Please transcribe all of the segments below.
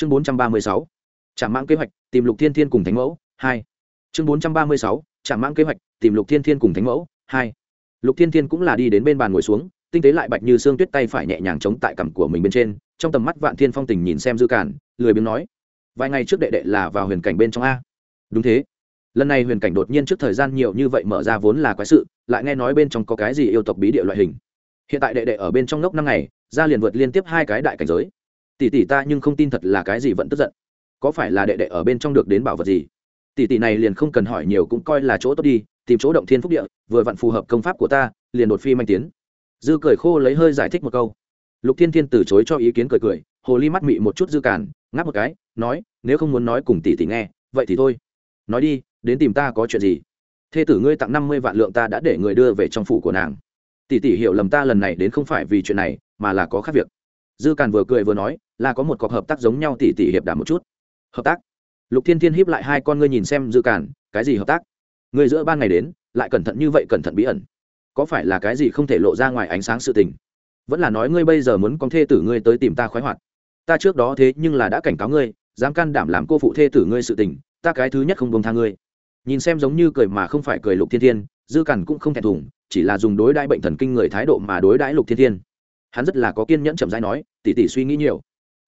chương bốn trăm ba mươi sáu trạm mãng kế hoạch, tìm lục thiên thiên cùng thánh mẫu, hai. Chương bốn trăm ba mươi sáu trạm mãng kế hoạch, tìm lục thiên thiên cùng thánh mẫu, hai. Lục thiên thiên cũng là đi đến bên bàn ngồi xuống, tinh tế lại bạch như xương tuyết tay phải nhẹ nhàng chống tại cằm của mình bên trên, trong tầm mắt vạn thiên phong tình nhìn xem dư cản lười biếng nói, vài ngày trước đệ đệ là vào huyền cảnh bên trong a. Đúng thế. Lần này huyền cảnh đột nhiên trước thời gian nhiều như vậy mở ra vốn là quái sự, lại nghe nói bên trong có cái gì yêu tộc bí địa loại hình. Hiện tại đệ đệ ở bên trong ngốc năm ngày, ra liền vượt liên tiếp hai cái đại cảnh giới tỷ tỷ ta nhưng không tin thật là cái gì vẫn tức giận. Có phải là đệ đệ ở bên trong được đến bảo vật gì? Tỷ tỷ này liền không cần hỏi nhiều cũng coi là chỗ tốt đi, tìm chỗ động thiên phúc địa, vừa vặn phù hợp công pháp của ta, liền đột phi manh tiến. Dư cười khô lấy hơi giải thích một câu. Lục thiên thiên từ chối cho ý kiến cười cười, hồ ly mắt mị một chút dư cản ngáp một cái, nói, nếu không muốn nói cùng tỷ tỷ nghe, vậy thì thôi. Nói đi, đến tìm ta có chuyện gì? Thê tử ngươi tặng năm mươi vạn lượng ta đã để người đưa về trong phủ của nàng. Tỷ tỷ hiểu lầm ta lần này đến không phải vì chuyện này, mà là có khác việc. Dư càn vừa cười vừa nói là có một cọc hợp tác giống nhau tỷ tỷ hiệp đảm một chút. Hợp tác? Lục thiên thiên hiếp lại hai con ngươi nhìn xem dự cản, cái gì hợp tác? Ngươi giữa ban ngày đến, lại cẩn thận như vậy cẩn thận bí ẩn. Có phải là cái gì không thể lộ ra ngoài ánh sáng sự tình? Vẫn là nói ngươi bây giờ muốn con thê tử ngươi tới tìm ta khoái hoạt. Ta trước đó thế nhưng là đã cảnh cáo ngươi, dám can đảm làm cô phụ thê tử ngươi sự tình, ta cái thứ nhất không bông tha ngươi. Nhìn xem giống như cười mà không phải cười lục thiên thiên, dư cằn cũng không thẹn thùng, chỉ là dùng đối đãi bệnh thần kinh người thái độ mà đối đãi lục thiên thiên. Hắn rất là có kiên nhẫn chậm rãi nói, tỉ tỉ suy nghĩ nhiều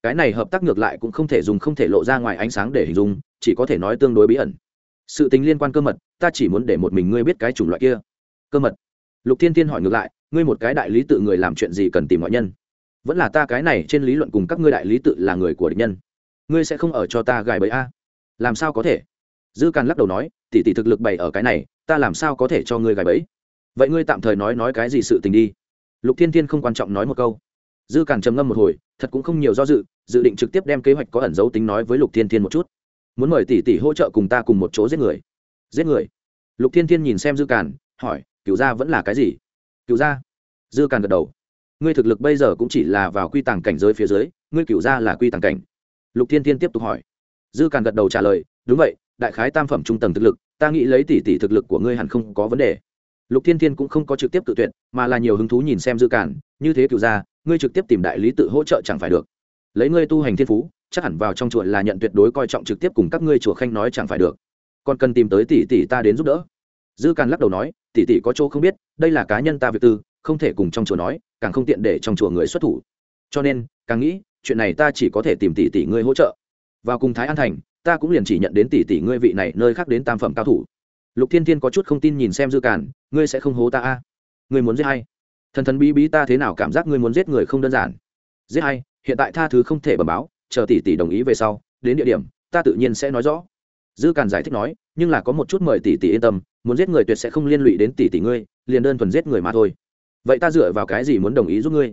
cái này hợp tác ngược lại cũng không thể dùng không thể lộ ra ngoài ánh sáng để hình dung, chỉ có thể nói tương đối bí ẩn. Sự tình liên quan cơ mật, ta chỉ muốn để một mình ngươi biết cái chủng loại kia. Cơ mật. Lục thiên thiên hỏi ngược lại, ngươi một cái đại lý tự người làm chuyện gì cần tìm ngoại nhân? Vẫn là ta cái này trên lý luận cùng các ngươi đại lý tự là người của địch nhân. Ngươi sẽ không ở cho ta gài bẫy a? Làm sao có thể? Dư càn lắc đầu nói tỷ tỷ thực lực bày ở cái này, ta làm sao có thể cho ngươi gài bẫy? Vậy ngươi tạm thời nói nói cái gì sự tình đi. Lục thiên thiên không quan trọng nói một câu. Dư càn trầm ngâm một hồi thật cũng không nhiều do dự dự định trực tiếp đem kế hoạch có ẩn dấu tính nói với lục thiên thiên một chút. Muốn mời tỷ tỷ hỗ trợ cùng ta cùng một chỗ giết người. Giết người? Lục thiên thiên nhìn xem dư càn, hỏi cựu gia vẫn là cái gì? Cựu gia. Dư càn gật đầu. Ngươi thực lực bây giờ cũng chỉ là vào quy tàng cảnh giới phía dưới, ngươi cựu gia là quy tàng cảnh. Lục thiên thiên tiếp tục hỏi. Dư càn gật đầu trả lời, đúng vậy, đại khái tam phẩm trung tầng thực lực, ta nghĩ lấy tỷ tỷ thực lực của ngươi hẳn không có vấn đề. Lục thiên thiên cũng không có trực tiếp tự tuyệt, mà là nhiều hứng thú nhìn xem dư Càn như thế cựu ra ngươi trực tiếp tìm đại lý tự hỗ trợ chẳng phải được. Lấy ngươi tu hành thiên phú chắc hẳn vào trong chùa là nhận tuyệt đối coi trọng trực tiếp cùng các ngươi chùa khanh nói chẳng phải được. Còn cần tìm tới tỷ tỷ ta đến giúp đỡ. Dư càn lắc đầu nói tỷ tỷ có chỗ không biết đây là cá nhân ta việc tư không thể cùng trong chùa nói càng không tiện để trong chùa người xuất thủ. Cho nên càng nghĩ chuyện này ta chỉ có thể tìm tỷ tỷ ngươi hỗ trợ. Vào cùng thái an thành ta cũng liền chỉ nhận đến tỷ tỷ ngươi vị này nơi khác đến tam phẩm cao thủ. Lục thiên thiên có chút không tin nhìn xem dư Càn, ngươi sẽ không hố ta a? Ngươi muốn giết hay thần thần bí bí ta thế nào cảm giác ngươi muốn giết người không đơn giản? Giết hay, hiện tại tha thứ không thể bẩm báo, chờ tỷ tỷ đồng ý về sau, đến địa điểm, ta tự nhiên sẽ nói rõ. Dư càn giải thích nói, nhưng là có một chút mời tỷ tỷ yên tâm, muốn giết người tuyệt sẽ không liên lụy đến tỷ tỷ ngươi, liền đơn thuần giết người mà thôi. Vậy ta dựa vào cái gì muốn đồng ý giúp ngươi?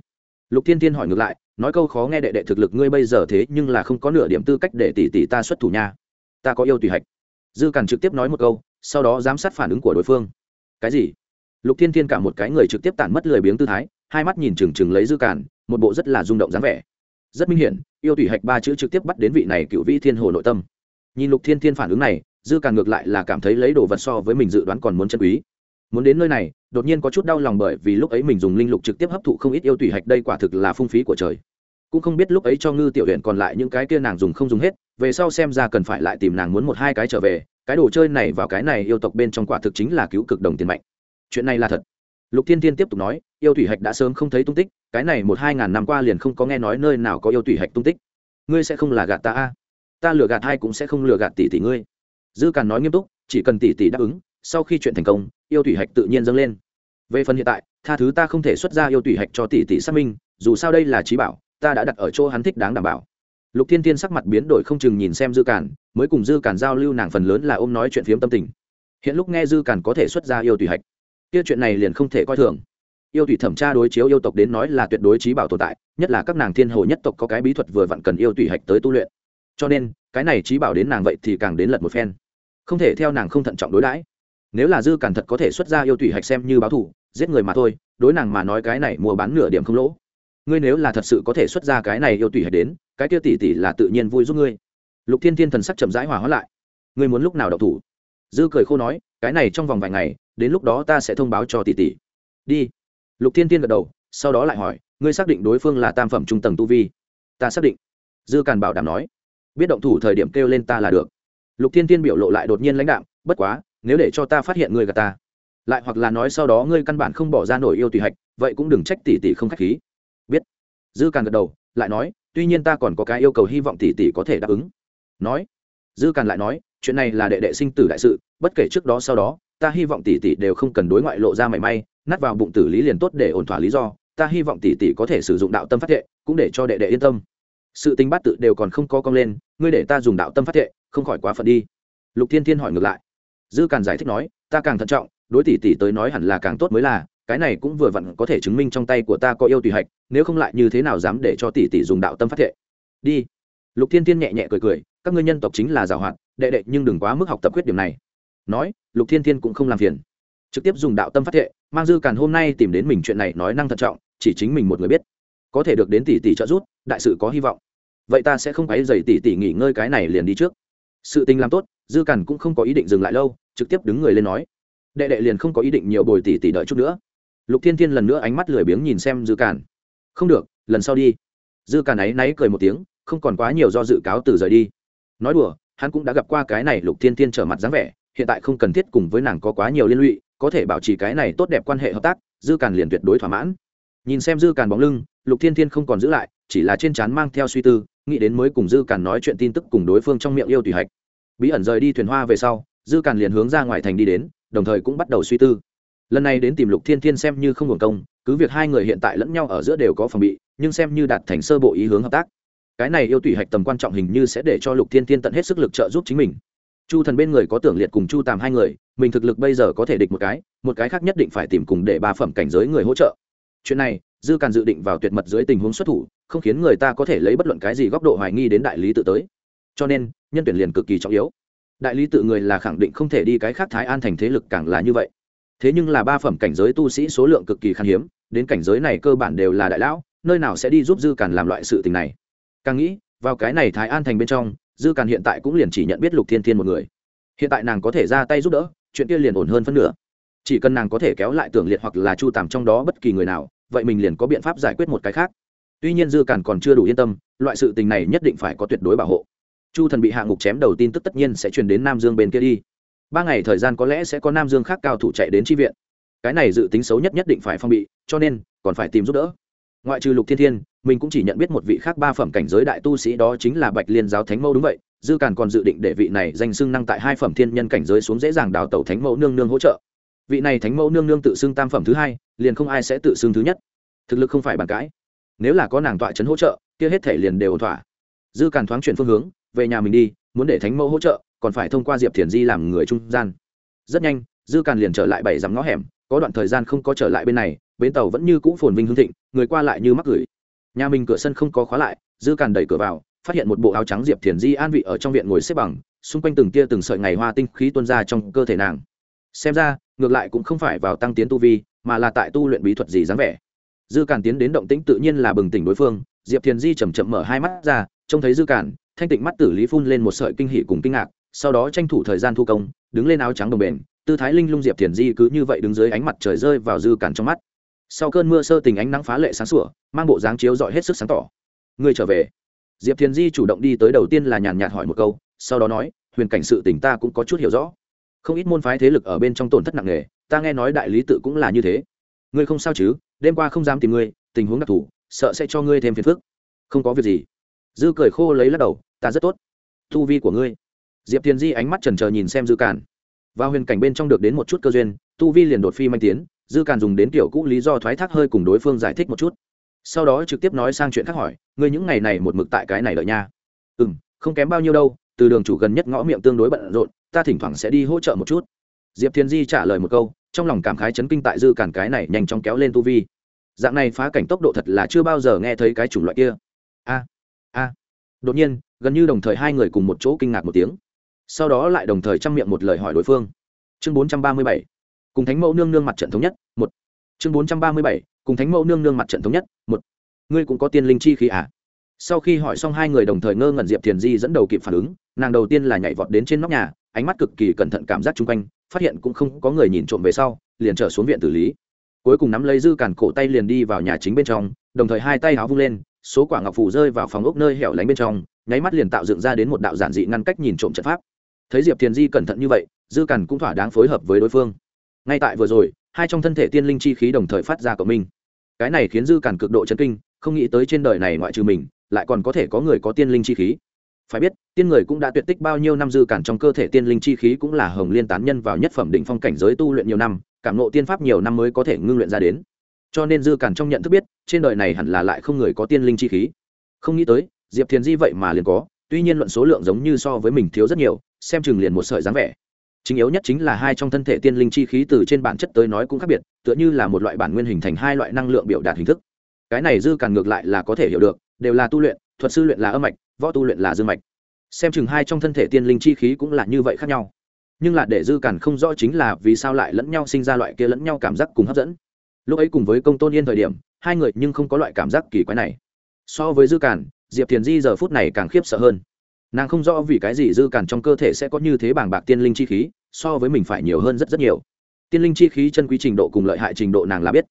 Lục thiên thiên hỏi ngược lại, nói câu khó nghe đệ đệ thực lực ngươi bây giờ thế nhưng là không có nửa điểm tư cách để tỷ tỷ ta xuất thủ nha. Ta có yêu tùy hạch. Dư càn trực tiếp nói một câu, sau đó giám sát phản ứng của đối phương. Cái gì? Lục thiên thiên cả một cái người trực tiếp tản mất lười biếng tư thái, hai mắt nhìn trừng trừng lấy dư càn, một bộ rất là rung động dáng vẻ. Rất minh hiển, yêu thủy hạch ba chữ trực tiếp bắt đến vị này cựu vĩ thiên hồ nội tâm. Nhìn lục thiên thiên phản ứng này, dư càn ngược lại là cảm thấy lấy đồ vật so với mình dự đoán còn muốn chân quý. Muốn đến nơi này, đột nhiên có chút đau lòng bởi vì lúc ấy mình dùng linh lục trực tiếp hấp thụ không ít yêu thủy hạch, đây quả thực là phung phí của trời. Cũng không biết lúc ấy cho ngư tiểu huyện còn lại những cái kia nàng dùng không dùng hết, về sau xem ra cần phải lại tìm nàng muốn một hai cái trở về, cái đồ chơi này vào cái này yêu tộc bên trong quả thực chính là cứu cực đồng tiền mạnh chuyện này là thật. Lục thiên thiên tiếp tục nói, yêu thủy hạch đã sớm không thấy tung tích, cái này một hai ngàn năm qua liền không có nghe nói nơi nào có yêu thủy hạch tung tích. Ngươi sẽ không là gạt ta a? Ta lừa gạt hai cũng sẽ không lừa gạt tỷ tỷ ngươi. Dư càn nói nghiêm túc, chỉ cần tỷ tỷ đáp ứng, sau khi chuyện thành công, yêu thủy hạch tự nhiên dâng lên. Về phần hiện tại, tha thứ ta không thể xuất ra yêu thủy hạch cho tỷ tỷ xác minh, dù sao đây là trí bảo, ta đã đặt ở chỗ hắn thích đáng đảm bảo. Lục thiên thiên sắc mặt biến đổi không chừng nhìn xem dư cản mới cùng dư cản giao lưu nàng phần lớn là ôm nói chuyện phiếm tâm tình. Hiện lúc nghe dư cản có thể xuất ra yêu tùy hạch kia chuyện này liền không thể coi thường. Yêu thủy thẩm tra đối chiếu yêu tộc đến nói là tuyệt đối trí bảo tồn tại, nhất là các nàng thiên hồ nhất tộc có cái bí thuật vừa vặn cần yêu thủy hạch tới tu luyện. Cho nên, cái này trí bảo đến nàng vậy thì càng đến lật một phen. Không thể theo nàng không thận trọng đối đãi. Nếu là dư cản thật có thể xuất ra yêu thủy hạch xem như báo thủ giết người mà thôi, đối nàng mà nói cái này mua bán nửa điểm không lỗ. Ngươi nếu là thật sự có thể xuất ra cái này yêu thủy hạch đến, cái kia tỷ tỷ là tự nhiên vui giúp ngươi. Lục thiên thiên thần sắc chậm rãi hòa hóa lại. Ngươi muốn lúc nào đậu thủ? Dư cười khô nói, cái này trong vòng vài ngày đến lúc đó ta sẽ thông báo cho tỷ tỷ. Đi. Lục thiên thiên gật đầu, sau đó lại hỏi, ngươi xác định đối phương là tam phẩm trung tầng tu vi? Ta xác định. Dư càn bảo đảm nói. Biết động thủ thời điểm kêu lên ta là được. Lục thiên tiên biểu lộ lại đột nhiên lãnh đạm, bất quá, nếu để cho ta phát hiện ngươi gạt ta, lại hoặc là nói sau đó ngươi căn bản không bỏ ra nổi yêu tùy hạch, vậy cũng đừng trách tỷ tỷ không khách khí. Biết. Dư càn gật đầu, lại nói, tuy nhiên ta còn có cái yêu cầu hy vọng tỷ tỷ có thể đáp ứng. Nói. Dư càn lại nói, chuyện này là đệ đệ sinh tử đại sự, bất kể trước đó sau đó ta hy vọng tỷ tỷ đều không cần đối ngoại lộ ra mảy may, nát vào bụng tử lý liền tốt để ổn thỏa lý do, ta hy vọng tỷ tỷ có thể sử dụng đạo tâm phát thệ, cũng để cho đệ đệ yên tâm. Sự tính bát tự đều còn không có cong lên, ngươi để ta dùng đạo tâm phát thệ, không khỏi quá phận đi. Lục thiên thiên hỏi ngược lại. Dư càn giải thích nói, ta càng thận trọng, đối tỷ tỷ tới nói hẳn là càng tốt mới là, cái này cũng vừa vặn có thể chứng minh trong tay của ta có yêu tùy hạch, nếu không lại như thế nào dám để cho tỷ tỷ dùng đạo tâm phát thệ. Đi. Lục thiên thiên nhẹ nhẹ cười cười, các ngươi nhân tộc chính là giảo hoạt đệ đệ nhưng đừng quá mức học tập quyết điểm này nói, lục thiên thiên cũng không làm phiền. Trực tiếp dùng đạo tâm phát thệ, mang dư càn hôm nay tìm đến mình chuyện này nói năng thận trọng, chỉ chính mình một người biết. Có thể được đến tỷ tỷ trợ giúp, đại sự có hy vọng. Vậy ta sẽ không quấy dày tỷ tỷ nghỉ ngơi cái này liền đi trước. Sự tình làm tốt, dư càn cũng không có ý định dừng lại lâu, trực tiếp đứng người lên nói. Đệ đệ liền không có ý định nhiều bồi tỷ tỷ đợi chút nữa. Lục thiên thiên lần nữa ánh mắt lười biếng nhìn xem dư càn. Không được, lần sau đi. Dư càn ấy náy cười một tiếng, không còn quá nhiều do dự cáo từ rời đi. Nói đùa, hắn cũng đã gặp qua cái này lục thiên thiên trở mặt dáng vẻ hiện tại không cần thiết cùng với nàng có quá nhiều liên lụy, có thể bảo trì cái này tốt đẹp quan hệ hợp tác, dư càn liền tuyệt đối thỏa mãn. Nhìn xem dư càn bóng lưng, lục thiên thiên không còn giữ lại, chỉ là trên trán mang theo suy tư, nghĩ đến mới cùng dư càn nói chuyện tin tức cùng đối phương trong miệng yêu tùy hạch. Bí ẩn rời đi thuyền hoa về sau, dư càn liền hướng ra ngoài thành đi đến, đồng thời cũng bắt đầu suy tư. Lần này đến tìm lục thiên thiên xem như không hưởng công, cứ việc hai người hiện tại lẫn nhau ở giữa đều có phòng bị, nhưng xem như đạt thành sơ bộ ý hướng hợp tác. Cái này yêu tùy hạch tầm quan trọng hình như sẽ để cho lục thiên thiên tận hết sức lực trợ giúp chính mình chu thần bên người có tưởng liệt cùng chu tàm hai người, mình thực lực bây giờ có thể địch một cái một cái khác nhất định phải tìm cùng để ba phẩm cảnh giới người hỗ trợ. Chuyện này, dư càn dự định vào tuyệt mật dưới tình huống xuất thủ, không khiến người ta có thể lấy bất luận cái gì góc độ hoài nghi đến đại lý tự tới. Cho nên, nhân tuyển liền cực kỳ trọng yếu. Đại lý tự người là khẳng định không thể đi cái khác thái an thành thế lực càng là như vậy. Thế nhưng là ba phẩm cảnh giới tu sĩ số lượng cực kỳ khan hiếm, đến cảnh giới này cơ bản đều là đại lão, nơi nào sẽ đi giúp dư càn làm loại sự tình này? Càng nghĩ, vào cái này thái an thành bên trong dư càn hiện tại cũng liền chỉ nhận biết lục thiên thiên một người. Hiện tại nàng có thể ra tay giúp đỡ, chuyện kia liền ổn hơn phân nửa. Chỉ cần nàng có thể kéo lại tưởng liệt hoặc là chu tàm trong đó bất kỳ người nào, vậy mình liền có biện pháp giải quyết một cái khác. Tuy nhiên dư càn còn chưa đủ yên tâm, loại sự tình này nhất định phải có tuyệt đối bảo hộ. Chu thần bị hạ ngục chém đầu tin tức tất nhiên sẽ truyền đến nam dương bên kia đi. Ba ngày thời gian có lẽ sẽ có nam dương khác cao thủ chạy đến tri viện. Cái này dự tính xấu nhất nhất định phải phong bị, cho nên còn phải tìm giúp đỡ ngoại trừ lục thiên thiên, mình cũng chỉ nhận biết một vị khác ba phẩm cảnh giới đại tu sĩ đó chính là bạch liên giáo thánh mẫu đúng vậy, dư càn còn dự định để vị này danh xưng năng tại hai phẩm thiên nhân cảnh giới xuống dễ dàng đào tẩu thánh mẫu nương nương hỗ trợ. Vị này thánh mẫu nương nương tự xưng tam phẩm thứ hai, liền không ai sẽ tự xưng thứ nhất. Thực lực không phải bàn cãi. Nếu là có nàng tọa chấn hỗ trợ, kia hết thể liền đều ổn thỏa. Dư càn thoáng chuyển phương hướng, về nhà mình đi, muốn để thánh mẫu hỗ trợ, còn phải thông qua diệp thiền di làm người trung gian. Rất nhanh, dư càn liền trở lại bảy dằm ngõ hẻm, có đoạn thời gian không có trở lại bên này bến tàu vẫn như cũ phồn vinh hương thịnh, người qua lại như mắc gửi. Nhà mình cửa sân không có khóa lại, dư càn đẩy cửa vào, phát hiện một bộ áo trắng diệp thiền di an vị ở trong viện ngồi xếp bằng, xung quanh từng tia từng sợi ngày hoa tinh khí tuôn ra trong cơ thể nàng. Xem ra, ngược lại cũng không phải vào tăng tiến tu vi, mà là tại tu luyện bí thuật gì dáng vẻ. Dư càn tiến đến động tĩnh tự nhiên là bừng tỉnh đối phương, diệp thiền di chầm chậm mở hai mắt ra, trông thấy dư càn, thanh tịnh mắt tử lý phun lên một sợi kinh hỉ cùng kinh ngạc, sau đó tranh thủ thời gian thu công, đứng lên áo trắng đồng bền, tư thái linh lung diệp thiền di cứ như vậy đứng dưới ánh mặt trời rơi vào dư càn trong mắt sau cơn mưa sơ tình ánh nắng phá lệ sáng sủa, mang bộ dáng chiếu dọi hết sức sáng tỏ. Người trở về. Diệp thiền di chủ động đi tới đầu tiên là nhàn nhạt hỏi một câu, sau đó nói, huyền cảnh sự tình ta cũng có chút hiểu rõ. Không ít môn phái thế lực ở bên trong tổn thất nặng nề, ta nghe nói đại lý tự cũng là như thế. Ngươi không sao chứ? Đêm qua không dám tìm ngươi, tình huống đặc thù, sợ sẽ cho ngươi thêm phiền phức. Không có việc gì. Dư cười khô lấy lắc đầu, ta rất tốt. Thu vi của ngươi. Diệp thiền di ánh mắt trần trờ nhìn xem dư càn. Và huyền cảnh bên trong được đến một chút cơ duyên, tu vi liền đột phi manh tiến dư càn dùng đến tiểu cũ lý do thoái thác hơi cùng đối phương giải thích một chút. Sau đó trực tiếp nói sang chuyện khác hỏi, ngươi những ngày này một mực tại cái này đợi nha? Ừ m không kém bao nhiêu đâu, từ đường chủ gần nhất ngõ miệng tương đối bận rộn, ta thỉnh thoảng sẽ đi hỗ trợ một chút. Diệp thiên di trả lời một câu, trong lòng cảm khái chấn kinh tại dư càn cái này nhanh chóng kéo lên tu vi. Dạng này phá cảnh tốc độ thật là chưa bao giờ nghe thấy cái chủng loại kia. A a. Đột nhiên, gần như đồng thời hai người cùng một chỗ kinh ngạc một tiếng. Sau đó lại đồng thời chăm miệng một lời hỏi đối phương. Chương bốn trăm ba mươi bảy cùng thánh mẫu nương nương mặt trận thống nhất, một. Chương bốn trăm ba mươi bảy, cùng thánh mẫu nương nương mặt trận thống nhất, một. Ngươi cũng có tiên linh chi khí à? Sau khi hỏi xong hai người đồng thời ngơ ngẩn diệp thiền di dẫn đầu kịp phản ứng, nàng đầu tiên là nhảy vọt đến trên nóc nhà, ánh mắt cực kỳ cẩn thận cảm giác chung quanh, phát hiện cũng không có người nhìn trộm về sau, liền trở xuống viện tử lý. Cuối cùng nắm lấy dư cản cổ tay liền đi vào nhà chính bên trong, đồng thời hai tay áo vung lên, số quả ngọc phủ rơi vào phòng ốc nơi hẻo lánh bên trong, nháy mắt liền tạo dựng ra đến một đạo giản dị ngăn cách nhìn trộm trận pháp. Thấy diệp thiền di cẩn thận như vậy, dư càn cũng thỏa đáng phối hợp với đối phương ngay tại vừa rồi, hai trong thân thể tiên linh chi khí đồng thời phát ra của mình. Cái này khiến dư càn cực độ chấn kinh, không nghĩ tới trên đời này ngoại trừ mình, lại còn có thể có người có tiên linh chi khí. Phải biết, tiên người cũng đã tuyệt tích bao nhiêu năm dư cản trong cơ thể tiên linh chi khí cũng là hồng liên tán nhân vào nhất phẩm định phong cảnh giới tu luyện nhiều năm, cảm nộ tiên pháp nhiều năm mới có thể ngưng luyện ra đến. Cho nên dư cản trong nhận thức biết, trên đời này hẳn là lại không người có tiên linh chi khí. Không nghĩ tới, diệp thiền di vậy mà liền có, tuy nhiên luận số lượng giống như so với mình thiếu rất nhiều, xem chừng liền một sợi dáng vẻ chính yếu nhất chính là hai trong thân thể tiên linh chi khí từ trên bản chất tới nói cũng khác biệt, tựa như là một loại bản nguyên hình thành hai loại năng lượng biểu đạt hình thức. Cái này dư cản ngược lại là có thể hiểu được, đều là tu luyện, thuật sư luyện là âm mạch, võ tu luyện là dương mạch. Xem chừng hai trong thân thể tiên linh chi khí cũng là như vậy khác nhau. Nhưng là để dư cản không rõ chính là vì sao lại lẫn nhau sinh ra loại kia lẫn nhau cảm giác cùng hấp dẫn. Lúc ấy cùng với công tôn yên thời điểm, hai người nhưng không có loại cảm giác kỳ quái này. So với dư cản diệp thiền di giờ phút này càng khiếp sợ hơn. Nàng không rõ vì cái gì dư cản trong cơ thể sẽ có như thế bảng bạc tiên linh chi khí so với mình phải nhiều hơn rất rất nhiều. Tiên linh chi khí chân quý trình độ cùng lợi hại trình độ nàng là biết.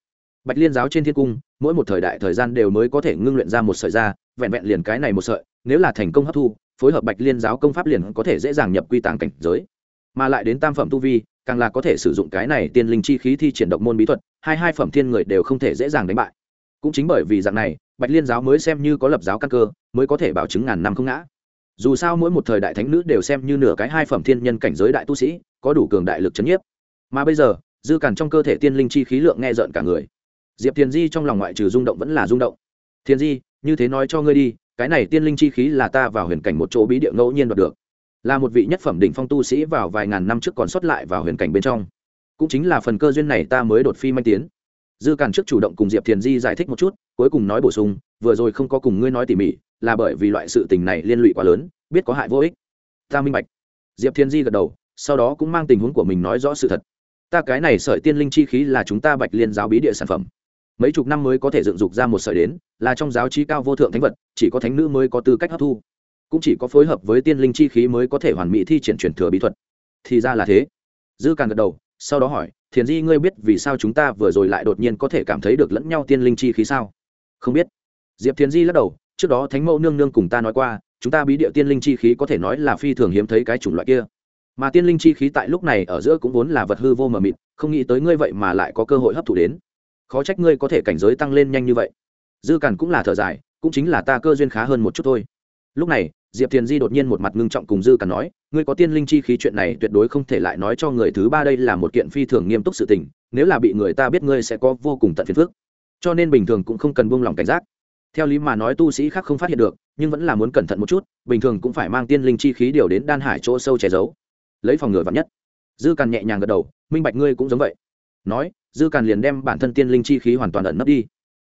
Bạch liên giáo trên thiên cung, mỗi một thời đại thời gian đều mới có thể ngưng luyện ra một sợi da vẹn vẹn liền cái này một sợi, nếu là thành công hấp thu, phối hợp bạch liên giáo công pháp liền có thể dễ dàng nhập quy tàng cảnh giới. Mà lại đến tam phẩm tu vi, càng là có thể sử dụng cái này tiên linh chi khí thi triển động môn bí thuật, hai hai phẩm thiên người đều không thể dễ dàng đánh bại. Cũng chính bởi vì dạng này, bạch liên giáo mới xem như có lập giáo căn cơ, mới có thể bảo chứng ngàn năm không ngã dù sao mỗi một thời đại thánh nữ đều xem như nửa cái hai phẩm thiên nhân cảnh giới đại tu sĩ, có đủ cường đại lực c h ấ n nhiếp. Mà bây giờ, dư càn trong cơ thể tiên linh chi khí lượng nghe rợn cả người. Diệp thiền di trong lòng ngoại trừ rung động vẫn là rung động. Thiền di, như thế nói cho ngươi đi, cái này tiên linh chi khí là ta vào huyền cảnh một chỗ bí địa ngẫu nhiên đoạt được. Là một vị nhất phẩm đỉnh phong tu sĩ vào vài ngàn năm trước còn xuất lại vào huyền cảnh bên trong. Cũng chính là phần cơ duyên này ta mới đột phi manh tiến. Dư càn trước chủ động cùng diệp thiền di giải thích một chút, cuối cùng nói bổ sung, vừa rồi không có cùng ngươi nói tỉ mỉ là bởi vì loại sự tình này liên lụy quá lớn, biết có hại vô ích. Ta minh bạch. Diệp Thiên di gật đầu, sau đó cũng mang tình huống của mình nói rõ sự thật. Ta cái này sợi tiên linh chi khí là chúng ta bạch liên giáo bí địa sản phẩm. Mấy chục năm mới có thể dựng dục ra một sợi đến, là trong giáo trí cao vô thượng thánh vật, chỉ có thánh nữ mới có tư cách hấp thu. Cũng chỉ có phối hợp với tiên linh chi khí mới có thể hoàn mỹ thi triển truyền thừa bí thuật. Thì ra là thế. Dư càng gật đầu, sau đó hỏi, thiền di, ngươi biết vì sao chúng ta vừa rồi lại đột nhiên có thể cảm thấy được lẫn nhau tiên linh chi khí sao? Không biết. Diệp thiền di lắc đầu trước đó thánh mẫu nương nương cùng ta nói qua, chúng ta bí địa tiên linh chi khí có thể nói là phi thường hiếm thấy cái chủng loại kia. Mà tiên linh chi khí tại lúc này ở giữa cũng vốn là vật hư vô mờ mịt, không nghĩ tới ngươi vậy mà lại có cơ hội hấp thụ đến. Khó trách ngươi có thể cảnh giới tăng lên nhanh như vậy. Dư cản cũng là thở dài, cũng chính là ta cơ duyên khá hơn một chút thôi. Lúc này, diệp thiền di đột nhiên một mặt ngưng trọng cùng dư cản nói, ngươi có tiên linh chi khí chuyện này tuyệt đối không thể lại nói cho người thứ ba đây là một kiện phi thường nghiêm túc sự tình, nếu là bị người ta biết ngươi sẽ có vô cùng tận phiền phức. Cho nên bình thường cũng không cần buông lỏng cảnh giác theo lý mà nói tu sĩ khác không phát hiện được, nhưng vẫn là muốn cẩn thận một chút, bình thường cũng phải mang tiên linh chi khí điều đến đan hải chỗ sâu che giấu. Lấy phòng ngừa vắn nhất. Dư càn nhẹ nhàng gật đầu, minh bạch ngươi cũng giống vậy. Nói, dư càn liền đem bản thân tiên linh chi khí hoàn toàn ẩn nấp đi.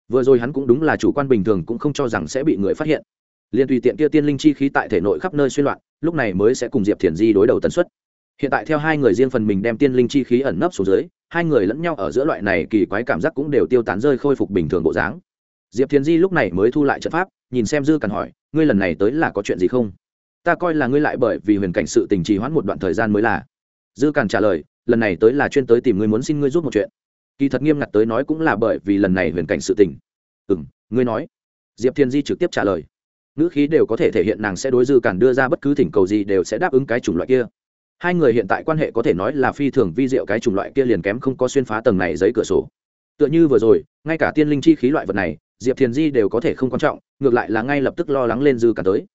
Vừa rồi hắn cũng đúng là chủ quan bình thường cũng không cho rằng sẽ bị người phát hiện. Liền tùy tiện kia tiên linh chi khí tại thể nội khắp nơi xuyên loạn, lúc này mới sẽ cùng diệp thiền di đối đầu tần suất. Hiện tại theo hai người riêng phần mình đem tiên linh chi khí ẩn nấp xuống dưới, hai người lẫn nhau ở giữa loại này kỳ quái cảm giác cũng đều tiêu tán rơi khôi phục bình thường bộ dáng diệp thiền di lúc này mới thu lại trận pháp, nhìn xem dư càn hỏi, ngươi lần này tới là có chuyện gì không? Ta coi là ngươi lại bởi vì huyền cảnh sự tình trì hoãn một đoạn thời gian mới là. Dư càn trả lời, lần này tới là chuyên tới tìm ngươi muốn xin ngươi giúp một chuyện. Kỳ thật nghiêm ngặt tới nói cũng là bởi vì lần này huyền cảnh sự tình. Ừ m ngươi nói. Diệp thiên di trực tiếp trả lời, ngữ khí đều có thể thể hiện nàng sẽ đối dư càn đưa ra bất cứ thỉnh cầu gì đều sẽ đáp ứng cái chủng loại kia. Hai người hiện tại quan hệ có thể nói là phi thường vi diệu, cái chủng loại kia liền kém không có xuyên phá tầng này giấy cửa sổ. Tựa như vừa rồi, ngay cả tiên linh chi khí loại vật này diệp thiền di đều có thể không quan trọng, ngược lại là ngay lập tức lo lắng lên dư cản tới.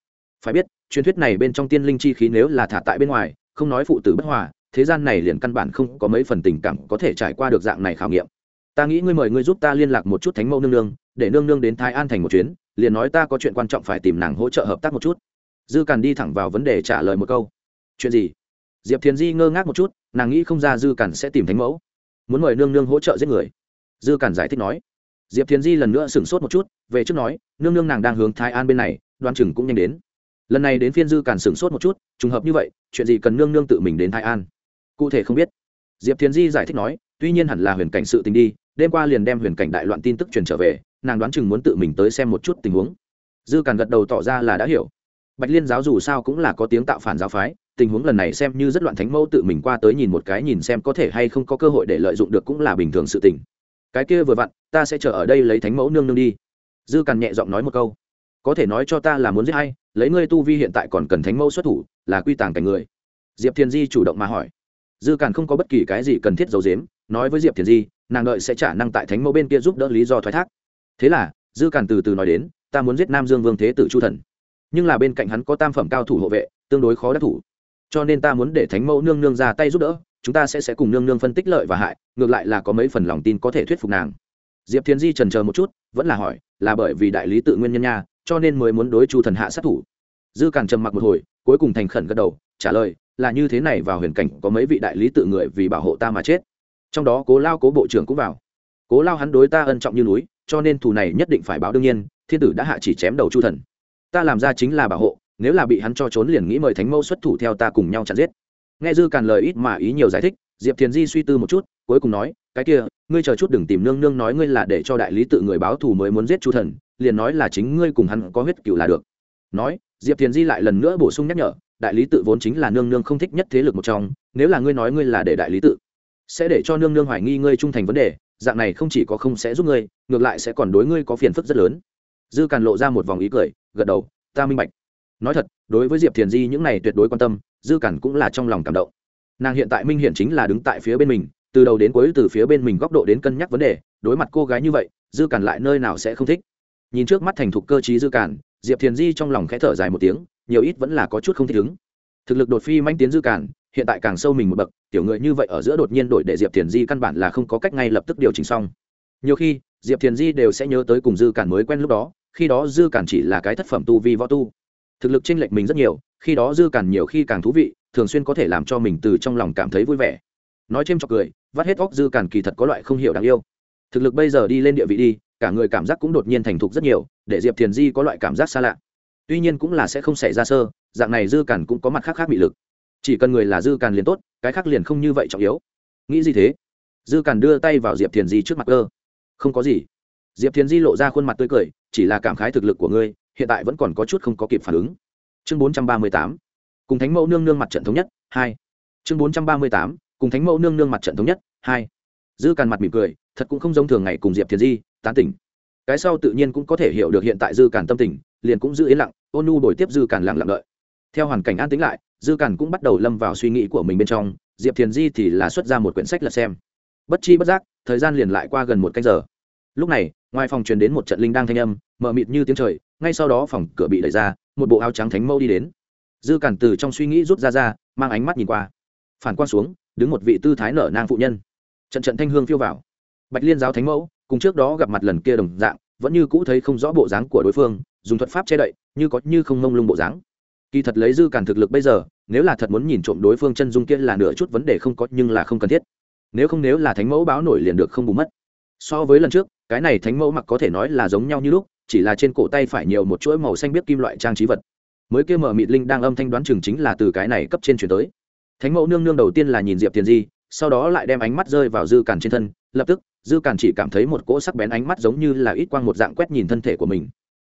Phải biết, truyền thuyết này bên trong tiên linh chi khí nếu là thả tại bên ngoài, không nói phụ tử bất hòa, thế gian này liền căn bản không có mấy phần tình cảm có thể trải qua được dạng này khảo nghiệm. Ta nghĩ ngươi mời ngươi giúp ta liên lạc một chút thánh mẫu nương nương, để nương nương đến thái an thành một chuyến, liền nói ta có chuyện quan trọng phải tìm nàng hỗ trợ hợp tác một chút. Dư càn đi thẳng vào vấn đề trả lời một câu. Chuyện gì? Diệp thiền di ngơ ngác một chút, nàng nghĩ không ra dư càn sẽ tìm thánh mẫu. Muốn mời nương nương hỗ trợ giết người. Dư càn giải thích nói diệp thiền di lần nữa sửng sốt một chút, về trước nói, nương nương nàng đang hướng thái an bên này, đoan chừng cũng nhanh đến. Lần này đến phiên dư càn sửng sốt một chút, trùng hợp như vậy, chuyện gì cần nương nương tự mình đến thái an? Cụ thể không biết. Diệp thiền di giải thích nói, tuy nhiên hẳn là huyền cảnh sự tình đi, đêm qua liền đem huyền cảnh đại loạn tin tức truyền trở về, nàng đoán chừng muốn tự mình tới xem một chút tình huống. Dư càn gật đầu tỏ ra là đã hiểu. Bạch liên giáo dù sao cũng là có tiếng tạo phản giáo phái, tình huống lần này xem như rất loạn thánh mẫu tự mình qua tới nhìn một cái nhìn xem có thể hay không có cơ hội để lợi dụng được cũng là bình thường sự tình cái kia vừa vặn, ta sẽ chờ ở đây lấy thánh mẫu nương nương đi. Dư càn nhẹ giọng nói một câu. Có thể nói cho ta là muốn giết hay, lấy ngươi tu vi hiện tại còn cần thánh mẫu xuất thủ, là quy tàng cảnh người. Diệp thiền di chủ động mà hỏi. Dư càn không có bất kỳ cái gì cần thiết giấu dếm nói với diệp thiền di, nàng đợi sẽ trả năng tại thánh mẫu bên kia giúp đỡ lý do thoái thác. Thế là, dư càn từ từ nói đến, ta muốn giết nam dương vương thế tử chu thần. Nhưng là bên cạnh hắn có tam phẩm cao thủ hộ vệ, tương đối khó đắc thủ. Cho nên ta muốn để thánh mẫu nương nương ra tay giúp đỡ chúng ta sẽ sẽ cùng nương nương phân tích lợi và hại, ngược lại là có mấy phần lòng tin có thể thuyết phục nàng. Diệp thiến di trần chờ một chút, vẫn là hỏi, là bởi vì đại lý tự nguyên nhân nha, cho nên mới muốn đối chu thần hạ sát thủ. Dư càn trầm mặc một hồi, cuối cùng thành khẩn gật đầu, trả lời, là như thế này vào huyền cảnh có mấy vị đại lý tự người vì bảo hộ ta mà chết. Trong đó cố lao cố bộ trưởng cũng vào. Cố lao hắn đối ta ân trọng như núi, cho nên thù này nhất định phải báo đương nhiên, thiên tử đã hạ chỉ chém đầu chu thần. Ta làm ra chính là bảo hộ, nếu là bị hắn cho trốn liền nghĩ mời thánh mẫu xuất thủ theo ta cùng nhau chặn giết nghe dư càn lời ít mà ý nhiều giải thích, diệp thiền di suy tư một chút, cuối cùng nói, cái kia, ngươi chờ chút đừng tìm nương nương nói ngươi là để cho đại lý tự người báo thù mới muốn giết chu thần, liền nói là chính ngươi cùng hắn có huyết cựu là được. Nói, diệp thiền di lại lần nữa bổ sung nhắc nhở, đại lý tự vốn chính là nương nương không thích nhất thế lực một trong, nếu là ngươi nói ngươi là để đại lý tự, sẽ để cho nương nương hoài nghi ngươi trung thành vấn đề, dạng này không chỉ có không sẽ giúp ngươi, ngược lại sẽ còn đối ngươi có phiền phức rất lớn. Dư càn lộ ra một vòng ý cười, gật đầu, ta minh bạch. Nói thật, đối với diệp thiền di những này tuyệt đối quan tâm dư cản cũng là trong lòng cảm động. Nàng hiện tại minh hiển chính là đứng tại phía bên mình, từ đầu đến cuối, từ phía bên mình góc độ đến cân nhắc vấn đề, đối mặt cô gái như vậy, dư cản lại nơi nào sẽ không thích. Nhìn trước mắt thành thục cơ trí dư cản, diệp thiền di trong lòng khẽ thở dài một tiếng, nhiều ít vẫn là có chút không thích ứng. Thực lực đột phi manh tiến dư cản, hiện tại càng sâu mình một bậc, tiểu người như vậy ở giữa đột nhiên đổi để diệp thiền di căn bản là không có cách ngay lập tức điều chỉnh xong. Nhiều khi, diệp thiền di đều sẽ nhớ tới cùng dư cản mới quen lúc đó, khi đó dư cản chỉ là cái thất phẩm tu vi võ tu thực lực chênh lệch mình rất nhiều, khi đó dư càn nhiều khi càng thú vị, thường xuyên có thể làm cho mình từ trong lòng cảm thấy vui vẻ. Nói thêm cho cười, vắt hết óc dư càn kỳ thật có loại không hiểu đáng yêu. Thực lực bây giờ đi lên địa vị đi, cả người cảm giác cũng đột nhiên thành thục rất nhiều, để diệp thiền di có loại cảm giác xa lạ. Tuy nhiên cũng là sẽ không xảy ra sơ, dạng này dư càn cũng có mặt khác khác bị lực. Chỉ cần người là dư càn liền tốt, cái khác liền không như vậy trọng yếu. Nghĩ gì thế? Dư càn đưa tay vào diệp thiền di trước mặt cơ. Không có gì. Diệp thiền di lộ ra khuôn mặt tươi cười, chỉ là cảm khái thực lực của ngươi hiện tại vẫn còn có chút không có kịp phản ứng. Chương bốn trăm ba mươi tám, cùng thánh mẫu nương nương mặt trận thống nhất, hai. Chương bốn trăm ba mươi tám, cùng thánh mẫu nương nương mặt trận thống nhất, hai. Dư càn mặt mỉm cười, thật cũng không giống thường ngày cùng diệp thiền di, tán tỉnh. Cái sau tự nhiên cũng có thể hiểu được hiện tại dư càn tâm tình, liền cũng giữ yên lặng, ôn nu đổi tiếp dư càn lặng lặng đợi. Theo hoàn cảnh an tĩnh lại, dư càn cũng bắt đầu lâm vào suy nghĩ của mình bên trong, diệp thiền di thì là xuất ra một quyển sách lật xem. Bất chi bất giác, thời gian liền lại qua gần một canh giờ. Lúc này, ngoài phòng truyền đến một trận linh đang thanh âm, mờ mịt như tiếng trời ngay sau đó phòng cửa bị đẩy ra, một bộ áo trắng thánh mâu đi đến. Dư cản từ trong suy nghĩ rút ra ra, mang ánh mắt nhìn qua. Phản quan xuống, đứng một vị tư thái nở nang phụ nhân. Trận trận thanh hương phiêu vào. Bạch liên giáo thánh mẫu, cùng trước đó gặp mặt lần kia đồng dạng, vẫn như cũ thấy không rõ bộ dáng của đối phương, dùng thuật pháp che đậy, như có như không mông lung bộ dáng. Kỳ thật lấy dư cản thực lực bây giờ, nếu là thật muốn nhìn trộm đối phương chân dung kia là nửa chút vấn đề không có, nhưng là không cần thiết. Nếu không nếu là thánh mẫu báo nổi liền được không bù mất. So với lần trước, cái này thánh mẫu mặc có thể nói là giống nhau như lúc chỉ là trên cổ tay phải nhiều một chuỗi màu xanh biết kim loại trang trí vật. Mới kia mở mịt linh đang âm thanh đoán chừng chính là từ cái này cấp trên chuyển tới. Thánh mẫu nương nương đầu tiên là nhìn diệp tiền di, sau đó lại đem ánh mắt rơi vào dư càn trên thân, lập tức, dư càn chỉ cảm thấy một cỗ sắc bén ánh mắt giống như là ít quang một dạng quét nhìn thân thể của mình.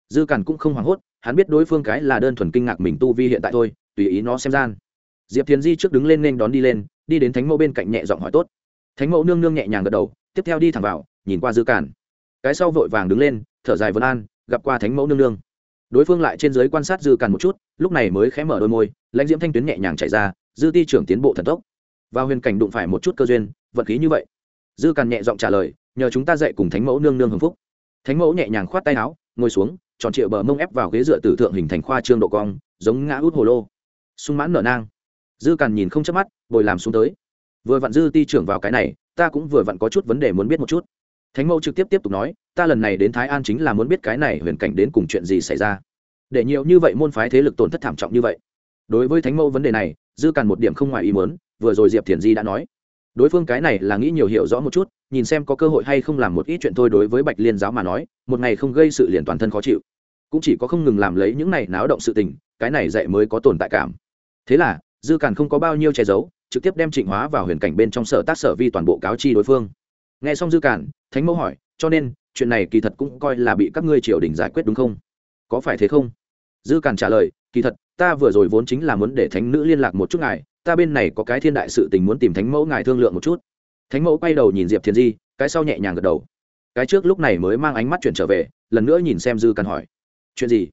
Dư càn cũng không hoảng hốt, hắn biết đối phương cái là đơn thuần kinh ngạc mình tu vi hiện tại thôi, tùy ý nó xem gian. Diệp thiền di trước đứng lên nên đón đi lên, đi đến thánh mẫu bên cạnh nhẹ giọng hỏi tốt. Thánh mẫu nương nương nhẹ nhàng gật đầu, tiếp theo đi thẳng vào, nhìn qua dư càn. Cái sau vội vàng đứng lên thở dài vân an, gặp qua thánh mẫu nương nương. Đối phương lại trên giới quan sát dư càn một chút, lúc này mới khẽ mở đôi môi, lãnh diễm thanh tuyến nhẹ nhàng chạy ra, dư ti trưởng tiến bộ thần tốc. Vào huyền cảnh đụng phải một chút cơ duyên vật khí như vậy. Dư càn nhẹ giọng trả lời, nhờ chúng ta dạy cùng thánh mẫu nương nương hưng phúc. Thánh mẫu nhẹ nhàng khoát tay áo, ngồi xuống, tròn triệu bờ mông ép vào ghế dựa tử thượng hình thành khoa trương độ cong, giống ngã út hồ lô. Sung mãn nở nang. Dư càn nhìn không chớp mắt, bồi làm xuống tới. Vừa vặn dư ti trưởng vào cái này, ta cũng vừa vặn có chút vấn đề muốn biết một chút. Thánh mẫu trực tiếp tiếp tục nói ta lần này đến thái an chính là muốn biết cái này huyền cảnh đến cùng chuyện gì xảy ra. Để nhiều như vậy môn phái thế lực tổn thất thảm trọng như vậy. Đối với thánh mẫu vấn đề này, dư càn một điểm không ngoài ý muốn, vừa rồi diệp thiền di đã nói. Đối phương cái này là nghĩ nhiều hiểu rõ một chút, nhìn xem có cơ hội hay không làm một ít chuyện thôi đối với bạch liên giáo mà nói, một ngày không gây sự liền toàn thân khó chịu. Cũng chỉ có không ngừng làm lấy những này náo động sự tình, cái này dạy mới có tồn tại cảm. Thế là, dư càn không có bao nhiêu che giấu, trực tiếp đem trịnh hóa vào huyền cảnh bên trong sở tác sở vi toàn bộ cáo chi đối phương. Nghe xong dư cản thánh mẫu hỏi, cho nên chuyện này kỳ thật cũng coi là bị các ngươi triều đình giải quyết đúng không? Có phải thế không? Dư càn trả lời, kỳ thật, ta vừa rồi vốn chính là muốn để thánh nữ liên lạc một chút ngài, ta bên này có cái thiên đại sự tình muốn tìm thánh mẫu ngài thương lượng một chút. Thánh mẫu quay đầu nhìn diệp thiên di, cái sau nhẹ nhàng gật đầu. Cái trước lúc này mới mang ánh mắt chuyển trở về, lần nữa nhìn xem dư càn hỏi, chuyện gì?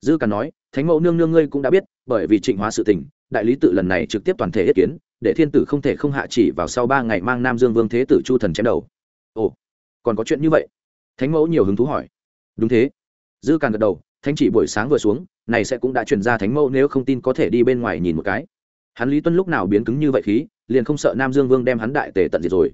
Dư càn nói, thánh mẫu nương nương ngươi cũng đã biết, bởi vì trịnh hóa sự tình, đại lý tự lần này trực tiếp toàn thể ý kiến, để thiên tử không thể không hạ chỉ vào sau ba ngày mang nam dương vương thế tử chu thần chém đầu. Ồ, còn có chuyện như vậy? Thánh mẫu nhiều hứng thú hỏi. Đúng thế. Dư càn gật đầu, thánh chỉ buổi sáng vừa xuống, này sẽ cũng đã chuyển ra thánh mẫu nếu không tin có thể đi bên ngoài nhìn một cái. Hắn lý tuân lúc nào biến cứng như vậy khí, liền không sợ nam dương vương đem hắn đại tề tận diệt rồi.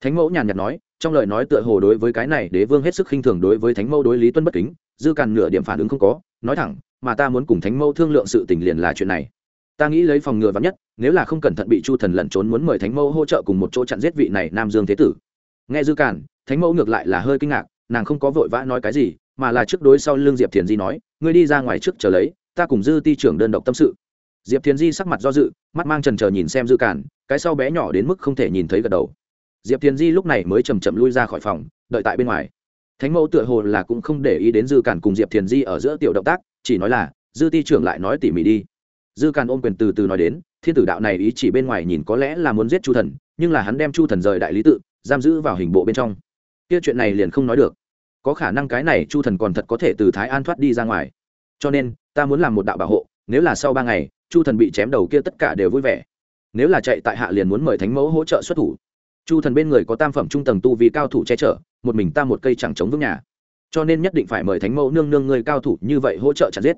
Thánh mẫu nhàn nhạt nói, trong lời nói tựa hồ đối với cái này đế vương hết sức khinh thường đối với thánh mẫu đối lý tuân bất kính, dư càn nửa điểm phản ứng không có, nói thẳng, mà ta muốn cùng thánh mẫu thương lượng sự tình liền là chuyện này. Ta nghĩ lấy phòng ngừa vắn nhất, nếu là không cẩn thận bị chu thần lẩn trốn muốn mời thánh mẫu hỗ trợ cùng một chỗ chặn giết vị này nam dương thế tử. Nghe dư càn, thánh mẫu ngược lại là hơi kinh ngạc nàng không có vội vã nói cái gì, mà là trước đối sau l ư n g diệp thiền di nói, ngươi đi ra ngoài trước chờ lấy, ta cùng dư ti trưởng đơn độc tâm sự. Diệp thiền di sắc mặt do dự, mắt mang trần trờ nhìn xem dư cản cái sau bé nhỏ đến mức không thể nhìn thấy gật đầu. Diệp thiền di lúc này mới chầm chậm lui ra khỏi phòng, đợi tại bên ngoài. Thánh mẫu tựa hồ là cũng không để ý đến dư cản cùng diệp thiền di ở giữa tiểu động tác, chỉ nói là, dư ti trưởng lại nói tỉ mỉ đi. Dư cản ôm quyền từ từ nói đến, thiên tử đạo này ý chỉ bên ngoài nhìn có lẽ là muốn giết chu thần, nhưng là hắn đem chu thần rời đại lý tự, giam giữ vào hình bộ bên trong kia chuyện này liền không nói được. Có khả năng cái này chu thần còn thật có thể từ thái an thoát đi ra ngoài. Cho nên, ta muốn làm một đạo bảo hộ, nếu là sau ba ngày, chu thần bị chém đầu kia tất cả đều vui vẻ. Nếu là chạy tại hạ liền muốn mời thánh mẫu hỗ trợ xuất thủ. Chu thần bên người có tam phẩm trung tầng tu vì cao thủ che chở, một mình ta một cây chẳng chống vững nhà. Cho nên nhất định phải mời thánh mẫu nương nương người cao thủ như vậy hỗ trợ chặt giết.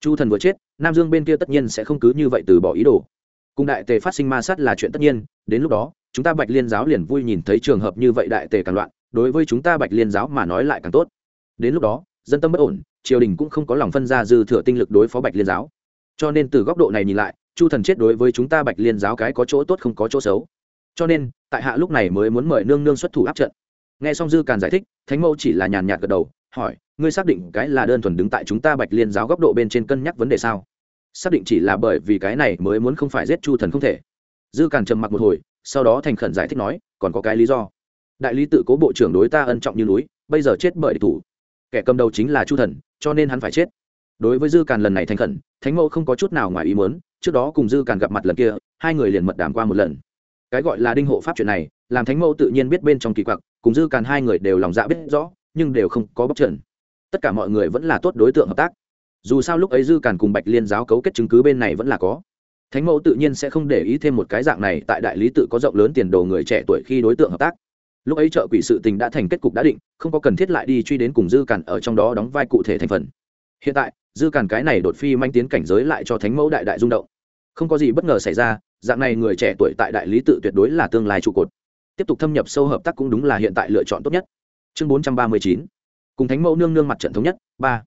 Chu thần vừa chết, nam dương bên kia tất nhiên sẽ không cứ như vậy từ bỏ ý đồ. Cùng đại tề phát sinh ma sát là chuyện tất nhiên, đến lúc đó, chúng ta bạch liên giáo liền vui nhìn thấy trường hợp như vậy đại tề càng loạn đối với chúng ta bạch liên giáo mà nói lại càng tốt. Đến lúc đó, dân tâm bất ổn, triều đình cũng không có lòng phân ra dư thừa tinh lực đối phó bạch liên giáo. Cho nên từ góc độ này nhìn lại, chu thần chết đối với chúng ta bạch liên giáo cái có chỗ tốt không có chỗ xấu. Cho nên, tại hạ lúc này mới muốn mời nương nương xuất thủ áp trận. Nghe xong dư càn giải thích, thánh mẫu chỉ là nhàn nhạt gật đầu, hỏi, ngươi xác định cái là đơn thuần đứng tại chúng ta bạch liên giáo góc độ bên trên cân nhắc vấn đề sao? Xác định chỉ là bởi vì cái này mới muốn không phải giết chu thần không thể. Dư càn trầm mặc một hồi, sau đó thành khẩn giải thích nói, còn có cái lý do đại lý tự cố bộ trưởng đối ta ân trọng như núi, bây giờ chết bởi địch thủ. Kẻ cầm đầu chính là chu thần, cho nên hắn phải chết. Đối với dư càn lần này thành khẩn, thánh mẫu không có chút nào ngoài ý muốn, trước đó cùng dư càn gặp mặt lần kia, hai người liền mật đàm qua một lần. Cái gọi là đinh hộ pháp chuyện này, làm thánh mẫu tự nhiên biết bên trong kỳ quặc, cùng dư càn hai người đều lòng dạ biết rõ, nhưng đều không có bóc trần. Tất cả mọi người vẫn là tốt đối tượng hợp tác. Dù sao lúc ấy dư càn cùng bạch liên giáo cấu kết chứng cứ bên này vẫn là có. Thánh mẫu tự nhiên sẽ không để ý thêm một cái dạng này tại đại lý tự có rộng lớn tiền đồ người trẻ tuổi khi đối tượng hợp tác lúc ấy trợ quỷ sự tình đã thành kết cục đã định, không có cần thiết lại đi truy đến cùng dư càn ở trong đó đóng vai cụ thể thành phần. Hiện tại, dư càn cái này đột phi manh tiến cảnh giới lại cho thánh mẫu đại đại rung động. Không có gì bất ngờ xảy ra, dạng này người trẻ tuổi tại đại lý tự tuyệt đối là tương lai trụ cột. Tiếp tục thâm nhập sâu hợp tác cũng đúng là hiện tại lựa chọn tốt nhất. Chương bốn trăm ba mươi chín, cùng thánh mẫu nương nương mặt trận thống nhất, ba.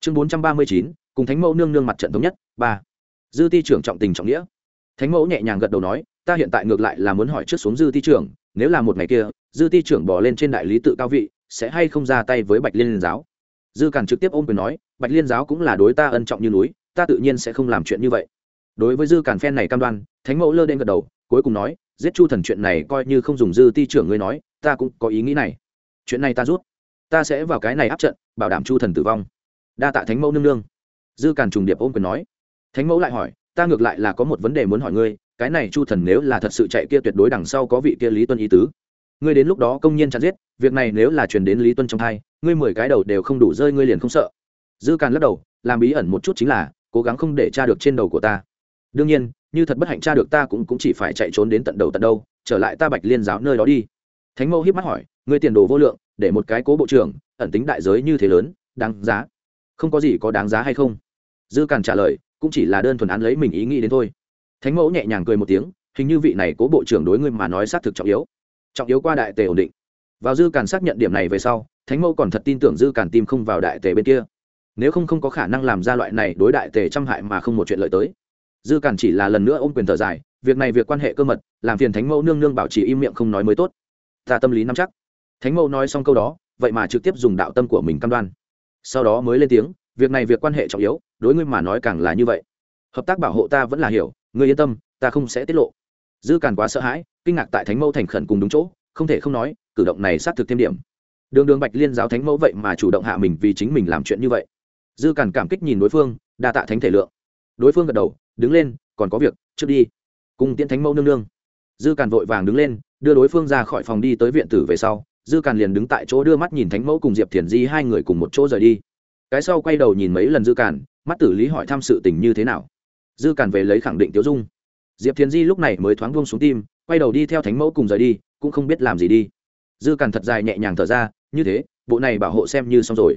Chương bốn trăm ba mươi chín, cùng thánh mẫu nương nương mặt trận thống nhất, ba. Dư ti trưởng trọng tình trọng nghĩa. Thánh mẫu nhẹ nhàng gật đầu nói ta hiện tại ngược lại là muốn hỏi trước xuống dư ti trưởng, nếu là một ngày kia, dư ti trưởng bỏ lên trên đại lý tự cao vị, sẽ hay không ra tay với bạch liên giáo? Dư càn trực tiếp ôm quyền nói, bạch liên giáo cũng là đối ta ân trọng như núi, ta tự nhiên sẽ không làm chuyện như vậy. Đối với dư càn phen này cam đoan, thánh mẫu lơ đen gật đầu, cuối cùng nói, giết chu thần chuyện này coi như không dùng dư ti trưởng ngươi nói, ta cũng có ý nghĩ này. Chuyện này ta rút. Ta sẽ vào cái này áp trận, bảo đảm chu thần tử vong. Đa tạ thánh mẫu nương nương. Dư càn trùng điệp ôm quyền nói. Thánh mẫu lại hỏi, ta ngược lại là có một vấn đề muốn hỏi ngươi cái này chu thần nếu là thật sự chạy kia tuyệt đối đằng sau có vị kia lý tuân ý tứ. Ngươi đến lúc đó công nhiên chặn giết, việc này nếu là truyền đến lý tuân trong hai, ngươi mười cái đầu đều không đủ rơi ngươi liền không sợ. Dư càn lắc đầu, làm bí ẩn một chút chính là, cố gắng không để tra được trên đầu của ta. Đương nhiên, như thật bất hạnh tra được ta cũng cũng chỉ phải chạy trốn đến tận đầu tận đâu, trở lại ta bạch liên giáo nơi đó đi. Thánh mẫu hiếp mắt hỏi, ngươi tiền đồ vô lượng, để một cái cố bộ trưởng, ẩn tính đại giới như thế lớn, đáng giá. Không có gì có đáng giá hay không? Dư càn trả lời, cũng chỉ là đơn thuần án lấy mình ý nghĩ đến thôi thánh mẫu nhẹ nhàng cười một tiếng, hình như vị này cố bộ trưởng đối ngươi mà nói xác thực trọng yếu. Trọng yếu qua đại tề ổn định. Vào dư càn xác nhận điểm này về sau, thánh mẫu còn thật tin tưởng dư càn tim không vào đại tề bên kia. Nếu không không có khả năng làm ra loại này đối đại tề trăm hại mà không một chuyện lợi tới. Dư càn chỉ là lần nữa ôm quyền thở dài, việc này việc quan hệ cơ mật, làm phiền thánh mẫu nương nương bảo trì im miệng không nói mới tốt. Ta tâm lý nắm chắc. Thánh mẫu nói xong câu đó, vậy mà trực tiếp dùng đạo tâm của mình cam đoan. Sau đó mới lên tiếng, việc này việc quan hệ trọng yếu, đối ngươi mà nói càng là như vậy hợp tác bảo hộ ta vẫn là hiểu, ngươi yên tâm, ta không sẽ tiết lộ. Dư càn quá sợ hãi, kinh ngạc tại thánh mẫu thành khẩn cùng đúng chỗ, không thể không nói, cử động này xác thực thêm điểm. Đường đường bạch liên giáo thánh mẫu vậy mà chủ động hạ mình vì chính mình làm chuyện như vậy. Dư càn cảm kích nhìn đối phương, đa tạ thánh thể lượng. Đối phương gật đầu, đứng lên, còn có việc, trước đi. Cùng tiễn thánh mẫu nương nương. Dư càn vội vàng đứng lên, đưa đối phương ra khỏi phòng đi tới viện tử về sau, dư càn liền đứng tại chỗ đưa mắt nhìn thánh mẫu cùng diệp thiền di hai người cùng một chỗ rời đi. Cái sau quay đầu nhìn mấy lần dư càn, mắt tử lý hỏi thăm sự tình như thế nào dư càn về lấy khẳng định tiêu dung. Diệp thiền di lúc này mới thoáng buông xuống tim, quay đầu đi theo thánh mẫu cùng rời đi, cũng không biết làm gì đi. Dư càn thật dài nhẹ nhàng thở ra, như thế, bộ này bảo hộ xem như xong rồi.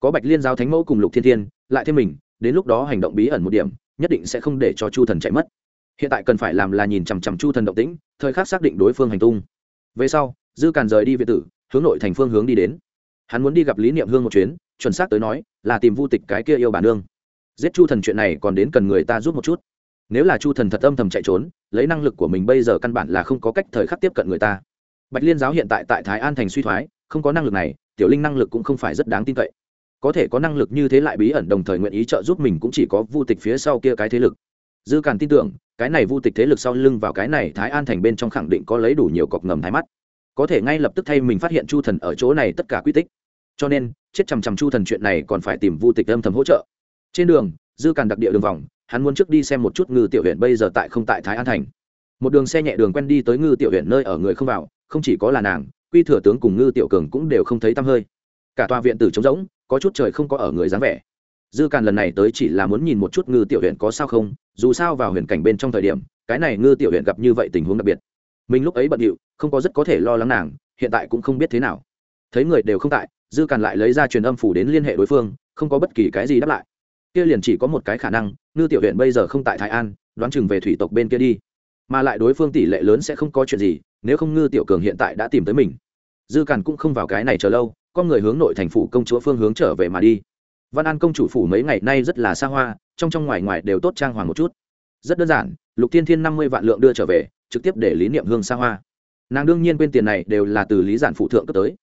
Có bạch liên giáo thánh mẫu cùng lục thiên thiên, lại thêm mình, đến lúc đó hành động bí ẩn một điểm, nhất định sẽ không để cho chu thần chạy mất. Hiện tại cần phải làm là nhìn chằm chằm chu thần động tĩnh, thời khắc xác định đối phương hành tung. Về sau, dư càn rời đi việt tử, hướng nội thành phương hướng đi đến. Hắn muốn đi gặp lý niệm hương một chuyến, chuẩn xác tới nói, là tìm vu tịch cái kia yêu bản nương giết chu thần chuyện này còn đến cần người ta giúp một chút. Nếu là chu thần thật âm thầm chạy trốn, lấy năng lực của mình bây giờ căn bản là không có cách thời khắc tiếp cận người ta. Bạch liên giáo hiện tại tại thái an thành suy thoái, không có năng lực này, tiểu linh năng lực cũng không phải rất đáng tin cậy. Có thể có năng lực như thế lại bí ẩn đồng thời nguyện ý trợ giúp mình cũng chỉ có vu tịch phía sau kia cái thế lực. Dư càn tin tưởng, cái này vu tịch thế lực sau lưng vào cái này thái an thành bên trong khẳng định có lấy đủ nhiều cọc ngầm thái mắt. Có thể ngay lập tức thay mình phát hiện chu thần ở chỗ này tất cả quy tích. Cho nên, chết chằm chằm chu thần chuyện này còn phải tìm vu tịch âm thầm hỗ trợ trên đường, dư càn đặc địa đường vòng, hắn muốn trước đi xem một chút ngư tiểu huyện bây giờ tại không tại thái an thành. Một đường xe nhẹ đường quen đi tới ngư tiểu huyện nơi ở người không vào, không chỉ có là nàng, quy thừa tướng cùng ngư tiểu cường cũng đều không thấy tăm hơi. Cả tòa viện tử trống rỗng, có chút trời không có ở người dáng vẻ. Dư càn lần này tới chỉ là muốn nhìn một chút ngư tiểu huyện có sao không, dù sao vào huyền cảnh bên trong thời điểm, cái này ngư tiểu huyện gặp như vậy tình huống đặc biệt. Mình lúc ấy bận điệu, không có rất có thể lo lắng nàng, hiện tại cũng không biết thế nào. Thấy người đều không tại, dư càn lại lấy ra truyền âm phủ đến liên hệ đối phương, không có bất kỳ cái gì đáp lại kia liền chỉ có một cái khả năng, ngư tiểu huyện bây giờ không tại thái an, đoán chừng về thủy tộc bên kia đi. Mà lại đối phương tỷ lệ lớn sẽ không có chuyện gì, nếu không ngư tiểu cường hiện tại đã tìm tới mình. Dư càn cũng không vào cái này chờ lâu, con người hướng nội thành phủ công chúa phương hướng trở về mà đi. Văn an công chủ phủ mấy ngày nay rất là xa hoa, trong trong ngoài ngoài đều tốt trang hoàng một chút. Rất đơn giản, lục thiên thiên năm mươi vạn lượng đưa trở về, trực tiếp để lý niệm hương xa hoa. Nàng đương nhiên quên tiền này đều là từ lý giản phụ thượng cấp tới.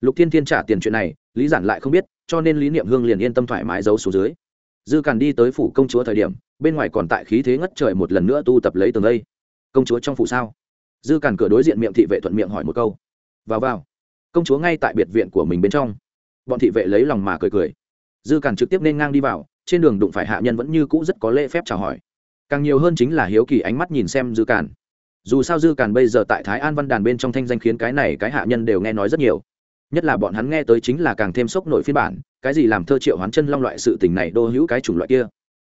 Lục thiên thiên trả tiền chuyện này, lý giản lại không biết, cho nên lý niệm hương liền yên tâm thoải mái giấu xuống dưới dư càn đi tới phủ công chúa thời điểm, bên ngoài còn tại khí thế ngất trời một lần nữa tu tập lấy tường lây. Công chúa trong phủ sao? Dư càn cửa đối diện miệng thị vệ thuận miệng hỏi một câu. Vào vào. Công chúa ngay tại biệt viện của mình bên trong. Bọn thị vệ lấy lòng mà cười cười. Dư càn trực tiếp nên ngang đi vào, trên đường đụng phải hạ nhân vẫn như cũ rất có lễ phép chào hỏi. Càng nhiều hơn chính là hiếu kỳ ánh mắt nhìn xem dư càn. Dù sao dư càn bây giờ tại thái an văn đàn bên trong thanh danh khiến cái này cái hạ nhân đều nghe nói rất nhiều nhất là bọn hắn nghe tới chính là càng thêm sốc nổi phiên bản, cái gì làm thơ triệu hoán chân long loại sự tình này đô hữu cái chủng loại kia.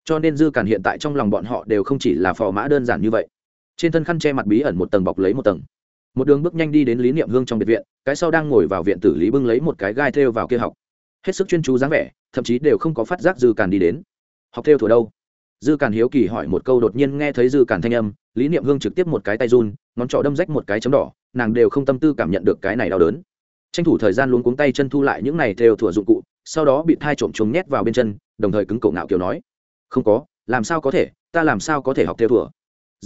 Cho nên dư càn hiện tại trong lòng bọn họ đều không chỉ là phò mã đơn giản như vậy. Trên thân khăn che mặt bí ẩn một tầng bọc lấy một tầng. Một đường bước nhanh đi đến lý niệm hương trong biệt viện, cái sau đang ngồi vào viện tử lý bưng lấy một cái gai thêu vào kia học. Hết sức chuyên chú dáng vẻ, thậm chí đều không có phát giác dư càn đi đến. Học theo thủ đâu? Dư càn hiếu kỳ hỏi một câu đột nhiên nghe thấy dư càn thanh âm, lý niệm hương trực tiếp một cái tay run, ngón trỏ đâm rách một cái chấm đỏ, nàng đều không tâm tư cảm nhận được cái này đau đớn tranh thủ thời gian luống cuống tay chân thu lại những này theo thủa dụng cụ, sau đó bị thai trộm chúng nhét vào bên chân, đồng thời cứng cổ ngạo kiểu nói, không có, làm sao có thể, ta làm sao có thể học theo thủa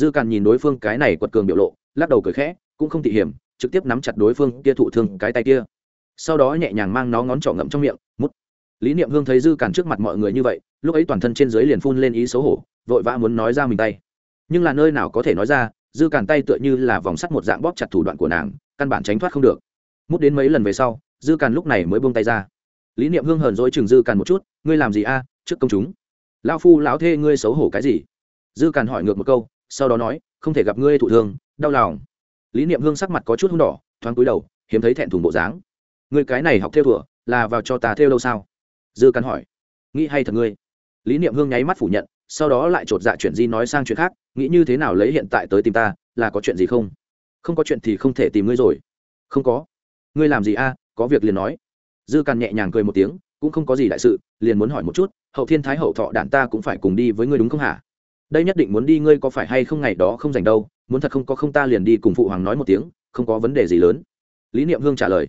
dư càn nhìn đối phương cái này quật cường biểu lộ, lắc đầu cười khẽ, cũng không thị hiểm, trực tiếp nắm chặt đối phương kia thụ thương cái tay kia. Sau đó nhẹ nhàng mang nó ngón trỏ ngậm trong miệng, mút. Lý niệm hương thấy dư càn trước mặt mọi người như vậy, lúc ấy toàn thân trên dưới liền phun lên ý xấu hổ, vội vã muốn nói ra mình tay. Nhưng là nơi nào có thể nói ra, dư càn tay tựa như là vòng sắt một dạng bóp chặt thủ đoạn của nàng, căn bản tránh thoát không được mút đến mấy lần về sau, dư càn lúc này mới buông tay ra. Lý niệm hương hờn dỗi chừng dư càn một chút, ngươi làm gì a? Trước công chúng. Lao phu, lão thê, ngươi xấu hổ cái gì? Dư càn hỏi ngược một câu, sau đó nói, không thể gặp ngươi thụ thương, đau lòng. Lý niệm hương sắc mặt có chút hung đỏ, thoáng cúi đầu, hiếm thấy thẹn thùng bộ dáng. Người cái này học theo thủa, là vào cho ta theo lâu sao? Dư càn hỏi. Nghĩ hay thật ngươi? Lý niệm hương nháy mắt phủ nhận, sau đó lại chột dạ chuyện gì nói sang chuyện khác, nghĩ như thế nào lấy hiện tại tới tìm ta, là có chuyện gì không? Không có chuyện thì không thể tìm ngươi rồi. Không có ngươi làm gì a? Có việc liền nói. Dư càn nhẹ nhàng cười một tiếng, cũng không có gì đại sự, liền muốn hỏi một chút, hậu thiên thái hậu thọ đản ta cũng phải cùng đi với ngươi đúng không hả? Đây nhất định muốn đi, ngươi có phải hay không ngày đó không dành đâu, muốn thật không có không ta liền đi cùng phụ hoàng nói một tiếng, không có vấn đề gì lớn. Lý niệm hương trả lời.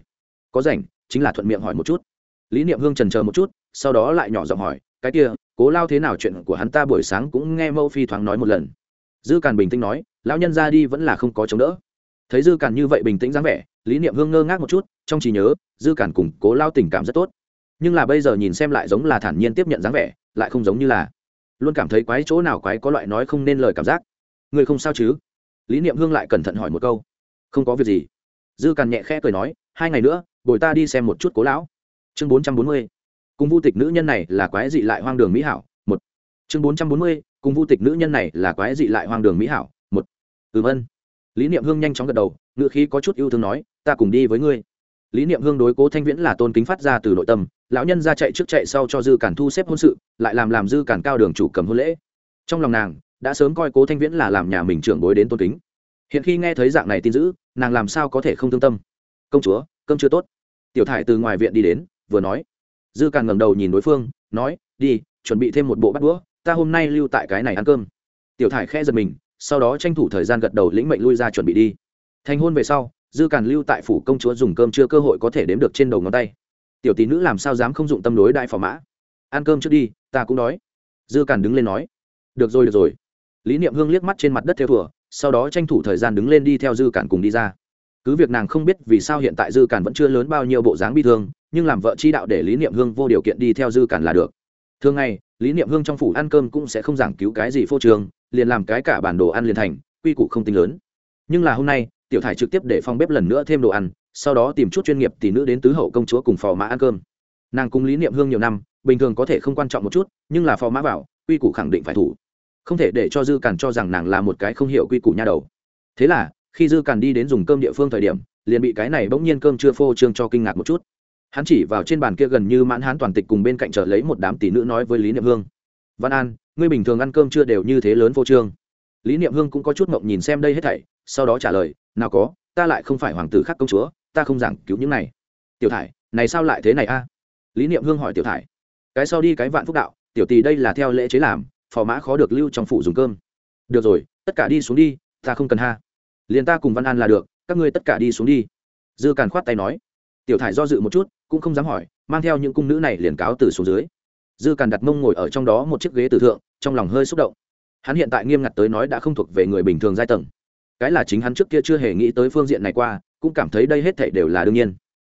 Có rảnh, chính là thuận miệng hỏi một chút. Lý niệm hương trần chờ một chút, sau đó lại nhỏ giọng hỏi, cái kia, cố lao thế nào chuyện của hắn ta buổi sáng cũng nghe mâu phi thoáng nói một lần. Dư càn bình tĩnh nói, lão nhân ra đi vẫn là không có chống đỡ. Thấy dư càn như vậy bình tĩnh dáng vẻ lý niệm hương ngơ ngác một chút, trong trí nhớ, dư cản cùng cố lao tình cảm rất tốt. Nhưng là bây giờ nhìn xem lại giống là thản nhiên tiếp nhận dáng vẻ, lại không giống như là luôn cảm thấy quái chỗ nào quái có loại nói không nên lời cảm giác. Người không sao chứ? Lý niệm hương lại cẩn thận hỏi một câu. Không có việc gì. Dư càn nhẹ khẽ cười nói, hai ngày nữa, bồi ta đi xem một chút cố lão. Chương bốn trăm bốn mươi. Cùng vu tịch nữ nhân này là quái dị lại hoang đường mỹ hảo, một. Chương bốn trăm bốn mươi, cùng vu tịch nữ nhân này là quái dị lại hoang đường mỹ hảo, một. Ừm ân lý niệm hương nhanh chóng gật đầu ngự khí có chút yêu thương nói, ta cùng đi với ngươi. Lý niệm hương đối cố thanh viễn là tôn kính phát ra từ nội tâm, lão nhân ra chạy trước chạy sau cho dư cản thu xếp hôn sự, lại làm làm dư cản cao đường chủ cầm hôn lễ. Trong lòng nàng, đã sớm coi cố thanh viễn là làm nhà mình trưởng bối đến tôn kính. Hiện khi nghe thấy dạng này tin dữ, nàng làm sao có thể không thương tâm? Công chúa, cơm chưa tốt. Tiểu thải từ ngoài viện đi đến, vừa nói. Dư càn ngẩng đầu nhìn đối phương, nói, đi, chuẩn bị thêm một bộ bát đũa, ta hôm nay lưu tại cái này ăn cơm. Tiểu thải khẽ giật mình sau đó tranh thủ thời gian gật đầu lĩnh mệnh lui ra chuẩn bị đi. Thành hôn về sau, dư càn lưu tại phủ công chúa dùng cơm chưa cơ hội có thể đếm được trên đầu ngón tay. Tiểu tỷ nữ làm sao dám không dụng tâm đối đại phò mã? Ăn cơm trước đi, ta cũng đói. Dư càn đứng lên nói. Được rồi được rồi. Lý niệm hương liếc mắt trên mặt đất theo thùa, sau đó tranh thủ thời gian đứng lên đi theo dư càn cùng đi ra. Cứ việc nàng không biết vì sao hiện tại dư càn vẫn chưa lớn bao nhiêu bộ dáng bi thương, nhưng làm vợ chi đạo để lý niệm hương vô điều kiện đi theo dư càn là được thường ngày, lý niệm hương trong phủ ăn cơm cũng sẽ không giảng cứu cái gì phô trường liền làm cái cả bản đồ ăn liền thành, quy củ không tính lớn. Nhưng là hôm nay, tiểu thải trực tiếp để phong bếp lần nữa thêm đồ ăn, sau đó tìm chút chuyên nghiệp tỷ nữ đến tứ hậu công chúa cùng phò mã ăn cơm. Nàng cùng lý niệm hương nhiều năm, bình thường có thể không quan trọng một chút, nhưng là phò mã vào, quy củ khẳng định phải thủ. Không thể để cho dư càn cho rằng nàng là một cái không hiểu quy củ nha đầu. Thế là, khi dư càn đi đến dùng cơm địa phương thời điểm, liền bị cái này bỗng nhiên cơm chưa phô trương cho kinh ngạc một chút hắn chỉ vào trên bàn kia gần như mãn hán toàn tịch cùng bên cạnh trở lấy một đám tỷ nữ nói với lý niệm hương. Văn an, ngươi bình thường ăn cơm chưa đều như thế lớn vô trương. Lý niệm hương cũng có chút mộng nhìn xem đây hết thảy, sau đó trả lời, nào có, ta lại không phải hoàng tử khác công chúa, ta không giảng cứu những này. Tiểu thải, này sao lại thế này a? Lý niệm hương hỏi tiểu thải. Cái sau đi cái vạn phúc đạo, tiểu tỳ đây là theo lễ chế làm, phò mã khó được lưu trong phủ dùng cơm. Được rồi, tất cả đi xuống đi, ta không cần ha. Liền ta cùng văn an là được, các ngươi tất cả đi xuống đi. Dư càn khoát tay nói tiểu thải do dự một chút, cũng không dám hỏi, mang theo những cung nữ này liền cáo từ xuống dưới. Dư càn đặt mông ngồi ở trong đó một chiếc ghế tử thượng, trong lòng hơi xúc động. Hắn hiện tại nghiêm ngặt tới nói đã không thuộc về người bình thường giai tầng. Cái là chính hắn trước kia chưa hề nghĩ tới phương diện này qua, cũng cảm thấy đây hết thảy đều là đương nhiên.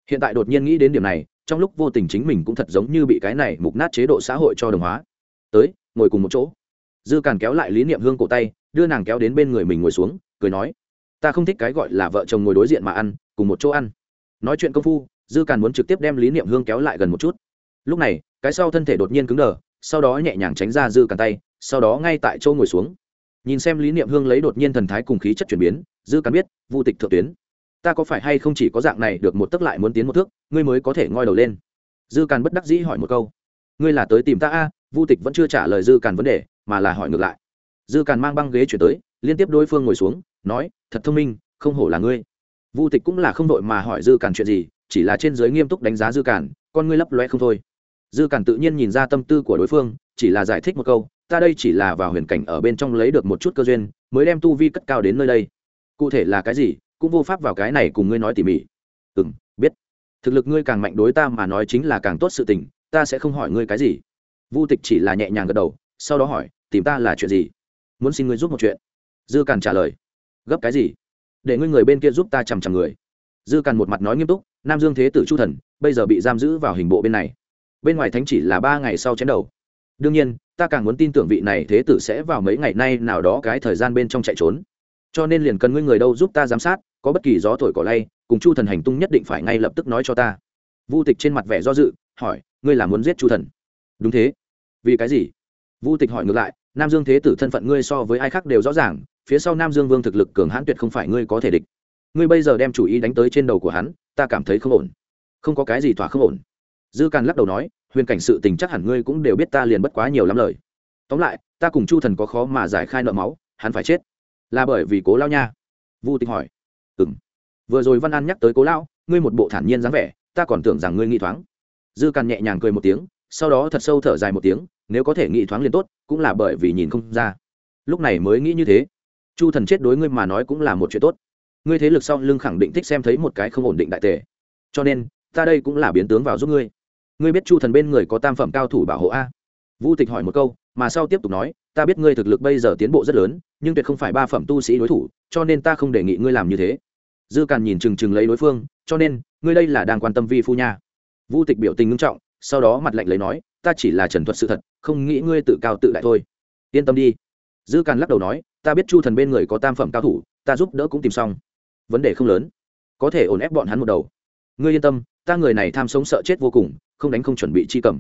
Hiện tại đột nhiên nghĩ đến điểm này, trong lúc vô tình chính mình cũng thật giống như bị cái này mục nát chế độ xã hội cho đồng hóa. Tới, ngồi cùng một chỗ. Dư càn kéo lại lý niệm hương cổ tay, đưa nàng kéo đến bên người mình ngồi xuống, cười nói, ta không thích cái gọi là vợ chồng ngồi đối diện mà ăn, cùng một chỗ ăn nói chuyện công phu dư càn muốn trực tiếp đem lý niệm hương kéo lại gần một chút. Lúc này cái sau thân thể đột nhiên cứng đờ sau đó nhẹ nhàng tránh ra dư càn tay sau đó ngay tại châu ngồi xuống. Nhìn xem lý niệm hương lấy đột nhiên thần thái cùng khí chất chuyển biến dư càn biết vô tịch thượng tuyến. Ta có phải hay không chỉ có dạng này được một tấc lại muốn tiến một thước ngươi mới có thể ngoi đầu lên? Dư càn bất đắc dĩ hỏi một câu. Ngươi là tới tìm ta a? À, vu tịch vẫn chưa trả lời dư càn vấn đề mà là hỏi ngược lại. Dư càn mang băng ghế chuyển tới liên tiếp đối phương ngồi xuống nói thật thông minh không hổ là ngươi vu tịch cũng là không đội mà hỏi dư cản chuyện gì chỉ là trên giới nghiêm túc đánh giá dư cản, con ngươi lấp loe không thôi. Dư cản tự nhiên nhìn ra tâm tư của đối phương chỉ là giải thích một câu ta đây chỉ là vào huyền cảnh ở bên trong lấy được một chút cơ duyên mới đem tu vi cất cao đến nơi đây. Cụ thể là cái gì cũng vô pháp vào cái này cùng ngươi nói tỉ mỉ. Ừ m biết. Thực lực ngươi càng mạnh đối ta mà nói chính là càng tốt sự tình ta sẽ không hỏi ngươi cái gì. Vu tịch chỉ là nhẹ nhàng gật đầu sau đó hỏi tìm ta là chuyện gì? Muốn xin ngươi giúp một chuyện? Dư càn trả lời gấp cái gì? Để ngươi người bên kia giúp ta chằm chằm người. Dư càn một mặt nói nghiêm túc, nam dương thế tử chu thần, bây giờ bị giam giữ vào hình bộ bên này. Bên ngoài thánh chỉ là ba ngày sau chém đầu. Đương nhiên, ta càng muốn tin tưởng vị này thế tử sẽ vào mấy ngày nay nào đó cái thời gian bên trong chạy trốn. Cho nên liền cần ngươi người đâu giúp ta giám sát, có bất kỳ gió thổi cỏ lay, cùng chu thần hành tung nhất định phải ngay lập tức nói cho ta. Vu tịch trên mặt vẻ do dự, hỏi, ngươi là muốn giết chu thần? Đúng thế. Vì cái gì? Vu tịch hỏi ngược lại, nam dương thế tử thân phận ngươi so với ai khác đều rõ ràng phía sau nam dương vương thực lực cường hãn tuyệt không phải ngươi có thể địch. Ngươi bây giờ đem chủ ý đánh tới trên đầu của hắn, ta cảm thấy không ổn. Không có cái gì thỏa không ổn. Dư càn lắc đầu nói, huyền cảnh sự tình chắc hẳn ngươi cũng đều biết ta liền bất quá nhiều lắm lời. Tóm lại, ta cùng chu thần có khó mà giải khai nợ máu, hắn phải chết. Là bởi vì cố lao nha? Vu tịch hỏi. Ừ m vừa rồi văn an nhắc tới cố lao, ngươi một bộ thản nhiên dáng vẻ, ta còn tưởng rằng ngươi nghi thoáng. Dư càn nhẹ nhàng cười một tiếng, sau đó thật sâu thở dài một tiếng, nếu có thể nghĩ thoáng liền tốt, cũng là bởi vì nhìn không ra. Lúc này mới nghĩ như thế chu thần chết đối ngươi mà nói cũng là một chuyện tốt. Ngươi thế lực sau lưng khẳng định thích xem thấy một cái không ổn định đại tề. Cho nên, ta đây cũng là biến tướng vào giúp ngươi. Ngươi biết chu thần bên người có tam phẩm cao thủ bảo hộ a. Vũ tịch hỏi một câu, mà sau tiếp tục nói, ta biết ngươi thực lực bây giờ tiến bộ rất lớn, nhưng tuyệt không phải ba phẩm tu sĩ đối thủ, cho nên ta không đề nghị ngươi làm như thế. Dư càn nhìn chừng chừng lấy đối phương, cho nên, ngươi đây là đang quan tâm vi phu nha. Vũ tịch biểu tình ngưng trọng, sau đó mặt lạnh lấy nói, ta chỉ là trần thuật sự thật, không nghĩ ngươi tự cao tự đại thôi. Yên tâm đi. Dư càn lắc đầu nói ta biết chu thần bên người có tam phẩm cao thủ, ta giúp đỡ cũng tìm xong. Vấn đề không lớn. Có thể ổn ép bọn hắn một đầu. Ngươi yên tâm, ta người này tham sống sợ chết vô cùng, không đánh không chuẩn bị chi cầm.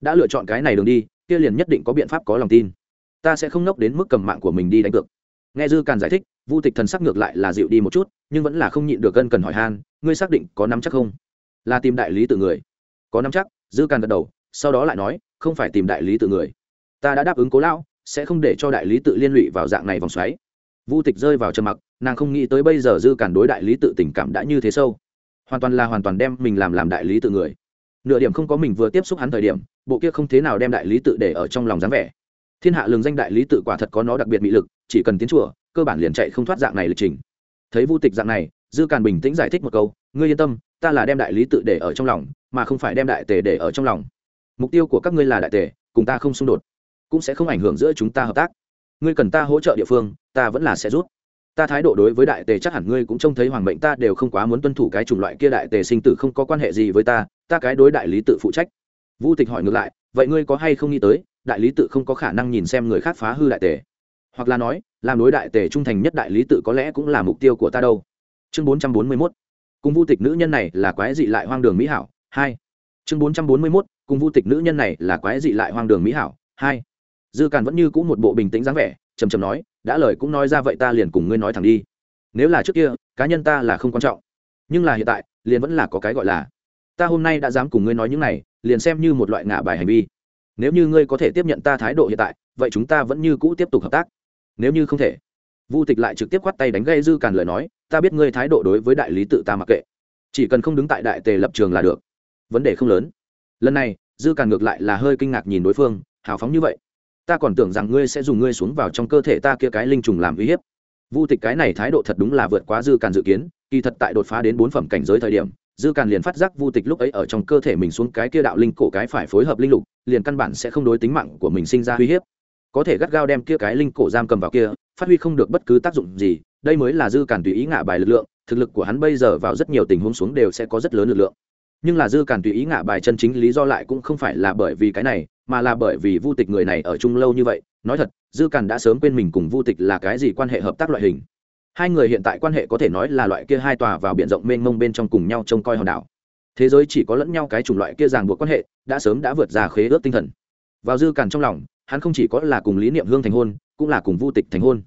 Đã lựa chọn cái này đường đi, kia liền nhất định có biện pháp có lòng tin. Ta sẽ không nốc đến mức cầm mạng của mình đi đánh cược. Nghe dư càn giải thích, vu tịch thần sắc ngược lại là dịu đi một chút, nhưng vẫn là không nhịn được gân cần hỏi han, ngươi xác định có nắm chắc không? Là tìm đại lý tự người. Có nắm chắc, dư càn gật đầu, sau đó lại nói, không phải tìm đại lý tự người. Ta đã đáp ứng cố lão sẽ không để cho đại lý tự liên lụy vào dạng này vòng xoáy. Vu tịch rơi vào trầm mặc, nàng không nghĩ tới bây giờ dư cản đối đại lý tự tình cảm đã như thế sâu. Hoàn toàn là hoàn toàn đem mình làm làm đại lý tự người. Nửa điểm không có mình vừa tiếp xúc hắn thời điểm, bộ kia không thế nào đem đại lý tự để ở trong lòng dáng vẻ. Thiên hạ lường danh đại lý tự quả thật có nó đặc biệt mỹ lực, chỉ cần tiến chùa, cơ bản liền chạy không thoát dạng này lịch trình. Thấy vu tịch dạng này, dư càn bình tĩnh giải thích một câu, ngươi yên tâm, ta là đem đại lý tự để ở trong lòng, mà không phải đem đại tề để ở trong lòng. Mục tiêu của các ngươi là đại tề, cùng ta không xung đột cũng sẽ không ảnh hưởng giữa chúng ta hợp tác. Ngươi cần ta hỗ trợ địa phương, ta vẫn là sẽ rút ta thái độ đối với đại tề chắc hẳn ngươi cũng trông thấy hoàng mệnh ta đều không quá muốn tuân thủ cái chủng loại kia đại tề sinh tử không có quan hệ gì với ta ta cái đối đại lý tự phụ trách. Vu tịch hỏi ngược lại, vậy ngươi có hay không nghĩ tới, đại lý tự không có khả năng nhìn xem người khác phá hư đại tề? Hoặc là nói, làm đối đại tề trung thành nhất đại lý tự có lẽ cũng là mục tiêu của ta đâu. Chương bốn trăm bốn mươi mốt. Cùng vu tịch nữ nhân này là quái dị lại hoang đường mỹ hảo, hai. Chương bốn trăm bốn mươi mốt, cùng vu tịch nữ nhân này là quái dị lại hoang đường mỹ hảo, hai dư càn vẫn như cũ một bộ bình tĩnh dáng vẻ trầm trầm nói, đã lời cũng nói ra vậy ta liền cùng ngươi nói thẳng đi. Nếu là trước kia, cá nhân ta là không quan trọng. Nhưng là hiện tại, liền vẫn là có cái gọi là, ta hôm nay đã dám cùng ngươi nói những này, liền xem như một loại ngả bài hành vi. Nếu như ngươi có thể tiếp nhận ta thái độ hiện tại, vậy chúng ta vẫn như cũ tiếp tục hợp tác. Nếu như không thể. Vu tịch lại trực tiếp quát tay đánh gây dư càn lời nói, ta biết ngươi thái độ đối với đại lý tự ta mặc kệ. Chỉ cần không đứng tại đại tề lập trường là được. Vấn đề không lớn. Lần này, dư càn ngược lại là hơi kinh ngạc nhìn đối phương, hào phóng như vậy ta còn tưởng rằng ngươi sẽ dùng ngươi xuống vào trong cơ thể ta kia cái linh trùng làm uy hiếp. Vu tịch cái này thái độ thật đúng là vượt quá dư càn dự kiến, kỳ thật tại đột phá đến bốn phẩm cảnh giới thời điểm, dư càn liền phát giác vu tịch lúc ấy ở trong cơ thể mình xuống cái kia đạo linh cổ cái phải phối hợp linh lục, liền căn bản sẽ không đối tính mạng của mình sinh ra uy hiếp. Có thể gắt gao đem kia cái linh cổ giam cầm vào kia, phát huy không được bất cứ tác dụng gì, đây mới là dư càn tùy ý ngả bài lực lượng, thực lực của hắn bây giờ vào rất nhiều tình huống xuống đều sẽ có rất lớn lực lượng. Nhưng là dư càn tùy ý ngả bài chân chính lý do lại cũng không phải là bởi vì cái này mà là bởi vì vu tịch người này ở chung lâu như vậy, nói thật, dư càn đã sớm quên mình cùng vu tịch là cái gì quan hệ hợp tác loại hình. Hai người hiện tại quan hệ có thể nói là loại kia hai tòa vào b i ể n rộng mênh mông bên trong cùng nhau trông coi hòn đảo. Thế giới chỉ có lẫn nhau cái chủng loại kia ràng buộc quan hệ, đã sớm đã vượt ra khế ước tinh thần. Vào dư càn trong lòng, hắn không chỉ có là cùng lý niệm hương thành hôn, cũng là cùng vu tịch thành hôn.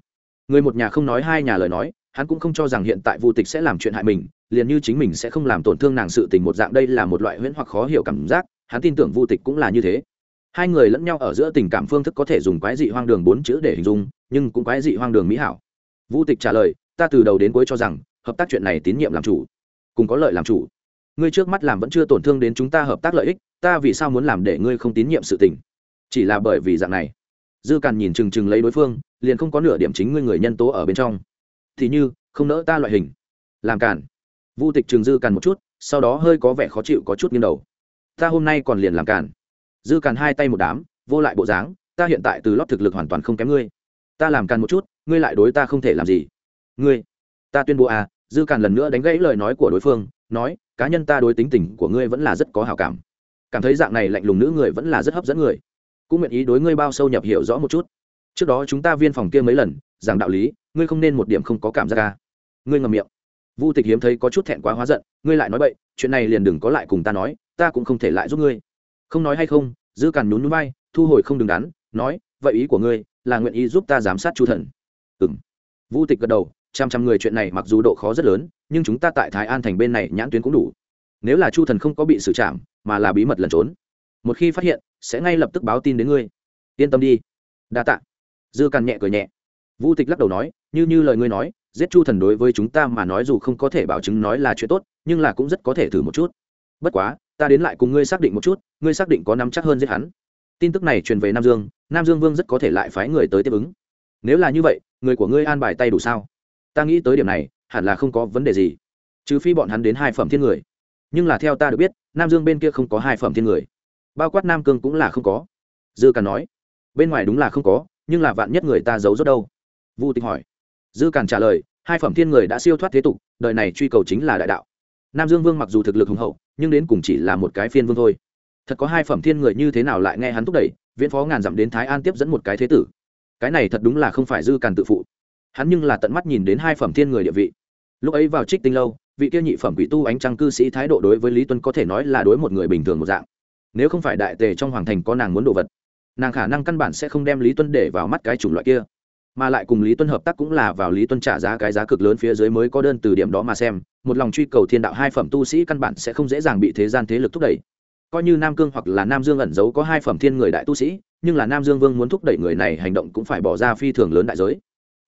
Người một nhà không nói hai nhà lời nói, hắn cũng không cho rằng hiện tại vu tịch sẽ làm chuyện hại mình, liền như chính mình sẽ không làm tổn thương nàng sự tình một dạng. Đây là một loại huyễn hoặc khó hiểu cảm giác, hắn tin tưởng vu tịch cũng là như thế hai người lẫn nhau ở giữa tình cảm phương thức có thể dùng quái dị hoang đường bốn chữ để hình dung, nhưng cũng quái dị hoang đường mỹ hảo. Vũ tịch trả lời, ta từ đầu đến cuối cho rằng, hợp tác chuyện này tín nhiệm làm chủ, cùng có lợi làm chủ. Ngươi trước mắt làm vẫn chưa tổn thương đến chúng ta hợp tác lợi ích, ta vì sao muốn làm để ngươi không tín nhiệm sự tình? Chỉ là bởi vì dạng này. Dư càn nhìn chừng chừng lấy đối phương, liền không có nửa điểm chính ngươi người nhân tố ở bên trong. Thì như, không nỡ ta loại hình. Làm càn. Vu tịch trường dư càn một chút, sau đó hơi có vẻ khó chịu có chút nghiêng đầu. Ta hôm nay còn liền làm càn dư càn hai tay một đám, vô lại bộ dáng, ta hiện tại từ lót thực lực hoàn toàn không kém ngươi. Ta làm càn một chút, ngươi lại đối ta không thể làm gì. Ngươi, ta tuyên bố à dư càn lần nữa đánh gãy lời nói của đối phương, nói, cá nhân ta đối tính tình của ngươi vẫn là rất có hào cảm. Cảm thấy dạng này lạnh lùng nữ người vẫn là rất hấp dẫn người. Cũng nguyện ý đối ngươi bao sâu nhập hiểu rõ một chút. Trước đó chúng ta viên phòng kia mấy lần, giảng đạo lý, ngươi không nên một điểm không có cảm giác ca ngươi ngầm miệng. Vu tịch hiếm thấy có chút thẹn quá hóa giận, ngươi lại nói bậy, chuyện này liền đừng có lại cùng ta nói, ta cũng không thể lại giúp ngươi. Không nói hay không dư càn nhún núi bay thu hồi không đứng đắn, nói, vậy ý của ngươi là nguyện ý giúp ta giám sát chu thần? Ừng vũ tịch gật đầu trăm trăm người chuyện này mặc dù độ khó rất lớn, nhưng chúng ta tại thái an thành bên này nhãn tuyến cũng đủ. Nếu là chu thần không có bị xử trảm, mà là bí mật lẩn trốn, một khi phát hiện, sẽ ngay lập tức báo tin đến ngươi. Yên tâm đi. Đa tạ. dư càn nhẹ cười nhẹ. Vũ tịch lắc đầu nói, như như lời ngươi nói, giết chu thần đối với chúng ta mà nói dù không có thể bảo chứng nói là chuyện tốt, nhưng là cũng rất có thể thử một chút. Bất quá ta đến lại cùng ngươi xác định một chút, ngươi xác định có nắm chắc hơn giết hắn. Tin tức này truyền về nam dương nam dương vương rất có thể lại phái người tới tiếp ứng. Nếu là như vậy, người của ngươi an bài tay đủ sao? Ta nghĩ tới điểm này, hẳn là không có vấn đề gì. Trừ phi bọn hắn đến hai phẩm thiên người. Nhưng là theo ta được biết, nam dương bên kia không có hai phẩm thiên người. Bao quát nam cương cũng là không có. Dư càn nói, bên ngoài đúng là không có, nhưng là vạn nhất người ta giấu rất đâu? Vu tịch hỏi. Dư càn trả lời, hai phẩm thiên người đã siêu thoát thế tục, đời này truy cầu chính là đại đạo. Nam dương vương mặc dù thực lực hùng hậu nhưng đến cùng chỉ là một cái phiên vương thôi. Thật có hai phẩm thiên người như thế nào lại nghe hắn thúc đẩy, viễn phó ngàn dặm đến thái an tiếp dẫn một cái thế tử. Cái này thật đúng là không phải dư càn tự phụ. Hắn nhưng là tận mắt nhìn đến hai phẩm thiên người địa vị. Lúc ấy vào trích tinh lâu, vị kia nhị phẩm quỷ tu ánh trăng cư sĩ thái độ đối với lý tuân có thể nói là đối một người bình thường một dạng. Nếu không phải đại tề trong hoàng thành có nàng muốn đồ vật, nàng khả năng căn bản sẽ không đem lý tuân để vào mắt cái chủng loại kia mà lại cùng lý tuân hợp tác cũng là vào lý tuân trả giá cái giá cực lớn phía dưới mới có đơn từ điểm đó mà xem, một lòng truy cầu thiên đạo hai phẩm tu sĩ căn bản sẽ không dễ dàng bị thế gian thế lực thúc đẩy. Coi như nam cương hoặc là nam dương ẩn giấu có hai phẩm thiên người đại tu sĩ, nhưng là nam dương vương muốn thúc đẩy người này hành động cũng phải bỏ ra phi thường lớn đại giới.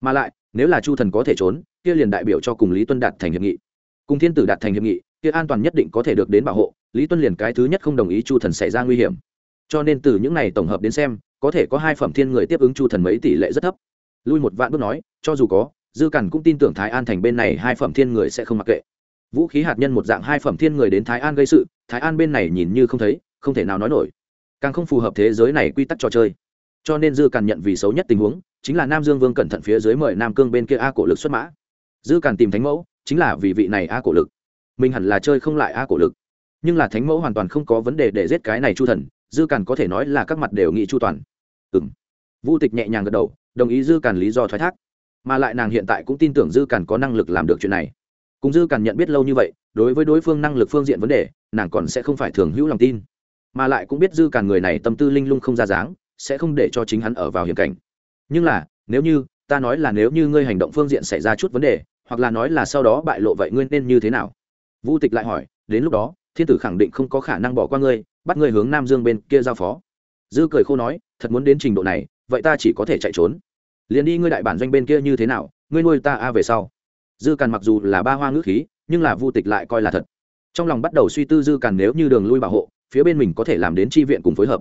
Mà lại, nếu là chu thần có thể trốn, kia liền đại biểu cho cùng lý tuân đạt thành hiệp nghị. Cùng thiên tử đạt thành hiệp nghị, kia an toàn nhất định có thể được đến bảo hộ, lý tuân liền cái thứ nhất không đồng ý chu thần xảy ra nguy hiểm. Cho nên từ những này tổng hợp đến xem, có thể có hai phẩm thiên người tiếp ứng chu thần mấy tỷ lệ rất thấp lui một vạn bước nói, cho dù có, dư cản cũng tin tưởng thái an thành bên này hai phẩm thiên người sẽ không mặc kệ. Vũ khí hạt nhân một dạng hai phẩm thiên người đến thái an gây sự, thái an bên này nhìn như không thấy, không thể nào nói nổi. Càng không phù hợp thế giới này quy tắc trò chơi. Cho nên dư càn nhận vì xấu nhất tình huống, chính là nam dương vương cẩn thận phía dưới mời nam cương bên kia a cổ lực xuất mã. Dư càn tìm thánh mẫu, chính là vì vị này a cổ lực. Mình hẳn là chơi không lại a cổ lực. Nhưng là thánh mẫu hoàn toàn không có vấn đề để giết cái này chu thần, dư càn có thể nói là các mặt đều nghị chu toàn. Ừ m vô tịch nhẹ nhàng gật đầu đồng ý dư càn lý do thoái thác. Mà lại nàng hiện tại cũng tin tưởng dư càn có năng lực làm được chuyện này. Cùng dư càn nhận biết lâu như vậy, đối với đối phương năng lực phương diện vấn đề, nàng còn sẽ không phải thường hữu lòng tin. Mà lại cũng biết dư càn người này tâm tư linh lung không ra dáng, sẽ không để cho chính hắn ở vào hiểm cảnh. Nhưng là, nếu như, ta nói là nếu như ngươi hành động phương diện xảy ra chút vấn đề, hoặc là nói là sau đó bại lộ vậy ngươi nên như thế nào? Vu tịch lại hỏi, đến lúc đó, thiên tử khẳng định không có khả năng bỏ qua ngươi, bắt ngươi hướng nam dương bên kia giao phó. Dư cười khô nói, thật muốn đến trình độ này vậy ta chỉ có thể chạy trốn. Liền đi ngươi đại bản doanh bên kia như thế nào, ngươi nuôi ta a về sau. Dư càn mặc dù là ba hoa ngữ khí, nhưng là vu tịch lại coi là thật. Trong lòng bắt đầu suy tư dư càn nếu như đường lui bảo hộ, phía bên mình có thể làm đến tri viện cùng phối hợp.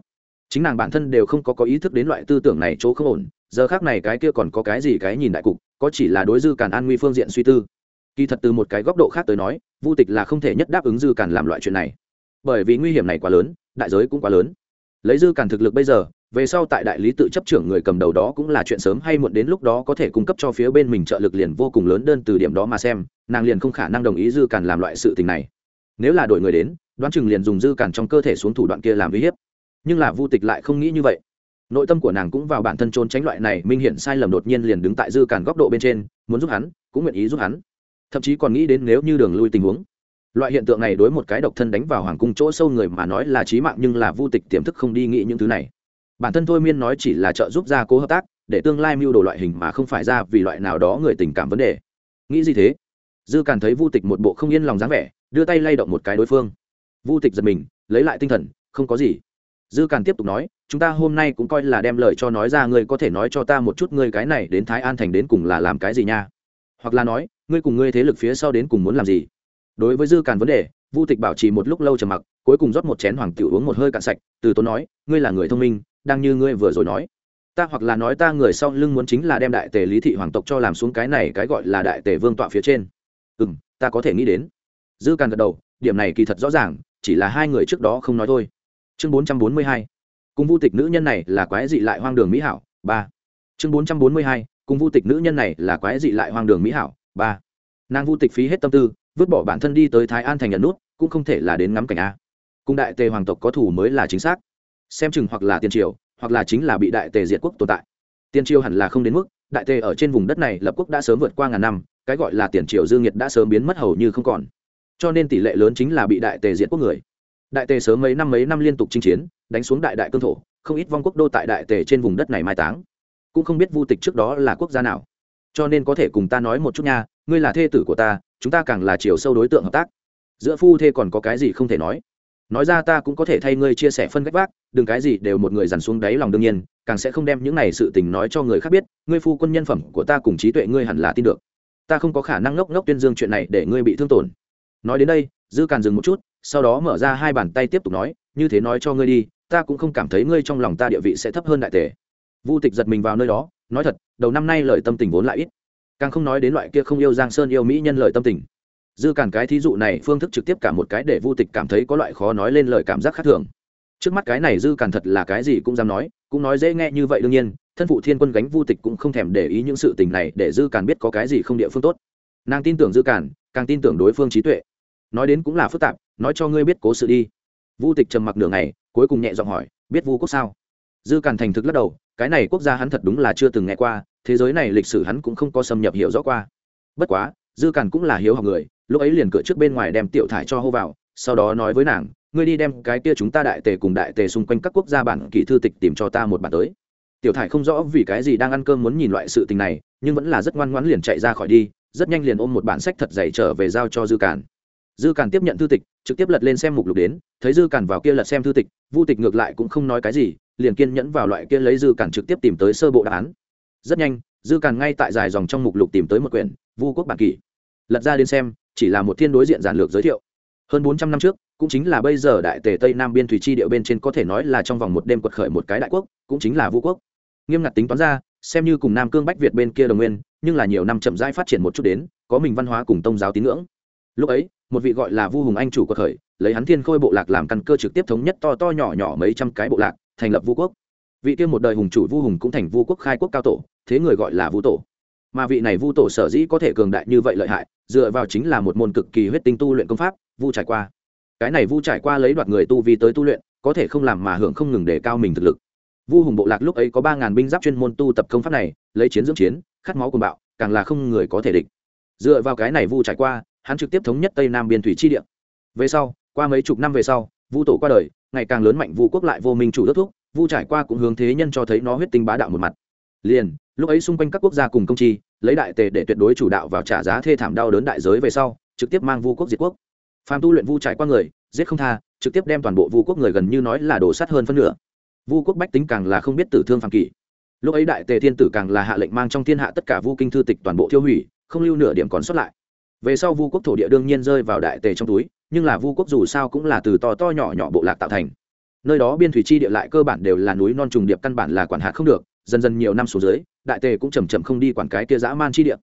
Chính nàng bản thân đều không có có ý thức đến loại tư tưởng này chỗ không ổn, giờ khác này cái kia còn có cái gì cái nhìn đại cục, có chỉ là đối dư càn an nguy phương diện suy tư. Kỳ thật từ một cái góc độ khác tới nói, vu tịch là không thể nhất đáp ứng dư càn làm loại chuyện này. Bởi vì nguy hiểm này quá lớn, đại giới cũng quá lớn. Lấy dư càn thực lực bây giờ về sau tại đại lý tự chấp trưởng người cầm đầu đó cũng là chuyện sớm hay muộn đến lúc đó có thể cung cấp cho phía bên mình trợ lực liền vô cùng lớn đơn từ điểm đó mà xem, nàng liền không khả năng đồng ý dư càn làm loại sự tình này. Nếu là đổi người đến, đoán chừng liền dùng dư càn trong cơ thể xuống thủ đoạn kia làm uy hiếp. Nhưng là vu tịch lại không nghĩ như vậy. Nội tâm của nàng cũng vào bản thân trốn tránh loại này, minh hiện sai lầm đột nhiên liền đứng tại dư càn góc độ bên trên, muốn giúp hắn, cũng nguyện ý giúp hắn. Thậm chí còn nghĩ đến nếu như đường lui tình huống. Loại hiện tượng này đối một cái độc thân đánh vào hoàng cung chỗ sâu người mà nói là trí mạng nhưng là vu tịch tiềm thức không đi nghĩ những thứ này bản thân thôi miên nói chỉ là trợ giúp gia cố hợp tác, để tương lai mưu đồ loại hình mà không phải ra vì loại nào đó người tình cảm vấn đề. Nghĩ gì thế? Dư càn thấy vu tịch một bộ không yên lòng dáng vẻ, đưa tay lay động một cái đối phương. Vu tịch giật mình, lấy lại tinh thần, không có gì. Dư càn tiếp tục nói, chúng ta hôm nay cũng coi là đem lời cho nói ra, ngươi có thể nói cho ta một chút ngươi cái này đến thái an thành đến cùng là làm cái gì nha? Hoặc là nói, ngươi cùng ngươi thế lực phía sau đến cùng muốn làm gì? Đối với dư càn vấn đề, vu tịch bảo trì một lúc lâu trầm mặc, cuối cùng rót một chén hoàng tiểu uống một hơi cạn sạch, từ tốn nói, ngươi là người thông minh đang như ngươi vừa rồi nói. Ta hoặc là nói ta người sau lưng muốn chính là đem đại tề lý thị hoàng tộc cho làm xuống cái này cái gọi là đại tề vương tọa phía trên. Ừ m ta có thể nghĩ đến. Dư càn gật đầu, điểm này kỳ thật rõ ràng, chỉ là hai người trước đó không nói thôi. Chương bốn trăm bốn mươi hai. Cùng vu tịch nữ nhân này là quái dị lại hoang đường mỹ hảo, ba. Chương bốn trăm bốn mươi hai. Cùng vu tịch nữ nhân này là quái dị lại hoang đường mỹ hảo, ba. Nàng vu tịch phí hết tâm tư, vứt bỏ bản thân đi tới thái an thành nhận nút, cũng không thể là đến ngắm cảnh a. Cùng đại tề hoàng tộc có thủ mới là chính xác xem chừng hoặc là tiền triều, hoặc là chính là bị đại tề diệt quốc tồn tại. Tiền triều hẳn là không đến mức, đại tề ở trên vùng đất này lập quốc đã sớm vượt qua ngàn năm, cái gọi là tiền triều dương nhiệt đã sớm biến mất hầu như không còn. Cho nên tỷ lệ lớn chính là bị đại tề diệt quốc người. Đại tề sớm mấy năm mấy năm liên tục chinh chiến, đánh xuống đại đại cương thổ, không ít vong quốc đô tại đại tề trên vùng đất này mai táng. Cũng không biết vu tịch trước đó là quốc gia nào. Cho nên có thể cùng ta nói một chút nha, ngươi là thê tử của ta, chúng ta càng là chiều sâu đối tượng hợp tác. Giữa phu thê còn có cái gì không thể nói nói ra ta cũng có thể thay ngươi chia sẻ phân cách vác, đừng cái gì đều một người dằn xuống đáy lòng đương nhiên, càng sẽ không đem những này sự tình nói cho người khác biết, ngươi phu quân nhân phẩm của ta cùng trí tuệ ngươi hẳn là tin được. Ta không có khả năng ngốc ngốc tuyên dương chuyện này để ngươi bị thương tổn. Nói đến đây, dư càn dừng một chút, sau đó mở ra hai bàn tay tiếp tục nói, như thế nói cho ngươi đi, ta cũng không cảm thấy ngươi trong lòng ta địa vị sẽ thấp hơn đại tề. Vu tịch giật mình vào nơi đó, nói thật, đầu năm nay lời tâm tình vốn lại ít. Càng không nói đến loại kia không yêu giang sơn yêu mỹ nhân lời tâm tình dư cản cái thí dụ này phương thức trực tiếp cả một cái để vu tịch cảm thấy có loại khó nói lên lời cảm giác khác thường. Trước mắt cái này dư cản thật là cái gì cũng dám nói, cũng nói dễ nghe như vậy đương nhiên, thân phụ thiên quân gánh vu tịch cũng không thèm để ý những sự tình này để dư cản biết có cái gì không địa phương tốt. Nàng tin tưởng dư cản, càng tin tưởng đối phương trí tuệ. Nói đến cũng là phức tạp, nói cho ngươi biết cố sự đi. Vu tịch trầm mặc nửa ngày, cuối cùng nhẹ giọng hỏi, biết vu quốc sao? Dư cản thành thực lắc đầu, cái này quốc gia hắn thật đúng là chưa từng nghe qua, thế giới này lịch sử hắn cũng không có xâm nhập hiểu rõ qua. Bất quá, dư cản cũng là hiếu học người lúc ấy liền cửa trước bên ngoài đem tiểu thải cho hô vào, sau đó nói với nàng, ngươi đi đem cái kia chúng ta đại tề cùng đại tề xung quanh các quốc gia bản kỳ thư tịch tìm cho ta một bản tới. Tiểu thải không rõ vì cái gì đang ăn cơm muốn nhìn loại sự tình này, nhưng vẫn là rất ngoan ngoãn liền chạy ra khỏi đi, rất nhanh liền ôm một bản sách thật dày trở về giao cho dư cản dư càn tiếp nhận thư tịch, trực tiếp lật lên xem mục lục đến, thấy dư càn vào kia lật xem thư tịch, vu tịch ngược lại cũng không nói cái gì, liền kiên nhẫn vào loại kia lấy dư càn trực tiếp tìm tới sơ bộ đáp án. Rất nhanh, dư càn ngay tại dài dòng trong mục lục tìm tới một quyển vu quốc bản kỷ. Lật ra đến xem chỉ là một thiên đối diện giản lược giới thiệu. Hơn bốn trăm năm trước, cũng chính là bây giờ đại tề tây nam biên thủy chi địa bên trên có thể nói là trong vòng một đêm quật khởi một cái đại quốc, cũng chính là vu quốc. Nghiêm ngặt tính toán ra, xem như cùng nam cương bách việt bên kia đồng nguyên, nhưng là nhiều năm chậm rãi phát triển một chút đến, có mình văn hóa cùng tôn giáo tín ngưỡng. Lúc ấy, một vị gọi là vu hùng anh chủ quật khởi, lấy hắn thiên khôi bộ lạc làm căn cơ trực tiếp thống nhất to to nhỏ nhỏ mấy trăm cái bộ lạc, thành lập vu quốc. Vị kia một đời hùng chủ vu hùng cũng thành vu quốc khai quốc cao tổ, thế người gọi là vu tổ. Mà vị này vu tổ sở dĩ có thể cường đại như vậy lợi hại dựa vào chính là một môn cực kỳ huyết tinh tu luyện công pháp, vu trải qua. Cái này vu trải qua lấy đoạt người tu vi tới tu luyện, có thể không làm mà hưởng không ngừng để cao mình thực lực. Vu hùng bộ lạc lúc ấy có ba ngàn binh giáp chuyên môn tu tập công pháp này, lấy chiến dưỡng chiến, khát máu cùng bạo, càng là không người có thể địch. Dựa vào cái này vu trải qua, hắn trực tiếp thống nhất tây nam biên thủy chi địa. Về sau, qua mấy chục năm về sau, vu tổ qua đời, ngày càng lớn mạnh vu quốc lại vô minh chủ đất thuốc vu trải qua cũng hướng thế nhân cho thấy nó huyết tinh bá đạo một mặt. Liền, lúc ấy xung quanh các quốc gia cùng công chi lấy đại tề để tuyệt đối chủ đạo vào trả giá thê thảm đau đớn đại giới về sau, trực tiếp mang vu quốc diệt quốc. Phàm tu luyện vu trải qua người, giết không tha, trực tiếp đem toàn bộ vu quốc người gần như nói là đổ sát hơn phân nửa. Vu quốc bách tính càng là không biết tử thương phàm kỷ. Lúc ấy đại tề thiên tử càng là hạ lệnh mang trong thiên hạ tất cả vu kinh thư tịch toàn bộ tiêu hủy, không lưu nửa điểm còn xuất lại. Về sau vu quốc thổ địa đương nhiên rơi vào đại tề trong túi, nhưng là vu quốc dù sao cũng là từ to to nhỏ nhỏ bộ lạc tạo thành. Nơi đó biên thủy chi địa lại cơ bản đều là núi non trùng điệp căn bản là quản hạt không được dần dần nhiều năm xuống dưới, đại tề cũng chầm chậm không đi quản cái kia dã man chi địa.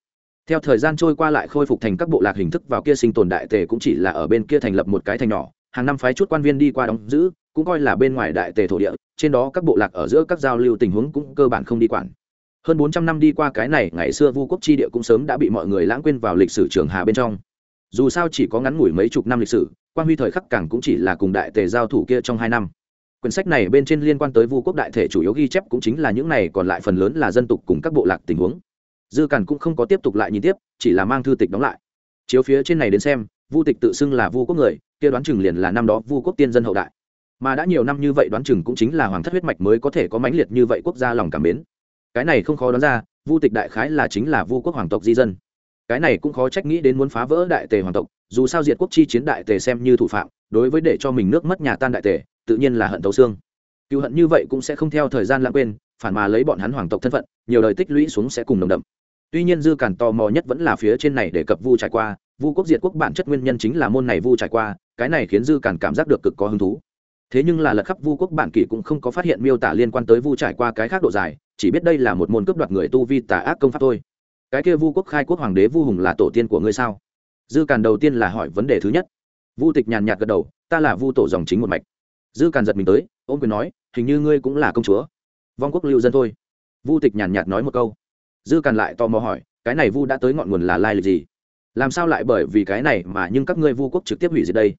Theo thời gian trôi qua lại khôi phục thành các bộ lạc hình thức vào kia sinh tồn đại tề cũng chỉ là ở bên kia thành lập một cái thành nhỏ, hàng năm phái chút quan viên đi qua đóng giữ, cũng coi là bên ngoài đại tề thổ địa, trên đó các bộ lạc ở giữa các giao lưu tình huống cũng cơ bản không đi quản. Hơn bốn trăm năm đi qua cái này, ngày xưa vu quốc chi địa cũng sớm đã bị mọi người lãng quên vào lịch sử trường hà bên trong. Dù sao chỉ có ngắn ngủi mấy chục năm lịch sử quan huy thời khắc càng cũng chỉ là cùng đại tề giao thủ kia trong hai năm quyển sách này bên trên liên quan tới vu quốc đại thể chủ yếu ghi chép cũng chính là những này, còn lại phần lớn là dân tục cùng các bộ lạc tình huống. Dư càn cũng không có tiếp tục lại nhìn tiếp, chỉ là mang thư tịch đóng lại. Chiếu phía trên này đến xem, vu tịch tự xưng là vu quốc người, kia đoán chừng liền là năm đó vu quốc tiên dân hậu đại. Mà đã nhiều năm như vậy đoán chừng cũng chính là hoàng thất huyết mạch mới có thể có mãnh liệt như vậy quốc gia lòng cảm mến. Cái này không khó đoán ra, vu tịch đại khái là chính là vu quốc hoàng tộc di dân. Cái này cũng khó trách nghĩ đến muốn phá vỡ đại tề hoàng tộc, dù sao diệt quốc chi chiến đại tề xem như thủ phạm, đối với để cho mình nước mất nhà tan đại tề tự nhiên là hận tấu xương. Cựu hận như vậy cũng sẽ không theo thời gian lãng quên, phản mà lấy bọn hắn hoàng tộc thân phận, nhiều đời tích lũy xuống sẽ cùng nồng đậm. Tuy nhiên dư cản tò mò nhất vẫn là phía trên này để cập vu trải qua, vu quốc diệt quốc bản chất nguyên nhân chính là môn này vu trải qua, cái này khiến dư cản cảm giác được cực có hứng thú. Thế nhưng là lật khắp vu quốc bản kỷ cũng không có phát hiện miêu tả liên quan tới vu trải qua cái khác độ dài, chỉ biết đây là một môn cướp đoạt người tu vi tà ác công pháp thôi. Cái kia vu quốc khai quốc hoàng đế vu hùng là tổ tiên của ngươi sao? Dư càn đầu tiên là hỏi vấn đề thứ nhất. Vu tịch nhàn nhạt gật đầu, ta là vu tổ dòng chính một mạch dư càn giật mình tới, ôm quyền nói, hình như ngươi cũng là công chúa. Vong quốc lưu dân thôi. Vu tịch nhàn nhạt nói một câu. Dư càn lại tò mò hỏi, cái này vu đã tới ngọn nguồn là lai lịch gì? Làm sao lại bởi vì cái này mà nhưng các ngươi vu quốc trực tiếp hủy diệt đây?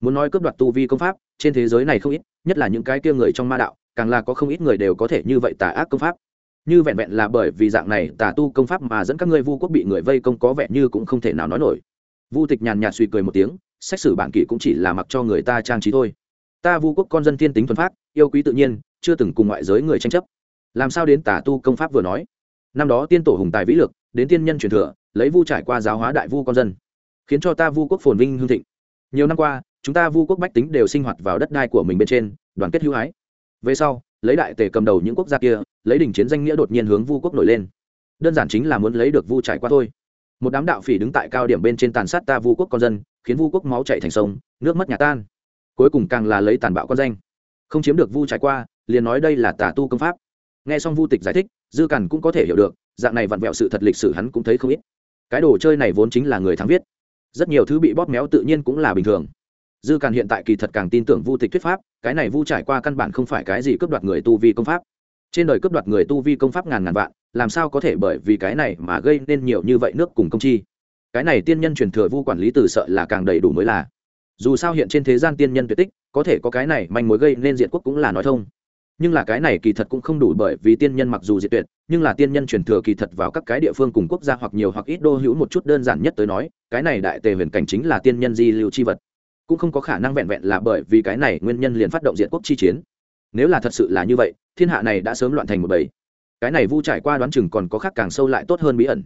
Muốn nói cướp đoạt tu vi công pháp, trên thế giới này không ít, nhất là những cái kia người trong ma đạo, càng là có không ít người đều có thể như vậy tà ác công pháp. Như vẹn vẹn là bởi vì dạng này tà tu công pháp mà dẫn các ngươi vu quốc bị người vây công có vẻ như cũng không thể nào nói nổi. Vu tịch nhàn nhạt suy cười một tiếng, xét xử bản kỷ cũng chỉ là mặc cho người ta trang trí thôi ta vu quốc con dân thiên tính thuần phát yêu quý tự nhiên, chưa từng cùng ngoại giới người tranh chấp. Làm sao đến tả tu công pháp vừa nói? Năm đó tiên tổ hùng tài vĩ lực, đến tiên nhân truyền thừa, lấy vu trải qua giáo hóa đại vu con dân, khiến cho ta vu quốc phồn vinh hương thịnh. Nhiều năm qua, chúng ta vu quốc bách tính đều sinh hoạt vào đất đai của mình bên trên, đoàn kết hữu hái về sau, lấy đại tề cầm đầu những quốc gia kia, lấy đình chiến danh nghĩa đột nhiên hướng vu quốc nổi lên. Đơn giản chính là muốn lấy được vu trải qua thôi. Một đám đạo phỉ đứng tại cao điểm bên trên tàn sát ta vu quốc con dân, khiến vu quốc máu chạy thành sông, nước mất nhà tan cuối cùng càng là lấy tàn bạo con danh. Không chiếm được vu trải qua, liền nói đây là tà tu công pháp. Nghe xong vu tịch giải thích, dư cằn cũng có thể hiểu được, dạng này vặn vẹo sự thật lịch sử hắn cũng thấy không ít. Cái đồ chơi này vốn chính là người thắng viết. Rất nhiều thứ bị bóp méo tự nhiên cũng là bình thường. Dư càn hiện tại kỳ thật càng tin tưởng vu tịch thuyết pháp, cái này vu trải qua căn bản không phải cái gì cướp đoạt người tu vi công pháp. Trên đời cướp đoạt người tu vi công pháp ngàn ngàn vạn, làm sao có thể bởi vì cái này mà gây nên nhiều như vậy nước cùng công chi? Cái này tiên nhân truyền thừa vu quản lý từ sợ là càng đầy đủ mới là dù sao hiện trên thế gian tiên nhân tuyệt tích, có thể có cái này manh mối gây nên diện quốc cũng là nói thông. Nhưng là cái này kỳ thật cũng không đủ bởi vì tiên nhân mặc dù diệt tuyệt, nhưng là tiên nhân truyền thừa kỳ thật vào các cái địa phương cùng quốc gia hoặc nhiều hoặc ít đô hữu một chút đơn giản nhất tới nói, cái này đại tề huyền cảnh chính là tiên nhân di lưu chi vật. Cũng không có khả năng vẹn vẹn là bởi vì cái này nguyên nhân liền phát động diện quốc chi chiến. Nếu là thật sự là như vậy, thiên hạ này đã sớm loạn thành một bầy. Cái này vu trải qua đoán chừng còn có khác càng sâu lại tốt hơn bí ẩn.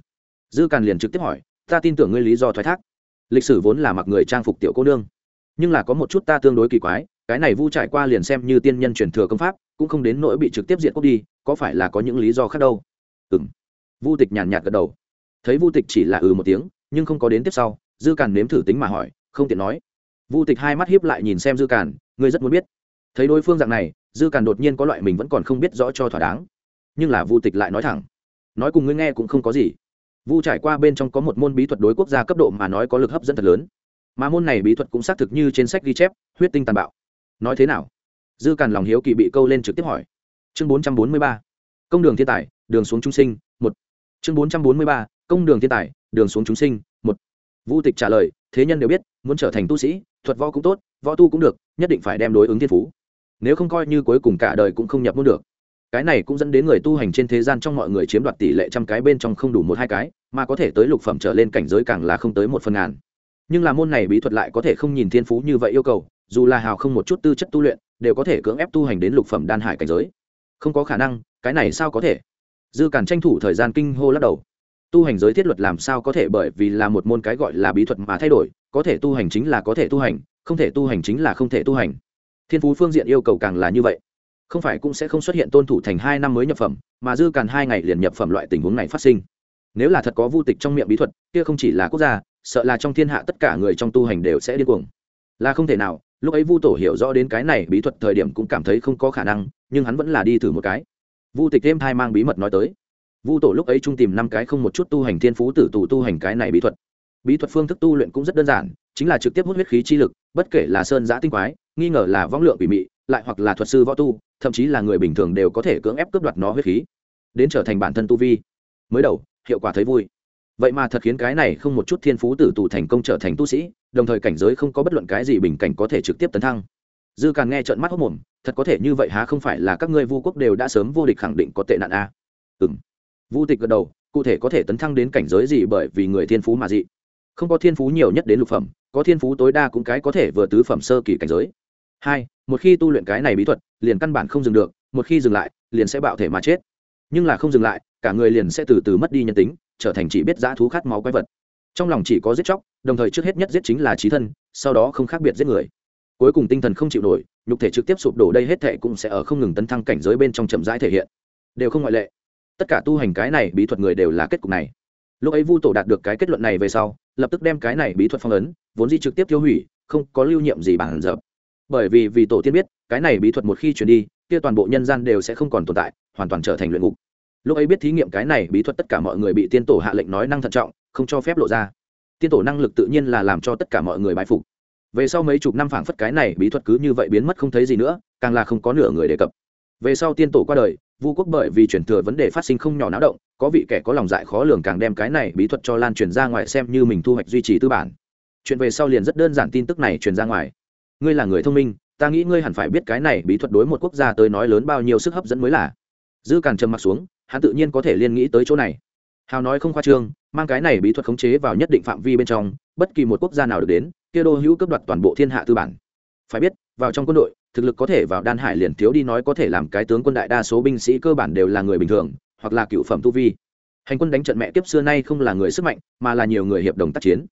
Dư càn liền trực tiếp hỏi, ta tin tưởng ngươi lý do thoái thác. Lịch sử vốn là mặc người trang phục tiểu cô nương nhưng là có một chút ta tương đối kỳ quái, cái này vu trải qua liền xem như tiên nhân truyền thừa công pháp, cũng không đến nỗi bị trực tiếp diện quốc đi, có phải là có những lý do khác đâu? Ừ m vu tịch nhàn nhạt gật đầu. Thấy vu tịch chỉ là ừ một tiếng, nhưng không có đến tiếp sau, dư càn nếm thử tính mà hỏi, không tiện nói. Vu tịch hai mắt hiếp lại nhìn xem dư càn, ngươi rất muốn biết. Thấy đối phương dạng này, dư càn đột nhiên có loại mình vẫn còn không biết rõ cho thỏa đáng. Nhưng là vu tịch lại nói thẳng, nói cùng ngươi nghe cũng không có gì. Vu trải qua bên trong có một môn bí thuật đối quốc gia cấp độ mà nói có lực hấp dẫn thật lớn mà môn này bí thuật cũng xác thực như trên sách ghi chép, huyết tinh tàn bạo. Nói thế nào? Dư càn lòng hiếu kỳ bị câu lên trực tiếp hỏi. Chương bốn trăm bốn mươi ba, công đường thiên tài, đường xuống trung sinh, một. Chương bốn trăm bốn mươi ba, công đường thiên tài, đường xuống chúng sinh, một. Vũ tịch trả lời, thế nhân đều biết, muốn trở thành tu sĩ, thuật võ cũng tốt, võ tu cũng được, nhất định phải đem đối ứng thiên phú. Nếu không coi như cuối cùng cả đời cũng không nhập môn được. Cái này cũng dẫn đến người tu hành trên thế gian trong mọi người chiếm đoạt tỷ lệ trăm cái bên trong không đủ một hai cái, mà có thể tới lục phẩm trở lên cảnh giới càng là không tới một phần ngàn nhưng là môn này bí thuật lại có thể không nhìn thiên phú như vậy yêu cầu, dù là hào không một chút tư chất tu luyện, đều có thể cưỡng ép tu hành đến lục phẩm đan hải cảnh giới. Không có khả năng, cái này sao có thể? Dư cản tranh thủ thời gian kinh hô lắc đầu. Tu hành giới thiết luật làm sao có thể bởi vì là một môn cái gọi là bí thuật mà thay đổi, có thể tu hành chính là có thể tu hành, không thể tu hành chính là không thể tu hành. Thiên phú phương diện yêu cầu càng là như vậy. Không phải cũng sẽ không xuất hiện tôn thủ thành hai năm mới nhập phẩm, mà dư càn hai ngày liền nhập phẩm loại tình huống này phát sinh. Nếu là thật có vô tịch trong miệng bí thuật, kia không chỉ là quốc gia sợ là trong thiên hạ tất cả người trong tu hành đều sẽ điên cuồng. Là không thể nào, lúc ấy vu tổ hiểu rõ đến cái này bí thuật thời điểm cũng cảm thấy không có khả năng, nhưng hắn vẫn là đi thử một cái. Vu tịch thêm thai mang bí mật nói tới. Vu tổ lúc ấy trung tìm năm cái không một chút tu hành thiên phú tử tù tu hành cái này bí thuật. Bí thuật phương thức tu luyện cũng rất đơn giản, chính là trực tiếp hút huyết khí chi lực, bất kể là sơn giã tinh quái, nghi ngờ là võng lượng quỷ mị, lại hoặc là thuật sư võ tu, thậm chí là người bình thường đều có thể cưỡng ép cướp đoạt nó huyết khí, đến trở thành bản thân tu vi. Mới đầu, hiệu quả thấy vui vậy mà thật khiến cái này không một chút thiên phú tử tù thành công trở thành tu sĩ, đồng thời cảnh giới không có bất luận cái gì bình cảnh có thể trực tiếp tấn thăng. Dư càng nghe trợn mắt hốc mồm, thật có thể như vậy há không phải là các ngươi vu quốc đều đã sớm vô địch khẳng định có tệ nạn à? a ừ m vu tịch gật đầu, cụ thể có thể tấn thăng đến cảnh giới gì bởi vì người thiên phú mà dị. Không có thiên phú nhiều nhất đến lục phẩm, có thiên phú tối đa cũng cái có thể vừa tứ phẩm sơ kỳ cảnh giới. Hai, một khi tu luyện cái này bí thuật, liền căn bản không dừng được, một khi dừng lại, liền sẽ bạo thể mà chết. Nhưng là không dừng lại, cả người liền sẽ từ từ mất đi nhân tính trở thành chỉ biết dã thú khát máu quái vật. Trong lòng chỉ có giết chóc, đồng thời trước hết nhất giết chính là trí thân, sau đó không khác biệt giết người. Cuối cùng tinh thần không chịu nổi, nhục thể trực tiếp sụp đổ đây hết thể cũng sẽ ở không ngừng tấn thăng cảnh giới bên trong chậm rãi thể hiện. Đều không ngoại lệ. Tất cả tu hành cái này bí thuật người đều là kết cục này. Lúc ấy vu tổ đạt được cái kết luận này về sau, lập tức đem cái này bí thuật phong ấn, vốn di trực tiếp tiêu hủy, không có lưu nhiệm gì bản dập. Bởi vì vì tổ tiên biết, cái này bí thuật một khi chuyển đi, kia toàn bộ nhân gian đều sẽ không còn tồn tại, hoàn toàn trở thành luyện ngục lúc ấy biết thí nghiệm cái này, bí thuật tất cả mọi người bị tiên tổ hạ lệnh nói năng thận trọng, không cho phép lộ ra. Tiên tổ năng lực tự nhiên là làm cho tất cả mọi người bái phục. Về sau mấy chục năm phảng phất cái này, bí thuật cứ như vậy biến mất không thấy gì nữa, càng là không có nửa người đề cập. Về sau tiên tổ qua đời, vu quốc bởi vì chuyển thừa vấn đề phát sinh không nhỏ náo động, có vị kẻ có lòng dại khó lường càng đem cái này bí thuật cho lan truyền ra ngoài xem như mình thu hoạch duy trì tư bản. Chuyện về sau liền rất đơn giản tin tức này truyền ra ngoài. Ngươi là người thông minh, ta nghĩ ngươi hẳn phải biết cái này bí thuật đối một quốc gia tới nói lớn bao nhiêu sức hấp dẫn mới là. Dư càn trầm mặc xuống hắn tự nhiên có thể liên nghĩ tới chỗ này. Hào nói không khoa trương, mang cái này bí thuật khống chế vào nhất định phạm vi bên trong, bất kỳ một quốc gia nào được đến, kia đô hữu cấp đoạt toàn bộ thiên hạ tư bản. Phải biết, vào trong quân đội, thực lực có thể vào đan hải liền thiếu đi nói có thể làm cái tướng quân đại đa số binh sĩ cơ bản đều là người bình thường, hoặc là cựu phẩm tu vi. Hành quân đánh trận mẹ tiếp xưa nay không là người sức mạnh, mà là nhiều người hiệp đồng tác chiến.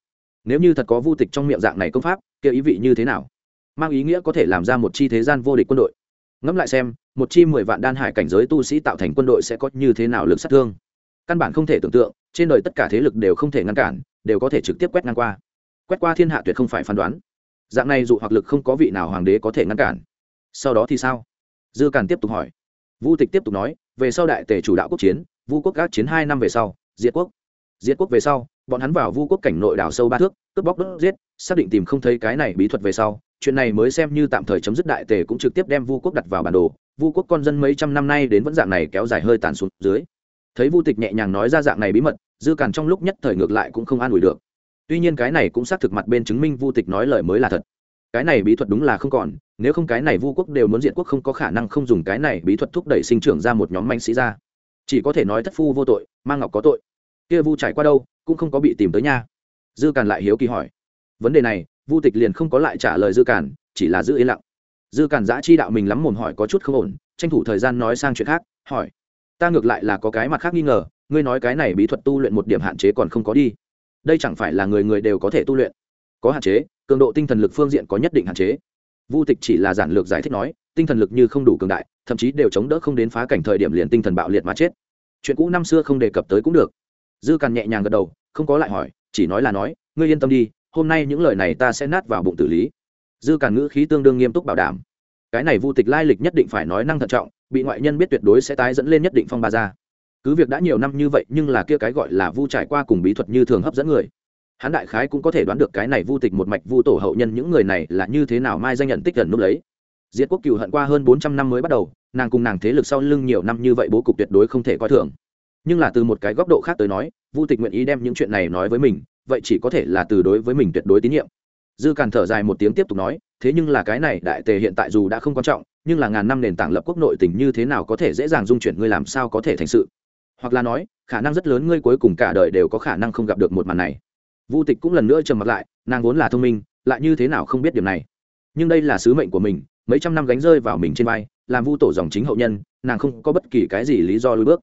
Nếu như thật có vô tịch trong miệng dạng này công pháp, kia ý vị như thế nào? Mang ý nghĩa có thể làm ra một chi thế gian vô địch quân đội. Ngẫm lại xem một chi mười vạn đan hải cảnh giới tu sĩ tạo thành quân đội sẽ có như thế nào lực sát thương? Căn bản không thể tưởng tượng, trên đời tất cả thế lực đều không thể ngăn cản, đều có thể trực tiếp quét ngang qua. Quét qua thiên hạ tuyệt không phải phán đoán. Dạng này dụ hoặc lực không có vị nào hoàng đế có thể ngăn cản. Sau đó thì sao? Dư càn tiếp tục hỏi. Vu tịch tiếp tục nói, về sau đại tề chủ đạo quốc chiến, vu quốc gác chiến hai năm về sau, diệt quốc. Diệt quốc về sau, bọn hắn vào vu quốc cảnh nội đảo sâu ba thước, cướp bóc đốt giết, xác định tìm không thấy cái này bí thuật về sau, chuyện này mới xem như tạm thời chấm dứt đại tề cũng trực tiếp đem vu quốc đặt vào bản đồ vu quốc con dân mấy trăm năm nay đến vẫn dạng này kéo dài hơi tàn xuống dưới. Thấy vu tịch nhẹ nhàng nói ra dạng này bí mật, dư càn trong lúc nhất thời ngược lại cũng không an ủi được. Tuy nhiên cái này cũng xác thực mặt bên chứng minh vu tịch nói lời mới là thật. Cái này bí thuật đúng là không còn, nếu không cái này vu quốc đều muốn diện quốc không có khả năng không dùng cái này bí thuật thúc đẩy sinh trưởng ra một nhóm manh sĩ ra. Chỉ có thể nói thất phu vô tội mang ngọc có tội. Kia vu trải qua đâu, cũng không có bị tìm tới nha. Dư càn lại hiếu kỳ hỏi. Vấn đề này, vu tịch liền không có lại trả lời dư càn, chỉ là giữ yên lặng dư càn giã chi đạo mình lắm mồm hỏi có chút không ổn, tranh thủ thời gian nói sang chuyện khác, hỏi. Ta ngược lại là có cái mặt khác nghi ngờ, ngươi nói cái này bí thuật tu luyện một điểm hạn chế còn không có đi. Đây chẳng phải là người người đều có thể tu luyện. Có hạn chế, cường độ tinh thần lực phương diện có nhất định hạn chế. Vu tịch chỉ là giản lược giải thích nói, tinh thần lực như không đủ cường đại, thậm chí đều chống đỡ không đến phá cảnh thời điểm liền tinh thần bạo liệt mà chết. Chuyện cũ năm xưa không đề cập tới cũng được. Dư càn nhẹ nhàng gật đầu, không có lại hỏi, chỉ nói là nói, ngươi yên tâm đi, hôm nay những lời này ta sẽ nát vào bụng tử lý dư cản ngữ khí tương đương nghiêm túc bảo đảm. Cái này vu tịch lai lịch nhất định phải nói năng thận trọng, bị ngoại nhân biết tuyệt đối sẽ tái dẫn lên nhất định phong ba ra. Cứ việc đã nhiều năm như vậy, nhưng là kia cái gọi là vu trải qua cùng bí thuật như thường hấp dẫn người. Hắn đại khái cũng có thể đoán được cái này vu tịch một mạch vu tổ hậu nhân những người này là như thế nào mai danh nhận tích gần núp lấy. Diệt quốc cựu hận qua hơn bốn trăm năm mới bắt đầu, nàng cùng nàng thế lực sau lưng nhiều năm như vậy bố cục tuyệt đối không thể coi thường. Nhưng là từ một cái góc độ khác tới nói, vu tịch nguyện ý đem những chuyện này nói với mình, vậy chỉ có thể là từ đối với mình tuyệt đối tín nhiệm dư càn thở dài một tiếng tiếp tục nói, thế nhưng là cái này đại tề hiện tại dù đã không quan trọng, nhưng là ngàn năm nền tảng lập quốc nội tình như thế nào có thể dễ dàng dung chuyển ngươi làm sao có thể thành sự? Hoặc là nói, khả năng rất lớn ngươi cuối cùng cả đời đều có khả năng không gặp được một màn này. Vu tịch cũng lần nữa trầm mặt lại, nàng vốn là thông minh, lại như thế nào không biết điều này. Nhưng đây là sứ mệnh của mình, mấy trăm năm gánh rơi vào mình trên vai, làm vu tổ dòng chính hậu nhân, nàng không có bất kỳ cái gì lý do lùi bước.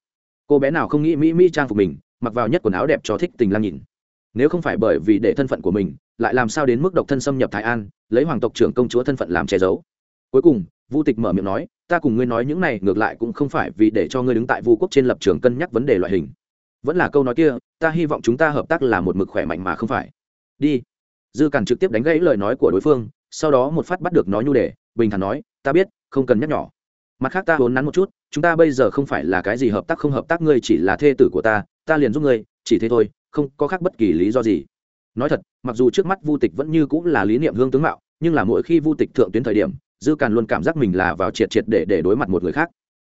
Cô bé nào không nghĩ mỹ mỹ trang phục mình, mặc vào nhất quần áo đẹp cho thích tình lang nhìn. Nếu không phải bởi vì để thân phận của mình lại làm sao đến mức độc thân xâm nhập thái an, lấy hoàng tộc trưởng công chúa thân phận làm che giấu. Cuối cùng, vu tịch mở miệng nói, ta cùng ngươi nói những này ngược lại cũng không phải vì để cho ngươi đứng tại vu quốc trên lập trường cân nhắc vấn đề loại hình. Vẫn là câu nói kia, ta hy vọng chúng ta hợp tác là một mực khỏe mạnh mà không phải. Đi. Dư càn trực tiếp đánh gãy lời nói của đối phương, sau đó một phát bắt được nói nhu đề, bình thản nói, ta biết, không cần nhắc nhỏ mặt khác ta vốn nắn một chút, chúng ta bây giờ không phải là cái gì hợp tác không hợp tác, ngươi chỉ là thê tử của ta ta liền giúp ngươi, chỉ thế thôi, không có khác bất kỳ lý do gì nói thật, mặc dù trước mắt vu tịch vẫn như cũng là lý niệm hương tướng mạo, nhưng là mỗi khi vu tịch thượng tuyến thời điểm, dư càn luôn cảm giác mình là vào triệt triệt để để đối mặt một người khác.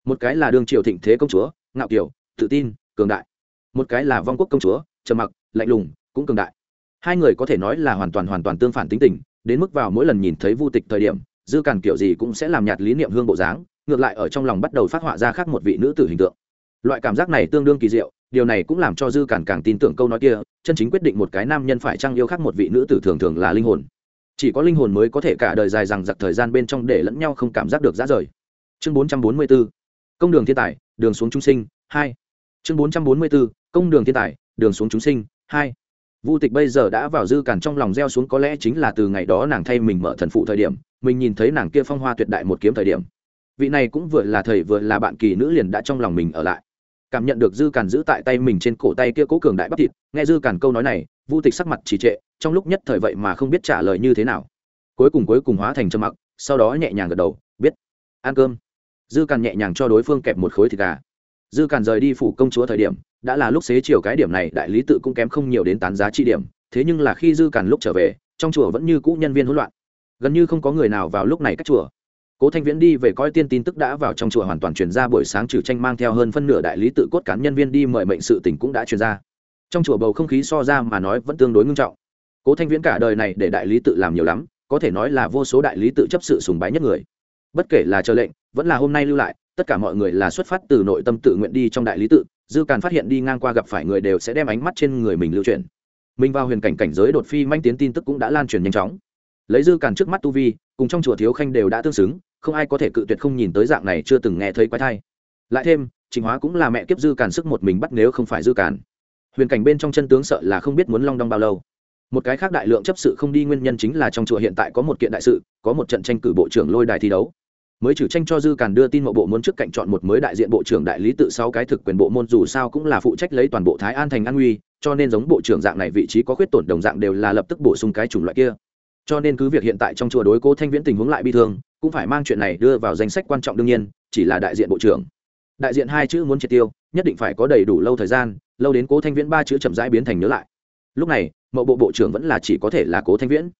Một cái là đương triều thịnh thế công chúa, ngạo kiều, tự tin, cường đại. Một cái là vong quốc công chúa, trầm mặc, lạnh lùng, cũng cường đại. Hai người có thể nói là hoàn toàn hoàn toàn tương phản tính tình, đến mức vào mỗi lần nhìn thấy vu tịch thời điểm, dư càn kiểu gì cũng sẽ làm nhạt lý niệm hương bộ dáng, ngược lại ở trong lòng bắt đầu phát họa ra khác một vị nữ tử hình tượng. Loại cảm giác này tương đương kỳ diệu điều này cũng làm cho dư cản càng tin tưởng câu nói kia, chân chính quyết định một cái nam nhân phải trăng yêu khác một vị nữ tử thường thường là linh hồn. Chỉ có linh hồn mới có thể cả đời dài rằng giặc thời gian bên trong để lẫn nhau không cảm giác được ra rời. Chương bốn trăm bốn mươi b ố công đường thiên tài, đường xuống trung sinh, hai. Chương bốn trăm bốn mươi b ố công đường thiên tài, đường xuống chúng sinh, hai. Vu tịch bây giờ đã vào dư cản trong lòng gieo xuống có lẽ chính là từ ngày đó nàng thay mình mở thần phụ thời điểm, mình nhìn thấy nàng kia phong hoa tuyệt đại một kiếm thời điểm. Vị này cũng vừa là thầy vừa là bạn kỳ nữ liền đã trong lòng mình ở lại cảm nhận được dư cản giữ tại tay mình trên cổ tay kia cố cường đại bắp thịt, nghe dư cản câu nói này, vu tịch sắc mặt trì trệ, trong lúc nhất thời vậy mà không biết trả lời như thế nào. Cuối cùng cuối cùng hóa thành trầm mặc, sau đó nhẹ nhàng gật đầu, biết, ăn cơm. Dư cản nhẹ nhàng cho đối phương kẹp một khối thịt gà. Dư cản rời đi phủ công chúa thời điểm, đã là lúc xế chiều cái điểm này, đại lý tự cũng kém không nhiều đến tán giá trị điểm, thế nhưng là khi dư cản lúc trở về, trong chùa vẫn như cũ nhân viên hỗn loạn. Gần như không có người nào vào lúc này cách chùa cố thanh viễn đi về coi tiên tin tức đã vào trong chùa hoàn toàn truyền ra buổi sáng trừ tranh mang theo hơn phân nửa đại lý tự cốt cán nhân viên đi mời mệnh sự tỉnh cũng đã truyền ra. Trong chùa bầu không khí so ra mà nói vẫn tương đối ngưng trọng. Cố thanh viễn cả đời này để đại lý tự làm nhiều lắm, có thể nói là vô số đại lý tự chấp sự sùng bái nhất người. Bất kể là chờ lệnh, vẫn là hôm nay lưu lại, tất cả mọi người là xuất phát từ nội tâm tự nguyện đi trong đại lý tự, dư càn phát hiện đi ngang qua gặp phải người đều sẽ đem ánh mắt trên người mình lưu truyền mình vào huyền cảnh cảnh giới đột phi manh tiến tin tức cũng đã lan truyền nhanh chóng. Lấy dư càn trước mắt tu vi, cùng trong chùa thiếu khanh đều đã tương xứng không ai có thể cự tuyệt không nhìn tới dạng này chưa từng nghe thấy quái thai. Lại thêm, trình hóa cũng là mẹ kiếp dư càn sức một mình bắt nếu không phải dư càn. Huyền cảnh bên trong chân tướng sợ là không biết muốn long đong bao lâu. Một cái khác đại lượng chấp sự không đi nguyên nhân chính là trong chùa hiện tại có một kiện đại sự, có một trận tranh cử bộ trưởng lôi đài thi đấu. Mới trừ tranh cho dư càn đưa tin mộ bộ muốn trước cạnh chọn một mới đại diện bộ trưởng đại lý tự sau cái thực quyền bộ môn dù sao cũng là phụ trách lấy toàn bộ thái an thành an nguy cho nên giống bộ trưởng dạng này vị trí có khuyết tổn đồng dạng đều là lập tức bổ sung cái chủng loại kia. Cho nên cứ việc hiện tại trong chùa đối cố thanh viễn tình huống lại bi thương cũng phải mang chuyện này đưa vào danh sách quan trọng đương nhiên, chỉ là đại diện bộ trưởng. Đại diện hai chữ muốn triệt tiêu, nhất định phải có đầy đủ lâu thời gian, lâu đến cố thanh viễn ba chữ chậm rãi biến thành nhớ lại. Lúc này, mậu bộ bộ trưởng vẫn là chỉ có thể là cố thanh viễn.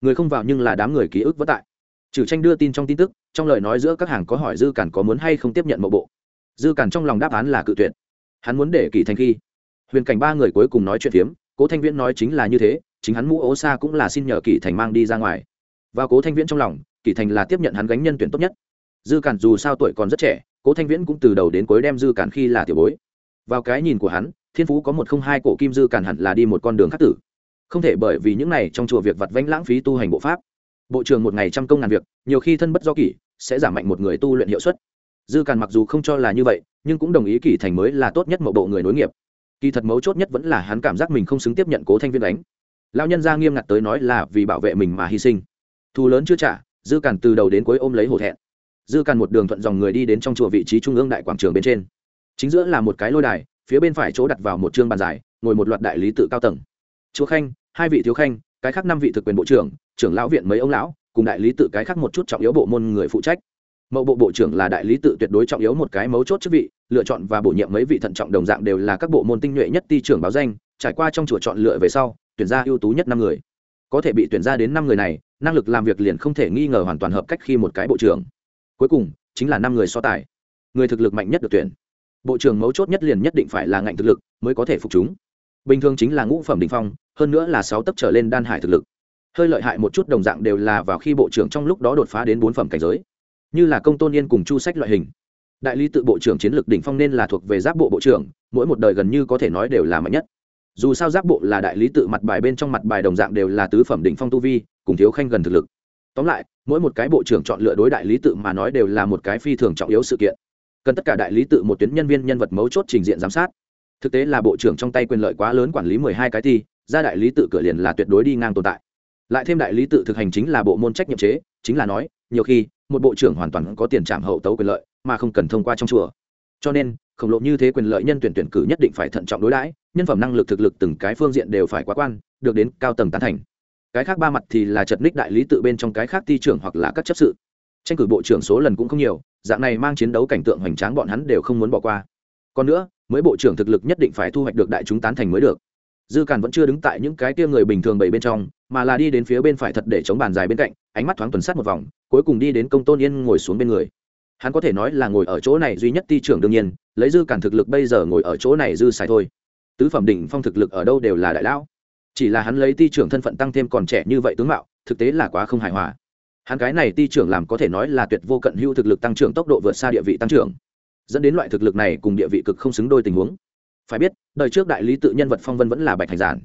Người không vào nhưng là đám người ký ức vất tại. Trừ tranh đưa tin trong tin tức, trong lời nói giữa các hàng có hỏi dư cản có muốn hay không tiếp nhận mậu bộ. Dư cản trong lòng đáp án là cự tuyệt. Hắn muốn để kỳ thành khi. Huyền cảnh ba người cuối cùng nói chuyện phiếm, cố thanh viễn nói chính là như thế, chính hắn mũ ố xa cũng là xin nhờ kỳ thành mang đi ra ngoài. Và cố thanh viễn trong lòng kỳ thành là tiếp nhận hắn gánh nhân tuyển tốt nhất. Dư cản dù sao tuổi còn rất trẻ, cố thanh viễn cũng từ đầu đến cuối đem dư cản khi là tiểu bối. Vào cái nhìn của hắn, thiên phú có một không hai cổ kim dư cản hẳn là đi một con đường khắc tử. Không thể bởi vì những này trong chùa việc vặt vãnh lãng phí tu hành bộ pháp. Bộ trưởng một ngày trăm công ngàn việc, nhiều khi thân bất do kỷ, sẽ giảm mạnh một người tu luyện hiệu suất. Dư càn mặc dù không cho là như vậy, nhưng cũng đồng ý kỷ thành mới là tốt nhất mậu bộ người nối nghiệp. Kỳ thật mấu chốt nhất vẫn là hắn cảm giác mình không xứng tiếp nhận cố thanh viên đánh. Lão nhân gia nghiêm ngặt tới nói là vì bảo vệ mình mà hy sinh. Thù lớn chưa trả dư càn từ đầu đến cuối ôm lấy hổ thẹn. Dư càn một đường thuận dòng người đi đến trong chùa vị trí trung ương đại quảng trường bên trên. Chính giữa là một cái lôi đài, phía bên phải chỗ đặt vào một chương bàn dài, ngồi một loạt đại lý tự cao tầng. Chúa khanh, hai vị thiếu khanh, cái khác năm vị thực quyền bộ trưởng trưởng lão viện mấy ông lão, cùng đại lý tự cái khác một chút trọng yếu bộ môn người phụ trách. Mậu bộ bộ trưởng là đại lý tự tuyệt đối trọng yếu một cái mấu chốt chức vị, lựa chọn và bổ nhiệm mấy vị thận trọng đồng dạng đều là các bộ môn tinh nhuệ nhất ti trưởng báo danh, trải qua trong chùa chọn lựa về sau, tuyển ra ưu tú nhất năm người. Có thể bị tuyển ra đến năm người này năng lực làm việc liền không thể nghi ngờ hoàn toàn hợp cách khi một cái bộ trưởng. Cuối cùng, chính là năm người so tài. Người thực lực mạnh nhất được tuyển. Bộ trưởng mấu chốt nhất liền nhất định phải là ngạnh thực lực mới có thể phục chúng. Bình thường chính là ngũ phẩm đình phong, hơn nữa là sáu tấc trở lên đan hải thực lực. Hơi lợi hại một chút đồng dạng đều là vào khi bộ trưởng trong lúc đó đột phá đến bốn phẩm cảnh giới. Như là công tôn yên cùng chu sách loại hình. Đại lý tự bộ trưởng chiến lược đỉnh phong nên là thuộc về giáp bộ bộ trưởng, mỗi một đời gần như có thể nói đều là mạnh nhất dù sao giác bộ là đại lý tự mặt bài bên trong mặt bài đồng dạng đều là tứ phẩm đỉnh phong tu vi, cùng thiếu khanh gần thực lực. Tóm lại, mỗi một cái bộ trưởng chọn lựa đối đại lý tự mà nói đều là một cái phi thường trọng yếu sự kiện. Cần tất cả đại lý tự một tuyến nhân viên nhân vật mấu chốt trình diện giám sát. Thực tế là bộ trưởng trong tay quyền lợi quá lớn quản lý mười hai cái thi, ra đại lý tự cửa liền là tuyệt đối đi ngang tồn tại. Lại thêm đại lý tự thực hành chính là bộ môn trách nhiệm chế, chính là nói, nhiều khi, một bộ trưởng hoàn toàn có tiền trảm hậu tấu quyền lợi, mà không cần thông qua trong chùa. Cho nên, khổng lồ như thế quyền lợi nhân tuyển tuyển cử nhất định phải thận trọng đối đãi nhân phẩm năng lực thực lực từng cái phương diện đều phải quá quan, được đến cao tầng tán thành. Cái khác ba mặt thì là chật ních đại lý tự bên trong cái khác ti trưởng hoặc là các chấp sự. Tranh cử bộ trưởng số lần cũng không nhiều, dạng này mang chiến đấu cảnh tượng hoành tráng bọn hắn đều không muốn bỏ qua. Còn nữa, mới bộ trưởng thực lực nhất định phải thu hoạch được đại chúng tán thành mới được. Dư càn vẫn chưa đứng tại những cái kia người bình thường bảy bên trong, mà là đi đến phía bên phải thật để chống bàn dài bên cạnh, ánh mắt thoáng tuần sát một vòng, cuối cùng đi đến công tôn yên ngồi xuống bên người. Hắn có thể nói là ngồi ở chỗ này duy nhất ti trưởng đương nhiên, lấy dư càn thực lực bây giờ ngồi ở chỗ này dư xài thôi tứ phẩm đỉnh phong thực lực ở đâu đều là đại lão. Chỉ là hắn lấy ti trưởng thân phận tăng thêm còn trẻ như vậy tướng mạo, thực tế là quá không hài hòa. Hắn cái này ti trưởng làm có thể nói là tuyệt vô cận hưu thực lực tăng trưởng tốc độ vượt xa địa vị tăng trưởng. Dẫn đến loại thực lực này cùng địa vị cực không xứng đôi tình huống. Phải biết, đời trước đại lý tự nhân vật phong vân vẫn là bạch thành giản.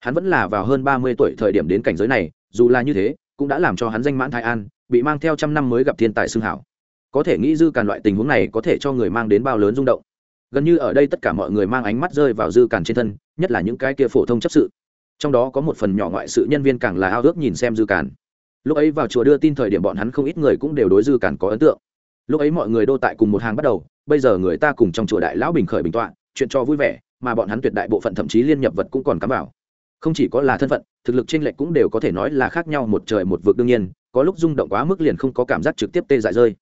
Hắn vẫn là vào hơn ba mươi tuổi thời điểm đến cảnh giới này, dù là như thế, cũng đã làm cho hắn danh mãn thái an, bị mang theo trăm năm mới gặp thiên tài xưng hảo. Có thể nghĩ dư càn loại tình huống này có thể cho người mang đến bao lớn rung động gần như ở đây tất cả mọi người mang ánh mắt rơi vào dư càn trên thân, nhất là những cái kia phổ thông chấp sự. Trong đó có một phần nhỏ ngoại sự nhân viên càng là ao ước nhìn xem dư càn. Lúc ấy vào chùa đưa tin thời điểm bọn hắn không ít người cũng đều đối dư càn có ấn tượng. Lúc ấy mọi người đô tại cùng một hàng bắt đầu, bây giờ người ta cùng trong chùa đại lão bình khởi bình tọa, chuyện cho vui vẻ, mà bọn hắn tuyệt đại bộ phận thậm chí liên nhập vật cũng còn cắm vào. Không chỉ có là thân phận, thực lực trên lệch cũng đều có thể nói là khác nhau một trời một vực đương nhiên, có lúc rung động quá mức liền không có cảm giác trực tiếp tê dại rơi.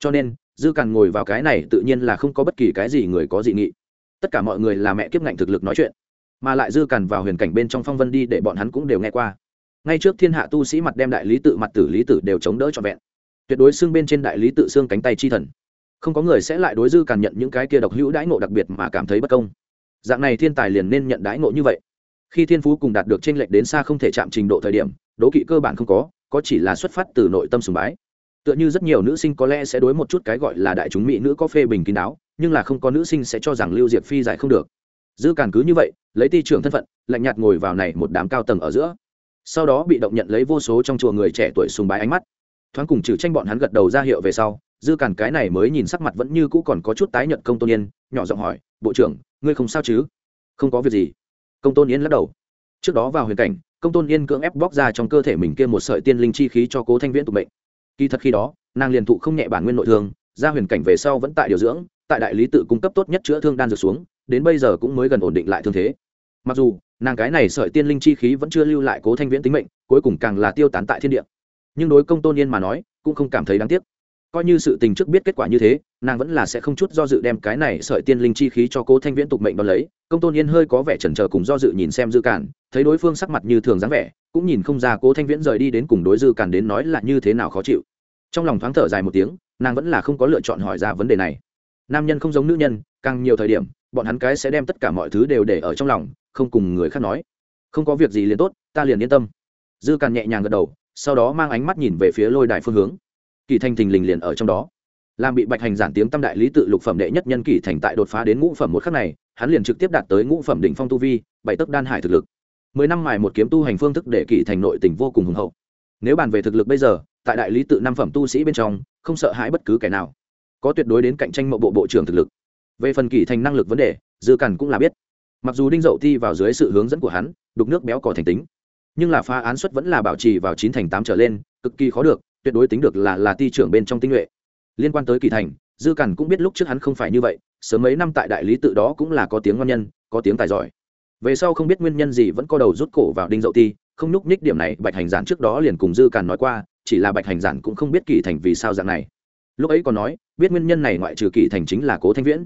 Cho nên dư càn ngồi vào cái này tự nhiên là không có bất kỳ cái gì người có dị nghị. Tất cả mọi người là mẹ kiếp ngạnh thực lực nói chuyện, mà lại dư càn vào huyền cảnh bên trong phong vân đi để bọn hắn cũng đều nghe qua. Ngay trước thiên hạ tu sĩ mặt đem đại lý tự mặt tử lý tử đều chống đỡ trọn vẹn. Tuyệt đối xương bên trên đại lý tự xương cánh tay chi thần. Không có người sẽ lại đối dư càn nhận những cái kia độc hữu đãi ngộ đặc biệt mà cảm thấy bất công. Dạng này thiên tài liền nên nhận đãi ngộ như vậy. Khi thiên phú cùng đạt được tranh lệch đến xa không thể chạm trình độ thời điểm, đố kỵ cơ bản không có có chỉ là xuất phát từ nội tâm sùng bái tựa như rất nhiều nữ sinh có lẽ sẽ đối một chút cái gọi là đại chúng mỹ nữ có phê bình kín đáo, nhưng là không có nữ sinh sẽ cho rằng lưu diệp phi giải không được. Dư càn cứ như vậy, lấy ti trưởng thân phận, lạnh nhạt ngồi vào này một đám cao tầng ở giữa. Sau đó bị động nhận lấy vô số trong chùa người trẻ tuổi sùng bái ánh mắt. Thoáng cùng trừ tranh bọn hắn gật đầu ra hiệu về sau, dư càn cái này mới nhìn sắc mặt vẫn như cũ còn có chút tái nhận công tôn yên, nhỏ giọng hỏi, bộ trưởng, ngươi không sao chứ? Không có việc gì. Công tôn yên lắc đầu. Trước đó vào huyền cảnh, công tôn yên cưỡng ép bóc ra trong cơ thể mình kia một sợi tiên linh chi khí cho cố thanh viễn tụ bệnh kỳ thật khi đó, nàng liền thụ không nhẹ bản nguyên nội thương ra huyền cảnh về sau vẫn tại điều dưỡng, tại đại lý tự cung cấp tốt nhất chữa thương đan dược xuống, đến bây giờ cũng mới gần ổn định lại thương thế. Mặc dù, nàng cái này sợi tiên linh chi khí vẫn chưa lưu lại cố thanh viễn tính mệnh, cuối cùng càng là tiêu tán tại thiên địa. Nhưng đối công tôn yên mà nói, cũng không cảm thấy đáng tiếc coi như sự tình trước biết kết quả như thế, nàng vẫn là sẽ không chút do dự đem cái này sợi tiên linh chi khí cho cố thanh viễn tục mệnh đ ó lấy. Công tôn yên hơi có vẻ chần chờ cùng do dự nhìn xem dư cản, thấy đối phương sắc mặt như thường dáng vẻ, cũng nhìn không ra cố thanh viễn rời đi đến cùng đối dư cản đến nói là như thế nào khó chịu. Trong lòng thoáng thở dài một tiếng, nàng vẫn là không có lựa chọn hỏi ra vấn đề này. Nam nhân không giống nữ nhân, càng nhiều thời điểm, bọn hắn cái sẽ đem tất cả mọi thứ đều để ở trong lòng, không cùng người khác nói. Không có việc gì liền tốt, ta liền yên tâm. Dư càn nhẹ nhàng gật đầu, sau đó mang ánh mắt nhìn về phía lôi đài phương hướng kỳ thành thình lình liền ở trong đó. Làm bị bạch hành giản tiếng tâm đại lý tự lục phẩm đệ nhất nhân kỳ thành tại đột phá đến ngũ phẩm một khắc này, hắn liền trực tiếp đạt tới ngũ phẩm đỉnh phong tu vi, bảy tấc đan hải thực lực. Mười năm mài một kiếm tu hành phương thức để kỳ thành nội tình vô cùng hùng hậu. Nếu bàn về thực lực bây giờ, tại đại lý tự năm phẩm tu sĩ bên trong, không sợ hãi bất cứ kẻ nào. Có tuyệt đối đến cạnh tranh mộ bộ bộ trưởng thực lực. Về phần kỳ thành năng lực vấn đề, dư cằn cũng là biết. Mặc dù đinh dậu thi vào dưới sự hướng dẫn của hắn, đục nước béo cỏ thành tính, nhưng là phá án suất vẫn là bảo trì vào chín thành tám trở lên, cực kỳ khó được tuyệt đối tính được là là ti trưởng bên trong tinh nhuệ. Liên quan tới kỳ thành, dư cằn cũng biết lúc trước hắn không phải như vậy, sớm mấy năm tại đại lý tự đó cũng là có tiếng ngon nhân, có tiếng tài giỏi. Về sau không biết nguyên nhân gì vẫn có đầu rút cổ vào đinh dậu ti, không nhúc nhích điểm này, bạch hành giản trước đó liền cùng dư càn nói qua, chỉ là bạch hành giản cũng không biết kỳ thành vì sao dạng này. Lúc ấy còn nói, biết nguyên nhân này ngoại trừ kỳ thành chính là cố thanh viễn.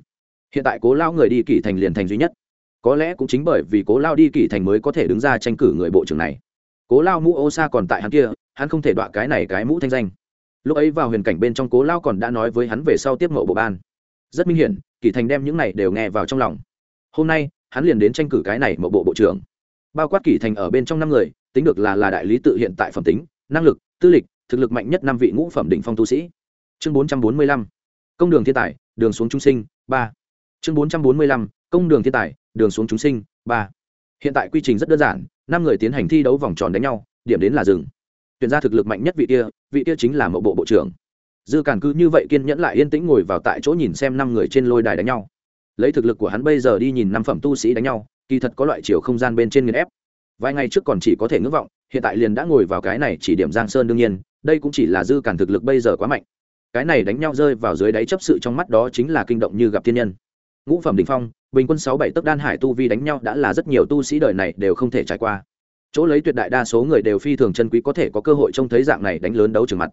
Hiện tại cố lao người đi kỳ thành liền thành duy nhất. Có lẽ cũng chính bởi vì cố lao đi kỳ thành mới có thể đứng ra tranh cử người bộ trưởng này. Cố lao mũ ô sa còn tại hắn kia hắn không thể đọa cái này cái mũ thanh danh. Lúc ấy vào huyền cảnh bên trong cố lao còn đã nói với hắn về sau tiếp mộ bộ ban. Rất minh hiển, kỳ thành đem những này đều nghe vào trong lòng. Hôm nay, hắn liền đến tranh cử cái này mộ bộ bộ trưởng. Bao quát kỳ thành ở bên trong năm người, tính được là là đại lý tự hiện tại phẩm tính, năng lực, tư lịch, thực lực mạnh nhất năm vị ngũ phẩm đỉnh phong tu sĩ. Chương bốn trăm bốn mươi lăm, công đường thiên tài, đường xuống trung sinh, ba. Chương bốn trăm bốn mươi lăm, công đường thiên tài, đường xuống chúng sinh, ba. Hiện tại quy trình rất đơn giản, năm người tiến hành thi đấu vòng tròn đánh nhau, điểm đến là rừng tuyển ra thực lực mạnh nhất vị kia vị kia chính là mộ bộ bộ trưởng. Dư càn cứ như vậy kiên nhẫn lại yên tĩnh ngồi vào tại chỗ nhìn xem năm người trên lôi đài đánh nhau. Lấy thực lực của hắn bây giờ đi nhìn năm phẩm tu sĩ đánh nhau, kỳ thật có loại chiều không gian bên trên nghiền ép. Vài ngày trước còn chỉ có thể ngưỡng vọng, hiện tại liền đã ngồi vào cái này chỉ điểm giang sơn đương nhiên, đây cũng chỉ là dư càn thực lực bây giờ quá mạnh. Cái này đánh nhau rơi vào dưới đáy chấp sự trong mắt đó chính là kinh động như gặp thiên nhân. Ngũ phẩm đình phong, bình quân sáu bảy tấc đan hải tu vi đánh nhau đã là rất nhiều tu sĩ đời này đều không thể trải qua chỗ lấy tuyệt đại đa số người đều phi thường chân quý có thể có cơ hội trông thấy dạng này đánh lớn đấu trường mặt.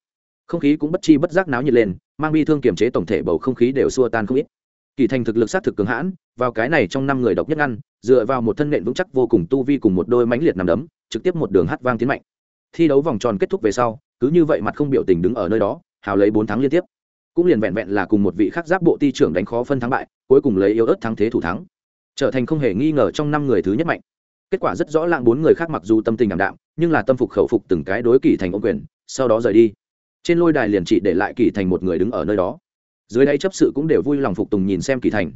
Không khí cũng bất chi bất giác náo nhiệt lên, mang bi thương kiềm chế tổng thể bầu không khí đều xua tan không ít. Kỳ thành thực lực sát thực cường hãn, vào cái này trong năm người độc nhất ăn dựa vào một thân nện vững chắc vô cùng tu vi cùng một đôi mãnh liệt nằm đấm, trực tiếp một đường hát vang tiến mạnh. Thi đấu vòng tròn kết thúc về sau, cứ như vậy mặt không biểu tình đứng ở nơi đó, hào lấy bốn tháng liên tiếp. Cũng liền vẹn vẹn là cùng một vị khác giáp bộ ti trưởng đánh khó phân thắng bại, cuối cùng lấy yếu ớt thắng thế thủ thắng. Trở thành không hề nghi ngờ trong năm người thứ nhất mạnh kết quả rất rõ lạng bốn người khác mặc dù tâm tình ảm đạm, nhưng là tâm phục khẩu phục từng cái đối kỳ thành ô quyền, sau đó rời đi. Trên lôi đài liền chỉ để lại kỳ thành một người đứng ở nơi đó. Dưới đây chấp sự cũng đều vui lòng phục tùng nhìn xem kỳ thành.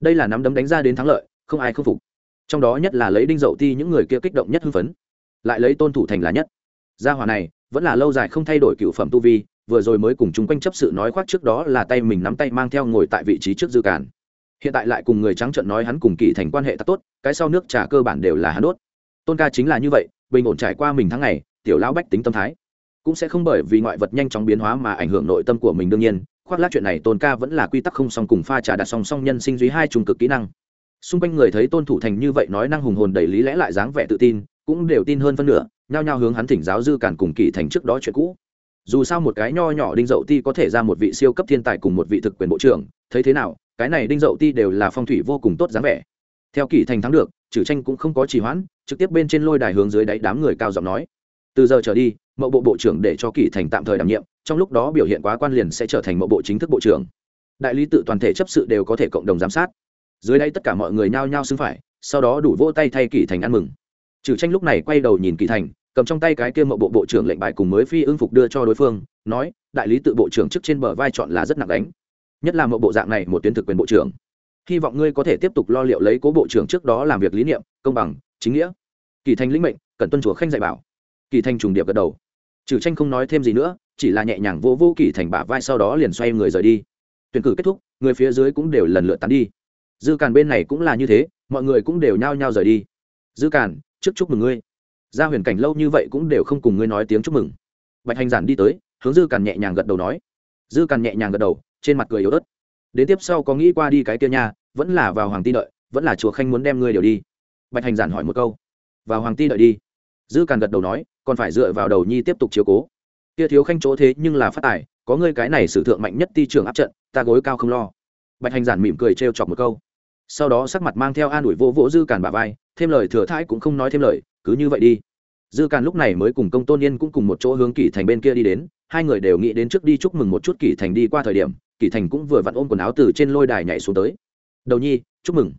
Đây là nắm đấm đánh ra đến thắng lợi, không ai không phục. Trong đó nhất là lấy đinh dậu thi những người kia kích động nhất hưng phấn. Lại lấy tôn thủ thành là nhất. Gia hòa này, vẫn là lâu dài không thay đổi cựu phẩm tu vi, vừa rồi mới cùng chung quanh chấp sự nói khoác trước đó là tay mình nắm tay mang theo ngồi tại vị trí trước dư cản hiện tại lại cùng người trắng trợn nói hắn cùng kỳ thành quan hệ tốt, cái sau nước trà cơ bản đều là hắn đốt. Tôn ca chính là như vậy, bình ổn trải qua mình tháng ngày, tiểu lão bách tính tâm thái. Cũng sẽ không bởi vì ngoại vật nhanh chóng biến hóa mà ảnh hưởng nội tâm của mình đương nhiên, khoác lác chuyện này tôn ca vẫn là quy tắc không song cùng pha trà đặt song song nhân sinh duy hai trùng cực kỹ năng. Xung quanh người thấy tôn thủ thành như vậy nói năng hùng hồn đầy lý lẽ lại dáng vẻ tự tin, cũng đều tin hơn phân nửa, nhao nhao hướng hắn thỉnh giáo dư cản cùng kỳ thành trước đó chuyện cũ. Dù sao một cái nho nhỏ đinh dậu ti có thể ra một vị siêu cấp thiên tài cùng một vị thực quyền bộ trưởng, thấy thế nào cái này đinh dậu ti đều là phong thủy vô cùng tốt dáng vẻ. Theo kỳ thành thắng được, trừ tranh cũng không có trì hoãn, trực tiếp bên trên lôi đài hướng dưới đáy đám người cao giọng nói. Từ giờ trở đi, mậu bộ bộ trưởng để cho kỳ thành tạm thời đảm nhiệm, trong lúc đó biểu hiện quá quan liền sẽ trở thành mậu bộ chính thức bộ trưởng. Đại lý tự toàn thể chấp sự đều có thể cộng đồng giám sát. Dưới đây tất cả mọi người nhao nhao xưng phải, sau đó đủ vỗ tay thay kỳ thành ăn mừng. Trừ tranh lúc này quay đầu nhìn kỳ thành, cầm trong tay cái kia mậu bộ bộ trưởng lệnh bài cùng mới phi ưng phục đưa cho đối phương, nói, đại lý tự bộ trưởng chức trên bờ vai chọn là rất nặng đánh nhất là một bộ dạng này một tuyến thực quyền bộ trưởng. Hy vọng ngươi có thể tiếp tục lo liệu lấy cố bộ trưởng trước đó làm việc lý niệm, công bằng, chính nghĩa. Kỳ thành lĩnh mệnh cần tuân chùa khanh dạy bảo. Kỳ thanh trùng điệp gật đầu. Trừ tranh không nói thêm gì nữa, chỉ là nhẹ nhàng vô vô kỳ thành bả vai sau đó liền xoay người rời đi. Tuyển cử kết thúc, người phía dưới cũng đều lần lượt tán đi. Dư càn bên này cũng là như thế, mọi người cũng đều nhao nhao rời đi. Dư càn, trước chúc mừng ngươi. Ra huyền cảnh lâu như vậy cũng đều không cùng ngươi nói tiếng chúc mừng. Bạch hành giản đi tới, hướng dư càn nhẹ nhàng gật đầu nói. Dư càn nhẹ nhàng gật đầu trên mặt cười yếu ớt. Đến tiếp sau có nghĩ qua đi cái kia nha, vẫn là vào hoàng ti đợi, vẫn là chùa khanh muốn đem ngươi đều đi. Bạch hành giản hỏi một câu. Vào hoàng ti đợi đi. Dư càn gật đầu nói, còn phải dựa vào đầu nhi tiếp tục chiếu cố. Kia thiếu khanh chỗ thế nhưng là phát tài, có ngươi cái này sử thượng mạnh nhất ti trường áp trận, ta gối cao không lo. Bạch hành giản mỉm cười trêu chọc một câu. Sau đó sắc mặt mang theo an ủi vỗ vỗ dư càn bà vai, thêm lời thừa thãi cũng không nói thêm lời, cứ như vậy đi. Dư càn lúc này mới cùng công tôn yên cũng cùng một chỗ hướng kỷ thành bên kia đi đến hai người đều nghĩ đến trước đi chúc mừng một chút kỷ thành đi qua thời điểm kỷ thành cũng vừa vặn ôm quần áo từ trên lôi đài nhảy xuống tới. Đầu nhi, chúc mừng.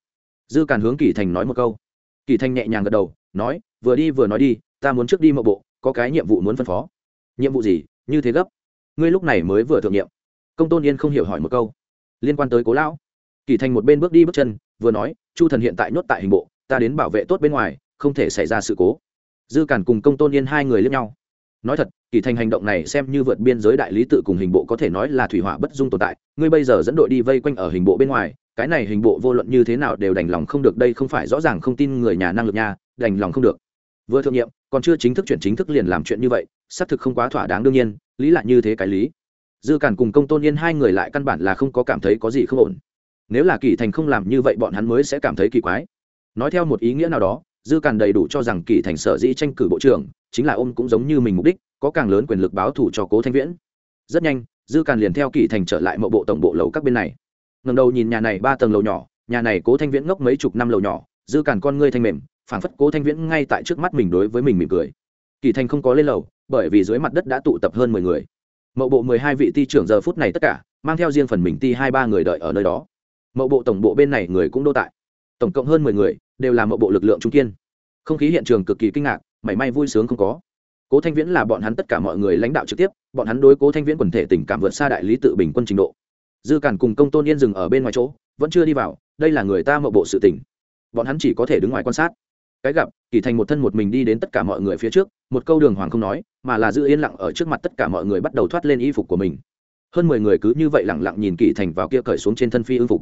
Dư càn hướng kỷ thành nói một câu. Kỷ thành nhẹ nhàng gật đầu, nói, vừa đi vừa nói đi, ta muốn trước đi mậu bộ, có cái nhiệm vụ muốn phân phó. Nhiệm vụ gì? Như thế gấp. Ngươi lúc này mới vừa thượng nhiệm. Công tôn yên không hiểu hỏi một câu. Liên quan tới cố lão. Kỳ thành một bên bước đi bước chân, vừa nói, chu thần hiện tại nhốt tại hình bộ, ta đến bảo vệ tốt bên ngoài, không thể xảy ra sự cố. Dư cản cùng công tôn yên hai người liếc nhau nói thật, kỳ thành hành động này xem như vượt biên giới đại lý tự cùng hình bộ có thể nói là thủy hỏa bất dung tồn tại. Ngươi bây giờ dẫn đội đi vây quanh ở hình bộ bên ngoài, cái này hình bộ vô luận như thế nào đều đành lòng không được, đây không phải rõ ràng không tin người nhà năng lực nha, đành lòng không được. Vừa thượng nhiệm, còn chưa chính thức chuyển chính thức liền làm chuyện như vậy, xác thực không quá thỏa đáng đương nhiên, lý lại như thế cái lý. Dư cản cùng công tôn yên hai người lại căn bản là không có cảm thấy có gì không ổn. Nếu là kỳ thành không làm như vậy, bọn hắn mới sẽ cảm thấy kỳ quái. Nói theo một ý nghĩa nào đó dư Càn đầy đủ cho rằng kỳ thành sở dĩ tranh cử bộ trưởng chính là ôm cũng giống như mình mục đích, có càng lớn quyền lực báo thù cho cố thanh viễn. Rất nhanh, dư Càn liền theo kỳ thành trở lại mộ bộ tổng bộ lầu các bên này. Ngầm đầu nhìn nhà này ba tầng lầu nhỏ, nhà này cố thanh viễn ngốc mấy chục năm lầu nhỏ, dư Càn con ngươi thanh mềm, phảng phất cố thanh viễn ngay tại trước mắt mình đối với mình mỉm cười. Kỳ thành không có lên lầu, bởi vì dưới mặt đất đã tụ tập hơn mười người. Mậu bộ mười hai vị ti trưởng giờ phút này tất cả, mang theo riêng phần mình ti hai ba người đợi ở nơi đó. Mậu bộ tổng bộ bên này người cũng đô tại. Tổng cộng hơn mười người đều là mộ bộ lực lượng trung kiên. Không khí hiện trường cực kỳ kinh ngạc, mảy may vui sướng không có. Cố thanh viễn là bọn hắn tất cả mọi người lãnh đạo trực tiếp, bọn hắn đối cố thanh viễn quần thể tình cảm vượt xa đại lý tự bình quân trình độ. Dư cản cùng công tôn yên dừng ở bên ngoài chỗ, vẫn chưa đi vào, đây là người ta mậu bộ sự tỉnh bọn hắn chỉ có thể đứng ngoài quan sát. Cái gặp, kỳ thành một thân một mình đi đến tất cả mọi người phía trước, một câu đường hoàng không nói, mà là giữ yên lặng ở trước mặt tất cả mọi người bắt đầu thoát lên y phục của mình. Hơn mười người cứ như vậy lẳng lặng nhìn kỳ thành vào kia cởi xuống trên thân phi ưng phục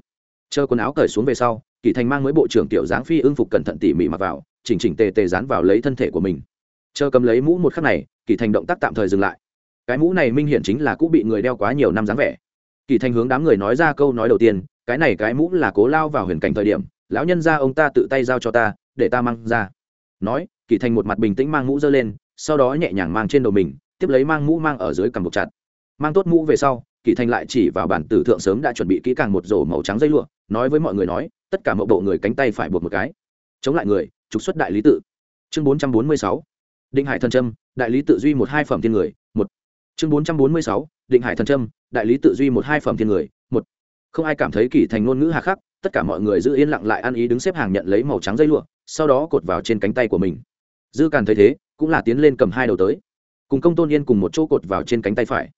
chờ quần áo cởi xuống về sau, kỳ thành mang mới bộ trưởng tiểu dáng phi ưng phục cẩn thận tỉ mỉ mặc vào, chỉnh chỉnh tề tề dán vào lấy thân thể của mình. Chờ cầm lấy mũ một khắc này, kỳ thành động tác tạm thời dừng lại. Cái mũ này minh hiển chính là cũng bị người đeo quá nhiều năm dáng vẻ. Kỳ thành hướng đám người nói ra câu nói đầu tiên, cái này cái mũ là cố lao vào huyền cảnh thời điểm, lão nhân ra ông ta tự tay giao cho ta, để ta mang ra. Nói, kỳ thành một mặt bình tĩnh mang mũ dơ lên, sau đó nhẹ nhàng mang trên đầu mình, tiếp lấy mang mũ mang ở dưới cằm buộc chặt. Mang tốt mũ về sau kỳ thành lại chỉ vào bản tử thượng sớm đã chuẩn bị kỹ càng một rổ màu trắng dây lụa, nói với mọi người nói, tất cả mậu bộ người cánh tay phải buộc một cái. Chống lại người, trục xuất đại lý tự. Chương bốn trăm bốn mươi sáu, định hải thần trâm, đại lý tự duy một hai phẩm thiên người, một. Chương bốn trăm bốn mươi sáu, định hải thần trâm, đại lý tự duy một hai phẩm thiên người, một. Không ai cảm thấy kỳ thành ngôn ngữ hà khắc, tất cả mọi người giữ yên lặng lại ăn ý đứng xếp hàng nhận lấy màu trắng dây lụa, sau đó cột vào trên cánh tay của mình. Dư càn thấy thế, cũng là tiến lên cầm hai đầu tới. Cùng công tôn yên cùng một chỗ cột vào trên cánh tay phải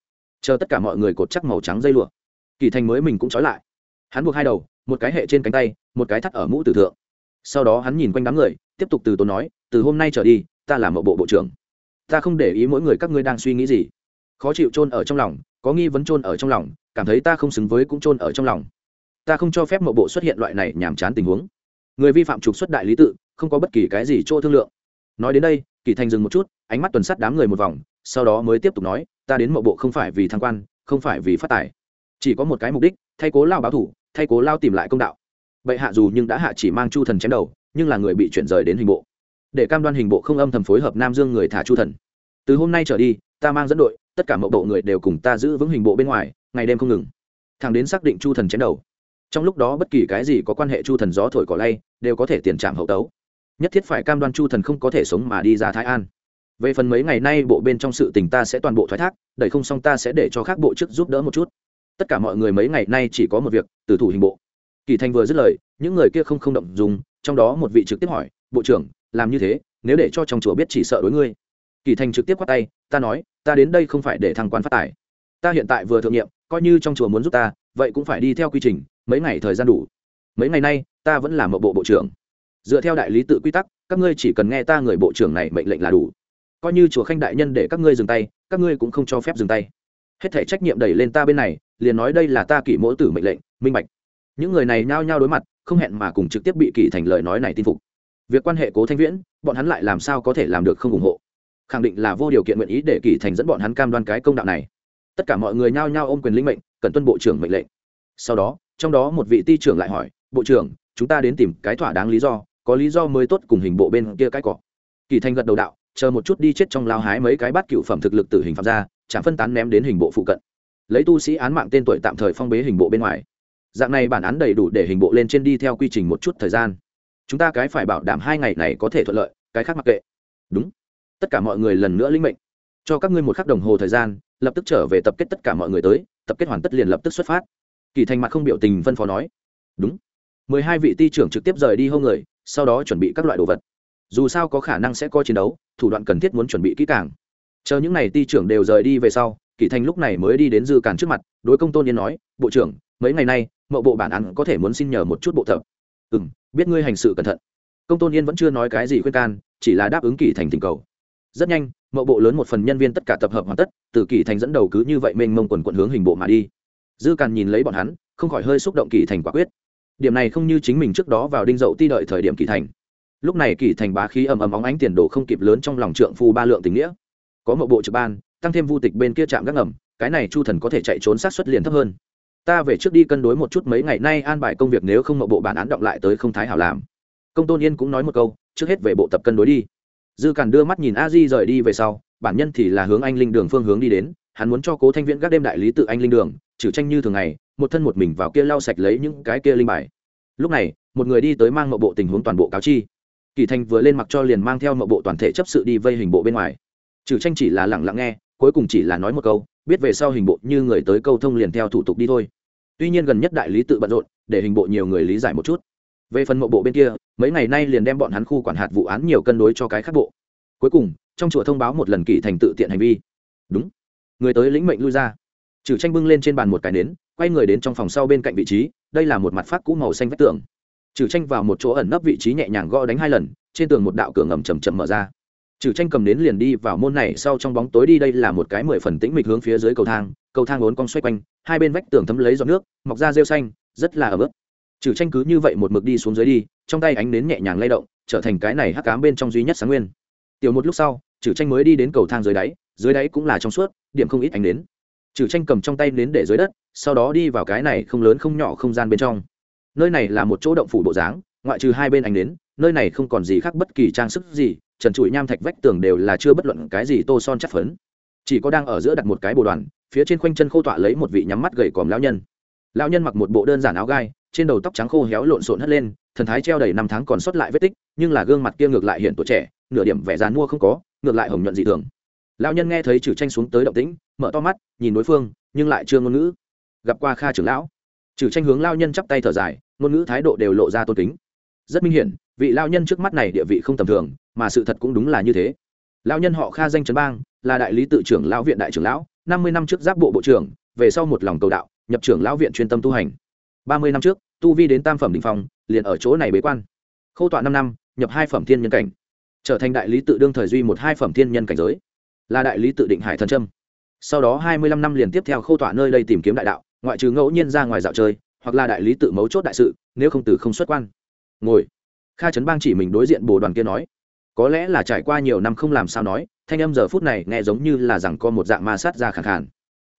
chờ tất cả mọi người cột chắc màu trắng dây lụa. Kỳ thành mới mình cũng trói lại. Hắn buộc hai đầu, một cái hệ trên cánh tay, một cái thắt ở mũ tử thượng. Sau đó hắn nhìn quanh đám người, tiếp tục từ tốn nói, từ hôm nay trở đi, ta là mậu bộ bộ trưởng. Ta không để ý mỗi người các ngươi đang suy nghĩ gì. Khó chịu chôn ở trong lòng, có nghi vấn chôn ở trong lòng, cảm thấy ta không xứng với cũng chôn ở trong lòng. Ta không cho phép mậu bộ xuất hiện loại này nhàm chán tình huống. Người vi phạm trục xuất đại lý tự, không có bất kỳ cái gì chỗ thương lượng. Nói đến đây, kỳ thành dừng một chút, ánh mắt tuần sát đám người một vòng sau đó mới tiếp tục nói, ta đến mậu bộ không phải vì thăng quan, không phải vì phát tài. Chỉ có một cái mục đích, thay cố lao báo thủ, thay cố lao tìm lại công đạo. Bệ hạ dù nhưng đã hạ chỉ mang chu thần chém đầu, nhưng là người bị chuyển rời đến hình bộ. Để cam đoan hình bộ không âm thầm phối hợp nam dương người thả chu thần. Từ hôm nay trở đi, ta mang dẫn đội, tất cả mậu bộ người đều cùng ta giữ vững hình bộ bên ngoài, ngày đêm không ngừng. Thằng đến xác định chu thần chém đầu. Trong lúc đó bất kỳ cái gì có quan hệ chu thần gió thổi cỏ lay, đều có thể tiền trảm hậu tấu. Nhất thiết phải cam đoan chu thần không có thể sống mà đi ra thái an về phần mấy ngày nay bộ bên trong sự tình ta sẽ toàn bộ thoái thác đẩy không xong ta sẽ để cho các bộ chức giúp đỡ một chút. Tất cả mọi người mấy ngày nay chỉ có một việc, từ thủ hình bộ. Kỳ thanh vừa dứt lời, những người kia không không động dùng, trong đó một vị trực tiếp hỏi, bộ trưởng, làm như thế, nếu để cho trong chùa biết chỉ sợ đối ngươi. Kỳ thanh trực tiếp quát tay, ta nói, ta đến đây không phải để thăng quan phát tài. Ta hiện tại vừa thượng nhiệm, coi như trong chùa muốn giúp ta, vậy cũng phải đi theo quy trình, mấy ngày thời gian đủ. Mấy ngày nay, ta vẫn là một bộ bộ trưởng. Dựa theo đại lý tự quy tắc, các ngươi chỉ cần nghe ta người bộ trưởng này mệnh lệnh là đủ coi như chùa khanh đại nhân để các ngươi dừng tay, các ngươi cũng không cho phép dừng tay. Hết thể trách nhiệm đẩy lên ta bên này, liền nói đây là ta kỷ mỗ tử mệnh lệnh, minh bạch. Những người này nhao nhao đối mặt, không hẹn mà cùng trực tiếp bị kỷ thành lời nói này tin phục. Việc quan hệ cố thanh viễn, bọn hắn lại làm sao có thể làm được không ủng hộ? Khẳng định là vô điều kiện nguyện ý để kỷ thành dẫn bọn hắn cam đoan cái công đạo này. Tất cả mọi người nhao nhao ôm quyền linh mệnh cần tuân bộ trưởng mệnh lệnh. Sau đó, trong đó một vị ti trưởng lại hỏi, bộ trưởng, chúng ta đến tìm cái thỏa đáng lý do, có lý do mới tốt cùng hình bộ bên kia cái cỏ. Kỳ thanh gật đầu đạo chờ một chút đi chết trong lao hái mấy cái bát cựu phẩm thực lực tử hình phạm ra chẳng phân tán ném đến hình bộ phụ cận. Lấy tu sĩ án mạng tên tuổi tạm thời phong bế hình bộ bên ngoài. Dạng này bản án đầy đủ để hình bộ lên trên đi theo quy trình một chút thời gian. Chúng ta cái phải bảo đảm hai ngày này có thể thuận lợi, cái khác mặc kệ. Đúng. Tất cả mọi người lần nữa linh mệnh. Cho các ngươi một khắc đồng hồ thời gian, lập tức trở về tập kết tất cả mọi người tới, tập kết hoàn tất liền lập tức xuất phát. Kỳ thành mặt không biểu tình phân phó nói. Đúng. Mười hai vị ti trưởng trực tiếp rời đi hô người, sau đó chuẩn bị các loại đồ vật dù sao có khả năng sẽ có chiến đấu, thủ đoạn cần thiết muốn chuẩn bị kỹ càng. Chờ những n à y ti trưởng đều rời đi về sau, kỳ thành lúc này mới đi đến dư càn trước mặt, đối công tôn yên nói, bộ trưởng, mấy ngày nay, mậu bộ bản án có thể muốn xin nhờ một chút bộ thợ ừ m biết ngươi hành sự cẩn thận. Công tôn yên vẫn chưa nói cái gì khuyên can, chỉ là đáp ứng kỳ thành tình cầu. Rất nhanh, mậu bộ lớn một phần nhân viên tất cả tập hợp hoàn tất, từ kỳ thành dẫn đầu cứ như vậy mênh mông quần quận hướng hình bộ mà đi. Dư càn nhìn lấy bọn hắn, không khỏi hơi xúc động kỳ thành quả quyết. Điểm này không như chính mình trước đó vào đinh dậu ti đợi thời điểm kỳ thành lúc này kỳ thành bá khí ầm ầm óng ánh tiền đồ không kịp lớn trong lòng trượng phu ba lượng tình nghĩa. Có một bộ trực ban, tăng thêm vu tịch bên kia chạm gác ngầm, cái này chu thần có thể chạy trốn sát xuất liền thấp hơn. Ta về trước đi cân đối một chút mấy ngày nay an bài công việc nếu không một bộ bản án động lại tới không thái hảo làm. Công tôn yên cũng nói một câu, trước hết về bộ tập cân đối đi. Dư càn đưa mắt nhìn a di rời đi về sau, bản nhân thì là hướng anh linh đường phương hướng đi đến, hắn muốn cho cố thanh viễn các đêm đại lý tự anh linh đường, trừ tranh như thường ngày, một thân một mình vào kia lau sạch lấy những cái kia linh bài. Lúc này, một người đi tới mang mậu bộ tình huống toàn bộ cáo chi kỳ thành vừa lên mặc cho liền mang theo mậu bộ toàn thể chấp sự đi vây hình bộ bên ngoài. Trừ tranh chỉ là lẳng lặng nghe, cuối cùng chỉ là nói một câu, biết về sau hình bộ như người tới câu thông liền theo thủ tục đi thôi. Tuy nhiên gần nhất đại lý tự bận rộn, để hình bộ nhiều người lý giải một chút. Về phần mậu bộ bên kia, mấy ngày nay liền đem bọn hắn khu quản hạt vụ án nhiều cân đối cho cái khác bộ. Cuối cùng, trong chùa thông báo một lần kỳ thành tự tiện hành vi. Đúng. Người tới lĩnh mệnh lui ra. Trừ tranh bưng lên trên bàn một cái nến, quay người đến trong phòng sau bên cạnh vị trí, đây là một mặt phát cũ màu xanh vách tường trừ tranh vào một chỗ ẩn nấp vị trí nhẹ nhàng gõ đánh hai lần, trên tường một đạo cửa ngầm chầm chậm mở ra. Trừ tranh cầm nến liền đi vào môn này, sau trong bóng tối đi đây là một cái mười phần tĩnh mịch hướng phía dưới cầu thang cầu thang ốn cong xoay quanh, hai bên vách tường thấm lấy giọt nước, mọc ra rêu xanh, rất là ấm ức trừ tranh cứ như vậy một mực đi xuống dưới đi, trong tay ánh nến nhẹ nhàng lay động, trở thành cái này hắc cám bên trong duy nhất sáng nguyên. Tiểu một lúc sau, trừ tranh mới đi đến cầu thang dưới đáy dưới đáy cũng là trong suốt, điểm không ít ánh nến. Trừ tranh cầm trong tay nến để dưới đất, sau đó đi vào cái này không lớn không nhỏ không gian bên trong nơi này là một chỗ động phủ bộ dáng, ngoại trừ hai bên ánh nến, nơi này không còn gì khác bất kỳ trang sức gì, trần trụi nham thạch vách tường đều là chưa bất luận cái gì tô son chắc phấn. Chỉ có đang ở giữa đặt một cái bồ đoàn, phía trên khoanh chân khô tọa lấy một vị nhắm mắt gầy còm lão nhân. Lão nhân mặc một bộ đơn giản áo gai, trên đầu tóc trắng khô héo lộn xộn hất lên, thần thái treo đầy năm tháng còn sót lại vết tích, nhưng là gương mặt kia ngược lại hiện tuổi trẻ, nửa điểm vẻ dán mua không có, ngược lại hồng nhuận dị thường. Lão nhân nghe thấy trừ tranh xuống tới động tĩnh, mở to mắt, nhìn đối phương, nhưng lại chưa ngôn ngữ. Gặp qua kha trưởng lão. Trừ tranh hướng lao nhân chắp tay thở dài ngôn ngữ thái độ đều lộ ra tôn kính. Rất minh hiển, vị lao nhân trước mắt này địa vị không tầm thường, mà sự thật cũng đúng là như thế. Lao nhân họ kha danh trấn bang, là đại lý tự trưởng lão viện đại trưởng lão, năm mươi năm trước giáp bộ bộ trưởng, về sau một lòng cầu đạo, nhập trưởng lão viện chuyên tâm tu hành. Ba mươi năm trước, tu vi đến tam phẩm đình phong, liền ở chỗ này bế quan. Khâu tọa năm năm, nhập hai phẩm thiên nhân cảnh. Trở thành đại lý tự đương thời duy một hai phẩm thiên nhân cảnh giới. Là đại lý tự định hải thần trâm sau đó hai mươi lăm năm liền tiếp theo khâu tọa nơi đây tìm kiếm đại đạo, ngoại trừ ngẫu nhiên ra ngoài dạo chơi hoặc là đại lý tự mấu chốt đại sự, nếu không từ không xuất quan. Ngồi. Kha trấn bang chỉ mình đối diện bồ đoàn kia nói. Có lẽ là trải qua nhiều năm không làm sao nói, thanh âm giờ phút này nghe giống như là rằng có một dạng ma sát ra khẳng khàn.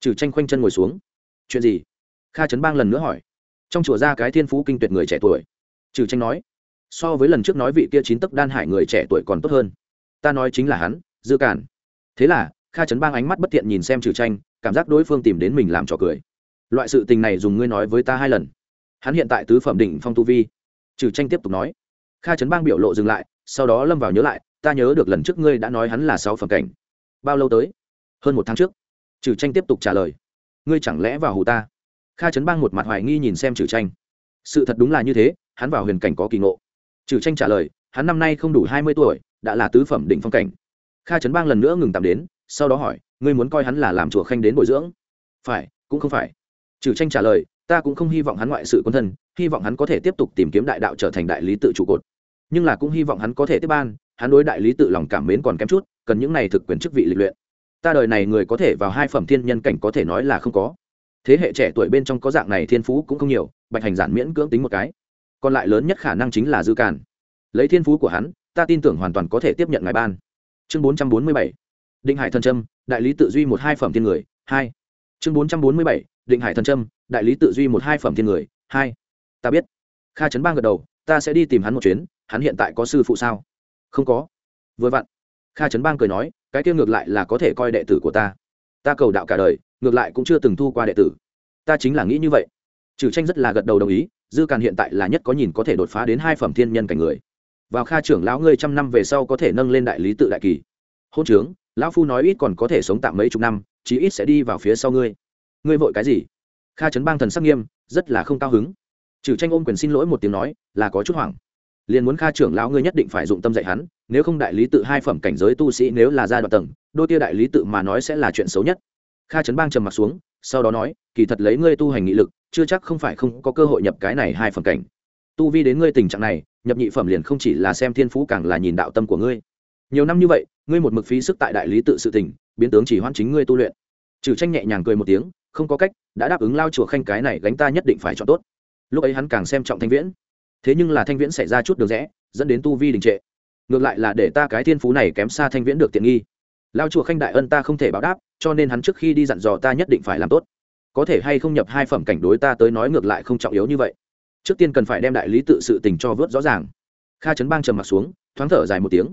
Trừ tranh khoanh chân ngồi xuống. Chuyện gì? Kha trấn bang lần nữa hỏi. Trong chùa ra cái thiên phú kinh tuyệt người trẻ tuổi. Trừ tranh nói. So với lần trước nói vị kia chín tấc đan hải người trẻ tuổi còn tốt hơn. Ta nói chính là hắn, dư cản. Thế là, kha trấn bang ánh mắt bất tiện nhìn xem trừ tranh, cảm giác đối phương tìm đến mình làm trò cười loại sự tình này dùng ngươi nói với ta hai lần. Hắn hiện tại tứ phẩm đỉnh phong tu vi. Trừ tranh tiếp tục nói. Kha trấn bang biểu lộ dừng lại, sau đó lâm vào nhớ lại, ta nhớ được lần trước ngươi đã nói hắn là sáu phẩm cảnh. Bao lâu tới? Hơn một tháng trước. Trừ tranh tiếp tục trả lời. Ngươi chẳng lẽ vào hù ta? Kha trấn bang một mặt hoài nghi nhìn xem trừ tranh. Sự thật đúng là như thế, hắn vào huyền cảnh có kỳ ngộ. Trừ tranh trả lời, hắn năm nay không đủ hai mươi tuổi, đã là tứ phẩm đỉnh phong cảnh. Kha trấn bang lần nữa ngừng tạm đến, sau đó hỏi, ngươi muốn coi hắn là làm chùa khanh đến bồi dưỡng? Phải, cũng không phải trừ tranh trả lời, ta cũng không hy vọng hắn ngoại sự quân thân, hy vọng hắn có thể tiếp tục tìm kiếm đại đạo trở thành đại lý tự trụ cột. Nhưng là cũng hy vọng hắn có thể tiếp ban, hắn đối đại lý tự lòng cảm mến còn kém chút, cần những này thực quyền chức vị lịch luyện. Ta đời này người có thể vào hai phẩm thiên nhân cảnh có thể nói là không có. Thế hệ trẻ tuổi bên trong có dạng này thiên phú cũng không nhiều, bạch hành giản miễn cưỡng tính một cái. Còn lại lớn nhất khả năng chính là dư càn. Lấy thiên phú của hắn, ta tin tưởng hoàn toàn có thể tiếp nhận ngài ban. Chương bốn trăm bốn mươi bảy. Định hải thần trâm, đại lý tự duy một hai phẩm thiên người, hai. Chương bốn trăm bốn mươi bảy định hải thần trâm, đại lý tự duy một hai phẩm thiên người, hai. Ta biết. Kha trấn bang gật đầu, ta sẽ đi tìm hắn một chuyến, hắn hiện tại có sư phụ sao? Không có. Vừa vặn, kha trấn bang cười nói, cái kia ngược lại là có thể coi đệ tử của ta. Ta cầu đạo cả đời, ngược lại cũng chưa từng thu qua đệ tử. Ta chính là nghĩ như vậy. Trừ tranh rất là gật đầu đồng ý, dư càn hiện tại là nhất có nhìn có thể đột phá đến hai phẩm thiên nhân cảnh người. Vào kha trưởng lão ngươi trăm năm về sau có thể nâng lên đại lý tự đại kỳ. Hôn trướng, lão phu nói ít còn có thể sống tạm mấy chục năm, chí ít sẽ đi vào phía sau ngươi ngươi vội cái gì? Kha trấn bang thần sắc nghiêm, rất là không cao hứng. Trừ tranh ôm quyền xin lỗi một tiếng nói, là có chút hoảng. Liền muốn kha trưởng lão ngươi nhất định phải dụng tâm dạy hắn, nếu không đại lý tự hai phẩm cảnh giới tu sĩ nếu là gia đoạn tầng, đôi tia đại lý tự mà nói sẽ là chuyện xấu nhất. Kha trấn bang trầm m ặ t xuống, sau đó nói, kỳ thật lấy ngươi tu hành nghị lực, chưa chắc không phải không có cơ hội nhập cái này hai phẩm cảnh. Tu vi đến ngươi tình trạng này, nhập nhị phẩm liền không chỉ là xem thiên phú càng là nhìn đạo tâm của ngươi. Nhiều năm như vậy, ngươi một mực phí sức tại đại lý tự sự tỉnh biến tướng chỉ hoan chính ngươi tu luyện. Trừ tranh nhẹ nhàng cười một tiếng không có cách, đã đáp ứng lao chùa khanh cái này gánh ta nhất định phải chọn tốt. Lúc ấy hắn càng xem trọng thanh viễn. Thế nhưng là thanh viễn xảy ra chút đường rẽ, dẫn đến tu vi đình trệ. Ngược lại là để ta cái thiên phú này kém xa thanh viễn được tiện nghi. Lao chùa khanh đại ân ta không thể báo đáp, cho nên hắn trước khi đi dặn dò ta nhất định phải làm tốt. Có thể hay không nhập hai phẩm cảnh đối ta tới nói ngược lại không trọng yếu như vậy. Trước tiên cần phải đem đại lý tự sự tình cho vớt rõ ràng. Kha trấn bang trầm mặt xuống, thoáng thở dài một tiếng.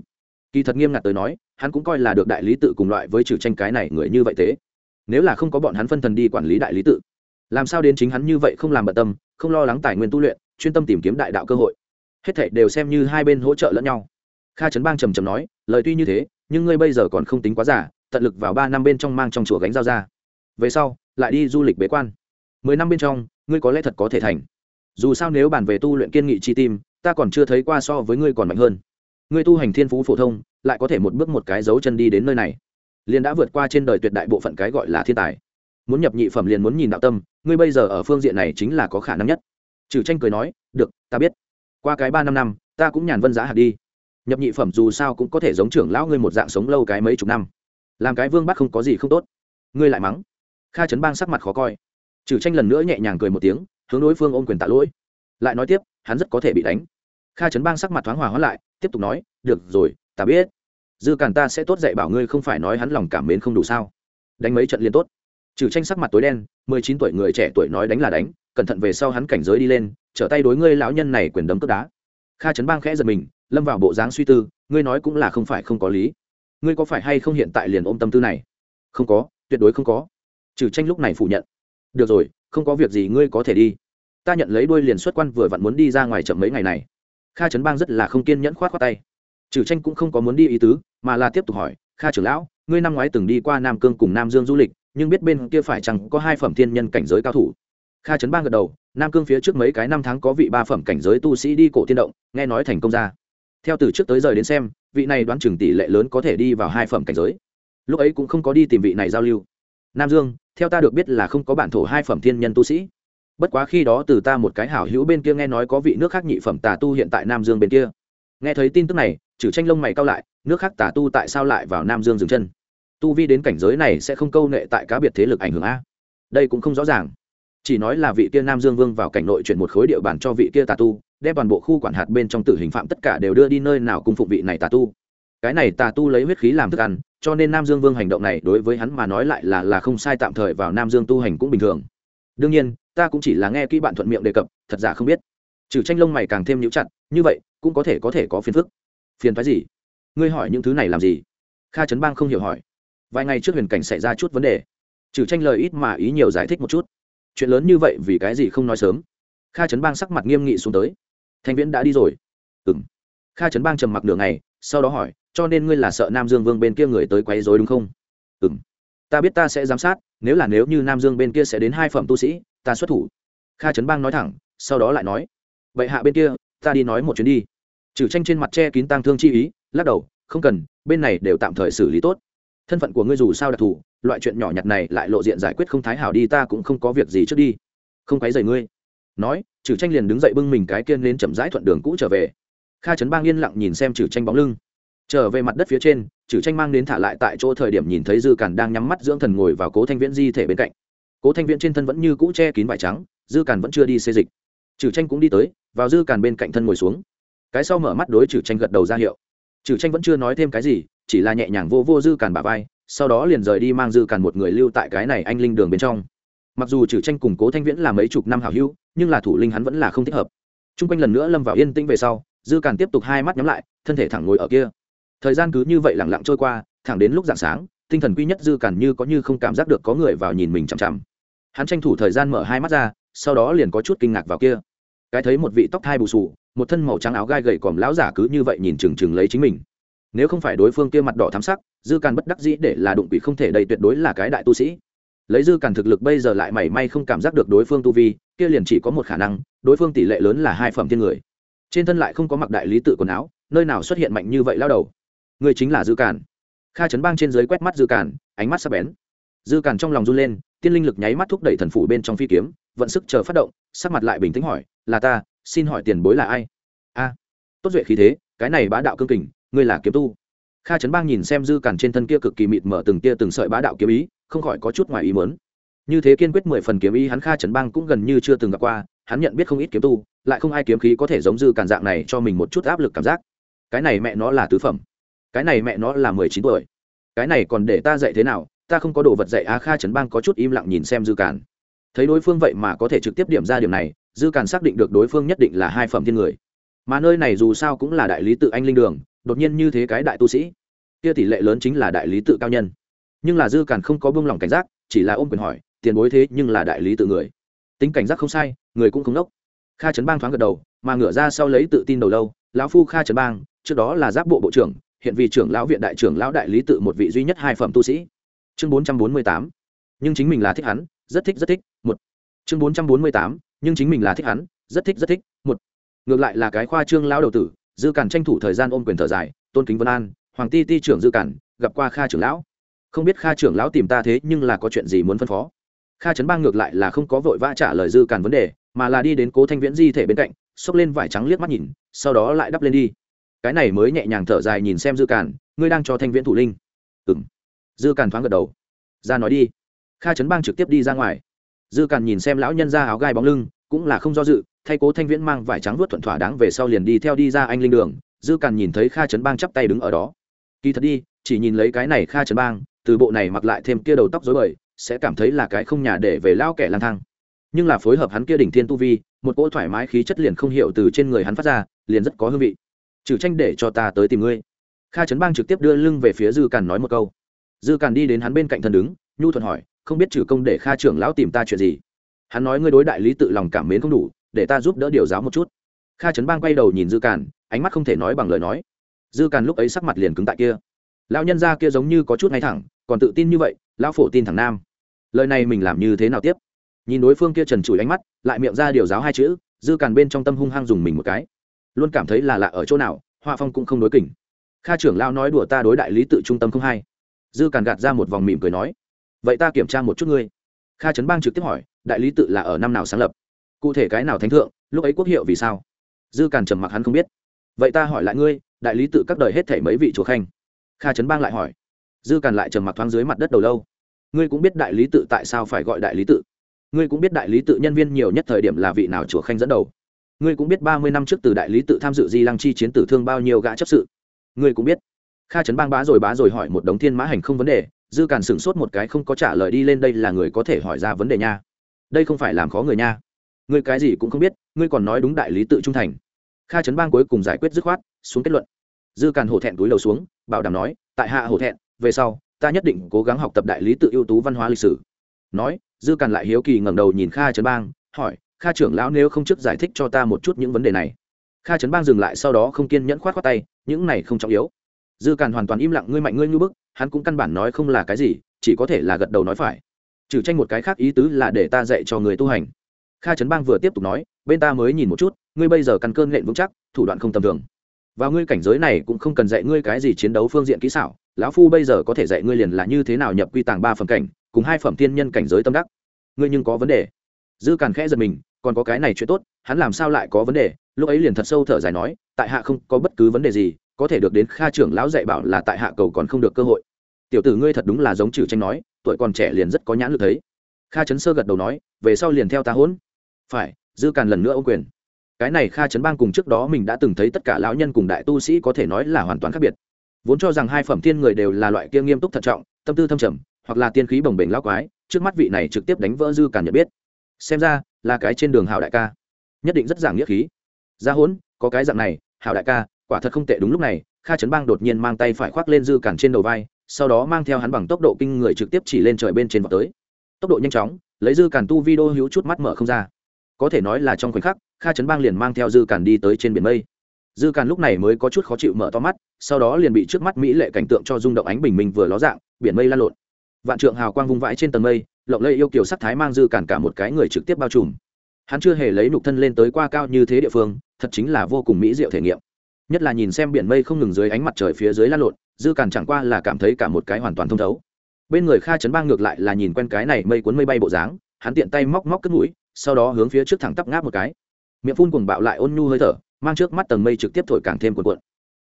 Kỳ thật nghiêm ngặt tới nói, hắn cũng coi là được đại lý tự cùng loại với trừ tranh cái này người như vậy thế nếu là không có bọn hắn phân thần đi quản lý đại lý tự, làm sao đến chính hắn như vậy không làm bận tâm, không lo lắng tài nguyên tu luyện, chuyên tâm tìm kiếm đại đạo cơ hội. Hết thảy đều xem như hai bên hỗ trợ lẫn nhau. Kha trấn bang trầm trầm nói, lời tuy như thế, nhưng ngươi bây giờ còn không tính quá giả tận lực vào ba năm bên trong mang trong chùa gánh giao ra. Về sau, lại đi du lịch bế quan. Mười năm bên trong, ngươi có lẽ thật có thể thành. Dù sao nếu bàn về tu luyện kiên nghị chi tim, ta còn chưa thấy qua so với ngươi còn mạnh hơn. Ngươi tu hành thiên phú phổ thông, lại có thể một bước một cái dấu chân đi đến nơi này liền đã vượt qua trên đời tuyệt đại bộ phận cái gọi là thiên tài. Muốn nhập nhị phẩm liền muốn nhìn đạo tâm, ngươi bây giờ ở phương diện này chính là có khả năng nhất. Trừ tranh cười nói, được, ta biết. Qua cái ba năm năm, ta cũng nhàn vân giá hạt đi. Nhập nhị phẩm dù sao cũng có thể giống trưởng lão ngươi một dạng sống lâu cái mấy chục năm. Làm cái vương bắt không có gì không tốt. Ngươi lại mắng. Kha trấn bang sắc mặt khó coi. Trừ tranh lần nữa nhẹ nhàng cười một tiếng, hướng đối phương ôm quyền tạ lỗi. Lại nói tiếp, hắn rất có thể bị đánh. Kha trấn bang sắc mặt thoáng hòa hóa lại, tiếp tục nói, được rồi, ta biết dư càn ta sẽ tốt dạy bảo ngươi không phải nói hắn lòng cảm mến không đủ sao. Đánh mấy trận liên tốt. Trừ tranh sắc mặt tối đen, mười chín tuổi người trẻ tuổi nói đánh là đánh, cẩn thận về sau hắn cảnh giới đi lên, trở tay đối ngươi lão nhân này quyền đấm cướp đá. Kha trấn bang khẽ giật mình, lâm vào bộ dáng suy tư, ngươi nói cũng là không phải không có lý. Ngươi có phải hay không hiện tại liền ôm tâm tư này? Không có, tuyệt đối không có. Trừ tranh lúc này phủ nhận. Được rồi, không có việc gì ngươi có thể đi. Ta nhận lấy đuôi liền xuất quan vừa vặn muốn đi ra ngoài chậm mấy ngày này. Kha trấn bang rất là không kiên nhẫn khoát khoát tay trừ tranh cũng không có muốn đi ý tứ, mà là tiếp tục hỏi, kha trưởng lão, ngươi năm ngoái từng đi qua nam cương cùng nam dương du lịch, nhưng biết bên kia phải chăng có hai phẩm thiên nhân cảnh giới cao thủ? Kha trấn bang gật đầu, nam cương phía trước mấy cái năm tháng có vị ba phẩm cảnh giới tu sĩ đi cổ thiên động, nghe nói thành công ra. Theo từ trước tới giờ đến xem, vị này đoán chừng tỷ lệ lớn có thể đi vào hai phẩm cảnh giới. Lúc ấy cũng không có đi tìm vị này giao lưu. Nam dương, theo ta được biết là không có bản thổ hai phẩm thiên nhân tu sĩ. Bất quá khi đó từ ta một cái hảo hữu bên kia nghe nói có vị nước khác nhị phẩm tà tu hiện tại nam dương bên kia. Nghe thấy tin tức này trừ tranh lông mày cao lại, nước khác tà tu tại sao lại vào nam dương dừng chân? Tu vi đến cảnh giới này sẽ không câu nệ tại cá biệt thế lực ảnh hưởng a? Đây cũng không rõ ràng. Chỉ nói là vị kia nam dương vương vào cảnh nội chuyển một khối địa bàn cho vị kia tà tu, đem toàn bộ khu quản hạt bên trong tử hình phạm tất cả đều đưa đi nơi nào cung phục vị này tà tu. Cái này tà tu lấy huyết khí làm thức ăn, cho nên nam dương vương hành động này đối với hắn mà nói lại là là không sai tạm thời vào nam dương tu hành cũng bình thường. Đương nhiên, ta cũng chỉ là nghe kỹ bạn thuận miệng đề cập, thật giả không biết. Trừ tranh lông mày càng thêm nhũ chặt, như vậy, cũng có thể có thể có phiền phức phiền phái gì? Ngươi hỏi những thứ này làm gì? Kha trấn bang không hiểu hỏi. Vài ngày trước huyền cảnh xảy ra chút vấn đề. Trừ tranh lời ít mà ý nhiều giải thích một chút. Chuyện lớn như vậy vì cái gì không nói sớm? Kha trấn bang sắc mặt nghiêm nghị xuống tới. Thanh viễn đã đi rồi. Ừ m kha trấn bang trầm mặc nửa ngày, sau đó hỏi, cho nên ngươi là sợ nam dương vương bên kia người tới quấy dối đúng không? Ừ m ta biết ta sẽ giám sát, nếu là nếu như nam dương bên kia sẽ đến hai phẩm tu sĩ, ta xuất thủ. Kha trấn bang nói thẳng, sau đó lại nói vậy hạ bên kia, ta đi nói một chuyến đi trừ tranh trên mặt che kín tang thương chi ý, lắc đầu, không cần, bên này đều tạm thời xử lý tốt. Thân phận của ngươi dù sao đặc thù, loại chuyện nhỏ nhặt này lại lộ diện giải quyết không thái hảo đi, ta cũng không có việc gì trước đi. Không quấy rầy ngươi. Nói, trừ tranh liền đứng dậy bưng mình cái kiên lên chậm rãi thuận đường cũ trở về. Kha trấn bang yên lặng nhìn xem trừ tranh bóng lưng. Trở về mặt đất phía trên, trừ tranh mang đến thả lại tại chỗ thời điểm nhìn thấy dư càn đang nhắm mắt dưỡng thần ngồi vào cố thanh viễn di thể bên cạnh. Cố thanh viễn trên thân vẫn như cũ che kín vải trắng, dư càn vẫn chưa đi xê dịch. Trừ tranh cũng đi tới, vào dư càn bên cạnh thân ngồi xuống cái sau mở mắt đối trừ tranh gật đầu ra hiệu. Trừ tranh vẫn chưa nói thêm cái gì, chỉ là nhẹ nhàng vô vô dư càn bà vai, sau đó liền rời đi mang dư càn một người lưu tại cái này anh linh đường bên trong. Mặc dù trừ tranh củng cố thanh viễn là mấy chục năm hảo hữu, nhưng là thủ linh hắn vẫn là không thích hợp. T r u n g quanh lần nữa lâm vào yên tĩnh về sau, dư càn tiếp tục hai mắt nhắm lại, thân thể thẳng ngồi ở kia. Thời gian cứ như vậy lẳng lặng trôi qua, thẳng đến lúc d ạ n g sáng, tinh thần quy nhất dư càn như có như không cảm giác được có người vào nhìn mình chằm chằm. Hắn tranh thủ thời gian mở hai mắt ra, sau đó liền có chút kinh ngạc vào kia. Cái thấy một vị tóc thai bù sù một thân màu trắng áo gai gầy còm lão giả cứ như vậy nhìn chừng chừng lấy chính mình. Nếu không phải đối phương kia mặt đỏ thắm sắc, dư càn bất đắc dĩ để là đụng quỷ không thể đầy tuyệt đối là cái đại tu sĩ. Lấy dư càn thực lực bây giờ lại mảy may không cảm giác được đối phương tu vi, kia liền chỉ có một khả năng, đối phương tỷ lệ lớn là hai phẩm thiên người. Trên thân lại không có mặc đại lý tự quần áo, nơi nào xuất hiện mạnh như vậy lao đầu. Người chính là dư càn. Kha trấn bang trên dưới quét mắt dư càn, ánh mắt sắp bén. Dư càn trong lòng run lên, tiên linh lực nháy mắt thúc đẩy thần phủ bên trong phi kiếm, vận sức chờ phát động, sắc mặt lại bình tĩnh hỏi, là ta xin hỏi tiền bối là ai? A, tốt duệ khí thế, cái này bá đạo cương kình, ngươi là kiếm tu. Kha trấn bang nhìn xem dư càn trên thân kia cực kỳ mịt mở từng tia từng sợi bá đạo kiếm ý, không khỏi có chút ngoài ý mớn như thế kiên quyết mười phần kiếm ý hắn kha trấn bang cũng gần như chưa từng gặp qua, hắn nhận biết không ít kiếm tu, lại không ai kiếm khí có thể giống dư càn dạng này cho mình một chút áp lực cảm giác. Cái này mẹ nó là tứ phẩm, cái này mẹ nó là mười chín tuổi. Cái này còn để ta dạy thế nào, ta không có đồ vật dạy á, kha trấn bang có chút im lặng nhìn xem dư càn. Thấy đối phương vậy mà có thể trực tiếp điểm ra điểm này dư càn xác định được đối phương nhất định là hai phẩm thiên người. Mà nơi này dù sao cũng là đại lý tự anh linh đường, đột nhiên như thế cái đại tu sĩ, kia tỷ lệ lớn chính là đại lý tự cao nhân. Nhưng là dư càn không có buông lỏng cảnh giác, chỉ là ôm quyền hỏi, tiền bối thế nhưng là đại lý tự người. Tính cảnh giác không sai, người cũng không đốc. Kha trấn bang thoáng gật đầu, mà ngửa ra sau lấy tự tin đầu lâu, lão phu kha trấn bang, trước đó là giáp bộ bộ trưởng, hiện vì trưởng lão viện đại trưởng lão đại lý tự một vị duy nhất hai phẩm tu sĩ. Chương bốn trăm bốn mươi tám. Nhưng chính mình là thích hắn, rất thích rất thích, một. Chương bốn trăm bốn mươi tám nhưng chính mình là thích hắn, rất thích rất thích. Một, ngược lại là cái khoa trương lão đầu tử, dư cản tranh thủ thời gian ôm quyền thở dài, tôn kính vân an, hoàng ti ti trưởng dư cản, gặp qua kha trưởng lão. Không biết kha trưởng lão tìm ta thế nhưng là có chuyện gì muốn phân phó? Kha trấn bang ngược lại là không có vội vã trả lời dư cản vấn đề, mà là đi đến cố thanh viễn di thể bên cạnh, xốc lên vải trắng liếc mắt nhìn, sau đó lại đắp lên đi. Cái này mới nhẹ nhàng thở dài nhìn xem dư cản, ngươi đang cho thanh viễn thủ linh. Ừ m dư cản thoáng gật đầu. Ra nói đi. Kha trấn bang trực tiếp đi ra ngoài dư Càn nhìn xem lão nhân ra áo gai bóng lưng, cũng là không do dự, thay cố thanh viễn mang vải trắng vuốt thuận thỏa đáng về sau liền đi theo đi ra anh linh đường, dư Càn nhìn thấy kha trấn bang chắp tay đứng ở đó. Kỳ thật đi, chỉ nhìn lấy cái này kha trấn bang, từ bộ này mặc lại thêm kia đầu tóc rối bời, sẽ cảm thấy là cái không nhà để về lao kẻ lang thang. Nhưng là phối hợp hắn kia đỉnh thiên tu vi, một cỗ thoải mái khí chất liền không hiểu từ trên người hắn phát ra, liền rất có hương vị. Trừ tranh để cho ta tới tìm ngươi. Kha trấn bang trực tiếp đưa lưng về phía dư càn nói một câu. Dư càn đi đến hắn bên cạnh thần đứng, nhu thuận hỏi không biết trừ công để kha trưởng lão tìm ta chuyện gì. Hắn nói ngươi đối đại lý tự lòng cảm mến không đủ, để ta giúp đỡ điều giáo một chút. Kha trấn bang quay đầu nhìn dư càn, ánh mắt không thể nói bằng lời nói. Dư càn lúc ấy sắc mặt liền cứng tại kia. Lão nhân gia kia giống như có chút ngay thẳng, còn tự tin như vậy, lão phổ tin thẳng nam. Lời này mình làm như thế nào tiếp? Nhìn đối phương kia trần trụi ánh mắt, lại miệng ra điều giáo hai chữ, dư càn bên trong tâm hung hăng dùng mình một cái. Luôn cảm thấy là lạ ở chỗ nào, hoa phong cũng không đối kỉnh. Kha trưởng lao nói đùa ta đối đại lý tự trung tâm không hay. Dư càn gạt ra một vòng mỉm cười nói vậy ta kiểm tra một chút ngươi. Kha trấn bang trực tiếp hỏi, đại lý tự là ở năm nào sáng lập? Cụ thể cái nào thánh thượng, lúc ấy quốc hiệu vì sao? Dư càn trầm mặc hắn không biết. Vậy ta hỏi lại ngươi, đại lý tự các đời hết thể mấy vị chùa khanh? Kha trấn bang lại hỏi. Dư càn lại trầm mặc thoáng dưới mặt đất đầu lâu. Ngươi cũng biết đại lý tự tại sao phải gọi đại lý tự? Ngươi cũng biết đại lý tự nhân viên nhiều nhất thời điểm là vị nào chùa khanh dẫn đầu? Ngươi cũng biết ba mươi năm trước từ đại lý tự tham dự di lăng chi chiến tử thương bao nhiêu gã chấp sự? Ngươi cũng biết. Kha trấn bang bá rồi bá rồi hỏi một đống thiên mã hành không vấn đề dư càn sửng sốt một cái không có trả lời đi lên đây là người có thể hỏi ra vấn đề nha. Đây không phải làm khó người nha. Ngươi cái gì cũng không biết, ngươi còn nói đúng đại lý tự trung thành. Kha trấn bang cuối cùng giải quyết dứt khoát, xuống kết luận. Dư càn hổ thẹn túi đầu xuống, bảo đảm nói, tại hạ hổ thẹn, về sau, ta nhất định cố gắng học tập đại lý tự ưu tú văn hóa lịch sử. Nói, dư càn lại hiếu kỳ ngẩng đầu nhìn kha trấn bang, hỏi, kha trưởng lão nếu không trước giải thích cho ta một chút những vấn đề này? Kha trấn bang dừng lại, sau đó không kiên nhẫn khoát khoát tay, những này không trọng yếu dư càn hoàn toàn im lặng ngươi mạnh ngươi như bức, hắn cũng căn bản nói không là cái gì, chỉ có thể là gật đầu nói phải. Trừ tranh một cái khác ý tứ là để ta dạy cho người tu hành. Kha trấn bang vừa tiếp tục nói, bên ta mới nhìn một chút, ngươi bây giờ căn cơn nghện vững chắc, thủ đoạn không tầm thường. Và ngươi cảnh giới này cũng không cần dạy ngươi cái gì chiến đấu phương diện kỹ xảo, lão phu bây giờ có thể dạy ngươi liền là như thế nào nhập quy tàng ba phẩm cảnh, cùng hai phẩm tiên nhân cảnh giới tâm đắc. Ngươi nhưng có vấn đề. Dư càn khẽ giật mình, còn có cái này chuyện tốt, hắn làm sao lại có vấn đề? Lúc ấy liền thật sâu thở dài nói, tại hạ không có bất cứ vấn đề gì có thể được đến kha trưởng lão dạy bảo là tại hạ cầu còn không được cơ hội. Tiểu tử ngươi thật đúng là giống trừ tranh nói, tuổi còn trẻ liền rất có nhãn lực thấy. Kha chấn sơ gật đầu nói, về sau liền theo ta hỗn. Phải, dư càn lần nữa ô quyền. Cái này kha chấn bang cùng trước đó mình đã từng thấy tất cả lão nhân cùng đại tu sĩ có thể nói là hoàn toàn khác biệt. Vốn cho rằng hai phẩm thiên người đều là loại kia nghiêm túc thận trọng, tâm tư thâm trầm, hoặc là tiên khí bồng bềnh lao quái, trước mắt vị này trực tiếp đánh vỡ dư càn nhận biết. Xem ra, là cái trên đường hảo đại ca. Nhất định rất giảng nghĩa khí. Ra hỗn, có cái dạng này, hảo đại ca quả thật không tệ đúng lúc này, kha trấn bang đột nhiên mang tay phải khoác lên dư cản trên đầu vai, sau đó mang theo hắn bằng tốc độ kinh người trực tiếp chỉ lên trời bên trên vào tới. Tốc độ nhanh chóng, lấy dư cản tu video hữu chút mắt mở không ra. Có thể nói là trong khoảnh khắc, kha trấn bang liền mang theo dư cản đi tới trên biển mây. Dư cản lúc này mới có chút khó chịu mở to mắt, sau đó liền bị trước mắt mỹ lệ cảnh tượng cho rung động ánh bình minh vừa ló dạng, biển mây lan lộn. Vạn trượng hào quang vung vãi trên tầng mây, lộng lây yêu kiều sắc thái mang dư cản cả một cái người trực tiếp bao trùm. Hắn chưa hề lấy nục thân lên tới qua cao như thế địa phương, thật chính là vô cùng mỹ diệu thể nghiệm nhất là nhìn xem biển mây không ngừng dưới ánh mặt trời phía dưới lan lộn, dư cản chẳng qua là cảm thấy cả một cái hoàn toàn thông thấu. Bên người kha chấn bang ngược lại là nhìn quen cái này mây cuốn mây bay bộ dáng, hắn tiện tay móc móc cất mũi, sau đó hướng phía trước thẳng tắp ngáp một cái. Miệng phun cùng bạo lại ôn nhu hơi thở, mang trước mắt tầng mây trực tiếp thổi càng thêm cuộn cuộn.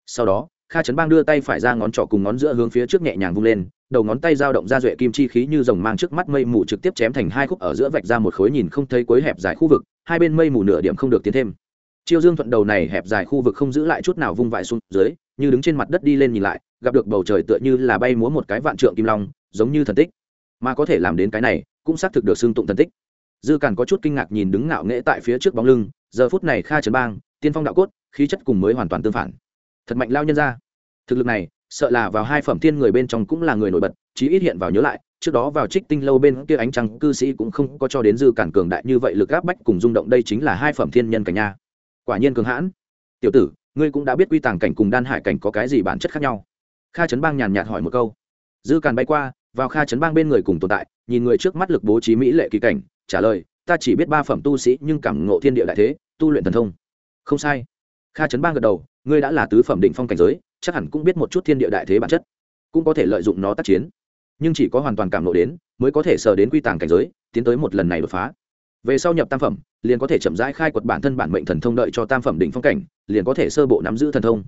Sau đó, kha chấn bang đưa tay phải ra ngón trỏ cùng ngón giữa hướng phía trước nhẹ nhàng vung lên, đầu ngón tay dao động ra duệ kim chi khí như rồng mang trước mắt mây mù trực tiếp chém thành hai khúc ở giữa vạch ra một khối nhìn không thấy cuối hẹp dài khu vực, hai bên mây mù nửa điểm không được tiến thêm chiêu dương thuận đầu này hẹp dài khu vực không giữ lại chút nào vung vãi xuống dưới, như đứng trên mặt đất đi lên nhìn lại, gặp được bầu trời tựa như là bay múa một cái vạn trượng kim long, giống như thần tích. Mà có thể làm đến cái này, cũng xác thực được xưng tụng thần tích. Dư càn có chút kinh ngạc nhìn đứng ngạo nghễ tại phía trước bóng lưng, giờ phút này kha trấn bang, tiên phong đạo cốt, khí chất cùng mới hoàn toàn tương phản. Thật mạnh lao nhân ra. Thực lực này, sợ là vào hai phẩm thiên người bên trong cũng là người nổi bật, chí ít hiện vào nhớ lại, trước đó vào trích tinh lâu bên kia ánh trăng cư sĩ cũng không có cho đến dư cản cường đại như vậy lực áp bách cùng rung động đây chính là hai phẩm thiên nhân cả nhà quả nhiên cường hãn. Tiểu tử, ngươi cũng đã biết quy tàng cảnh cùng đan hải cảnh có cái gì bản chất khác nhau. Kha trấn bang nhàn nhạt hỏi một câu. Dư càn bay qua, vào kha trấn bang bên người cùng tồn tại, nhìn người trước mắt lực bố trí mỹ lệ kỳ cảnh, trả lời, ta chỉ biết ba phẩm tu sĩ, nhưng cảm ngộ thiên địa đại thế, tu luyện thần thông. Không sai. Kha trấn bang gật đầu, ngươi đã là tứ phẩm định phong cảnh giới, chắc hẳn cũng biết một chút thiên địa đại thế bản chất, cũng có thể lợi dụng nó tác chiến. Nhưng chỉ có hoàn toàn cảm lộ đến, mới có thể sờ đến quy tàng cảnh giới, tiến tới một lần này đột phá về sau nhập tam phẩm, liền có thể chậm rãi khai quật bản thân bản mệnh thần thông đợi cho tam phẩm đỉnh phong cảnh, liền có thể sơ bộ nắm giữ thần thông.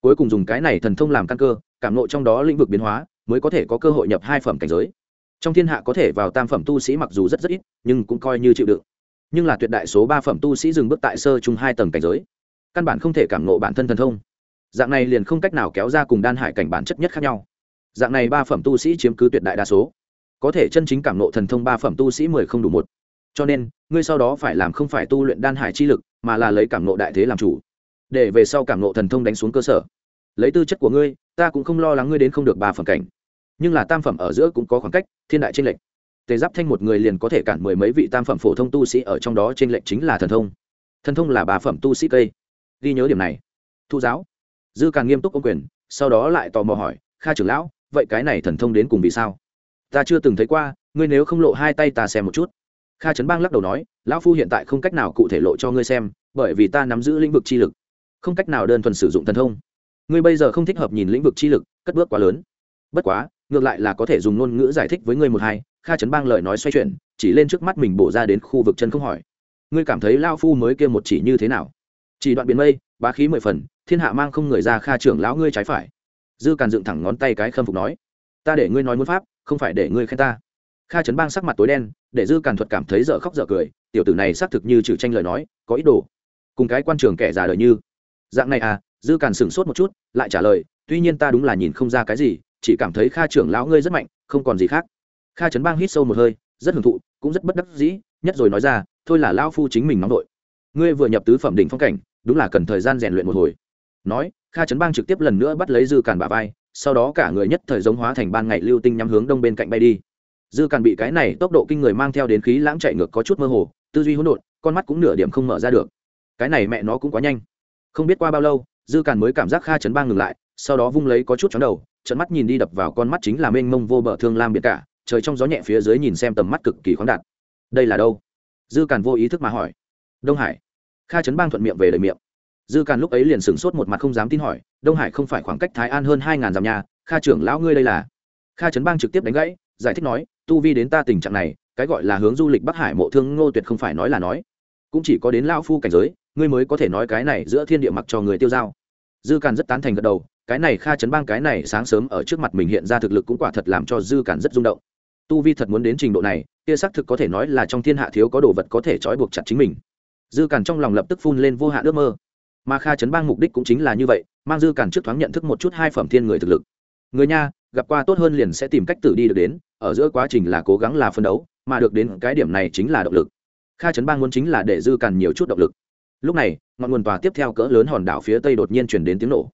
Cuối cùng dùng cái này thần thông làm căn cơ, cảm nộ trong đó lĩnh vực biến hóa, mới có thể có cơ hội nhập hai phẩm cảnh giới. Trong thiên hạ có thể vào tam phẩm tu sĩ mặc dù rất rất ít, nhưng cũng coi như chịu đựng. Nhưng là tuyệt đại số ba phẩm tu sĩ dừng bước tại sơ chung hai tầng cảnh giới. Căn bản không thể cảm nộ bản thân thần thông. Dạng này liền không cách nào kéo ra cùng đan hải cảnh bản chất nhất khác nhau. Dạng này ba phẩm tu sĩ chiếm cứ tuyệt đại đa số. Có thể chân chính cảm nộ thần thông ba phẩm tu sĩ mười không đủ một cho nên, ngươi sau đó phải làm không phải tu luyện đan hải chi lực, mà là lấy cảm nộ đại thế làm chủ. Để về sau cảm nộ thần thông đánh xuống cơ sở. Lấy tư chất của ngươi, ta cũng không lo lắng ngươi đến không được ba phẩm cảnh. Nhưng là tam phẩm ở giữa cũng có khoảng cách, thiên đại tranh lệch. Tề giáp thanh một người liền có thể cản mười mấy vị tam phẩm phổ thông tu sĩ ở trong đó tranh lệch chính là thần thông. Thần thông là ba phẩm tu sĩ cây. Ghi nhớ điểm này. Thu giáo. Dư càng nghiêm túc ông quyền, sau đó lại tò mò hỏi, kha trưởng lão, vậy cái này thần thông đến cùng vì sao? Ta chưa từng thấy qua, ngươi nếu không lộ hai tay ta xem một chút kha trấn bang lắc đầu nói, lão phu hiện tại không cách nào cụ thể lộ cho ngươi xem, bởi vì ta nắm giữ lĩnh vực chi lực. Không cách nào đơn thuần sử dụng thần thông. Ngươi bây giờ không thích hợp nhìn lĩnh vực chi lực, cất bước quá lớn. Bất quá, ngược lại là có thể dùng ngôn ngữ giải thích với ngươi một hai. Kha trấn bang lời nói xoay chuyển, chỉ lên trước mắt mình bổ ra đến khu vực chân không hỏi. Ngươi cảm thấy lao phu mới kia một chỉ như thế nào? Chỉ đoạn biển mây, bá khí mười phần, thiên hạ mang không người ra kha trưởng lão ngươi trái phải. Dư càn dựng thẳng ngón tay cái khâm phục nói, ta để ngươi nói muốn pháp, không phải để ngươi khen ta kha trấn bang sắc mặt tối đen, để dư càn thuật cảm thấy dở khóc dở cười, tiểu tử này xác thực như trừ tranh lời nói, có ý đồ. Cùng cái quan trường kẻ già đời như. Dạng này à dư càn sửng sốt một chút, lại trả lời, tuy nhiên ta đúng là nhìn không ra cái gì, chỉ cảm thấy kha trưởng lão ngươi rất mạnh, không còn gì khác. Kha trấn bang hít sâu một hơi, rất hưởng thụ, cũng rất bất đắc dĩ, nhất rồi nói ra, thôi là lão phu chính mình nóng đội ngươi vừa nhập tứ phẩm đỉnh phong cảnh, đúng là cần thời gian rèn luyện một hồi. Nói, kha trấn bang trực tiếp lần nữa bắt lấy dư càn bà vai, sau đó cả người nhất thời giống hóa thành ban ngày lưu tinh nhắm hướng đông bên cạnh bay đi dư càn bị cái này tốc độ kinh người mang theo đến khí lãng chạy ngược có chút mơ hồ, tư duy hỗn độn, con mắt cũng nửa điểm không mở ra được. Cái này mẹ nó cũng quá nhanh. Không biết qua bao lâu, dư càn mới cảm giác kha trấn bang ngừng lại, sau đó vung lấy có chút chóng đầu trận mắt nhìn đi đập vào con mắt chính là mênh mông vô bờ thương lam biệt cả, trời trong gió nhẹ phía dưới nhìn xem tầm mắt cực kỳ khoáng đạt. Đây là đâu? Dư càn vô ý thức mà hỏi. Đông hải. Kha trấn bang thuận miệng về lời miệng. Dư càn lúc ấy liền sửng sốt một mặt không dám tin hỏi, đông hải không phải khoảng cách thái an hơn hai ngàn dặm nhà, kha trưởng lão ngươi đây là? Kha trấn bang trực tiếp đánh gãy giải thích nói, tu vi đến ta tình trạng này, cái gọi là hướng du lịch bắc hải mộ thương ngô tuyệt không phải nói là nói. Cũng chỉ có đến lão phu cảnh giới, ngươi mới có thể nói cái này giữa thiên địa mặc cho người tiêu dao dư càn rất tán thành gật đầu, cái này kha chấn bang cái này sáng sớm ở trước mặt mình hiện ra thực lực cũng quả thật làm cho dư càn rất rung động. Tu vi thật muốn đến trình độ này, kia xác thực có thể nói là trong thiên hạ thiếu có đồ vật có thể trói buộc chặt chính mình. Dư càn trong lòng lập tức phun lên vô hạn ước mơ. Mà kha chấn bang mục đích cũng chính là như vậy, mang dư càn trước thoáng nhận thức một chút hai phẩm thiên người thực lực. Người nha gặp qua tốt hơn liền sẽ tìm cách tự đi được đến, ở giữa quá trình là cố gắng là phân đấu, mà được đến cái điểm này chính là động lực. Kha chấn bang muốn chính là để dư càn nhiều chút động lực. Lúc này, ngọn nguồn tòa tiếp theo cỡ lớn hòn đảo phía tây đột nhiên chuyển đến tiếng nổ.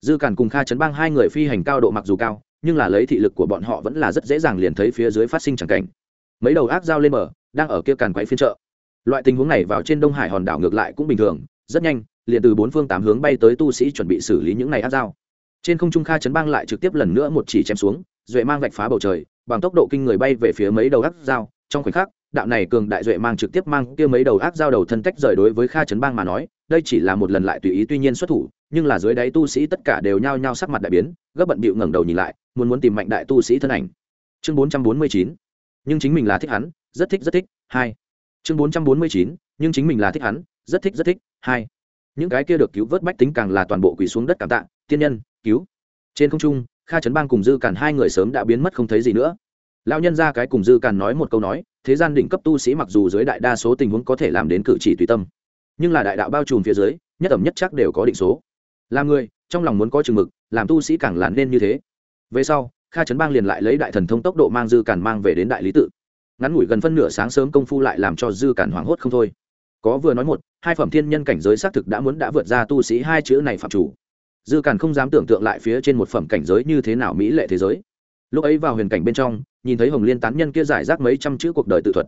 Dư càn cùng kha chấn bang hai người phi hành cao độ mặc dù cao, nhưng là lấy thị lực của bọn họ vẫn là rất dễ dàng liền thấy phía dưới phát sinh chẳng cảnh. Mấy đầu ác dao lên mở đang ở kia càn quấy phiên chợ. Loại tình huống này vào trên đông hải hòn đảo ngược lại cũng bình thường, rất nhanh, liền từ bốn phương tám hướng bay tới tu sĩ chuẩn bị xử lý những này ác dao trên không trung kha chấn bang lại trực tiếp lần nữa một chỉ chém xuống, duệ mang vạch phá bầu trời, bằng tốc độ kinh người bay về phía mấy đầu ác dao. Trong khoảnh khắc, đạo này cường đại duệ mang trực tiếp mang kia mấy đầu ác dao đầu thân tách rời đối với kha chấn bang mà nói, đây chỉ là một lần lại tùy ý tuy nhiên xuất thủ, nhưng là dưới đáy tu sĩ tất cả đều nhao nhao sắc mặt đại biến, gấp bận bịu ngẩng đầu nhìn lại, muốn muốn tìm mạnh đại tu sĩ thân ảnh. Chương bốn trăm bốn mươi chín, nhưng chính mình là thích hắn, rất thích rất thích, hai. Chương bốn trăm bốn mươi chín, nhưng chính mình là thích hắn, rất thích rất thích, hai. Những cái kia được cứu vớt bách tính càng là toàn bộ quỳ xuống đất cảm tạ tiên nhân, cứu. Trên không trung, kha trấn bang cùng dư càn hai người sớm đã biến mất không thấy gì nữa. Lão nhân ra cái cùng dư càn nói một câu nói, thế gian đỉnh cấp tu sĩ mặc dù dưới đại đa số tình huống có thể làm đến cử chỉ tùy tâm, nhưng là đại đạo bao trùm phía dưới, nhất ẩm nhất chắc đều có định số. Làm người, trong lòng muốn có chừng mực, làm tu sĩ càng làn nên như thế. Về sau, kha trấn bang liền lại lấy đại thần thông tốc độ mang dư càn mang về đến đại lý tự. Ngắn ngủi gần phân nửa sáng sớm công phu lại làm cho dư càn hoảng hốt không thôi. Có vừa nói một, hai phẩm thiên nhân cảnh giới xác thực đã muốn đã vượt ra tu sĩ hai chữ này phạm chủ dư càn không dám tưởng tượng lại phía trên một phẩm cảnh giới như thế nào mỹ lệ thế giới. Lúc ấy vào huyền cảnh bên trong, nhìn thấy hồng liên tán nhân kia giải rác mấy trăm chữ cuộc đời tự thuật.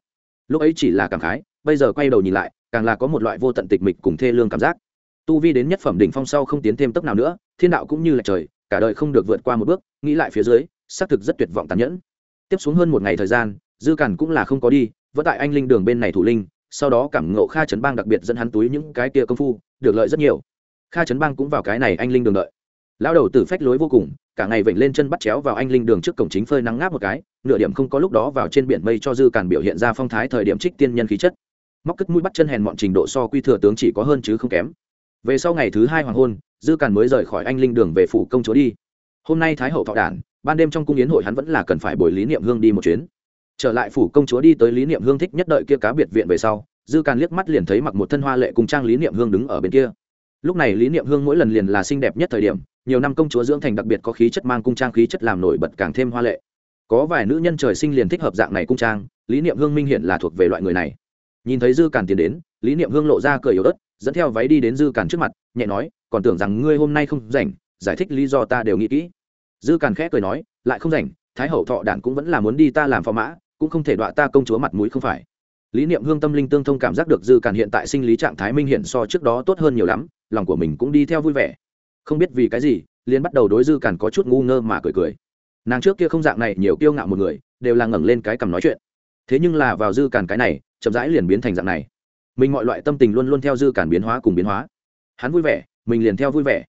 Lúc ấy chỉ là cảm khái, bây giờ quay đầu nhìn lại, càng là có một loại vô tận tịch mịch cùng thê lương cảm giác. Tu vi đến nhất phẩm đỉnh phong sau không tiến thêm tốc nào nữa, thiên đạo cũng như là trời, cả đời không được vượt qua một bước, nghĩ lại phía dưới, xác thực rất tuyệt vọng tàn nhẫn. Tiếp xuống hơn một ngày thời gian, dư cản cũng là không có đi, vẫn tại anh linh đường bên này thủ linh, sau đó cảm ngộ kha trấn bang đặc biệt dẫn hắn túi những cái kia công phu, được lợi rất nhiều kha trấn bang cũng vào cái này anh linh đường đợi. Lão đầu tử phách lối vô cùng, cả ngày vểnh lên chân bắt chéo vào anh linh đường trước cổng chính phơi nắng ngáp một cái, nửa điểm không có lúc đó vào trên biển mây cho dư càn biểu hiện ra phong thái thời điểm trích tiên nhân khí chất. Móc cất mũi bắt chân hèn mọn trình độ so quy thừa tướng chỉ có hơn chứ không kém. Về sau ngày thứ hai hoàng hôn, dư càn mới rời khỏi anh linh đường về phủ công chúa đi. Hôm nay thái hậu thọ đản, ban đêm trong cung yến hội hắn vẫn là cần phải bồi lý niệm hương đi một chuyến. Trở lại phủ công chúa đi tới lý niệm hương thích nhất đợi kia cá biệt viện về sau, dư càn liếc mắt liền thấy mặc một thân hoa lệ cùng trang lý niệm hương đứng ở bên kia lúc này lý niệm hương mỗi lần liền là xinh đẹp nhất thời điểm, nhiều năm công chúa dưỡng thành đặc biệt có khí chất mang cung trang, khí chất làm nổi bật càng thêm hoa lệ. Có vài nữ nhân trời sinh liền thích hợp dạng này cung trang, lý niệm hương minh hiện là thuộc về loại người này. Nhìn thấy dư càn tiến đến, lý niệm hương lộ ra cười yếu ớt, dẫn theo váy đi đến dư càn trước mặt, nhẹ nói, còn tưởng rằng ngươi hôm nay không rảnh, giải thích lý do ta đều nghĩ kỹ. Dư càn khẽ cười nói, lại không rảnh, thái hậu thọ đản cũng vẫn là muốn đi ta làm phò mã, cũng không thể đọa ta công chúa mặt mũi không phải. Lý niệm hương tâm linh tương thông cảm giác được dư càn hiện tại sinh lý trạng thái minh hiện so trước đó tốt hơn nhiều lắm lòng của mình cũng đi theo vui vẻ. Không biết vì cái gì liên bắt đầu đối dư càn có chút ngu ngơ mà cười cười. Nàng trước kia không dạng này nhiều kiêu ngạo một người, đều là ngẩng lên cái cằm nói chuyện. Thế nhưng là vào dư càn cái này, chậm rãi liền biến thành dạng này. Mình mọi loại tâm tình luôn luôn theo dư càn biến hóa cùng biến hóa. Hắn vui vẻ, mình liền theo vui vẻ.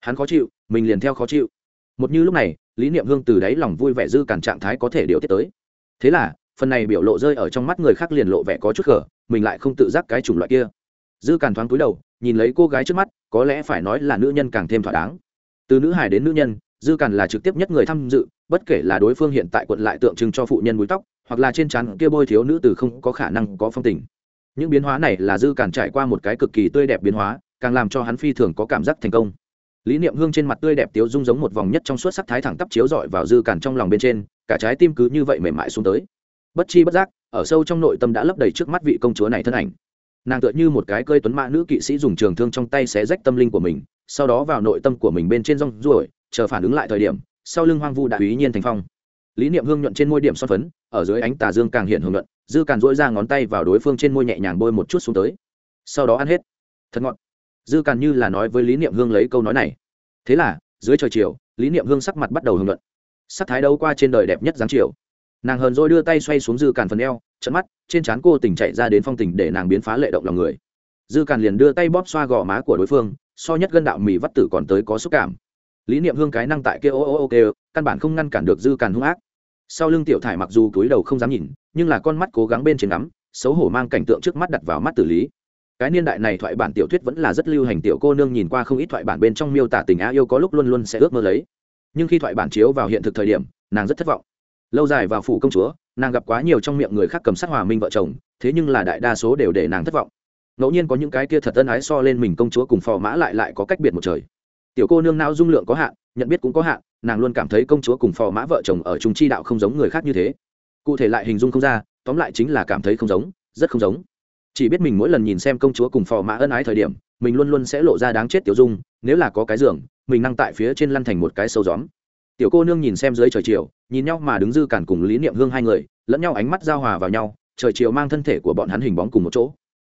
Hắn khó chịu, mình liền theo khó chịu. Một như lúc này, lý niệm hương từ đáy lòng vui vẻ dư càn trạng thái có thể điều tiết tới. Thế là, phần này biểu lộ rơi ở trong mắt người khác liền lộ vẻ có chút khở mình lại không tự giác cái chủng loại kia. Dư càn thoáng cúi đầu nhìn lấy cô gái trước mắt, có lẽ phải nói là nữ nhân càng thêm thỏa đáng. Từ nữ hải đến nữ nhân, dư càn là trực tiếp nhất người tham dự, bất kể là đối phương hiện tại quận lại tượng trưng cho phụ nhân búi tóc, hoặc là trên trán kia bôi thiếu nữ từ không có khả năng có phong tình. Những biến hóa này là dư càn trải qua một cái cực kỳ tươi đẹp biến hóa, càng làm cho hắn phi thường có cảm giác thành công. Lý niệm hương trên mặt tươi đẹp tiếu dung giống một vòng nhất trong suốt sắc thái thẳng tắp chiếu rọi vào dư càn trong lòng bên trên, cả trái tim cứ như vậy mềm mại xuống tới. Bất chi bất giác, ở sâu trong nội tâm đã lấp đầy trước mắt vị công chúa này thân ảnh nàng tựa như một cái cơi tuấn mã nữ kỵ sĩ dùng trường thương trong tay xé rách tâm linh của mình, sau đó vào nội tâm của mình bên trên rong ruổi, chờ phản ứng lại thời điểm, sau lưng hoang vu đã ý nhiên thành phong. Lý niệm hương nhuận trên môi điểm son phấn, ở dưới ánh tà dương càng hiện hưởng nhuận, dư càn dỗi ra ngón tay vào đối phương trên môi nhẹ nhàng bôi một chút xuống tới. Sau đó ăn hết. Thật ngọt. Dư càn như là nói với lý niệm hương lấy câu nói này. Thế là, dưới trời chiều, lý niệm hương sắc mặt bắt đầu hưởng luận sắc thái đấu qua trên đời đẹp nhất dáng chiều nàng hờn rồi đưa tay xoay xuống dư càn phần eo trận mắt, trên trán cô tỉnh chạy ra đến phong tình để nàng biến phá lệ động lòng người. Dư càn liền đưa tay bóp xoa gò má của đối phương, so nhất gân đạo mì vắt tử còn tới có xúc cảm. Lý niệm hương cái năng tại kia ô ô ô kêu, căn bản không ngăn cản được dư càn hung ác. Sau lưng tiểu thải mặc dù túi đầu không dám nhìn, nhưng là con mắt cố gắng bên trên ngắm, xấu hổ mang cảnh tượng trước mắt đặt vào mắt tử lý. Cái niên đại này thoại bản tiểu thuyết vẫn là rất lưu hành, tiểu cô nương nhìn qua không ít thoại bản bên trong miêu tả tình á yêu có lúc luôn luôn sẽ ước mơ lấy. Nhưng khi thoại bản chiếu vào hiện thực thời điểm, nàng rất thất vọng lâu dài vào phủ công chúa, nàng gặp quá nhiều trong miệng người khác cầm sát hòa minh vợ chồng, thế nhưng là đại đa số đều để nàng thất vọng. Ngẫu nhiên có những cái kia thật ân ái so lên mình công chúa cùng phò mã lại lại có cách biệt một trời. Tiểu cô nương não dung lượng có hạn, nhận biết cũng có hạn, nàng luôn cảm thấy công chúa cùng phò mã vợ chồng ở trung chi đạo không giống người khác như thế. Cụ thể lại hình dung không ra, tóm lại chính là cảm thấy không giống, rất không giống. Chỉ biết mình mỗi lần nhìn xem công chúa cùng phò mã ân ái thời điểm, mình luôn luôn sẽ lộ ra đáng chết tiểu dung, nếu là có cái giường, mình năng tại phía trên lăn thành một cái sâu gióm tiểu cô nương nhìn xem dưới trời chiều, nhìn nhau mà đứng dư cản cùng lý niệm hương hai người, lẫn nhau ánh mắt giao hòa vào nhau, trời chiều mang thân thể của bọn hắn hình bóng cùng một chỗ.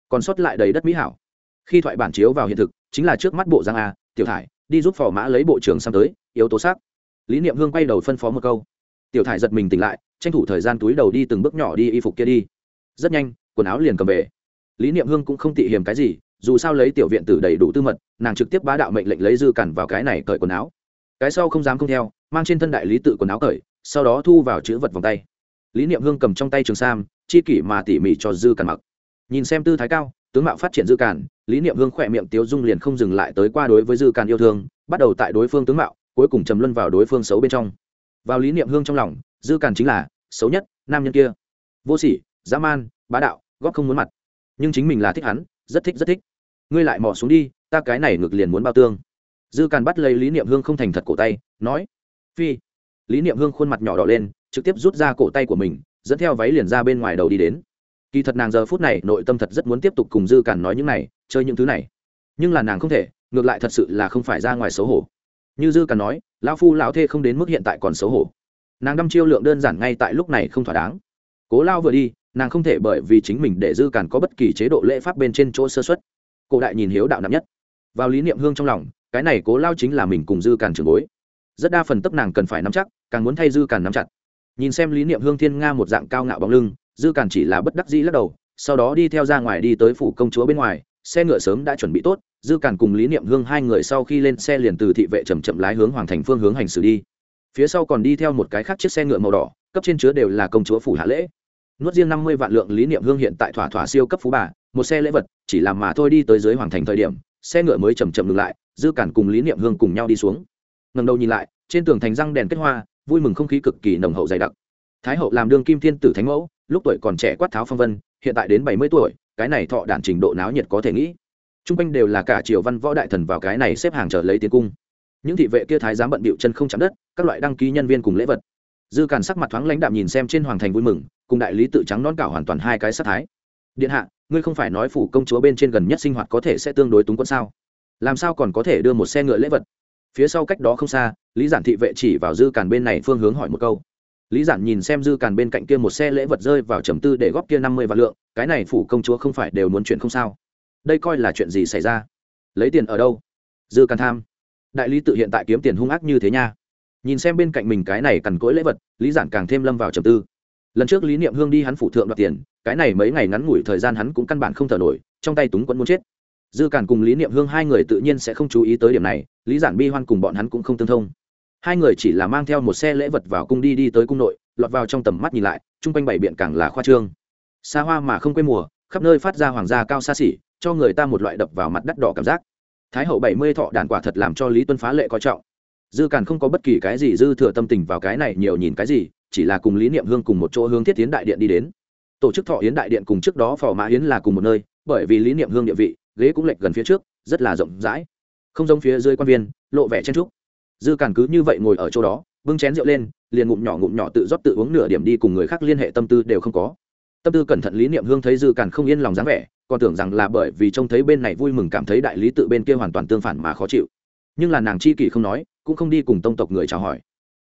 Còn sót lại đầy đất mỹ hảo. Khi thoại bản chiếu vào hiện thực, chính là trước mắt bộ giang a, tiểu thải, đi giúp phò mã lấy bộ trưởng sang tới, yếu tố xác. Lý niệm hương quay đầu phân phó một câu. Tiểu thải giật mình tỉnh lại, tranh thủ thời gian túi đầu đi từng bước nhỏ đi y phục kia đi. Rất nhanh, quần áo liền cầm về. Lý niệm hương cũng không tị hiềm cái gì, dù sao lấy tiểu viện tử đầy đủ tư mật, nàng trực tiếp bá đạo mệnh lệnh lấy dư cản vào cái này cởi quần áo cái sau không dám không theo mang trên thân đại lý tự quần áo cởi sau đó thu vào chữ vật vòng tay. Lý niệm hương cầm trong tay trường sam chi kỷ mà tỉ mỉ cho dư càn mặc. Nhìn xem tư thái cao tướng mạo phát triển dư càn, lý niệm hương khỏe miệng tiếu dung liền không dừng lại tới qua đối với dư càn yêu thương bắt đầu tại đối phương tướng mạo cuối cùng trầm luân vào đối phương xấu bên trong. Vào lý niệm hương trong lòng dư càn chính là xấu nhất nam nhân kia. Vô sỉ dã man bá đạo góp không muốn mặt. Nhưng chính mình là thích hắn rất thích rất thích. Ngươi lại mò xuống đi ta cái này ngược liền muốn bao tương dư càn bắt lấy lý niệm hương không thành thật cổ tay, nói, phi. Lý niệm hương khuôn mặt nhỏ đỏ lên, trực tiếp rút ra cổ tay của mình, dẫn theo váy liền ra bên ngoài đầu đi đến. Kỳ thật nàng giờ phút này nội tâm thật rất muốn tiếp tục cùng dư càn nói những này, chơi những thứ này. Nhưng là nàng không thể, ngược lại thật sự là không phải ra ngoài xấu hổ. Như dư càn nói, lão phu lão thê không đến mức hiện tại còn xấu hổ. Nàng đăm chiêu lượng đơn giản ngay tại lúc này không thỏa đáng. Cố lao vừa đi, nàng không thể bởi vì chính mình để dư càn có bất kỳ chế độ lễ pháp bên trên chỗ sơ xuất cổ đại nhìn hiếu đạo nặng nhất. Vào lý niệm hương trong lòng cái này cố lao chính là mình cùng dư càn trường bối. Rất đa phần tấp nàng cần phải nắm chắc, càng muốn thay dư càn nắm chặt. Nhìn xem lý niệm hương thiên nga một dạng cao ngạo bóng lưng, dư càn chỉ là bất đắc dĩ lắc đầu, sau đó đi theo ra ngoài đi tới phủ công chúa bên ngoài, xe ngựa sớm đã chuẩn bị tốt, dư càn cùng lý niệm hương hai người sau khi lên xe liền từ thị vệ chầm chậm lái hướng hoàng thành phương hướng hành xử đi. Phía sau còn đi theo một cái khác chiếc xe ngựa màu đỏ, cấp trên chứa đều là công chúa phủ hạ lễ. Nuốt riêng năm mươi vạn lượng lý niệm hương hiện tại thỏa thỏa siêu cấp phú bà, một xe lễ vật, chỉ làm mà thôi đi tới dưới hoàng thành thời điểm, xe ngựa mới chầm chậm ngừng lại dư cản cùng lý niệm hương cùng nhau đi xuống. Ngần đầu nhìn lại, trên tường thành răng đèn kết hoa, vui mừng không khí cực kỳ nồng hậu dày đặc. Thái hậu làm đương kim thiên tử thánh mẫu, lúc tuổi còn trẻ quát tháo phong vân, hiện tại đến bảy mươi tuổi, cái này thọ đản trình độ náo nhiệt có thể nghĩ. Trung quanh đều là cả triều văn võ đại thần vào cái này xếp hàng chờ lấy tiến cung. Những thị vệ kia thái giám bận bịu chân không chạm đất, các loại đăng ký nhân viên cùng lễ vật. Dư càn sắc mặt thoáng lãnh đạm nhìn xem trên hoàng thành vui mừng, cùng đại lý tự trắng non cảo hoàn toàn hai cái sắc thái. Điện hạ, ngươi không phải nói phủ công chúa bên trên gần nhất sinh hoạt có thể sẽ tương đối túng quân sao? Làm sao còn có thể đưa một xe ngựa lễ vật? Phía sau cách đó không xa, lý giản thị vệ chỉ vào dư càn bên này phương hướng hỏi một câu. Lý giản nhìn xem dư càn bên cạnh kia một xe lễ vật rơi vào trầm tư để góp kia năm mươi vạn lượng, cái này phủ công chúa không phải đều muốn chuyện không sao. Đây coi là chuyện gì xảy ra? Lấy tiền ở đâu? Dư càn tham. Đại lý tự hiện tại kiếm tiền hung ác như thế nha. Nhìn xem bên cạnh mình cái này cằn cỗi lễ vật, lý giản càng thêm lâm vào trầm tư. Lần trước lý niệm hương đi hắn phủ thượng đoạt tiền, cái này mấy ngày ngắn ngủi thời gian hắn cũng căn bản không thở nổi, trong tay túng quẫn muốn chết dư cản cùng lý niệm hương hai người tự nhiên sẽ không chú ý tới điểm này, lý giản bi hoan cùng bọn hắn cũng không tương thông. Hai người chỉ là mang theo một xe lễ vật vào cung đi đi tới cung nội, lọt vào trong tầm mắt nhìn lại, chung quanh bảy biện càng là khoa trương. Xa hoa mà không quê mùa, khắp nơi phát ra hoàng gia cao xa xỉ, cho người ta một loại đập vào mặt đắt đỏ cảm giác. Thái hậu bảy mươi thọ đàn quả thật làm cho lý tuân phá lệ coi trọng. Dư càn không có bất kỳ cái gì dư thừa tâm tình vào cái này nhiều nhìn cái gì, chỉ là cùng lý niệm hương cùng một chỗ hướng thiết tiến đại điện đi đến. Tổ chức thọ yến đại điện cùng trước đó phò mã yến là cùng một nơi, bởi vì lý niệm hương địa vị ghế cũng lệch gần phía trước, rất là rộng rãi. Không giống phía dưới quan viên, lộ vẻ chen trúc dư càn cứ như vậy ngồi ở chỗ đó, bưng chén rượu lên, liền ngụm nhỏ ngụm nhỏ tự rót tự uống nửa điểm đi cùng người khác liên hệ tâm tư đều không có. Tâm tư cẩn thận lý niệm hương thấy dư càn không yên lòng dáng vẻ, còn tưởng rằng là bởi vì trông thấy bên này vui mừng cảm thấy đại lý tự bên kia hoàn toàn tương phản mà khó chịu. Nhưng là nàng chi kỷ không nói, cũng không đi cùng tông tộc người chào hỏi.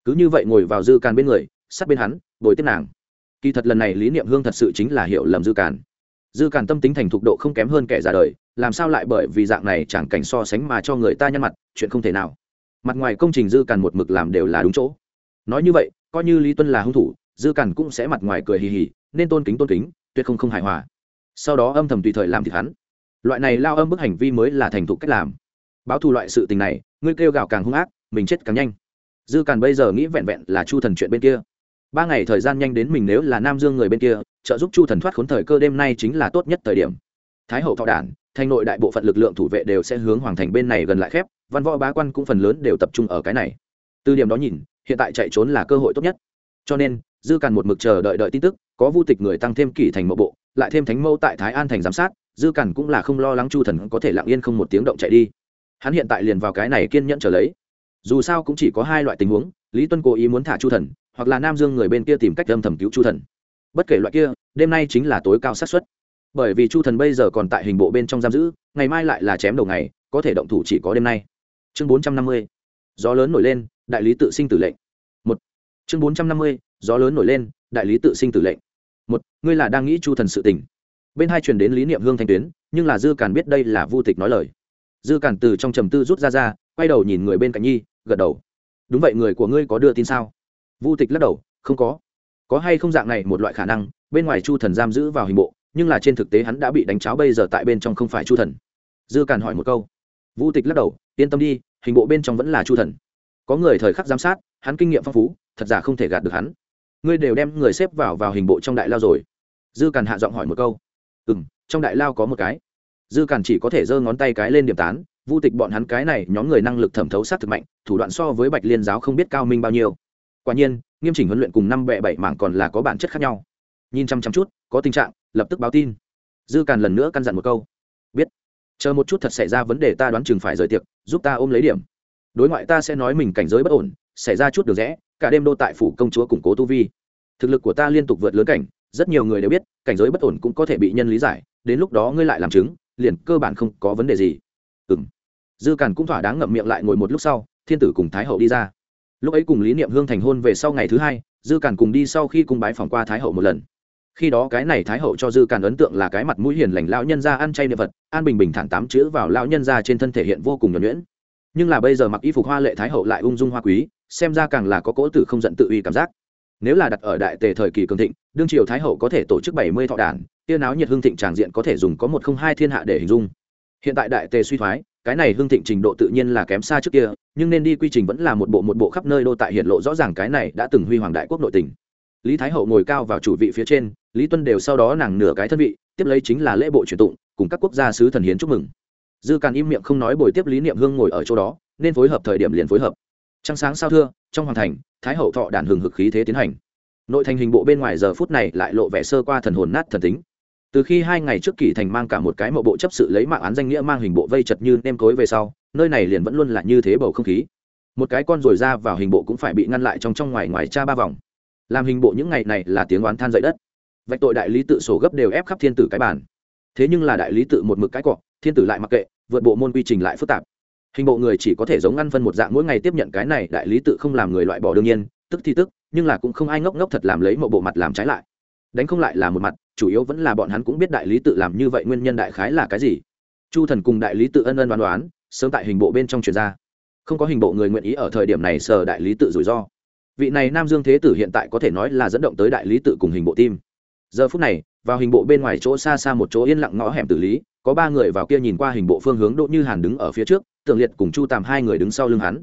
Cứ như vậy ngồi vào dư càn bên người, sát bên hắn, bồi tiếp nàng. Kỳ thật lần này lý niệm hương thật sự chính là hiểu lầm dư càn dư càn tâm tính thành thục độ không kém hơn kẻ già đời, làm sao lại bởi vì dạng này chẳng cảnh so sánh mà cho người ta nhăn mặt, chuyện không thể nào. Mặt ngoài công trình dư càn một mực làm đều là đúng chỗ. Nói như vậy, coi như lý tuân là hung thủ, dư càn cũng sẽ mặt ngoài cười hì hì, nên tôn kính tôn kính, tuyệt không không hài hòa. Sau đó âm thầm tùy thời làm thịt hắn. Loại này lao âm bức hành vi mới là thành thục cách làm. Báo thù loại sự tình này, ngươi kêu gào càng hung ác, mình chết càng nhanh. Dư càn bây giờ nghĩ vẹn vẹn là chu thần chuyện bên kia ba ngày thời gian nhanh đến mình nếu là nam dương người bên kia, trợ giúp chu thần thoát khốn thời cơ đêm nay chính là tốt nhất thời điểm. Thái hậu thọ đản, thành nội đại bộ phận lực lượng thủ vệ đều sẽ hướng hoàng thành bên này gần lại khép, văn võ bá quan cũng phần lớn đều tập trung ở cái này. Từ điểm đó nhìn, hiện tại chạy trốn là cơ hội tốt nhất. Cho nên, dư càn một mực chờ đợi đợi tin tức, có vu tịch người tăng thêm kỷ thành mộ bộ, lại thêm thánh mâu tại thái an thành giám sát, dư càn cũng là không lo lắng chu thần có thể lặng yên không một tiếng động chạy đi. Hắn hiện tại liền vào cái này kiên nhẫn trở lấy. Dù sao cũng chỉ có hai loại tình huống, lý tuân cố ý muốn thả chu thần hoặc là nam dương người bên kia tìm cách âm thầm cứu chu thần. Bất kể loại kia, đêm nay chính là tối cao xác suất. Bởi vì chu thần bây giờ còn tại hình bộ bên trong giam giữ, ngày mai lại là chém đầu ngày, có thể động thủ chỉ có đêm nay. Chương bốn trăm năm mươi, gió lớn nổi lên, đại lý tự sinh tử lệnh. Một. Chương bốn trăm năm mươi, gió lớn nổi lên, đại lý tự sinh tử lệnh. Một, ngươi là đang nghĩ chu thần sự tình. Bên hai truyền đến lý niệm hương thanh tuyến, nhưng là dư càn biết đây là vô tịch nói lời. Dư càn từ trong trầm tư rút ra ra, quay đầu nhìn người bên cạnh nhi, gật đầu. Đúng vậy, người của ngươi có đưa tin sao? Vu tịch lắc đầu, không có. Có hay không dạng này một loại khả năng, bên ngoài chu thần giam giữ vào hình bộ, nhưng là trên thực tế hắn đã bị đánh cháo bây giờ tại bên trong không phải chu thần. Dư càn hỏi một câu. Vu tịch lắc đầu, yên tâm đi, hình bộ bên trong vẫn là chu thần. Có người thời khắc giám sát, hắn kinh nghiệm phong phú, thật giả không thể gạt được hắn. Ngươi đều đem người xếp vào vào hình bộ trong đại lao rồi. Dư càn hạ giọng hỏi một câu. Ừ m trong đại lao có một cái. Dư càn chỉ có thể giơ ngón tay cái lên điểm tán, vu tịch bọn hắn cái này nhóm người năng lực thẩm thấu sát thực mạnh, thủ đoạn so với bạch liên giáo không biết cao minh bao nhiêu quả nhiên, nghiêm chỉnh huấn luyện cùng năm bệ bảy mảng còn là có bản chất khác nhau. Nhìn chăm chăm chút, có tình trạng, lập tức báo tin. Dư càn lần nữa căn dặn một câu. Biết. Chờ một chút thật xảy ra vấn đề ta đoán chừng phải rời tiệc, giúp ta ôm lấy điểm. Đối ngoại ta sẽ nói mình cảnh giới bất ổn, xảy ra chút được rẽ, cả đêm đô tại phủ công chúa củng cố tu vi. Thực lực của ta liên tục vượt lớn cảnh, rất nhiều người đều biết, cảnh giới bất ổn cũng có thể bị nhân lý giải, đến lúc đó ngươi lại làm chứng, liền cơ bản không có vấn đề gì. Ừ m dư càn cũng thỏa đáng ngậm miệng lại ngồi một lúc sau, thiên tử cùng thái hậu đi ra lúc ấy cùng lý niệm hương thành hôn về sau ngày thứ hai, dư càn cùng đi sau khi cung bái phòng qua thái hậu một lần. Khi đó cái này thái hậu cho dư càn ấn tượng là cái mặt mũi hiền lành lão nhân ra ăn chay niệm vật, an bình bình thản tám chữ vào lão nhân ra trên thân thể hiện vô cùng nhuẩn nhuyễn. Nhưng là bây giờ mặc y phục hoa lệ thái hậu lại ung dung hoa quý, xem ra càng là có cỗ tử không giận tự uy cảm giác. Nếu là đặt ở đại tề thời kỳ cường thịnh, đương triều thái hậu có thể tổ chức bảy mươi thọ đản tia náo nhiệt hương thịnh tràng diện có thể dùng có một không hai thiên hạ để hình dung. Hiện tại đại tề suy thoái cái này hương thịnh trình độ tự nhiên là kém xa trước kia, nhưng nên đi quy trình vẫn là một bộ một bộ khắp nơi đô tại hiện lộ rõ ràng cái này đã từng huy hoàng đại quốc nội tình. Lý thái hậu ngồi cao vào chủ vị phía trên, lý tuân đều sau đó nàng nửa cái thân vị, tiếp lấy chính là lễ bộ truyền tụng, cùng các quốc gia sứ thần hiến chúc mừng. Dư càn im miệng không nói bồi tiếp lý niệm hương ngồi ở chỗ đó, nên phối hợp thời điểm liền phối hợp. Trăng sáng sao thưa, trong hoàng thành, thái hậu thọ đàn hừng hực khí thế tiến hành. Nội thành hình bộ bên ngoài giờ phút này lại lộ vẻ sơ qua thần hồn nát thần tính từ khi hai ngày trước kỷ thành mang cả một cái mộ bộ chấp sự lấy mạng án danh nghĩa mang hình bộ vây chật như nêm cối về sau, nơi này liền vẫn luôn là như thế bầu không khí. Một cái con rồi ra vào hình bộ cũng phải bị ngăn lại trong trong ngoài ngoài cha ba vòng. Làm hình bộ những ngày này là tiếng oán than dậy đất. Vạch tội đại lý tự sổ gấp đều ép khắp thiên tử cái bản thế nhưng là đại lý tự một mực cái cọ, thiên tử lại mặc kệ, vượt bộ môn quy trình lại phức tạp. Hình bộ người chỉ có thể giống ăn phân một dạng mỗi ngày tiếp nhận cái này, đại lý tự không làm người loại bỏ đương nhiên, tức thì tức, nhưng là cũng không ai ngốc ngốc thật làm lấy một bộ mặt làm trái lại. Đánh không lại là một mặt chủ yếu vẫn là bọn hắn cũng biết đại lý tự làm như vậy nguyên nhân đại khái là cái gì. Chu thần cùng đại lý tự ân ân đoán đoán, sớm tại hình bộ bên trong truyền ra. Không có hình bộ người nguyện ý ở thời điểm này sờ đại lý tự rủi ro. Vị này nam dương thế tử hiện tại có thể nói là dẫn động tới đại lý tự cùng hình bộ tim giờ phút này, vào hình bộ bên ngoài chỗ xa xa một chỗ yên lặng ngõ hẻm tử lý, có ba người vào kia nhìn qua hình bộ phương hướng đỗ như hàn đứng ở phía trước, tưởng liệt cùng chu tàm hai người đứng sau lưng hắn.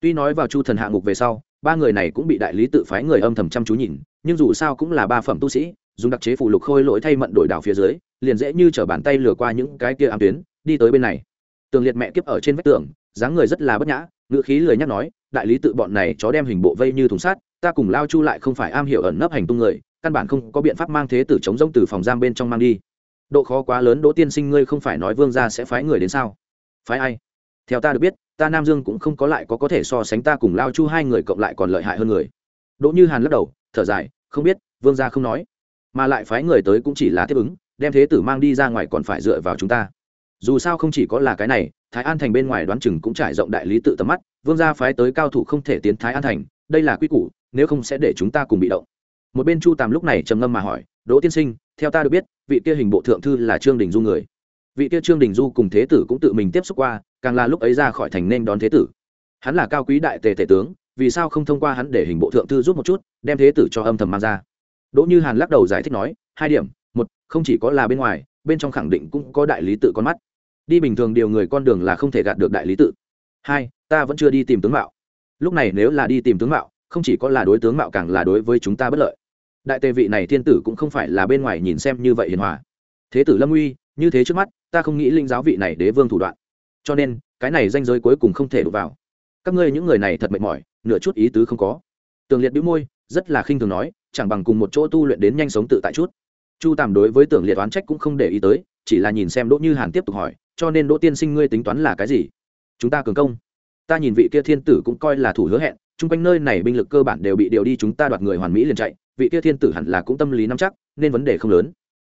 Tuy nói vào chu thần hạ ngục về sau, ba người này cũng bị đại lý tự phái người âm thầm chăm chú nhìn, nhưng dù sao cũng là ba phẩm tu sĩ dùng đặc chế phụ lục khôi lỗi thay mận đổi đảo phía dưới, liền dễ như chở bàn tay lừa qua những cái kia ám tuyến, đi tới bên này. Tường liệt mẹ kiếp ở trên vách tường, dáng người rất là bất nhã, ngữ khí lười nhắc nói, đại lý tự bọn này chó đem hình bộ vây như thùng sát ta cùng lao chu lại không phải am hiểu ẩn nấp hành tung người, căn bản không có biện pháp mang thế tử chống rông từ phòng giam bên trong mang đi. Độ khó quá lớn, đỗ tiên sinh ngươi không phải nói vương gia sẽ phái người đến sao? Phái ai? Theo ta được biết, ta nam dương cũng không có lại có có thể so sánh ta cùng lao chu hai người cộng lại còn lợi hại hơn người. Đỗ như hàn lắc đầu, thở dài, không biết, vương gia không nói mà lại phái người tới cũng chỉ là tiếp ứng, đem thế tử mang đi ra ngoài còn phải dựa vào chúng ta. Dù sao không chỉ có là cái này, thái an thành bên ngoài đoán chừng cũng trải rộng đại lý tự tầm mắt, vương gia phái tới cao thủ không thể tiến thái an thành, đây là quy củ, nếu không sẽ để chúng ta cùng bị động. Một bên chu tàm lúc này trầm ngâm mà hỏi, đỗ tiên sinh, theo ta được biết, vị kia hình bộ thượng thư là trương đình du người. Vị kia trương đình du cùng thế tử cũng tự mình tiếp xúc qua, càng là lúc ấy ra khỏi thành nên đón thế tử. Hắn là cao quý đại tề tể tướng, vì sao không thông qua hắn để hình bộ thượng thư giúp một chút, đem thế tử cho âm thầm mang ra? Đỗ như hàn lắc đầu giải thích nói, hai điểm, một, không chỉ có là bên ngoài, bên trong khẳng định cũng có đại lý tự con mắt. Đi bình thường điều người con đường là không thể gạt được đại lý tự. Hai, ta vẫn chưa đi tìm tướng mạo. Lúc này nếu là đi tìm tướng mạo, không chỉ có là đối tướng mạo càng là đối với chúng ta bất lợi. Đại tề vị này thiên tử cũng không phải là bên ngoài nhìn xem như vậy hiền hòa. Thế tử lâm uy, như thế trước mắt, ta không nghĩ linh giáo vị này đế vương thủ đoạn. Cho nên, cái này danh giới cuối cùng không thể đụng vào. Các ngươi những người này thật mệt mỏi, nửa chút ý tứ không có. Tường liệt bĩu môi, rất là khinh thường nói chẳng bằng cùng một chỗ tu luyện đến nhanh sống tự tại chút. Chu tàm đối với tưởng liệt oán trách cũng không để ý tới, chỉ là nhìn xem đỗ như hàn tiếp tục hỏi, cho nên đỗ tiên sinh ngươi tính toán là cái gì? Chúng ta cường công. Ta nhìn vị kia thiên tử cũng coi là thủ hứa hẹn, chung quanh nơi này binh lực cơ bản đều bị điều đi chúng ta đoạt người hoàn mỹ liền chạy, vị kia thiên tử hẳn là cũng tâm lý nắm chắc, nên vấn đề không lớn.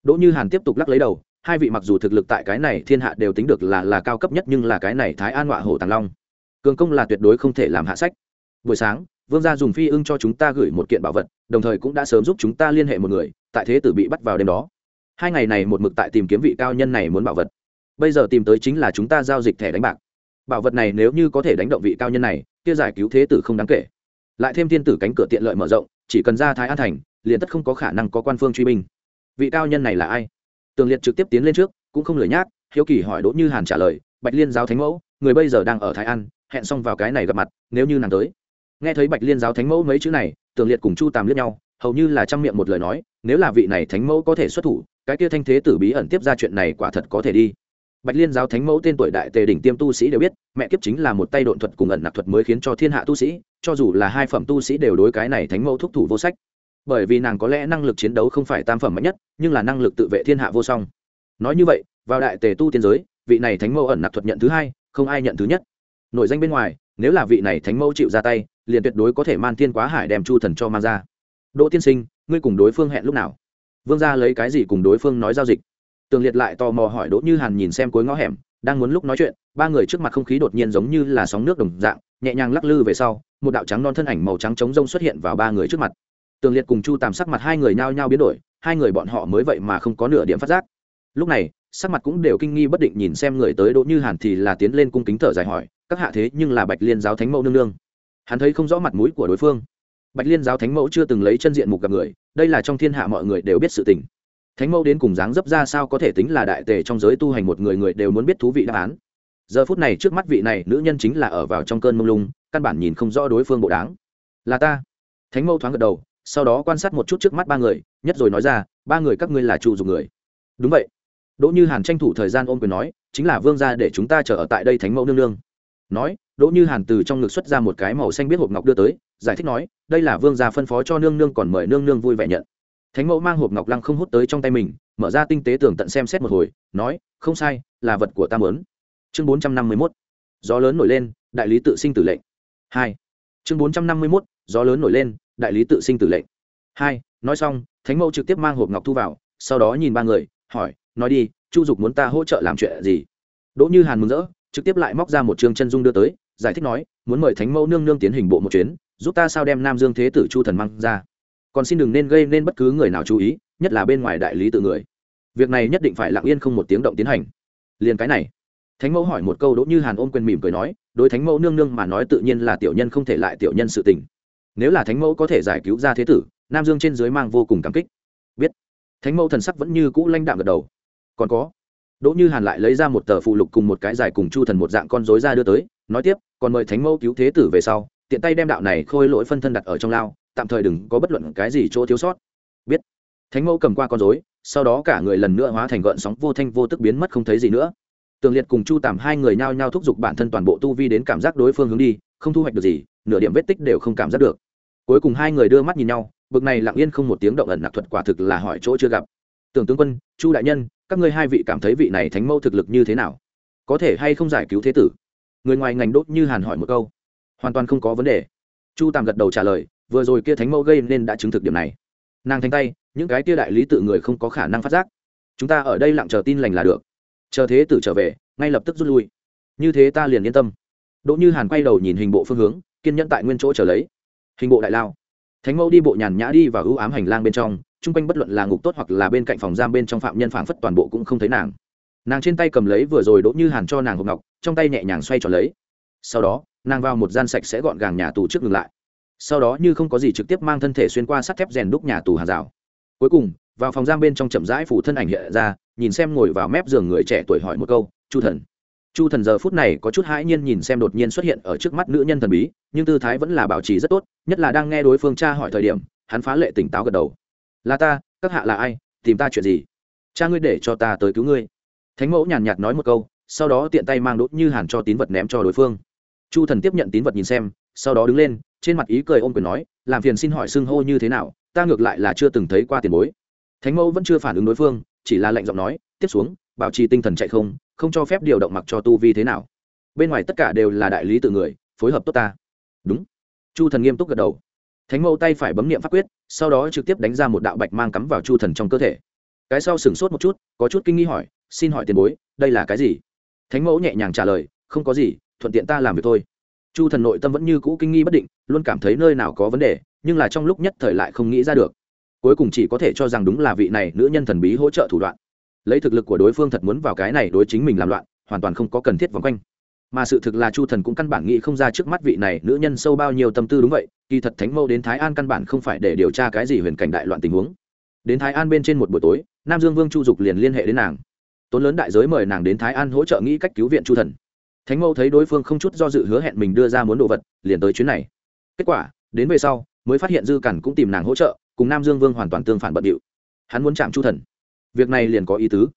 Đỗ như hàn tiếp tục lắc lấy đầu, hai vị mặc dù thực lực tại cái này thiên hạ đều tính được là là cao cấp nhất nhưng là cái này thái an họa hổ tàng long. Cường công là tuyệt đối không thể làm hạ sách. Buổi sáng vương gia dùng phi ưng cho chúng ta gửi một kiện bảo vật, đồng thời cũng đã sớm giúp chúng ta liên hệ một người, tại thế tử bị bắt vào đêm đó. Hai ngày này một mực tại tìm kiếm vị cao nhân này muốn bảo vật. Bây giờ tìm tới chính là chúng ta giao dịch thẻ đánh bạc. Bảo vật này nếu như có thể đánh động vị cao nhân này, kia giải cứu thế tử không đáng kể. Lại thêm thiên tử cánh cửa tiện lợi mở rộng, chỉ cần ra thái an thành, liền tất không có khả năng có quan phương truy binh. Vị cao nhân này là ai? Tường liệt trực tiếp tiến lên trước, cũng không lười nhác, hiếu kỳ hỏi đỗ như hàn trả lời, bạch liên giáo thánh mẫu, người bây giờ đang ở thái an, hẹn xong vào cái này gặp mặt, nếu như nàng tới nghe thấy bạch liên giáo thánh mẫu mấy chữ này tường liệt cùng chu tàm liếc nhau, hầu như là trang miệng một lời nói, nếu là vị này thánh mẫu có thể xuất thủ, cái kia thanh thế tử bí ẩn tiếp ra chuyện này quả thật có thể đi. Bạch liên giáo thánh mẫu tên tuổi đại tề đỉnh tiêm tu sĩ đều biết, mẹ kiếp chính là một tay độn thuật cùng ẩn nạp thuật mới khiến cho thiên hạ tu sĩ, cho dù là hai phẩm tu sĩ đều đối cái này thánh mẫu thúc thủ vô sách. Bởi vì nàng có lẽ năng lực chiến đấu không phải tam phẩm mạnh nhất, nhưng là năng lực tự vệ thiên hạ vô song. Nói như vậy, vào đại tề tu tiên giới, vị này thánh mẫu ẩn nạp thuật nhận thứ hai, không ai nhận thứ nhất. Nội danh bên ngoài, nếu là vị này thánh mẫu chịu ra tay liền tuyệt đối có thể man thiên quá hải đem chu thần cho mang ra. Đỗ tiên sinh, ngươi cùng đối phương hẹn lúc nào? Vương gia lấy cái gì cùng đối phương nói giao dịch? Tường liệt lại tò mò hỏi đỗ như hàn nhìn xem cuối ngõ hẻm, đang muốn lúc nói chuyện, ba người trước mặt không khí đột nhiên giống như là sóng nước đồng dạng, nhẹ nhàng lắc lư về sau, một đạo trắng non thân ảnh màu trắng trống rông xuất hiện vào ba người trước mặt. Tường liệt cùng chu tàm sắc mặt hai người nhao nhao biến đổi, hai người bọn họ mới vậy mà không có nửa điểm phát giác. Lúc này, sắc mặt cũng đều kinh nghi bất định nhìn xem người tới đỗ như hàn thì là tiến lên cung kính thở dài hỏi, các hạ thế nhưng là bạch liên giáo thánh mẫu nương nương hắn thấy không rõ mặt mũi của đối phương. Bạch liên giáo thánh mẫu chưa từng lấy chân diện mục gặp người, đây là trong thiên hạ mọi người đều biết sự tình. Thánh mẫu đến cùng dáng dấp ra sao có thể tính là đại tề trong giới tu hành một người người đều muốn biết thú vị đáp án. Giờ phút này trước mắt vị này nữ nhân chính là ở vào trong cơn mông lung, căn bản nhìn không rõ đối phương bộ đáng là ta. Thánh mẫu thoáng gật đầu, sau đó quan sát một chút trước mắt ba người, nhất rồi nói ra, ba người các ngươi là chủ dùng người. Đúng vậy. Đỗ như hàn tranh thủ thời gian ôm quyền nói, chính là vương gia để chúng ta chờ ở tại đây thánh mẫu nương nương nói, đỗ như hàn từ trong ngực xuất ra một cái màu xanh biết hộp ngọc đưa tới, giải thích nói, đây là vương gia phân phó cho nương nương còn mời nương nương vui vẻ nhận. Thánh mẫu mang hộp ngọc lăng không hút tới trong tay mình, mở ra tinh tế tường tận xem xét một hồi, nói, không sai, là vật của ta mớn chương bốn trăm năm mươi mốt, gió lớn nổi lên, đại lý tự sinh tử lệnh. Hai, chương bốn trăm năm mươi mốt, gió lớn nổi lên, đại lý tự sinh tử lệnh. Hai, nói xong, thánh mẫu trực tiếp mang hộp ngọc thu vào, sau đó nhìn ba người, hỏi, nói đi, chu dục muốn ta hỗ trợ làm chuyện gì? Đỗ như hàn mừng rỡ trực tiếp lại móc ra một chương chân dung đưa tới, giải thích nói, muốn mời thánh mẫu nương nương tiến hình bộ một chuyến, giúp ta sao đem nam dương thế tử chu thần mang ra. Còn xin đừng nên gây nên bất cứ người nào chú ý, nhất là bên ngoài đại lý tự người. Việc này nhất định phải lặng yên không một tiếng động tiến hành. Liền cái này, thánh mẫu hỏi một câu đỗ như hàn ôm quyền mỉm cười nói, đối thánh mẫu nương nương mà nói tự nhiên là tiểu nhân không thể lại tiểu nhân sự tình. Nếu là thánh mẫu có thể giải cứu ra thế tử, nam dương trên dưới mang vô cùng cảm kích. Biết, thánh mẫu thần sắc vẫn như cũ lãnh đạm gật đầu. Còn có đỗ như hàn lại lấy ra một tờ phụ lục cùng một cái dài cùng chu thần một dạng con rối ra đưa tới, nói tiếp, còn mời thánh mẫu cứu thế tử về sau, tiện tay đem đạo này khôi lỗi phân thân đặt ở trong lao, tạm thời đừng có bất luận cái gì chỗ thiếu sót. Biết. Thánh mẫu cầm qua con rối, sau đó cả người lần nữa hóa thành gợn sóng vô thanh vô tức biến mất không thấy gì nữa. Tường liệt cùng chu tàm hai người nhao nhao thúc giục bản thân toàn bộ tu vi đến cảm giác đối phương hướng đi, không thu hoạch được gì, nửa điểm vết tích đều không cảm giác được. Cuối cùng hai người đưa mắt nhìn nhau, bực này lặng yên không một tiếng động ẩn nặc thuật quả thực là hỏi chỗ chưa gặp tưởng tướng quân, chu đại nhân, các ngươi hai vị cảm thấy vị này thánh mẫu thực lực như thế nào? Có thể hay không giải cứu thế tử? Người ngoài ngành đốt như hàn hỏi một câu. Hoàn toàn không có vấn đề. Chu tàm gật đầu trả lời, vừa rồi kia thánh mẫu gây nên đã chứng thực điểm này. Nàng thanh tay, những cái kia đại lý tự người không có khả năng phát giác. Chúng ta ở đây lặng chờ tin lành là được. Chờ thế tử trở về, ngay lập tức rút lui. Như thế ta liền yên tâm. Đỗ như hàn quay đầu nhìn hình bộ phương hướng, kiên nhẫn tại nguyên chỗ trở lấy. Hình bộ đại lao. Thánh mẫu đi bộ nhàn nhã đi và ưu ám hành lang bên trong chung quanh bất luận là ngục tốt hoặc là bên cạnh phòng giam bên trong phạm nhân phảng phất toàn bộ cũng không thấy nàng. Nàng trên tay cầm lấy vừa rồi đỗ như hàn cho nàng hộp ngọc, trong tay nhẹ nhàng xoay tròn lấy. Sau đó, nàng vào một gian sạch sẽ gọn gàng nhà tù trước ngừng lại. Sau đó như không có gì trực tiếp mang thân thể xuyên qua sắt thép rèn đúc nhà tù hàng rào. Cuối cùng, vào phòng giam bên trong chậm rãi phủ thân ảnh hiện ra, nhìn xem ngồi vào mép giường người trẻ tuổi hỏi một câu, chu thần. Chu thần giờ phút này có chút hãi nhiên nhìn xem đột nhiên xuất hiện ở trước mắt nữ nhân thần bí, nhưng tư thái vẫn là bảo trì rất tốt, nhất là đang nghe đối phương cha hỏi thời điểm, hắn phá lệ tỉnh táo gật đầu là ta, các hạ là ai, tìm ta chuyện gì? Cha ngươi để cho ta tới cứu ngươi. Thánh mẫu nhàn nhạt nói một câu, sau đó tiện tay mang đốt như hàn cho tín vật ném cho đối phương. Chu thần tiếp nhận tín vật nhìn xem, sau đó đứng lên, trên mặt ý cười ôm quyền nói, làm phiền xin hỏi xưng hô như thế nào, ta ngược lại là chưa từng thấy qua tiền bối. Thánh mẫu vẫn chưa phản ứng đối phương, chỉ là lệnh giọng nói, tiếp xuống, bảo trì tinh thần chạy không không cho phép điều động mặc cho tu vi thế nào. Bên ngoài tất cả đều là đại lý tự người, phối hợp tốt ta. Đúng. Chu thần nghiêm túc gật đầu thánh mẫu tay phải bấm niệm pháp quyết, sau đó trực tiếp đánh ra một đạo bạch mang cắm vào chu thần trong cơ thể. Cái sau sửng sốt một chút, có chút kinh nghi hỏi, xin hỏi tiền bối, đây là cái gì? Thánh mẫu nhẹ nhàng trả lời, không có gì, thuận tiện ta làm việc thôi. Chu thần nội tâm vẫn như cũ kinh nghi bất định, luôn cảm thấy nơi nào có vấn đề, nhưng là trong lúc nhất thời lại không nghĩ ra được. Cuối cùng chỉ có thể cho rằng đúng là vị này nữ nhân thần bí hỗ trợ thủ đoạn. Lấy thực lực của đối phương thật muốn vào cái này đối chính mình làm loạn, hoàn toàn không có cần thiết vòng quanh mà sự thực là chu thần cũng căn bản nghĩ không ra trước mắt vị này nữ nhân sâu bao nhiêu tâm tư đúng vậy, kỳ thật thánh mâu đến thái an căn bản không phải để điều tra cái gì huyền cảnh đại loạn tình huống. Đến thái an bên trên một buổi tối, nam dương vương chu dục liền liên hệ đến nàng. Tốn lớn đại giới mời nàng đến thái an hỗ trợ nghĩ cách cứu viện chu thần. Thánh mâu thấy đối phương không chút do dự hứa hẹn mình đưa ra muốn đồ vật, liền tới chuyến này. Kết quả, đến về sau, mới phát hiện dư cản cũng tìm nàng hỗ trợ, cùng nam dương vương hoàn toàn tương phản bận điệu. Hắn muốn chạm chu thần. Việc này liền có ý tứ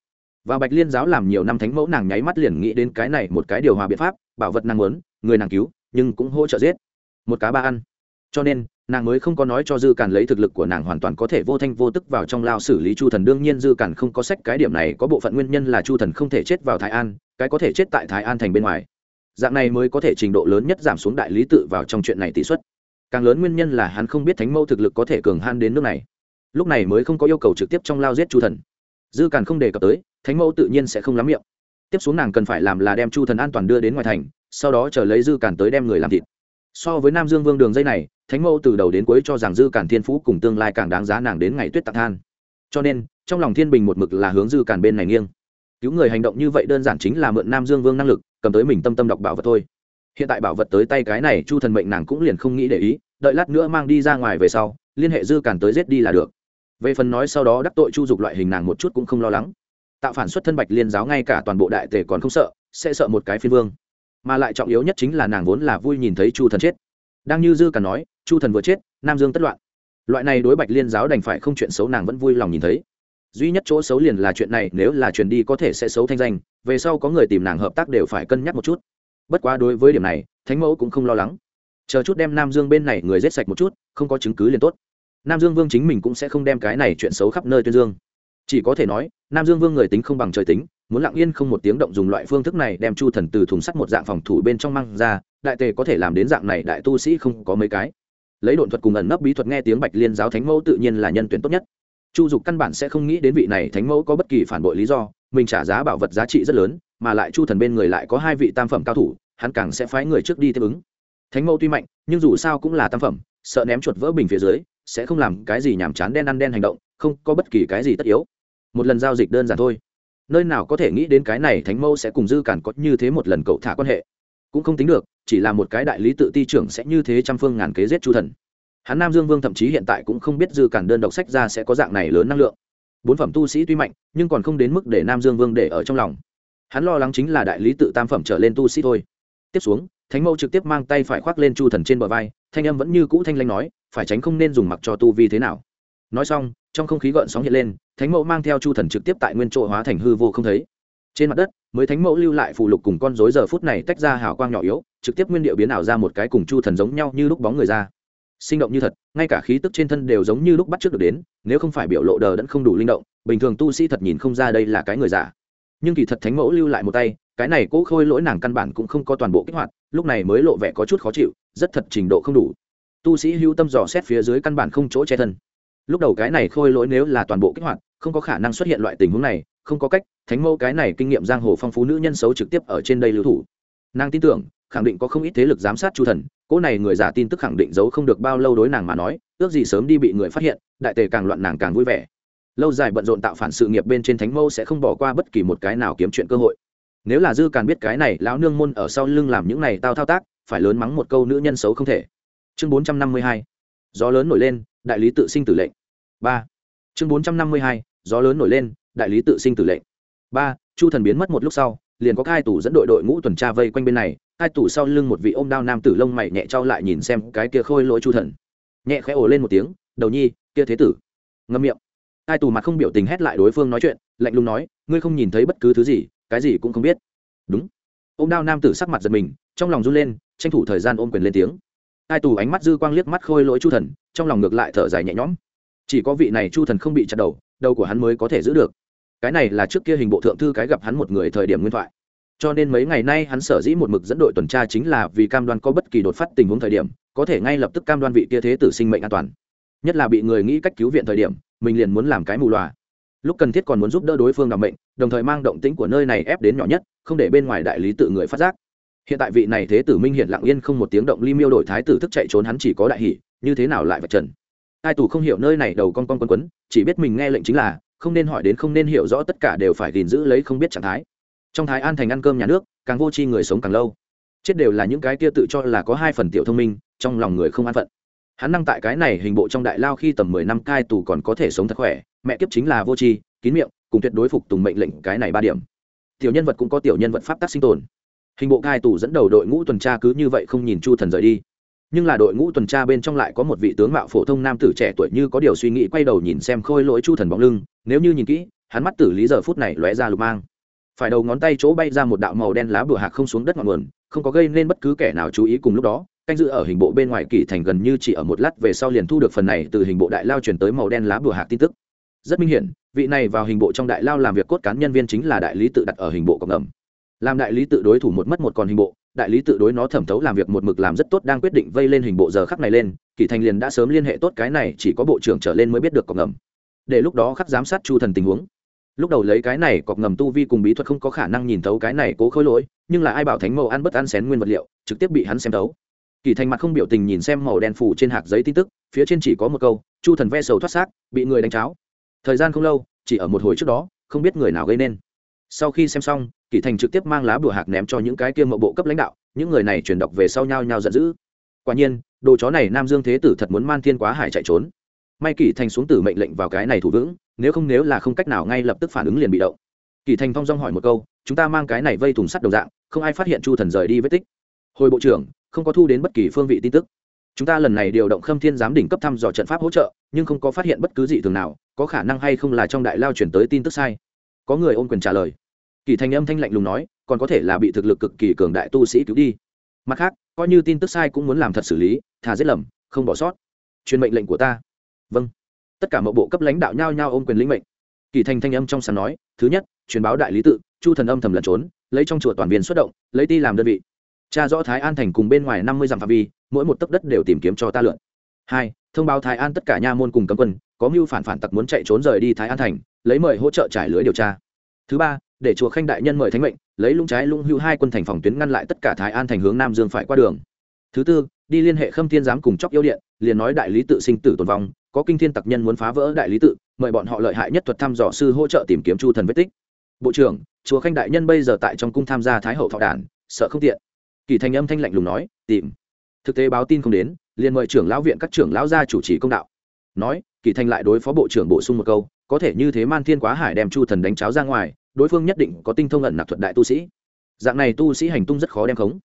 và bạch liên giáo làm nhiều năm thánh mẫu nàng nháy mắt liền nghĩ đến cái này một cái điều hòa biện pháp, bảo vật nàng muốn, người nàng cứu, nhưng cũng hỗ trợ giết. Một cá ba ăn. Cho nên, nàng mới không có nói cho dư càn lấy thực lực của nàng hoàn toàn có thể vô thanh vô tức vào trong lao xử lý chu thần. Đương nhiên dư càn không có sách cái điểm này, có bộ phận nguyên nhân là chu thần không thể chết vào thái an, cái có thể chết tại thái an thành bên ngoài. Dạng này mới có thể trình độ lớn nhất giảm xuống đại lý tự vào trong chuyện này tỷ suất. Càng lớn nguyên nhân là hắn không biết thánh mẫu thực lực có thể cường han đến nước này. Lúc này mới không có yêu cầu trực tiếp trong lao giết chu thần. Dư càn không đề cập tới thánh mẫu tự nhiên sẽ không lắm miệng. Tiếp xuống nàng cần phải làm là đem chu thần an toàn đưa đến ngoài thành, sau đó chờ lấy dư cản tới đem người làm thịt. So với nam dương vương đường dây này, thánh mẫu từ đầu đến cuối cho rằng dư cản thiên phú cùng tương lai càng đáng giá nàng đến ngày tuyết tạc than. Cho nên, trong lòng thiên bình một mực là hướng dư cản bên này nghiêng. Cứu người hành động như vậy đơn giản chính là mượn nam dương vương năng lực, cầm tới mình tâm tâm đọc bảo vật thôi. Hiện tại bảo vật tới tay cái này chu thần mệnh nàng cũng liền không nghĩ để ý, đợi lát nữa mang đi ra ngoài về sau, liên hệ dư cản tới giết đi là được. Về phần nói sau đó đắc tội chu dục loại hình nàng một chút cũng không lo lắng tạo phản xuất thân bạch liên giáo ngay cả toàn bộ đại tề còn không sợ, sẽ sợ một cái phiên vương. Mà lại trọng yếu nhất chính là nàng vốn là vui nhìn thấy chu thần chết. Đang như dư cả nói, chu thần vừa chết, nam dương tất loạn. Loại này đối bạch liên giáo đành phải không chuyện xấu nàng vẫn vui lòng nhìn thấy. Duy nhất chỗ xấu liền là chuyện này, nếu là truyền đi có thể sẽ xấu thanh danh, về sau có người tìm nàng hợp tác đều phải cân nhắc một chút. Bất quá đối với điểm này, thánh mẫu cũng không lo lắng. Chờ chút đem nam dương bên này người rết sạch một chút, không có chứng cứ liền tốt. Nam dương vương chính mình cũng sẽ không đem cái này chuyện xấu khắp nơi tuyên dương chỉ có thể nói, nam dương vương người tính không bằng trời tính, muốn lặng yên không một tiếng động dùng loại phương thức này đem chu thần từ thùng sắt một dạng phòng thủ bên trong mang ra, đại tề có thể làm đến dạng này đại tu sĩ không có mấy cái. Lấy độn thuật cùng ẩn nấp bí thuật nghe tiếng bạch liên giáo thánh mẫu tự nhiên là nhân tuyển tốt nhất. Chu dục căn bản sẽ không nghĩ đến vị này thánh mẫu có bất kỳ phản bội lý do, mình trả giá bảo vật giá trị rất lớn, mà lại chu thần bên người lại có hai vị tam phẩm cao thủ, hắn càng sẽ phái người trước đi tiếp ứng. Thánh mẫu tuy mạnh, nhưng dù sao cũng là tam phẩm, sợ ném chuột vỡ bình phía dưới, sẽ không làm cái gì nhàm chán đen ăn đen hành động không có bất kỳ cái gì tất yếu. Một lần giao dịch đơn giản thôi. Nơi nào có thể nghĩ đến cái này thánh mẫu sẽ cùng dư cản có như thế một lần cậu thả quan hệ. Cũng không tính được, chỉ là một cái đại lý tự ti trưởng sẽ như thế trăm phương ngàn kế giết chu thần. Hắn nam dương vương thậm chí hiện tại cũng không biết dư cản đơn độc sách ra sẽ có dạng này lớn năng lượng. Bốn phẩm tu sĩ tuy mạnh, nhưng còn không đến mức để nam dương vương để ở trong lòng. Hắn lo lắng chính là đại lý tự tam phẩm trở lên tu sĩ thôi. Tiếp xuống, thánh mẫu trực tiếp mang tay phải khoác lên chu thần trên bờ vai, thanh âm vẫn như cũ thanh lanh nói, phải tránh không nên dùng mặc cho tu vi thế nào nói xong, trong không khí gợn sóng hiện lên, thánh mẫu mang theo chu thần trực tiếp tại nguyên chỗ hóa thành hư vô không thấy. Trên mặt đất, mới thánh mẫu lưu lại phù lục cùng con rối giờ phút này tách ra hào quang nhỏ yếu, trực tiếp nguyên điệu biến ảo ra một cái cùng chu thần giống nhau như lúc bóng người ra. Sinh động như thật, ngay cả khí tức trên thân đều giống như lúc bắt trước được đến, nếu không phải biểu lộ đờ đẫn không đủ linh động, bình thường tu sĩ thật nhìn không ra đây là cái người giả. Nhưng kỳ thật thánh mẫu lưu lại một tay, cái này cố khôi lỗi nàng căn bản cũng không có toàn bộ kích hoạt, lúc này mới lộ vẻ có chút khó chịu, rất thật trình độ không đủ. Tu sĩ hữu tâm dò xét phía dưới căn bản không chỗ che thân lúc đầu cái này khôi lỗi nếu là toàn bộ kích hoạt, không có khả năng xuất hiện loại tình huống này, không có cách, thánh mẫu cái này kinh nghiệm giang hồ phong phú nữ nhân xấu trực tiếp ở trên đây lưu thủ. Nàng tin tưởng, khẳng định có không ít thế lực giám sát chu thần, cỗ này người giả tin tức khẳng định giấu không được bao lâu đối nàng mà nói, ước gì sớm đi bị người phát hiện, đại tề càng loạn nàng càng vui vẻ. Lâu dài bận rộn tạo phản sự nghiệp bên trên thánh mẫu sẽ không bỏ qua bất kỳ một cái nào kiếm chuyện cơ hội. Nếu là dư càng biết cái này, lão nương môn ở sau lưng làm những này tao thao tác, phải lớn mắng một câu nữ nhân xấu không thể. Chương bốn trăm năm mươi hai, gió lớn nổi lên đại lý tự sinh tử lệnh. Ba. Chương bốn trăm năm mươi hai, gió lớn nổi lên, đại lý tự sinh tử lệnh. Ba. Chu thần biến mất một lúc sau, liền có hai tủ dẫn đội đội ngũ tuần tra vây quanh bên này hai tủ sau lưng một vị ôm đao nam tử lông mày nhẹ trao lại nhìn xem cái kia khôi lỗi chu thần. Nhẹ khẽ ồ lên một tiếng, đầu nhi, kia thế tử. Ngâm miệng. Hai tù mặt không biểu tình hét lại đối phương nói chuyện, lạnh lùng nói, ngươi không nhìn thấy bất cứ thứ gì, cái gì cũng không biết. Đúng. Ô m đao nam tử sắc mặt giật mình, trong lòng run lên, tranh thủ thời gian ôm quyền lên tiếng hai tù ánh mắt dư quang liếc mắt khôi lỗi chu thần, trong lòng ngược lại thở dài nhẹ nhõm. Chỉ có vị này chu thần không bị chặt đầu đầu của hắn mới có thể giữ được. Cái này là trước kia hình bộ thượng thư cái gặp hắn một người thời điểm nguyên thoại. Cho nên mấy ngày nay hắn sở dĩ một mực dẫn đội tuần tra chính là vì cam đoan có bất kỳ đột phát tình huống thời điểm, có thể ngay lập tức cam đoan vị kia thế tử sinh mệnh an toàn. Nhất là bị người nghĩ cách cứu viện thời điểm, mình liền muốn làm cái mù loà. Lúc cần thiết còn muốn giúp đỡ đối phương đặc mệnh, đồng thời mang động tĩnh của nơi này ép đến nhỏ nhất, không để bên ngoài đại lý tự người phát giác hiện tại vị này thế tử minh hiện lặng yên không một tiếng động ly miêu đổi thái tử thức chạy trốn hắn chỉ có đại hỷ như thế nào lại vạch trần? Ai tù không hiểu nơi này đầu con con quấn quấn, chỉ biết mình nghe lệnh chính là, không nên hỏi đến không nên hiểu rõ tất cả đều phải gìn giữ lấy không biết trạng thái. Trong thái an thành ăn cơm nhà nước, càng vô tri người sống càng lâu. Chết đều là những cái kia tự cho là có hai phần tiểu thông minh, trong lòng người không an phận. Hắn năng tại cái này hình bộ trong đại lao khi tầm mười năm cai tù còn có thể sống thật khỏe, mẹ kiếp chính là vô tri, kín miệng, cùng tuyệt đối phục tùng mệnh lệnh cái này ba điểm. Tiểu nhân vật cũng có tiểu nhân vật pháp tác sinh tồn hình bộ cai tù dẫn đầu đội ngũ tuần tra cứ như vậy không nhìn chu thần rời đi. Nhưng là đội ngũ tuần tra bên trong lại có một vị tướng mạo phổ thông nam tử trẻ tuổi như có điều suy nghĩ quay đầu nhìn xem khôi lỗi chu thần bóng lưng, nếu như nhìn kỹ, hắn mắt tử lý giờ phút này lóe ra lục mang. Phải đầu ngón tay chỗ bay ra một đạo màu đen lá bùa hạc không xuống đất ngọn nguồn, không có gây nên bất cứ kẻ nào chú ý cùng lúc đó, canh dự ở hình bộ bên ngoài kỳ thành gần như chỉ ở một lát về sau liền thu được phần này từ hình bộ đại lao chuyển tới màu đen lá bùa hạc tin tức. Rất minh hiển, vị này vào hình bộ trong đại lao làm việc cốt cán nhân viên chính là đại lý tự đặt ở hình bộ cộng ngầm làm đại lý tự đối thủ một mất một còn hình bộ, đại lý tự đối nó thẩm thấu làm việc một mực làm rất tốt đang quyết định vây lên hình bộ giờ khắc này lên, kỳ thành liền đã sớm liên hệ tốt cái này, chỉ có bộ trưởng trở lên mới biết được cọc ngầm. Để lúc đó khắc giám sát chu thần tình huống. Lúc đầu lấy cái này cọc ngầm tu vi cùng bí thuật không có khả năng nhìn thấu cái này cố khối lỗi, nhưng là ai bảo thánh mẫu ăn bất ăn xén nguyên vật liệu, trực tiếp bị hắn xem thấu. Kỳ thành mặt không biểu tình nhìn xem màu đen phủ trên hạt giấy tin tức, phía trên chỉ có một câu, chu thần ve sầu thoát xác, bị người đánh cháo. Thời gian không lâu, chỉ ở một hồi trước đó, không biết người nào gây nên. Sau khi xem xong kỳ thành trực tiếp mang lá bùa hạc ném cho những cái kia mậu bộ cấp lãnh đạo, những người này truyền đọc về sau nhau nhau giận dữ. Quả nhiên, đồ chó này nam dương thế tử thật muốn man thiên quá hải chạy trốn. May kỳ thành xuống tử mệnh lệnh vào cái này thủ vững, nếu không nếu là không cách nào ngay lập tức phản ứng liền bị động. Kỳ thành phong dong hỏi một câu, chúng ta mang cái này vây thùng sắt đầu dạng, không ai phát hiện chu thần rời đi vết tích? Hồi bộ trưởng, không có thu đến bất kỳ phương vị tin tức. Chúng ta lần này điều động khâm thiên giám đỉnh cấp thăm dò trận pháp hỗ trợ, nhưng không có phát hiện bất cứ gì thường nào, có khả năng hay không là trong đại lao chuyển tới tin tức sai? Có người ôm quyền trả lời kỳ thành âm thanh lạnh lùng nói, còn có thể là bị thực lực cực kỳ cường đại tu sĩ cứu đi. Mặt khác, coi như tin tức sai cũng muốn làm thật xử lý, thà giết lầm, không bỏ sót. Truyền mệnh lệnh của ta. Vâng. Tất cả mậu bộ cấp lãnh đạo nhao nhao ôm quyền lĩnh mệnh. Kỳ thành thanh âm trong sàn nói, thứ nhất, truyền báo đại lý tự, chu thần âm thầm lẩn trốn, lấy trong chùa toàn viên xuất động, lấy ti làm đơn vị. Cha rõ thái an thành cùng bên ngoài năm mươi dặm phạm vi, mỗi một tấc đất đều tìm kiếm cho ta lượn. Hai, thông báo thái an tất cả nha môn cùng cấm quân, có mưu phản phản tặc muốn chạy trốn rời đi thái an thành, lấy mời hỗ trợ trải lưới điều tra. Thứ ba để chùa khanh đại nhân mời thánh mệnh, lấy lũng trái lũng hữu hai quân thành phòng tuyến ngăn lại tất cả thái an thành hướng nam dương phải qua đường. Thứ tư, đi liên hệ khâm thiên giám cùng chóc yêu điện, liền nói đại lý tự sinh tử tồn vong, có kinh thiên tặc nhân muốn phá vỡ đại lý tự, mời bọn họ lợi hại nhất thuật thăm dò sư hỗ trợ tìm kiếm chu thần vết tích. Bộ trưởng, chùa khanh đại nhân bây giờ tại trong cung tham gia thái hậu thọ đản, sợ không tiện. Kỳ thành âm thanh lạnh lùng nói, tìm. Thực tế báo tin không đến, liền mời trưởng lão viện các trưởng lão ra chủ trì công đạo. Nói, kỳ thành lại đối phó bộ trưởng bổ sung một câu, có thể như thế man thiên quá hải đem chu thần đánh cháo ra ngoài đối phương nhất định có tinh thông ẩn nạp thuật đại tu sĩ. Dạng này tu sĩ hành tung rất khó đem khống.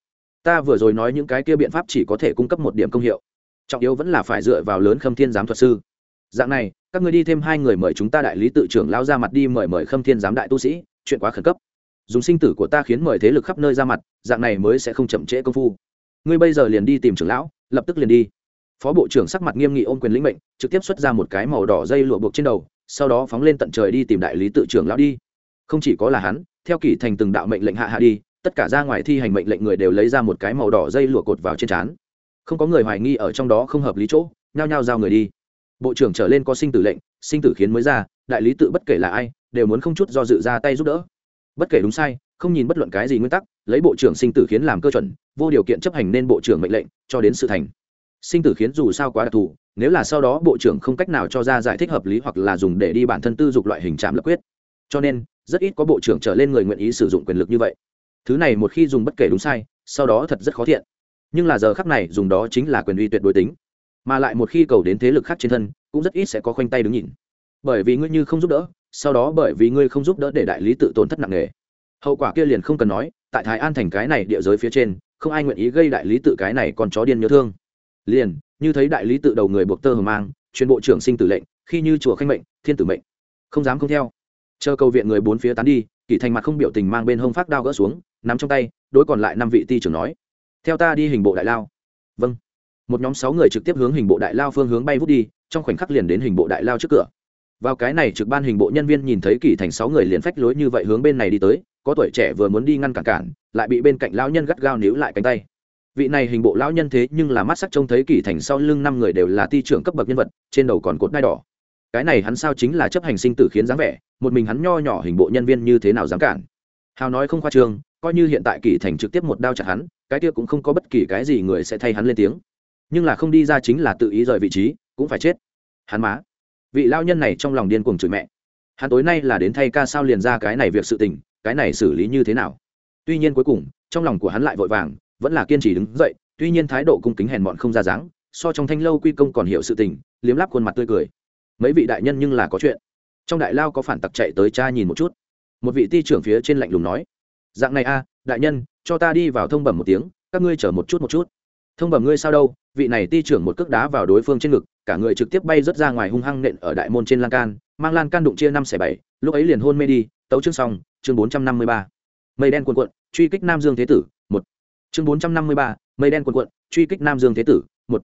Ta vừa rồi nói những cái kia biện pháp chỉ có thể cung cấp một điểm công hiệu. Trọng yếu vẫn là phải dựa vào lớn khâm thiên giám thuật sư. Dạng này, các người đi thêm hai người mời chúng ta đại lý tự trưởng lao ra mặt đi mời mời khâm thiên giám đại tu sĩ, chuyện quá khẩn cấp. Dùng sinh tử của ta khiến mời thế lực khắp nơi ra mặt, dạng này mới sẽ không chậm trễ công phu. Ngươi bây giờ liền đi tìm trưởng lão, lập tức liền đi. Phó bộ trưởng sắc mặt nghiêm nghị ôm quyền lĩnh mệnh, trực tiếp xuất ra một cái màu đỏ dây lụa buộc trên đầu, sau đó phóng lên tận trời đi tìm đại lý tự trưởng lão đi không chỉ có là hắn, theo kỷ thành từng đạo mệnh lệnh hạ hạ đi, tất cả ra ngoài thi hành mệnh lệnh người đều lấy ra một cái màu đỏ dây lụa cột vào trên trán. Không có người hoài nghi ở trong đó không hợp lý chỗ, nhao nhao giao người đi. Bộ trưởng trở lên có sinh tử lệnh, sinh tử khiến mới ra, đại lý tự bất kể là ai, đều muốn không chút do dự ra tay giúp đỡ. Bất kể đúng sai, không nhìn bất luận cái gì nguyên tắc, lấy bộ trưởng sinh tử khiến làm cơ chuẩn, vô điều kiện chấp hành nên bộ trưởng mệnh lệnh, cho đến sự thành. Sinh tử khiến dù sao quá đặc thù, nếu là sau đó bộ trưởng không cách nào cho ra giải thích hợp lý hoặc là dùng để đi bản thân tư dục loại hình trạm lập quyết. Cho nên rất ít có bộ trưởng trở lên người nguyện ý sử dụng quyền lực như vậy. Thứ này một khi dùng bất kể đúng sai, sau đó thật rất khó thiện. Nhưng là giờ khắc này dùng đó chính là quyền uy tuyệt đối tính. Mà lại một khi cầu đến thế lực khác trên thân, cũng rất ít sẽ có khoanh tay đứng nhìn. Bởi vì ngươi như không giúp đỡ, sau đó bởi vì ngươi không giúp đỡ để đại lý tự tổn thất nặng nề. Hậu quả kia liền không cần nói, tại thái an thành cái này địa giới phía trên, không ai nguyện ý gây đại lý tự cái này còn chó điên nhớ thương. Liền, như thấy đại lý tự đầu người buộc tơ hờ mang chuyên bộ trưởng sinh tử lệnh, khi như chùa khanh mệnh, thiên tử mệnh. Không dám không theo chờ cầu viện người bốn phía tán đi, kỳ thành mặt không biểu tình mang bên hông phát đao gỡ xuống, nắm trong tay, đối còn lại năm vị ti trưởng nói, theo ta đi hình bộ đại lao. Vâng. Một nhóm sáu người trực tiếp hướng hình bộ đại lao phương hướng bay vút đi, trong khoảnh khắc liền đến hình bộ đại lao trước cửa. Vào cái này trực ban hình bộ nhân viên nhìn thấy kỳ thành sáu người liền phách lối như vậy hướng bên này đi tới, có tuổi trẻ vừa muốn đi ngăn cản cản, lại bị bên cạnh lão nhân gắt gao níu lại cánh tay. Vị này hình bộ lão nhân thế nhưng là mắt sắc trông thấy kỳ thành sau lưng năm người đều là ti trưởng cấp bậc nhân vật, trên đầu còn cột đai đỏ cái này hắn sao chính là chấp hành sinh tử khiến dáng vẻ, một mình hắn nho nhỏ hình bộ nhân viên như thế nào dám cản. Hào nói không khoa trương, coi như hiện tại kỳ thành trực tiếp một đao chặt hắn, cái kia cũng không có bất kỳ cái gì người sẽ thay hắn lên tiếng. Nhưng là không đi ra chính là tự ý rời vị trí, cũng phải chết. Hắn má. Vị lao nhân này trong lòng điên cuồng chửi mẹ. Hắn tối nay là đến thay ca sao liền ra cái này việc sự tình, cái này xử lý như thế nào? Tuy nhiên cuối cùng, trong lòng của hắn lại vội vàng, vẫn là kiên trì đứng dậy, tuy nhiên thái độ cung kính hèn mọn không ra dáng, so trong thanh lâu quy công còn hiểu sự tình, liếm láp khuôn mặt tươi cười mấy vị đại nhân nhưng là có chuyện. Trong đại lao có phản tặc chạy tới cha nhìn một chút. Một vị ti trưởng phía trên lạnh lùng nói, dạng này a đại nhân, cho ta đi vào thông bẩm một tiếng, các ngươi chở một chút một chút. Thông bẩm ngươi sao đâu, vị này ti trưởng một cước đá vào đối phương trên ngực, cả người trực tiếp bay rớt ra ngoài hung hăng nện ở đại môn trên lan can, mang lan can đụng chia năm xẻ bảy, lúc ấy liền hôn mê đi, tấu chương xong, chương bốn trăm năm mươi ba. Mây đen quần cuộn, truy kích nam dương thế tử, một. Chương bốn trăm năm mươi ba, mây đen quần cuộn, truy kích nam dương thế tử, một.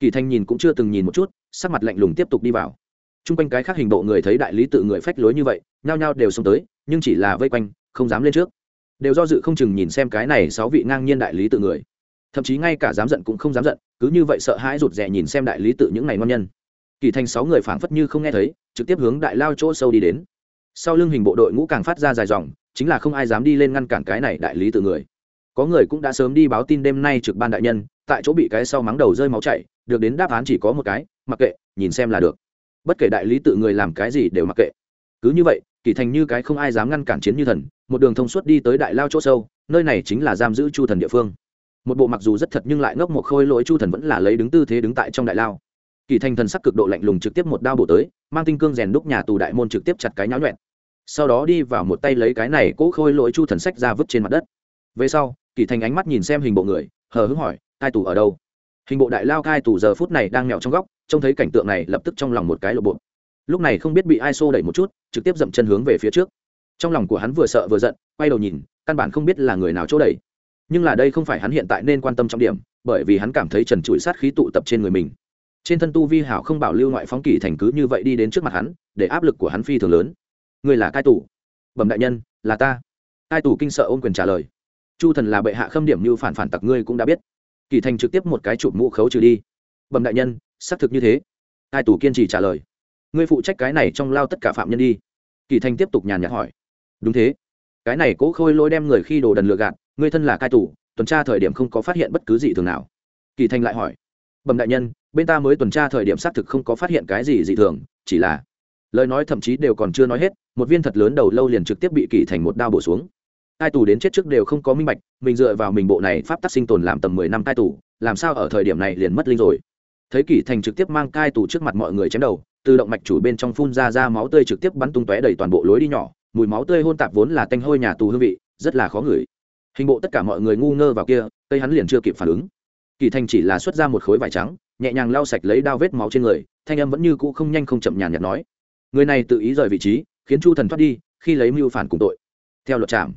Kỳ thanh nhìn cũng chưa từng nhìn một chút, sắc mặt lạnh lùng tiếp tục đi vào t r u n g quanh cái khác hình bộ người thấy đại lý tự người phách lối như vậy, nhao nhao đều xông tới, nhưng chỉ là vây quanh, không dám lên trước. Đều do dự không chừng nhìn xem cái này sáu vị ngang nhiên đại lý tự người. Thậm chí ngay cả dám giận cũng không dám giận, cứ như vậy sợ hãi rụt rè nhìn xem đại lý tự những ngày ngon nhân. Kỳ thành sáu người phảng phất như không nghe thấy, trực tiếp hướng đại lao chỗ sâu đi đến. Sau lưng hình bộ đội ngũ càng phát ra dài dòng, chính là không ai dám đi lên ngăn cản cái này đại lý tự người. Có người cũng đã sớm đi báo tin đêm nay trực ban đại nhân, tại chỗ bị cái sau mắng đầu rơi máu chảy, được đến đáp án chỉ có một cái, mặc kệ, nhìn xem là được bất kể đại lý tự người làm cái gì đều mặc kệ. Cứ như vậy, kỳ thành như cái không ai dám ngăn cản chiến như thần, một đường thông suốt đi tới đại lao chỗ sâu, nơi này chính là giam giữ chu thần địa phương. Một bộ mặc dù rất thật nhưng lại ngốc một khôi lỗi chu thần vẫn là lấy đứng tư thế đứng tại trong đại lao. Kỳ thành thần sắc cực độ lạnh lùng trực tiếp một đao bổ tới, mang tinh cương rèn đúc nhà tù đại môn trực tiếp chặt cái nháo nhuẹn. Sau đó đi vào một tay lấy cái này cố khôi lỗi chu thần sách ra vứt trên mặt đất. Về sau, kỳ thành ánh mắt nhìn xem hình bộ người, hờ hững hỏi tai tù ở đâu? Hình bộ đại lao cai tù giờ phút này đang mèo trong góc, trông thấy cảnh tượng này lập tức trong lòng một cái lộ bộ. Lúc này không biết bị ai xô đẩy một chút, trực tiếp dậm chân hướng về phía trước. Trong lòng của hắn vừa sợ vừa giận, quay đầu nhìn, căn bản không biết là người nào chỗ đẩy. Nhưng là đây không phải hắn hiện tại nên quan tâm trọng điểm, bởi vì hắn cảm thấy trần trụi sát khí tụ tập trên người mình. Trên thân tu vi hảo không bảo lưu ngoại phóng kỳ thành cứ như vậy đi đến trước mặt hắn, để áp lực của hắn phi thường lớn. Người là cai tù? Bẩm đại nhân, là ta. Cai tù kinh sợ ôm quyền trả lời. Chu thần là bệ hạ khâm điểm như phản phản tặc ngươi cũng đã biết kỳ thành trực tiếp một cái chụp mũ khấu trừ đi. Bẩm đại nhân, xác thực như thế. Cai tù kiên trì trả lời. Ngươi phụ trách cái này trong lao tất cả phạm nhân đi. Kỳ thành tiếp tục nhàn nhạt hỏi. Đúng thế. Cái này cố khôi lôi đem người khi đồ đần lừa gạt, ngươi thân là cai tù, tuần tra thời điểm không có phát hiện bất cứ gì thường nào. Kỳ thành lại hỏi. Bẩm đại nhân, bên ta mới tuần tra thời điểm xác thực không có phát hiện cái gì dị thường, chỉ là lời nói thậm chí đều còn chưa nói hết, một viên thật lớn đầu lâu liền trực tiếp bị kỳ thành một đao bổ xuống hai tù đến chết trước đều không có minh bạch, mình dựa vào mình bộ này pháp tắc sinh tồn làm tầm mười năm cai tù, làm sao ở thời điểm này liền mất linh rồi? Thấy kỷ thành trực tiếp mang cai tù trước mặt mọi người chém đầu, từ động mạch chủ bên trong phun ra ra máu tươi trực tiếp bắn tung tóe đầy toàn bộ lối đi nhỏ, mùi máu tươi hôn tạp vốn là tanh hôi nhà tù hương vị, rất là khó ngửi. Hình bộ tất cả mọi người ngu ngơ vào kia, cây hắn liền chưa kịp phản ứng. Kỳ thành chỉ là xuất ra một khối vải trắng, nhẹ nhàng lau sạch lấy đao vết máu trên người, thanh âm vẫn như cũ không nhanh không chậm nhàn nhạt nói. Người này tự ý rời vị trí, khiến chu thần thoát đi, khi lấy mưu phản cùng tội. Theo luật trạm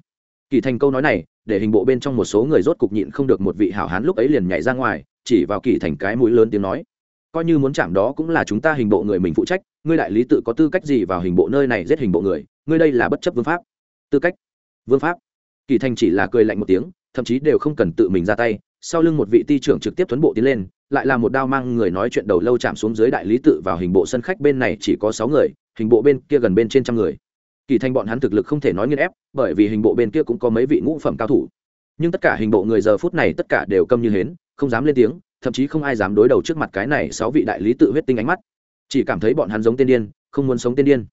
kỳ thành câu nói này, để hình bộ bên trong một số người rốt cục nhịn không được một vị hảo hán lúc ấy liền nhảy ra ngoài, chỉ vào kỳ thành cái mũi lớn tiếng nói. Coi như muốn chạm đó cũng là chúng ta hình bộ người mình phụ trách, ngươi đại lý tự có tư cách gì vào hình bộ nơi này giết hình bộ người, ngươi đây là bất chấp vương pháp. Tư cách? Vương pháp? Kỳ thành chỉ là cười lạnh một tiếng, thậm chí đều không cần tự mình ra tay, sau lưng một vị ti trưởng trực tiếp tuấn bộ tiến lên, lại là một đao mang người nói chuyện đầu lâu chạm xuống dưới đại lý tự vào hình bộ sân khách bên này chỉ có sáu người, hình bộ bên kia gần bên trên trăm người kỳ thành bọn hắn thực lực không thể nói nghiên ép, bởi vì hình bộ bên kia cũng có mấy vị ngũ phẩm cao thủ. Nhưng tất cả hình bộ người giờ phút này tất cả đều câm như hến, không dám lên tiếng, thậm chí không ai dám đối đầu trước mặt cái này sáu vị đại lý tự huyết tinh ánh mắt. Chỉ cảm thấy bọn hắn giống tiên điên, không muốn sống tiên điên.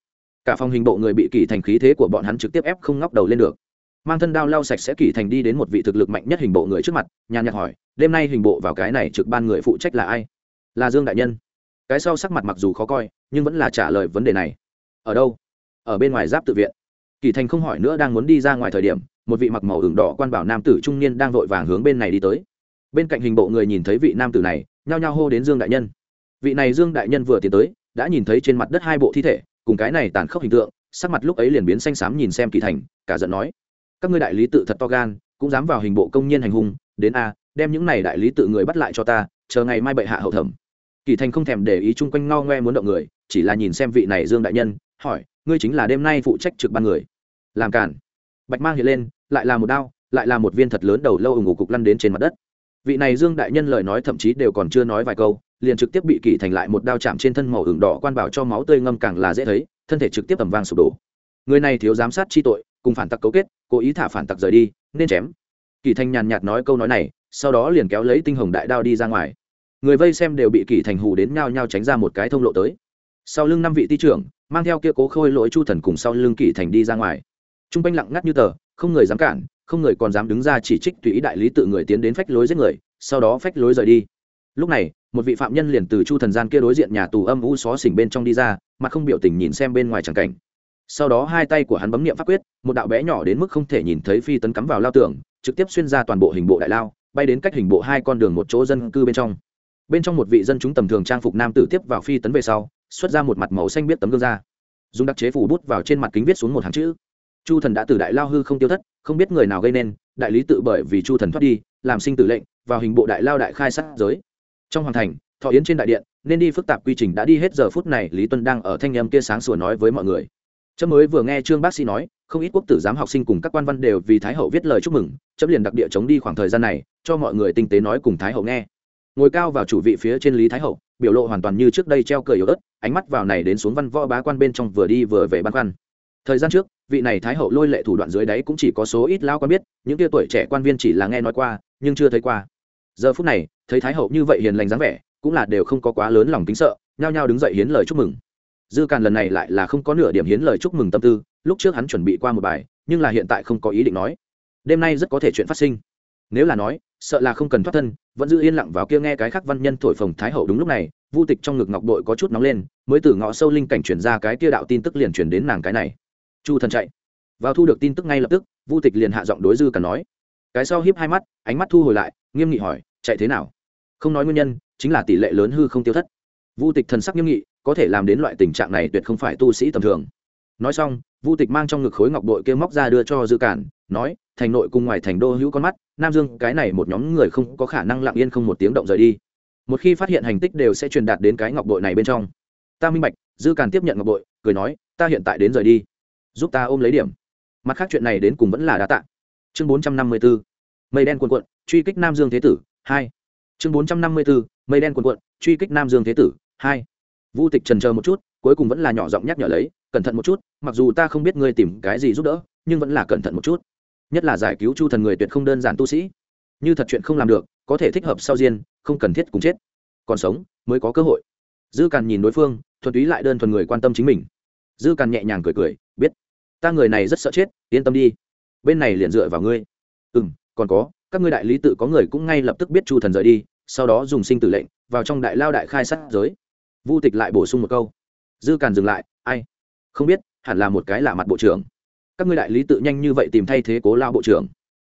Cả phòng hình bộ người bị kỳ thành khí thế của bọn hắn trực tiếp ép không ngóc đầu lên được. Mang thân đao lau sạch sẽ kỳ thành đi đến một vị thực lực mạnh nhất hình bộ người trước mặt, nhàn nhạt hỏi, đêm nay hình bộ vào cái này trực ban người phụ trách là ai? Là dương đại nhân. Cái sau sắc mặt mặc dù khó coi, nhưng vẫn là trả lời vấn đề này. Ở đâu? Ở bên ngoài giáp tự viện. Kỳ thành không hỏi nữa đang muốn đi ra ngoài thời điểm, một vị mặc màu ửng đỏ quan bảo nam tử trung niên đang vội vàng hướng bên này đi tới. Bên cạnh hình bộ người nhìn thấy vị nam tử này, nhao nhao hô đến dương đại nhân. Vị này dương đại nhân vừa tiến tới, đã nhìn thấy trên mặt đất hai bộ thi thể, cùng cái này tàn khốc hình tượng, sắc mặt lúc ấy liền biến xanh xám nhìn xem kỳ thành, cả giận nói, các ngươi đại lý tự thật to gan, cũng dám vào hình bộ công nhân hành hung, đến a, đem những này đại lý tự người bắt lại cho ta, chờ ngày mai bệ hạ hậu thẩm. Kỳ thành không thèm để ý chung quanh ngao ngoe muốn động người, chỉ là nhìn xem vị này dương đại nhân, hỏi ngươi chính là đêm nay phụ trách trực ban người. Làm cản bạch mang hiện lên, lại là một đao, lại là một viên thật lớn đầu lâu ủng ngủ cục lăn đến trên mặt đất. Vị này dương đại nhân lời nói thậm chí đều còn chưa nói vài câu, liền trực tiếp bị kỳ thành lại một đao chạm trên thân màu ửng đỏ quan bảo cho máu tươi ngâm càng là dễ thấy, thân thể trực tiếp tầm vang sụp đổ. Người này thiếu giám sát chi tội, cùng phản tặc cấu kết, cố ý thả phản tặc rời đi, nên chém. Kỳ thành nhàn nhạt nói câu nói này, sau đó liền kéo lấy tinh hồng đại đao đi ra ngoài. Người vây xem đều bị kỳ thành hù đến nhao nhao tránh ra một cái thông lộ tới sau lưng năm vị ti trưởng, mang theo kia cố khôi lỗi chu thần cùng sau lưng kỵ thành đi ra ngoài. T r u n g quanh lặng ngắt như tờ, không người dám cản, không người còn dám đứng ra chỉ trích tùy ý đại lý tự người tiến đến phách lối giết người, sau đó phách lối rời đi. Lúc này, một vị phạm nhân liền từ chu thần gian kia đối diện nhà tù âm u xó xỉnh bên trong đi ra mà không biểu tình nhìn xem bên ngoài tràng cảnh. Sau đó hai tay của hắn bấm nghiệm pháp quyết, một đạo bé nhỏ đến mức không thể nhìn thấy phi tấn cắm vào lao tường, trực tiếp xuyên ra toàn bộ hình bộ đại lao, bay đến cách hình bộ hai con đường một chỗ dân cư bên trong. Bên trong một vị dân chúng tầm thường trang phục nam tử tiếp vào phi tấn về sau xuất ra một mặt màu xanh biết tấm gương ra. Dùng đặc chế phủ bút vào trên mặt kính viết xuống một hàng chữ. Chu thần đã từ đại lao hư không tiêu thất, không biết người nào gây nên, đại lý tự bởi vì chu thần thoát đi, làm sinh tử lệnh, vào hình bộ đại lao đại khai sát giới. Trong hoàng thành, thọ yến trên đại điện, nên đi phức tạp quy trình đã đi hết giờ phút này, lý tuân đang ở thanh em kia sáng sủa nói với mọi người. Trâm mới vừa nghe trương bác sĩ nói, không ít quốc tử giám học sinh cùng các quan văn đều vì thái hậu viết lời chúc mừng, chấm liền đặc địa chống đi khoảng thời gian này, cho mọi người tinh tế nói cùng thái hậu nghe. Ngồi cao vào chủ vị phía trên lý thái hậu biểu lộ hoàn toàn như trước đây treo cười yếu ớt, ánh mắt vào này đến xuống văn võ bá quan bên trong vừa đi vừa về băn khoăn. Thời gian trước, vị này thái hậu lôi lệ thủ đoạn dưới đáy cũng chỉ có số ít lao quan biết, những tia tuổi trẻ quan viên chỉ là nghe nói qua, nhưng chưa thấy qua. Giờ phút này, thấy thái hậu như vậy hiền lành dáng vẻ, cũng là đều không có quá lớn lòng kính sợ, nhao nhao đứng dậy hiến lời chúc mừng. Dư càn lần này lại là không có nửa điểm hiến lời chúc mừng tâm tư, lúc trước hắn chuẩn bị qua một bài, nhưng là hiện tại không có ý định nói. Đêm nay rất có thể chuyện phát sinh. Nếu là nói sợ là không cần thoát thân, vẫn giữ yên lặng vào kia nghe cái khác văn nhân thổi phồng thái hậu đúng lúc này, vu tịch trong ngực ngọc đội có chút nóng lên, mới từ ngõ sâu linh cảnh chuyển ra cái kia đạo tin tức liền chuyển đến nàng cái này. Chu thần chạy. Vào thu được tin tức ngay lập tức, vu tịch liền hạ giọng đối dư cả nói. Cái sau hiếp hai mắt, ánh mắt thu hồi lại, nghiêm nghị hỏi, chạy thế nào? Không nói nguyên nhân, chính là tỷ lệ lớn hư không tiêu thất. Vu tịch thần sắc nghiêm nghị, có thể làm đến loại tình trạng này tuyệt không phải tu sĩ tầm thường. Nói xong, vu tịch mang trong ngực khối ngọc bội kia móc ra đưa cho dư cản, nói, thành nội cùng ngoài thành đô hữu con mắt nam dương, cái này một nhóm người không có khả năng lặng yên không một tiếng động rời đi. Một khi phát hiện hành tích đều sẽ truyền đạt đến cái ngọc bội này bên trong. Ta minh bạch, dư càn tiếp nhận ngọc bội, cười nói, ta hiện tại đến rời đi. Giúp ta ôm lấy điểm. Mặt khác chuyện này đến cùng vẫn là đa tạ. Chương bốn trăm năm mươi 454 mây đen quần cuộn, truy kích nam dương thế tử, hai. Chương bốn trăm năm mươi bốn mây đen quần cuộn, truy kích nam dương thế tử, hai. Vu tịch trần chờ một chút, cuối cùng vẫn là nhỏ giọng nhắc nhở lấy, cẩn thận một chút, mặc dù ta không biết ngươi tìm cái gì giúp đỡ, nhưng vẫn là cẩn thận một chút nhất là giải cứu chu thần người tuyệt không đơn giản tu sĩ. Như thật chuyện không làm được, có thể thích hợp sau diên, không cần thiết cùng chết. Còn sống, mới có cơ hội. Dư càn nhìn đối phương, thuần túy lại đơn thuần người quan tâm chính mình. Dư càn nhẹ nhàng cười cười, biết, ta người này rất sợ chết, yên tâm đi. Bên này liền dựa vào ngươi. Ừ m còn có, các ngươi đại lý tự có người cũng ngay lập tức biết chu thần rời đi, sau đó dùng sinh tử lệnh, vào trong đại lao đại khai sát giới. Vu tịch lại bổ sung một câu. Dư càn dừng lại, ai? Không biết, hẳn là một cái lạ mặt bộ trưởng các ngươi đại lý tự nhanh như vậy tìm thay thế cố lao bộ trưởng.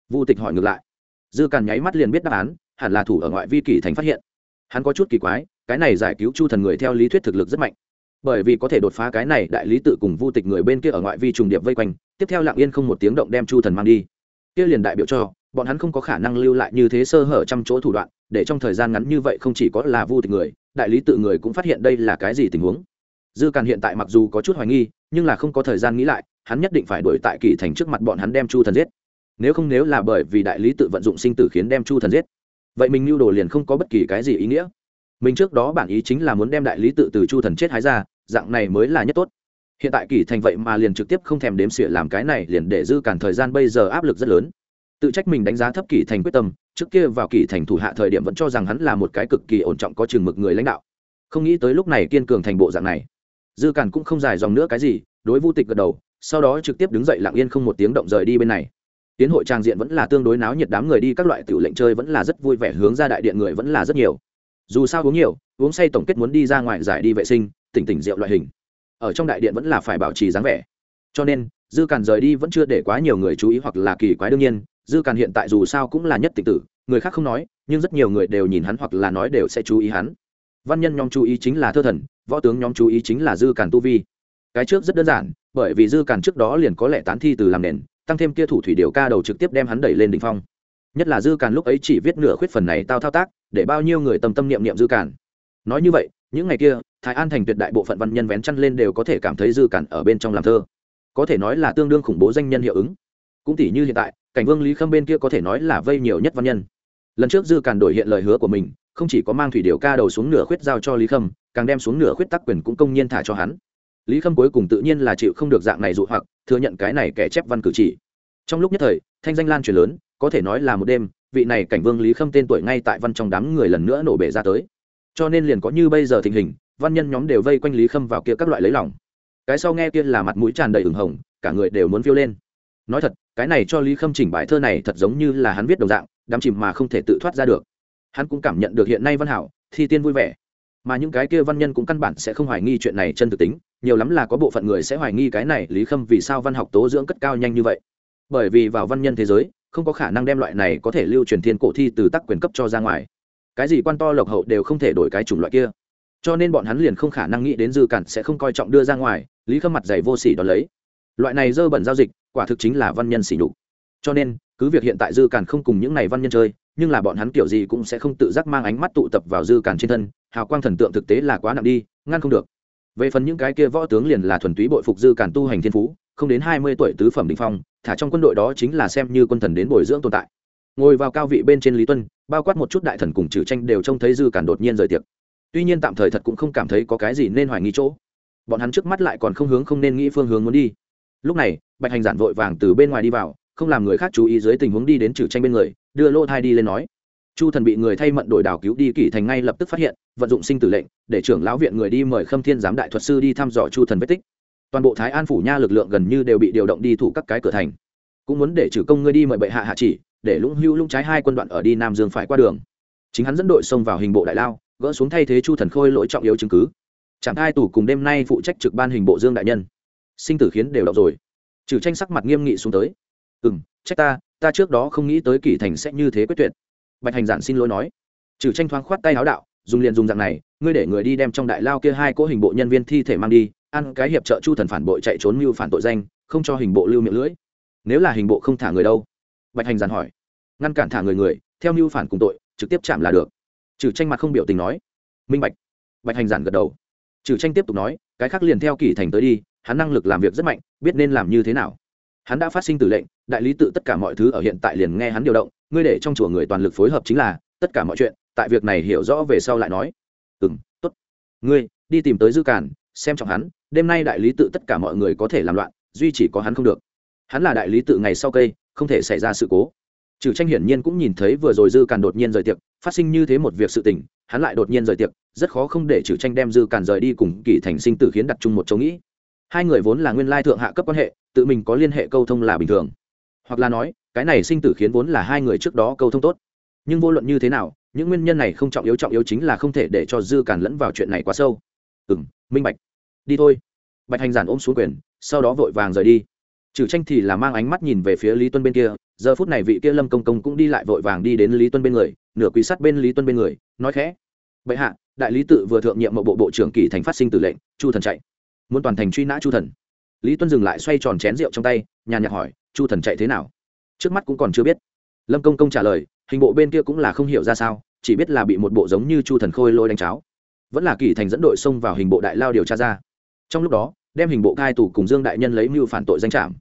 Vu tịch hỏi ngược lại. Dư càn nháy mắt liền biết đáp án, hẳn là thủ ở ngoại vi kỳ thành phát hiện. Hắn có chút kỳ quái, cái này giải cứu chu thần người theo lý thuyết thực lực rất mạnh. Bởi vì có thể đột phá cái này, đại lý tự cùng vu tịch người bên kia ở ngoại vi trùng điệp vây quanh, tiếp theo lặng yên không một tiếng động đem chu thần mang đi. Kia liền đại biểu cho, bọn hắn không có khả năng lưu lại như thế sơ hở trăm chỗ thủ đoạn, để trong thời gian ngắn như vậy không chỉ có là vu tịch người, đại lý tự người cũng phát hiện đây là cái gì tình huống. Dư càn hiện tại mặc dù có chút hoài nghi, nhưng là không có thời gian nghĩ lại hắn nhất định phải đuổi tại kỳ thành trước mặt bọn hắn đem chu thần giết. Nếu không nếu là bởi vì đại lý tự vận dụng sinh tử khiến đem chu thần giết, vậy mình mưu đồ liền không có bất kỳ cái gì ý nghĩa. Mình trước đó bản ý chính là muốn đem đại lý tự từ chu thần chết hái ra, dạng này mới là nhất tốt. Hiện tại kỳ thành vậy mà liền trực tiếp không thèm đếm xỉa làm cái này liền để dư cản thời gian bây giờ áp lực rất lớn. Tự trách mình đánh giá thấp kỳ thành quyết tâm, trước kia vào kỳ thành thủ hạ thời điểm vẫn cho rằng hắn là một cái cực kỳ ổn trọng có chừng mực người lãnh đạo. Không nghĩ tới lúc này kiên cường thành bộ dạng này. Dư cản cũng không dài dòng nữa cái gì, đối vu tịch gật đầu sau đó trực tiếp đứng dậy lặng yên không một tiếng động rời đi bên này. Tiến hội trang diện vẫn là tương đối náo nhiệt, đám người đi các loại tiểu lệnh chơi vẫn là rất vui vẻ, hướng ra đại điện người vẫn là rất nhiều. Dù sao uống nhiều, uống say tổng kết muốn đi ra ngoài giải đi vệ sinh, tỉnh tỉnh rượu loại hình. Ở trong đại điện vẫn là phải bảo trì dáng vẻ. Cho nên, dư càn rời đi vẫn chưa để quá nhiều người chú ý hoặc là kỳ quái đương nhiên, dư càn hiện tại dù sao cũng là nhất tịch tử, người khác không nói, nhưng rất nhiều người đều nhìn hắn hoặc là nói đều sẽ chú ý hắn. Văn nhân nhóm chú ý chính là thơ thần, võ tướng nhóm chú ý chính là dư càn tu vi cái trước rất đơn giản, bởi vì dư càn trước đó liền có lẽ tán thi từ làm nền, tăng thêm kia thủ thủy điều ca đầu trực tiếp đem hắn đẩy lên đỉnh phong. Nhất là dư càn lúc ấy chỉ viết nửa khuyết phần này tao thao tác, để bao nhiêu người tâm tâm niệm niệm dư càn. Nói như vậy, những ngày kia, thái an thành tuyệt đại bộ phận văn nhân vén chăn lên đều có thể cảm thấy dư càn ở bên trong làm thơ. Có thể nói là tương đương khủng bố danh nhân hiệu ứng. Cũng tỷ như hiện tại, cảnh vương lý khâm bên kia có thể nói là vây nhiều nhất văn nhân. Lần trước dư càn đổi hiện lời hứa của mình, không chỉ có mang thủy điều ca đầu xuống nửa khuyết giao cho lý khâm, càng đem xuống nửa khuyết tắc quyền cũng công nhiên thả cho hắn lý khâm cuối cùng tự nhiên là chịu không được dạng này dụ hoặc, thừa nhận cái này kẻ chép văn cử chỉ. Trong lúc nhất thời, thanh danh lan truyền lớn, có thể nói là một đêm, vị này cảnh vương lý khâm tên tuổi ngay tại văn trong đám người lần nữa nổ bể ra tới. Cho nên liền có như bây giờ tình hình, văn nhân nhóm đều vây quanh lý khâm vào kia các loại lấy lòng. Cái sau nghe kia là mặt mũi tràn đầy ửng hồng, cả người đều muốn phiêu lên. Nói thật, cái này cho lý khâm chỉnh bài thơ này thật giống như là hắn viết đồng dạng, đắm chìm mà không thể tự thoát ra được. Hắn cũng cảm nhận được hiện nay văn hảo, thi tiên vui vẻ mà những cái kia văn nhân cũng căn bản sẽ không hoài nghi chuyện này chân thực tính, nhiều lắm là có bộ phận người sẽ hoài nghi cái này lý khâm vì sao văn học tố dưỡng cất cao nhanh như vậy. Bởi vì vào văn nhân thế giới, không có khả năng đem loại này có thể lưu truyền thiên cổ thi từ tắc quyền cấp cho ra ngoài. Cái gì quan to lộc hậu đều không thể đổi cái chủng loại kia. Cho nên bọn hắn liền không khả năng nghĩ đến dư cản sẽ không coi trọng đưa ra ngoài, lý khâm mặt dày vô sỉ đón lấy. Loại này dơ bẩn giao dịch, quả thực chính là văn nhân sỉ nhục. Cho nên, cứ việc hiện tại dư cản không cùng những này văn nhân chơi, nhưng là bọn hắn kiểu gì cũng sẽ không tự giác mang ánh mắt tụ tập vào dư cản trên thân hào quang thần tượng thực tế là quá nặng đi, ngăn không được. Về phần những cái kia võ tướng liền là thuần túy bội phục dư cản tu hành thiên phú, không đến hai mươi tuổi tứ phẩm đình phong, thả trong quân đội đó chính là xem như quân thần đến bồi dưỡng tồn tại. Ngồi vào cao vị bên trên lý tuân, bao quát một chút đại thần cùng trừ tranh đều trông thấy dư cản đột nhiên rời tiệc. Tuy nhiên tạm thời thật cũng không cảm thấy có cái gì nên hoài nghi chỗ. Bọn hắn trước mắt lại còn không hướng không nên nghĩ phương hướng muốn đi. Lúc này, bạch hành giản vội vàng từ bên ngoài đi vào, không làm người khác chú ý dưới tình huống đi đến trừ tranh bên người, đưa lô thai đi lên nói chu thần bị người thay mận đổi đảo cứu đi kỷ thành ngay lập tức phát hiện, vận dụng sinh tử lệnh, để trưởng lão viện người đi mời khâm thiên giám đại thuật sư đi thăm dò chu thần vết tích. Toàn bộ thái an phủ nha lực lượng gần như đều bị điều động đi thủ các cái cửa thành. Cũng muốn để trừ công ngươi đi mời bệ hạ hạ chỉ, để lũng hưu lũng trái hai quân đoạn ở đi nam dương phải qua đường. Chính hắn dẫn đội xông vào hình bộ đại lao, gỡ xuống thay thế chu thần khôi lỗi trọng yếu chứng cứ. Chẳng hai tủ cùng đêm nay phụ trách trực ban hình bộ dương đại nhân. Sinh tử khiến đều đọc rồi. Trừ tranh sắc mặt nghiêm nghị xuống tới. Ừ m trách ta ta trước đó không nghĩ tới kỷ thành sẽ như thế quyết tuyệt bạch hành giản xin lỗi nói. Trừ tranh thoáng khoát tay áo đạo, dùng liền dùng dạng này, ngươi để người đi đem trong đại lao kia hai cỗ hình bộ nhân viên thi thể mang đi, ăn cái hiệp trợ chu thần phản bội chạy trốn mưu phản tội danh, không cho hình bộ lưu miệng lưỡi. Nếu là hình bộ không thả người đâu? Bạch hành giản hỏi. Ngăn cản thả người người, theo mưu phản cùng tội, trực tiếp chạm là được. Trừ tranh mặt không biểu tình nói. Minh bạch. Bạch hành giản gật đầu. Trừ tranh tiếp tục nói, cái khác liền theo kỷ thành tới đi, hắn năng lực làm việc rất mạnh, biết nên làm như thế nào. Hắn đã phát sinh tử lệnh, đại lý tự tất cả mọi thứ ở hiện tại liền nghe hắn điều động ngươi để trong chùa người toàn lực phối hợp chính là, tất cả mọi chuyện, tại việc này hiểu rõ về sau lại nói. Ừ m t ố t ngươi, đi tìm tới dư cản xem trọng hắn, đêm nay đại lý tự tất cả mọi người có thể làm loạn, duy chỉ có hắn không được. Hắn là đại lý tự ngày sau cây, không thể xảy ra sự cố. Trừ tranh hiển nhiên cũng nhìn thấy vừa rồi dư càn đột nhiên rời tiệc, phát sinh như thế một việc sự tình, hắn lại đột nhiên rời tiệc, rất khó không để trừ tranh đem dư càn rời đi cùng kỳ thành sinh tử khiến đặt chung một chỗ nghĩ. Hai người vốn là nguyên lai thượng hạ cấp quan hệ, tự mình có liên hệ câu thông là bình thường. Hoặc là nói cái này sinh tử khiến vốn là hai người trước đó câu thông tốt. Nhưng vô luận như thế nào, những nguyên nhân này không trọng yếu trọng yếu chính là không thể để cho dư càn lẫn vào chuyện này quá sâu. Ừ m minh bạch. Đi thôi. Bạch hành giản ôm xuống quyền, sau đó vội vàng rời đi. Trừ tranh thì là mang ánh mắt nhìn về phía lý tuân bên kia, giờ phút này vị kia lâm công công cũng đi lại vội vàng đi đến lý tuân bên người, nửa quỳ sắt bên lý tuân bên người, nói khẽ. Bệ hạ, đại lý tự vừa thượng nhiệm mậu bộ bộ trưởng kỳ thành phát sinh tử lệnh, chu thần chạy. Muốn toàn thành truy nã chu thần. Lý tuân dừng lại xoay tròn chén rượu trong tay nhà nhạc hỏi, chu thần chạy thế nào? Trước mắt cũng còn chưa biết. Lâm công công trả lời, hình bộ bên kia cũng là không hiểu ra sao, chỉ biết là bị một bộ giống như chu thần khôi lôi đánh cháo. Vẫn là kỳ thành dẫn đội xông vào hình bộ đại lao điều tra ra. Trong lúc đó, đem hình bộ cai tù cùng dương đại nhân lấy mưu phản tội danh trảm.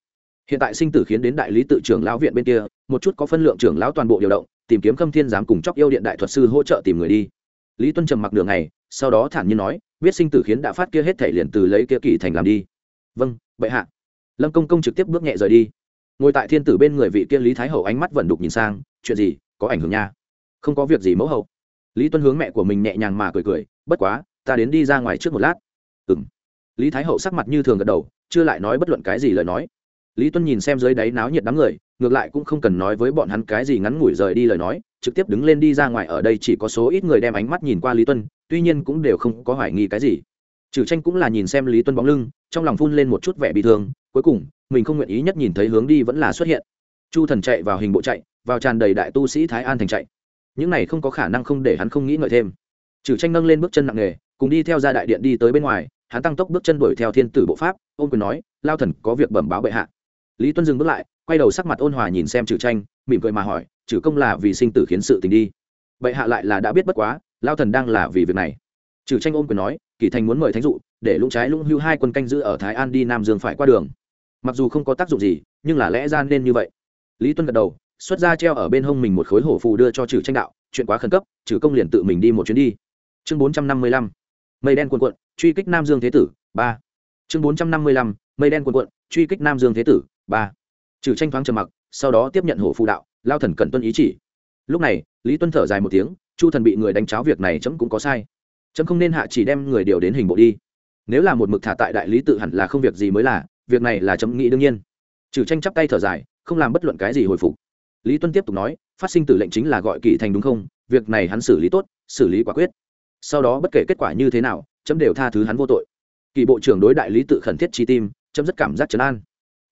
Hiện tại sinh tử khiến đến đại lý tự trưởng lão viện bên kia, một chút có phân lượng trưởng lão toàn bộ điều động, tìm kiếm khâm thiên giám cùng chóc yêu điện đại thuật sư hỗ trợ tìm người đi. Lý tuân trầm mặc đường này sau đó thản nhiên nói, biết sinh tử khiến đã phát kia hết thể liền từ lấy kia kỳ thành làm đi. Vâng bệ hạ. Lâm công công trực tiếp bước nhẹ rời đi ngồi tại thiên tử bên người vị kia lý thái hậu ánh mắt vẫn đục nhìn sang, chuyện gì? Có ảnh hưởng nha. Không có việc gì mẫu hậu. Lý tuân hướng mẹ của mình nhẹ nhàng mà cười cười, bất quá, ta đến đi ra ngoài trước một lát. Ừ m lý thái hậu sắc mặt như thường gật đầu, chưa lại nói bất luận cái gì lời nói. Lý tuân nhìn xem dưới đáy náo nhiệt đám người, ngược lại cũng không cần nói với bọn hắn cái gì ngắn ngủi rời đi lời nói, trực tiếp đứng lên đi ra ngoài ở đây chỉ có số ít người đem ánh mắt nhìn qua lý tuân tuy nhiên cũng đều không có hoài nghi cái gì. Trừ tranh cũng là nhìn xem lý tuân bóng lưng, trong lòng phun lên một chút vẻ bị thương cuối cùng, mình không nguyện ý nhất nhìn thấy hướng đi vẫn là xuất hiện. Chu thần chạy vào hình bộ chạy, vào tràn đầy đại tu sĩ thái an thành chạy. Những này không có khả năng không để hắn không nghĩ ngợi thêm. Trừ tranh nâng lên bước chân nặng nề, cùng đi theo ra đại điện đi tới bên ngoài, hắn tăng tốc bước chân đuổi theo thiên tử bộ pháp ôm quyền nói, lao thần, có việc bẩm báo bệ hạ. Lý tuân dừng bước lại, quay đầu sắc mặt ôn hòa nhìn xem trừ tranh, mỉm cười mà hỏi, trừ công là vì sinh tử khiến sự tình đi. Bệ hạ lại là đã biết bất quá, lao thần đang là vì việc này. Trừ tranh ôm quyền nói, kỳ thành muốn mời thánh dụ, để lũng trái lũng hưu hai quân canh giữ ở thái an đi nam dương phải qua đường mặc dù không có tác dụng gì, nhưng là lẽ ra nên như vậy. Lý tuân gật đầu, xuất ra treo ở bên hông mình một khối hổ phù đưa cho trừ tranh đạo, chuyện quá khẩn cấp trừ công liền tự mình đi một chuyến đi. Chương bốn trăm năm mươi lăm, mây đen quần cuộn, truy kích nam dương thế tử, ba. Chương bốn trăm năm mươi lăm, mây đen quần cuộn, truy kích nam dương thế tử, ba. Trừ tranh thoáng trầm mặc, sau đó tiếp nhận hổ phù đạo, lao thần cẩn tuân ý chỉ. Lúc này, lý tuân thở dài một tiếng, chu thần bị người đánh cháo việc này chấm cũng có sai. Chấm không nên hạ chỉ đem người điều đến hình bộ đi. Nếu là một mực thả tại đại lý tự hẳn là không việc gì mới là việc này là chấm nghĩ đương nhiên. Trừ tranh chắp tay thở dài, không làm bất luận cái gì hồi phục. Lý tuân tiếp tục nói, phát sinh tử lệnh chính là gọi kỳ thành đúng không? Việc này hắn xử lý tốt, xử lý quả quyết. Sau đó bất kể kết quả như thế nào, chấm đều tha thứ hắn vô tội. Kỳ bộ trưởng đối đại lý tự khẩn thiết chi tim, chấm rất cảm giác trấn an.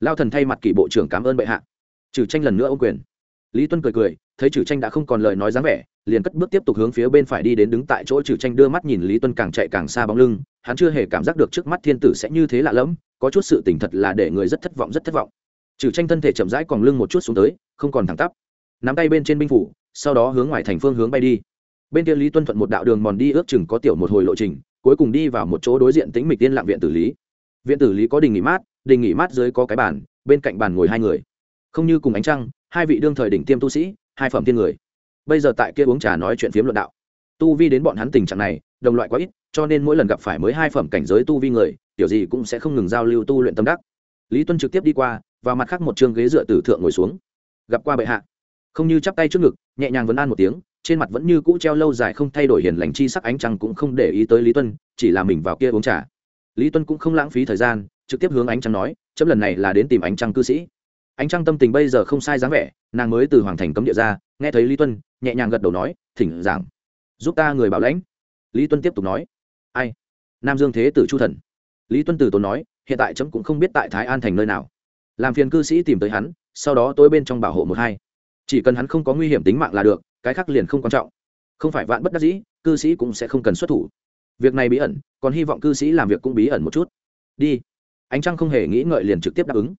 Lao thần thay mặt kỳ bộ trưởng cảm ơn bệ hạ. Trừ tranh lần nữa ô quyền. Lý tuân cười cười, thấy trừ tranh đã không còn lời nói dáng vẻ, liền cất bước tiếp tục hướng phía bên phải đi đến đứng tại chỗ trừ tranh đưa mắt nhìn lý tuân càng chạy càng xa bóng lưng, hắn chưa hề cảm giác được trước mắt thiên tử sẽ như thế lạ lẫm có chút sự tỉnh thật là để người rất thất vọng, rất thất vọng. Trừ tranh thân thể chậm rãi còn lưng một chút xuống tới, không còn thẳng tắp. Nắm tay bên trên binh phủ, sau đó hướng ngoài thành phương hướng bay đi. Bên kia lý tuân thuận một đạo đường mòn đi ước chừng có tiểu một hồi lộ trình, cuối cùng đi vào một chỗ đối diện tính mịch tiên lạng viện tử lý. Viện tử lý có đình nghỉ mát, đình nghỉ mát dưới có cái bàn, bên cạnh bàn ngồi hai người. Không như cùng ánh trăng, hai vị đương thời đỉnh tiêm tu sĩ, hai phẩm tiên người. Bây giờ tại kia uống trà nói chuyện phiếm luận đạo. Tu vi đến bọn hắn tình trạng này, đồng loại quá ít, cho nên mỗi lần gặp phải mới hai phẩm cảnh giới tu vi người kiểu gì cũng sẽ không ngừng giao lưu tu luyện tâm đắc. Lý tuân trực tiếp đi qua và mặt khác một chương ghế dựa tử thượng ngồi xuống. Gặp qua bệ hạ. Không như chắp tay trước ngực, nhẹ nhàng vấn an một tiếng, trên mặt vẫn như cũ treo lâu dài không thay đổi hiền lành chi sắc ánh trăng cũng không để ý tới lý tuân, chỉ là mình vào kia uống trà. Lý tuân cũng không lãng phí thời gian, trực tiếp hướng ánh trăng nói, chấm lần này là đến tìm ánh trăng cư sĩ. Ánh trăng tâm tình bây giờ không sai dáng vẻ, nàng mới từ hoàng thành cấm địa ra, nghe thấy lý tuân, nhẹ nhàng gật đầu nói, thỉnh giảng, giúp ta người bảo lãnh. Lý tuân tiếp tục nói, ai? Nam dương thế tử chu thần lý tuân từ tốn nói, hiện tại chấm cũng không biết tại thái an thành nơi nào. Làm phiền cư sĩ tìm tới hắn, sau đó tôi bên trong bảo hộ một hai. Chỉ cần hắn không có nguy hiểm tính mạng là được, cái khác liền không quan trọng. Không phải vạn bất đắc dĩ, cư sĩ cũng sẽ không cần xuất thủ. Việc này bí ẩn, còn hy vọng cư sĩ làm việc cũng bí ẩn một chút. Đi. Ánh trăng không hề nghĩ ngợi liền trực tiếp đáp ứng.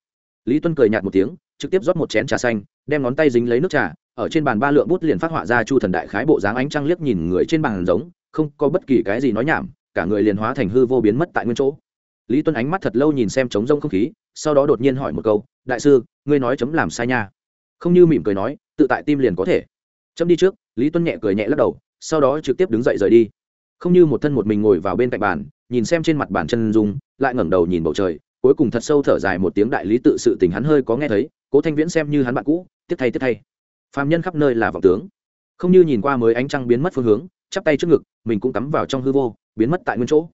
Lý tuân cười nhạt một tiếng, trực tiếp rót một chén trà xanh, đem ngón tay dính lấy nước trà, ở trên bàn ba lượng bút liền phát họa ra chu thần đại khái bộ dáng ánh trăng liếc nhìn người trên bàn giống, không có bất kỳ cái gì nói nhảm, cả người liền hóa thành hư vô biến mất tại nguyên chỗ lý tuân ánh mắt thật lâu nhìn xem trống rông không khí, sau đó đột nhiên hỏi một câu, đại sư, ngươi nói chấm làm sai nha. Không như mỉm cười nói, tự tại tim liền có thể. Chấm đi trước, lý tuân nhẹ cười nhẹ lắc đầu, sau đó trực tiếp đứng dậy rời đi. Không như một thân một mình ngồi vào bên cạnh bàn, nhìn xem trên mặt bàn chân dung, lại ngẩng đầu nhìn bầu trời, cuối cùng thật sâu thở dài một tiếng đại lý tự sự tình hắn hơi có nghe thấy, cố thanh viễn xem như hắn bạn cũ, tiếp thay tiếp thay. Phàm nhân khắp nơi là vọng tướng. Không như nhìn qua mới ánh trăng biến mất phương hướng, chắp tay trước ngực, mình cũng cắm vào trong hư vô, biến mất tại nguyên chỗ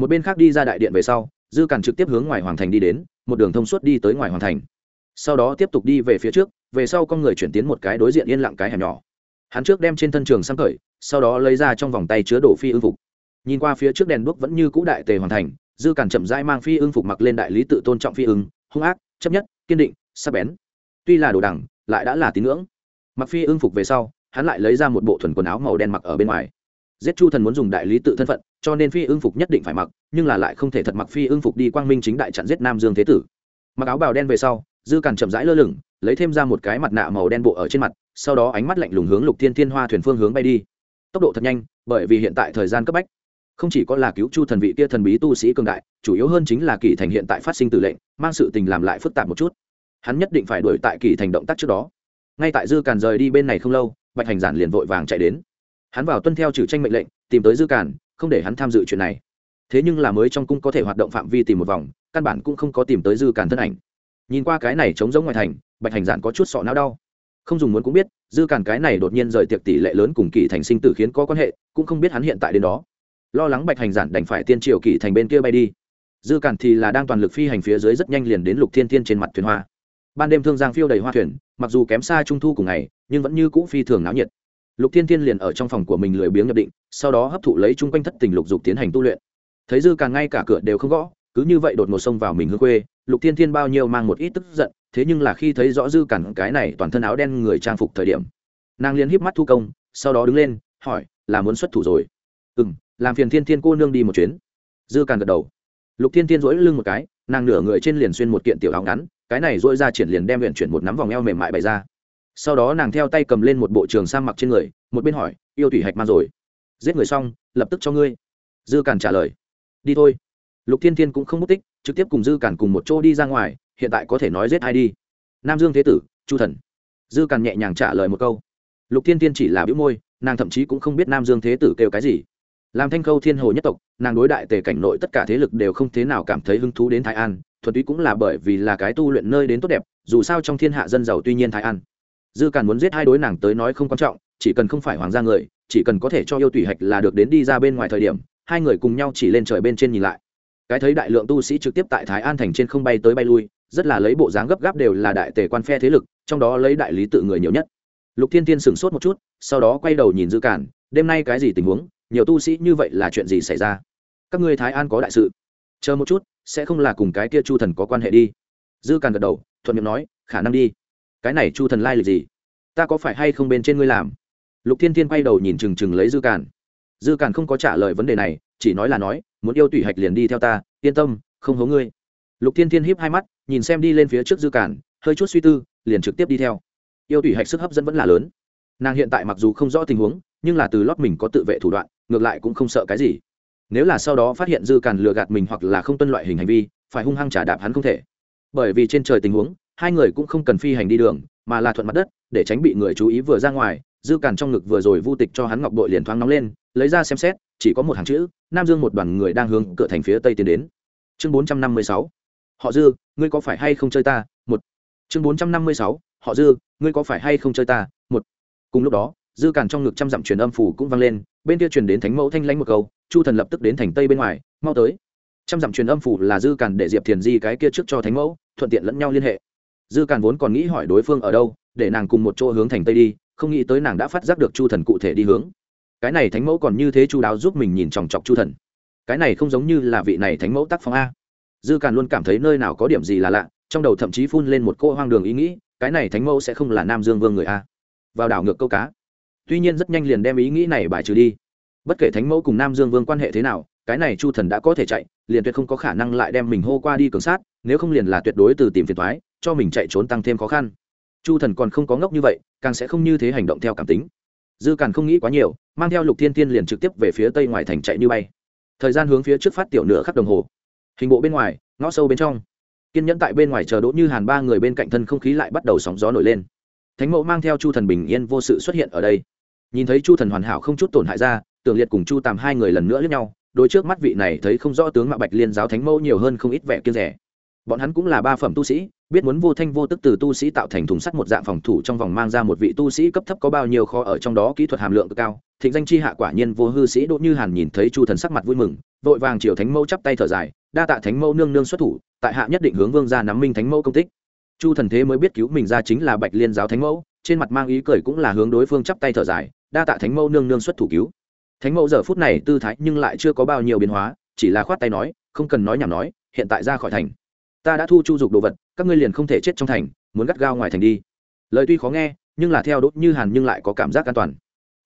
một bên khác đi ra đại điện về sau, dư càn trực tiếp hướng ngoài hoàng thành đi đến, một đường thông suốt đi tới ngoài hoàng thành. Sau đó tiếp tục đi về phía trước, về sau con người chuyển tiến một cái đối diện yên lặng cái hẻm nhỏ. Hắn trước đem trên thân trường sang khởi sau đó lấy ra trong vòng tay chứa đổ phi ưng phục. Nhìn qua phía trước đèn đuốc vẫn như cũ đại tề hoàn thành, dư càn chậm rãi mang phi ưng phục mặc lên đại lý tự tôn trọng phi ưng, hung ác, chấp nhất, kiên định, sắc bén. Tuy là đồ đẳng lại đã là tín ngưỡng. Mặc phi ưng phục về sau, hắn lại lấy ra một bộ thuần quần áo màu đen mặc ở bên ngoài giết chu thần muốn dùng đại lý tự thân phận, cho nên phi ưng phục nhất định phải mặc, nhưng là lại không thể thật mặc phi ưng phục đi quang minh chính đại chặn giết nam dương thế tử. Mặc áo bào đen về sau, dư càn chậm rãi lơ lửng, lấy thêm ra một cái mặt nạ màu đen bộ ở trên mặt, sau đó ánh mắt lạnh lùng hướng lục thiên thiên hoa thuyền phương hướng bay đi. Tốc độ thật nhanh, bởi vì hiện tại thời gian cấp bách. Không chỉ có là cứu chu thần vị kia thần bí tu sĩ cường đại, chủ yếu hơn chính là kỳ thành hiện tại phát sinh tử lệnh, mang sự tình làm lại phức tạp một chút. Hắn nhất định phải đuổi tại kỳ thành động tác trước đó. Ngay tại dư càn rời đi bên này không lâu, bạch hành giản liền vội vàng chạy đến hắn vào tuân theo trừ tranh mệnh lệnh tìm tới dư cản, không để hắn tham dự chuyện này. Thế nhưng là mới trong cung có thể hoạt động phạm vi tìm một vòng căn bản cũng không có tìm tới dư cản thân ảnh. Nhìn qua cái này trống giống ngoài thành bạch hành giản có chút sọ não đau. Không dùng muốn cũng biết dư cản cái này đột nhiên rời tiệc tỷ lệ lớn cùng kỳ thành sinh tử khiến có quan hệ cũng không biết hắn hiện tại đến đó. Lo lắng bạch hành giản đành phải tiên triều kỳ thành bên kia bay đi. Dư cản thì là đang toàn lực phi hành phía dưới rất nhanh liền đến lục thiên thiên trên mặt thuyền hoa. Ban đêm thương giang phiêu đầy hoa thuyền mặc dù kém xa trung thu cùng ngày nhưng vẫn như cũ phi thường náo nhiệt lục thiên thiên liền ở trong phòng của mình lười biếng nhập định sau đó hấp thụ lấy chung quanh thất tình lục dục tiến hành tu luyện. Thấy dư càng ngay cả cửa đều không gõ cứ như vậy đột ngột xông vào mình hương khuê, lục thiên thiên bao nhiêu mang một ít tức giận thế nhưng là khi thấy rõ dư cản cái này toàn thân áo đen người trang phục thời điểm nàng liền híp mắt thu công sau đó đứng lên hỏi là muốn xuất thủ rồi? Ừ m làm phiền thiên thiên cô nương đi một chuyến. Dư càng gật đầu. Lục thiên thiên dỗi lưng một cái nàng nửa người trên liền xuyên một kiện tiểu áo ngắn cái này dỗi ra triển liền đem luyện chuyển một nắm vòng eo mềm mại bày ra sau đó nàng theo tay cầm lên một bộ trường sang mặc trên người, một bên hỏi, yêu thủy hạch ma rồi. Giết người xong, lập tức cho ngươi. Dư càn trả lời, đi thôi. Lục thiên thiên cũng không mất tích, trực tiếp cùng dư càn cùng một chỗ đi ra ngoài, hiện tại có thể nói giết ai đi. Nam dương thế tử, chu thần. Dư càn nhẹ nhàng trả lời một câu. Lục thiên thiên chỉ là biểu môi, nàng thậm chí cũng không biết nam dương thế tử kêu cái gì. Làm thanh khâu thiên hồ nhất tộc, nàng đối đại tề cảnh nội tất cả thế lực đều không thế nào cảm thấy hứng thú đến thái an, thuần túy cũng là bởi vì là cái tu luyện nơi đến tốt đẹp, dù sao trong thiên hạ dân giàu tuy nhiên thái an dư càn muốn giết hai đối nàng tới nói không quan trọng, chỉ cần không phải hoàng gia người, chỉ cần có thể cho yêu tùy hạch là được đến đi ra bên ngoài thời điểm, hai người cùng nhau chỉ lên trời bên trên nhìn lại. Cái thấy đại lượng tu sĩ trực tiếp tại thái an thành trên không bay tới bay lui, rất là lấy bộ dáng gấp gáp đều là đại tề quan phe thế lực, trong đó lấy đại lý tự người nhiều nhất. Lục thiên tiên sửng sốt một chút, sau đó quay đầu nhìn dư cản đêm nay cái gì tình huống, nhiều tu sĩ như vậy là chuyện gì xảy ra? Các ngươi thái an có đại sự. Chờ một chút, sẽ không là cùng cái kia chu thần có quan hệ đi. Dư càn gật đầu, thuận miệng nói, khả năng đi cái này chu thần lai lịch gì? Ta có phải hay không bên trên ngươi làm? Lục thiên thiên quay đầu nhìn chừng chừng lấy dư càn. Dư càn không có trả lời vấn đề này, chỉ nói là nói, muốn yêu tùy hạch liền đi theo ta, yên tâm, không hố ngươi. Lục thiên thiên híp hai mắt, nhìn xem đi lên phía trước dư càn, hơi chút suy tư, liền trực tiếp đi theo. Yêu tùy hạch sức hấp dẫn vẫn là lớn. Nàng hiện tại mặc dù không rõ tình huống, nhưng là từ lót mình có tự vệ thủ đoạn, ngược lại cũng không sợ cái gì. Nếu là sau đó phát hiện dư càn lừa gạt mình hoặc là không tuân loại hình hành vi, phải hung hăng trả đạp hắn không thể. Bởi vì trên trời tình huống hai người cũng không cần phi hành đi đường, mà là thuận mặt đất, để tránh bị người chú ý vừa ra ngoài, dư càn trong ngực vừa rồi vu tịch cho hắn ngọc bội liền thoáng nóng lên, lấy ra xem xét, chỉ có một hàng chữ, nam dương một đoàn người đang hướng cửa thành phía tây tiến đến. Chương bốn trăm năm mươi sáu. Họ dư, ngươi có phải hay không chơi ta? Một. Chương bốn trăm năm mươi sáu. Họ dư, ngươi có phải hay không chơi ta? Một. Cùng lúc đó, dư càn trong ngực trăm dặm truyền âm phủ cũng vang lên, bên kia truyền đến thánh mẫu thanh lãnh một câu, chu thần lập tức đến thành tây bên ngoài, mau tới. Trăm dặm truyền âm phủ là dư càn để diệp thiền di cái kia trước cho thánh mẫu, thuận tiện lẫn nhau liên hệ dư càn vốn còn nghĩ hỏi đối phương ở đâu, để nàng cùng một chỗ hướng thành tây đi, không nghĩ tới nàng đã phát giác được chu thần cụ thể đi hướng. Cái này thánh mẫu còn như thế chu đáo giúp mình nhìn chòng chọc chu thần. Cái này không giống như là vị này thánh mẫu tác phong a. Dư càn luôn cảm thấy nơi nào có điểm gì là lạ, trong đầu thậm chí phun lên một cô hoang đường ý nghĩ, cái này thánh mẫu sẽ không là nam dương vương người a. Vào đảo ngược câu cá. Tuy nhiên rất nhanh liền đem ý nghĩ này bài trừ đi. Bất kể thánh mẫu cùng nam dương vương quan hệ thế nào, cái này chu thần đã có thể chạy, liền tuyệt không có khả năng lại đem mình hô qua đi cường sát, nếu không liền là tuyệt đối từ tìm phiền thoái cho mình chạy trốn tăng thêm khó khăn. Chu thần còn không có ngốc như vậy, càng sẽ không như thế hành động theo cảm tính. Dư càng không nghĩ quá nhiều, mang theo lục thiên tiên liền trực tiếp về phía tây ngoài thành chạy như bay. Thời gian hướng phía trước phát tiểu nửa khắc đồng hồ. Hình bộ bên ngoài, ngõ sâu bên trong. Kiên nhẫn tại bên ngoài chờ đỗ như hàn ba người bên cạnh thân không khí lại bắt đầu sóng gió nổi lên. Thánh mẫu mang theo chu thần bình yên vô sự xuất hiện ở đây. Nhìn thấy chu thần hoàn hảo không chút tổn hại ra, tưởng liệt cùng chu tàm hai người lần nữa lướt nhau, đôi trước mắt vị này thấy không rõ tướng Mạ bạch liên giáo thánh mẫu nhiều hơn không ít vẻ kiên rẻ bọn hắn cũng là ba phẩm tu sĩ, biết muốn vô thanh vô tức từ tu sĩ tạo thành thùng sắt một dạng phòng thủ trong vòng mang ra một vị tu sĩ cấp thấp có bao nhiêu kho ở trong đó, kỹ thuật hàm lượng cực cao. Thịnh danh chi hạ quả nhiên vô hư sĩ đỗ như hàn nhìn thấy chu thần sắc mặt vui mừng, vội vàng chiều thánh mẫu chắp tay thở dài, đa tạ thánh mẫu nương nương xuất thủ, tại hạ nhất định hướng vương ra nắm minh thánh mẫu công tích. Chu thần thế mới biết cứu mình ra chính là bạch liên giáo thánh mẫu, trên mặt mang ý cười cũng là hướng đối phương chắp tay thở dài, đa tạ thánh mẫu nương nương xuất thủ cứu. Thánh mẫu giờ phút này tư thái nhưng lại chưa có bao nhiêu biến hóa, chỉ là khoát tay nói, không cần nói nhảm nói, hiện tại ra khỏi thành ta đã thu chu dục đồ vật, các ngươi liền không thể chết trong thành, muốn gắt gao ngoài thành đi. Lời tuy khó nghe, nhưng là theo đốt như hàn nhưng lại có cảm giác an toàn.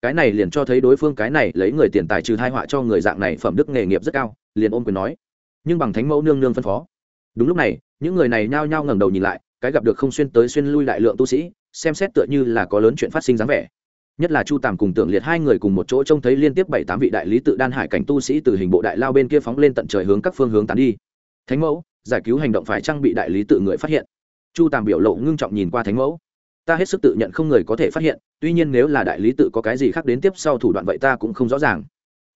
Cái này liền cho thấy đối phương cái này lấy người tiền tài trừ thai họa cho người dạng này phẩm đức nghề nghiệp rất cao, liền ôm quyền nói. Nhưng bằng thánh mẫu nương nương phân phó. Đúng lúc này, những người này nhao nhao ngẩng đầu nhìn lại, cái gặp được không xuyên tới xuyên lui đại lượng tu sĩ, xem xét tựa như là có lớn chuyện phát sinh dáng vẻ. Nhất là chu tàm cùng tưởng liệt hai người cùng một chỗ trông thấy liên tiếp bảy tám vị đại lý tự đan hải cảnh tu sĩ từ hình bộ đại lao bên kia phóng lên tận trời hướng các phương hướng tán đi. Thánh mẫu giải cứu hành động phải trang bị đại lý tự người phát hiện? Chu tàm biểu lộ ngưng trọng nhìn qua thánh mẫu. Ta hết sức tự nhận không người có thể phát hiện, tuy nhiên nếu là đại lý tự có cái gì khác đến tiếp sau thủ đoạn vậy ta cũng không rõ ràng.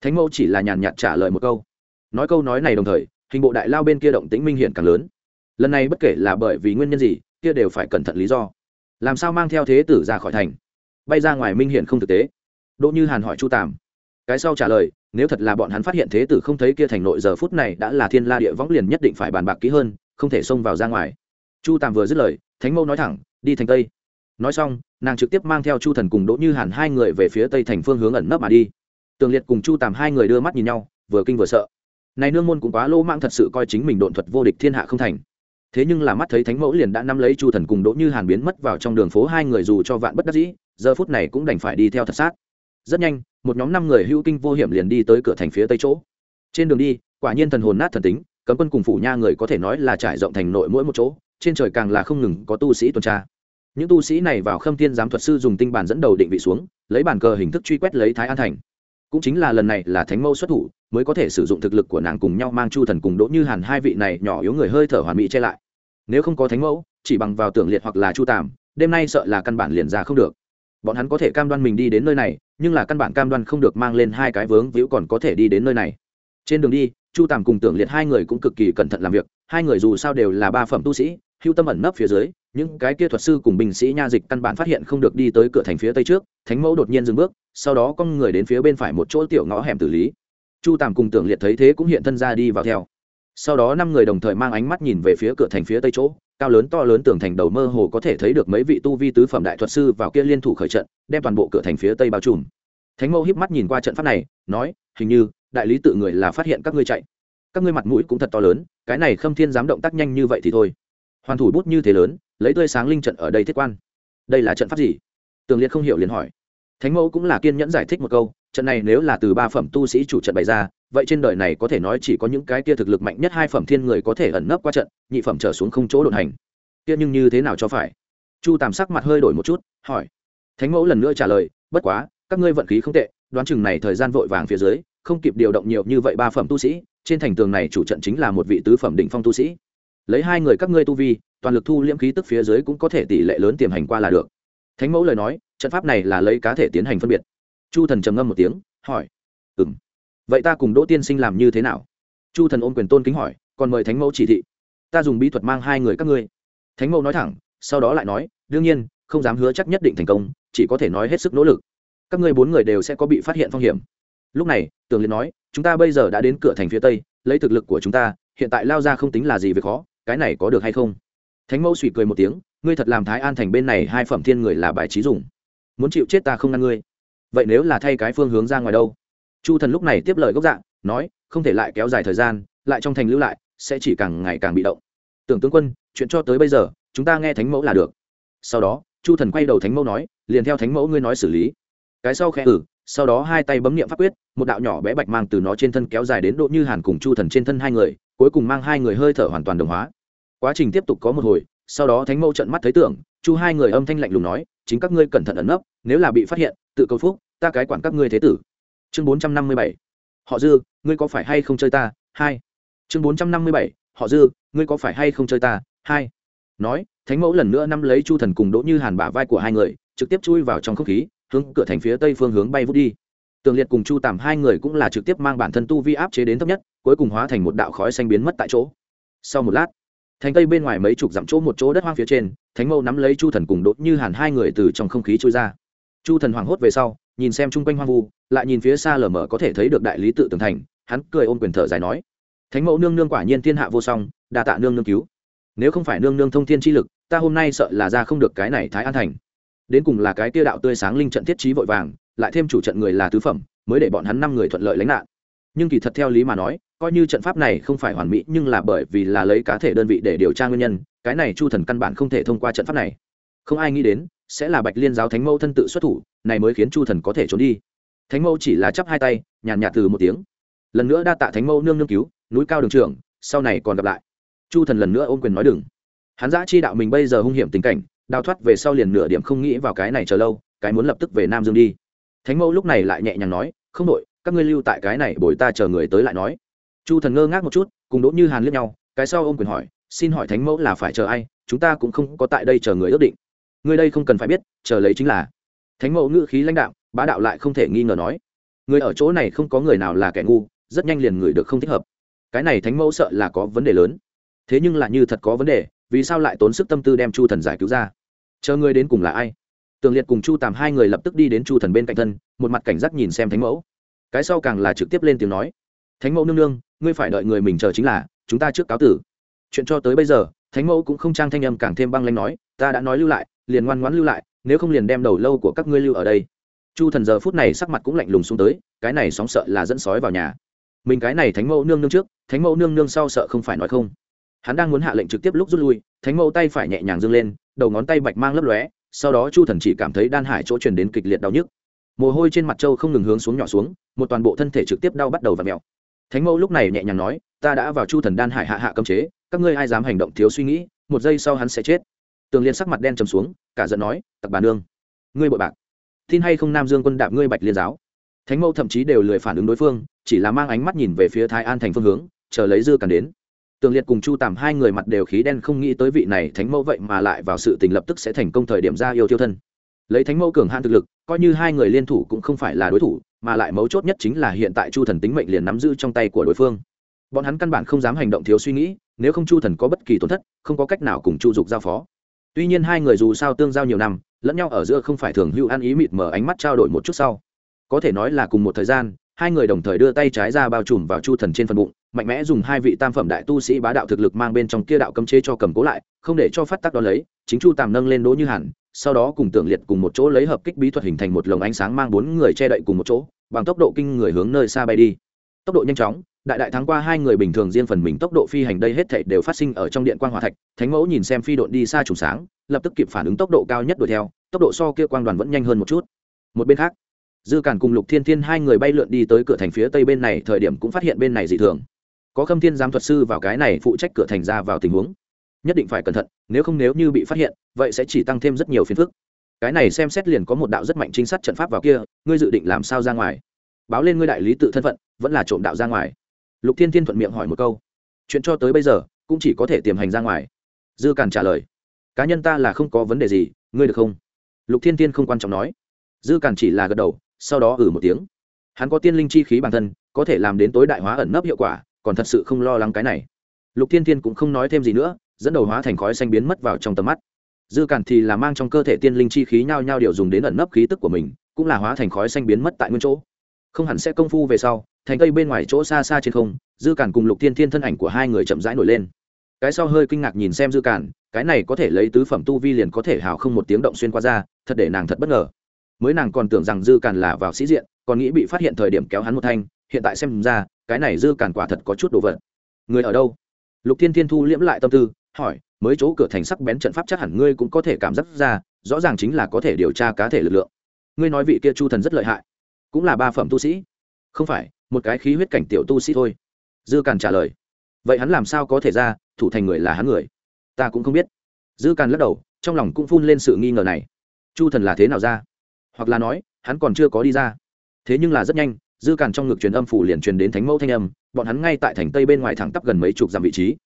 Thánh mẫu chỉ là nhàn nhạt trả lời một câu. Nói câu nói này đồng thời, hình bộ đại lao bên kia động tĩnh minh hiện càng lớn. Lần này bất kể là bởi vì nguyên nhân gì, kia đều phải cẩn thận lý do. Làm sao mang theo thế tử ra khỏi thành? Bay ra ngoài minh hiện không thực tế. Đỗ như hàn hỏi chu tàm. Cái sau trả lời nếu thật là bọn hắn phát hiện thế tử không thấy kia thành nội giờ phút này đã là thiên la địa võng liền nhất định phải bàn bạc kỹ hơn, không thể xông vào ra ngoài. Chu tàm vừa dứt lời, thánh mẫu nói thẳng, đi thành tây. Nói xong, nàng trực tiếp mang theo chu thần cùng đỗ như hàn hai người về phía tây thành phương hướng ẩn nấp mà đi. Tường liệt cùng chu tàm hai người đưa mắt nhìn nhau, vừa kinh vừa sợ. Này nương môn cũng quá lô mạng thật sự coi chính mình độn thuật vô địch thiên hạ không thành. Thế nhưng là mắt thấy thánh mẫu liền đã nắm lấy chu thần cùng đỗ như hàn biến mất vào trong đường phố hai người dù cho vạn bất đắc dĩ, giờ phút này cũng đành phải đi theo thật sát rất nhanh, một nhóm năm người hữu kinh vô hiểm liền đi tới cửa thành phía tây chỗ. Trên đường đi, quả nhiên thần hồn nát thần tính, cấm quân cùng phủ nha người có thể nói là trải rộng thành nội mỗi một chỗ, trên trời càng là không ngừng có tu sĩ tuần tra. Những tu sĩ này vào khâm thiên giám thuật sư dùng tinh bản dẫn đầu định vị xuống, lấy bản cờ hình thức truy quét lấy thái an thành. Cũng chính là lần này là thánh mâu xuất thủ, mới có thể sử dụng thực lực của nàng cùng nhau mang chu thần cùng đỗ như hàn hai vị này nhỏ yếu người hơi thở hoàn mỹ che lại. Nếu không có thánh mẫu, chỉ bằng vào tưởng liệt hoặc là chu tàm, đêm nay sợ là căn bản liền ra không được bọn hắn có thể cam đoan mình đi đến nơi này, nhưng là căn bản cam đoan không được mang lên hai cái vướng víu còn có thể đi đến nơi này. Trên đường đi, chu tàm cùng tưởng liệt hai người cũng cực kỳ cẩn thận làm việc, hai người dù sao đều là ba phẩm tu sĩ, hưu tâm ẩn nấp phía dưới, những cái kia thuật sư cùng binh sĩ nha dịch căn bản phát hiện không được đi tới cửa thành phía tây trước, thánh mẫu đột nhiên dừng bước, sau đó con người đến phía bên phải một chỗ tiểu ngõ hẻm tử lý. Chu tàm cùng tưởng liệt thấy thế cũng hiện thân ra đi vào theo. Sau đó năm người đồng thời mang ánh mắt nhìn về phía cửa thành phía tây chỗ cao lớn to lớn tường thành đầu mơ hồ có thể thấy được mấy vị tu vi tứ phẩm đại thuật sư vào kia liên thủ khởi trận, đem toàn bộ cửa thành phía tây bao trùm. Thánh mẫu híp mắt nhìn qua trận pháp này, nói, hình như, đại lý tự người là phát hiện các ngươi chạy. Các ngươi mặt mũi cũng thật to lớn, cái này khâm thiên dám động tác nhanh như vậy thì thôi. Hoàn thủ bút như thế lớn, lấy tươi sáng linh trận ở đây thiết quan. Đây là trận pháp gì? Tường liệt không hiểu liền hỏi. Thánh mẫu cũng là kiên nhẫn giải thích một câu trận này nếu là từ ba phẩm tu sĩ chủ trận bày ra, vậy trên đời này có thể nói chỉ có những cái kia thực lực mạnh nhất hai phẩm thiên người có thể ẩn nấp qua trận, nhị phẩm trở xuống không chỗ đột hành. Kia nhưng như thế nào cho phải? Chu tàm sắc mặt hơi đổi một chút, hỏi. Thánh mẫu lần nữa trả lời, bất quá, các ngươi vận khí không tệ, đoán chừng này thời gian vội vàng phía dưới, không kịp điều động nhiều như vậy ba phẩm tu sĩ, trên thành tường này chủ trận chính là một vị tứ phẩm đỉnh phong tu sĩ. Lấy hai người các ngươi tu vi, toàn lực thu liễm khí tức phía dưới cũng có thể tỷ lệ lớn tiềm hành qua là được. Thánh mẫu lời nói, trận pháp này là lấy cá thể tiến hành phân biệt chu thần trầm ngâm một tiếng, hỏi ừ m vậy ta cùng đỗ tiên sinh làm như thế nào? Chu thần ôm quyền tôn kính hỏi, còn mời thánh mẫu chỉ thị. Ta dùng bí thuật mang hai người các ngươi. Thánh mẫu nói thẳng, sau đó lại nói, đương nhiên, không dám hứa chắc nhất định thành công, chỉ có thể nói hết sức nỗ lực. Các ngươi bốn người đều sẽ có bị phát hiện phong hiểm. Lúc này, tường liên nói, chúng ta bây giờ đã đến cửa thành phía tây, lấy thực lực của chúng ta, hiện tại lao ra không tính là gì về khó, cái này có được hay không? Thánh mẫu suy cười một tiếng, ngươi thật làm thái an thành bên này hai phẩm thiên người là bài trí dùng. Muốn chịu chết ta không ngăn ngươi vậy nếu là thay cái phương hướng ra ngoài đâu? Chu thần lúc này tiếp lời gốc dạng nói, không thể lại kéo dài thời gian, lại trong thành lưu lại, sẽ chỉ càng ngày càng bị động. Tưởng tướng quân, chuyện cho tới bây giờ, chúng ta nghe thánh mẫu là được. Sau đó, chu thần quay đầu thánh mẫu nói, liền theo thánh mẫu ngươi nói xử lý. Cái sau khẽ ử sau đó hai tay bấm niệm pháp quyết, một đạo nhỏ bé bạch mang từ nó trên thân kéo dài đến độ như hàn cùng chu thần trên thân hai người, cuối cùng mang hai người hơi thở hoàn toàn đồng hóa. Quá trình tiếp tục có một hồi, sau đó thánh mẫu trận mắt thấy tưởng, chu hai người âm thanh lạnh lùng nói chính các ngươi cẩn thận ẩn nấp, nếu là bị phát hiện, tự cầu phúc, ta cái quản các ngươi thế tử. Chương bốn trăm năm mươi bảy. Họ dư, ngươi có phải hay không chơi ta? Hai. Chương bốn trăm năm mươi bảy. Họ dư, ngươi có phải hay không chơi ta? Hai. Nói, thánh mẫu lần nữa nắm lấy chu thần cùng đỗ như hàn bả vai của hai người, trực tiếp chui vào trong không khí, hướng cửa thành phía tây phương hướng bay vút đi. Tường liệt cùng chu tàm hai người cũng là trực tiếp mang bản thân tu vi áp chế đến thấp nhất, cuối cùng hóa thành một đạo khói xanh biến mất tại chỗ. Sau một lát thành tây bên ngoài mấy chục dặm chỗ một chỗ đất hoang phía trên, thánh mẫu nắm lấy chu thần cùng đốt như hàn hai người từ trong không khí trôi ra. Chu thần hoảng hốt về sau, nhìn xem chung quanh hoang vu, lại nhìn phía xa lờ mờ có thể thấy được đại lý tự tường thành, hắn cười ôm quyền thở dài nói, thánh mẫu nương nương quả nhiên thiên hạ vô song, đa tạ nương nương cứu. Nếu không phải nương nương thông thiên chi lực, ta hôm nay sợ là ra không được cái này thái an thành. Đến cùng là cái tia đạo tươi sáng linh trận thiết trí vội vàng, lại thêm chủ trận người là tứ phẩm, mới để bọn hắn năm người thuận lợi lánh nạn. Nhưng kỳ thật theo lý mà nói coi như trận pháp này không phải hoàn mỹ, nhưng là bởi vì là lấy cá thể đơn vị để điều tra nguyên nhân, cái này chu thần căn bản không thể thông qua trận pháp này. Không ai nghĩ đến, sẽ là bạch liên giáo thánh mẫu thân tự xuất thủ, này mới khiến chu thần có thể trốn đi. Thánh mẫu chỉ là chắp hai tay, nhàn nhạt từ một tiếng. Lần nữa đa tạ thánh mẫu nương nương cứu, núi cao đường trưởng, sau này còn gặp lại. Chu thần lần nữa ôm quyền nói đừng. Hắn giã chi đạo mình bây giờ hung hiểm tình cảnh, đào thoát về sau liền nửa điểm không nghĩ vào cái này chờ lâu, cái muốn lập tức về nam dương đi. Thánh mẫu lúc này lại nhẹ nhàng nói, không đội, các ngươi lưu tại cái này, bồi ta chờ người tới lại nói chu thần ngơ ngác một chút, cùng đỗ như hàn liếc nhau, cái sau ôm quyền hỏi, xin hỏi thánh mẫu là phải chờ ai? Chúng ta cũng không có tại đây chờ người ước định. Người đây không cần phải biết, chờ lấy chính là. Thánh mẫu ngữ khí lãnh đạo bá đạo lại không thể nghi ngờ nói, người ở chỗ này không có người nào là kẻ ngu, rất nhanh liền người được không thích hợp. Cái này thánh mẫu sợ là có vấn đề lớn. Thế nhưng là như thật có vấn đề, vì sao lại tốn sức tâm tư đem chu thần giải cứu ra? Chờ người đến cùng là ai? Tường liệt cùng chu tàm hai người lập tức đi đến chu thần bên cạnh thân, một mặt cảnh giác nhìn xem thánh mẫu. Cái sau càng là trực tiếp lên tiếng nói, thánh mẫu nương nương ngươi phải đợi người mình chờ chính là, chúng ta trước cáo tử. Chuyện cho tới bây giờ, thánh mẫu cũng không trang thanh âm càng thêm băng lanh nói, ta đã nói lưu lại, liền ngoan ngoãn lưu lại, nếu không liền đem đầu lâu của các ngươi lưu ở đây. Chu thần giờ phút này sắc mặt cũng lạnh lùng xuống tới, cái này sóng sợ là dẫn sói vào nhà. Mình cái này thánh mẫu nương nương trước, thánh mẫu nương nương sau sợ không phải nói không. Hắn đang muốn hạ lệnh trực tiếp lúc rút lui, thánh mẫu tay phải nhẹ nhàng dâng lên, đầu ngón tay bạch mang lấp lóe, sau đó chu thần chỉ cảm thấy đan hải chỗ truyền đến kịch liệt đau nhức. Mồ hôi trên mặt trâu không ngừng hướng xuống nhỏ xuống, một toàn bộ thân thể trực tiếp đau bắt đầu và mẹo thánh mẫu lúc này nhẹ nhàng nói, ta đã vào chu thần đan hải hạ hạ cấm chế, các ngươi ai dám hành động thiếu suy nghĩ, một giây sau hắn sẽ chết. Tường liên sắc mặt đen trầm xuống, cả giận nói tặc bà nương, ngươi bội bạc. Tin hay không nam dương quân đạp ngươi bạch liên giáo? Thánh mẫu thậm chí đều lười phản ứng đối phương, chỉ là mang ánh mắt nhìn về phía thái an thành phương hướng, chờ lấy dư càn đến. Tường liệt cùng chu tàm hai người mặt đều khí đen không nghĩ tới vị này thánh mẫu vậy mà lại vào sự tình lập tức sẽ thành công thời điểm ra yêu tiêu thân lấy thánh mẫu cường hạn thực lực, coi như hai người liên thủ cũng không phải là đối thủ, mà lại mấu chốt nhất chính là hiện tại chu thần tính mệnh liền nắm giữ trong tay của đối phương. Bọn hắn căn bản không dám hành động thiếu suy nghĩ, nếu không chu thần có bất kỳ tổn thất, không có cách nào cùng chu dục giao phó. Tuy nhiên hai người dù sao tương giao nhiều năm, lẫn nhau ở giữa không phải thường Hưu ăn ý mịt mở ánh mắt trao đổi một chút sau. Có thể nói là cùng một thời gian, hai người đồng thời đưa tay trái ra bao trùm vào chu thần trên phần bụng, mạnh mẽ dùng hai vị tam phẩm đại tu sĩ bá đạo thực lực mang bên trong kia đạo cấm chế cho cầm cố lại, không để cho phát tác đó lấy, chính chu tàm nâng lên đỗ như hẳn sau đó cùng tưởng liệt cùng một chỗ lấy hợp kích bí thuật hình thành một lồng ánh sáng mang bốn người che đậy cùng một chỗ, bằng tốc độ kinh người hướng nơi xa bay đi. Tốc độ nhanh chóng, đại đại thắng qua hai người bình thường riêng phần mình tốc độ phi hành đây hết thảy đều phát sinh ở trong điện quang hỏa thạch, thánh mẫu nhìn xem phi độn đi xa trùng sáng, lập tức kịp phản ứng tốc độ cao nhất đuổi theo, tốc độ so kia quang đoàn vẫn nhanh hơn một chút. Một bên khác, dư càn cùng lục thiên thiên hai người bay lượn đi tới cửa thành phía tây bên này, thời điểm cũng phát hiện bên này dị thường. Có khâm thiên giám thuật sư vào cái này phụ trách cửa thành ra vào tình huống nhất định phải cẩn thận, nếu không nếu như bị phát hiện, vậy sẽ chỉ tăng thêm rất nhiều phiền phức. Cái này xem xét liền có một đạo rất mạnh chính sát trận pháp vào kia, ngươi dự định làm sao ra ngoài? Báo lên ngươi đại lý tự thân phận, vẫn là trộm đạo ra ngoài. Lục thiên thiên thuận miệng hỏi một câu. Chuyện cho tới bây giờ, cũng chỉ có thể tiềm hành ra ngoài. Dư càn trả lời. Cá nhân ta là không có vấn đề gì, ngươi được không? Lục thiên Thiên không quan trọng nói. Dư càn chỉ là gật đầu, sau đó ử một tiếng. Hắn có tiên linh chi khí bản thân, có thể làm đến tối đại hóa ẩn nấp hiệu quả, còn thật sự không lo lắng cái này. Lục thiên Thiên cũng không nói thêm gì nữa dẫn đầu hóa thành khói xanh biến mất vào trong tầm mắt. Dư càn thì là mang trong cơ thể tiên linh chi khí nhao nhao điều dùng đến ẩn nấp khí tức của mình, cũng là hóa thành khói xanh biến mất tại nguyên chỗ. Không hẳn sẽ công phu về sau, thành cây bên ngoài chỗ xa xa trên không, dư càn cùng lục thiên thiên thân ảnh của hai người chậm rãi nổi lên. Cái sau hơi kinh ngạc nhìn xem dư càn cái này có thể lấy tứ phẩm tu vi liền có thể hào không một tiếng động xuyên qua ra thật để nàng thật bất ngờ. Mới nàng còn tưởng rằng dư càn là vào sĩ diện, còn nghĩ bị phát hiện thời điểm kéo hắn một thanh, hiện tại xem ra, cái này dư càn quả thật có chút đồ vật. Người ở đâu? Lục thiên thiên thu liễm lại tâm tư hỏi, mới chỗ cửa thành sắc bén trận pháp chắc hẳn ngươi cũng có thể cảm giác ra, rõ ràng chính là có thể điều tra cá thể lực lượng. Ngươi nói vị kia chu thần rất lợi hại, cũng là ba phẩm tu sĩ. Không phải, một cái khí huyết cảnh tiểu tu sĩ thôi. Dư càn trả lời, vậy hắn làm sao có thể ra, thủ thành người là hắn người? Ta cũng không biết. Dư càn lắc đầu, trong lòng cũng phun lên sự nghi ngờ này. Chu thần là thế nào ra? Hoặc là nói, hắn còn chưa có đi ra. Thế nhưng là rất nhanh, dư càn trong ngực truyền âm phủ liền truyền đến thánh mẫu thanh âm, bọn hắn ngay tại thành tây bên ngoài thẳng tắp gần mấy chục dặm vị trí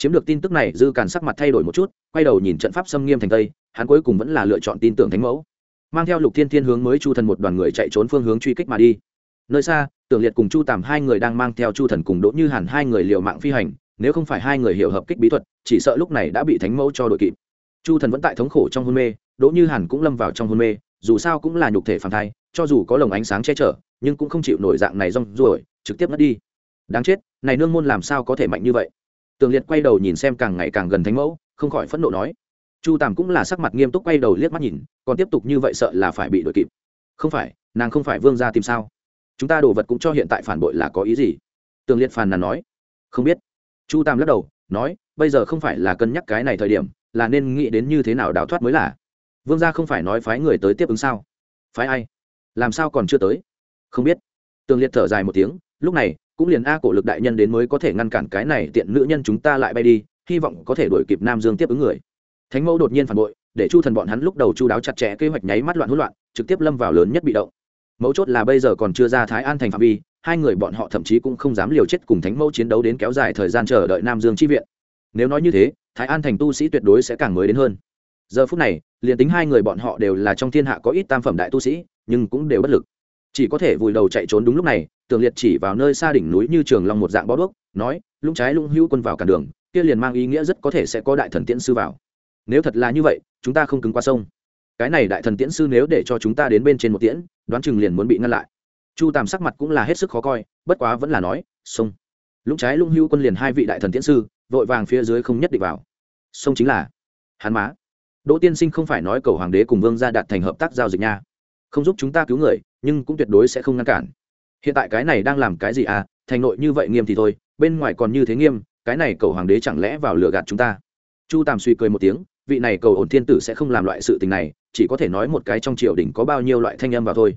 chiếm được tin tức này, dư càn sắc mặt thay đổi một chút, quay đầu nhìn trận pháp xâm nghiêm thành tây, hắn cuối cùng vẫn là lựa chọn tin tưởng thánh mẫu. Mang theo lục thiên thiên hướng mới chu thần một đoàn người chạy trốn phương hướng truy kích mà đi. Nơi xa, tưởng liệt cùng chu tàm hai người đang mang theo chu thần cùng đỗ như hàn hai người liều mạng phi hành, nếu không phải hai người hiểu hợp kích bí thuật, chỉ sợ lúc này đã bị thánh mẫu cho đội kịp. Chu thần vẫn tại thống khổ trong hôn mê, đỗ như hàn cũng lâm vào trong hôn mê, dù sao cũng là nhục thể phản thai, cho dù có lồng ánh sáng che chở, nhưng cũng không chịu nổi dạng này rong ruổi, trực tiếp mất đi. Đáng chết, này nương môn làm sao có thể mạnh như vậy? Tường liệt quay đầu nhìn xem càng ngày càng gần thánh mẫu, không khỏi phẫn nộ nói. Chu tàm cũng là sắc mặt nghiêm túc quay đầu liếc mắt nhìn, còn tiếp tục như vậy sợ là phải bị đuổi kịp. Không phải, nàng không phải vương ra tìm sao? Chúng ta đồ vật cũng cho hiện tại phản bội là có ý gì? Tường liệt phàn nàn nói. Không biết. Chu tam lắc đầu, nói, bây giờ không phải là cân nhắc cái này thời điểm, là nên nghĩ đến như thế nào đào thoát mới là. Vương gia không phải nói phái người tới tiếp ứng sao? Phái ai? Làm sao còn chưa tới? Không biết. Tường liệt thở dài một tiếng, lúc này cũng liền a cổ lực đại nhân đến mới có thể ngăn cản cái này tiện nữ nhân chúng ta lại bay đi, hy vọng có thể đuổi kịp nam dương tiếp ứng người. Thánh mẫu đột nhiên phản bội, để chu thần bọn hắn lúc đầu chu đáo chặt chẽ, kế hoạch nháy mắt loạn hỗn loạn, trực tiếp lâm vào lớn nhất bị động. Mấu chốt là bây giờ còn chưa ra thái an thành phạm vi, hai người bọn họ thậm chí cũng không dám liều chết cùng thánh mẫu chiến đấu đến kéo dài thời gian chờ đợi nam dương chi viện. Nếu nói như thế, thái an thành tu sĩ tuyệt đối sẽ càng mới đến hơn. Giờ phút này, liền tính hai người bọn họ đều là trong thiên hạ có ít tam phẩm đại tu sĩ, nhưng cũng đều bất lực. Chỉ có thể vùi đầu chạy trốn đúng lúc này tường liệt chỉ vào nơi xa đỉnh núi như trường long một dạng bó đuốc, nói, lũng trái lũng hữu quân vào cản đường, kia liền mang ý nghĩa rất có thể sẽ có đại thần tiễn sư vào. Nếu thật là như vậy, chúng ta không cứng qua sông. Cái này đại thần tiễn sư nếu để cho chúng ta đến bên trên một tiễn, đoán chừng liền muốn bị ngăn lại. Chu tàm sắc mặt cũng là hết sức khó coi, bất quá vẫn là nói, sông. Lũng trái lũng hữu quân liền hai vị đại thần tiễn sư, vội vàng phía dưới không nhất định vào. Sông chính là hắn má đỗ tiên sinh không phải nói cầu hoàng đế cùng vương gia đạt thành hợp tác giao dịch nha. Không giúp chúng ta cứu người, nhưng cũng tuyệt đối sẽ không ngăn cản hiện tại cái này đang làm cái gì à? Thành nội như vậy nghiêm thì thôi, bên ngoài còn như thế nghiêm, cái này cầu hoàng đế chẳng lẽ vào lừa gạt chúng ta? Chu tàm suy cười một tiếng, vị này cầu ổn thiên tử sẽ không làm loại sự tình này, chỉ có thể nói một cái trong triều đình có bao nhiêu loại thanh âm vào thôi.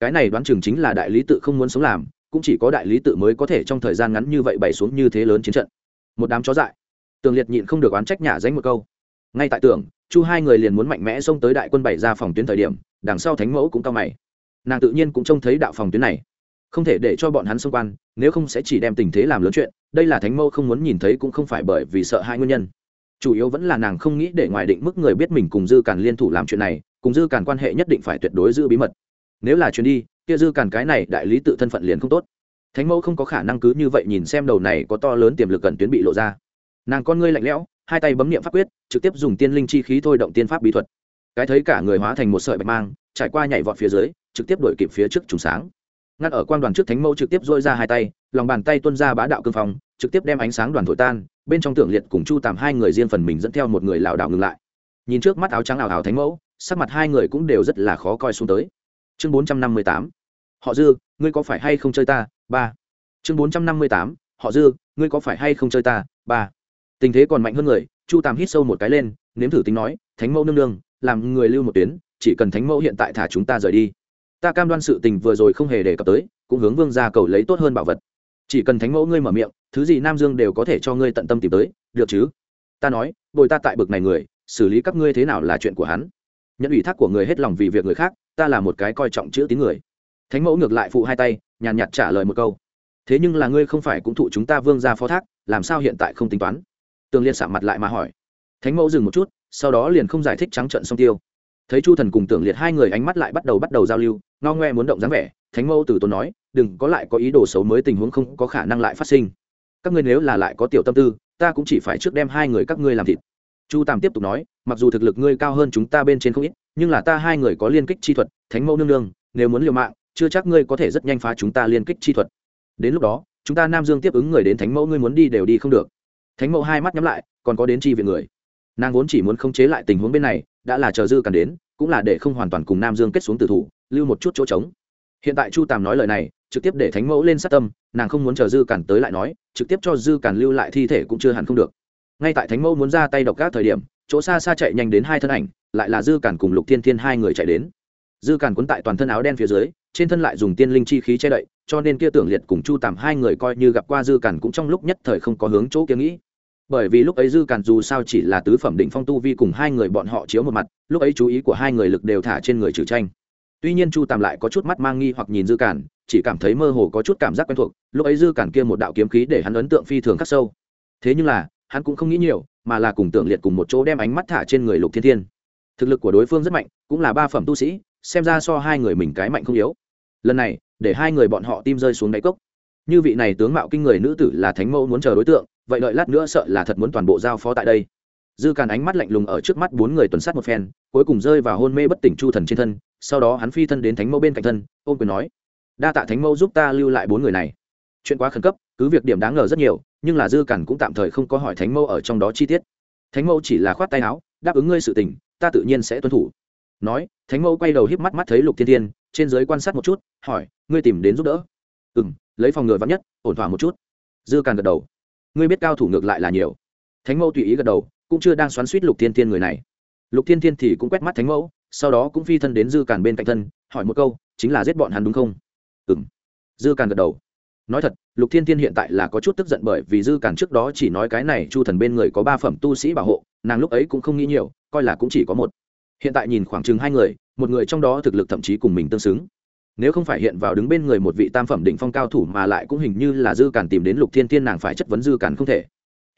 Cái này đoán chừng chính là đại lý tự không muốn sống làm, cũng chỉ có đại lý tự mới có thể trong thời gian ngắn như vậy bày xuống như thế lớn chiến trận. Một đám chó dại. Tường liệt nhịn không được oán trách nhả danh một câu. Ngay tại tưởng chu hai người liền muốn mạnh mẽ xông tới đại quân bày ra phòng tuyến thời điểm, đằng sau thánh mẫu cũng cao mày. Nàng tự nhiên cũng trông thấy đạo phòng tuyến này không thể để cho bọn hắn xông quan nếu không sẽ chỉ đem tình thế làm lớn chuyện, đây là thánh mẫu không muốn nhìn thấy cũng không phải bởi vì sợ hai nguyên nhân. Chủ yếu vẫn là nàng không nghĩ để ngoài định mức người biết mình cùng dư càn liên thủ làm chuyện này, cùng dư càn quan hệ nhất định phải tuyệt đối giữ bí mật. Nếu là chuyến đi, kia dư càn cái này đại lý tự thân phận liền không tốt. Thánh mẫu không có khả năng cứ như vậy nhìn xem đầu này có to lớn tiềm lực cần tuyến bị lộ ra. Nàng con ngươi lạnh lẽo, hai tay bấm niệm pháp quyết, trực tiếp dùng tiên linh chi khí thôi động tiên pháp bí thuật. Cái thấy cả người hóa thành một sợi bạch mang, trải qua nhảy vọt phía dưới, trực tiếp đổi kịp phía trước trùng sáng ngắt ở quang đoàn trước thánh mẫu trực tiếp dôi ra hai tay, lòng bàn tay tuân ra bá đạo cương phong, trực tiếp đem ánh sáng đoàn thổi tan, bên trong tưởng liệt cùng chu tàm hai người riêng phần mình dẫn theo một người lảo đảo ngừng lại. Nhìn trước mắt áo trắng ảo ảo thánh mẫu, sắc mặt hai người cũng đều rất là khó coi xuống tới. Chương bốn trăm năm mươi tám, họ dư, ngươi có phải hay không chơi ta? Ba. Chương bốn trăm năm mươi tám, họ dư, ngươi có phải hay không chơi ta? Ba. Tình thế còn mạnh hơn người, chu tàm hít sâu một cái lên, nếm thử tính nói, thánh mẫu nương nương, làm người lưu một tuyến, chỉ cần thánh mẫu hiện tại thả chúng ta rời đi ta cam đoan sự tình vừa rồi không hề đề cập tới, cũng hướng vương ra cầu lấy tốt hơn bảo vật. Chỉ cần thánh mẫu ngươi mở miệng, thứ gì nam dương đều có thể cho ngươi tận tâm tìm tới, được chứ? Ta nói, bồi ta tại bực này người, xử lý các ngươi thế nào là chuyện của hắn. Nhận ủy thác của người hết lòng vì việc người khác, ta là một cái coi trọng chữ tín người. Thánh mẫu ngược lại phụ hai tay, nhàn nhạt trả lời một câu. Thế nhưng là ngươi không phải cũng thụ chúng ta vương ra phó thác, làm sao hiện tại không tính toán? Tường liên sạm mặt lại mà hỏi. Thánh mẫu dừng một chút, sau đó liền không giải thích trắng trận song tiêu thấy chu thần cùng tưởng liệt hai người ánh mắt lại bắt đầu bắt đầu giao lưu no ngoe muốn động dáng vẻ, thánh mẫu từ tốn nói, đừng, có lại có ý đồ xấu mới tình huống không có khả năng lại phát sinh. Các ngươi nếu là lại có tiểu tâm tư, ta cũng chỉ phải trước đem hai người các ngươi làm thịt. Chu tàm tiếp tục nói, mặc dù thực lực ngươi cao hơn chúng ta bên trên không ít, nhưng là ta hai người có liên kích chi thuật, thánh mẫu nương nương, nếu muốn liều mạng, chưa chắc ngươi có thể rất nhanh phá chúng ta liên kích chi thuật. Đến lúc đó, chúng ta nam dương tiếp ứng người đến thánh mẫu ngươi muốn đi đều đi không được. Thánh mẫu hai mắt nhắm lại, còn có đến chi viện người? Nàng vốn chỉ muốn khống chế lại tình huống bên này, đã là chờ dư càn đến, cũng là để không hoàn toàn cùng nam dương kết xuống tử thủ, lưu một chút chỗ trống. Hiện tại chu tàm nói lời này, trực tiếp để thánh mẫu lên sát tâm, nàng không muốn chờ dư càn tới lại nói, trực tiếp cho dư càn lưu lại thi thể cũng chưa hẳn không được. Ngay tại thánh mẫu muốn ra tay độc các thời điểm, chỗ xa xa chạy nhanh đến hai thân ảnh, lại là dư càn cùng lục thiên thiên hai người chạy đến. Dư càn cuốn tại toàn thân áo đen phía dưới, trên thân lại dùng tiên linh chi khí che đậy, cho nên kia tưởng liệt cùng chu tàm hai người coi như gặp qua dư càn cũng trong lúc nhất thời không có hướng chỗ kia nghĩ bởi vì lúc ấy dư càn dù sao chỉ là tứ phẩm định phong tu vi cùng hai người bọn họ chiếu một mặt, lúc ấy chú ý của hai người lực đều thả trên người trừ tranh. Tuy nhiên chu tàm lại có chút mắt mang nghi hoặc nhìn dư càn, chỉ cảm thấy mơ hồ có chút cảm giác quen thuộc, lúc ấy dư càn kia một đạo kiếm khí để hắn ấn tượng phi thường khắc sâu. Thế nhưng là, hắn cũng không nghĩ nhiều, mà là cùng tưởng liệt cùng một chỗ đem ánh mắt thả trên người lục thiên thiên. Thực lực của đối phương rất mạnh, cũng là ba phẩm tu sĩ, xem ra so hai người mình cái mạnh không yếu. Lần này, để hai người bọn họ tim rơi xuống đáy cốc. Như vị này tướng mạo kinh người nữ tử là thánh mẫu muốn chờ đối tượng vậy đợi lát nữa sợ là thật muốn toàn bộ giao phó tại đây. Dư càn ánh mắt lạnh lùng ở trước mắt bốn người tuần sát một phen, cuối cùng rơi vào hôn mê bất tỉnh chu thần trên thân, sau đó hắn phi thân đến thánh mẫu bên cạnh thân, ôm quyền nói, đa tạ thánh mẫu giúp ta lưu lại bốn người này. Chuyện quá khẩn cấp, cứ việc điểm đáng ngờ rất nhiều, nhưng là dư càn cũng tạm thời không có hỏi thánh mẫu ở trong đó chi tiết. Thánh mẫu chỉ là khoát tay áo, đáp ứng ngươi sự tình, ta tự nhiên sẽ tuân thủ. Nói, thánh mẫu quay đầu híp mắt mắt thấy lục thiên thiên, trên giới quan sát một chút, hỏi, ngươi tìm đến giúp đỡ? Ừ m lấy phòng ngừa vắn nhất, ổn thỏa một chút. Dư càn gật đầu ngươi biết cao thủ ngược lại là nhiều. Thánh mẫu tùy ý gật đầu, cũng chưa đang xoắn suýt lục thiên thiên người này. Lục thiên thiên thì cũng quét mắt thánh mẫu, sau đó cũng phi thân đến dư càn bên cạnh thân, hỏi một câu, chính là giết bọn hắn đúng không? Ừ m dư càn gật đầu. Nói thật, lục thiên thiên hiện tại là có chút tức giận bởi vì dư càn trước đó chỉ nói cái này chu thần bên người có ba phẩm tu sĩ bảo hộ, nàng lúc ấy cũng không nghĩ nhiều, coi là cũng chỉ có một. Hiện tại nhìn khoảng chừng hai người, một người trong đó thực lực thậm chí cùng mình tương xứng nếu không phải hiện vào đứng bên người một vị tam phẩm định phong cao thủ mà lại cũng hình như là dư càn tìm đến lục thiên thiên nàng phải chất vấn dư càn không thể.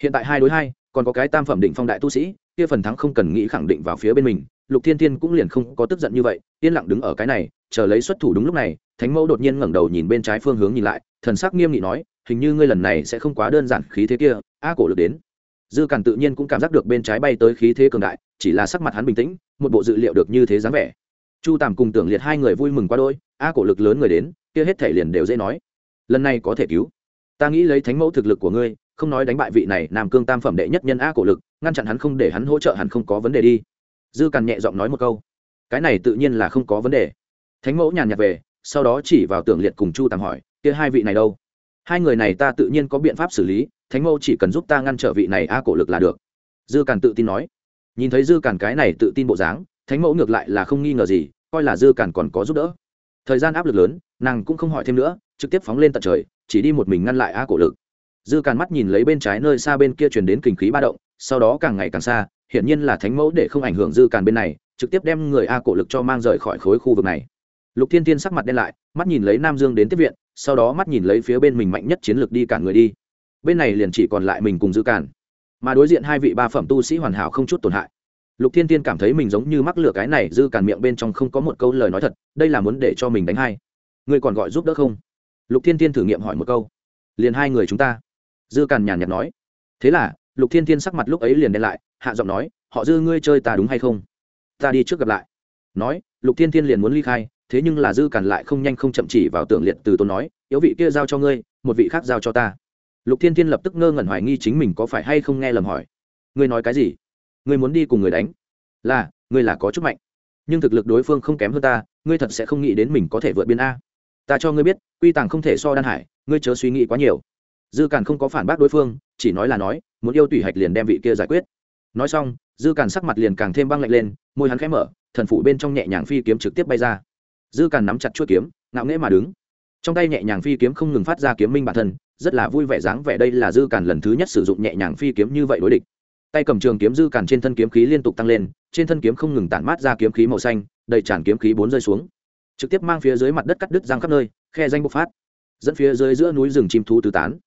Hiện tại hai đối hai, còn có cái tam phẩm định phong đại tu sĩ, kia phần thắng không cần nghĩ khẳng định vào phía bên mình, lục thiên thiên cũng liền không có tức giận như vậy, yên lặng đứng ở cái này, chờ lấy xuất thủ đúng lúc này, thánh mẫu đột nhiên ngẩng đầu nhìn bên trái phương hướng nhìn lại, thần sắc nghiêm nghị nói, hình như ngươi lần này sẽ không quá đơn giản khí thế kia, a cổ lực đến. Dư càn tự nhiên cũng cảm giác được bên trái bay tới khí thế cường đại, chỉ là sắc mặt hắn bình tĩnh, một bộ dự liệu được như thế dáng vẻ. Chu tàm cùng tưởng liệt hai người vui mừng qua đôi a cổ lực lớn người đến, kia hết thể liền đều dễ nói. Lần này có thể cứu. Ta nghĩ lấy thánh mẫu thực lực của ngươi, không nói đánh bại vị này, nam cương tam phẩm đệ nhất nhân a cổ lực, ngăn chặn hắn không để hắn hỗ trợ hắn không có vấn đề đi. Dư càn nhẹ giọng nói một câu. Cái này tự nhiên là không có vấn đề. Thánh mẫu nhàn nhạt về, sau đó chỉ vào tưởng liệt cùng chu tàng hỏi, kia hai vị này đâu? Hai người này ta tự nhiên có biện pháp xử lý, thánh mẫu chỉ cần giúp ta ngăn trở vị này a cổ lực là được. Dư càn tự tin nói. Nhìn thấy dư càn cái này tự tin bộ dáng, thánh mẫu ngược lại là không nghi ngờ gì, coi là dư càn còn có giúp đỡ thời gian áp lực lớn nàng cũng không hỏi thêm nữa trực tiếp phóng lên tận trời chỉ đi một mình ngăn lại a cổ lực. Dư càn mắt nhìn lấy bên trái nơi xa bên kia truyền đến kinh khí ba động sau đó càng ngày càng xa hiển nhiên là thánh mẫu để không ảnh hưởng dư càn bên này trực tiếp đem người a cổ lực cho mang rời khỏi khối khu vực này. Lục thiên tiên sắc mặt đen lại mắt nhìn lấy nam dương đến tiếp viện sau đó mắt nhìn lấy phía bên mình mạnh nhất chiến lược đi cản người đi. Bên này liền chỉ còn lại mình cùng dư Càn, mà đối diện hai vị ba phẩm tu sĩ hoàn hảo không chút tổn hại lục thiên tiên cảm thấy mình giống như mắc lửa cái này, dư Càn miệng bên trong không có một câu lời nói thật, đây là muốn để cho mình đánh hai. Người còn gọi giúp đỡ không? Lục thiên tiên thử nghiệm hỏi một câu. Liền hai người chúng ta. Dư Càn nhàn nhạt nói. Thế là, lục thiên tiên sắc mặt lúc ấy liền đen lại, hạ giọng nói, họ dư ngươi chơi ta đúng hay không? Ta đi trước gặp lại. Nói, lục thiên tiên liền muốn ly khai, thế nhưng là dư Càn lại không nhanh không chậm chỉ vào tưởng liệt từ tôn nói, yếu vị kia giao cho ngươi, một vị khác giao cho ta. Lục thiên thiên lập tức ngơ ngẩn hoài nghi chính mình có phải hay không nghe lầm hỏi. Ngươi nói cái gì? Ngươi muốn đi cùng người đánh. Là, ngươi là có chút mạnh. Nhưng thực lực đối phương không kém hơn ta, ngươi thật sẽ không nghĩ đến mình có thể vượt biên a. Ta cho ngươi biết, quy tàng không thể so đan hải, ngươi chớ suy nghĩ quá nhiều. Dư càn không có phản bác đối phương, chỉ nói là nói, muốn yêu tùy hạch liền đem vị kia giải quyết. Nói xong, dư càn sắc mặt liền càng thêm băng lạnh lên, môi hắn khẽ mở, thần phụ bên trong nhẹ nhàng phi kiếm trực tiếp bay ra. Dư càn nắm chặt chuỗi kiếm, ngạo nghễ mà đứng. Trong tay nhẹ nhàng phi kiếm không ngừng phát ra kiếm minh bản thân, rất là vui vẻ dáng vẻ đây là dư càn lần thứ nhất sử dụng nhẹ nhàng phi kiếm như vậy đối địch tay cầm trường kiếm dư càn trên thân kiếm khí liên tục tăng lên, trên thân kiếm không ngừng tản mát ra kiếm khí màu xanh, đầy tràn kiếm khí bốn rơi xuống. Trực tiếp mang phía dưới mặt đất cắt đứt giang khắp nơi, khe danh bộc phát. Dẫn phía dưới giữa núi rừng chim thú tứ tán.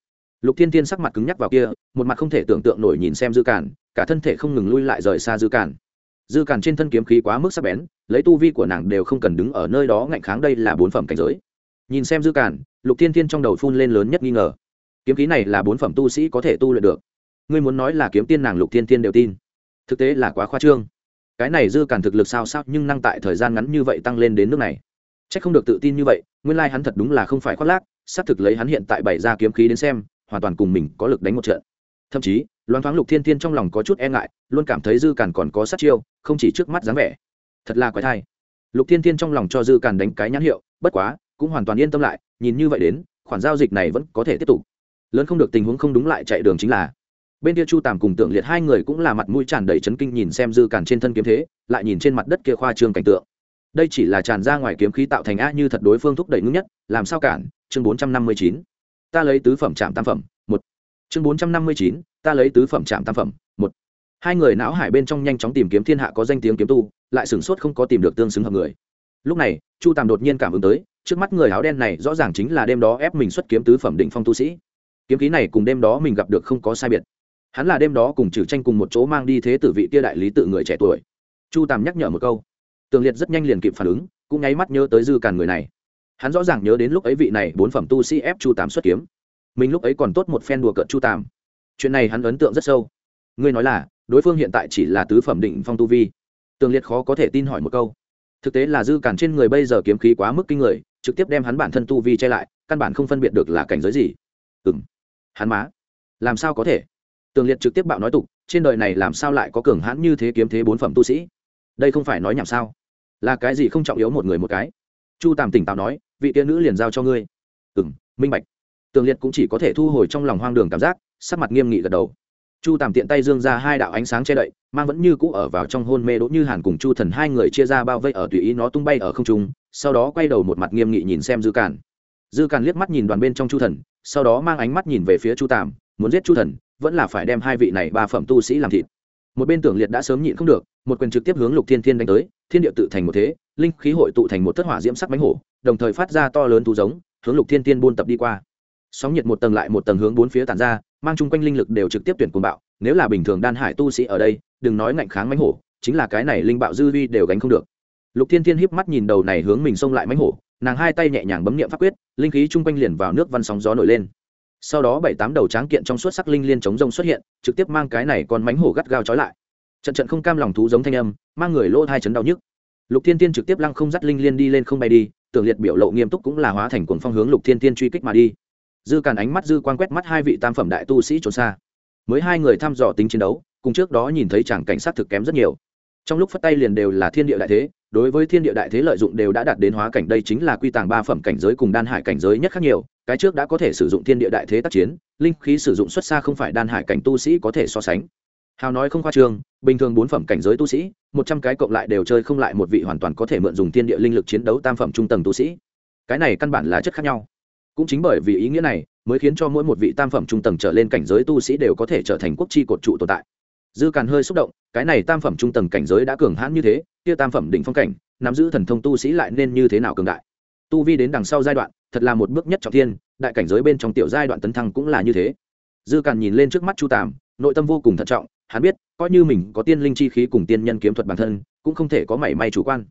Lục thiên tiên sắc mặt cứng nhắc vào kia, một mặt không thể tưởng tượng nổi nhìn xem dư cản cả thân thể không ngừng lui lại rời xa dư cản dư cản trên thân kiếm khí quá mức sắc bén, lấy tu vi của nàng đều không cần đứng ở nơi đó ngạnh kháng đây là bốn phẩm cảnh giới. Nhìn xem dư cản lục thiên tiên trong đầu phun lên lớn nhất nghi ngờ. Kiếm khí này là bốn phẩm tu sĩ có thể tu luyện được ngươi muốn nói là kiếm tiên nàng lục thiên tiên đều tin. Thực tế là quá khoa trương. Cái này dư cản thực lực sao sao, nhưng năng tại thời gian ngắn như vậy tăng lên đến nước này. Chắc không được tự tin như vậy, nguyên lai hắn thật đúng là không phải khoác lác, xác thực lấy hắn hiện tại bày ra kiếm khí đến xem, hoàn toàn cùng mình có lực đánh một trận. Thậm chí loan thoáng lục thiên thiên trong lòng có chút e ngại, luôn cảm thấy dư càn còn có sát chiêu, không chỉ trước mắt dáng vẻ. Thật là quái thai. Lục thiên thiên trong lòng cho dư càn đánh cái nhãn hiệu, bất quá, cũng hoàn toàn yên tâm lại, nhìn như vậy đến, khoản giao dịch này vẫn có thể tiếp tục. Lớn không được tình huống không đúng lại chạy đường chính là bên kia chu tàm cùng tưởng liệt hai người cũng là mặt mũi tràn đầy chấn kinh nhìn xem dư càn trên thân kiếm thế, lại nhìn trên mặt đất kia khoa trương cảnh tượng. Đây chỉ là tràn ra ngoài kiếm khí tạo thành a như thật đối phương thúc đẩy ngưng nhất, làm sao cản? Chương bốn trăm năm mươi chín. Ta lấy tứ phẩm trạm tam phẩm, một. Chương bốn trăm năm mươi chín. Ta lấy tứ phẩm trạm tam phẩm, một. Hai người não hải bên trong nhanh chóng tìm kiếm thiên hạ có danh tiếng kiếm tu, lại sửng sốt không có tìm được tương xứng hợp người. Lúc này, chu tàm đột nhiên cảm ứng tới, trước mắt người áo đen này rõ ràng chính là đêm đó ép mình xuất kiếm tứ phẩm định phong tu sĩ. Kiếm khí này cùng đêm đó mình gặp được không có sai biệt hắn là đêm đó cùng trừ tranh cùng một chỗ mang đi thế tử vị kia đại lý tự người trẻ tuổi. Chu tàm nhắc nhở một câu. Tường liệt rất nhanh liền kịp phản ứng, cũng nháy mắt nhớ tới dư càn người này. Hắn rõ ràng nhớ đến lúc ấy vị này bốn phẩm tu sĩ ép chu tám xuất kiếm. Mình lúc ấy còn tốt một phen đùa cợt chu tàm chuyện này hắn ấn tượng rất sâu. Ngươi nói là, đối phương hiện tại chỉ là tứ phẩm định phong tu vi. Tường liệt khó có thể tin hỏi một câu. Thực tế là dư cản trên người bây giờ kiếm khí quá mức kinh người, trực tiếp đem hắn bản thân tu vi che lại, căn bản không phân biệt được là cảnh giới gì. Ừ m hắn má. Làm sao có thể? Tường liệt trực tiếp bạo nói tục, trên đời này làm sao lại có cường hãn như thế kiếm thế bốn phẩm tu sĩ? Đây không phải nói nhảm sao? Là cái gì không trọng yếu một người một cái? Chu tàm tỉnh táo nói, vị tiên nữ liền giao cho ngươi. Ừ m minh bạch. Tường liệt cũng chỉ có thể thu hồi trong lòng hoang đường cảm giác, sắc mặt nghiêm nghị gật đầu. Chu tàm tiện tay dương ra hai đạo ánh sáng che đậy, mang vẫn như cũ ở vào trong hôn mê đỗ như hàn cùng chu thần hai người chia ra bao vây ở tùy ý nó tung bay ở không trung, sau đó quay đầu một mặt nghiêm nghị nhìn xem dư càn. Dư càn liếc mắt nhìn đoàn bên trong chu thần, sau đó mang ánh mắt nhìn về phía chu tàm muốn giết chu thần vẫn là phải đem hai vị này ba phẩm tu sĩ làm thịt. Một bên tưởng liệt đã sớm nhịn không được, một quyền trực tiếp hướng lục thiên thiên đánh tới, thiên địa tự thành một thế, linh khí hội tụ thành một thất hỏa diễm sắc bánh hổ, đồng thời phát ra to lớn thú giống, hướng lục thiên thiên buôn tập đi qua. Sóng nhiệt một tầng lại một tầng hướng bốn phía tàn ra, mang chung quanh linh lực đều trực tiếp tuyển cuồng bạo, nếu là bình thường đan hải tu sĩ ở đây, đừng nói ngạnh kháng mánh hổ, chính là cái này linh bạo dư vi đều gánh không được. Lục thiên thiên híp mắt nhìn đầu này hướng mình xông lại mánh hổ, nàng hai tay nhẹ nhàng bấm niệm pháp quyết, linh khí chung quanh liền vào nước văn sóng gió nổi lên sau đó bảy tám đầu tráng kiện trong suốt sắc linh liên chống rông xuất hiện, trực tiếp mang cái này con mánh hổ gắt gao trói lại. Trận trận không cam lòng thú giống thanh âm, mang người lỗ hai chấn đau nhức. Lục thiên tiên trực tiếp lăng không dắt linh liên đi lên không bay đi, tưởng liệt biểu lộ nghiêm túc cũng là hóa thành cuồng phong hướng lục thiên tiên truy kích mà đi. Dư càn ánh mắt dư quan quét mắt hai vị tam phẩm đại tu sĩ trốn xa. Mới hai người thăm dò tính chiến đấu, cùng trước đó nhìn thấy chàng cảnh sát thực kém rất nhiều. Trong lúc phất tay liền đều là thiên địa đại thế đối với thiên địa đại thế lợi dụng đều đã đạt đến hóa cảnh, đây chính là quy tàng ba phẩm cảnh giới cùng đan hải cảnh giới nhất khác nhiều, cái trước đã có thể sử dụng thiên địa đại thế tác chiến, linh khí sử dụng xuất xa không phải đan hải cảnh tu sĩ có thể so sánh. Hào nói không khoa trương, bình thường bốn phẩm cảnh giới tu sĩ, một trăm cái cộng lại đều chơi không lại một vị hoàn toàn có thể mượn dùng thiên địa linh lực chiến đấu tam phẩm trung tầng tu sĩ. Cái này căn bản là chất khác nhau. Cũng chính bởi vì ý nghĩa này, mới khiến cho mỗi một vị tam phẩm trung tầng trở lên cảnh giới tu sĩ đều có thể trở thành quốc chi cột trụ tồn tại dư càn hơi xúc động, cái này tam phẩm trung tầng cảnh giới đã cường hãn như thế, kia tam phẩm đỉnh phong cảnh, nắm giữ thần thông tu sĩ lại nên như thế nào cường đại? Tu vi đến đằng sau giai đoạn, thật là một bước nhất trọng thiên, đại cảnh giới bên trong tiểu giai đoạn tấn thăng cũng là như thế. Dư càn nhìn lên trước mắt chu tàm, nội tâm vô cùng thận trọng, hắn biết, coi như mình có tiên linh chi khí cùng tiên nhân kiếm thuật bản thân, cũng không thể có mảy may chủ quan.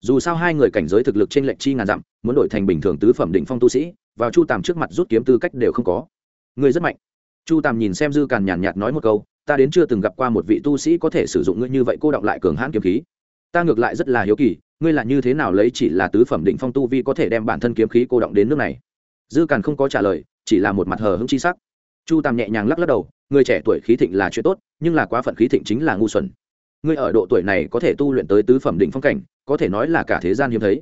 Dù sao hai người cảnh giới thực lực trên lệnh chi ngàn dặm, muốn đổi thành bình thường tứ phẩm định phong tu sĩ, vào chu tàm trước mặt rút kiếm tư cách đều không có. Người rất mạnh. Chu tàm nhìn xem dư càn nhàn nhạt nói một câu ta đến chưa từng gặp qua một vị tu sĩ có thể sử dụng ngươi như vậy cô đọng lại cường hãn kiếm khí. Ta ngược lại rất là hiếu kỳ, ngươi là như thế nào lấy chỉ là tứ phẩm định phong tu vi có thể đem bản thân kiếm khí cô động đến nước này? Dư càn không có trả lời, chỉ là một mặt hờ hững chi sắc. Chu tam nhẹ nhàng lắc lắc đầu, người trẻ tuổi khí thịnh là chuyện tốt, nhưng là quá phận khí thịnh chính là ngu xuẩn. Ngươi ở độ tuổi này có thể tu luyện tới tứ phẩm định phong cảnh, có thể nói là cả thế gian hiếm thấy.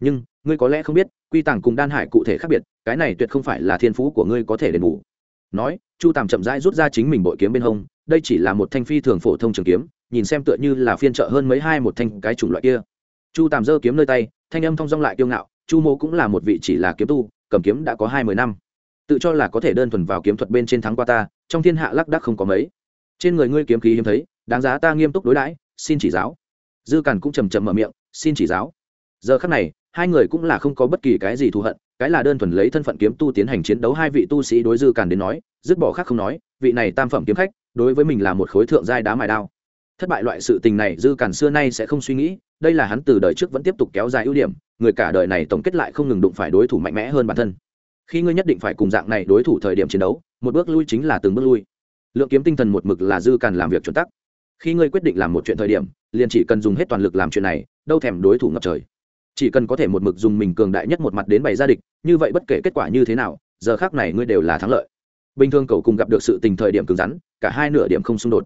Nhưng, ngươi có lẽ không biết, quy tàng cùng đan hải cụ thể khác biệt, cái này tuyệt không phải là thiên phú của ngươi có thể đền bù. Nói, chu tàm chậm rãi rút ra chính mình bội kiếm bên hông đây chỉ là một thanh phi thường phổ thông trường kiếm, nhìn xem tựa như là phiên trợ hơn mấy hai một thanh cái chủng loại kia. Chu tàm dơ kiếm nơi tay, thanh âm thong dong lại kiêu ngạo, chu mô cũng là một vị chỉ là kiếm tu, cầm kiếm đã có hai mươi năm. Tự cho là có thể đơn thuần vào kiếm thuật bên trên thắng qua ta, trong thiên hạ lắc đắc không có mấy. Trên người ngươi kiếm khí hiếm thấy, đáng giá ta nghiêm túc đối đãi, xin chỉ giáo. Dư càn cũng chầm trầm mở miệng, xin chỉ giáo. Giờ khắc này, hai người cũng là không có bất kỳ cái gì thù hận, cái là đơn thuần lấy thân phận kiếm tu tiến hành chiến đấu, hai vị tu sĩ đối dư càn đến nói, dứt bỏ khác không nói, vị này tam phẩm kiếm khách đối với mình là một khối thượng giai đá mài đao. Thất bại loại sự tình này dư càn xưa nay sẽ không suy nghĩ, đây là hắn từ đời trước vẫn tiếp tục kéo dài ưu điểm, người cả đời này tổng kết lại không ngừng đụng phải đối thủ mạnh mẽ hơn bản thân. Khi ngươi nhất định phải cùng dạng này đối thủ thời điểm chiến đấu, một bước lui chính là từng bước lui. Lượng kiếm tinh thần một mực là dư càn làm việc chuẩn tắc. Khi ngươi quyết định làm một chuyện thời điểm, liền chỉ cần dùng hết toàn lực làm chuyện này, đâu thèm đối thủ ngập trời. Chỉ cần có thể một mực dùng mình cường đại nhất một mặt đến bày ra địch, như vậy bất kể kết quả như thế nào, giờ khác này ngươi đều là thắng lợi bình thường cậu cùng gặp được sự tình thời điểm cứng rắn, cả hai nửa điểm không xung đột.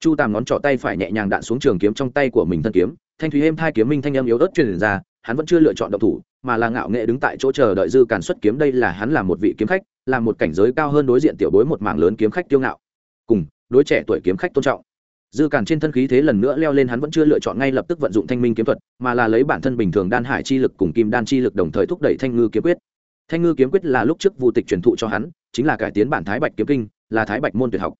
Chu tàm ngón trỏ tay phải nhẹ nhàng đạn xuống trường kiếm trong tay của mình thân kiếm, thanh thúy êm thai kiếm minh thanh âm yếu ớt truyền ra, hắn vẫn chưa lựa chọn độc thủ, mà là ngạo nghệ đứng tại chỗ chờ đợi dư càn xuất kiếm, đây là hắn là một vị kiếm khách, là một cảnh giới cao hơn đối diện tiểu bối một mảng lớn kiếm khách tiêu ngạo. Cùng, đối trẻ tuổi kiếm khách tôn trọng. Dư càn trên thân khí thế lần nữa leo lên hắn vẫn chưa lựa chọn ngay lập tức vận dụng thanh minh kiếm thuật, mà là lấy bản thân bình thường đan hải chi lực cùng kim đan chi lực đồng thời thúc đẩy thanh ngư kiếm quyết. Thanh ngư kiếm quyết là lúc trước vu tịch truyền thụ cho hắn chính là cải tiến bản thái bạch kiếm kinh, là thái bạch môn tuyệt học.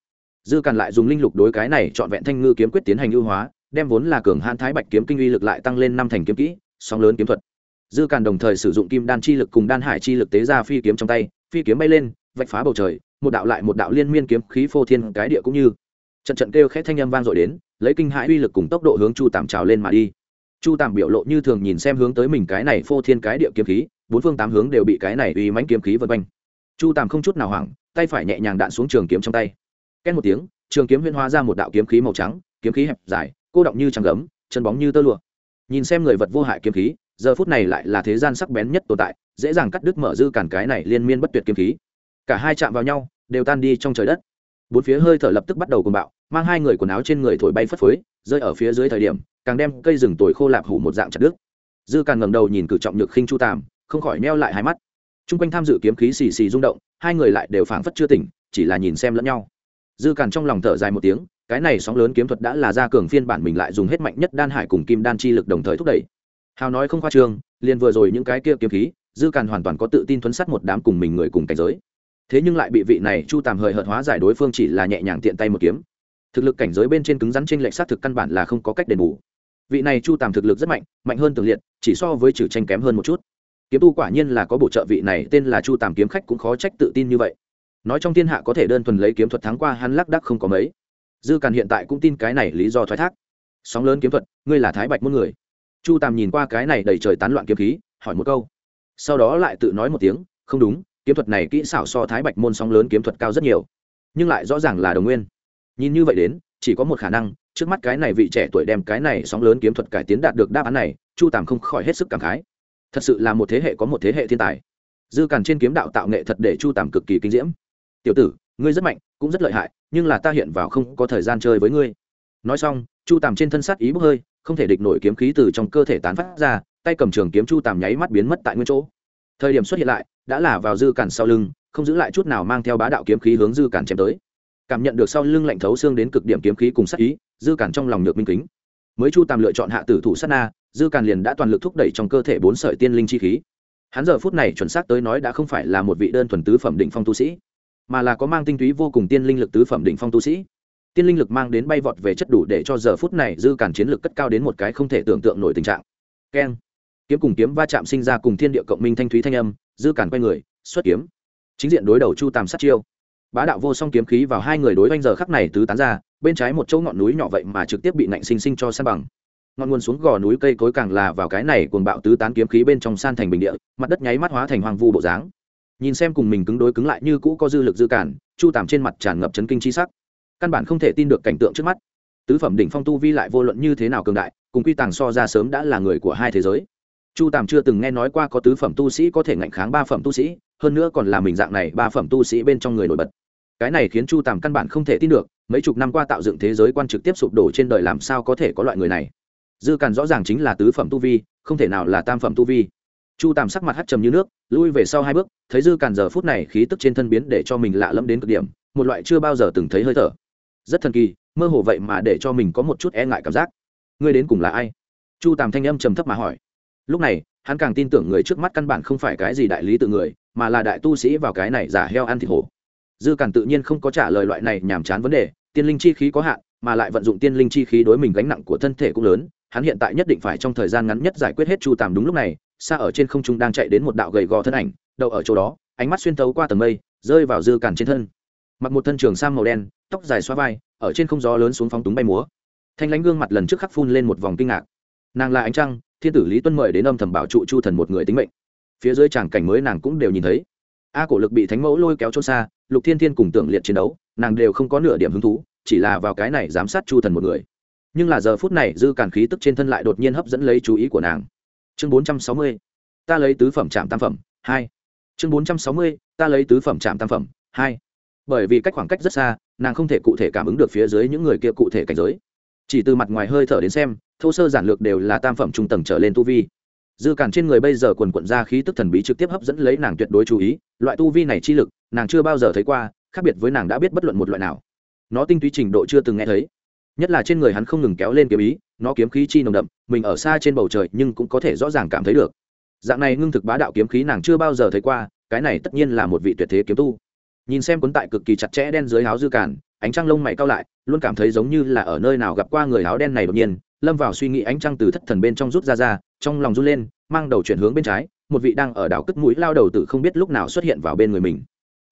Dư càn lại dùng linh lục đối cái này trọn vẹn thanh ngư kiếm quyết tiến hành ưu hóa, đem vốn là cường hãn thái bạch kiếm kinh uy lực lại tăng lên năm thành kiếm kỹ, song lớn kiếm thuật. Dư càn đồng thời sử dụng kim đan chi lực cùng đan hải chi lực tế ra phi kiếm trong tay, phi kiếm bay lên, vạch phá bầu trời, một đạo lại một đạo liên miên kiếm khí phô thiên cái địa cũng như. Trận trận kêu khét thanh âm vang dội đến, lấy kinh hãi uy lực cùng tốc độ hướng chu tàm trào lên mà đi. Chu tàm biểu lộ như thường nhìn xem hướng tới mình cái này phô thiên cái địa kiếm khí, bốn phương tám hướng đều bị cái này uy mãnh kiếm khí vân quanh chu tàm không chút nào hoảng, tay phải nhẹ nhàng đạn xuống trường kiếm trong tay. Két một tiếng, trường kiếm huyên hóa ra một đạo kiếm khí màu trắng, kiếm khí hẹp dài, cô động như trắng gấm, chân bóng như tơ lụa. Nhìn xem người vật vô hại kiếm khí, giờ phút này lại là thế gian sắc bén nhất tồn tại, dễ dàng cắt đứt mở dư cản cái này liên miên bất tuyệt kiếm khí. Cả hai chạm vào nhau, đều tan đi trong trời đất. Bốn phía hơi thở lập tức bắt đầu cùng bạo, mang hai người quần áo trên người thổi bay phất phới, rơi ở phía dưới thời điểm, càng đem cây rừng tồi khô lạp hủ một dạng chặt đứt. Dư càng ngầm đầu nhìn cử trọng nhược khinh chu tàm không khỏi neo lại hai mắt t r u n g quanh tham dự kiếm khí xì xì rung động, hai người lại đều phảng phất chưa tỉnh, chỉ là nhìn xem lẫn nhau. Dư càn trong lòng thở dài một tiếng, cái này sóng lớn kiếm thuật đã là ra cường phiên bản mình lại dùng hết mạnh nhất đan hải cùng kim đan chi lực đồng thời thúc đẩy. Hào nói không khoa trương, liền vừa rồi những cái kia kiếm khí, dư càn hoàn toàn có tự tin thuấn sát một đám cùng mình người cùng cảnh giới. Thế nhưng lại bị vị này chu tàm hời hợt hóa giải đối phương chỉ là nhẹ nhàng tiện tay một kiếm. Thực lực cảnh giới bên trên cứng rắn trên lệch sát thực căn bản là không có cách đền bù. Vị này chu tàm thực lực rất mạnh mạnh hơn tường liệt, chỉ so với trừ tranh kém hơn một chút kiếm tu quả nhiên là có bổ trợ vị này, tên là chu tàm kiếm khách cũng khó trách tự tin như vậy. Nói trong thiên hạ có thể đơn thuần lấy kiếm thuật thắng qua hắn lắc đắc không có mấy. Dư càn hiện tại cũng tin cái này lý do thoái thác. Sóng lớn kiếm thuật, ngươi là thái bạch muôn người. Chu tàm nhìn qua cái này đầy trời tán loạn kiếm khí, hỏi một câu. Sau đó lại tự nói một tiếng, không đúng, kiếm thuật này kỹ xảo so thái bạch môn sóng lớn kiếm thuật cao rất nhiều. Nhưng lại rõ ràng là đồng nguyên. Nhìn như vậy đến, chỉ có một khả năng, trước mắt cái này vị trẻ tuổi đem cái này sóng lớn kiếm thuật cải tiến đạt được đáp án này, chu tàm không khỏi hết sức cảm khái thật sự là một thế hệ có một thế hệ thiên tài. Dư càn trên kiếm đạo tạo nghệ thật để chu tàm cực kỳ kinh diễm. Tiểu tử, ngươi rất mạnh, cũng rất lợi hại, nhưng là ta hiện vào không có thời gian chơi với ngươi. Nói xong, chu tàm trên thân sát ý bốc hơi, không thể địch nổi kiếm khí từ trong cơ thể tán phát ra, tay cầm trường kiếm chu tàm nháy mắt biến mất tại nguyên chỗ. Thời điểm xuất hiện lại, đã là vào dư cản sau lưng, không giữ lại chút nào mang theo bá đạo kiếm khí hướng dư cản chém tới. Cảm nhận được sau lưng lạnh thấu xương đến cực điểm kiếm khí cùng sát ý, dư cản trong lòng nhược minh kính. Mới chu tàm lựa chọn hạ tử thủ sát na dư Càn liền đã toàn lực thúc đẩy trong cơ thể bốn sợi tiên linh chi khí. Hắn giờ phút này chuẩn xác tới nói đã không phải là một vị đơn thuần tứ phẩm định phong tu sĩ, mà là có mang tinh túy vô cùng tiên linh lực tứ phẩm định phong tu sĩ. Tiên linh lực mang đến bay vọt về chất đủ để cho giờ phút này dư Càn chiến lực cất cao đến một cái không thể tưởng tượng nổi tình trạng. Keng. Kiếm cùng kiếm va chạm sinh ra cùng thiên địa cộng minh thanh thúy thanh âm, dư Càn quay người, xuất kiếm. Chính diện đối đầu chu tàm sát chiêu. Bá đạo vô song kiếm khí vào hai người đối oanh giờ khắc này tứ tán ra, bên trái một chỗ ngọn núi nhỏ vậy mà trực tiếp bị nạnh sinh sinh cho san bằng ngọn nguồn xuống gò núi cây cối càng là vào cái này cuồng bạo tứ tán kiếm khí bên trong san thành bình địa, mặt đất nháy mắt hóa thành hoang vu bộ dáng. Nhìn xem cùng mình cứng đối cứng lại như cũ có dư lực dư cản, chu tàm trên mặt tràn ngập chấn kinh chi sắc. Căn bản không thể tin được cảnh tượng trước mắt. Tứ phẩm đỉnh phong tu vi lại vô luận như thế nào cường đại, cùng quy tàng so ra sớm đã là người của hai thế giới. Chu tàm chưa từng nghe nói qua có tứ phẩm tu sĩ có thể ngạnh kháng ba phẩm tu sĩ, hơn nữa còn là mình dạng này ba phẩm tu sĩ bên trong người nổi bật. Cái này khiến chu tàm căn bản không thể tin được, mấy chục năm qua tạo dựng thế giới quan trực tiếp sụp đổ trên đời làm sao có thể có loại người này? Dư càn rõ ràng chính là tứ phẩm tu vi, không thể nào là tam phẩm tu vi. Chu tàm sắc mặt hắt trầm như nước, lui về sau hai bước, thấy dư càn giờ phút này khí tức trên thân biến để cho mình lạ lẫm đến cực điểm, một loại chưa bao giờ từng thấy hơi thở. Rất thần kỳ, mơ hồ vậy mà để cho mình có một chút e ngại cảm giác. Ngươi đến cùng là ai? Chu tàm thanh âm trầm thấp mà hỏi. Lúc này, hắn càng tin tưởng người trước mắt căn bản không phải cái gì đại lý tự người, mà là đại tu sĩ vào cái này giả heo ăn thịt hổ. Dư càn tự nhiên không có trả lời loại này nhàm chán vấn đề, tiên linh chi khí có hạn, mà lại vận dụng tiên linh chi khí đối mình gánh nặng của thân thể cũng lớn hắn hiện tại nhất định phải trong thời gian ngắn nhất giải quyết hết chu tàm đúng lúc này, xa ở trên không trung đang chạy đến một đạo gầy gò thân ảnh đậu ở chỗ đó, ánh mắt xuyên tấu qua tầng mây, rơi vào dư cản trên thân. Mặc một thân trường sam màu đen, tóc dài xoa vai, ở trên không gió lớn xuống phóng túng bay múa. Thanh lãnh gương mặt lần trước khắc phun lên một vòng kinh ngạc. Nàng là ánh trăng, thiên tử lý tuân mời đến âm thầm bảo trụ chu thần một người tính mệnh. Phía dưới tràng cảnh mới nàng cũng đều nhìn thấy. A cổ lực bị thánh mẫu lôi kéo trôn xa, lục thiên thiên cùng tưởng liệt chiến đấu, nàng đều không có nửa điểm hứng thú, chỉ là vào cái này giám sát chu thần một người nhưng là giờ phút này dư cản khí tức trên thân lại đột nhiên hấp dẫn lấy chú ý của nàng. Chương bốn trăm sáu mươi, ta lấy tứ phẩm trạm tam phẩm, hai. Chương bốn trăm sáu mươi, ta lấy tứ phẩm trạm tam phẩm, hai. Bởi vì cách khoảng cách rất xa, nàng không thể cụ thể cảm ứng được phía dưới những người kia cụ thể cảnh giới. Chỉ từ mặt ngoài hơi thở đến xem, thô sơ giản lược đều là tam phẩm trung tầng trở lên tu vi. Dư cản trên người bây giờ quần quận ra khí tức thần bí trực tiếp hấp dẫn lấy nàng tuyệt đối chú ý, loại tu vi này chi lực, nàng chưa bao giờ thấy qua, khác biệt với nàng đã biết bất luận một loại nào. Nó tinh túy trình độ chưa từng nghe thấy nhất là trên người hắn không ngừng kéo lên kiếm ý, nó kiếm khí chi nồng đậm, mình ở xa trên bầu trời nhưng cũng có thể rõ ràng cảm thấy được. Dạng này ngưng thực bá đạo kiếm khí nàng chưa bao giờ thấy qua, cái này tất nhiên là một vị tuyệt thế kiếm tu. Nhìn xem cuốn tại cực kỳ chặt chẽ đen dưới áo dư cản ánh trăng lông mày cao lại, luôn cảm thấy giống như là ở nơi nào gặp qua người áo đen này đột nhiên, lâm vào suy nghĩ ánh trăng từ thất thần bên trong rút ra ra, trong lòng run lên, mang đầu chuyển hướng bên trái, một vị đang ở đảo cất mũi lao đầu tử không biết lúc nào xuất hiện vào bên người mình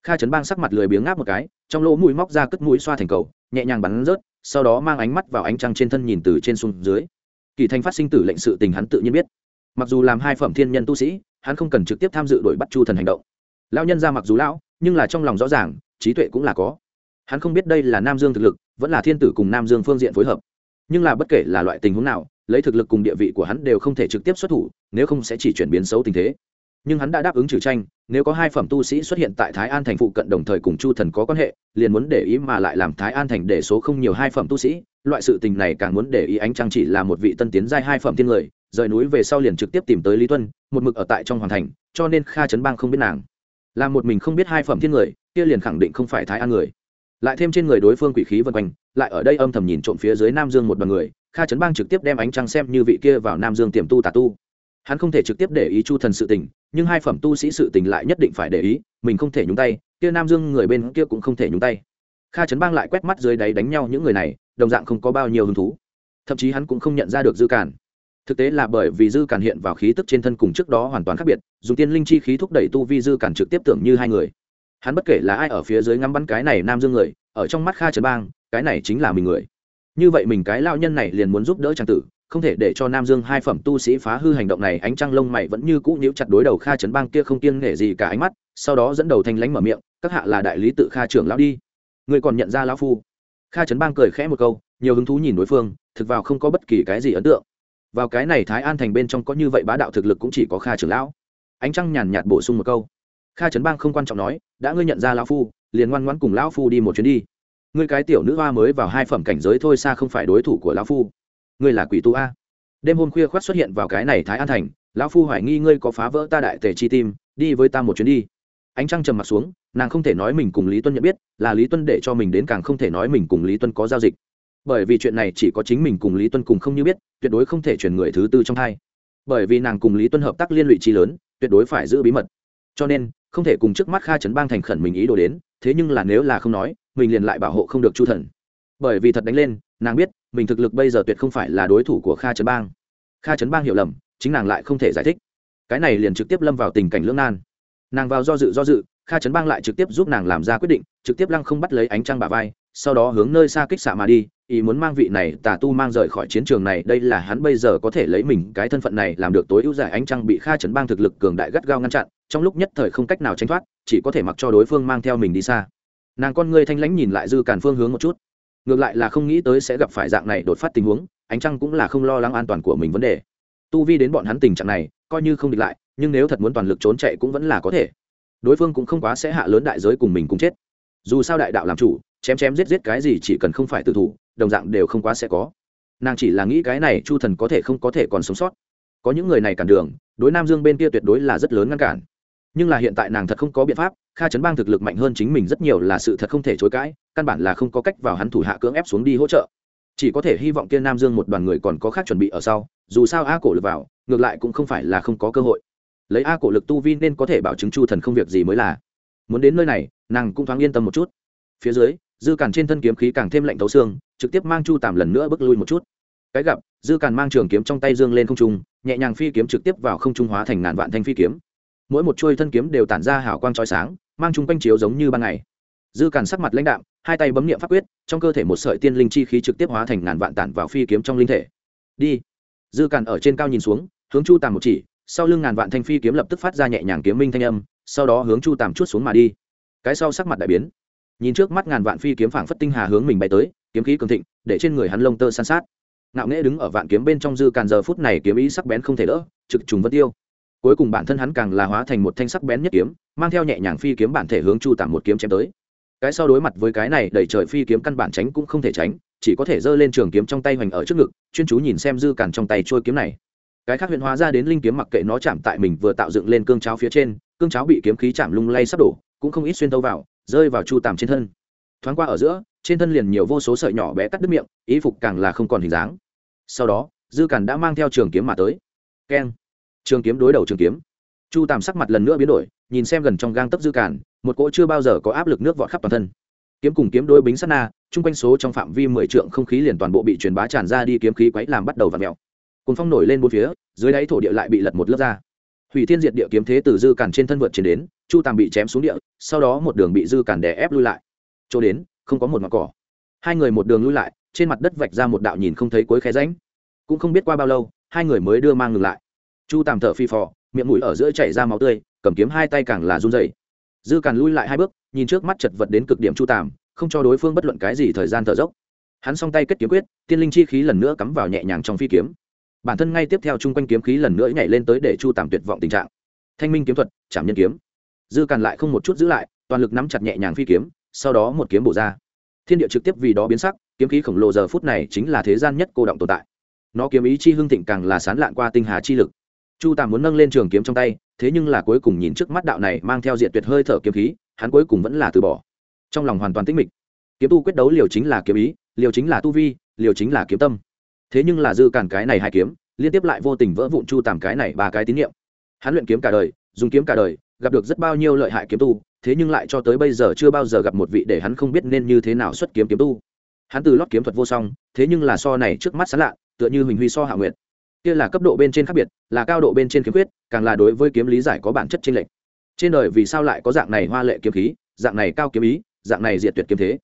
kha trấn bang sắc mặt lười biếng ngáp một cái, trong lỗ mũi móc ra cất mũi xoa thành cầu, nhẹ nhàng bắn rớt, sau đó mang ánh mắt vào ánh trăng trên thân nhìn từ trên xuống dưới. Kỳ thanh phát sinh tử lệnh sự tình hắn tự nhiên biết. Mặc dù làm hai phẩm thiên nhân tu sĩ, hắn không cần trực tiếp tham dự đội bắt chu thần hành động. Lão nhân ra mặc dù lão, nhưng là trong lòng rõ ràng, trí tuệ cũng là có. Hắn không biết đây là nam dương thực lực, vẫn là thiên tử cùng nam dương phương diện phối hợp. Nhưng là bất kể là loại tình huống nào, lấy thực lực cùng địa vị của hắn đều không thể trực tiếp xuất thủ, nếu không sẽ chỉ chuyển biến xấu tình thế nhưng hắn đã đáp ứng trừ tranh, nếu có hai phẩm tu sĩ xuất hiện tại thái an thành phụ cận đồng thời cùng chu thần có quan hệ, liền muốn để ý mà lại làm thái an thành để số không nhiều hai phẩm tu sĩ, loại sự tình này càng muốn để ý ánh trăng chỉ là một vị tân tiến giai hai phẩm thiên người, rời núi về sau liền trực tiếp tìm tới lý tuân, một mực ở tại trong hoàng thành, cho nên kha trấn bang không biết nàng. Là một mình không biết hai phẩm thiên người, kia liền khẳng định không phải thái an người. Lại thêm trên người đối phương quỷ khí vân quanh, lại ở đây âm thầm nhìn trộm phía dưới nam dương một đoàn người, kha trấn bang trực tiếp đem ánh trăng xem như vị kia vào nam dương tiềm tu tà tu hắn không thể trực tiếp để ý chu thần sự tình, nhưng hai phẩm tu sĩ sự tình lại nhất định phải để ý, mình không thể nhúng tay, kia nam dương người bên kia cũng không thể nhúng tay. Kha trấn bang lại quét mắt dưới đáy đánh nhau những người này, đồng dạng không có bao nhiêu hứng thú. Thậm chí hắn cũng không nhận ra được dư cản thực tế là bởi vì dư cản hiện vào khí tức trên thân cùng trước đó hoàn toàn khác biệt, dùng tiên linh chi khí thúc đẩy tu vi dư cản trực tiếp tưởng như hai người. Hắn bất kể là ai ở phía dưới ngắm bắn cái này nam dương người, ở trong mắt kha trấn bang, cái này chính là mình người. Như vậy mình cái lao nhân này liền muốn giúp đỡ trang tử không thể để cho nam dương hai phẩm tu sĩ phá hư hành động này, ánh trăng lông mày vẫn như cũ nhíu chặt đối đầu kha trấn bang kia không kiêng nể gì cả ánh mắt, sau đó dẫn đầu thanh lánh mở miệng, các hạ là đại lý tự kha trưởng lão đi. Người còn nhận ra lão phu? Kha trấn bang cười khẽ một câu, nhiều hứng thú nhìn đối phương, thực vào không có bất kỳ cái gì ấn tượng. Vào cái này thái an thành bên trong có như vậy bá đạo thực lực cũng chỉ có kha trưởng lão. Ánh trăng nhàn nhạt bổ sung một câu. Kha trấn bang không quan trọng nói, đã ngươi nhận ra lão phu, liền ngoan ngoãn cùng lão phu đi một chuyến đi. Ngươi cái tiểu nữ hoa mới vào hai phẩm cảnh giới thôi xa không phải đối thủ của lão phu ngươi là quỷ tu a. Đêm hôm khuya khoát xuất hiện vào cái này thái an thành, lão phu hoài nghi ngươi có phá vỡ ta đại tề chi tim, đi với ta một chuyến đi. Ánh trăng trầm mặt xuống, nàng không thể nói mình cùng lý tuân nhận biết, là lý tuân để cho mình đến càng không thể nói mình cùng lý tuân có giao dịch. Bởi vì chuyện này chỉ có chính mình cùng lý tuân cùng không như biết, tuyệt đối không thể chuyển người thứ tư trong hai bởi vì nàng cùng lý tuân hợp tác liên lụy chi lớn, tuyệt đối phải giữ bí mật. Cho nên, không thể cùng trước mắt kha trấn bang thành khẩn mình ý đồ đến, thế nhưng là nếu là không nói, mình liền lại bảo hộ không được chu thần. Bởi vì thật đánh lên, nàng biết mình thực lực bây giờ tuyệt không phải là đối thủ của kha trấn bang. Kha trấn bang hiểu lầm, chính nàng lại không thể giải thích. Cái này liền trực tiếp lâm vào tình cảnh lưỡng nan. Nàng vào do dự do dự, kha trấn bang lại trực tiếp giúp nàng làm ra quyết định, trực tiếp lăng không bắt lấy ánh trăng bà vai, sau đó hướng nơi xa kích xạ mà đi, ý muốn mang vị này tà tu mang rời khỏi chiến trường này, đây là hắn bây giờ có thể lấy mình cái thân phận này làm được tối ưu giải ánh trăng bị kha trấn bang thực lực cường đại gắt gao ngăn chặn, trong lúc nhất thời không cách nào tránh thoát, chỉ có thể mặc cho đối phương mang theo mình đi xa. Nàng con ngươi thanh lãnh nhìn lại dư càn phương hướng một chút ngược lại là không nghĩ tới sẽ gặp phải dạng này đột phát tình huống, ánh trăng cũng là không lo lắng an toàn của mình vấn đề. Tu vi đến bọn hắn tình trạng này, coi như không địch lại, nhưng nếu thật muốn toàn lực trốn chạy cũng vẫn là có thể. Đối phương cũng không quá sẽ hạ lớn đại giới cùng mình cùng chết. Dù sao đại đạo làm chủ, chém chém giết giết cái gì chỉ cần không phải tự thủ, đồng dạng đều không quá sẽ có. Nàng chỉ là nghĩ cái này, chu thần có thể không có thể còn sống sót. Có những người này cản đường, đối nam dương bên kia tuyệt đối là rất lớn ngăn cản. Nhưng là hiện tại nàng thật không có biện pháp, kha chấn bang thực lực mạnh hơn chính mình rất nhiều là sự thật không thể chối cãi căn bản là không có cách vào hắn thủ hạ cưỡng ép xuống đi hỗ trợ. Chỉ có thể hy vọng kia nam dương một đoàn người còn có khác chuẩn bị ở sau, dù sao a cổ lực vào, ngược lại cũng không phải là không có cơ hội. Lấy a cổ lực tu vi nên có thể bảo chứng chu thần không việc gì mới là. Muốn đến nơi này, nàng cũng thoáng yên tâm một chút. Phía dưới, dư càn trên thân kiếm khí càng thêm lạnh thấu xương, trực tiếp mang chu tàm lần nữa bước lui một chút. Cái gặp, dư càn mang trường kiếm trong tay dương lên không trung, nhẹ nhàng phi kiếm trực tiếp vào không trung hóa thành ngàn vạn thanh phi kiếm. Mỗi một chuôi thân kiếm đều tản ra hào quang trói sáng, mang chung quanh chiếu giống như ban ngày. Dư càn sắc mặt lãnh đạm hai tay bấm niệm pháp quyết, trong cơ thể một sợi tiên linh chi khí trực tiếp hóa thành ngàn vạn tản vào phi kiếm trong linh thể. Đi. Dư càn ở trên cao nhìn xuống, hướng chu tàm một chỉ, sau lưng ngàn vạn thanh phi kiếm lập tức phát ra nhẹ nhàng kiếm minh thanh âm, sau đó hướng chu tàm chút xuống mà đi. Cái sau sắc mặt đại biến. Nhìn trước mắt ngàn vạn phi kiếm phảng phất tinh hà hướng mình bay tới, kiếm khí cường thịnh, để trên người hắn lông tơ san sát. Ngạo nghễ đứng ở vạn kiếm bên trong dư càn giờ phút này kiếm ý sắc bén không thể đỡ, trực trùng vân tiêu. Cuối cùng bản thân hắn càng là hóa thành một thanh sắc bén nhất kiếm, mang theo nhẹ nhàng phi kiếm bản thể hướng chu tàm một kiếm chém tới cái sau đối mặt với cái này đẩy trời phi kiếm căn bản tránh cũng không thể tránh, chỉ có thể giơ lên trường kiếm trong tay hoành ở trước ngực, chuyên chú nhìn xem dư cản trong tay trôi kiếm này. Cái khác huyện hóa ra đến linh kiếm mặc kệ nó chạm tại mình vừa tạo dựng lên cương cháo phía trên, cương cháo bị kiếm khí chạm lung lay sắp đổ, cũng không ít xuyên tâu vào, rơi vào chu tàm trên thân. Thoáng qua ở giữa, trên thân liền nhiều vô số sợi nhỏ bé cắt đứt miệng ý phục càng là không còn hình dáng. Sau đó, dư cản đã mang theo trường kiếm mà tới. Keng. Trường kiếm đối đầu trường kiếm. Chu tàm sắc mặt lần nữa biến đổi, nhìn xem gần trong gang tấp dư cản một cỗ chưa bao giờ có áp lực nước vọt khắp toàn thân. Kiếm cùng kiếm đôi bính sát na, chung quanh số trong phạm vi mười trượng không khí liền toàn bộ bị truyền bá tràn ra đi kiếm khí quấy làm bắt đầu v ặ mẹo phong nổi lên bốn phía, dưới đáy thổ địa lại bị lật một lớp ra. Hủy thiên diệt địa kiếm thế từ dư càn trên thân vượt trên đến, chu tàm bị chém xuống địa, sau đó một đường bị dư càn đè ép lui lại. Chỗ đến, không có một mặt cỏ. Hai người một đường lui lại, trên mặt đất vạch ra một đạo nhìn không thấy cuối khe ránh cũng không biết qua bao lâu, hai người mới đưa mang ngừng lại. Chu tàm thở phi phò, miệng mũi ở giữa chảy ra máu tươi, cầm kiếm hai tay càng là run dày dư càn lui lại hai bước, nhìn trước mắt chật vật đến cực điểm chu tàm, không cho đối phương bất luận cái gì thời gian thở dốc. Hắn song tay kết kiếm quyết, tiên linh chi khí lần nữa cắm vào nhẹ nhàng trong phi kiếm. Bản thân ngay tiếp theo chung quanh kiếm khí lần nữa nhảy lên tới để chu tàm tuyệt vọng tình trạng. Thanh minh kiếm thuật chạm nhân kiếm. Dư càn lại không một chút giữ lại, toàn lực nắm chặt nhẹ nhàng phi kiếm, sau đó một kiếm bổ ra. Thiên địa trực tiếp vì đó biến sắc, kiếm khí khổng lồ giờ phút này chính là thế gian nhất cô động tồn tại. Nó kiếm ý chi hưng thịnh càng là sán lạn qua tinh hà chi lực chu tàm muốn nâng lên trường kiếm trong tay, thế nhưng là cuối cùng nhìn trước mắt đạo này mang theo diện tuyệt hơi thở kiếm khí, hắn cuối cùng vẫn là từ bỏ. Trong lòng hoàn toàn tĩnh mịch. Kiếm tu quyết đấu liều chính là kiếm ý, liều chính là tu vi, liều chính là kiếm tâm. Thế nhưng là dư cản cái này hai kiếm, liên tiếp lại vô tình vỡ vụn chu tàm cái này ba cái tín nhiệm hắn luyện kiếm cả đời, dùng kiếm cả đời, gặp được rất bao nhiêu lợi hại kiếm tu, thế nhưng lại cho tới bây giờ chưa bao giờ gặp một vị để hắn không biết nên như thế nào xuất kiếm kiếm tu. Hắn từ lót kiếm thuật vô song, thế nhưng là so này trước mắt sán lạ, tựa như huỳnh huy so hạ Nguyệt kia là cấp độ bên trên khác biệt, là cao độ bên trên kiếm quyết càng là đối với kiếm lý giải có bản chất chênh lệch. Trên đời vì sao lại có dạng này hoa lệ kiếm khí, dạng này cao kiếm ý, dạng này diệt tuyệt kiếm thế?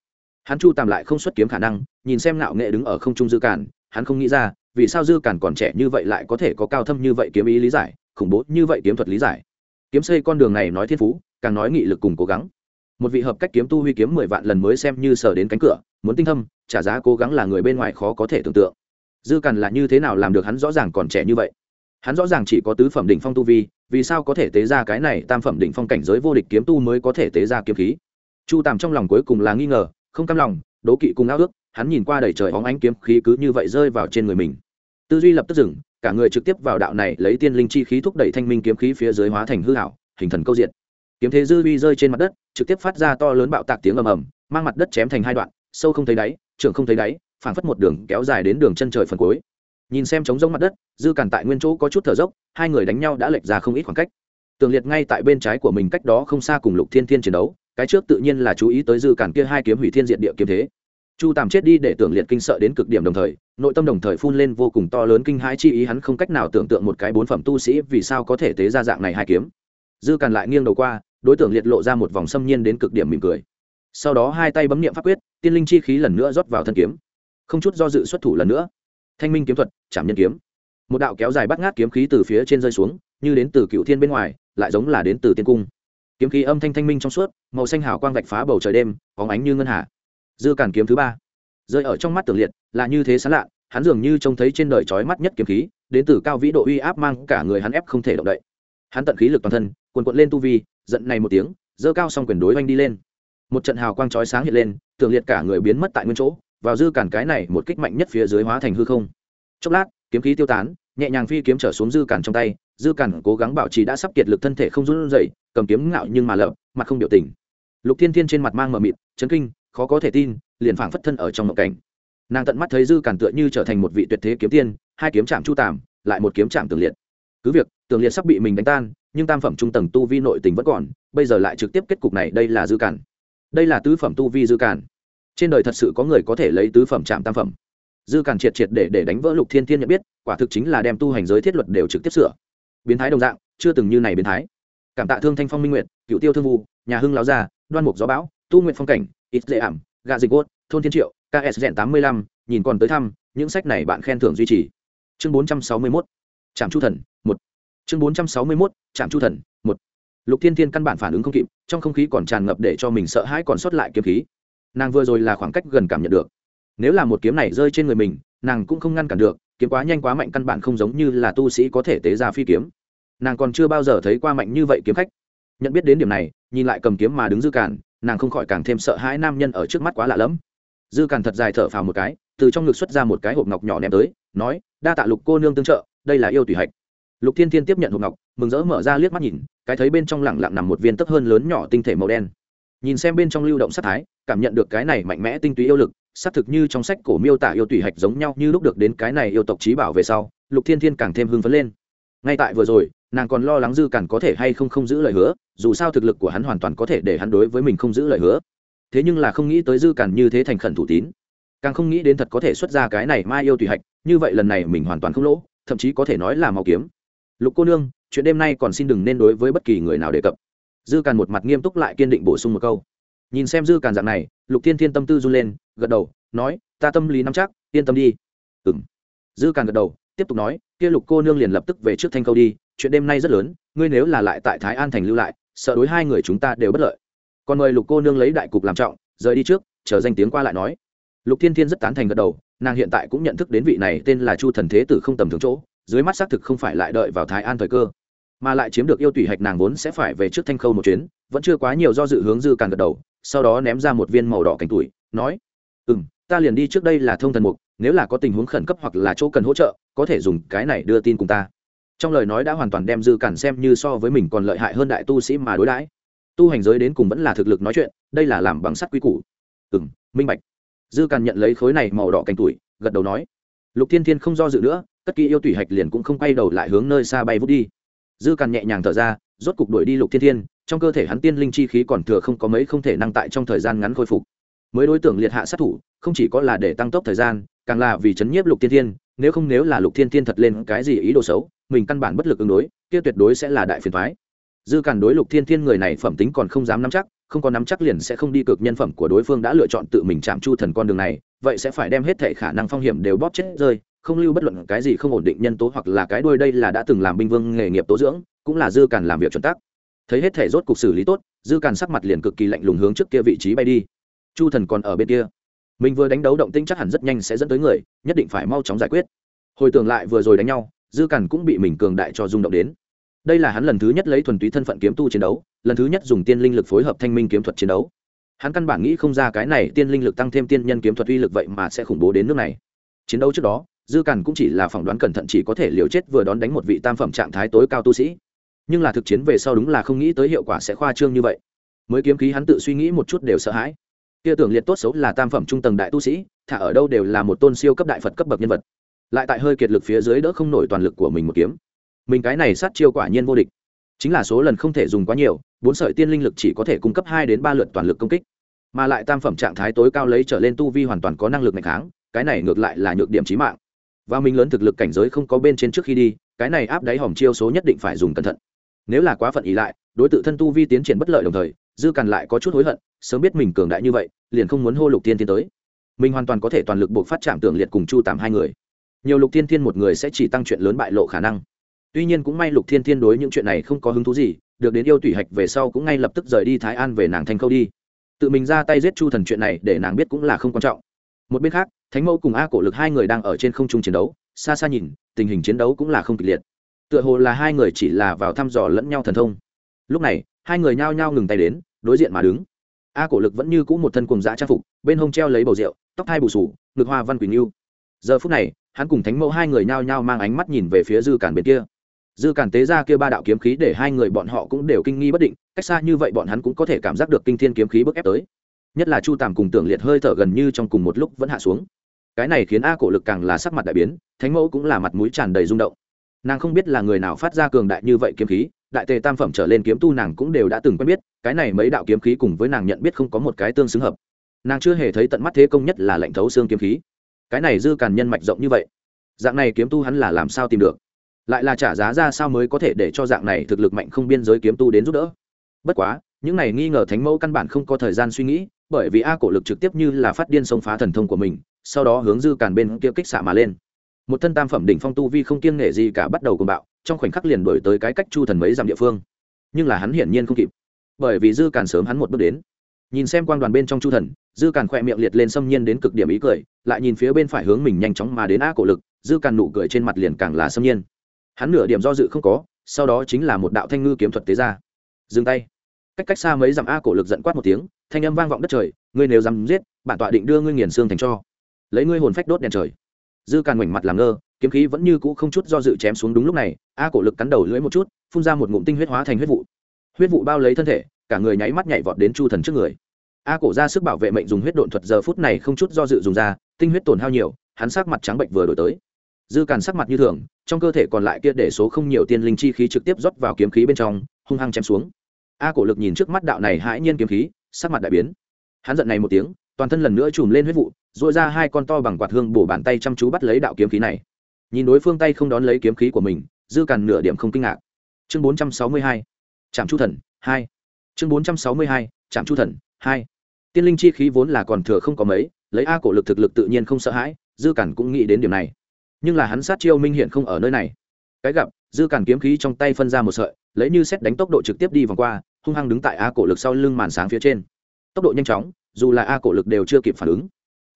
Hắn chu tàm lại không xuất kiếm khả năng, nhìn xem ngạo nghệ đứng ở không trung dư cản, hắn không nghĩ ra, vì sao dư cản còn trẻ như vậy lại có thể có cao thâm như vậy kiếm ý lý giải, khủng bố như vậy kiếm thuật lý giải. Kiếm xây con đường này nói thiên phú, càng nói nghị lực cùng cố gắng. Một vị hợp cách kiếm tu huy kiếm mười vạn lần mới xem như sờ đến cánh cửa, muốn tinh thâm, trả giá cố gắng là người bên ngoài khó có thể tưởng tượng dư cằn là như thế nào làm được hắn rõ ràng còn trẻ như vậy? Hắn rõ ràng chỉ có tứ phẩm đỉnh phong tu vi, vì sao có thể tế ra cái này tam phẩm đỉnh phong cảnh giới vô địch kiếm tu mới có thể tế ra kiếm khí? Chu tàm trong lòng cuối cùng là nghi ngờ, không cam lòng, đố kỵ cùng ao ước, hắn nhìn qua đầy trời hóng ánh kiếm khí cứ như vậy rơi vào trên người mình. Tư duy lập tức dừng, cả người trực tiếp vào đạo này lấy tiên linh chi khí thúc đẩy thanh minh kiếm khí phía dưới hóa thành hư hảo hình thần câu diện kiếm thế dư vi rơi trên mặt đất, trực tiếp phát ra to lớn bạo tạc tiếng ầm ầm, mang mặt đất chém thành hai đoạn, sâu không thấy đáy, trưởng không thấy đáy phảng phất một đường kéo dài đến đường chân trời phần cuối. Nhìn xem trống rỗng mặt đất, dư càn tại nguyên chỗ có chút thở dốc, hai người đánh nhau đã lệch ra không ít khoảng cách. Tường liệt ngay tại bên trái của mình cách đó không xa cùng lục thiên thiên chiến đấu, cái trước tự nhiên là chú ý tới dư cản kia hai kiếm hủy thiên diện địa kiếm thế. Chu tàm chết đi để tưởng liệt kinh sợ đến cực điểm đồng thời, nội tâm đồng thời phun lên vô cùng to lớn kinh hãi chi ý, hắn không cách nào tưởng tượng một cái bốn phẩm tu sĩ vì sao có thể tế ra dạng này hai kiếm. Dư cản lại nghiêng đầu qua, đối tượng liệt lộ ra một vòng xâm nhiên đến cực điểm mỉm cười. Sau đó hai tay bấm niệm pháp quyết, tiên linh chi khí lần nữa rót vào thân kiếm không chút do dự xuất thủ lần nữa. Thanh minh kiếm thuật chạm nhân kiếm. Một đạo kéo dài bắt ngát kiếm khí từ phía trên rơi xuống, như đến từ cựu thiên bên ngoài, lại giống là đến từ tiên cung. Kiếm khí âm thanh thanh minh trong suốt, màu xanh hào quang vạch phá bầu trời đêm óng ánh như ngân hà. Dư cản kiếm thứ ba. Rơi ở trong mắt tưởng liệt, là như thế sán lạ, hắn dường như trông thấy trên đời trói mắt nhất kiếm khí, đến từ cao vĩ độ uy áp mang cả người hắn ép không thể động đậy. Hắn tận khí lực toàn thân quần quận lên tu vi, giận này một tiếng dơ cao xong quyền đối oanh đi lên. Một trận hào quang chói sáng hiện lên, tưởng liệt cả người biến mất tại nguyên chỗ vào dư cản cái này một kích mạnh nhất phía dưới hóa thành hư không. Chốc lát, kiếm khí tiêu tán, nhẹ nhàng phi kiếm trở xuống dư cản trong tay, dư cản cố gắng bảo trì đã sắp kiệt lực thân thể không run rẩy, cầm kiếm ngạo nhưng mà lợm mặt không biểu tình. Lục thiên thiên trên mặt mang mờ mịt, chấn kinh, khó có thể tin, liền phảng phất thân ở trong một cảnh. Nàng tận mắt thấy dư cản tựa như trở thành một vị tuyệt thế kiếm tiên, hai kiếm chạm chu tàm, lại một kiếm chạm tường liệt. Cứ việc, tường liệt sắp bị mình đánh tan, nhưng tam phẩm trung tầng tu vi nội tình vẫn còn, bây giờ lại trực tiếp kết cục này, đây là dư cản. Đây là tứ phẩm tu vi dư cản trên đời thật sự có người có thể lấy tứ phẩm chạm tam phẩm. Dư càn triệt triệt để để đánh vỡ lục thiên thiên nhận biết, quả thực chính là đem tu hành giới thiết luật đều trực tiếp sửa. Biến thái đồng dạng, chưa từng như này biến thái. Cảm tạ thương thanh phong minh nguyện cựu tiêu thương vu, nhà hưng láo gia, đoan mục gió bão, tu nguyện phong cảnh, ít dễ ảm, gạ dịch gốt, thôn thiên triệu ks rèn tám mươi lăm, nhìn còn tới thăm, những sách này bạn khen thưởng duy trì. Chương bốn trăm sáu mươi mốt, trạm chu thần, một. Chương bốn trăm sáu mươi mốt, trạm chu thần, một. Lục thiên thiên căn bản phản ứng không kịp, trong không khí còn tràn ngập để cho mình sợ hãi còn sót lại kiếm khí nàng vừa rồi là khoảng cách gần cảm nhận được. Nếu là một kiếm này rơi trên người mình, nàng cũng không ngăn cản được, kiếm quá nhanh quá mạnh căn bản không giống như là tu sĩ có thể tế ra phi kiếm. Nàng còn chưa bao giờ thấy qua mạnh như vậy kiếm khách. Nhận biết đến điểm này, nhìn lại cầm kiếm mà đứng dư cản, nàng không khỏi càng thêm sợ hãi nam nhân ở trước mắt quá lạ lẫm. Dư cản thật dài thở phào một cái, từ trong ngực xuất ra một cái hộp ngọc nhỏ ném tới, nói, đa tạ lục cô nương tương trợ, đây là yêu tùy hạch. Lục thiên thiên tiếp nhận hộp ngọc, mừng rỡ mở ra liếc mắt nhìn, cái thấy bên trong lẳng lặng nằm một viên tấc hơn lớn nhỏ tinh thể màu đen nhìn xem bên trong lưu động sát thái, cảm nhận được cái này mạnh mẽ tinh túy yêu lực, xác thực như trong sách cổ miêu tả yêu tùy hạch giống nhau như lúc được đến cái này yêu tộc trí bảo về sau, lục thiên thiên càng thêm hưng phấn lên. Ngay tại vừa rồi, nàng còn lo lắng dư cản có thể hay không không giữ lời hứa, dù sao thực lực của hắn hoàn toàn có thể để hắn đối với mình không giữ lời hứa. Thế nhưng là không nghĩ tới dư cản như thế thành khẩn thủ tín. Càng không nghĩ đến thật có thể xuất ra cái này mai yêu tùy hạch, như vậy lần này mình hoàn toàn không lỗ, thậm chí có thể nói là mau kiếm. Lục cô nương, chuyện đêm nay còn xin đừng nên đối với bất kỳ người nào đề cập dư càn một mặt nghiêm túc lại kiên định bổ sung một câu. Nhìn xem dư càn dạng này, lục thiên thiên tâm tư run lên, gật đầu, nói, ta tâm lý nắm chắc, yên tâm đi. Ừ m dư càn gật đầu, tiếp tục nói, kia lục cô nương liền lập tức về trước thanh câu đi, chuyện đêm nay rất lớn, ngươi nếu là lại tại thái an thành lưu lại, sợ đối hai người chúng ta đều bất lợi. Còn mời lục cô nương lấy đại cục làm trọng, rời đi trước, chờ danh tiếng qua lại nói. Lục thiên thiên rất tán thành gật đầu, nàng hiện tại cũng nhận thức đến vị này tên là chu thần thế tử không tầm thường chỗ, dưới mắt xác thực không phải lại đợi vào thái an thời cơ mà lại chiếm được yêu tùy hạch nàng vốn sẽ phải về trước thanh khâu một chuyến, vẫn chưa quá nhiều do dự hướng dư càn gật đầu, sau đó ném ra một viên màu đỏ cánh tuổi nói ừ m ta liền đi trước đây là thông thần mục, nếu là có tình huống khẩn cấp hoặc là chỗ cần hỗ trợ, có thể dùng cái này đưa tin cùng ta. Trong lời nói đã hoàn toàn đem dư cản xem như so với mình còn lợi hại hơn đại tu sĩ mà đối đãi. Tu hành giới đến cùng vẫn là thực lực nói chuyện, đây là làm bằng sắt quy củ. Ừ m minh bạch. Dư càn nhận lấy khối này màu đỏ cánh tuổi gật đầu nói, lục thiên thiên không do dự nữa, tất kỳ yêu tùy hạch liền cũng không quay đầu lại hướng nơi xa bay vút đi dư càn nhẹ nhàng thở ra, rốt cục đuổi đi lục thiên thiên, trong cơ thể hắn tiên linh chi khí còn thừa không có mấy không thể năng tại trong thời gian ngắn khôi phục. Mới đối tượng liệt hạ sát thủ, không chỉ có là để tăng tốc thời gian, càng là vì chấn nhiếp lục thiên thiên, nếu không nếu là lục thiên thiên thật lên cái gì ý đồ xấu, mình căn bản bất lực ứng đối, kia tuyệt đối sẽ là đại phiền thoái dư càn đối lục thiên thiên người này phẩm tính còn không dám nắm chắc, không có nắm chắc liền sẽ không đi cực nhân phẩm của đối phương đã lựa chọn tự mình chạm chu thần con đường này, vậy sẽ phải đem hết thể khả năng phong hiểm đều bóp chết rơi không lưu bất luận cái gì không ổn định nhân tố hoặc là cái đuôi đây là đã từng làm binh vương nghề nghiệp tố dưỡng, cũng là dư càn làm việc chuẩn tắc. Thấy hết thể rốt cục xử lý tốt, dư càn sắc mặt liền cực kỳ lạnh lùng hướng trước kia vị trí bay đi. Chu thần còn ở bên kia. Mình vừa đánh đấu động tinh chắc hẳn rất nhanh sẽ dẫn tới người, nhất định phải mau chóng giải quyết. Hồi tưởng lại vừa rồi đánh nhau, dư càn cũng bị mình cường đại cho rung động đến. Đây là hắn lần thứ nhất lấy thuần túy thân phận kiếm tu chiến đấu, lần thứ nhất dùng tiên linh lực phối hợp thanh minh kiếm thuật chiến đấu. Hắn căn bản nghĩ không ra cái này tiên linh lực tăng thêm tiên nhân kiếm thuật uy lực vậy mà sẽ khủng bố đến nước này. Chiến đấu trước đó dư cản cũng chỉ là phỏng đoán cẩn thận chỉ có thể liều chết vừa đón đánh một vị tam phẩm trạng thái tối cao tu sĩ. Nhưng là thực chiến về sau đúng là không nghĩ tới hiệu quả sẽ khoa trương như vậy. Mới kiếm khí hắn tự suy nghĩ một chút đều sợ hãi. Kia tưởng liệt tốt xấu là tam phẩm trung tầng đại tu sĩ, thả ở đâu đều là một tôn siêu cấp đại phật cấp bậc nhân vật. Lại tại hơi kiệt lực phía dưới đỡ không nổi toàn lực của mình một kiếm. Mình cái này sát chiêu quả nhiên vô địch. Chính là số lần không thể dùng quá nhiều, bốn sợi tiên linh lực chỉ có thể cung cấp hai đến ba lượt toàn lực công kích. Mà lại tam phẩm trạng thái tối cao lấy trở lên tu vi hoàn toàn có năng lực mạnh kháng, cái này ngược lại là nhược điểm trí mạng và mình lớn thực lực cảnh giới không có bên trên trước khi đi, cái này áp đáy hòm chiêu số nhất định phải dùng cẩn thận. Nếu là quá phận ý lại, đối t thân tu vi tiến triển bất lợi đồng thời, dư càn lại có chút hối hận, sớm biết mình cường đại như vậy, liền không muốn hô lục tiên tiến tới. Mình hoàn toàn có thể toàn lực buộc phát trạm tưởng liệt cùng chu tạm hai người. Nhiều lục tiên thiên một người sẽ chỉ tăng chuyện lớn bại lộ khả năng. Tuy nhiên cũng may lục thiên thiên đối những chuyện này không có hứng thú gì, được đến yêu tủy hạch về sau cũng ngay lập tức rời đi thái an về nàng thanh khâu đi. Tự mình ra tay giết chu thần chuyện này để nàng biết cũng là không quan trọng một bên khác, thánh mẫu cùng a cổ lực hai người đang ở trên không trung chiến đấu, xa xa nhìn, tình hình chiến đấu cũng là không kịch liệt. Tựa hồ là hai người chỉ là vào thăm dò lẫn nhau thần thông. Lúc này, hai người nhao nhao ngừng tay đến, đối diện mà đứng. A cổ lực vẫn như cũ một thân cùng dã trang phục, bên hông treo lấy bầu rượu, tóc hai bù sù ngực hoa văn quỳnh yêu giờ phút này, hắn cùng thánh mẫu hai người nhao nhao mang ánh mắt nhìn về phía dư cản bên kia. Dư cản tế ra kia ba đạo kiếm khí để hai người bọn họ cũng đều kinh nghi bất định, cách xa như vậy bọn hắn cũng có thể cảm giác được kinh thiên kiếm khí bức ép tới nhất là chu tàm cùng tưởng liệt hơi thở gần như trong cùng một lúc vẫn hạ xuống. Cái này khiến a cổ lực càng là sắc mặt đại biến, thánh mẫu cũng là mặt mũi tràn đầy rung động. Nàng không biết là người nào phát ra cường đại như vậy kiếm khí, đại tề tam phẩm trở lên kiếm tu nàng cũng đều đã từng quen biết, cái này mấy đạo kiếm khí cùng với nàng nhận biết không có một cái tương xứng hợp. Nàng chưa hề thấy tận mắt thế công nhất là lệnh thấu xương kiếm khí. Cái này dư càn nhân mạch rộng như vậy, dạng này kiếm tu hắn là làm sao tìm được? Lại là trả giá ra sao mới có thể để cho dạng này thực lực mạnh không biên giới kiếm tu đến giúp đỡ? Bất quá những này nghi ngờ thánh mẫu căn bản không có thời gian suy nghĩ, bởi vì a cổ lực trực tiếp như là phát điên xông phá thần thông của mình, sau đó hướng dư càn bên kia kích xạ mà lên. Một thân tam phẩm đỉnh phong tu vi không kiêng nể gì cả bắt đầu cùng bạo, trong khoảnh khắc liền đổi tới cái cách chu thần mấy dặm địa phương. Nhưng là hắn hiển nhiên không kịp, bởi vì dư càn sớm hắn một bước đến. Nhìn xem quang đoàn bên trong chu thần, dư càn khỏe miệng liệt lên xâm nhiên đến cực điểm ý cười, lại nhìn phía bên phải hướng mình nhanh chóng mà đến a cổ lực, dư càn nụ cười trên mặt liền càng là xâm nhiên. Hắn nửa điểm do dự không có, sau đó chính là một đạo thanh ngư kiếm thuật tế ra. Dừng tay cách cách xa mấy dặm a cổ lực giận quát một tiếng, thanh âm vang vọng đất trời, ngươi nếu dám giết, bản tọa định đưa ngươi nghiền xương thành cho. Lấy ngươi hồn phách đốt đèn trời. Dư càn ngoảnh mặt làm ngơ, kiếm khí vẫn như cũ không chút do dự chém xuống đúng lúc này, a cổ lực cắn đầu lưỡi một chút, phun ra một ngụm tinh huyết hóa thành huyết vụ. Huyết vụ bao lấy thân thể, cả người nháy mắt nhảy vọt đến chu thần trước người. A cổ ra sức bảo vệ mệnh dùng huyết độn thuật giờ phút này không chút do dự dùng ra, tinh huyết tổn hao nhiều, hắn sắc mặt trắng bệnh vừa đổi tới. Dư càn sắc mặt như thường, trong cơ thể còn lại kia để số không nhiều tiên linh chi khí trực tiếp rót vào kiếm khí bên trong, hung hăng chém xuống a cổ lực nhìn trước mắt đạo này hãi nhiên kiếm khí, sắc mặt đại biến. Hắn giận này một tiếng, toàn thân lần nữa chùm lên huyết vụ dội ra hai con to bằng quạt hương bổ bàn tay chăm chú bắt lấy đạo kiếm khí này. Nhìn đối phương tay không đón lấy kiếm khí của mình, dư càn nửa điểm không kinh ngạc. Chương bốn trăm sáu mươi hai trạm chu thần, hai. Chương bốn trăm sáu mươi hai trạm chu thần, hai. Tiên linh chi khí vốn là còn thừa không có mấy, lấy a cổ lực thực lực tự nhiên không sợ hãi, dư cản cũng nghĩ đến điểm này. Nhưng là hắn sát chiêu minh hiện không ở nơi này. Cái gặp, dư cản kiếm khí trong tay phân ra một sợi, lấy như xét đánh tốc độ trực tiếp đi vòng qua hung hăng đứng tại a cổ lực sau lưng màn sáng phía trên. Tốc độ nhanh chóng, dù là a cổ lực đều chưa kịp phản ứng.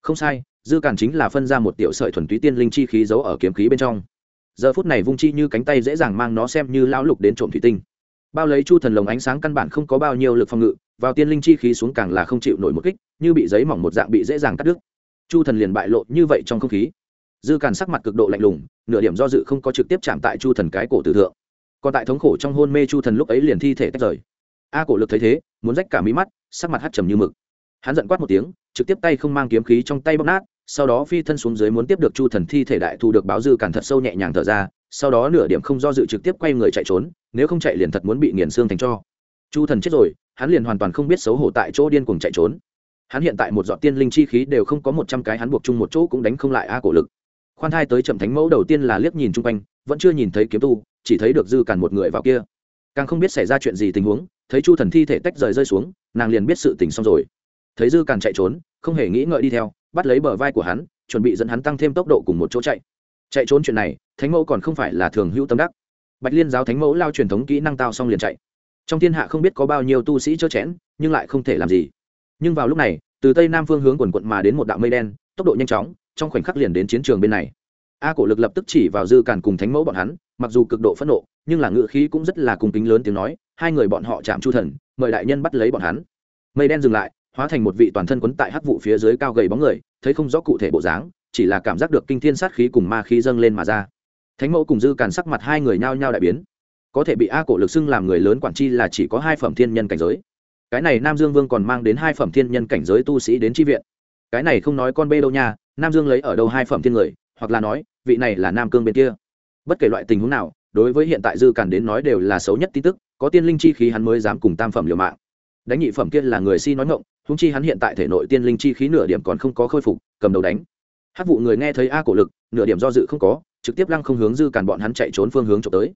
Không sai, dư cản chính là phân ra một tiểu sợi thuần túy tiên linh chi khí giấu ở kiếm khí bên trong. Giờ phút này vung chi như cánh tay dễ dàng mang nó xem như lão lục đến trộm thủy tinh. Bao lấy chu thần lồng ánh sáng căn bản không có bao nhiêu lực phòng ngự, vào tiên linh chi khí xuống càng là không chịu nổi một kích, như bị giấy mỏng một dạng bị dễ dàng cắt đứt. Chu thần liền bại lộ như vậy trong không khí. Dư càn sắc mặt cực độ lạnh lùng, nửa điểm do dự không có trực tiếp chạm tại chu thần cái cổ tử thượng. Còn tại thống khổ trong hôn mê chu thần lúc ấy liền thi thể tách rời a cổ lực thấy thế, muốn rách cả mí mắt, sắc mặt hắt trầm như mực. Hắn giận quát một tiếng, trực tiếp tay không mang kiếm khí trong tay bóp nát, sau đó phi thân xuống dưới muốn tiếp được chu thần thi thể đại thu được báo dư càn thật sâu nhẹ nhàng thở ra, sau đó nửa điểm không do dự trực tiếp quay người chạy trốn, nếu không chạy liền thật muốn bị nghiền xương thành cho. Chu thần chết rồi, hắn liền hoàn toàn không biết xấu hổ tại chỗ điên cuồng chạy trốn. Hắn hiện tại một giọt tiên linh chi khí đều không có một trăm cái hắn buộc chung một chỗ cũng đánh không lại a cổ lực. Khoan thai tới trầm thánh mẫu đầu tiên là liếc nhìn chung quanh, vẫn chưa nhìn thấy kiếm tu, chỉ thấy được dư càn một người vào kia. Càng không biết xảy ra chuyện gì tình huống thấy chu thần thi thể tách rời rơi xuống, nàng liền biết sự tình xong rồi. Thấy dư càn chạy trốn, không hề nghĩ ngợi đi theo, bắt lấy bờ vai của hắn, chuẩn bị dẫn hắn tăng thêm tốc độ cùng một chỗ chạy. Chạy trốn chuyện này, thánh mẫu còn không phải là thường hữu tâm đắc. Bạch liên giáo thánh mẫu lao truyền thống kỹ năng tao xong liền chạy. Trong thiên hạ không biết có bao nhiêu tu sĩ chớ chẽn, nhưng lại không thể làm gì. Nhưng vào lúc này, từ tây nam phương hướng quần quận mà đến một đạo mây đen, tốc độ nhanh chóng, trong khoảnh khắc liền đến chiến trường bên này. A cổ lực lập tức chỉ vào dư càn cùng thánh mẫu bọn hắn, mặc dù cực độ phẫn nộ nhưng là ngự khí cũng rất là cung kính lớn tiếng nói, hai người bọn họ chạm chu thần, mời đại nhân bắt lấy bọn hắn. Mây đen dừng lại, hóa thành một vị toàn thân quấn tại hắc vụ phía dưới cao gầy bóng người, thấy không rõ cụ thể bộ dáng, chỉ là cảm giác được kinh thiên sát khí cùng ma khí dâng lên mà ra. Thánh mẫu cùng dư càn sắc mặt hai người nhao nhao đại biến. Có thể bị a cổ lực xưng làm người lớn quản chi là chỉ có hai phẩm thiên nhân cảnh giới. Cái này nam dương vương còn mang đến hai phẩm thiên nhân cảnh giới tu sĩ đến tri viện. Cái này không nói con bê đâu nha, nam dương lấy ở đâu hai phẩm thiên người, hoặc là nói, vị này là nam cương bên kia. Bất kể loại tình huống nào đối với hiện tại dư càn đến nói đều là xấu nhất tin tức, có tiên linh chi khí hắn mới dám cùng tam phẩm liều mạng. Đánh nhị phẩm kia là người si nói ngộng húng chi hắn hiện tại thể nội tiên linh chi khí nửa điểm còn không có khôi phục, cầm đầu đánh. Hát vụ người nghe thấy a cổ lực, nửa điểm do dự không có, trực tiếp lăng không hướng dư càn bọn hắn chạy trốn phương hướng trộm tới.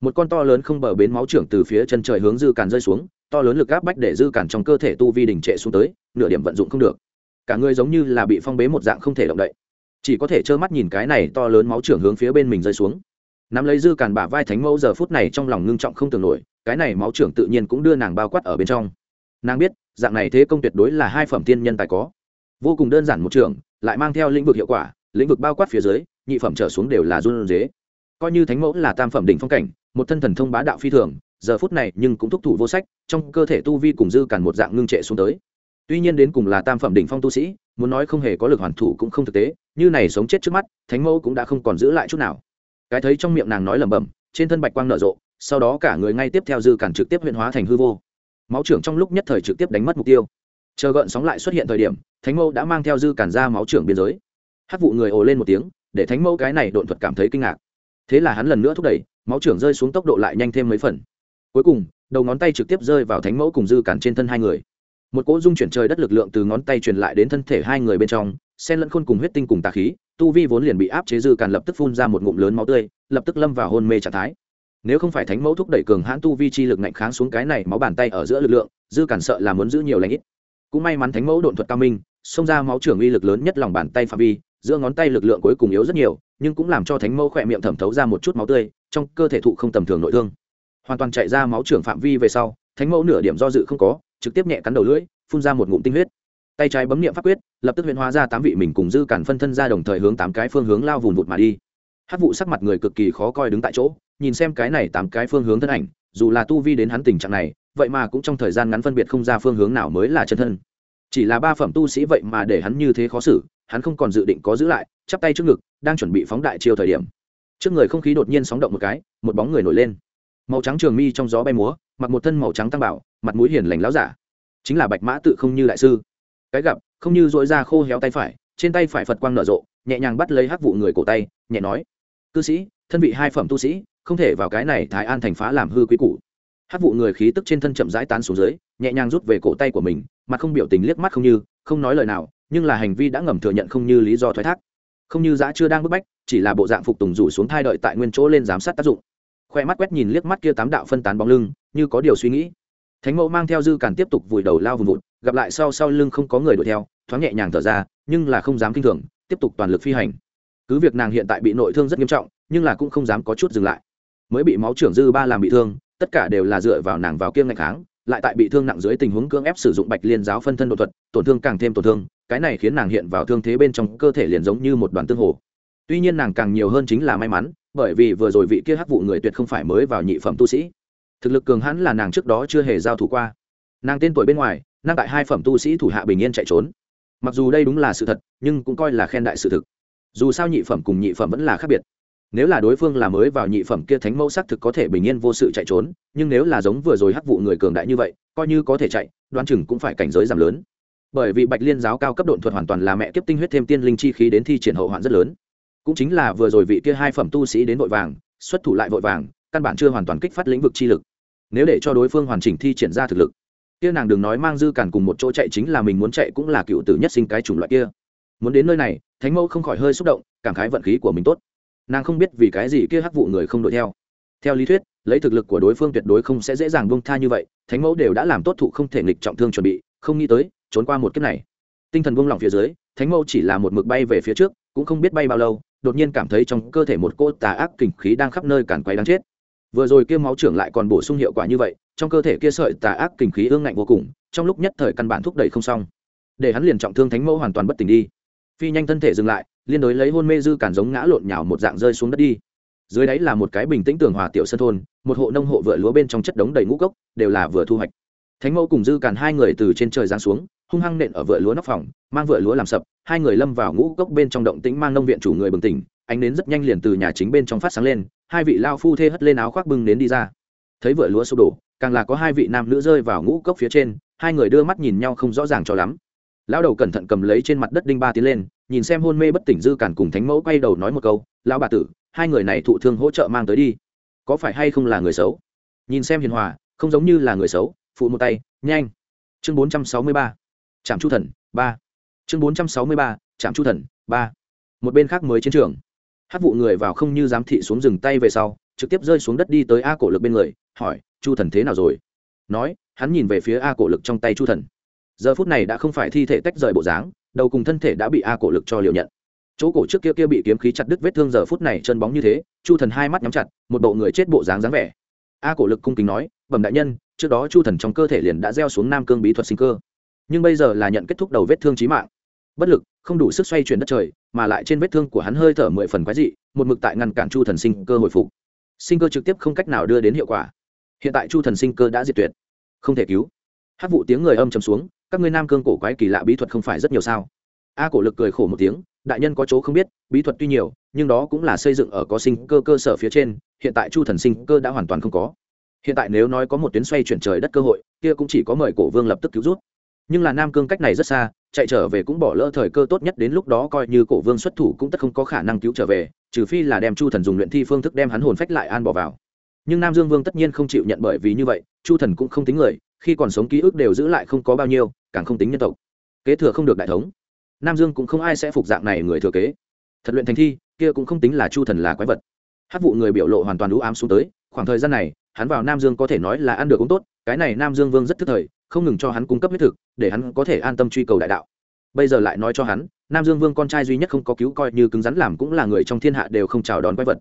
Một con to lớn không bờ bến máu trưởng từ phía chân trời hướng dư càn rơi xuống, to lớn lực áp bách để dư càn trong cơ thể tu vi đình trệ xuống tới, nửa điểm vận dụng không được. Cả người giống như là bị phong bế một dạng không thể động đậy. Chỉ có thể trơ mắt nhìn cái này to lớn máu trưởng hướng phía bên mình rơi xuống nắm lấy dư càn bả vai thánh mẫu giờ phút này trong lòng ngưng trọng không tưởng nổi, cái này máu trưởng tự nhiên cũng đưa nàng bao quát ở bên trong. Nàng biết, dạng này thế công tuyệt đối là hai phẩm tiên nhân tài có. Vô cùng đơn giản một trường, lại mang theo lĩnh vực hiệu quả, lĩnh vực bao quát phía dưới, nhị phẩm trở xuống đều là run dế. Coi như thánh mẫu là tam phẩm đỉnh phong cảnh, một thân thần thông bá đạo phi thường, giờ phút này nhưng cũng thúc thủ vô sách, trong cơ thể tu vi cùng dư càn một dạng ngưng trệ xuống tới. Tuy nhiên đến cùng là tam phẩm đỉnh phong tu sĩ, muốn nói không hề có lực hoàn thủ cũng không thực tế, như này sống chết trước mắt, thánh mẫu cũng đã không còn giữ lại chút nào cái thấy trong miệng nàng nói lẩm bẩm, trên thân bạch quang nở rộ, sau đó cả người ngay tiếp theo dư cản trực tiếp huyện hóa thành hư vô. Máu trưởng trong lúc nhất thời trực tiếp đánh mất mục tiêu. Chờ gợn sóng lại xuất hiện thời điểm, thánh mẫu đã mang theo dư cản ra máu trưởng biên giới. Hát vụ người ồ lên một tiếng, để thánh mẫu cái này độn thuật cảm thấy kinh ngạc. Thế là hắn lần nữa thúc đẩy, máu trưởng rơi xuống tốc độ lại nhanh thêm mấy phần. Cuối cùng, đầu ngón tay trực tiếp rơi vào thánh mẫu cùng dư cản trên thân hai người. Một cỗ dung chuyển trời đất lực lượng từ ngón tay truyền lại đến thân thể hai người bên trong sen lẫn khôn cùng huyết tinh cùng tà khí, tu vi vốn liền bị áp chế dư càn lập tức phun ra một ngụm lớn máu tươi, lập tức lâm vào hôn mê trạng thái. Nếu không phải thánh mẫu thúc đẩy cường hãn tu vi chi lực ngạnh kháng xuống cái này máu bàn tay ở giữa lực lượng, dư càn sợ là muốn giữ nhiều lãnh ít. Cũng may mắn thánh mẫu độn thuật cao minh, xông ra máu trưởng uy lực lớn nhất lòng bàn tay phạm vi, giữa ngón tay lực lượng cuối cùng yếu rất nhiều, nhưng cũng làm cho thánh mẫu khỏe miệng thẩm thấu ra một chút máu tươi, trong cơ thể thụ không tầm thường nội thương. Hoàn toàn chạy ra máu trưởng phạm vi về sau, thánh mẫu nửa điểm do dự không có, trực tiếp nhẹ cắn đầu lưỡi, phun ra một ngụm tinh huyết. Tay trái bấm niệm pháp quyết lập tức huyện hóa ra tám vị mình cùng dư cản phân thân ra đồng thời hướng tám cái phương hướng lao vùn vụt mà đi. Hát vụ sắc mặt người cực kỳ khó coi đứng tại chỗ, nhìn xem cái này tám cái phương hướng thân ảnh, dù là tu vi đến hắn tình trạng này, vậy mà cũng trong thời gian ngắn phân biệt không ra phương hướng nào mới là chân thân. Chỉ là ba phẩm tu sĩ vậy mà để hắn như thế khó xử, hắn không còn dự định có giữ lại, chắp tay trước ngực, đang chuẩn bị phóng đại chiêu thời điểm. Trước người không khí đột nhiên sóng động một cái, một bóng người nổi lên. Màu trắng trường mi trong gió bay múa, mặc một thân màu trắng tăng bảo, mặt mũi hiền lành láo giả. Chính là bạch mã tự không như đại sư. Cái gặp không như dỗi ra khô héo tay phải, trên tay phải phật quang nở rộ, nhẹ nhàng bắt lấy hắc vụ người cổ tay, nhẹ nói, cư sĩ, thân vị hai phẩm tu sĩ, không thể vào cái này thái an thành phá làm hư quý cụ. hắc vụ người khí tức trên thân chậm rãi tán xuống dưới, nhẹ nhàng rút về cổ tay của mình, mặt không biểu tình liếc mắt không như, không nói lời nào, nhưng là hành vi đã ngầm thừa nhận không như lý do thoái thác. Không như giã chưa đang bức bách, chỉ là bộ dạng phục tùng rủ xuống thai đợi tại nguyên chỗ lên giám sát tác dụng. Khoe mắt quét nhìn liếc mắt kia tám đạo phân tán bóng lưng, như có điều suy nghĩ. Thánh mẫu mang theo dư càn tiếp tục vùi đầu lao vùng vụt, gặp lại sau sau lưng không có người đuổi theo thoáng nhẹ nhàng thở ra, nhưng là không dám kinh thường, tiếp tục toàn lực phi hành. Cứ việc nàng hiện tại bị nội thương rất nghiêm trọng, nhưng là cũng không dám có chút dừng lại. Mới bị máu trưởng dư ba làm bị thương, tất cả đều là dựa vào nàng vào kiêng ngày kháng, lại tại bị thương nặng dưới tình huống cưỡng ép sử dụng bạch liên giáo phân thân đột thuật, tổn thương càng thêm tổn thương, cái này khiến nàng hiện vào thương thế bên trong cơ thể liền giống như một đoàn tương hồ. Tuy nhiên nàng càng nhiều hơn chính là may mắn, bởi vì vừa rồi vị kia hắc vụ người tuyệt không phải mới vào nhị phẩm tu sĩ. Thực lực cường hãn là nàng trước đó chưa hề giao thủ qua. Nàng tên tuổi bên ngoài nàng tại hai phẩm tu sĩ thủ hạ bình yên chạy trốn mặc dù đây đúng là sự thật, nhưng cũng coi là khen đại sự thực. Dù sao nhị phẩm cùng nhị phẩm vẫn là khác biệt. Nếu là đối phương là mới vào nhị phẩm kia thánh mẫu xác thực có thể bình yên vô sự chạy trốn, nhưng nếu là giống vừa rồi hắc vụ người cường đại như vậy, coi như có thể chạy đoan chừng cũng phải cảnh giới giảm lớn. Bởi vì bạch liên giáo cao cấp độn thuật hoàn toàn là mẹ kiếp tinh huyết thêm tiên linh chi khí đến thi triển hậu hoạn rất lớn. Cũng chính là vừa rồi vị kia hai phẩm tu sĩ đến vội vàng, xuất thủ lại vội vàng, căn bản chưa hoàn toàn kích phát lĩnh vực chi lực. Nếu để cho đối phương hoàn chỉnh thi triển ra thực lực kia nàng đừng nói mang dư cản cùng một chỗ chạy chính là mình muốn chạy cũng là cựu tử nhất sinh cái chủng loại kia. Muốn đến nơi này, thánh mẫu không khỏi hơi xúc động, cảm khái vận khí của mình tốt. Nàng không biết vì cái gì kia hắc vụ người không đuổi theo. Theo lý thuyết, lấy thực lực của đối phương tuyệt đối không sẽ dễ dàng bông tha như vậy, thánh mẫu đều đã làm tốt thụ không thể nghịch trọng thương chuẩn bị, không nghĩ tới, trốn qua một kiếp này. Tinh thần buông lỏng phía dưới, thánh mẫu chỉ là một mực bay về phía trước, cũng không biết bay bao lâu, đột nhiên cảm thấy trong cơ thể một cô tà ác kình khí đang khắp nơi càn quay đáng chết. Vừa rồi kia máu trưởng lại còn bổ sung hiệu quả như vậy trong cơ thể kia sợi tà ác kình khí ương ngạnh vô cùng, trong lúc nhất thời căn bản thúc đẩy không xong. Để hắn liền trọng thương thánh mẫu hoàn toàn bất tỉnh đi. Phi nhanh thân thể dừng lại, liên đối lấy hôn mê dư cản giống ngã lộn nhào một dạng rơi xuống đất đi. Dưới đáy là một cái bình tĩnh tường hòa tiểu sân thôn, một hộ nông hộ vựa lúa bên trong chất đống đầy ngũ cốc, đều là vừa thu hoạch. Thánh mẫu cùng dư cản hai người từ trên trời giáng xuống, hung hăng nện ở vựa lúa nóc phòng, mang vựa lúa làm sập, hai người lâm vào ngũ cốc bên trong động tĩnh mang nông viện chủ người bừng tỉnh, ánh đến rất nhanh liền từ nhà chính bên trong phát sáng lên, hai vị lao phu thê hất lên áo khoác bưng đến đi ra. Thấy vựa lúa sụp đổ càng là có hai vị nam nữ rơi vào ngũ cốc phía trên, hai người đưa mắt nhìn nhau không rõ ràng cho lắm. Lão đầu cẩn thận cầm lấy trên mặt đất đinh ba tiến lên, nhìn xem hôn mê bất tỉnh dư cản cùng thánh mẫu quay đầu nói một câu, lão bà tử, hai người này thụ thương hỗ trợ mang tới đi. Có phải hay không là người xấu? Nhìn xem hiền hòa, không giống như là người xấu, phụ một tay, nhanh. Chương bốn trăm sáu mươi ba. Trạm chu thần, ba. Chương bốn trăm sáu mươi ba, trạm chu thần, ba. Một bên khác mới chiến trường. Hát vụ người vào không như giám thị xuống rừng tay về sau trực tiếp rơi xuống đất đi tới a cổ lực bên người, hỏi, chu thần thế nào rồi? Nói, hắn nhìn về phía a cổ lực trong tay chu thần. Giờ phút này đã không phải thi thể tách rời bộ dáng, đầu cùng thân thể đã bị a cổ lực cho liều nhận. Chỗ cổ trước kia kia bị kiếm khí chặt đứt vết thương giờ phút này chân bóng như thế, chu thần hai mắt nhắm chặt, một bộ người chết bộ dáng dáng vẻ. A cổ lực cung kính nói, bẩm đại nhân, trước đó chu thần trong cơ thể liền đã gieo xuống nam cương bí thuật sinh cơ. Nhưng bây giờ là nhận kết thúc đầu vết thương trí mạng. Bất lực, không đủ sức xoay chuyển đất trời, mà lại trên vết thương của hắn hơi thở mười phần quái dị, một mực tại ngăn cản chu thần sinh cơ hồi phục sinh cơ trực tiếp không cách nào đưa đến hiệu quả. Hiện tại chu thần sinh cơ đã diệt tuyệt. Không thể cứu. Hát vụ tiếng người âm chầm xuống, các ngươi nam cương cổ quái kỳ lạ bí thuật không phải rất nhiều sao? A cổ lực cười khổ một tiếng, đại nhân có chỗ không biết, bí thuật tuy nhiều, nhưng đó cũng là xây dựng ở có sinh cơ cơ sở phía trên, hiện tại chu thần sinh cơ đã hoàn toàn không có. Hiện tại nếu nói có một tuyến xoay chuyển trời đất cơ hội, kia cũng chỉ có mời cổ vương lập tức cứu rút nhưng là nam cương cách này rất xa, chạy trở về cũng bỏ lỡ thời cơ tốt nhất đến lúc đó coi như cổ vương xuất thủ cũng tất không có khả năng cứu trở về, trừ phi là đem chu thần dùng luyện thi phương thức đem hắn hồn phách lại an bỏ vào. Nhưng nam dương vương tất nhiên không chịu nhận bởi vì như vậy, chu thần cũng không tính người, khi còn sống ký ức đều giữ lại không có bao nhiêu, càng không tính nhân tộc. Kế thừa không được đại thống. Nam dương cũng không ai sẽ phục dạng này người thừa kế. Thật luyện thành thi, kia cũng không tính là chu thần là quái vật. Hát vụ người biểu lộ hoàn toàn đũ ám xuống tới, khoảng thời gian này, hắn vào nam dương có thể nói là ăn được cũng tốt, cái này nam dương vương rất thức thời không ngừng cho hắn cung cấp huyết thực, để hắn có thể an tâm truy cầu đại đạo. Bây giờ lại nói cho hắn, nam dương vương con trai duy nhất không có cứu coi như cứng rắn làm cũng là người trong thiên hạ đều không chào đón quái vật.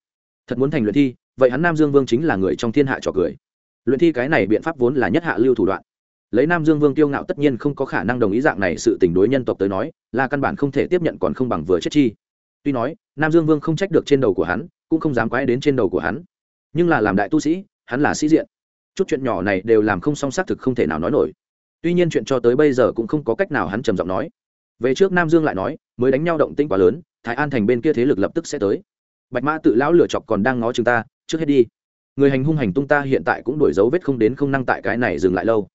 Thật muốn thành luyện thi, vậy hắn nam dương vương chính là người trong thiên hạ trò cười. Luyện thi cái này biện pháp vốn là nhất hạ lưu thủ đoạn. Lấy nam dương vương kiêu ngạo tất nhiên không có khả năng đồng ý dạng này sự tình đối nhân tộc tới nói, là căn bản không thể tiếp nhận còn không bằng vừa chết chi. Tuy nói, nam dương vương không trách được trên đầu của hắn, cũng không dám quái đến trên đầu của hắn. Nhưng là làm đại tu sĩ, hắn là sĩ diện chút chuyện nhỏ này đều làm không song xác thực không thể nào nói nổi. Tuy nhiên chuyện cho tới bây giờ cũng không có cách nào hắn trầm giọng nói. Về trước nam dương lại nói, mới đánh nhau động tĩnh quá lớn, thái an thành bên kia thế lực lập tức sẽ tới. Bạch mã tự lão lửa chọc còn đang ngó chúng ta, trước hết đi. Người hành hung hành tung ta hiện tại cũng đổi dấu vết không đến không năng tại cái này dừng lại lâu.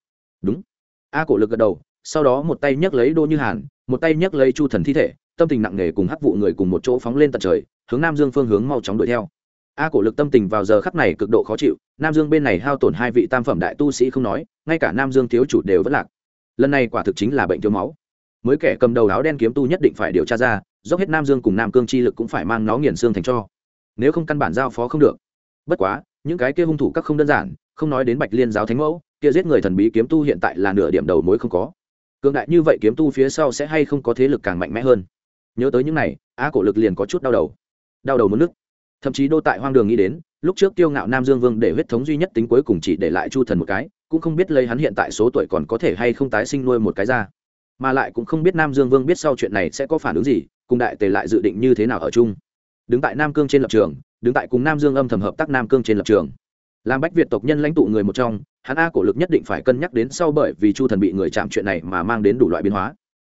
Đúng. A cổ lực gật đầu, sau đó một tay nhấc lấy đô như hàn, một tay nhấc lấy chu thần thi thể, tâm tình nặng nề cùng hắc vụ người cùng một chỗ phóng lên tận trời, hướng nam dương phương hướng mau chóng đuổi theo a cổ lực tâm tình vào giờ khắc này cực độ khó chịu, nam dương bên này hao tổn hai vị tam phẩm đại tu sĩ không nói, ngay cả nam dương thiếu chủ đều vẫn lạc. Lần này quả thực chính là bệnh thiếu máu. Mới kẻ cầm đầu áo đen kiếm tu nhất định phải điều tra ra, dốc hết nam dương cùng nam cương chi lực cũng phải mang nó nghiền xương thành cho. Nếu không căn bản giao phó không được. Bất quá, những cái kia hung thủ các không đơn giản, không nói đến bạch liên giáo thánh mẫu, kia giết người thần bí kiếm tu hiện tại là nửa điểm đầu mối không có. Cường đại như vậy kiếm tu phía sau sẽ hay không có thế lực càng mạnh mẽ hơn? Nhớ tới những này, a cổ lực liền có chút đau đầu. Đau đầu mất nước thậm chí đô tại hoang đường nghĩ đến, lúc trước tiêu ngạo nam dương vương để huyết thống duy nhất tính cuối cùng chỉ để lại chu thần một cái, cũng không biết lấy hắn hiện tại số tuổi còn có thể hay không tái sinh nuôi một cái ra. Mà lại cũng không biết nam dương vương biết sau chuyện này sẽ có phản ứng gì, cùng đại tề lại dự định như thế nào ở chung. Đứng tại nam cương trên lập trường, đứng tại cùng nam dương âm thầm hợp tác nam cương trên lập trường. Làm bách việt tộc nhân lãnh tụ người một trong, hắn a cổ lực nhất định phải cân nhắc đến sau bởi vì chu thần bị người chạm chuyện này mà mang đến đủ loại biến hóa.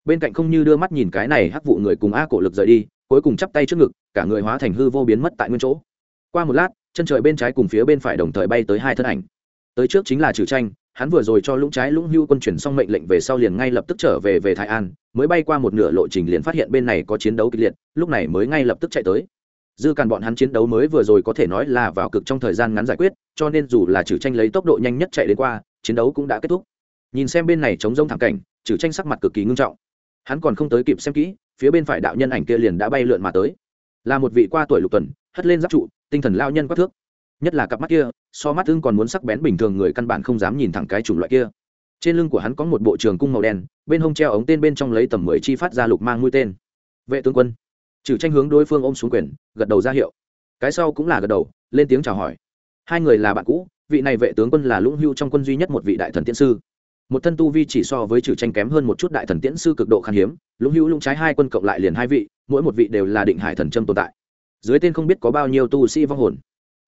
Bên cạnh không như đưa mắt nhìn cái này hắc vụ người cùng a cổ lực rời đi cuối cùng chắp tay trước ngực, cả người hóa thành hư vô biến mất tại nguyên chỗ. Qua một lát, chân trời bên trái cùng phía bên phải đồng thời bay tới hai thân ảnh. Tới trước chính là trừ tranh, hắn vừa rồi cho lũng trái lũng hưu quân chuyển xong mệnh lệnh về sau liền ngay lập tức trở về về thái an, mới bay qua một nửa lộ trình liền phát hiện bên này có chiến đấu kịch liệt, lúc này mới ngay lập tức chạy tới. Dư càn bọn hắn chiến đấu mới vừa rồi có thể nói là vào cực trong thời gian ngắn giải quyết, cho nên dù là trừ tranh lấy tốc độ nhanh nhất chạy đến qua, chiến đấu cũng đã kết thúc. Nhìn xem bên này chống rông thẳng cảnh, trừ tranh sắc mặt cực kỳ ngưng trọng hắn còn không tới kịp xem kỹ, phía bên phải đạo nhân ảnh kia liền đã bay lượn mà tới. Là một vị qua tuổi lục tuần, hất lên giáp trụ, tinh thần lao nhân quát thước. Nhất là cặp mắt kia, so mắt ưng còn muốn sắc bén bình thường người căn bản không dám nhìn thẳng cái chủng loại kia. Trên lưng của hắn có một bộ trường cung màu đen, bên hông treo ống tên bên trong lấy tầm mười chi phát ra lục mang mũi tên. Vệ tướng quân. Trừ tranh hướng đối phương ôm xuống quyền, gật đầu ra hiệu. Cái sau cũng là gật đầu, lên tiếng chào hỏi. Hai người là bạn cũ, vị này vệ tướng quân là lũng hưu trong quân duy nhất một vị đại thần tiễn sư một thân tu vi chỉ so với trừ tranh kém hơn một chút đại thần tiễn sư cực độ khan hiếm, lũng hữu lũng trái hai quân cộng lại liền hai vị, mỗi một vị đều là định hải thần trâm tồn tại. Dưới tên không biết có bao nhiêu tu sĩ vong hồn.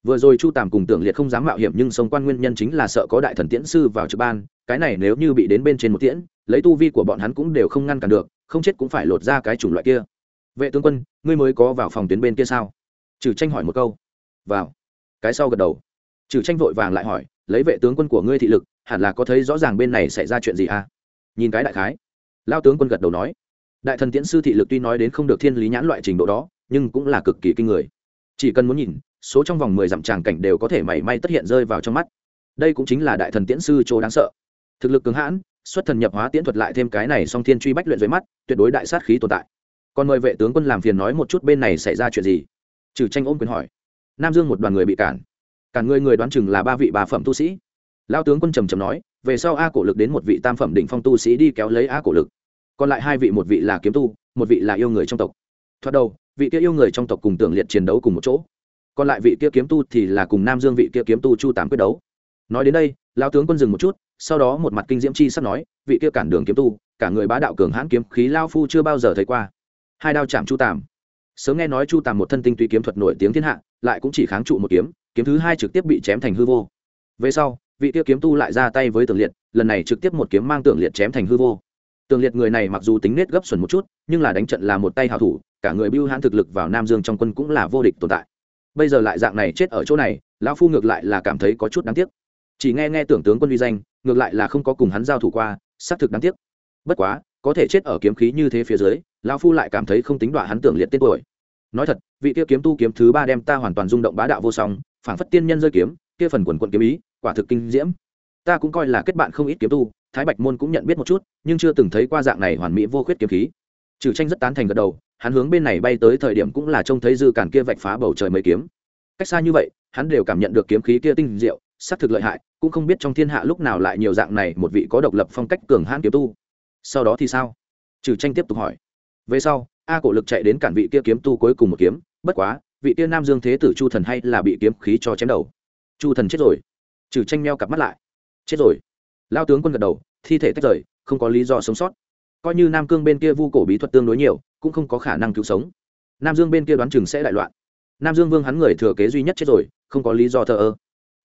Vừa rồi chu tàm cùng tưởng liệt không dám mạo hiểm nhưng sông quan nguyên nhân chính là sợ có đại thần tiễn sư vào trực ban, cái này nếu như bị đến bên trên một tiễn, lấy tu vi của bọn hắn cũng đều không ngăn cản được, không chết cũng phải lột ra cái chủng loại kia. Vệ tướng quân, ngươi mới có vào phòng tuyến bên kia sao? Trừ tranh hỏi một câu. Vào. Cái sau gật đầu. Trừ tranh vội vàng lại hỏi lấy vệ tướng quân của ngươi thị lực, hẳn là có thấy rõ ràng bên này xảy ra chuyện gì à? Nhìn cái đại khái lao tướng quân gật đầu nói. Đại thần tiễn sư thị lực tuy nói đến không được thiên lý nhãn loại trình độ đó, nhưng cũng là cực kỳ kinh người. Chỉ cần muốn nhìn, số trong vòng mười dặm tràng cảnh đều có thể mảy may tất hiện rơi vào trong mắt. Đây cũng chính là đại thần tiễn sư chỗ đáng sợ. Thực lực cứng hãn, xuất thần nhập hóa tiễn thuật lại thêm cái này song thiên truy bách luyện dưới mắt, tuyệt đối đại sát khí tồn tại. Còn mời vệ tướng quân làm phiền nói một chút bên này xảy ra chuyện gì? Trừ tranh ôm quyền hỏi. Nam dương một đoàn người bị cản cả người người đoán chừng là ba vị bà phẩm tu sĩ. Lao tướng quân trầm trầm nói, về sau a cổ lực đến một vị tam phẩm đỉnh phong tu sĩ đi kéo lấy a cổ lực. Còn lại hai vị, một vị là kiếm tu, một vị là yêu người trong tộc. Thoạt đầu, vị kia yêu người trong tộc cùng tưởng liệt chiến đấu cùng một chỗ. Còn lại vị kia kiếm tu thì là cùng nam dương vị kia kiếm tu chu tám quyết đấu. Nói đến đây lao tướng quân dừng một chút, sau đó một mặt kinh diễm chi sắp nói, vị kia cản đường kiếm tu, cả người bá đạo cường hãn kiếm khí lao phu chưa bao giờ thấy qua. Hai đao chạm chu tàm sớm nghe nói chu tàm một thân tinh túy kiếm thuật nổi tiếng thiên hạ, lại cũng chỉ kháng trụ một kiếm kiếm thứ hai trực tiếp bị chém thành hư vô. Về sau, vị tiêu kiếm tu lại ra tay với tường liệt, lần này trực tiếp một kiếm mang tường liệt chém thành hư vô. Tường liệt người này mặc dù tính nết gấp xuẩn một chút, nhưng là đánh trận là một tay hào thủ, cả người bưu hãn thực lực vào nam dương trong quân cũng là vô địch tồn tại. Bây giờ lại dạng này chết ở chỗ này, lão phu ngược lại là cảm thấy có chút đáng tiếc. Chỉ nghe nghe tưởng tướng quân uy danh, ngược lại là không có cùng hắn giao thủ qua, xác thực đáng tiếc. Bất quá, có thể chết ở kiếm khí như thế phía dưới, lão phu lại cảm thấy không tính đoạn hắn tưởng liệt tên tuổi. Nói thật, vị tiêu kiếm tu kiếm thứ ba đem ta hoàn toàn rung động bá đạo vô song phảng phất tiên nhân rơi kiếm, kia phần quần quận kiếm ý, quả thực kinh diễm. Ta cũng coi là kết bạn không ít kiếm tu, thái bạch môn cũng nhận biết một chút, nhưng chưa từng thấy qua dạng này hoàn mỹ vô khuyết kiếm khí. Trừ tranh rất tán thành gật đầu, hắn hướng bên này bay tới thời điểm cũng là trông thấy dư cản kia vạch phá bầu trời mấy kiếm. Cách xa như vậy, hắn đều cảm nhận được kiếm khí kia tinh diệu xác thực lợi hại, cũng không biết trong thiên hạ lúc nào lại nhiều dạng này một vị có độc lập phong cách cường hãn kiếm tu. Sau đó thì sao? Trừ tranh tiếp tục hỏi. Về sau, a cổ lực chạy đến cản vị kia kiếm tu cuối cùng một kiếm, bất quá vị tiên nam dương thế tử chu thần hay là bị kiếm khí cho chém đầu? Chu thần chết rồi. Trừ tranh meo cặp mắt lại. Chết rồi. Lao tướng quân gật đầu, thi thể tách rời, không có lý do sống sót. Coi như nam cương bên kia vu cổ bí thuật tương đối nhiều, cũng không có khả năng cứu sống. Nam dương bên kia đoán chừng sẽ đại loạn. Nam dương vương hắn người thừa kế duy nhất chết rồi, không có lý do thờ ơ.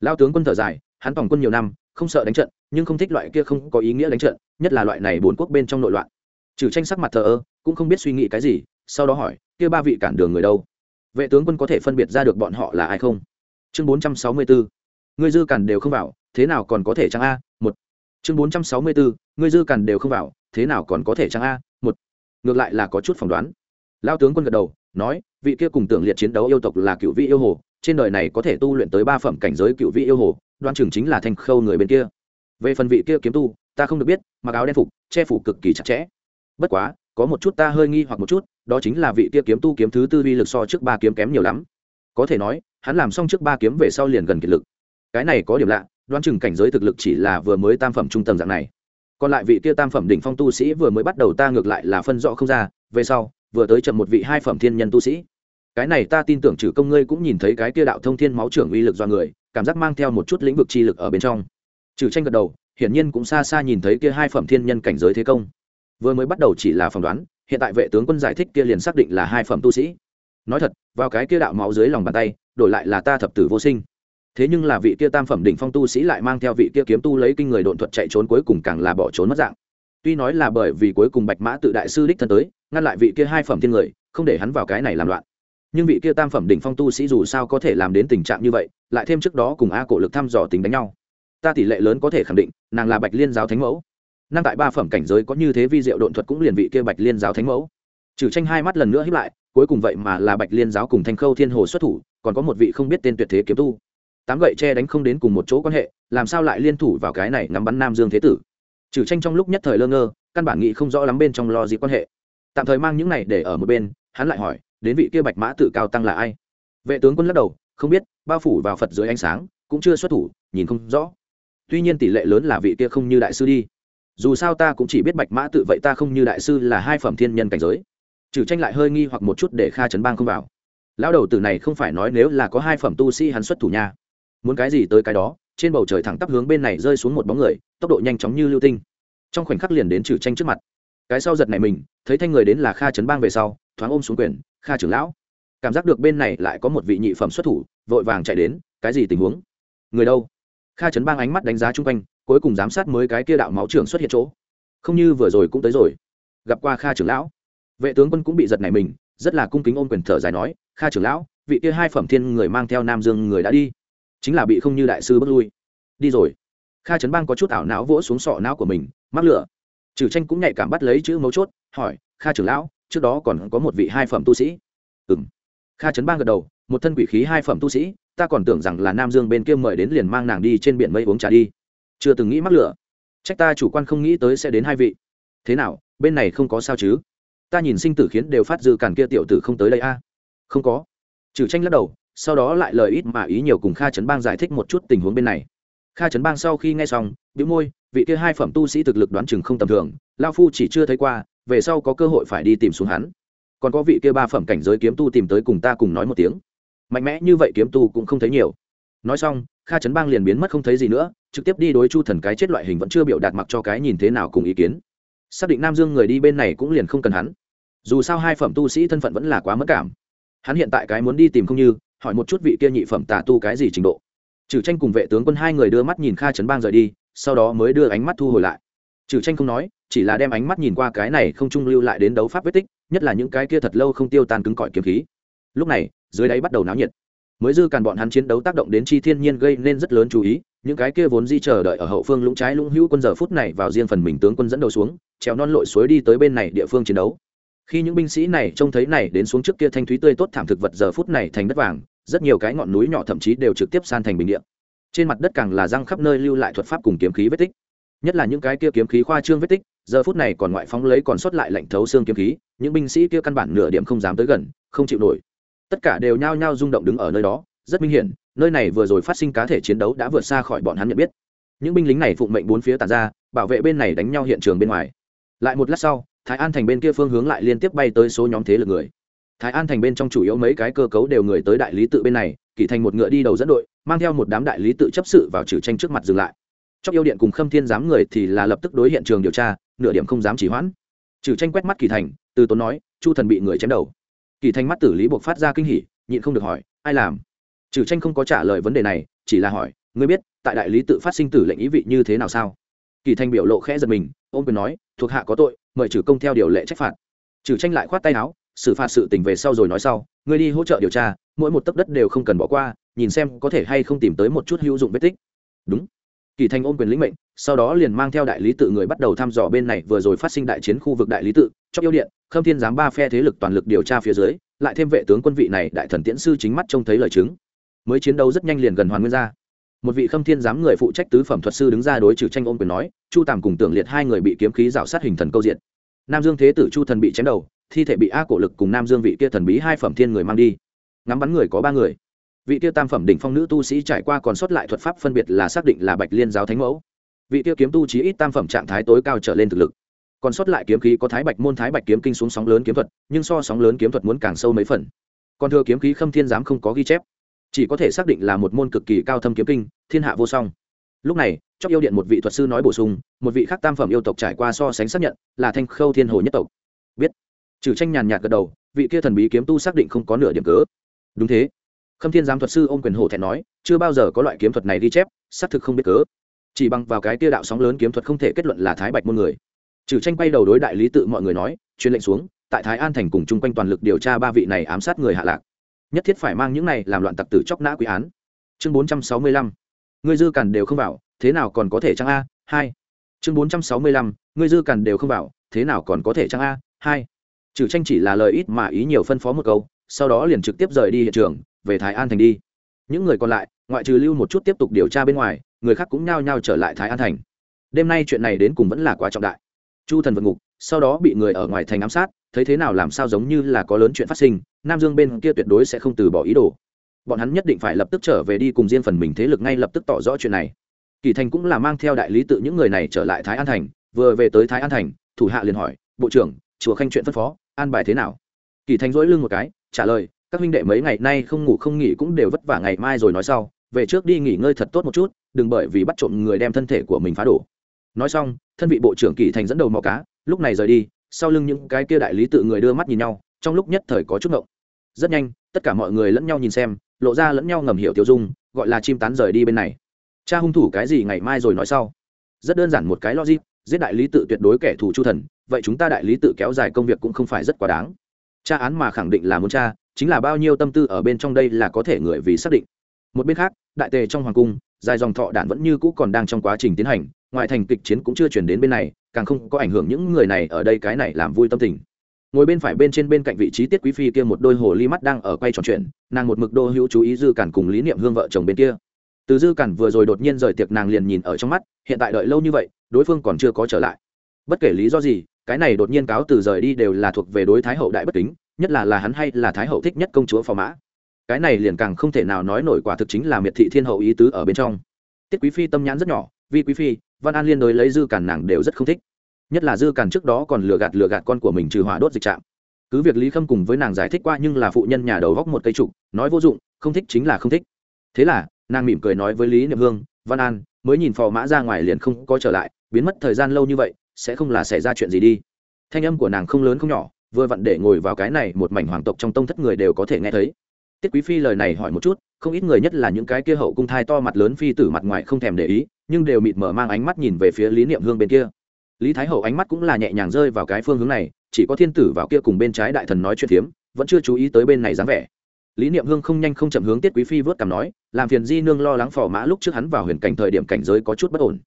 Lao tướng quân thở dài, hắn tổng quân nhiều năm, không sợ đánh trận, nhưng không thích loại kia không có ý nghĩa đánh trận, nhất là loại này bốn quốc bên trong nội loạn. Trừ tranh sắc mặt thờ ơ, cũng không biết suy nghĩ cái gì, sau đó hỏi, kia ba vị cản đường người đâu? Vệ tướng quân có thể phân biệt ra được bọn họ là ai không? Chương bốn trăm sáu mươi bốn người dư cằn đều không vào, thế nào còn có thể chăng a? Một. Chương bốn trăm sáu mươi bốn người dư cằn đều không vào, thế nào còn có thể chăng a? Một. Ngược lại là có chút phỏng đoán. Lao tướng quân gật đầu, nói, vị kia cùng tưởng liệt chiến đấu yêu tộc là cựu vị yêu hồ, trên đời này có thể tu luyện tới ba phẩm cảnh giới cựu vị yêu hồ, đoan chừng chính là thành khâu người bên kia. Về phần vị kia kiếm tu, ta không được biết, mặc áo đen phục, che phủ cực kỳ chặt chẽ. Bất quá có một chút ta hơi nghi hoặc một chút, đó chính là vị kia kiếm tu kiếm thứ tư vi lực so trước ba kiếm kém nhiều lắm. Có thể nói, hắn làm xong trước ba kiếm về sau liền gần kiệt lực. Cái này có điểm lạ đoan chừng cảnh giới thực lực chỉ là vừa mới tam phẩm trung tầng dạng này. Còn lại vị kia tam phẩm đỉnh phong tu sĩ vừa mới bắt đầu ta ngược lại là phân rõ không ra, về sau, vừa tới chậm một vị hai phẩm thiên nhân tu sĩ. Cái này ta tin tưởng trừ công ngươi cũng nhìn thấy cái kia đạo thông thiên máu trưởng uy lực do người, cảm giác mang theo một chút lĩnh vực chi lực ở bên trong. Trừ tranh gật đầu, hiển nhiên cũng xa xa nhìn thấy kia hai phẩm thiên nhân cảnh giới thế công vừa mới bắt đầu chỉ là phỏng đoán, hiện tại vệ tướng quân giải thích kia liền xác định là hai phẩm tu sĩ. Nói thật, vào cái kia đạo máu dưới lòng bàn tay, đổi lại là ta thập tử vô sinh. Thế nhưng là vị kia tam phẩm đỉnh phong tu sĩ lại mang theo vị kia kiếm tu lấy kinh người độn thuật chạy trốn cuối cùng càng là bỏ trốn mất dạng. Tuy nói là bởi vì cuối cùng bạch mã tự đại sư đích thân tới, ngăn lại vị kia hai phẩm thiên người, không để hắn vào cái này làm loạn. Nhưng vị kia tam phẩm đỉnh phong tu sĩ dù sao có thể làm đến tình trạng như vậy, lại thêm trước đó cùng a cổ lực thăm dò tính đánh nhau. Ta tỷ lệ lớn có thể khẳng định, nàng là bạch liên giáo thánh mẫu năng tại ba phẩm cảnh giới có như thế vi diệu độn thuật cũng liền vị kia bạch liên giáo thánh mẫu. Trừ tranh hai mắt lần nữa hiếp lại, cuối cùng vậy mà là bạch liên giáo cùng thanh khâu thiên hồ xuất thủ, còn có một vị không biết tên tuyệt thế kiếm tu. Tám gậy che đánh không đến cùng một chỗ quan hệ, làm sao lại liên thủ vào cái này ngắm bắn nam dương thế tử? Trừ tranh trong lúc nhất thời lơ ngơ, căn bản nghĩ không rõ lắm bên trong lo gì quan hệ. Tạm thời mang những này để ở một bên, hắn lại hỏi, đến vị kia bạch mã tự cao tăng là ai? Vệ tướng quân lắc đầu, không biết, bao phủ vào phật dưới ánh sáng, cũng chưa xuất thủ, nhìn không rõ. Tuy nhiên tỷ lệ lớn là vị kia không như đại sư đi dù sao ta cũng chỉ biết bạch mã tự vậy ta không như đại sư là hai phẩm thiên nhân cảnh giới. Trừ tranh lại hơi nghi hoặc một chút để kha trấn bang không vào. Lão đầu tử này không phải nói nếu là có hai phẩm tu sĩ hắn xuất thủ nha. Muốn cái gì tới cái đó, trên bầu trời thẳng tắp hướng bên này rơi xuống một bóng người, tốc độ nhanh chóng như lưu tinh. Trong khoảnh khắc liền đến trừ tranh trước mặt. Cái sau giật này mình, thấy thanh người đến là kha trấn bang về sau, thoáng ôm xuống quyền, kha trưởng lão. Cảm giác được bên này lại có một vị nhị phẩm xuất thủ, vội vàng chạy đến, cái gì tình huống? Người đâu? Kha trấn bang ánh mắt đánh giá chung quanh cuối cùng giám sát mới cái kia đạo máu trưởng xuất hiện chỗ. Không như vừa rồi cũng tới rồi. Gặp qua kha trưởng lão. Vệ tướng quân cũng bị giật này mình, rất là cung kính ôm quyền thở dài nói, kha trưởng lão, vị kia hai phẩm thiên người mang theo nam dương người đã đi. Chính là bị không như đại sư bước lui. Đi rồi. Kha trấn bang có chút ảo não vỗ xuống sọ não của mình, mắc lửa. Trừ tranh cũng nhạy cảm bắt lấy chữ mấu chốt, hỏi, kha trưởng lão, trước đó còn có một vị hai phẩm tu sĩ? Ừ m kha trấn bang gật đầu, một thân quỷ khí hai phẩm tu sĩ, ta còn tưởng rằng là nam dương bên kia mời đến liền mang nàng đi trên biển mây uống trà đi chưa từng nghĩ mắc lửa. Trách ta chủ quan không nghĩ tới sẽ đến hai vị. Thế nào, bên này không có sao chứ? Ta nhìn sinh tử khiến đều phát dư càn kia tiểu tử không tới đây a. Không có. Trừ tranh lắc đầu, sau đó lại lời ít mà ý nhiều cùng kha trấn bang giải thích một chút tình huống bên này. Kha trấn bang sau khi nghe xong bị môi, vị kia hai phẩm tu sĩ thực lực đoán chừng không tầm thường, lao phu chỉ chưa thấy qua, về sau có cơ hội phải đi tìm xuống hắn. Còn có vị kia ba phẩm cảnh giới kiếm tu tìm tới cùng ta cùng nói một tiếng. Mạnh mẽ như vậy kiếm tu cũng không thấy nhiều nói xong, kha trấn bang liền biến mất không thấy gì nữa, trực tiếp đi đối chu thần cái chết loại hình vẫn chưa biểu đạt mặc cho cái nhìn thế nào cùng ý kiến. Xác định nam dương người đi bên này cũng liền không cần hắn. Dù sao hai phẩm tu sĩ thân phận vẫn là quá mất cảm. Hắn hiện tại cái muốn đi tìm không như, hỏi một chút vị kia nhị phẩm tà tu cái gì trình độ. Trừ tranh cùng vệ tướng quân hai người đưa mắt nhìn kha trấn bang rời đi, sau đó mới đưa ánh mắt thu hồi lại. Trừ tranh không nói, chỉ là đem ánh mắt nhìn qua cái này không trung lưu lại đến đấu pháp vết tích, nhất là những cái kia thật lâu không tiêu tan cứng cỏi kiếm khí. Lúc này, dưới đáy bắt đầu náo nhiệt mới dư càn bọn hắn chiến đấu tác động đến chi thiên nhiên gây nên rất lớn chú ý, những cái kia vốn di chờ đợi ở hậu phương lũng trái lũng hữu quân giờ phút này vào riêng phần mình tướng quân dẫn đầu xuống, trèo non lội suối đi tới bên này địa phương chiến đấu. Khi những binh sĩ này trông thấy này đến xuống trước kia thanh thúy tươi tốt thảm thực vật giờ phút này thành đất vàng, rất nhiều cái ngọn núi nhỏ thậm chí đều trực tiếp san thành bình địa. Trên mặt đất càng là răng khắp nơi lưu lại thuật pháp cùng kiếm khí vết tích. Nhất là những cái kia kiếm khí khoa trương vết tích, giờ phút này còn ngoại phóng lấy còn sót lại lạnh thấu xương kiếm khí, những binh sĩ kia căn bản nửa điểm không dám tới gần, không chịu nổi tất cả đều nhao nhao rung động đứng ở nơi đó, rất minh hiển, nơi này vừa rồi phát sinh cá thể chiến đấu đã vượt xa khỏi bọn hắn nhận biết. Những binh lính này phụng mệnh bốn phía tàn ra, bảo vệ bên này đánh nhau hiện trường bên ngoài. Lại một lát sau, thái an thành bên kia phương hướng lại liên tiếp bay tới số nhóm thế lực người. Thái an thành bên trong chủ yếu mấy cái cơ cấu đều người tới đại lý tự bên này, kỷ thành một ngựa đi đầu dẫn đội, mang theo một đám đại lý tự chấp sự vào trừ tranh trước mặt dừng lại. Trong yêu điện cùng khâm thiên giám người thì là lập tức đối hiện trường điều tra, nửa điểm không dám chỉ hoãn. Trừ tranh quét mắt kỳ thành, từ tốn nói, chu thần bị người chém đầu kỳ thành mắt tử lý buộc phát ra kinh hỉ, nhịn không được hỏi, ai làm? Trừ tranh không có trả lời vấn đề này, chỉ là hỏi, ngươi biết, tại đại lý tự phát sinh tử lệnh ý vị như thế nào sao? Kỳ thành biểu lộ khẽ giật mình ôm quyền nói, thuộc hạ có tội, mời trừ công theo điều lệ trách phạt. Trừ tranh lại khoát tay áo, xử phạt sự tình về sau rồi nói sau, ngươi đi hỗ trợ điều tra, mỗi một tấc đất đều không cần bỏ qua, nhìn xem có thể hay không tìm tới một chút hữu dụng vết tích. Đúng. Kỳ thành ôm quyền lĩnh mệnh sau đó liền mang theo đại lý tự người bắt đầu thăm dò bên này vừa rồi phát sinh đại chiến khu vực đại lý tự trong yêu điện, khâm thiên giám ba phe thế lực toàn lực điều tra phía dưới, lại thêm vệ tướng quân vị này đại thần tiễn sư chính mắt trông thấy lời chứng. Mới chiến đấu rất nhanh liền gần hoàn nguyên ra. Một vị khâm thiên giám người phụ trách tứ phẩm thuật sư đứng ra đối trừ tranh ôm quyền nói, chu tàm cùng tưởng liệt hai người bị kiếm khí rào sát hình thần câu diện nam dương thế tử chu thần bị chém đầu, thi thể bị a cổ lực cùng nam dương vị kia thần bí hai phẩm thiên người mang đi. Ngắm bắn người có ba người. Vị kia tam phẩm đỉnh phong nữ tu sĩ trải qua còn sót lại thuật pháp phân biệt là xác định là bạch liên giáo thánh mẫu vị kia kiếm tu chí ít tam phẩm trạng thái tối cao trở lên thực lực. Còn sót lại kiếm khí có thái bạch môn thái bạch kiếm kinh xuống sóng lớn kiếm thuật, nhưng so sóng lớn kiếm thuật muốn càng sâu mấy phần. Còn thừa kiếm khí khâm thiên giám không có ghi chép. Chỉ có thể xác định là một môn cực kỳ cao thâm kiếm kinh, thiên hạ vô song. Lúc này trong yêu điện một vị thuật sư nói bổ sung, một vị khác tam phẩm yêu tộc trải qua so sánh xác nhận, là thanh khâu thiên hồ nhất tộc. Biết. Trừ tranh nhàn nhạt gật đầu, vị kia thần bí kiếm tu xác định không có nửa điểm cớ. Đúng thế. Khâm thiên giám thuật sư ôm quyền hổ thẹn nói, chưa bao giờ có loại kiếm thuật này ghi chép, xác thực không biết cớ chỉ bằng vào cái tia đạo sóng lớn kiếm thuật không thể kết luận là thái bạch môn người. Trừ tranh quay đầu đối đại lý tự mọi người nói, truyền lệnh xuống, tại thái an thành cùng chung quanh toàn lực điều tra ba vị này ám sát người hạ lạc. Nhất thiết phải mang những này làm loạn tặc tử chóc nã quý án. Chương bốn trăm sáu mươi lăm. Người dư càn đều không vào, thế nào còn có thể trang a? Hai. Chương bốn trăm sáu mươi lăm. Người dư càn đều không vào, thế nào còn có thể trang a? Hai. Trừ tranh chỉ là lời ít mà ý nhiều phân phó một câu, sau đó liền trực tiếp rời đi hiện trường, về thái an thành đi. Những người còn lại, ngoại trừ lưu một chút tiếp tục điều tra bên ngoài người khác cũng nhao nhao trở lại thái an thành. Đêm nay chuyện này đến cùng vẫn là quá trọng đại. Chu thần vượt ngục, sau đó bị người ở ngoài thành ám sát, thấy thế nào làm sao giống như là có lớn chuyện phát sinh, nam dương bên kia tuyệt đối sẽ không từ bỏ ý đồ. Bọn hắn nhất định phải lập tức trở về đi cùng riêng phần mình thế lực ngay lập tức tỏ rõ chuyện này. Kỳ thành cũng là mang theo đại lý tự những người này trở lại thái an thành, vừa về tới thái an thành, thủ hạ liền hỏi, bộ trưởng, chùa khanh chuyện phân phó, an bài thế nào? Kỳ thành dỗi lưng một cái, trả lời, các huynh đệ mấy ngày nay không ngủ không nghỉ cũng đều vất vả ngày mai rồi nói sau về trước đi nghỉ ngơi thật tốt một chút, đừng bởi vì bắt trộm người đem thân thể của mình phá đổ. Nói xong, thân vị bộ trưởng kỳ thành dẫn đầu mò cá, lúc này rời đi, sau lưng những cái kia đại lý tự người đưa mắt nhìn nhau, trong lúc nhất thời có chút ngộng. Rất nhanh, tất cả mọi người lẫn nhau nhìn xem, lộ ra lẫn nhau ngầm hiểu tiêu dung, gọi là chim tán rời đi bên này. Cha hung thủ cái gì ngày mai rồi nói sau. Rất đơn giản một cái logic, giết đại lý tự tuyệt đối kẻ thù chu thần, vậy chúng ta đại lý tự kéo dài công việc cũng không phải rất quá đáng. Tra án mà khẳng định là muốn cha, chính là bao nhiêu tâm tư ở bên trong đây là có thể người vì xác định một bên khác, đại tề trong hoàng cung, dài dòng thọ đạn vẫn như cũ còn đang trong quá trình tiến hành ngoại thành kịch chiến cũng chưa chuyển đến bên này, càng không có ảnh hưởng những người này ở đây cái này làm vui tâm tình. Ngồi bên phải bên trên bên cạnh vị trí tiết quý phi kia một đôi hồ ly mắt đang ở quay trò chuyện, nàng một mực đô hữu chú ý dư cản cùng lý niệm hương vợ chồng bên kia. Từ dư cản vừa rồi đột nhiên rời tiệc nàng liền nhìn ở trong mắt, hiện tại đợi lâu như vậy, đối phương còn chưa có trở lại. Bất kể lý do gì, cái này đột nhiên cáo từ rời đi đều là thuộc về đối thái hậu đại bất kính, nhất là là hắn hay là thái hậu thích nhất công chúa phò mã cái này liền càng không thể nào nói nổi quả thực chính là miệt thị thiên hậu ý tứ ở bên trong. Tiết quý phi tâm nhãn rất nhỏ, vi quý phi, văn an liên đối lấy dư cản nàng đều rất không thích. Nhất là dư cản trước đó còn lừa gạt lừa gạt con của mình trừ hỏa đốt dịch trạm. Cứ việc lý khâm cùng với nàng giải thích qua nhưng là phụ nhân nhà đầu góc một cây trục nói vô dụng, không thích chính là không thích. Thế là, nàng mỉm cười nói với lý niệm hương, văn an, mới nhìn phò mã ra ngoài liền không có trở lại, biến mất thời gian lâu như vậy, sẽ không là xảy ra chuyện gì đi. Thanh âm của nàng không lớn không nhỏ, vừa vặn để ngồi vào cái này một mảnh hoàng tộc trong tông thất người đều có thể nghe thấy tiết quý phi lời này hỏi một chút, không ít người nhất là những cái kia hậu cung thai to mặt lớn phi tử mặt ngoài không thèm để ý, nhưng đều mịt mở mang ánh mắt nhìn về phía lý niệm hương bên kia. Lý thái hậu ánh mắt cũng là nhẹ nhàng rơi vào cái phương hướng này, chỉ có thiên tử vào kia cùng bên trái đại thần nói chuyện phiếm, vẫn chưa chú ý tới bên này dáng vẻ. Lý niệm hương không nhanh không chậm hướng tiết quý phi vớt cảm nói, làm phiền di nương lo lắng phò mã lúc trước hắn vào huyền cảnh thời điểm cảnh giới có chút bất ổn.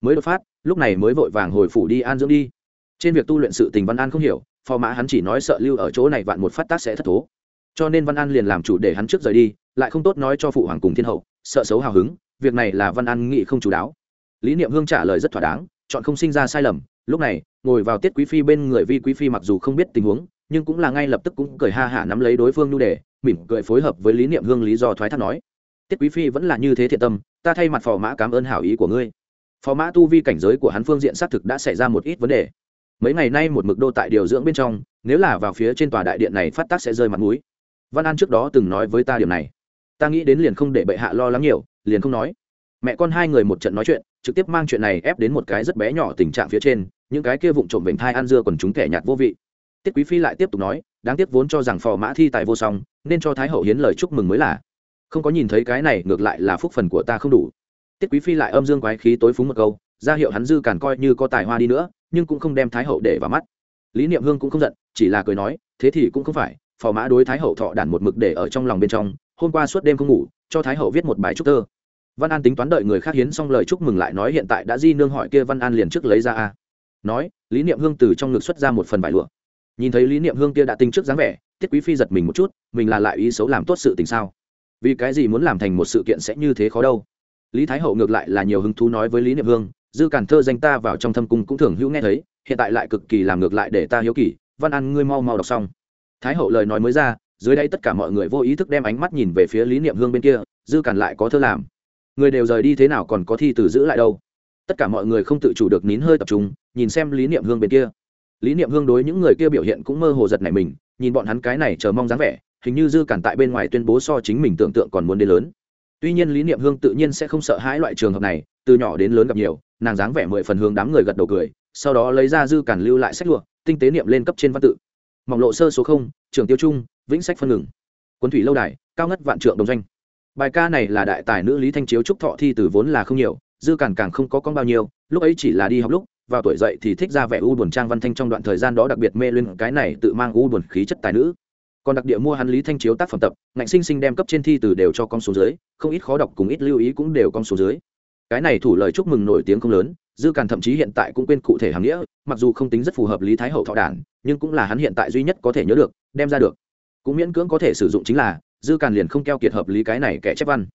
Mới đột phát, lúc này mới vội vàng hồi phủ đi an dưỡng đi. Trên việc tu luyện sự tình văn an không hiểu, phò mã hắn chỉ nói sợ lưu ở chỗ này vạn một phát tác sẽ thất thố cho nên văn an liền làm chủ để hắn trước rời đi, lại không tốt nói cho phụ hoàng cùng thiên hậu, sợ xấu hào hứng, việc này là văn an nghĩ không chú đáo. Lý niệm hương trả lời rất thỏa đáng, chọn không sinh ra sai lầm, lúc này, ngồi vào tiết quý phi bên người vi quý phi mặc dù không biết tình huống, nhưng cũng là ngay lập tức cũng cười ha hả nắm lấy đối phương nhu đề, mỉm cười phối hợp với lý niệm hương lý do thoái thác nói, tiết quý phi vẫn là như thế thiện tâm, ta thay mặt phò mã cảm ơn hảo ý của ngươi. Phò mã tu vi cảnh giới của hắn phương diện xác thực đã xảy ra một ít vấn đề. Mấy ngày nay một mực đô tại điều dưỡng bên trong, nếu là vào phía trên tòa đại điện này phát tác sẽ rơi mặt mũi văn an trước đó từng nói với ta điểm này. Ta nghĩ đến liền không để bệ hạ lo lắng nhiều, liền không nói. Mẹ con hai người một trận nói chuyện, trực tiếp mang chuyện này ép đến một cái rất bé nhỏ tình trạng phía trên, những cái kia vụng trộm vểnh thai ăn dưa còn chúng kẻ nhạt vô vị. Tiết quý phi lại tiếp tục nói, đáng tiếc vốn cho rằng phò mã thi tài vô song, nên cho thái hậu hiến lời chúc mừng mới là. Không có nhìn thấy cái này, ngược lại là phúc phần của ta không đủ. Tiết quý phi lại âm dương quái khí tối phúng một câu, ra hiệu hắn dư càn coi như có tài hoa đi nữa, nhưng cũng không đem thái hậu để vào mắt. Lý niệm hương cũng không giận, chỉ là cười nói, thế thì cũng không phải phò mã đối thái hậu thọ đản một mực để ở trong lòng bên trong, hôm qua suốt đêm không ngủ, cho thái hậu viết một bài chúc tơ văn an tính toán đợi người khác hiến xong lời chúc mừng lại nói hiện tại đã di nương hỏi kia văn an liền trước lấy ra a. Nói, lý niệm hương từ trong ngực xuất ra một phần vải lụa. Nhìn thấy lý niệm hương kia đã tinh trước dáng vẻ, tiết quý phi giật mình một chút, mình là lại ý xấu làm tốt sự tình sao? Vì cái gì muốn làm thành một sự kiện sẽ như thế khó đâu? Lý thái hậu ngược lại là nhiều hứng thú nói với lý niệm hương, dư cản thơ danh ta vào trong thâm cung cũng thường hữu nghe thấy, hiện tại lại cực kỳ làm ngược lại để ta hiếu kỳ, văn an ngươi mau mau đọc xong thái hậu lời nói mới ra, dưới đây tất cả mọi người vô ý thức đem ánh mắt nhìn về phía lý niệm hương bên kia, dư cản lại có thơ làm. Người đều rời đi thế nào còn có thi từ giữ lại đâu. Tất cả mọi người không tự chủ được nín hơi tập trung, nhìn xem lý niệm hương bên kia. Lý niệm hương đối những người kia biểu hiện cũng mơ hồ giật này mình, nhìn bọn hắn cái này chờ mong dáng vẻ, hình như dư cản tại bên ngoài tuyên bố so chính mình tưởng tượng còn muốn đến lớn. Tuy nhiên lý niệm hương tự nhiên sẽ không sợ hãi loại trường hợp này, từ nhỏ đến lớn gặp nhiều, nàng dáng vẻ mười phần hướng đám người gật đầu cười, sau đó lấy ra dư cản lưu lại sách lụa, tinh tế niệm lên cấp trên văn tự mỏng lộ sơ số không, trường tiêu trung, vĩnh sách phân ngừng. Quân thủy lâu đài, cao ngất vạn trượng đồng doanh. Bài ca này là đại tài nữ lý thanh chiếu trúc thọ thi từ vốn là không nhiều, dư cản càng không có con bao nhiêu, lúc ấy chỉ là đi học lúc, vào tuổi dậy thì thích ra vẻ u buồn trang văn thanh trong đoạn thời gian đó đặc biệt mê lên cái này tự mang u buồn khí chất tài nữ. Còn đặc địa mua hắn lý thanh chiếu tác phẩm tập, ngạnh sinh sinh đem cấp trên thi từ đều cho con số dưới, không ít khó đọc cùng ít lưu ý cũng đều con số dưới. Cái này thủ lời chúc mừng nổi tiếng không lớn dư càn thậm chí hiện tại cũng quên cụ thể hàm nghĩa, mặc dù không tính rất phù hợp lý thái hậu thọ đản, nhưng cũng là hắn hiện tại duy nhất có thể nhớ được, đem ra được. Cũng miễn cưỡng có thể sử dụng chính là, dư càn liền không keo kiệt hợp lý cái này kẻ chép văn.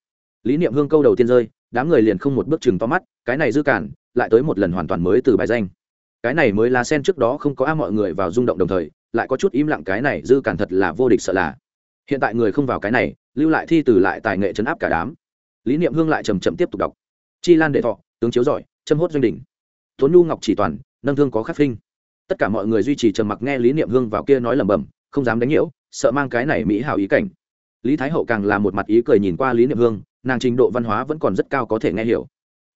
Lý niệm hương câu đầu tiên rơi, đám người liền không một bước chừng to mắt, cái này dư càn, lại tới một lần hoàn toàn mới từ bài danh. Cái này mới là sen trước đó không có a mọi người vào rung động đồng thời, lại có chút im lặng cái này dư càn thật là vô địch sợ là. Hiện tại người không vào cái này, lưu lại thi từ lại tài nghệ chấn áp cả đám. Lý niệm hương lại chầm chậm tiếp tục đọc. Chi lan đệ thọ, tướng chiếu giỏi châm hốt doanh đỉnh. Tốn nhu ngọc chỉ toàn, nâng thương có khắc phinh tất cả mọi người duy trì trầm mặc nghe lý niệm hương vào kia nói lẩm bẩm, không dám đánh nhiễu, sợ mang cái này mỹ hảo ý cảnh. Lý thái hậu càng là một mặt ý cười nhìn qua lý niệm hương, nàng trình độ văn hóa vẫn còn rất cao có thể nghe hiểu.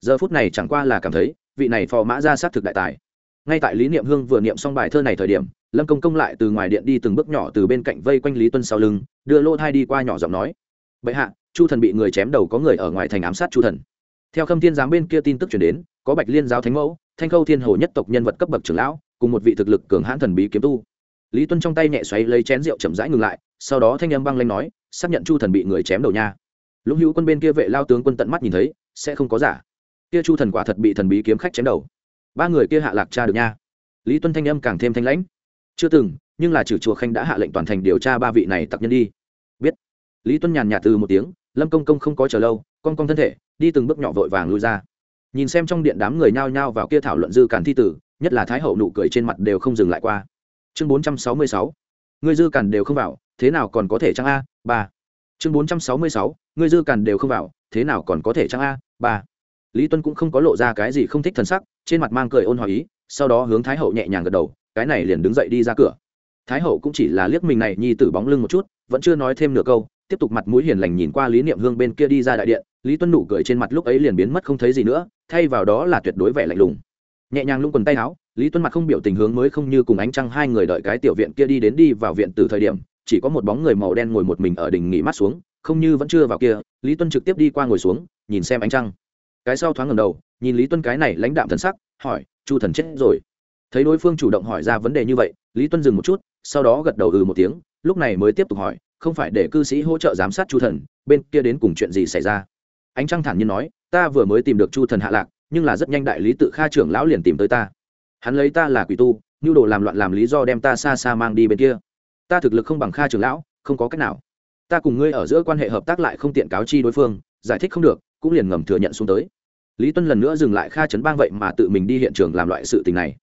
Giờ phút này chẳng qua là cảm thấy, vị này phò mã ra sát thực đại tài. Ngay tại lý niệm hương vừa niệm xong bài thơ này thời điểm, lâm công công lại từ ngoài điện đi từng bước nhỏ từ bên cạnh vây quanh lý tuân sau lưng, đưa lô thai đi qua nhỏ giọng nói. Bệ hạ, chu thần bị người chém đầu có người ở ngoài thành ám sát chu thần. Theo khâm thiên giám bên kia tin tức chuyển đến có bạch liên giáo thánh mẫu, thanh khâu thiên hồ nhất tộc nhân vật cấp bậc trưởng lão, cùng một vị thực lực cường hãn thần bí kiếm tu. Lý tuân trong tay nhẹ xoáy lấy chén rượu chậm rãi ngừng lại, sau đó thanh âm băng lanh nói, xác nhận chu thần bị người chém đầu nha. Lũng hữu quân bên kia vệ lao tướng quân tận mắt nhìn thấy, sẽ không có giả. Kia chu thần quả thật bị thần bí kiếm khách chém đầu. Ba người kia hạ lạc cha được nha. Lý tuân thanh âm càng thêm thanh lãnh. Chưa từng, nhưng là trừ chùa khanh đã hạ lệnh toàn thành điều tra ba vị này tặc nhân đi. Biết. Lý tuân nhàn nhạt từ một tiếng, lâm công công không có chờ lâu, con con thân thể, đi từng bước nhỏ vội vàng lui ra nhìn xem trong điện đám người nhao nhao vào kia thảo luận dư càn thi tử, nhất là thái hậu nụ cười trên mặt đều không dừng lại qua. Chương bốn trăm sáu mươi sáu người dư càn đều không vào, thế nào còn có thể trang a? Ba. Chương bốn trăm sáu mươi sáu người dư càn đều không vào, thế nào còn có thể trang a? Ba. Lý tuân cũng không có lộ ra cái gì không thích thần sắc, trên mặt mang cười ôn hòa ý, sau đó hướng thái hậu nhẹ nhàng gật đầu, cái này liền đứng dậy đi ra cửa. Thái hậu cũng chỉ là liếc mình này, nhi tử bóng lưng một chút, vẫn chưa nói thêm nửa câu, tiếp tục mặt mũi hiền lành nhìn qua lý niệm hương bên kia đi ra đại điện, lý tuân nụ cười trên mặt lúc ấy liền biến mất không thấy gì nữa thay vào đó là tuyệt đối vẻ lạnh lùng. Nhẹ nhàng lung quần tay áo, lý tuân mặt không biểu tình hướng mới không như cùng ánh trăng hai người đợi cái tiểu viện kia đi đến đi vào viện từ thời điểm, chỉ có một bóng người màu đen ngồi một mình ở đỉnh nghỉ mắt xuống, không như vẫn chưa vào kia, lý tuân trực tiếp đi qua ngồi xuống, nhìn xem ánh trăng. Cái sau thoáng ngầm đầu, nhìn lý tuân cái này lãnh đạm thần sắc, hỏi, chu thần chết rồi. Thấy đối phương chủ động hỏi ra vấn đề như vậy, lý tuân dừng một chút, sau đó gật đầu ừ một tiếng, lúc này mới tiếp tục hỏi, không phải để cư sĩ hỗ trợ giám sát chu thần, bên kia đến cùng chuyện gì xảy ra? Ánh trăng thản nhiên nói, ta vừa mới tìm được chu thần hạ lạc, nhưng là rất nhanh đại lý tự kha trưởng lão liền tìm tới ta. Hắn lấy ta là quỷ tu, nhu đồ làm loạn làm lý do đem ta xa xa mang đi bên kia. Ta thực lực không bằng kha trưởng lão, không có cách nào. Ta cùng ngươi ở giữa quan hệ hợp tác lại không tiện cáo chi đối phương, giải thích không được, cũng liền ngầm thừa nhận xuống tới. Lý tuân lần nữa dừng lại kha trấn bang vậy mà tự mình đi hiện trường làm loại sự tình này.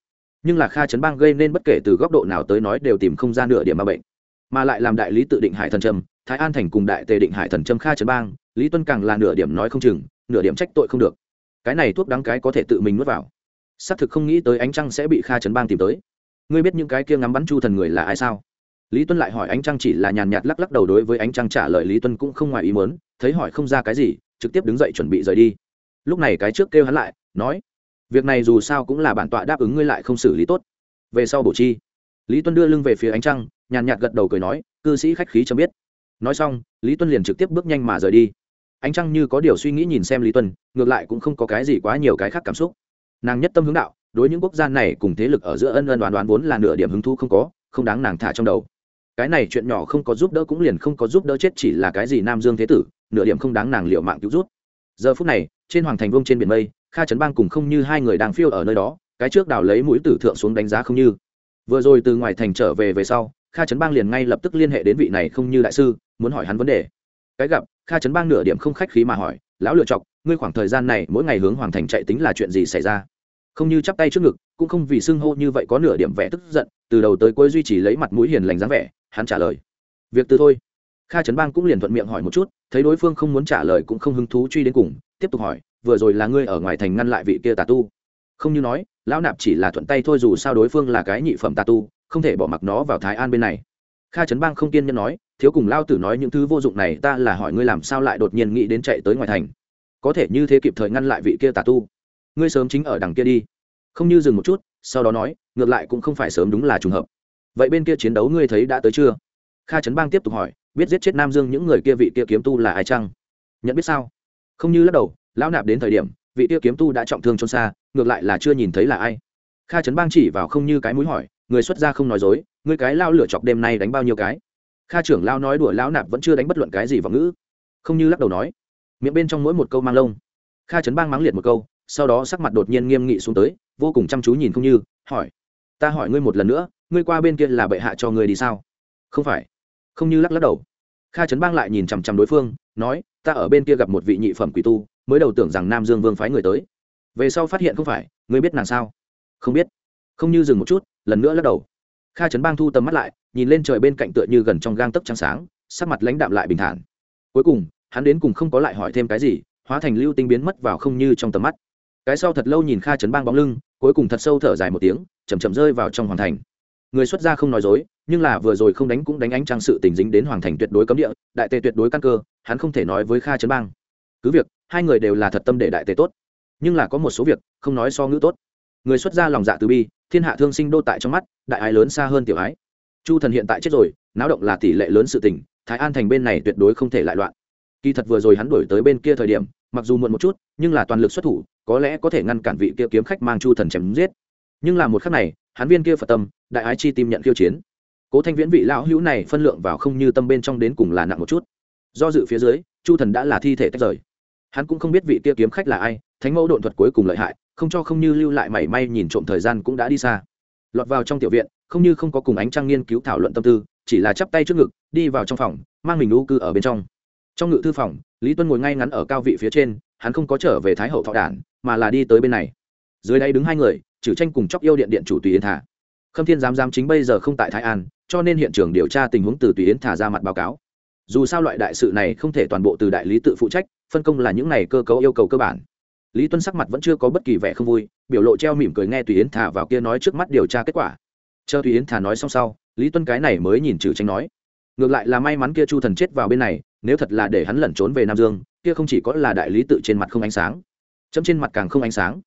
Nhưng là kha trấn bang gây nên bất kể từ góc độ nào tới nói đều tìm không ra nửa điểm ma bệnh, mà lại làm đại lý tự định hải thần trầm thái an thành cùng đại tề định hải thần trâm kha trấn bang, lý tuân càng là nửa điểm nói không chừng, nửa điểm trách tội không được. Cái này thuốc đắng cái có thể tự mình nuốt vào. Xác thực không nghĩ tới ánh trăng sẽ bị kha trấn bang tìm tới. Ngươi biết những cái kia ngắm bắn chu thần người là ai sao? Lý tuân lại hỏi ánh trăng chỉ là nhàn nhạt lắc lắc đầu đối với ánh trăng trả lời lý tuân cũng không ngoài ý muốn, thấy hỏi không ra cái gì, trực tiếp đứng dậy chuẩn bị rời đi. Lúc này cái trước kêu hắn lại, nói, việc này dù sao cũng là bản tọa đáp ứng ngươi lại không xử lý tốt. Về sau bổ chi. Lý tuân đưa lưng về phía ánh trăng, nhàn nhạt gật đầu cười nói, cư sĩ khách khí cho biết nói xong, lý tuân liền trực tiếp bước nhanh mà rời đi. Ánh trăng như có điều suy nghĩ nhìn xem lý tuân, ngược lại cũng không có cái gì quá nhiều cái khác cảm xúc. Nàng nhất tâm hướng đạo, đối những quốc gia này cùng thế lực ở giữa ân ân đoán đoán vốn là nửa điểm hứng thú không có, không đáng nàng thả trong đầu. Cái này chuyện nhỏ không có giúp đỡ cũng liền không có giúp đỡ chết chỉ là cái gì nam dương thế tử, nửa điểm không đáng nàng liệu mạng cứu rút. Giờ phút này, trên hoàng thành vông trên biển mây, kha trấn bang cùng không như hai người đang phiêu ở nơi đó, cái trước đào lấy mũi tử thượng xuống đánh giá không như. Vừa rồi từ ngoài thành trở về về sau kha trấn bang liền ngay lập tức liên hệ đến vị này không như đại sư, muốn hỏi hắn vấn đề. Cái gặp, kha trấn bang nửa điểm không khách khí mà hỏi, lão lựa chọc, ngươi khoảng thời gian này mỗi ngày hướng hoàng thành chạy tính là chuyện gì xảy ra? Không như chắp tay trước ngực, cũng không vì xưng hô như vậy có nửa điểm vẻ tức giận, từ đầu tới cuối duy trì lấy mặt mũi hiền lành dáng vẻ, hắn trả lời, việc từ thôi. Kha trấn bang cũng liền thuận miệng hỏi một chút, thấy đối phương không muốn trả lời cũng không hứng thú truy đến cùng, tiếp tục hỏi, vừa rồi là ngươi ở ngoài thành ngăn lại vị kia tà tu? Không như nói, lão nạp chỉ là thuận tay thôi dù sao đối phương là cái nhị phẩm tà tu không thể bỏ mặc nó vào thái an bên này. Kha trấn bang không kiên nhẫn nói, thiếu cùng lao tử nói những thứ vô dụng này, ta là hỏi ngươi làm sao lại đột nhiên nghĩ đến chạy tới ngoài thành. Có thể như thế kịp thời ngăn lại vị kia tà tu. Ngươi sớm chính ở đằng kia đi. Không như dừng một chút, sau đó nói, ngược lại cũng không phải sớm đúng là trùng hợp. Vậy bên kia chiến đấu ngươi thấy đã tới chưa? Kha trấn bang tiếp tục hỏi, biết giết chết nam dương những người kia vị kia kiếm tu là ai chăng? Nhận biết sao? Không như lắc đầu, lão nạp đến thời điểm, vị kia kiếm tu đã trọng thương trốn xa, ngược lại là chưa nhìn thấy là ai. Kha trấn bang chỉ vào không như cái mũi hỏi người xuất gia không nói dối ngươi cái lao lửa chọc đêm nay đánh bao nhiêu cái. Kha trưởng lao nói đùa, lão nạp vẫn chưa đánh bất luận cái gì vào ngữ. Không như lắc đầu nói, miệng bên trong mỗi một câu mang lông. Kha trấn bang mắng liệt một câu, sau đó sắc mặt đột nhiên nghiêm nghị xuống tới, vô cùng chăm chú nhìn không như, hỏi, ta hỏi ngươi một lần nữa, ngươi qua bên kia là bệ hạ cho ngươi đi sao? Không phải. Không như lắc lắc đầu. Kha trấn bang lại nhìn chằm chằm đối phương, nói, ta ở bên kia gặp một vị nhị phẩm quỷ tu, mới đầu tưởng rằng nam dương vương phái người tới. Về sau phát hiện không phải, ngươi biết nàng sao? Không biết không như dừng một chút, lần nữa lắc đầu. Kha trấn bang thu tầm mắt lại, nhìn lên trời bên cạnh tựa như gần trong gang tấc trắng sáng, sắc mặt lãnh đạm lại bình thản. Cuối cùng, hắn đến cùng không có lại hỏi thêm cái gì, hóa thành lưu tinh biến mất vào không như trong tầm mắt. Cái sau thật lâu nhìn kha trấn bang bóng lưng, cuối cùng thật sâu thở dài một tiếng chầm chậm rơi vào trong hoàng thành. Người xuất gia không nói dối, nhưng là vừa rồi không đánh cũng đánh ánh trang sự tình dính đến hoàng thành tuyệt đối cấm địa, đại tề tuyệt đối căn cơ, hắn không thể nói với kha trấn bang. Cứ việc, hai người đều là thật tâm để đại tề tốt, nhưng là có một số việc, không nói so ngữ tốt. Người xuất gia lòng dạ từ bi thiên hạ thương sinh đô tại trong mắt, đại ái lớn xa hơn tiểu ái. Chu thần hiện tại chết rồi, náo động là tỷ lệ lớn sự tình, thái an thành bên này tuyệt đối không thể lại loạn. Kỳ thật vừa rồi hắn đổi tới bên kia thời điểm, mặc dù muộn một chút, nhưng là toàn lực xuất thủ, có lẽ có thể ngăn cản vị kia kiếm khách mang chu thần chém giết. Nhưng là một khắc này, hắn viên kia phật tâm, đại ái chi tim nhận khiêu chiến. Cố thanh viễn vị lão hữu này phân lượng vào không như tâm bên trong đến cùng là nặng một chút. Do dự phía dưới, chu thần đã là thi thể tách rời. Hắn cũng không biết vị kia kiếm khách là ai, thánh mẫu độn thuật cuối cùng lợi hại không cho không như lưu lại mảy may nhìn trộm thời gian cũng đã đi xa. Lọt vào trong tiểu viện, không như không có cùng ánh trăng nghiên cứu thảo luận tâm tư, chỉ là chắp tay trước ngực, đi vào trong phòng, mang mình u cư ở bên trong. Trong ngự thư phòng, lý tuân ngồi ngay ngắn ở cao vị phía trên, hắn không có trở về thái hậu thọ đản, mà là đi tới bên này. Dưới đây đứng hai người, trừ tranh cùng chóc yêu điện điện chủ tùy yến thả. Khâm thiên giám giám chính bây giờ không tại thái an, cho nên hiện trường điều tra tình huống từ tùy yến thả ra mặt báo cáo. Dù sao loại đại sự này không thể toàn bộ từ đại lý tự phụ trách, phân công là những này cơ cấu yêu cầu cơ bản lý tuân sắc mặt vẫn chưa có bất kỳ vẻ không vui, biểu lộ treo mỉm cười nghe tùy yến thả vào kia nói trước mắt điều tra kết quả. Chờ tùy yến thả nói xong sau, lý tuân cái này mới nhìn trừ tranh nói, ngược lại là may mắn kia chu thần chết vào bên này, nếu thật là để hắn lẩn trốn về nam dương, kia không chỉ có là đại lý tự trên mặt không ánh sáng, chấm trên mặt càng không ánh sáng.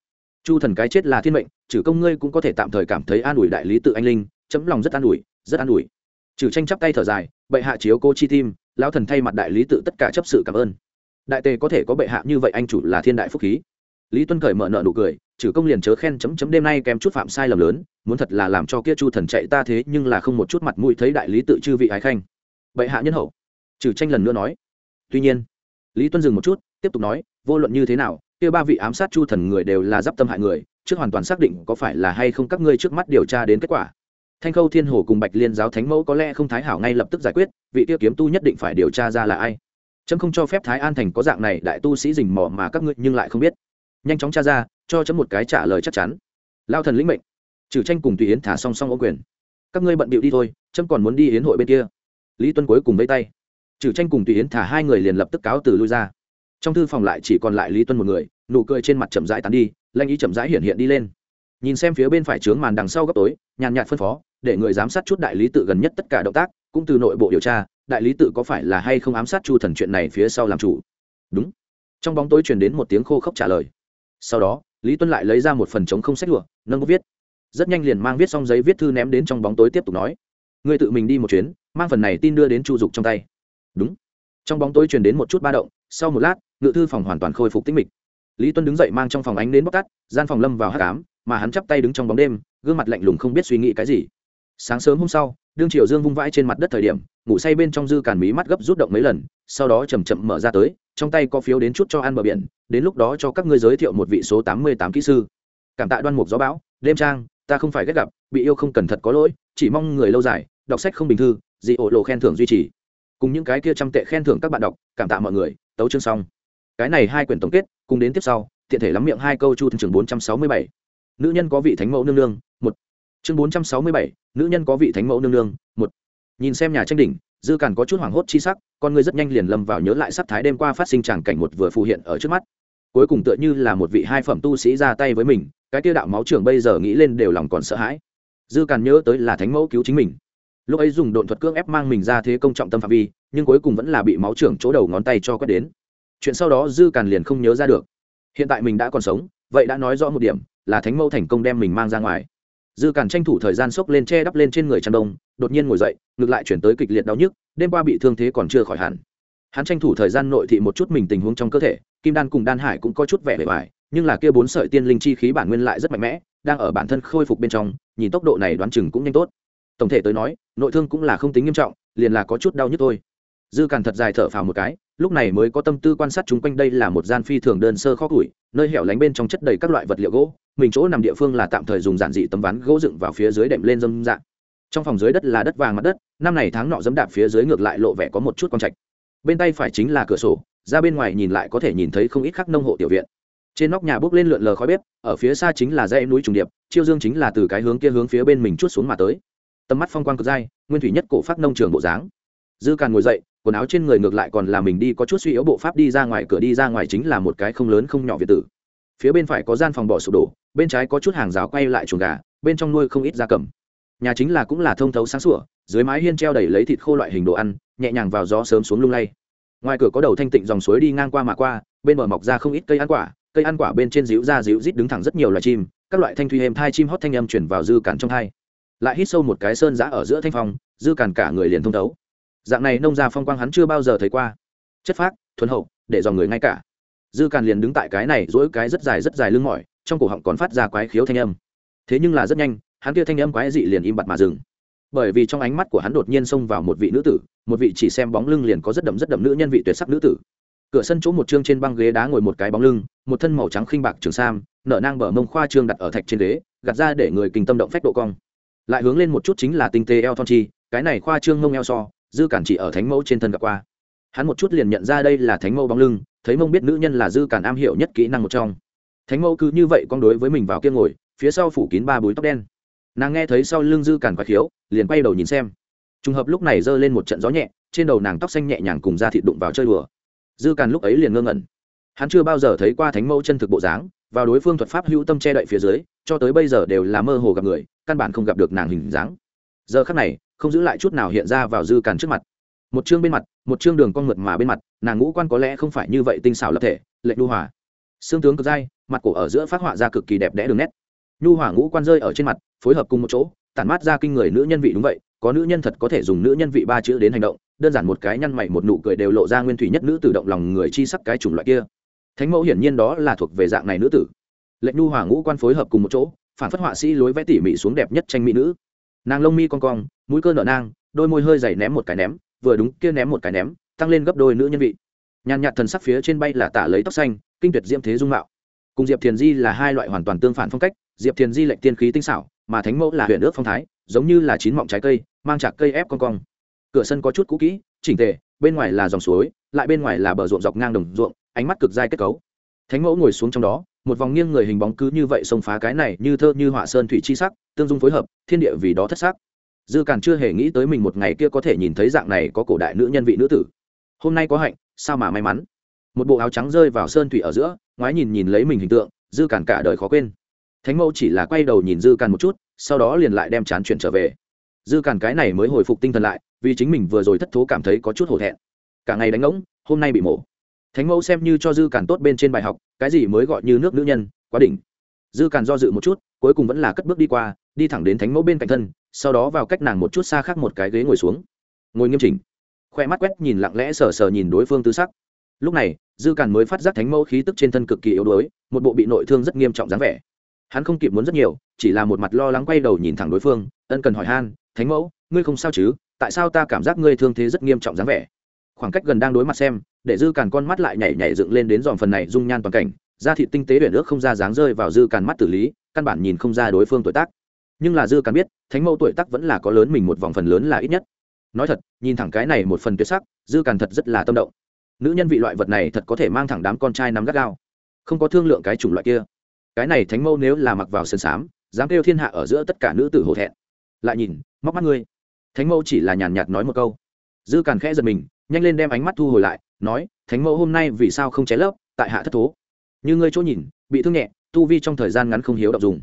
Chu thần cái chết là thiên mệnh trừ công ngươi cũng có thể tạm thời cảm thấy an ủi đại lý tự anh linh, chấm lòng rất an ủi, rất an ủi. Trừ tranh chắp tay thở dài, bệ hạ chiếu cô chi tim, lão thần thay mặt đại lý tự tất cả chấp sự cảm ơn. Đại tề có thể có bệ hạ như vậy anh chủ là thiên đại phúc khí lý tuân cởi mở nợ nụ cười, trừ công liền chớ khen chấm chấm đêm nay kèm chút phạm sai lầm lớn, muốn thật là làm cho kia chu thần chạy ta thế nhưng là không một chút mặt mũi thấy đại lý tự chư vị ái khanh. Bệ hạ nhân hậu, trừ tranh lần nữa nói. Tuy nhiên, lý tuân dừng một chút, tiếp tục nói, vô luận như thế nào, kia ba vị ám sát chu thần người đều là d i p tâm hại người, trước hoàn toàn xác định có phải là hay không các ngươi trước mắt điều tra đến kết quả. Thanh khâu thiên hồ cùng bạch liên giáo thánh mẫu có lẽ không thái hảo ngay lập tức giải quyết, vị tiêu kiếm tu nhất định phải điều tra ra là ai. Trâm không cho phép thái an thành có dạng này đại tu sĩ rình mò mà các ngươi nhưng lại không biết nhanh chóng tra ra, cho chấm một cái trả lời chắc chắn. Lao thần lĩnh mệnh. Trừ tranh cùng tùy yến thả song song ô quyền. Các ngươi bận bịu đi thôi, chấm còn muốn đi yến hội bên kia. Lý tuân cuối cùng vây tay. Trừ tranh cùng tùy yến thả hai người liền lập tức cáo từ lui ra. Trong thư phòng lại chỉ còn lại lý tuân một người, nụ cười trên mặt chậm rãi tán đi, lanh ý chậm rãi hiện hiện đi lên. Nhìn xem phía bên phải trướng màn đằng sau góc tối, nhàn nhạt phân phó, để người giám sát chút đại lý tự gần nhất tất cả động tác, cũng từ nội bộ điều tra, đại lý tự có phải là hay không ám sát chu thần chuyện này phía sau làm chủ. Đúng. Trong bóng tối truyền đến một tiếng khô khốc trả lời sau đó, lý tuân lại lấy ra một phần chống không sách lụa, nâng bút viết. Rất nhanh liền mang viết xong giấy viết thư ném đến trong bóng tối tiếp tục nói. Ngươi tự mình đi một chuyến, mang phần này tin đưa đến chu dục trong tay. Đúng. Trong bóng tối truyền đến một chút ba động, sau một lát, ngự thư phòng hoàn toàn khôi phục tích mịch. Lý tuân đứng dậy mang trong phòng ánh đến bóc tắt gian phòng lâm vào hát cám mà hắn chắp tay đứng trong bóng đêm, gương mặt lạnh lùng không biết suy nghĩ cái gì. Sáng sớm hôm sau, đương triều dương vung vãi trên mặt đất thời điểm, ngủ say bên trong dư càn mí mắt gấp rút động mấy lần, sau đó chầm chậm mở ra tới trong tay có phiếu đến chút cho ăn bờ biển, đến lúc đó cho các ngươi giới thiệu một vị số tám mươi tám kỹ sư. Cảm tạ đoan mục gió bão, đêm trang, ta không phải ghét gặp, bị yêu không cẩn thận có lỗi, chỉ mong người lâu dài, đọc sách không bình thư, dị ổ lộ khen thưởng duy trì. Cùng những cái kia trăm tệ khen thưởng các bạn đọc, cảm tạ mọi người, tấu chương xong. Cái này hai quyển tổng kết, cùng đến tiếp sau, tiện thể lắm miệng hai câu chu chương bốn trăm sáu mươi bảy. Nữ nhân có vị thánh mẫu nương nương, một. Chương bốn trăm sáu mươi bảy, nữ nhân có vị thánh mẫu nương nương, một. Nhìn xem nhà tranh đỉnh dư càn có chút hoảng hốt chi sắc, con người rất nhanh liền lâm vào nhớ lại sắc thái đêm qua phát sinh tràng cảnh một vừa phù hiện ở trước mắt. Cuối cùng tựa như là một vị hai phẩm tu sĩ ra tay với mình, cái tiêu đạo máu trưởng bây giờ nghĩ lên đều lòng còn sợ hãi. Dư càn nhớ tới là thánh mẫu cứu chính mình. Lúc ấy dùng độn thuật cưỡng ép mang mình ra thế công trọng tâm phạm vi, nhưng cuối cùng vẫn là bị máu trưởng chỗ đầu ngón tay cho quét đến. Chuyện sau đó dư càn liền không nhớ ra được. Hiện tại mình đã còn sống, vậy đã nói rõ một điểm, là thánh mẫu thành công đem mình mang ra ngoài dư cản tranh thủ thời gian xốc lên che đắp lên trên người chăn đông, đột nhiên ngồi dậy, ngược lại chuyển tới kịch liệt đau nhức, đêm qua bị thương thế còn chưa khỏi hẳn. Hắn tranh thủ thời gian nội thị một chút mình tình huống trong cơ thể, kim đan cùng đan hải cũng có chút vẻ bề bài nhưng là kia bốn sợi tiên linh chi khí bản nguyên lại rất mạnh mẽ, đang ở bản thân khôi phục bên trong, nhìn tốc độ này đoán chừng cũng nhanh tốt. Tổng thể tới nói, nội thương cũng là không tính nghiêm trọng, liền là có chút đau nhức thôi dư càn thật dài thở phào một cái, lúc này mới có tâm tư quan sát chung quanh đây là một gian phi thường đơn sơ khó củi, nơi hẻo lánh bên trong chất đầy các loại vật liệu gỗ, mình chỗ nằm địa phương là tạm thời dùng giản dị tấm ván gỗ dựng vào phía dưới đệm lên dâm dạng. Trong phòng dưới đất là đất vàng mặt đất, năm này tháng nọ dẫm đạp phía dưới ngược lại lộ vẻ có một chút con trạch. Bên tay phải chính là cửa sổ, ra bên ngoài nhìn lại có thể nhìn thấy không ít khắc nông hộ tiểu viện. Trên nóc nhà bốc lên lượn lờ khói bếp, ở phía xa chính là dãy núi trùng điệp, chiêu dương chính là từ cái hướng kia hướng phía bên mình chút xuống mà tới. Tầm mắt phong quang cực dai, nguyên thủy nhất cổ phát nông trường bộ dáng. Dư càn ngồi dậy quần áo trên người ngược lại còn là mình đi có chút suy yếu bộ pháp đi ra ngoài cửa đi ra ngoài chính là một cái không lớn không nhỏ việt tử. Phía bên phải có gian phòng bỏ sụp đổ, bên trái có chút hàng rào quay lại chuồng gà, bên trong nuôi không ít da cầm. Nhà chính là cũng là thông thấu sáng sủa, dưới mái hiên treo đầy lấy thịt khô loại hình đồ ăn, nhẹ nhàng vào gió sớm xuống lung lay. Ngoài cửa có đầu thanh tịnh dòng suối đi ngang qua mà qua, bên bờ mọc ra không ít cây ăn quả, cây ăn quả bên trên díu ra díu rít đứng thẳng rất nhiều loài chim, các loại thanh thuy êm thai chim hót thanh âm chuyển vào dư cản trong thai lại hít sâu một cái sơn giã ở giữa thanh phong, dư cản cả người liền thông thấu dạng này nông gia phong quang hắn chưa bao giờ thấy qua. Chất phác, thuần hậu, để dò người ngay cả. Dư càn liền đứng tại cái này dỗi cái rất dài rất dài lưng mỏi, trong cổ họng còn phát ra quái khiếu thanh âm. Thế nhưng là rất nhanh, hắn kia thanh âm quái dị liền im bặt mà dừng. Bởi vì trong ánh mắt của hắn đột nhiên xông vào một vị nữ tử, một vị chỉ xem bóng lưng liền có rất đậm rất đậm nữ nhân vị tuyệt sắc nữ tử. Cửa sân chỗ một chương trên băng ghế đá ngồi một cái bóng lưng, một thân màu trắng khinh bạc trường sam, nở nang bờ mông khoa trương đặt ở thạch trên ghế, gạt ra để người kinh tâm động phách độ cong. Lại hướng lên một chút chính là tinh tế eo thon chi, cái này khoa trương mông eo so dư cản chỉ ở thánh mẫu trên thân gặp qua. Hắn một chút liền nhận ra đây là thánh mẫu bóng lưng, thấy mông biết nữ nhân là dư cản am hiểu nhất kỹ năng một trong. Thánh mẫu cứ như vậy con đối với mình vào kia ngồi, phía sau phủ kín ba búi tóc đen. Nàng nghe thấy sau lưng dư cản quạt khiếu, liền quay đầu nhìn xem. Trùng hợp lúc này giơ lên một trận gió nhẹ, trên đầu nàng tóc xanh nhẹ nhàng cùng da thịt đụng vào chơi đùa. Dư càn lúc ấy liền ngơ ngẩn. Hắn chưa bao giờ thấy qua thánh mẫu chân thực bộ dáng và đối phương thuật pháp hữu tâm che đậy phía dưới, cho tới bây giờ đều là mơ hồ gặp người, căn bản không gặp được nàng hình dáng. Giờ khắc này không giữ lại chút nào hiện ra vào dư càn trước mặt. Một chương bên mặt, một chương đường con mượt mà bên mặt, nàng ngũ quan có lẽ không phải như vậy tinh xảo lập thể lệnh đu hòa. Xương tướng cực dai, mặt cổ ở giữa phát họa ra cực kỳ đẹp đẽ đường nét. Nhu hỏa ngũ quan rơi ở trên mặt, phối hợp cùng một chỗ, tản mát ra kinh người nữ nhân vị đúng vậy, có nữ nhân thật có thể dùng nữ nhân vị ba chữ đến hành động, đơn giản một cái nhăn mày một nụ cười đều lộ ra nguyên thủy nhất nữ tử động lòng người chi sắc cái chủng loại kia. Thánh mẫu hiển nhiên đó là thuộc về dạng này nữ tử. Lệnh nhu hỏa ngũ quan phối hợp cùng một chỗ, phản phất họa sĩ lối vẽ tỉ mỉ xuống đẹp nhất tranh mỹ nữ nàng lông mi con cong, mũi cơ nợ nang, đôi môi hơi dày ném một cái ném, vừa đúng kia ném một cái ném, tăng lên gấp đôi nữ nhân vị. Nhàn nhạt thần sắc phía trên bay là tả lấy tóc xanh, kinh tuyệt diễm thế dung mạo. Cùng diệp thiền di là hai loại hoàn toàn tương phản phong cách, diệp thiền di lệnh tiên khí tinh xảo, mà thánh mẫu là huyện ước phong thái, giống như là chín mọng trái cây, mang chạc cây ép con cong. Cửa sân có chút cũ kỹ, chỉnh tề, bên ngoài là dòng suối, lại bên ngoài là bờ ruộng dọc ngang đồng ruộng, ánh mắt cực dai kết cấu. Thánh mẫu ngồi xuống trong đó một vòng nghiêng người hình bóng cứ như vậy xông phá cái này như thơ như họa sơn thủy chi sắc, tương dung phối hợp, thiên địa vì đó thất sắc. Dư càn chưa hề nghĩ tới mình một ngày kia có thể nhìn thấy dạng này có cổ đại nữ nhân vị nữ tử. Hôm nay có hạnh, sao mà may mắn? Một bộ áo trắng rơi vào sơn thủy ở giữa, ngoái nhìn nhìn lấy mình hình tượng, dư càn cả đời khó quên. Thánh mẫu chỉ là quay đầu nhìn dư càn một chút, sau đó liền lại đem chán chuyện trở về. Dư càn cái này mới hồi phục tinh thần lại, vì chính mình vừa rồi thất thố cảm thấy có chút hổ thẹn. Cả ngày đánh ngỗng, hôm nay bị mổ thánh mẫu xem như cho dư càn tốt bên trên bài học, cái gì mới gọi như nước nữ nhân, quá đỉnh. Dư càn do dự một chút, cuối cùng vẫn là cất bước đi qua, đi thẳng đến thánh mẫu bên cạnh thân, sau đó vào cách nàng một chút xa khác một cái ghế ngồi xuống. Ngồi nghiêm chỉnh. Khoe mắt quét nhìn lặng lẽ sờ sờ nhìn đối phương tư sắc. Lúc này, dư càn mới phát giác thánh mẫu khí tức trên thân cực kỳ yếu đuối, một bộ bị nội thương rất nghiêm trọng dáng vẻ. Hắn không kịp muốn rất nhiều, chỉ là một mặt lo lắng quay đầu nhìn thẳng đối phương, ân cần hỏi han, thánh mẫu, ngươi không sao chứ? Tại sao ta cảm giác ngươi thương thế rất nghiêm trọng dáng vẻ? Khoảng cách gần đang đối mặt xem, để dư càn con mắt lại nhảy nhảy dựng lên đến dòm phần này dung nhan toàn cảnh, da thịt tinh tế tuyển ước không ra dáng rơi vào dư càn mắt tử lý, căn bản nhìn không ra đối phương tuổi tác. Nhưng là dư càn biết, thánh mẫu tuổi tác vẫn là có lớn mình một vòng phần lớn là ít nhất. Nói thật, nhìn thẳng cái này một phần tuyệt sắc, dư càn thật rất là tâm động. Nữ nhân vị loại vật này thật có thể mang thẳng đám con trai nắm gắt gao. Không có thương lượng cái chủng loại kia. Cái này thánh mẫu nếu là mặc vào sân sám dám kêu thiên hạ ở giữa tất cả nữ tử hổ thẹn. Lại nhìn, móc mắt ngươi. Thánh mẫu chỉ là nhàn nhạt nói một câu. Dư càn khẽ giật mình nhanh lên đem ánh mắt thu hồi lại, nói, thánh mẫu, hôm nay vì sao không cháy lớp tại hạ thất thố? Như ngươi chỗ nhìn, bị thương nhẹ, tu vi trong thời gian ngắn không hiếu đọc dùng.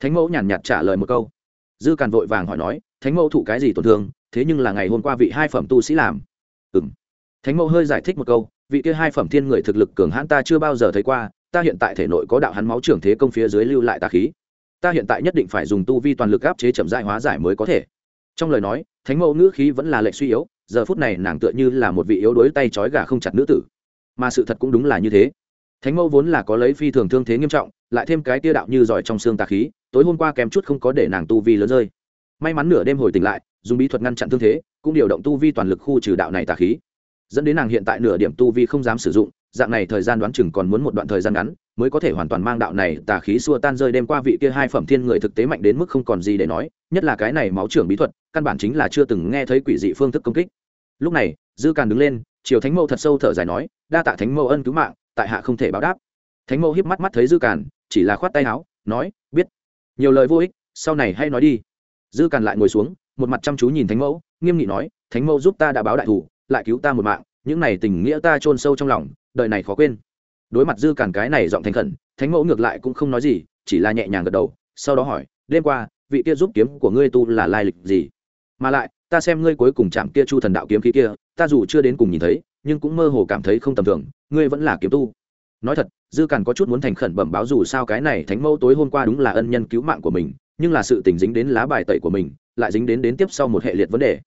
Thánh mẫu nhàn nhạt trả lời một câu. Dư càn vội vàng hỏi nói, thánh mẫu thụ cái gì tổn thương, thế nhưng là ngày hôm qua vị hai phẩm tu sĩ làm. Ừ m thánh mẫu hơi giải thích một câu, vị kia hai phẩm thiên người thực lực cường hãn ta chưa bao giờ thấy qua, ta hiện tại thể nội có đạo hắn máu trưởng thế công phía dưới lưu lại tà khí. Ta hiện tại nhất định phải dùng tu vi toàn lực áp chế chậm dại hóa giải mới có thể. Trong lời nói, thánh mẫu ngữ khí vẫn là lệnh suy yếu giờ phút này nàng tựa như là một vị yếu đuối tay trói gà không chặt nữ tử. Mà sự thật cũng đúng là như thế. Thánh mẫu vốn là có lấy phi thường thương thế nghiêm trọng, lại thêm cái tia đạo như giỏi trong xương tà khí, tối hôm qua kém chút không có để nàng tu vi lớn rơi. May mắn nửa đêm hồi tỉnh lại, dùng bí thuật ngăn chặn thương thế, cũng điều động tu vi toàn lực khu trừ đạo này tà khí. Dẫn đến nàng hiện tại nửa điểm tu vi không dám sử dụng, dạng này thời gian đoán chừng còn muốn một đoạn thời gian ngắn, mới có thể hoàn toàn mang đạo này tà khí xua tan rơi đêm qua vị kia hai phẩm thiên người thực tế mạnh đến mức không còn gì để nói, nhất là cái này máu trưởng bí thuật, căn bản chính là chưa từng nghe thấy quỷ dị phương thức công kích lúc này, dư càn đứng lên chiều thánh mẫu thật sâu thở dài nói, đa tạ thánh mẫu ân cứu mạng, tại hạ không thể báo đáp. Thánh mẫu hiếp mắt mắt thấy dư càn, chỉ là khoát tay áo, nói, biết. Nhiều lời vô ích, sau này hay nói đi. Dư càn lại ngồi xuống, một mặt chăm chú nhìn thánh mẫu, nghiêm nghị nói, thánh mẫu giúp ta đã báo đại thủ, lại cứu ta một mạng, những này tình nghĩa ta chôn sâu trong lòng, đời này khó quên. Đối mặt dư càn cái này giọng thành khẩn, thánh mẫu ngược lại cũng không nói gì, chỉ là nhẹ nhàng gật đầu, sau đó hỏi, đêm qua, vị kia giúp kiếm của ngươi tu là lai lịch gì? Mà lại ta xem ngươi cuối cùng chạm kia chu thần đạo kiếm khí kia, ta dù chưa đến cùng nhìn thấy, nhưng cũng mơ hồ cảm thấy không tầm thường, ngươi vẫn là kiếm tu. Nói thật, dư càn có chút muốn thành khẩn bẩm báo dù sao cái này thánh mẫu tối hôm qua đúng là ân nhân cứu mạng của mình, nhưng là sự tình dính đến lá bài tẩy của mình, lại dính đến đến tiếp sau một hệ liệt vấn đề.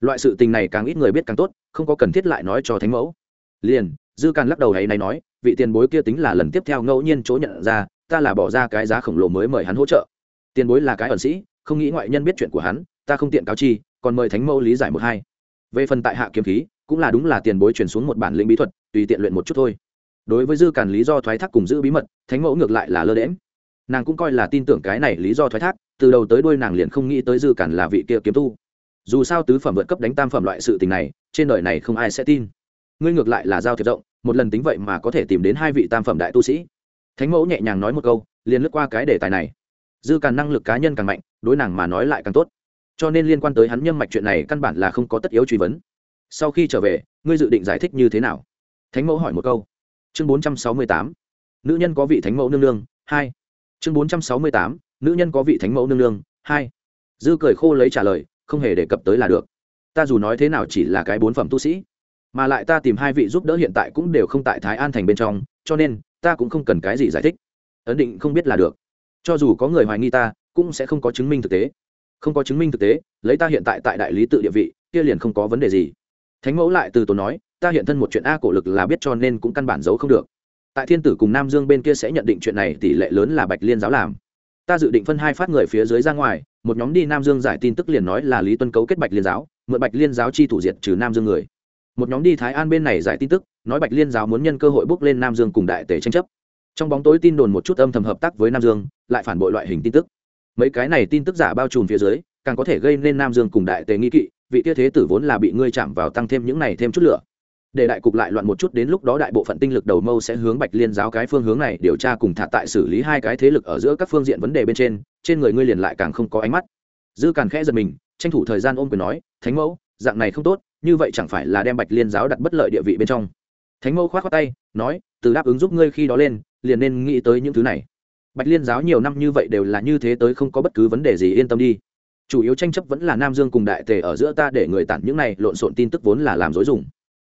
Loại sự tình này càng ít người biết càng tốt, không có cần thiết lại nói cho thánh mẫu. Liền, dư càn lắc đầu hay này nói, vị tiền bối kia tính là lần tiếp theo ngẫu nhiên chỗ nhận ra, ta là bỏ ra cái giá khổng lồ mới mời hắn hỗ trợ. Tiền bối là cái ẩn sĩ, không nghĩ ngoại nhân biết chuyện của hắn, ta không tiện cáo chi còn mời thánh mẫu lý giải một hai. Về phần tại hạ kiếm khí, cũng là đúng là tiền bối truyền xuống một bản lĩnh bí thuật, tùy tiện luyện một chút thôi. Đối với dư càn lý do thoái thác cùng giữ bí mật, thánh mẫu ngược lại là lơ đễm nàng cũng coi là tin tưởng cái này lý do thoái thác, từ đầu tới đuôi nàng liền không nghĩ tới dư càn là vị kia kiếm tu. Dù sao tứ phẩm vượt cấp đánh tam phẩm loại sự tình này, trên đời này không ai sẽ tin. Ngươi ngược lại là giao thiệp rộng, một lần tính vậy mà có thể tìm đến hai vị tam phẩm đại tu sĩ. Thánh mẫu nhẹ nhàng nói một câu, liền lướt qua cái đề tài này. Dư càn năng lực cá nhân càng mạnh, đối nàng mà nói lại càng tốt cho nên liên quan tới hắn nhâm mạch chuyện này căn bản là không có tất yếu truy vấn. Sau khi trở về, ngươi dự định giải thích như thế nào? Thánh mẫu hỏi một câu. Chương bốn trăm sáu mươi tám. Nữ nhân có vị thánh mẫu nương nương, hai. Chương bốn trăm sáu mươi tám. Nữ nhân có vị thánh mẫu nương nương, hai. Dư cười khô lấy trả lời, không hề đề cập tới là được. Ta dù nói thế nào chỉ là cái bốn phẩm tu sĩ, mà lại ta tìm hai vị giúp đỡ hiện tại cũng đều không tại thái an thành bên trong, cho nên ta cũng không cần cái gì giải thích. Ấn định không biết là được. Cho dù có người hoài nghi ta, cũng sẽ không có chứng minh thực tế không có chứng minh thực tế, lấy ta hiện tại tại đại lý tự địa vị, kia liền không có vấn đề gì. Thánh mẫu lại từ tốn nói, ta hiện thân một chuyện a cổ lực là biết cho nên cũng căn bản giấu không được. Tại thiên tử cùng nam dương bên kia sẽ nhận định chuyện này tỷ lệ lớn là bạch liên giáo làm. Ta dự định phân hai phát người phía dưới ra ngoài, một nhóm đi nam dương giải tin tức liền nói là lý tuân cấu kết bạch liên giáo, mượn bạch liên giáo chi thủ diệt trừ nam dương người. Một nhóm đi thái an bên này giải tin tức, nói bạch liên giáo muốn nhân cơ hội bước lên nam dương cùng đại tể tranh chấp. Trong bóng tối tin đồn một chút âm thầm hợp tác với nam dương, lại phản bội loại hình tin tức mấy cái này tin tức giả bao trùm phía dưới, càng có thể gây nên nam dương cùng đại tề nghi kỵ, vị tia thế tử vốn là bị ngươi chạm vào tăng thêm những này thêm chút lửa. Để đại cục lại loạn một chút, đến lúc đó đại bộ phận tinh lực đầu mâu sẽ hướng bạch liên giáo cái phương hướng này điều tra cùng thả tại xử lý hai cái thế lực ở giữa các phương diện vấn đề bên trên trên người ngươi liền lại càng không có ánh mắt. Dư càn khẽ giật mình, tranh thủ thời gian ôm quyền nói, thánh mẫu, dạng này không tốt, như vậy chẳng phải là đem bạch liên giáo đặt bất lợi địa vị bên trong. Thánh mẫu khoát khoát tay, nói, từ đáp ứng giúp ngươi khi đó lên, liền nên nghĩ tới những thứ này bạch liên giáo nhiều năm như vậy đều là như thế tới không có bất cứ vấn đề gì yên tâm đi. Chủ yếu tranh chấp vẫn là nam dương cùng đại tề ở giữa ta để người tản những này lộn xộn tin tức vốn là làm dối dùng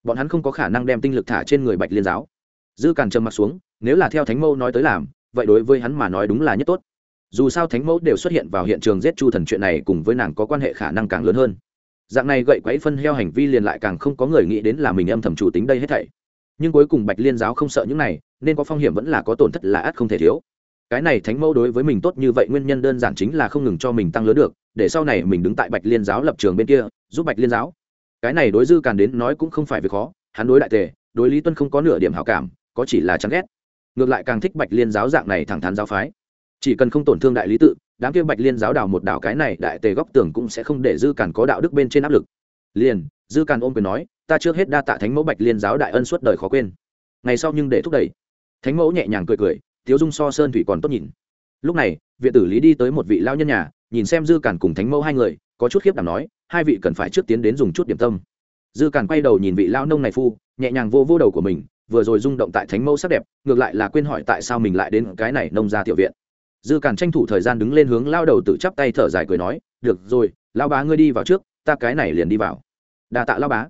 bọn hắn không có khả năng đem tinh lực thả trên người bạch liên giáo. Dư càn trầm mặt xuống, nếu là theo thánh mẫu nói tới làm, vậy đối với hắn mà nói đúng là nhất tốt. Dù sao thánh mẫu đều xuất hiện vào hiện trường giết chu thần chuyện này cùng với nàng có quan hệ khả năng càng lớn hơn. Dạng này gậy quẫy phân heo hành vi liền lại càng không có người nghĩ đến là mình âm thầm chủ tính đây hết thảy. Nhưng cuối cùng bạch liên giáo không sợ những này, nên có phong hiểm vẫn là có tổn thất là ắt không thể thiếu cái này thánh mẫu đối với mình tốt như vậy nguyên nhân đơn giản chính là không ngừng cho mình tăng lớn được, để sau này mình đứng tại bạch liên giáo lập trường bên kia, giúp bạch liên giáo. Cái này đối dư càn đến nói cũng không phải việc khó, hắn đối đại tề, đối lý tuân không có nửa điểm hảo cảm, có chỉ là chán ghét. Ngược lại càng thích bạch liên giáo dạng này thẳng thắn giáo phái. Chỉ cần không tổn thương đại lý tự, đám kia bạch liên giáo đào một đảo cái này đại tề góc tường cũng sẽ không để dư càn có đạo đức bên trên áp lực. Liền, dư càn ôm quyền nói, ta trước hết đa tạ thánh mẫu bạch liên giáo đại ân suốt đời khó quên. Ngày sau nhưng để thúc đẩy. Thánh mẫu nhẹ nhàng cười cười tiếu dung so sơn thủy còn tốt nhìn. Lúc này, viện tử lý đi tới một vị lao nhân nhà, nhìn xem dư cản cùng thánh mẫu hai người, có chút khiếp đảm nói, hai vị cần phải trước tiến đến dùng chút điểm tâm. Dư cản quay đầu nhìn vị lao nông này phu, nhẹ nhàng vô vô đầu của mình, vừa rồi rung động tại thánh mẫu sắc đẹp, ngược lại là quên hỏi tại sao mình lại đến cái này nông ra tiểu viện. Dư cản tranh thủ thời gian đứng lên hướng lao đầu tự chắp tay thở dài cười nói, được rồi lao bá ngươi đi vào trước, ta cái này liền đi vào. Đa tạ lao bá.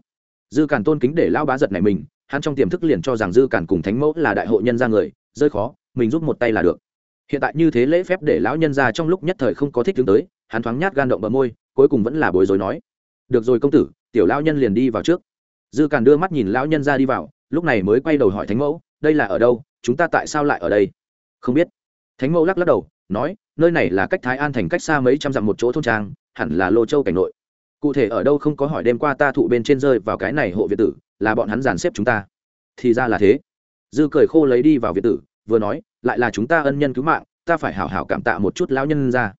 Dư cản tôn kính để lao bá giật này mình, hắn trong tiềm thức liền cho rằng dư cản cùng thánh mẫu là đại hội nhân ra người, rơi khó mình giúp một tay là được. Hiện tại như thế lễ phép để lão nhân ra trong lúc nhất thời không có thích đứng tới, hắn thoáng nhát gan động bờ môi, cuối cùng vẫn là bối rối nói. Được rồi công tử, tiểu lão nhân liền đi vào trước. Dư càn đưa mắt nhìn lão nhân ra đi vào, lúc này mới quay đầu hỏi thánh mẫu, đây là ở đâu? Chúng ta tại sao lại ở đây? Không biết. Thánh mẫu lắc lắc đầu, nói, nơi này là cách thái an thành cách xa mấy trăm dặm một chỗ thôn trang, hẳn là lô châu cảnh nội. Cụ thể ở đâu không có hỏi đêm qua ta thụ bên trên rơi vào cái này hộ việt tử, là bọn hắn dàn xếp chúng ta. Thì ra là thế. Dư cười khô lấy đi vào việt tử vừa nói, lại là chúng ta ân nhân cứu mạng, ta phải hảo hảo cảm tạ một chút lão nhân ra.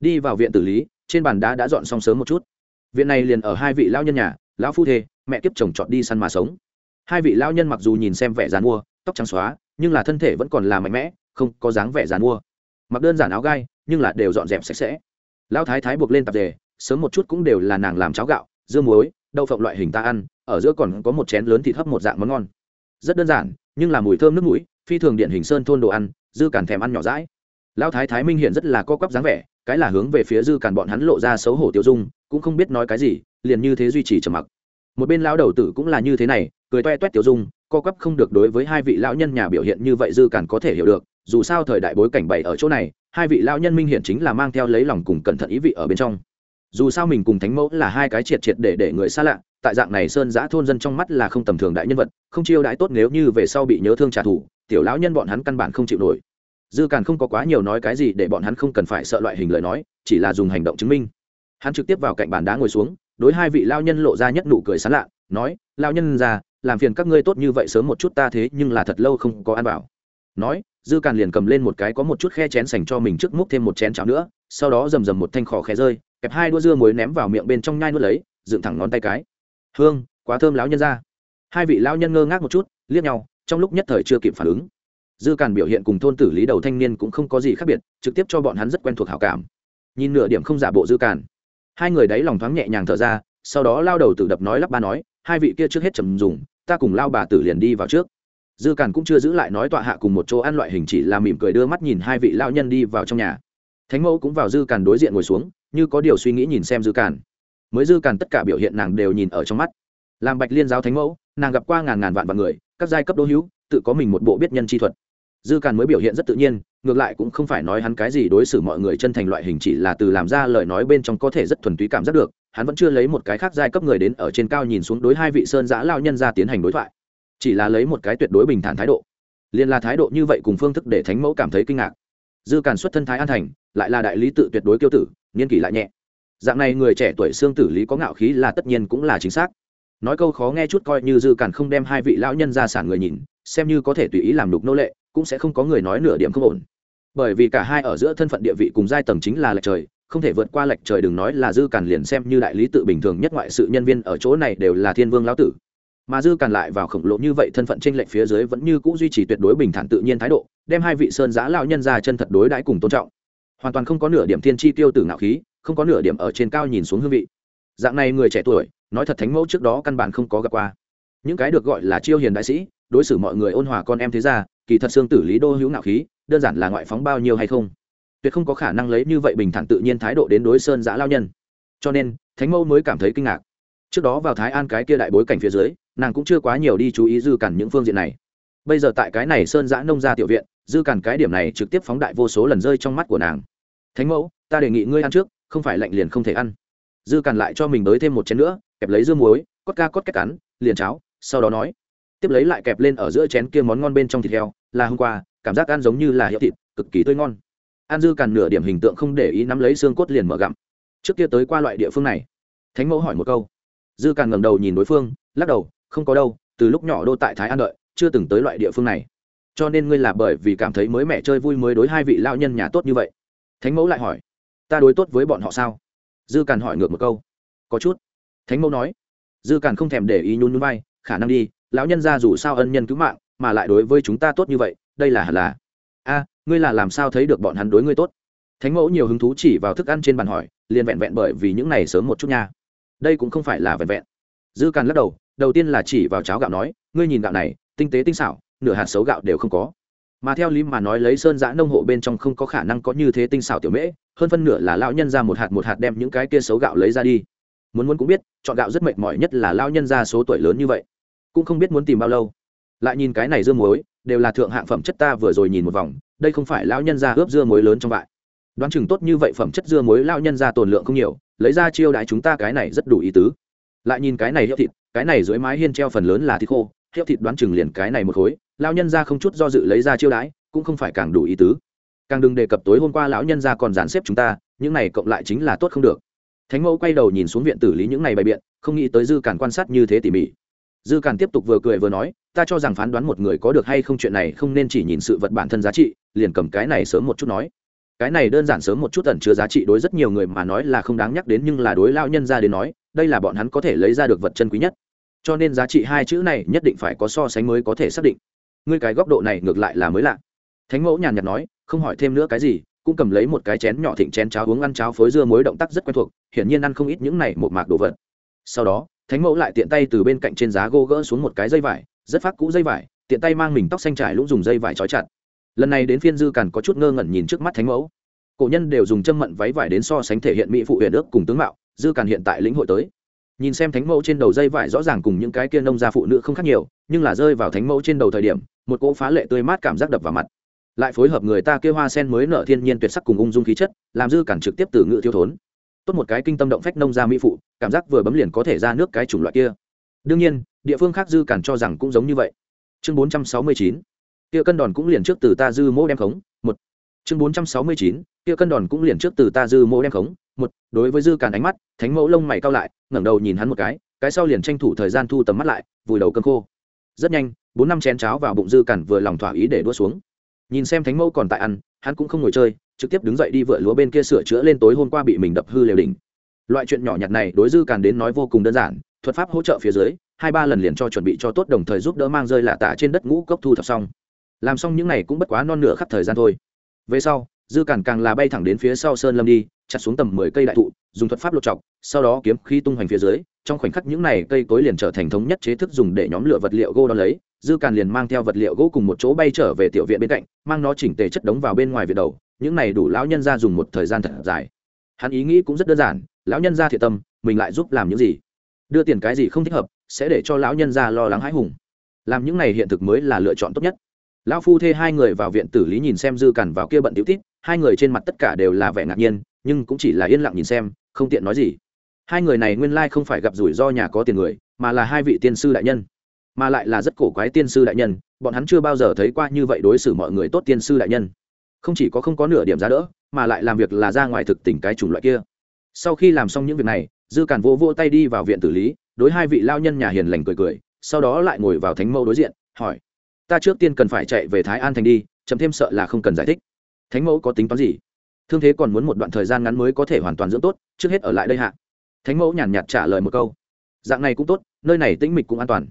Đi vào viện tử lý, trên bàn đá đã dọn xong sớm một chút. Viện này liền ở hai vị lão nhân nhà, lão phu thê, mẹ kiếp chồng chọn đi săn mà sống. Hai vị lão nhân mặc dù nhìn xem vẻ dàn mua, tóc trắng xóa, nhưng là thân thể vẫn còn là mạnh mẽ, không có dáng vẻ dàn mua. Mặc đơn giản áo gai, nhưng là đều dọn dẹp sạch sẽ. Lão thái thái buộc lên tạp dề, sớm một chút cũng đều là nàng làm cháo gạo, dưa muối, đậu phộng loại hình ta ăn, ở giữa còn có một chén lớn thịt hấp một dạng món ngon. Rất đơn giản, nhưng là mùi thơm nước mũi phi thường điện hình sơn thôn đồ ăn, dư cản thèm ăn nhỏ rãi. Lão thái thái minh hiện rất là co quắp dáng vẻ, cái là hướng về phía dư cản bọn hắn lộ ra xấu hổ tiêu dung, cũng không biết nói cái gì, liền như thế duy trì trầm mặc. Một bên lão đầu tử cũng là như thế này, cười toe toét tiêu dung, co quắp không được đối với hai vị lão nhân nhà biểu hiện như vậy dư cản có thể hiểu được, dù sao thời đại bối cảnh bày ở chỗ này, hai vị lão nhân minh hiện chính là mang theo lấy lòng cùng cẩn thận ý vị ở bên trong. Dù sao mình cùng thánh mẫu là hai cái triệt triệt để để người xa lạ, tại dạng này sơn giã thôn dân trong mắt là không tầm thường đại nhân vật, không chiêu đãi tốt nếu như về sau bị nhớ thương trả thù tiểu lão nhân bọn hắn căn bản không chịu nổi. Dư càn không có quá nhiều nói cái gì để bọn hắn không cần phải sợ loại hình lời nói chỉ là dùng hành động chứng minh. Hắn trực tiếp vào cạnh bàn đá ngồi xuống đối hai vị lao nhân lộ ra nhất nụ cười sán lạ nói lao nhân già, làm phiền các ngươi tốt như vậy sớm một chút ta thế nhưng là thật lâu không có ăn bảo nói dư càn liền cầm lên một cái có một chút khe chén sành cho mình trước múc thêm một chén cháo nữa sau đó rầm rầm một thanh khỏ khe rơi kẹp hai đua dưa muối ném vào miệng bên trong nhai nuốt lấy dựng thẳng ngón tay cái. Hương quá thơm lão nhân ra. Hai vị lão nhân ngơ ngác một chút liếc nhau trong lúc nhất thời chưa kịp phản ứng. Dư càn biểu hiện cùng thôn tử lý đầu thanh niên cũng không có gì khác biệt, trực tiếp cho bọn hắn rất quen thuộc hảo cảm. Nhìn nửa điểm không giả bộ dư càn. Hai người đấy lòng thoáng nhẹ nhàng thở ra, sau đó lao đầu tử đập nói lắp ba nói, hai vị kia trước hết trầm dùng, ta cùng lao bà tử liền đi vào trước. Dư càn cũng chưa giữ lại nói tọa hạ cùng một chỗ ăn loại hình chỉ là mỉm cười đưa mắt nhìn hai vị lao nhân đi vào trong nhà. Thánh mẫu cũng vào dư càn đối diện ngồi xuống, như có điều suy nghĩ nhìn xem dư càn. Mới dư càn tất cả biểu hiện nàng đều nhìn ở trong mắt. Làm bạch liên giáo thánh mẫu nàng gặp qua ngàn ngàn vạn vạn người, các giai cấp đô hữu, tự có mình một bộ biết nhân chi thuật. Dư càn mới biểu hiện rất tự nhiên, ngược lại cũng không phải nói hắn cái gì đối xử mọi người chân thành loại hình chỉ là từ làm ra lời nói bên trong có thể rất thuần túy cảm giác được, hắn vẫn chưa lấy một cái khác giai cấp người đến ở trên cao nhìn xuống đối hai vị sơn giã lao nhân ra tiến hành đối thoại. Chỉ là lấy một cái tuyệt đối bình thản thái độ. Liền là thái độ như vậy cùng phương thức để thánh mẫu cảm thấy kinh ngạc. Dư càn xuất thân thái an thành, lại là đại lý tự tuyệt đối kiêu tử, niên kỷ lại nhẹ. Dạng này người trẻ tuổi xương tử lý có ngạo khí là tất nhiên cũng là chính xác nói câu khó nghe chút coi như dư càn không đem hai vị lão nhân ra sản người nhìn, xem như có thể tùy ý làm đục nô lệ, cũng sẽ không có người nói nửa điểm không ổn. Bởi vì cả hai ở giữa thân phận địa vị cùng giai tầng chính là lệch trời, không thể vượt qua lệch trời đừng nói là dư càn liền xem như đại lý tự bình thường nhất ngoại sự nhân viên ở chỗ này đều là thiên vương lão tử. Mà dư càn lại vào khổng lồ như vậy thân phận trên lệnh phía dưới vẫn như cũ duy trì tuyệt đối bình thản tự nhiên thái độ, đem hai vị sơn giã lão nhân ra chân thật đối đãi cùng tôn trọng. Hoàn toàn không có nửa điểm thiên chi tiêu tử ngạo khí, không có nửa điểm ở trên cao nhìn xuống hương vị. Dạng này người trẻ tuổi nói thật thánh mẫu trước đó căn bản không có gặp qua. Những cái được gọi là chiêu hiền đại sĩ, đối xử mọi người ôn hòa con em thế ra kỳ thật xương tử lý đô hữu ngạo khí, đơn giản là ngoại phóng bao nhiêu hay không? Tuyệt không có khả năng lấy như vậy bình thản tự nhiên thái độ đến đối sơn giã lao nhân. Cho nên, thánh mẫu mới cảm thấy kinh ngạc. Trước đó vào thái an cái kia đại bối cảnh phía dưới, nàng cũng chưa quá nhiều đi chú ý dư cản những phương diện này. Bây giờ tại cái này sơn giã nông gia tiểu viện, dư cản cái điểm này trực tiếp phóng đại vô số lần rơi trong mắt của nàng. Thánh mẫu, ta đề nghị ngươi ăn trước, không phải lạnh liền không thể ăn dư càn lại cho mình đới thêm một chén nữa, kẹp lấy dưa muối, cốt ca cốt cách cắn, liền cháo, sau đó nói. Tiếp lấy lại kẹp lên ở giữa chén kia món ngon bên trong thịt heo, là hôm qua, cảm giác ăn giống như là hiệu thịt, cực kỳ tươi ngon. An dư càn nửa điểm hình tượng không để ý nắm lấy xương cốt liền mở gặm. Trước kia tới qua loại địa phương này. Thánh mẫu hỏi một câu. Dư càn ngẩng đầu nhìn đối phương, lắc đầu, không có đâu, từ lúc nhỏ đô tại thái an đợi, chưa từng tới loại địa phương này. Cho nên ngươi là bởi vì cảm thấy mới mẹ chơi vui mới đối hai vị lao nhân nhà tốt như vậy. Thánh mẫu lại hỏi. Ta đối tốt với bọn họ sao? Dư càn hỏi ngược một câu. Có chút. Thánh mẫu nói. Dư càn không thèm để ý nhún nhún vai, khả năng đi, lão nhân ra dù sao ân nhân cứu mạng, mà lại đối với chúng ta tốt như vậy, đây là hẳn là. A, ngươi là làm sao thấy được bọn hắn đối ngươi tốt? Thánh mẫu nhiều hứng thú chỉ vào thức ăn trên bàn hỏi, liền vẹn vẹn bởi vì những này sớm một chút nha. Đây cũng không phải là vẹn vẹn. Dư càn lắc đầu đầu tiên là chỉ vào cháo gạo nói, ngươi nhìn gạo này, tinh tế tinh xảo, nửa hạt xấu gạo đều không có mà theo lý mà nói lấy sơn giã nông hộ bên trong không có khả năng có như thế tinh xảo tiểu mễ, hơn phân nửa là lão nhân ra một hạt một hạt đem những cái kia xấu gạo lấy ra đi. Muốn muốn cũng biết, chọn gạo rất mệt mỏi nhất là lão nhân ra số tuổi lớn như vậy. Cũng không biết muốn tìm bao lâu. Lại nhìn cái này dưa muối, đều là thượng hạng phẩm chất ta vừa rồi nhìn một vòng, đây không phải lão nhân ra ướp dưa muối lớn trong vại. Đoán chừng tốt như vậy phẩm chất dưa muối lão nhân ra tồn lượng không nhiều, lấy ra chiêu đãi chúng ta cái này rất đủ ý tứ. Lại nhìn cái này hiệu thịt, cái này dưới mái hiên treo phần lớn là thịt khô hiệu thịt đoán chừng liền cái này một khối, lão nhân ra không chút do dự lấy ra chiêu đãi, cũng không phải càng đủ ý tứ. Càng đừng đề cập tối hôm qua lão nhân ra còn dàn xếp chúng ta, những này cộng lại chính là tốt không được. Thánh mẫu quay đầu nhìn xuống viện tử lý những này bày biện, không nghĩ tới dư càn quan sát như thế tỉ mỉ. Dư càn tiếp tục vừa cười vừa nói, ta cho rằng phán đoán một người có được hay không chuyện này không nên chỉ nhìn sự vật bản thân giá trị, liền cầm cái này sớm một chút nói. Cái này đơn giản sớm một chút tẩn chứa giá trị đối rất nhiều người mà nói là không đáng nhắc đến nhưng là đối lao nhân ra đến nói, đây là bọn hắn có thể lấy ra được vật chân quý nhất cho nên giá trị hai chữ này nhất định phải có so sánh mới có thể xác định. Ngươi cái góc độ này ngược lại là mới lạ. Thánh mẫu nhàn nhạt nói, không hỏi thêm nữa cái gì, cũng cầm lấy một cái chén nhỏ thịnh chén cháo uống ăn cháo phối dưa muối động tác rất quen thuộc, hiển nhiên ăn không ít những này một mạc đồ vật. Sau đó, thánh mẫu lại tiện tay từ bên cạnh trên giá gô gỡ xuống một cái dây vải, rất phát cũ dây vải, tiện tay mang mình tóc xanh trải lũng dùng dây vải trói chặt. Lần này đến phiên dư càn có chút ngơ ngẩn nhìn trước mắt thánh mẫu. Cổ nhân đều dùng châm mận váy vải đến so sánh thể hiện mỹ phụ huyền ước cùng tướng mạo, dư càn hiện tại lĩnh hội tới nhìn xem thánh mẫu trên đầu dây vải rõ ràng cùng những cái kia nông gia phụ nữ không khác nhiều, nhưng là rơi vào thánh mẫu trên đầu thời điểm, một cỗ phá lệ tươi mát cảm giác đập vào mặt. Lại phối hợp người ta kia hoa sen mới nở thiên nhiên tuyệt sắc cùng ung dung khí chất, làm dư cản trực tiếp từ ngự thiếu thốn. Tốt một cái kinh tâm động phách nông gia mỹ phụ, cảm giác vừa bấm liền có thể ra nước cái chủng loại kia. Đương nhiên, địa phương khác dư cản cho rằng cũng giống như vậy. Chương bốn trăm sáu mươi chín, kia cân đòn cũng liền trước từ ta dư mô đem khống, một. Chương bốn trăm sáu mươi chín, kia cân đòn cũng liền trước từ ta dư mô đem khống một, đối với dư cản ánh mắt, thánh mẫu lông mày cao lại, ngẩng đầu nhìn hắn một cái cái sau liền tranh thủ thời gian thu tầm mắt lại, vùi đầu cơm khô. Rất nhanh, bốn năm chén cháo vào bụng dư cản vừa lòng thỏa ý để đua xuống. Nhìn xem thánh mẫu còn tại ăn, hắn cũng không ngồi chơi, trực tiếp đứng dậy đi vựa lúa bên kia sửa chữa lên tối hôm qua bị mình đập hư lều đỉnh. Loại chuyện nhỏ nhặt này đối dư càn đến nói vô cùng đơn giản, thuật pháp hỗ trợ phía dưới, hai ba lần liền cho chuẩn bị cho tốt đồng thời giúp đỡ mang rơi lạ tả trên đất ngũ cốc thu thập xong. Làm xong những này cũng bất quá non nửa khắp thời gian thôi. Về sau dư càn càng là bay thẳng đến phía sau sơn lâm đi, chặt xuống tầm mười cây đại thụ, dùng thuật pháp lột chọc, sau đó kiếm khí tung hoành phía dưới, trong khoảnh khắc những này cây cối liền trở thành thống nhất chế thức dùng để nhóm lửa vật liệu gỗ đ lấy, dư càn liền mang theo vật liệu gỗ cùng một chỗ bay trở về tiểu viện bên cạnh, mang nó chỉnh tề chất đống vào bên ngoài viện đầu, những này đủ lão nhân ra dùng một thời gian thật dài. Hắn ý nghĩ cũng rất đơn giản, lão nhân ra thiệt tâm, mình lại giúp làm những gì? Đưa tiền cái gì không thích hợp, sẽ để cho lão nhân ra lo lắng hãi hùng. Làm những này hiện thực mới là lựa chọn tốt nhất lão phu thê hai người vào viện tử lý nhìn xem dư cằn vào kia bận tiểu tít, hai người trên mặt tất cả đều là vẻ ngạc nhiên, nhưng cũng chỉ là yên lặng nhìn xem, không tiện nói gì. Hai người này nguyên lai không phải gặp rủi ro nhà có tiền người, mà là hai vị tiên sư đại nhân. Mà lại là rất cổ quái tiên sư đại nhân, bọn hắn chưa bao giờ thấy qua như vậy đối xử mọi người tốt tiên sư đại nhân. Không chỉ có không có nửa điểm giá đỡ, mà lại làm việc là ra ngoài thực tình cái chủng loại kia. Sau khi làm xong những việc này, dư càn vô vô tay đi vào viện tử lý, đối hai vị lao nhân nhà hiền lành cười cười, sau đó lại ngồi vào thánh mẫu đối diện, hỏi ta trước tiên cần phải chạy về thái an thành đi chấm thêm sợ là không cần giải thích. Thánh mẫu có tính toán gì? Thương thế còn muốn một đoạn thời gian ngắn mới có thể hoàn toàn dưỡng tốt, trước hết ở lại đây hạ. Thánh mẫu nhàn nhạt trả lời một câu. Dạng này cũng tốt, nơi này tĩnh mịch cũng an toàn.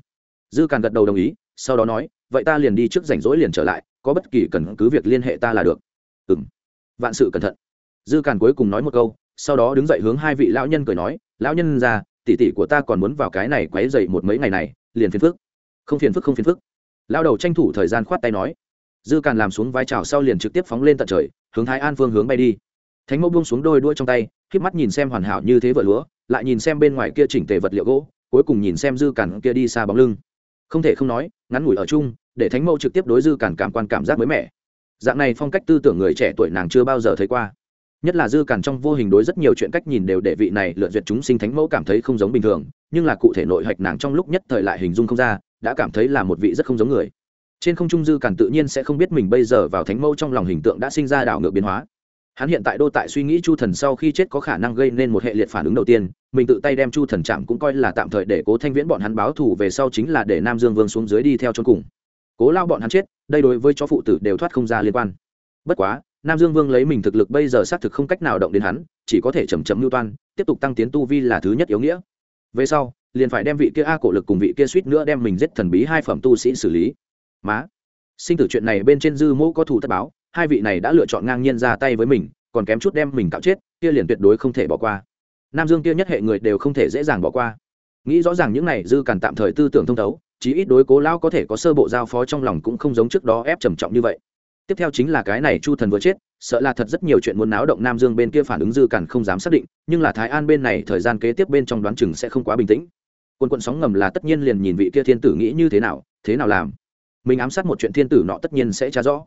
Dư càn gật đầu đồng ý, sau đó nói, vậy ta liền đi trước rảnh rỗi liền trở lại, có bất kỳ cần cứ việc liên hệ ta là được. Ừ m vạn sự cẩn thận. Dư càn cuối cùng nói một câu, sau đó đứng dậy hướng hai vị lão nhân cười nói, lão nhân ra tỉ tỉ của ta còn muốn vào cái này quấy dậy một mấy ngày này, liền phiền phức. Không phiền phức, không phiền phức lao đầu tranh thủ thời gian khoát tay nói. Dư càn làm xuống vai trào sau liền trực tiếp phóng lên tận trời, hướng thái an phương hướng bay đi. Thánh mẫu buông xuống đôi đuôi trong tay k mắt nhìn xem hoàn hảo như thế vợ lúa, lại nhìn xem bên ngoài kia chỉnh tề vật liệu gỗ, cuối cùng nhìn xem dư càn kia đi xa bóng lưng. Không thể không nói, ngắn ngủi ở chung, để thánh mẫu trực tiếp đối dư càn cảm quan cảm giác mới mẻ. Dạng này phong cách tư tưởng người trẻ tuổi nàng chưa bao giờ thấy qua. Nhất là dư càn trong vô hình đối rất nhiều chuyện cách nhìn đều để vị này lượn duyệt chúng sinh thánh mẫu cảm thấy không giống bình thường, nhưng là cụ thể nội hạch nàng trong lúc nhất thời lại hình dung không ra đã cảm thấy là một vị rất không giống người. Trên không trung dư càn tự nhiên sẽ không biết mình bây giờ vào thánh mẫu trong lòng hình tượng đã sinh ra đảo ngược biến hóa. Hắn hiện tại đô tại suy nghĩ chu thần sau khi chết có khả năng gây nên một hệ liệt phản ứng đầu tiên, mình tự tay đem chu thần chạm cũng coi là tạm thời để cố thanh viễn bọn hắn báo thù về sau chính là để nam dương vương xuống dưới đi theo cho cùng. Cố lao bọn hắn chết, đây đối với chó phụ tử đều thoát không ra liên quan. Bất quá, nam dương vương lấy mình thực lực bây giờ xác thực không cách nào động đến hắn, chỉ có thể chầm chậm mưu toan, tiếp tục tăng tiến tu vi là thứ nhất yếu nghĩa. Về sau liền phải đem vị kia a cổ lực cùng vị kia suýt nữa đem mình giết thần bí hai phẩm tu sĩ xử lý. Má, sinh tử chuyện này bên trên dư mẫu có thủ tất báo, hai vị này đã lựa chọn ngang nhiên ra tay với mình, còn kém chút đem mình cạo chết, kia liền tuyệt đối không thể bỏ qua. Nam dương kia nhất hệ người đều không thể dễ dàng bỏ qua. Nghĩ rõ ràng những này dư càn tạm thời tư tưởng thông thấu, chí ít đối cố lão có thể có sơ bộ giao phó trong lòng cũng không giống trước đó ép trầm trọng như vậy. Tiếp theo chính là cái này chu thần vừa chết, sợ là thật rất nhiều chuyện muốn náo động nam dương bên kia phản ứng dư càn không dám xác định, nhưng là thái an bên này thời gian kế tiếp bên trong đoán chừng sẽ không quá bình tĩnh quân quận sóng ngầm là tất nhiên liền nhìn vị kia thiên tử nghĩ như thế nào thế nào làm. Mình ám sát một chuyện thiên tử nọ tất nhiên sẽ tra rõ.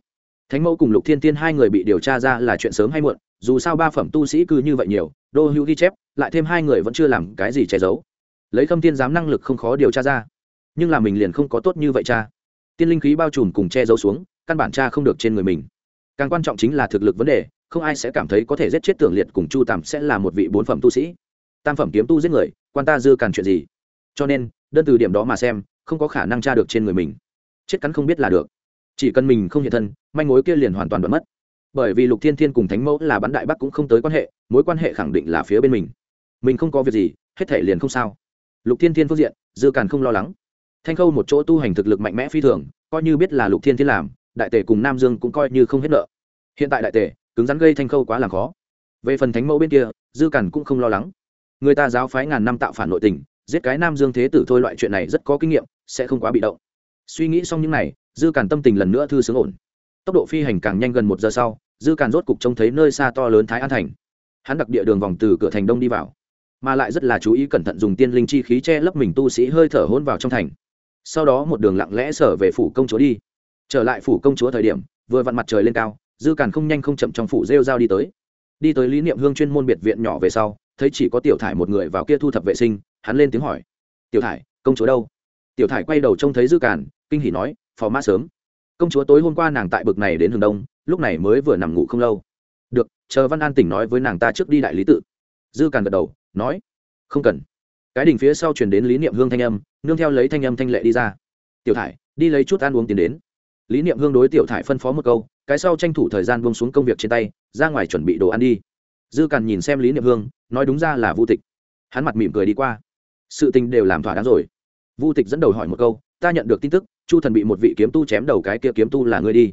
Thánh mẫu cùng lục thiên tiên hai người bị điều tra ra là chuyện sớm hay muộn, dù sao ba phẩm tu sĩ cư như vậy nhiều, đô hữu ghi chép, lại thêm hai người vẫn chưa làm cái gì che giấu. Lấy khâm thiên giám năng lực không khó điều tra ra. Nhưng là mình liền không có tốt như vậy cha. Tiên linh khí bao trùm cùng che giấu xuống, căn bản cha không được trên người mình. Càng quan trọng chính là thực lực vấn đề, không ai sẽ cảm thấy có thể giết chết tưởng liệt cùng chu tàm sẽ là một vị bốn phẩm tu sĩ. Tam phẩm kiếm tu giết người, quan ta dư càn chuyện gì? Cho nên, đơn từ điểm đó mà xem, không có khả năng tra được trên người mình. Chết cắn không biết là được. Chỉ cần mình không hiện thân, manh mối kia liền hoàn toàn đoạn mất. Bởi vì lục thiên thiên cùng thánh mẫu là bắn đại bắc cũng không tới quan hệ, mối quan hệ khẳng định là phía bên mình. Mình không có việc gì, hết thể liền không sao. Lục thiên thiên phương diện, dư càn không lo lắng. Thanh khâu một chỗ tu hành thực lực mạnh mẽ phi thường, coi như biết là lục thiên thiên làm, đại tề cùng nam dương cũng coi như không hết nợ. Hiện tại đại tề cứng rắn gây thanh khâu quá là khó. Về phần thánh mẫu bên kia, dư càn cũng không lo lắng. Người ta giáo phái ngàn năm tạo phản nội tình giết cái nam dương thế tử thôi loại chuyện này rất có kinh nghiệm, sẽ không quá bị động. Suy nghĩ xong những n à y dư càn tâm tình lần nữa thư sướng ổn. Tốc độ phi hành càng nhanh gần một giờ sau, dư càn rốt cục trông thấy nơi xa to lớn thái an thành. Hắn đặc địa đường vòng từ cửa thành đông đi vào, mà lại rất là chú ý cẩn thận dùng tiên linh chi khí che lấp mình tu sĩ hơi thở hôn vào trong thành. Sau đó một đường lặng lẽ sở về phủ công chúa đi. Trở lại phủ công chúa thời điểm, vừa vặn mặt trời lên cao, dư càn không nhanh không chậm trong phủ rêu r đi tới. Đi tới lý niệm hương chuyên môn biệt viện nhỏ về sau, thấy chỉ có tiểu thải một người vào kia thu thập vệ sinh hắn lên tiếng hỏi. Tiểu thải, công chúa đâu? Tiểu thải quay đầu trông thấy dư càn, kinh hỉ nói, phò mã sớm. Công chúa tối hôm qua nàng tại bực này đến hướng đông, lúc này mới vừa nằm ngủ không lâu. Được, chờ văn an tỉnh nói với nàng ta trước đi đại lý tự. Dư càn gật đầu, nói, không cần. Cái đỉnh phía sau chuyển đến lý niệm hương thanh âm, nương theo lấy thanh âm thanh lệ đi ra. Tiểu thải, đi lấy chút ăn uống tiền đến. Lý niệm hương đối tiểu thải phân phó một câu, cái sau tranh thủ thời gian buông xuống công việc trên tay, ra ngoài chuẩn bị đồ ăn đi. Dư càn nhìn xem lý niệm hương, nói đúng ra là vô tịch. Hắn mặt mỉm cười đi qua sự tình đều làm thỏa đáng rồi. Vu tịch dẫn đầu hỏi một câu, ta nhận được tin tức, chu thần bị một vị kiếm tu chém đầu cái kia kiếm tu là ngươi đi.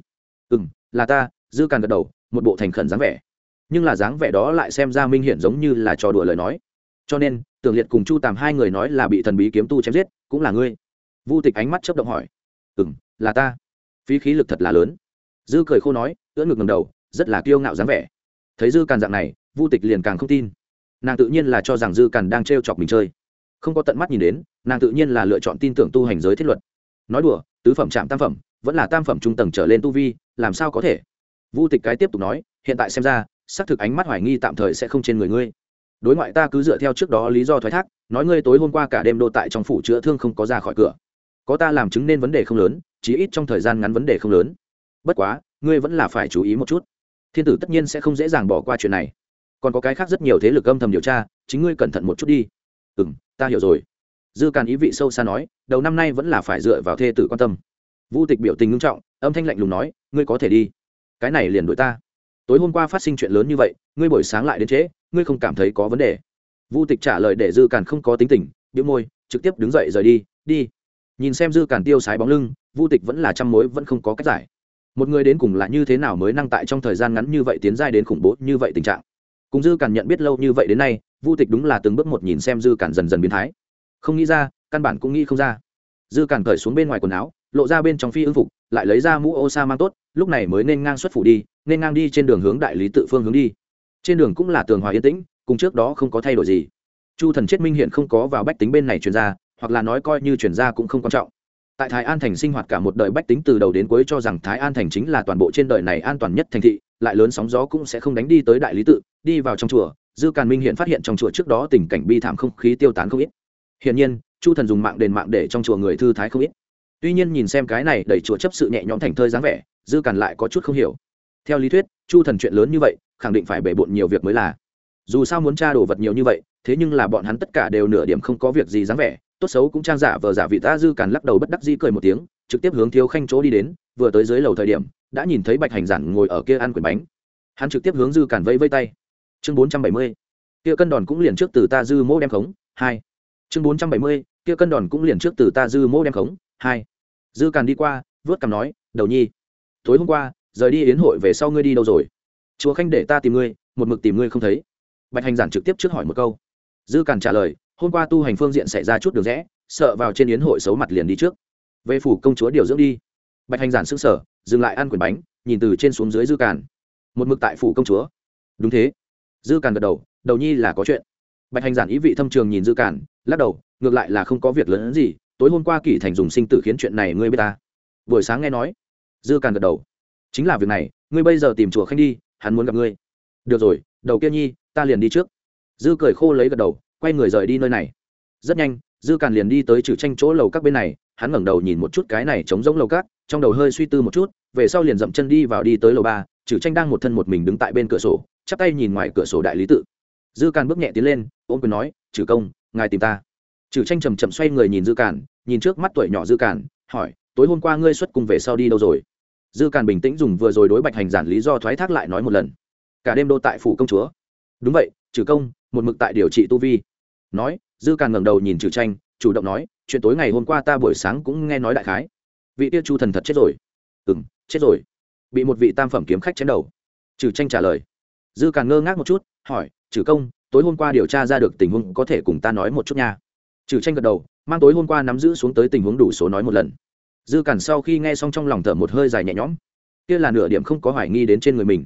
Ừ m là ta, dư càn gật đầu, một bộ thành khẩn dáng vẻ. Nhưng là dáng vẻ đó lại xem ra minh hiển giống như là trò đùa lời nói. Cho nên, tưởng liệt cùng chu tàm hai người nói là bị thần bí kiếm tu chém giết, cũng là ngươi. Vu tịch ánh mắt chấp động hỏi ừ m là ta. Phí khí lực thật là lớn. Dư cười khô nói, ưỡn ngực ngầm đầu, rất là kiêu ngạo dáng vẻ. Thấy dư càn dạng này, vu tịch liền càng không tin. Nàng tự nhiên là cho rằng dư càn đang t chọc mình chơi không có tận mắt nhìn đến, nàng tự nhiên là lựa chọn tin tưởng tu hành giới thiết luật. Nói đùa, tứ phẩm chạm tam phẩm, vẫn là tam phẩm trung tầng trở lên tu vi, làm sao có thể? Vu tịch cái tiếp tục nói, hiện tại xem ra, xác thực ánh mắt hoài nghi tạm thời sẽ không trên người ngươi. Đối ngoại ta cứ dựa theo trước đó lý do thoái thác, nói ngươi tối hôm qua cả đêm đô tại trong phủ chữa thương không có ra khỏi cửa. Có ta làm chứng nên vấn đề không lớn, chí ít trong thời gian ngắn vấn đề không lớn. Bất quá, ngươi vẫn là phải chú ý một chút. Thiên tử tất nhiên sẽ không dễ dàng bỏ qua chuyện này. Còn có cái khác rất nhiều thế lực âm thầm điều tra, chính ngươi cẩn thận một chút đi. Ừ m ta hiểu rồi. Dư càn ý vị sâu xa nói, đầu năm nay vẫn là phải dựa vào thê tử quan tâm. Vu tịch biểu tình ngưng trọng, âm thanh lạnh lùng nói, ngươi có thể đi. Cái này liền đội ta. Tối hôm qua phát sinh chuyện lớn như vậy, ngươi buổi sáng lại đến trễ, ngươi không cảm thấy có vấn đề. Vu tịch trả lời để dư càn không có tính tình biếu môi, trực tiếp đứng dậy rời đi đi. Nhìn xem dư càn tiêu sái bóng lưng, vu tịch vẫn là trăm mối vẫn không có cách giải. Một người đến cùng là như thế nào mới năng tại trong thời gian ngắn như vậy tiến giai đến khủng bố như vậy tình trạng? Cùng dư càn nhận biết lâu như vậy đến nay vu tịch đúng là từng bước một nhìn xem dư cản dần dần biến thái. Không nghĩ ra, căn bản cũng nghĩ không ra. Dư cản cởi xuống bên ngoài quần áo, lộ ra bên trong phi ưng phục, lại lấy ra mũ ô sa mang tốt, lúc này mới nên ngang xuất phủ đi, nên ngang đi trên đường hướng đại lý tự phương hướng đi. Trên đường cũng là tường hòa yên tĩnh, cùng trước đó không có thay đổi gì. Chu thần chết minh hiện không có vào bách tính bên này chuyển ra, hoặc là nói coi như chuyển ra cũng không quan trọng. Tại thái an thành sinh hoạt cả một đời bách tính từ đầu đến cuối cho rằng thái an thành chính là toàn bộ trên đời này an toàn nhất thành thị, lại lớn sóng gió cũng sẽ không đánh đi tới đại lý tự, đi vào trong chùa dư càn minh hiện phát hiện trong chùa trước đó tình cảnh bi thảm không khí tiêu tán không ít. Hiển nhiên, chu thần dùng mạng đền mạng để trong chùa người thư thái không ít. Tuy nhiên nhìn xem cái này đẩy chùa chấp sự nhẹ nhõm thành thơi dáng vẻ, dư càn lại có chút không hiểu. Theo lý thuyết, chu thần chuyện lớn như vậy, khẳng định phải bể bộn nhiều việc mới là. Dù sao muốn tra đồ vật nhiều như vậy, thế nhưng là bọn hắn tất cả đều nửa điểm không có việc gì dáng vẻ. Tốt xấu cũng trang giả vờ giả vị ta dư càn lắc đầu bất đắc dĩ cười một tiếng, trực tiếp hướng thiếu khanh chỗ đi đến, vừa tới dưới lầu thời điểm, đã nhìn thấy bạch hành giản ngồi ở kia ăn quyển bánh. Hắn trực tiếp hướng dư càn vẫy vây tay chương bốn trăm bảy mươi, kia cân đòn cũng liền trước từ ta dư mô đem khống, hai. Chương bốn trăm bảy mươi, kia cân đòn cũng liền trước từ ta dư mô đem khống, hai. Dư càn đi qua, vớt cằm nói, đầu nhi, tối hôm qua, rời đi yến hội về sau ngươi đi đâu rồi? Chúa khanh để ta tìm ngươi, một mực tìm ngươi không thấy. Bạch hành giản trực tiếp trước hỏi một câu. Dư càn trả lời, hôm qua tu hành phương diện xảy ra chút đường rẽ, sợ vào trên yến hội xấu mặt liền đi trước. Về phủ công chúa điều dưỡng đi. Bạch hành giản sững sở dừng lại ăn quyển bánh, nhìn từ trên xuống dưới dư càn. Một mực tại phủ công chúa. Đúng thế dư càn gật đầu đầu nhi là có chuyện. Bạch hành giản ý vị thâm trường nhìn dư càn, lắc đầu, ngược lại là không có việc lớn hơn gì, tối hôm qua kỷ thành dùng sinh tử khiến chuyện này ngươi biết ta. Buổi sáng nghe nói, dư càn gật đầu. Chính là việc này, ngươi bây giờ tìm chùa khanh đi, hắn muốn gặp ngươi. Được rồi, đầu kia nhi, ta liền đi trước. Dư cười khô lấy gật đầu, quay người rời đi nơi này. Rất nhanh, dư càn liền đi tới trừ tranh chỗ lầu các bên này, hắn ngẩng đầu nhìn một chút cái này chống giống lầu các, trong đầu hơi suy tư một chút, về sau liền dậm chân đi vào đi tới lầu ba, trừ tranh đang một thân một mình đứng tại bên cửa sổ chắp tay nhìn ngoài cửa sổ đại lý tự. Dư càn bước nhẹ tiến lên ôm quyền nói trừ công, ngài tìm ta. Trừ tranh chầm chậm xoay người nhìn dư càn, nhìn trước mắt tuổi nhỏ dư càn, hỏi, tối hôm qua ngươi xuất cùng về sau đi đâu rồi? Dư càn bình tĩnh dùng vừa rồi đối bạch hành giản lý do thoái thác lại nói một lần. Cả đêm đô tại phủ công chúa. Đúng vậy trừ công, một mực tại điều trị tu vi. Nói, dư càn ngẩng đầu nhìn trừ tranh, chủ động nói, chuyện tối ngày hôm qua ta buổi sáng cũng nghe nói đại khái. Vị tiêu chu thần thật chết rồi. Ừ m chết rồi. Bị một vị tam phẩm kiếm khách chém đầu. Trừ tranh trả lời dư càn ngơ ngác một chút, hỏi trừ công, tối hôm qua điều tra ra được tình huống có thể cùng ta nói một chút nha. Trừ tranh gật đầu, mang tối hôm qua nắm giữ xuống tới tình huống đủ số nói một lần. Dư càn sau khi nghe xong trong lòng thở một hơi dài nhẹ nhõm. Kia là nửa điểm không có hoài nghi đến trên người mình.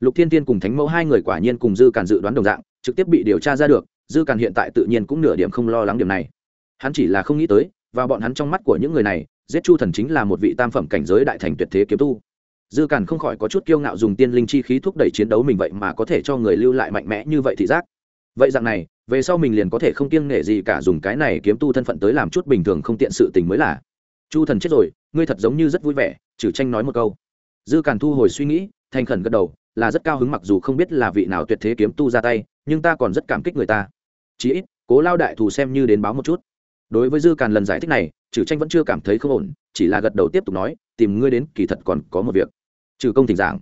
Lục thiên tiên cùng thánh mẫu hai người quả nhiên cùng dư càn dự đoán đồng dạng, trực tiếp bị điều tra ra được, dư càn hiện tại tự nhiên cũng nửa điểm không lo lắng điểm này. Hắn chỉ là không nghĩ tới và bọn hắn trong mắt của những người này, giết chu thần chính là một vị tam phẩm cảnh giới đại thành tuyệt thế kiếm tu dư càn không khỏi có chút kiêu ngạo dùng tiên linh chi khí thúc đẩy chiến đấu mình vậy mà có thể cho người lưu lại mạnh mẽ như vậy thì giác. Vậy dạng này, về sau mình liền có thể không kiêng nể gì cả dùng cái này kiếm tu thân phận tới làm chút bình thường không tiện sự tình mới là. Chu thần chết rồi, ngươi thật giống như rất vui vẻ, trừ tranh nói một câu. Dư càn thu hồi suy nghĩ, thành khẩn gật đầu, là rất cao hứng mặc dù không biết là vị nào tuyệt thế kiếm tu ra tay, nhưng ta còn rất cảm kích người ta. Chí ít, cố lao đại thù xem như đến báo một chút. Đối với dư càn lần giải thích này, trừ tranh vẫn chưa cảm thấy không ổn, chỉ là gật đầu tiếp tục nói, tìm ngươi đến, kỳ thật còn có một việc trừ công thỉnh giảng.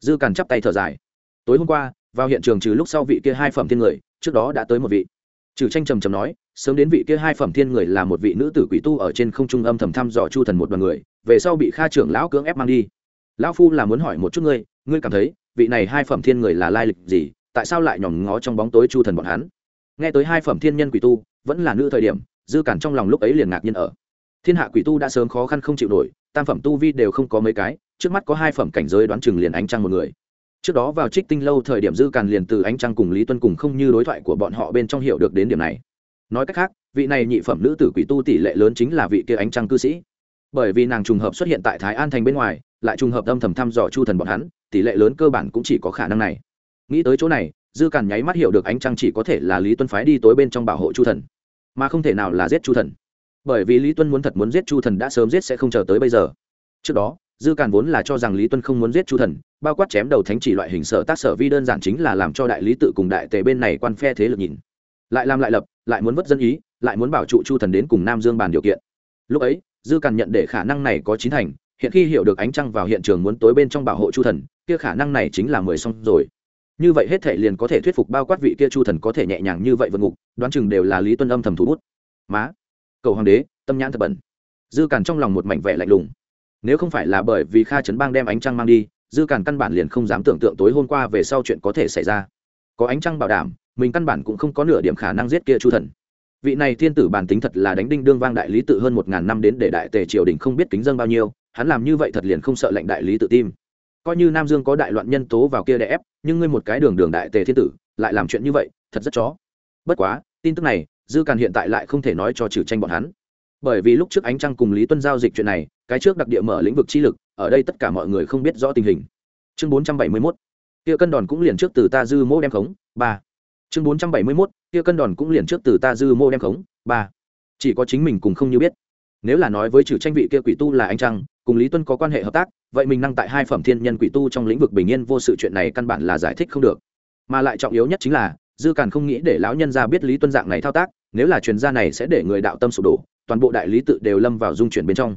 Dư càn chắp tay thở dài. Tối hôm qua, vào hiện trường trừ lúc sau vị kia hai phẩm thiên người, trước đó đã tới một vị. Trừ tranh trầm trầm nói, sớm đến vị kia hai phẩm thiên người là một vị nữ tử quỷ tu ở trên không trung âm thầm thăm dò chu thần một đoàn người, về sau bị kha trưởng lão cưỡng ép mang đi. Lão phu là muốn hỏi một chút ngươi ngươi cảm thấy, vị này hai phẩm thiên người là lai lịch gì, tại sao lại nhòm ngó trong bóng tối chu thần bọn hắn? Nghe tới hai phẩm thiên nhân quỷ tu, vẫn là nữ thời điểm, dư cản trong lòng lúc ấy liền ngạc nhiên ở. Thiên hạ quỷ tu đã sớm khó khăn không chịu nổi tam phẩm tu vi đều không có mấy cái, trước mắt có hai phẩm cảnh giới đoán chừng liền ánh trăng một người. Trước đó vào trích tinh lâu thời điểm dư càn liền từ ánh trăng cùng lý tuân cùng không như đối thoại của bọn họ bên trong hiểu được đến điểm này. Nói cách khác, vị này nhị phẩm nữ tử quỷ tu tỷ lệ lớn chính là vị kia ánh trăng cư sĩ. Bởi vì nàng trùng hợp xuất hiện tại thái an thành bên ngoài, lại trùng hợp âm thầm thăm dò chu thần bọn hắn, tỷ lệ lớn cơ bản cũng chỉ có khả năng này. Nghĩ tới chỗ này, dư càn nháy mắt hiểu được ánh trăng chỉ có thể là lý tuân phái đi tối bên trong bảo hộ chu thần, mà không thể nào là giết chu thần bởi vì lý tuân muốn thật muốn giết chu thần đã sớm giết sẽ không chờ tới bây giờ. Trước đó, dư càn vốn là cho rằng lý tuân không muốn giết chu thần, bao quát chém đầu thánh chỉ loại hình sở tác sở vi đơn giản chính là làm cho đại lý tự cùng đại tề bên này quan phe thế lực nhìn. Lại làm lại lập, lại muốn vất dân ý, lại muốn bảo trụ chu thần đến cùng nam dương bàn điều kiện. Lúc ấy, dư càn nhận để khả năng này có chín thành, hiện khi hiểu được ánh trăng vào hiện trường muốn tối bên trong bảo hộ chu thần, kia khả năng này chính là mười xong rồi. Như vậy hết thể liền có thể thuyết phục bao quát vị kia chu thần có thể nhẹ nhàng như vậy vượt ngục, đoán chừng đều là lý tuân âm thầm thủ bút. Má cầu hoàng đế, tâm nhãn thật bẩn. Dư càn trong lòng một mảnh vẻ lạnh lùng. Nếu không phải là bởi vì kha trấn bang đem ánh trăng mang đi, dư càn căn bản liền không dám tưởng tượng tối hôm qua về sau chuyện có thể xảy ra. Có ánh trăng bảo đảm, mình căn bản cũng không có nửa điểm khả năng giết kia chu thần. Vị này thiên tử bản tính thật là đánh đinh đương vang đại lý tự hơn một ngàn năm đến để đại tề triều đình không biết kính dân bao nhiêu, hắn làm như vậy thật liền không sợ lệnh đại lý tự tim coi như nam dương có đại loạn nhân tố vào kia để ép, nhưng ngươi một cái đường đường đại tề thiên tử, lại làm chuyện như vậy, thật rất chó. Bất quá, tin tức này dư càn hiện tại lại không thể nói cho trừ tranh bọn hắn. Bởi vì lúc trước ánh trăng cùng lý tuân giao dịch chuyện này, cái trước đặc địa mở lĩnh vực chi lực, ở đây tất cả mọi người không biết rõ tình hình. Chương bốn trăm bảy mươi mốt, kia cân đòn cũng liền trước từ ta dư mô đem khống, ba. Chương bốn trăm bảy mươi mốt, kia cân đòn cũng liền trước từ ta dư mô đem khống, ba. Chỉ có chính mình cùng không như biết. Nếu là nói với trừ tranh vị kia quỷ tu là anh trăng, cùng lý tuân có quan hệ hợp tác, vậy mình năng tại hai phẩm thiên nhân quỷ tu trong lĩnh vực bình yên vô sự chuyện này căn bản là giải thích không được. Mà lại trọng yếu nhất chính là dư càn không nghĩ để lão nhân ra biết lý tuân dạng này thao tác, nếu là chuyên gia này sẽ để người đạo tâm sụp đổ, toàn bộ đại lý tự đều lâm vào dung chuyển bên trong.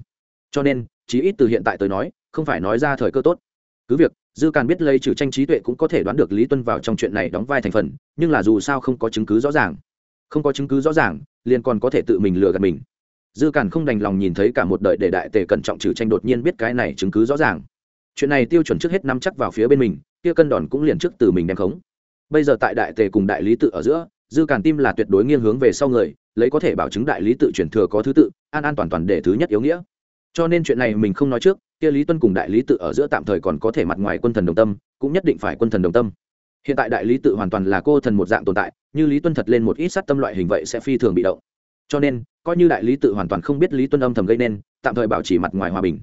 Cho nên, chí ít từ hiện tại tới nói, không phải nói ra thời cơ tốt. Cứ việc, dư càn biết lấy trừ tranh trí tuệ cũng có thể đoán được lý tuân vào trong chuyện này đóng vai thành phần, nhưng là dù sao không có chứng cứ rõ ràng. Không có chứng cứ rõ ràng, liền còn có thể tự mình lừa gạt mình. Dư càn không đành lòng nhìn thấy cả một đời để đại tề cẩn trọng trừ tranh đột nhiên biết cái này chứng cứ rõ ràng. Chuyện này tiêu chuẩn trước hết nắm chắc vào phía bên mình, kia cân đòn cũng liền trước từ mình đem khống bây giờ tại đại tề cùng đại lý tự ở giữa, dư càn tim là tuyệt đối nghiêng hướng về sau người, lấy có thể bảo chứng đại lý tự chuyển thừa có thứ tự, an an toàn toàn để thứ nhất yếu nghĩa. Cho nên chuyện này mình không nói trước, kia lý tuân cùng đại lý tự ở giữa tạm thời còn có thể mặt ngoài quân thần đồng tâm, cũng nhất định phải quân thần đồng tâm. Hiện tại đại lý tự hoàn toàn là cô thần một dạng tồn tại, như lý tuân thật lên một ít sát tâm loại hình vậy sẽ phi thường bị động. Cho nên, coi như đại lý tự hoàn toàn không biết lý tuân âm thầm gây nên, tạm thời bảo trì mặt ngoài hòa bình.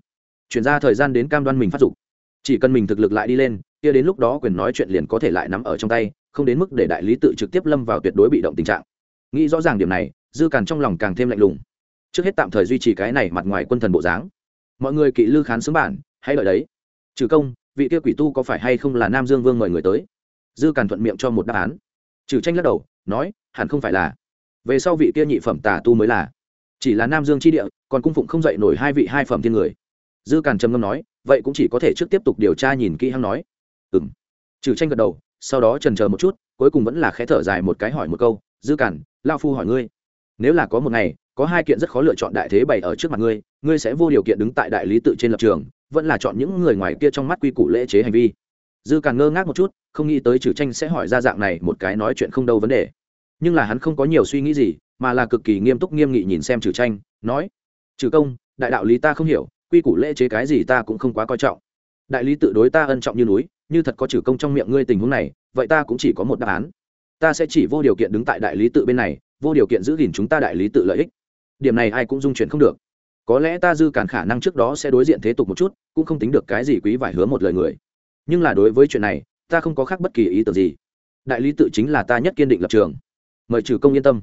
Chuyển ra thời gian đến cam đoan mình phát dục. Chỉ cần mình thực lực lại đi lên kia đến lúc đó quyền nói chuyện liền có thể lại nắm ở trong tay, không đến mức để đại lý tự trực tiếp lâm vào tuyệt đối bị động tình trạng. Nghĩ rõ ràng điểm này, dư càn trong lòng càng thêm lạnh lùng. Trước hết tạm thời duy trì cái này mặt ngoài quân thần bộ dáng. Mọi người kỵ lư khán xứng bản, hãy đợi đấy. Trừ công, vị kia quỷ tu có phải hay không là nam dương vương mời người tới? Dư càn thuận miệng cho một đáp án. Trừ tranh lắc đầu, nói, hẳn không phải là. Về sau vị kia nhị phẩm tà tu mới là. Chỉ là nam dương chi địa, còn cung phụng không dậy nổi hai vị hai phẩm thiên người. Dư càn trầm ngâm nói, vậy cũng chỉ có thể trước tiếp tục điều tra nhìn kỹ hăng nói ừ m trừ tranh gật đầu, sau đó trần chờ một chút, cuối cùng vẫn là khé thở dài một cái hỏi một câu, dư cản, lao phu hỏi ngươi, nếu là có một ngày, có hai kiện rất khó lựa chọn đại thế bày ở trước mặt ngươi ngươi sẽ vô điều kiện đứng tại đại lý tự trên lập trường, vẫn là chọn những người ngoài kia trong mắt quy củ lễ chế hành vi. Dư càng ngơ ngác một chút, không nghĩ tới trừ tranh sẽ hỏi ra dạng này một cái nói chuyện không đâu vấn đề. Nhưng là hắn không có nhiều suy nghĩ gì, mà là cực kỳ nghiêm túc nghiêm nghị nhìn xem trừ tranh, nói, trừ công, đại đạo lý ta không hiểu, quy củ lễ chế cái gì ta cũng không quá coi trọng. Đại lý tự đối ta ân trọng như núi như thật có trừ công trong miệng ngươi tình huống này, vậy ta cũng chỉ có một đáp án. Ta sẽ chỉ vô điều kiện đứng tại đại lý tự bên này, vô điều kiện giữ gìn chúng ta đại lý tự lợi ích. Điểm này ai cũng dung chuyển không được. Có lẽ ta dư cản khả năng trước đó sẽ đối diện thế tục một chút, cũng không tính được cái gì quý vải hứa một lời người. Nhưng là đối với chuyện này, ta không có khác bất kỳ ý tưởng gì. Đại lý tự chính là ta nhất kiên định lập trường. Mời trừ công yên tâm.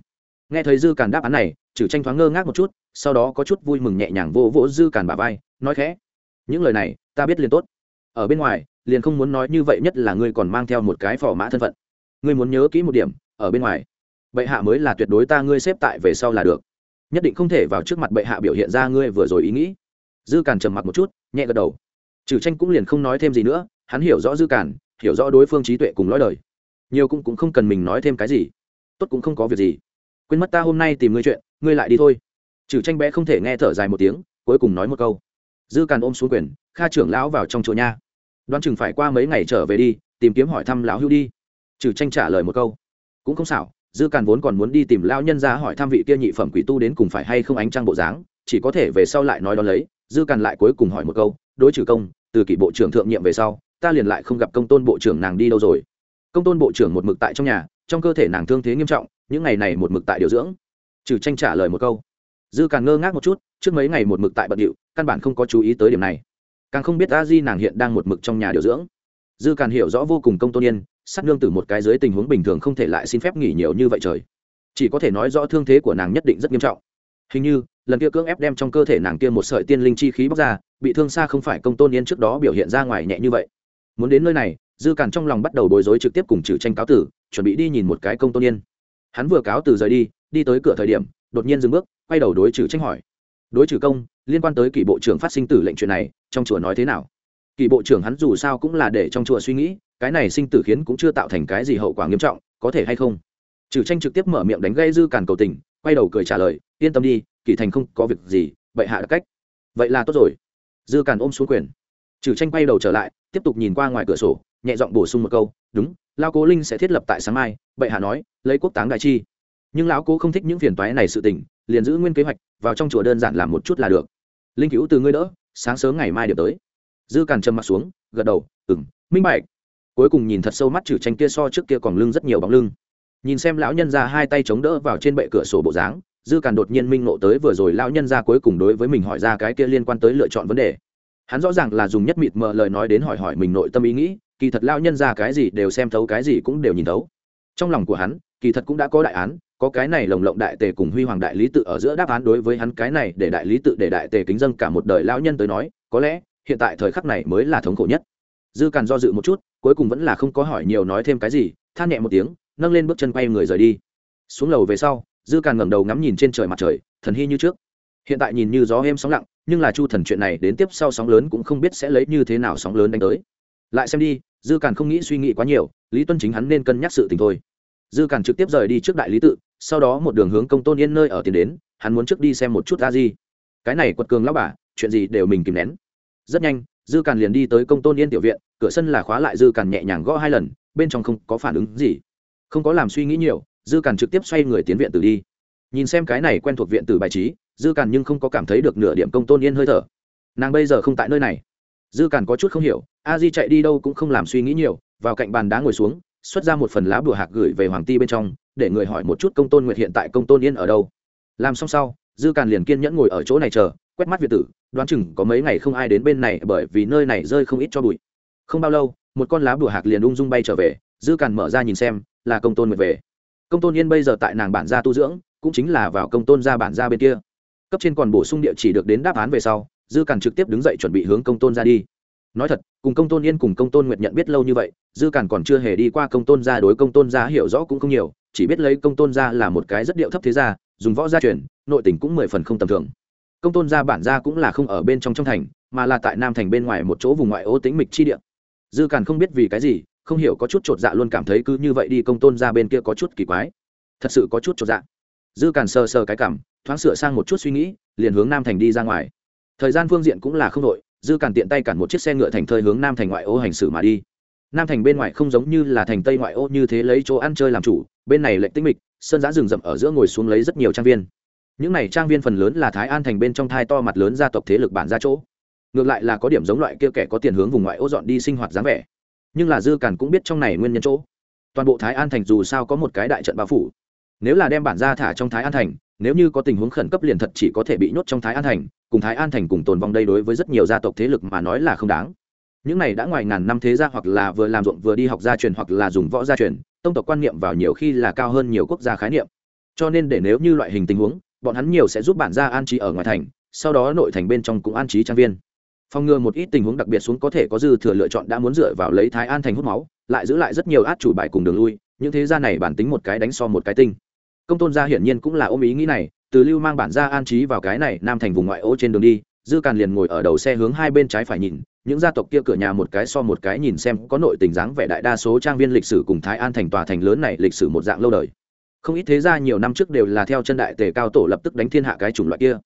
Nghe thấy dư cản đáp án này, trừ tranh thoáng ngơ ngác một chút, sau đó có chút vui mừng nhẹ nhàng vô vỗ dư cản bà vai, nói khẽ. Những lời này, ta biết liền tốt. Ở bên ngoài liền không muốn nói như vậy nhất là ngươi còn mang theo một cái phò mã thân phận. Ngươi muốn nhớ kỹ một điểm, ở bên ngoài, bệ hạ mới là tuyệt đối ta ngươi xếp tại về sau là được. Nhất định không thể vào trước mặt bệ hạ biểu hiện ra ngươi vừa rồi ý nghĩ. Dư càn trầm mặc một chút, nhẹ gật đầu. Trừ tranh cũng liền không nói thêm gì nữa, hắn hiểu rõ dư càn, hiểu rõ đối phương trí tuệ cùng lõi đời. Nhiều cũng cũng không cần mình nói thêm cái gì. Tốt cũng không có việc gì. Quên mất ta hôm nay tìm ngươi chuyện, ngươi lại đi thôi. Trừ tranh bé không thể nghe thở dài một tiếng, cuối cùng nói một câu. Dư càn ôm xuống quyền, kha trưởng lão vào trong chỗ nha đoán chừng phải qua mấy ngày trở về đi, tìm kiếm hỏi thăm lão hưu đi. Trừ tranh trả lời một câu, cũng không xảo, dư càn vốn còn muốn đi tìm lão nhân ra hỏi thăm vị kia nhị phẩm quỷ tu đến cùng phải hay không ánh trăng bộ dáng, chỉ có thể về sau lại nói đó lấy, dư càn lại cuối cùng hỏi một câu, đối trừ công, từ kỷ bộ trưởng thượng nhiệm về sau, ta liền lại không gặp công tôn bộ trưởng nàng đi đâu rồi? Công tôn bộ trưởng một mực tại trong nhà, trong cơ thể nàng thương thế nghiêm trọng, những ngày này một mực tại điều dưỡng. Trừ tranh trả lời một câu, dư càn ngơ ngác một chút, trước mấy ngày một mực tại bận điệu, căn bản không có chú ý tới điểm này càng không biết a di nàng hiện đang một mực trong nhà điều dưỡng dư càn hiểu rõ vô cùng công tôn yên sát nương từ một cái dưới tình huống bình thường không thể lại xin phép nghỉ nhiều như vậy trời chỉ có thể nói rõ thương thế của nàng nhất định rất nghiêm trọng hình như lần kia cưỡng ép đem trong cơ thể nàng kia một sợi tiên linh chi khí bóc ra bị thương xa không phải công tôn yên trước đó biểu hiện ra ngoài nhẹ như vậy muốn đến nơi này dư càn trong lòng bắt đầu bối rối trực tiếp cùng trừ tranh cáo tử chuẩn bị đi nhìn một cái công tôn yên hắn vừa cáo từ rời đi đi tới cửa thời điểm đột nhiên dừng bước quay đầu đối trừ tranh hỏi đối trừ công liên quan tới kỳ bộ trưởng phát sinh tử lệnh chuyện này, trong chùa nói thế nào? Kỳ bộ trưởng hắn dù sao cũng là để trong chùa suy nghĩ, cái này sinh tử khiến cũng chưa tạo thành cái gì hậu quả nghiêm trọng, có thể hay không? Trừ tranh trực tiếp mở miệng đánh gây dư càn cầu tình, quay đầu cười trả lời, yên tâm đi kỳ thành không có việc gì bệ hạ đã cách. Vậy là tốt rồi. Dư càn ôm xuống quyền. Trừ tranh quay đầu trở lại, tiếp tục nhìn qua ngoài cửa sổ, nhẹ giọng bổ sung một câu, đúng lao cố linh sẽ thiết lập tại sáng mai bệ hạ nói, lấy quốc táng đại chi. Nhưng lão cố không thích những phiền toái này sự tình, liền giữ nguyên kế hoạch, vào trong chùa đơn giản làm một chút là được linh cứu từ ngươi đỡ, sáng sớm ngày mai điểm tới. Dư càn trầm mặt xuống, gật đầu ừng minh bạch. Cuối cùng nhìn thật sâu mắt trừ tranh kia so trước kia còn lưng rất nhiều bóng lưng. Nhìn xem lão nhân ra hai tay chống đỡ vào trên bệ cửa sổ bộ dáng, dư càn đột nhiên minh nộ tới vừa rồi lão nhân ra cuối cùng đối với mình hỏi ra cái kia liên quan tới lựa chọn vấn đề. Hắn rõ ràng là dùng nhất mịt mờ lời nói đến hỏi hỏi mình nội tâm ý nghĩ, kỳ thật lão nhân ra cái gì đều xem thấu, cái gì cũng đều nhìn thấu. Trong lòng của hắn, kỳ thật cũng đã có đại án có cái này lồng lộng đại tề cùng huy hoàng đại lý tự ở giữa đáp án đối với hắn cái này để đại lý tự để đại tề kính dân cả một đời lão nhân tới nói, có lẽ, hiện tại thời khắc này mới là thống khổ nhất. Dư càn do dự một chút, cuối cùng vẫn là không có hỏi nhiều nói thêm cái gì, than nhẹ một tiếng, nâng lên bước chân quay người rời đi. Xuống lầu về sau, dư càn ngẩng đầu ngắm nhìn trên trời mặt trời, thần hy như trước. Hiện tại nhìn như gió êm sóng lặng, nhưng là chu thần chuyện này đến tiếp sau sóng lớn cũng không biết sẽ lấy như thế nào sóng lớn đánh tới. Lại xem đi, dư càn không nghĩ suy nghĩ quá nhiều, lý tuân chính hắn nên cân nhắc sự tình thôi. Dư càn trực tiếp rời đi trước đại lý tự sau đó một đường hướng công tôn yên nơi ở tiền đến, hắn muốn trước đi xem một chút a di. Cái này quật cường lão bà, chuyện gì đều mình kìm nén. Rất nhanh, dư càn liền đi tới công tôn yên tiểu viện, cửa sân là khóa lại dư càn nhẹ nhàng gõ hai lần, bên trong không có phản ứng gì. Không có làm suy nghĩ nhiều, dư càn trực tiếp xoay người tiến viện tử đi. Nhìn xem cái này quen thuộc viện tử bài trí, dư càn nhưng không có cảm thấy được nửa điểm công tôn yên hơi thở. Nàng bây giờ không tại nơi này. Dư càn có chút không hiểu, a di chạy đi đâu cũng không làm suy nghĩ nhiều, vào cạnh bàn đá ngồi xuống xuất ra một phần lá bùa hạc gửi về hoàng ti bên trong, để người hỏi một chút công tôn nguyệt hiện tại công tôn yên ở đâu. Làm xong sau, dư càn liền kiên nhẫn ngồi ở chỗ này chờ, quét mắt việt tử, đoán chừng có mấy ngày không ai đến bên này bởi vì nơi này rơi không ít cho bụi. Không bao lâu, một con lá bùa hạc liền ung dung bay trở về, dư càn mở ra nhìn xem, là công tôn nguyệt về. Công tôn yên bây giờ tại nàng bản gia tu dưỡng, cũng chính là vào công tôn gia bản gia bên kia. Cấp trên còn bổ sung địa chỉ được đến đáp án về sau, dư càn trực tiếp đứng dậy chuẩn bị hướng công tôn ra đi. Nói thật cùng công tôn yên cùng công tôn nguyệt nhận biết lâu như vậy, dư càn còn chưa hề đi qua công tôn gia đối công tôn gia hiểu rõ cũng không nhiều, chỉ biết lấy công tôn gia là một cái rất điệu thấp thế gia, dùng võ gia truyền, nội tình cũng mười phần không tầm thường. Công tôn gia bản gia cũng là không ở bên trong trong thành, mà là tại nam thành bên ngoài một chỗ vùng ngoại ô tính mịch chi địa. Dư càn không biết vì cái gì, không hiểu có chút t r ộ t dạ luôn cảm thấy cứ như vậy đi công tôn gia bên kia có chút kỳ quái. Thật sự có chút t r ộ t dạ. Dư càn sờ sờ cái cảm, thoáng sửa sang một chút suy nghĩ, liền hướng nam thành đi ra ngoài. Thời gian phương diện cũng là không đội dư càn tiện tay cản một chiếc xe ngựa thành thơi hướng nam thành ngoại ô hành xử mà đi. Nam thành bên ngoài không giống như là thành tây ngoại ô như thế lấy chỗ ăn chơi làm chủ, bên này lệnh tinh mịch sơn giã rừng rậm ở giữa ngồi xuống lấy rất nhiều trang viên. Những này trang viên phần lớn là thái an thành bên trong thai to mặt lớn gia tộc thế lực bản ra chỗ. Ngược lại là có điểm giống loại kia kẻ có tiền hướng vùng ngoại ô dọn đi sinh hoạt dáng vẻ. Nhưng là dư càn cũng biết trong này nguyên nhân chỗ. Toàn bộ thái an thành dù sao có một cái đại trận bao phủ. Nếu là đem bản ra thả trong thái an thành nếu như có tình huống khẩn cấp liền thật chỉ có thể bị nhốt trong thái an thành, cùng thái an thành cùng tồn vong đây đối với rất nhiều gia tộc thế lực mà nói là không đáng. Những này đã ngoài ngàn năm thế gia hoặc là vừa làm ruộng vừa đi học gia truyền hoặc là dùng võ gia truyền, tông tộc quan niệm vào nhiều khi là cao hơn nhiều quốc gia khái niệm. Cho nên để nếu như loại hình tình huống, bọn hắn nhiều sẽ giúp bản gia an trí ở ngoài thành, sau đó nội thành bên trong cũng an trí trang viên. Phòng ngừa một ít tình huống đặc biệt xuống có thể có dư thừa lựa chọn đã muốn dựa vào lấy thái an thành hút máu, lại giữ lại rất nhiều át chủ bài cùng đường lui, những thế gia này bản tính một cái đánh so một cái tinh công tôn gia hiển nhiên cũng là ôm ý nghĩ này, từ lưu mang bản gia an trí vào cái này nam thành vùng ngoại ô trên đường đi, dư càn liền ngồi ở đầu xe hướng hai bên trái phải nhìn, những gia tộc kia cửa nhà một cái so một cái nhìn xem có nội tình dáng vẻ đại đa số trang viên lịch sử cùng thái an thành tòa thành lớn này lịch sử một dạng lâu đời. Không ít thế gia nhiều năm trước đều là theo chân đại tề cao tổ lập tức đánh thiên hạ cái chủng loại kia.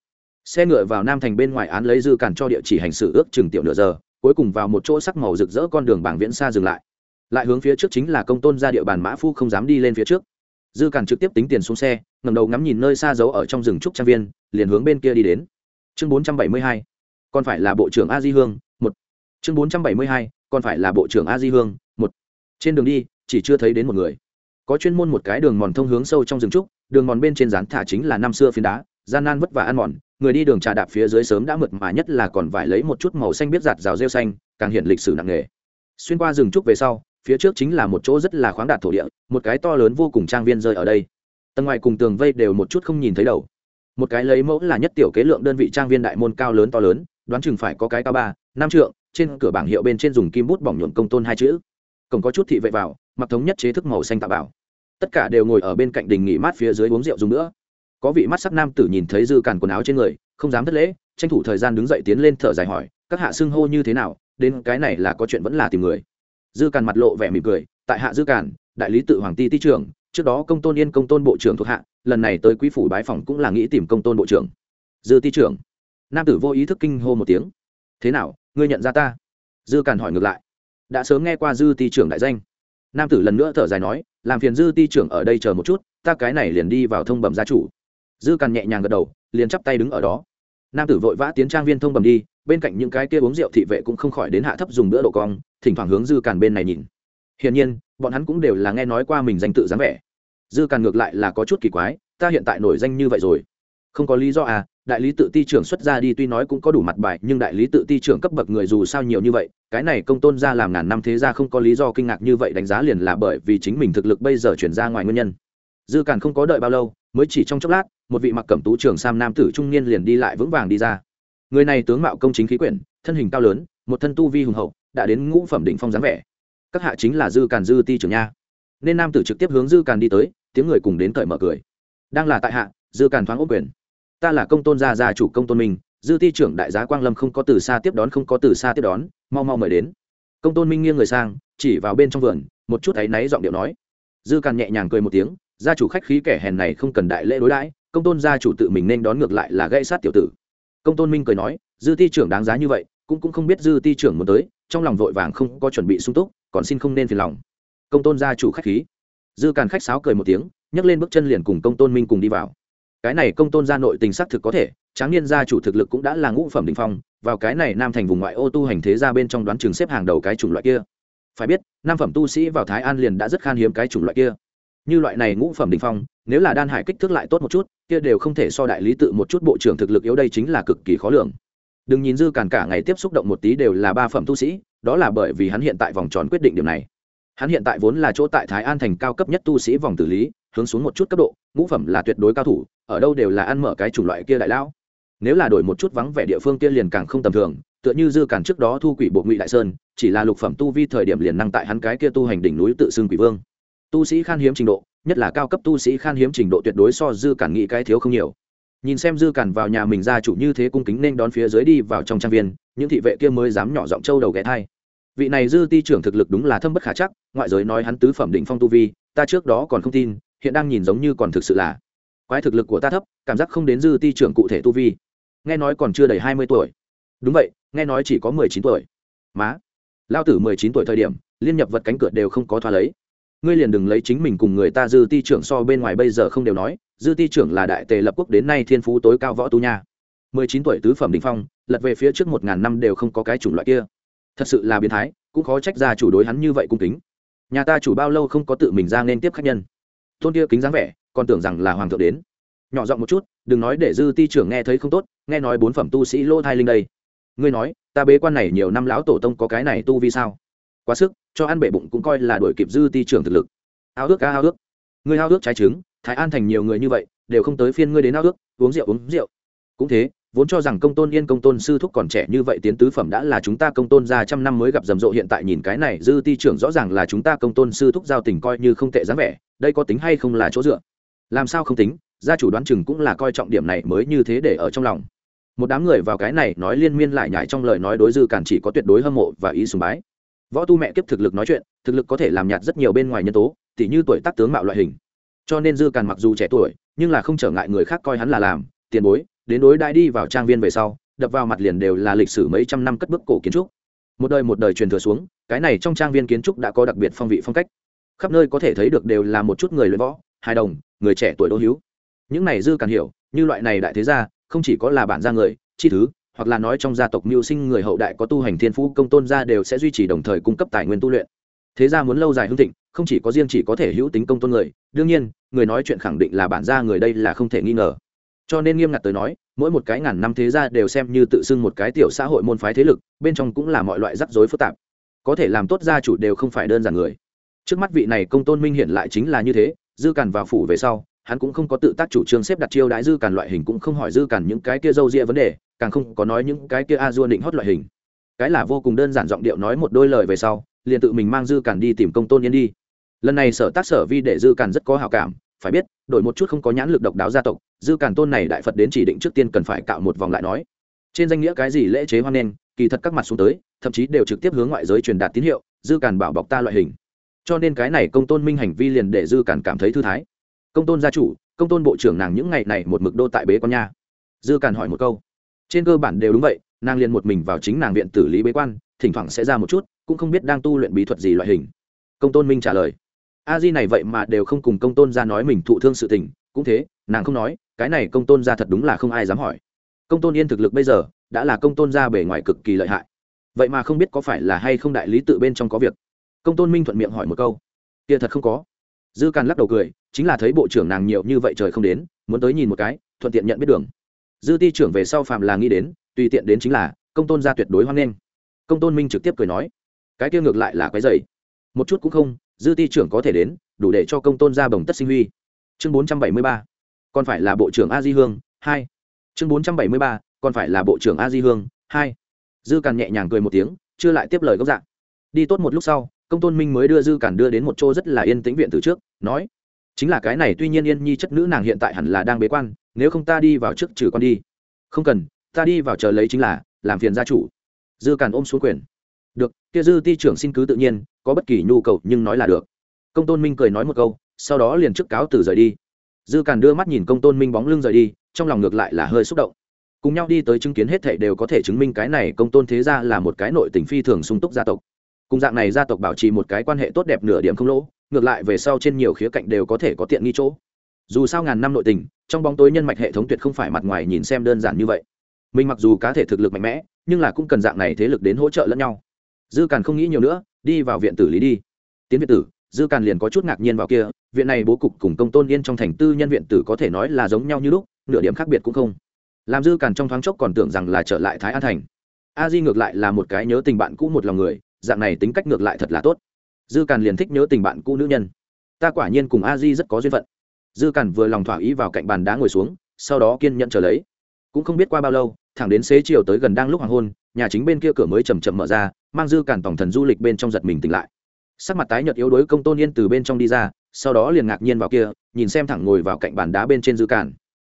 Xe ngựa vào nam thành bên ngoài án lấy dư càn cho địa chỉ hành xử ước chừng tiểu nửa giờ, cuối cùng vào một chỗ sắc màu rực rỡ con đường bảng viễn xa dừng lại. Lại hướng phía trước chính là công tôn ra địa bàn mã phu không dám đi lên phía trước dư càn trực tiếp tính tiền xuống xe ngầm đầu ngắm nhìn nơi xa giấu ở trong rừng trúc trang viên, liền hướng bên kia đi đến. Chương bốn trăm bảy mươi hai, còn phải là bộ trưởng a di hương, một. Chương bốn trăm bảy mươi hai, còn phải là bộ trưởng a di hương, một. Trên đường đi, chỉ chưa thấy đến một người. Có chuyên môn một cái đường mòn thông hướng sâu trong rừng trúc, đường mòn bên trên rán thả chính là năm xưa phiến đá, gian nan vất vả ăn mòn, người đi đường trà đạp phía dưới sớm đã mượt mà nhất là còn vải lấy một chút màu xanh biết giạt rào rêu xanh, càng hiện lịch sử nặng nề. Xuyên qua rừng trúc về sau phía trước chính là một chỗ rất là khoáng đạt thổ địa, một cái to lớn vô cùng trang viên rơi ở đây. Tầng ngoài cùng tường vây đều một chút không nhìn thấy đầu. Một cái lấy mẫu là nhất tiểu kế lượng đơn vị trang viên đại môn cao lớn to lớn, đoán chừng phải có cái cao ba, năm trượng, trên cửa bảng hiệu bên trên dùng kim bút bỏng nhuộm công tôn hai chữ. Cổng có chút thị vệ vào, mặc thống nhất chế thức màu xanh tạo bảo. Tất cả đều ngồi ở bên cạnh đình nghỉ mát phía dưới uống rượu dùng nữa. Có vị mắt sắc nam tử nhìn thấy dư càn quần áo trên người, không dám thất lễ, tranh thủ thời gian đứng dậy tiến lên thở dài hỏi, các hạ xưng hô như thế nào? Đến cái này là có chuyện vẫn là tìm người dư càn mặt lộ vẻ mỉm cười, tại hạ dư càn, đại lý tự hoàng ti ti trưởng, trước đó công tôn yên công tôn bộ trưởng thuộc hạ, lần này tới quý phủ bái phòng cũng là nghĩ tìm công tôn bộ trưởng. Dư ti trưởng. Nam tử vô ý thức kinh hô một tiếng. Thế nào, ngươi nhận ra ta? Dư càn hỏi ngược lại. Đã sớm nghe qua dư ti trưởng đại danh. Nam tử lần nữa thở dài nói, làm phiền dư ti trưởng ở đây chờ một chút, ta cái này liền đi vào thông bẩm gia chủ. Dư càn nhẹ nhàng gật đầu, liền chắp tay đứng ở đó. Nam tử vội vã tiến trang viên thông bẩm đi bên cạnh những cái kia uống rượu thị vệ cũng không khỏi đến hạ thấp dùng bữa độ cong, thỉnh thoảng hướng dư càn bên này nhìn. Hiển nhiên, bọn hắn cũng đều là nghe nói qua mình danh tự dáng vẻ. Dư càn ngược lại là có chút kỳ quái, ta hiện tại nổi danh như vậy rồi. Không có lý do à đại lý tự ti trưởng xuất ra đi tuy nói cũng có đủ mặt bài, nhưng đại lý tự ti trưởng cấp bậc người dù sao nhiều như vậy, cái này công tôn ra làm ngàn năm thế ra không có lý do kinh ngạc như vậy đánh giá liền là bởi vì chính mình thực lực bây giờ chuyển ra ngoài nguyên nhân. Dư càn không có đợi bao lâu, mới chỉ trong chốc lát, một vị mặc cẩm tú trưởng sam nam tử trung niên liền đi lại vững vàng đi ra người này tướng mạo công chính khí quyển, thân hình cao lớn, một thân tu vi hùng hậu, đã đến ngũ phẩm đỉnh phong dáng vẻ. Các hạ chính là dư càn dư ti trưởng nha. Nên nam tử trực tiếp hướng dư càn đi tới, tiếng người cùng đến cởi mở cười. Đang là tại hạ, dư càn thoáng ốc quyền. Ta là công tôn gia gia chủ công tôn minh, dư ti trưởng đại giá quang lâm không có từ xa tiếp đón không có từ xa tiếp đón, mau mau mời đến. Công tôn minh nghiêng người sang, chỉ vào bên trong vườn, một chút áy náy giọng điệu nói. Dư càn nhẹ nhàng cười một tiếng, gia chủ khách khí kẻ hèn này không cần đại lễ đối đãi, công tôn gia chủ tự mình nên đón ngược lại là gây sát tiểu tử công tôn minh cười nói, dư ti trưởng đáng giá như vậy, cũng cũng không biết dư ti trưởng muốn tới, trong lòng vội vàng không có chuẩn bị sung túc, còn xin không nên phiền lòng. Công tôn gia chủ khách khí. Dư càn khách sáo cười một tiếng, nhấc lên bước chân liền cùng công tôn minh cùng đi vào. Cái này công tôn gia nội tình xác thực có thể, tráng niên gia chủ thực lực cũng đã là ngũ phẩm đình phong, vào cái này nam thành vùng ngoại ô tu hành thế ra bên trong đoán trường xếp hàng đầu cái chủng loại kia. Phải biết, nam phẩm tu sĩ vào thái an liền đã rất khan hiếm cái chủng loại kia. Như loại này ngũ phẩm đình phong nếu là đan hải kích thước lại tốt một chút, kia đều không thể so đại lý tự một chút bộ trưởng thực lực yếu đây chính là cực kỳ khó lường. Đừng nhìn dư càn cả ngày tiếp xúc động một tí đều là ba phẩm tu sĩ, đó là bởi vì hắn hiện tại vòng tròn quyết định điểm này. Hắn hiện tại vốn là chỗ tại thái an thành cao cấp nhất tu sĩ vòng tử lý, hướng xuống một chút cấp độ, ngũ phẩm là tuyệt đối cao thủ, ở đâu đều là ăn mở cái chủng loại kia đại lão. Nếu là đổi một chút vắng vẻ địa phương kia liền càng không tầm thường, tựa như dư càn trước đó thu quỷ bộ ngụy đại sơn, chỉ là lục phẩm tu vi thời điểm liền năng tại hắn cái kia tu hành đỉnh núi tự xưng quỷ vương. Tu sĩ khan hiếm trình độ nhất là cao cấp tu sĩ khan hiếm trình độ tuyệt đối so dư cản nghĩ cái thiếu không nhiều. Nhìn xem dư cản vào nhà mình ra chủ như thế cung kính nên đón phía dưới đi vào trong trang viên, những thị vệ kia mới dám nhỏ giọng trâu đầu ghé thai. Vị này dư ti trưởng thực lực đúng là thâm bất khả chắc, ngoại giới nói hắn tứ phẩm định phong tu vi, ta trước đó còn không tin, hiện đang nhìn giống như còn thực sự là quái thực lực của ta thấp, cảm giác không đến dư ti trưởng cụ thể tu vi. Nghe nói còn chưa đầy hai mươi tuổi. Đúng vậy, nghe nói chỉ có mười chín tuổi. Má, lao tử mười chín tuổi thời điểm, liên nhập vật cánh cửa đều không có thoa lấy ngươi liền đừng lấy chính mình cùng người ta dư ti trưởng so bên ngoài bây giờ không đều nói, dư ti trưởng là đại tề lập quốc đến nay thiên phú tối cao võ tu nha. Mười chín tuổi tứ phẩm đình phong, lật về phía trước một ngàn năm đều không có cái chủng loại kia. Thật sự là biến thái, cũng khó trách ra chủ đối hắn như vậy cung kính. Nhà ta chủ bao lâu không có tự mình ra nên tiếp khách nhân. Tôn kia kính dáng vẻ, còn tưởng rằng là hoàng thượng đến. Nhỏ giọng một chút, đừng nói để dư ti trưởng nghe thấy không tốt, nghe nói bốn phẩm tu sĩ lô thai linh đây. Ngươi nói, ta bế quan này nhiều năm lão tổ tông có cái này tu vi sao? Quá sức, cho ăn bể bụng cũng coi là đổi kịp dư ti trưởng thực lực. Ao ước ca ao ước. Người ao ước trái trứng, thái an thành nhiều người như vậy, đều không tới phiên ngươi đến ao ước, uống rượu uống rượu. Cũng thế, vốn cho rằng công tôn yên công tôn sư thúc còn trẻ như vậy tiến tứ phẩm đã là chúng ta công tôn ra trăm năm mới gặp rầm rộ hiện tại nhìn cái này, dư ti trưởng rõ ràng là chúng ta công tôn sư thúc giao tình coi như không tệ dáng vẻ, đây có tính hay không là chỗ dựa? Làm sao không tính, gia chủ đoán chừng cũng là coi trọng điểm này mới như thế để ở trong lòng. Một đám người vào cái này nói liên miên lại nhải trong lời nói đối dư cản chỉ có tuyệt đối hâm mộ và ý sùng bái võ tu mẹ kiếp thực lực nói chuyện, thực lực có thể làm nhạt rất nhiều bên ngoài nhân tố, tỉ như tuổi tác tướng mạo loại hình. Cho nên dư càn mặc dù trẻ tuổi, nhưng là không trở ngại người khác coi hắn là làm, tiền bối, đến đối đãi đi vào trang viên về sau, đập vào mặt liền đều là lịch sử mấy trăm năm cất bức cổ kiến trúc. Một đời một đời truyền thừa xuống, cái này trong trang viên kiến trúc đã có đặc biệt phong vị phong cách. Khắp nơi có thể thấy được đều là một chút người luyện võ, hài đồng, người trẻ tuổi đô hiếu. Những này dư càng hiểu, như loại này đại thế gia, không chỉ có là bản gia người, chi thứ hoặc là nói trong gia tộc mưu sinh người hậu đại có tu hành thiên phú, công tôn gia đều sẽ duy trì đồng thời cung cấp tài nguyên tu luyện. Thế gia muốn lâu dài hưng thịnh, không chỉ có riêng chỉ có thể hữu tính công tôn người, đương nhiên, người nói chuyện khẳng định là bản gia người đây là không thể nghi ngờ. Cho nên nghiêm ngặt tới nói, mỗi một cái ngàn năm thế gia đều xem như tự xưng một cái tiểu xã hội môn phái thế lực, bên trong cũng là mọi loại rắc rối phức tạp. Có thể làm tốt gia chủ đều không phải đơn giản người. Trước mắt vị này công tôn minh hiện lại chính là như thế, dư càn vào phủ về sau hắn cũng không có tự tác chủ trương xếp đặt chiêu đãi dư càn loại hình, cũng không hỏi dư càn những cái kia dâu ria vấn đề, càng không có nói những cái kia a dua định hót loại hình. Cái là vô cùng đơn giản giọng điệu nói một đôi lời về sau, liền tự mình mang dư càn đi tìm công tôn yên đi. Lần này sở tác sở vi để dư càn rất có hào cảm, phải biết, đổi một chút không có nhãn lực độc đáo gia tộc, dư càn tôn này đại phật đến chỉ định trước tiên cần phải cạo một vòng lại nói. Trên danh nghĩa cái gì lễ chế hoan nghênh, kỳ thật các mặt xuống tới, thậm chí đều trực tiếp hướng ngoại giới truyền đạt tín hiệu, dư càn bảo bọc ta loại hình. Cho nên cái này công tôn minh hành vi liền để dư càn cảm thấy thư thái công tôn gia chủ, công tôn bộ trưởng nàng những ngày này một mực đô tại bế con nha. Dư càn hỏi một câu. Trên cơ bản đều đúng vậy, nàng liền một mình vào chính nàng viện tử lý bế quan, thỉnh thoảng sẽ ra một chút, cũng không biết đang tu luyện bí thuật gì loại hình. Công tôn minh trả lời. A di này vậy mà đều không cùng công tôn ra nói mình thụ thương sự tình, cũng thế, nàng không nói, cái này công tôn ra thật đúng là không ai dám hỏi. Công tôn yên thực lực bây giờ, đã là công tôn ra bề ngoài cực kỳ lợi hại. Vậy mà không biết có phải là hay không đại lý tự bên trong có việc. Công tôn minh thuận miệng hỏi một câu. Kia thật không có dư càn lắc đầu cười, chính là thấy bộ trưởng nàng nhiều như vậy trời không đến, muốn tới nhìn một cái, thuận tiện nhận biết đường. Dư ti trưởng về sau phạm là nghĩ đến, tùy tiện đến chính là, công tôn ra tuyệt đối hoan nghênh. Công tôn minh trực tiếp cười nói, cái kia ngược lại là cái dày. Một chút cũng không, dư ti trưởng có thể đến, đủ để cho công tôn ra bồng tất sinh huy. Chương bốn trăm bảy mươi ba, còn phải là bộ trưởng a di hương, hai. Chương bốn trăm bảy mươi ba, còn phải là bộ trưởng a di hương, hai. Dư càn nhẹ nhàng cười một tiếng, chưa lại tiếp lời gốc dạng. Đi tốt một lúc sau công tôn minh mới đưa dư càn đưa đến một chỗ rất là yên tĩnh viện từ trước, nói, chính là cái này tuy nhiên yên nhi chất nữ nàng hiện tại hẳn là đang bế quan, nếu không ta đi vào trước trừ con đi. Không cần, ta đi vào chờ lấy chính là, làm phiền gia chủ. Dư càn ôm xuống quyền. Được, kia dư ti trưởng xin cứ tự nhiên, có bất kỳ nhu cầu nhưng nói là được. Công tôn minh cười nói một câu, sau đó liền trước cáo từ rời đi. Dư càn đưa mắt nhìn công tôn minh bóng lưng rời đi, trong lòng ngược lại là hơi xúc động. Cùng nhau đi tới chứng kiến hết thảy đều có thể chứng minh cái này công tôn thế gia là một cái nội tình phi thường sung túc gia tộc cùng dạng này gia tộc bảo trì một cái quan hệ tốt đẹp nửa điểm không lỗ, ngược lại về sau trên nhiều khía cạnh đều có thể có tiện nghi chỗ. Dù sao ngàn năm nội tình, trong bóng tối nhân mạch hệ thống tuyệt không phải mặt ngoài nhìn xem đơn giản như vậy. Mình mặc dù cá thể thực lực mạnh mẽ, nhưng là cũng cần dạng này thế lực đến hỗ trợ lẫn nhau. Dư càn không nghĩ nhiều nữa, đi vào viện tử lý đi. Tiến viện tử, dư càn liền có chút ngạc nhiên vào kia, viện này bố cục cùng công tôn yên trong thành tư nhân viện tử có thể nói là giống nhau như lúc, nửa điểm khác biệt cũng không. Làm dư càn trong thoáng chốc còn tưởng rằng là trở lại thái an thành. A di ngược lại là một cái nhớ tình bạn cũ một lòng người dạng này tính cách ngược lại thật là tốt. Dư càn liền thích nhớ tình bạn cũ nữ nhân. Ta quả nhiên cùng a di rất có duyên phận. Dư càn vừa lòng thỏa ý vào cạnh bàn đá ngồi xuống, sau đó kiên nhận trở lấy. Cũng không biết qua bao lâu, thẳng đến xế chiều tới gần đang lúc hoàng hôn, nhà chính bên kia cửa mới chầm chậm mở ra, mang dư càn tổng thần du lịch bên trong giật mình tỉnh lại. Sắc mặt tái nhợt yếu đuối công tôn yên từ bên trong đi ra, sau đó liền ngạc nhiên vào kia, nhìn xem thẳng ngồi vào cạnh bàn đá bên trên dư càn.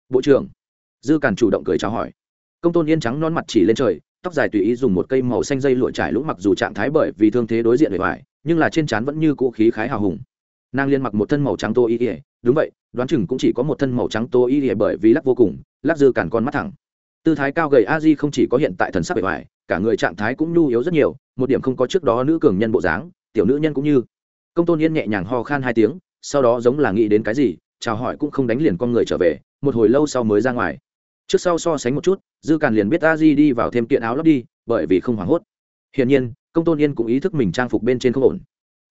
Bộ trưởng. Dư càn chủ động cười chào hỏi. Công tôn yên trắng non mặt chỉ lên trời tóc dài tùy ý dùng một cây màu xanh dây lụa trải lũng mặc dù trạng thái bởi vì thương thế đối diện bề ngoài, nhưng là trên trán vẫn như cũ khí khái hào hùng. Nàng liên mặc một thân màu trắng tô y ỉa đúng vậy, đoán chừng cũng chỉ có một thân màu trắng tô y ỉa bởi vì lắc vô cùng, lắc dư cản con mắt thẳng. Tư thái cao gầy a di không chỉ có hiện tại thần sắc bề ngoài, cả người trạng thái cũng nhu yếu rất nhiều, một điểm không có trước đó nữ cường nhân bộ dáng, tiểu nữ nhân cũng như. Công tôn yên nhẹ nhàng ho khan hai tiếng, sau đó giống là nghĩ đến cái gì, chào hỏi cũng không đánh liền con người trở về, một hồi lâu sau mới ra ngoài trước sau so sánh một chút, dư càn liền biết a di đi vào thêm kiện áo lót đi, bởi vì không hoảng hốt. Hiển nhiên, công tôn yên cũng ý thức mình trang phục bên trên không ổn.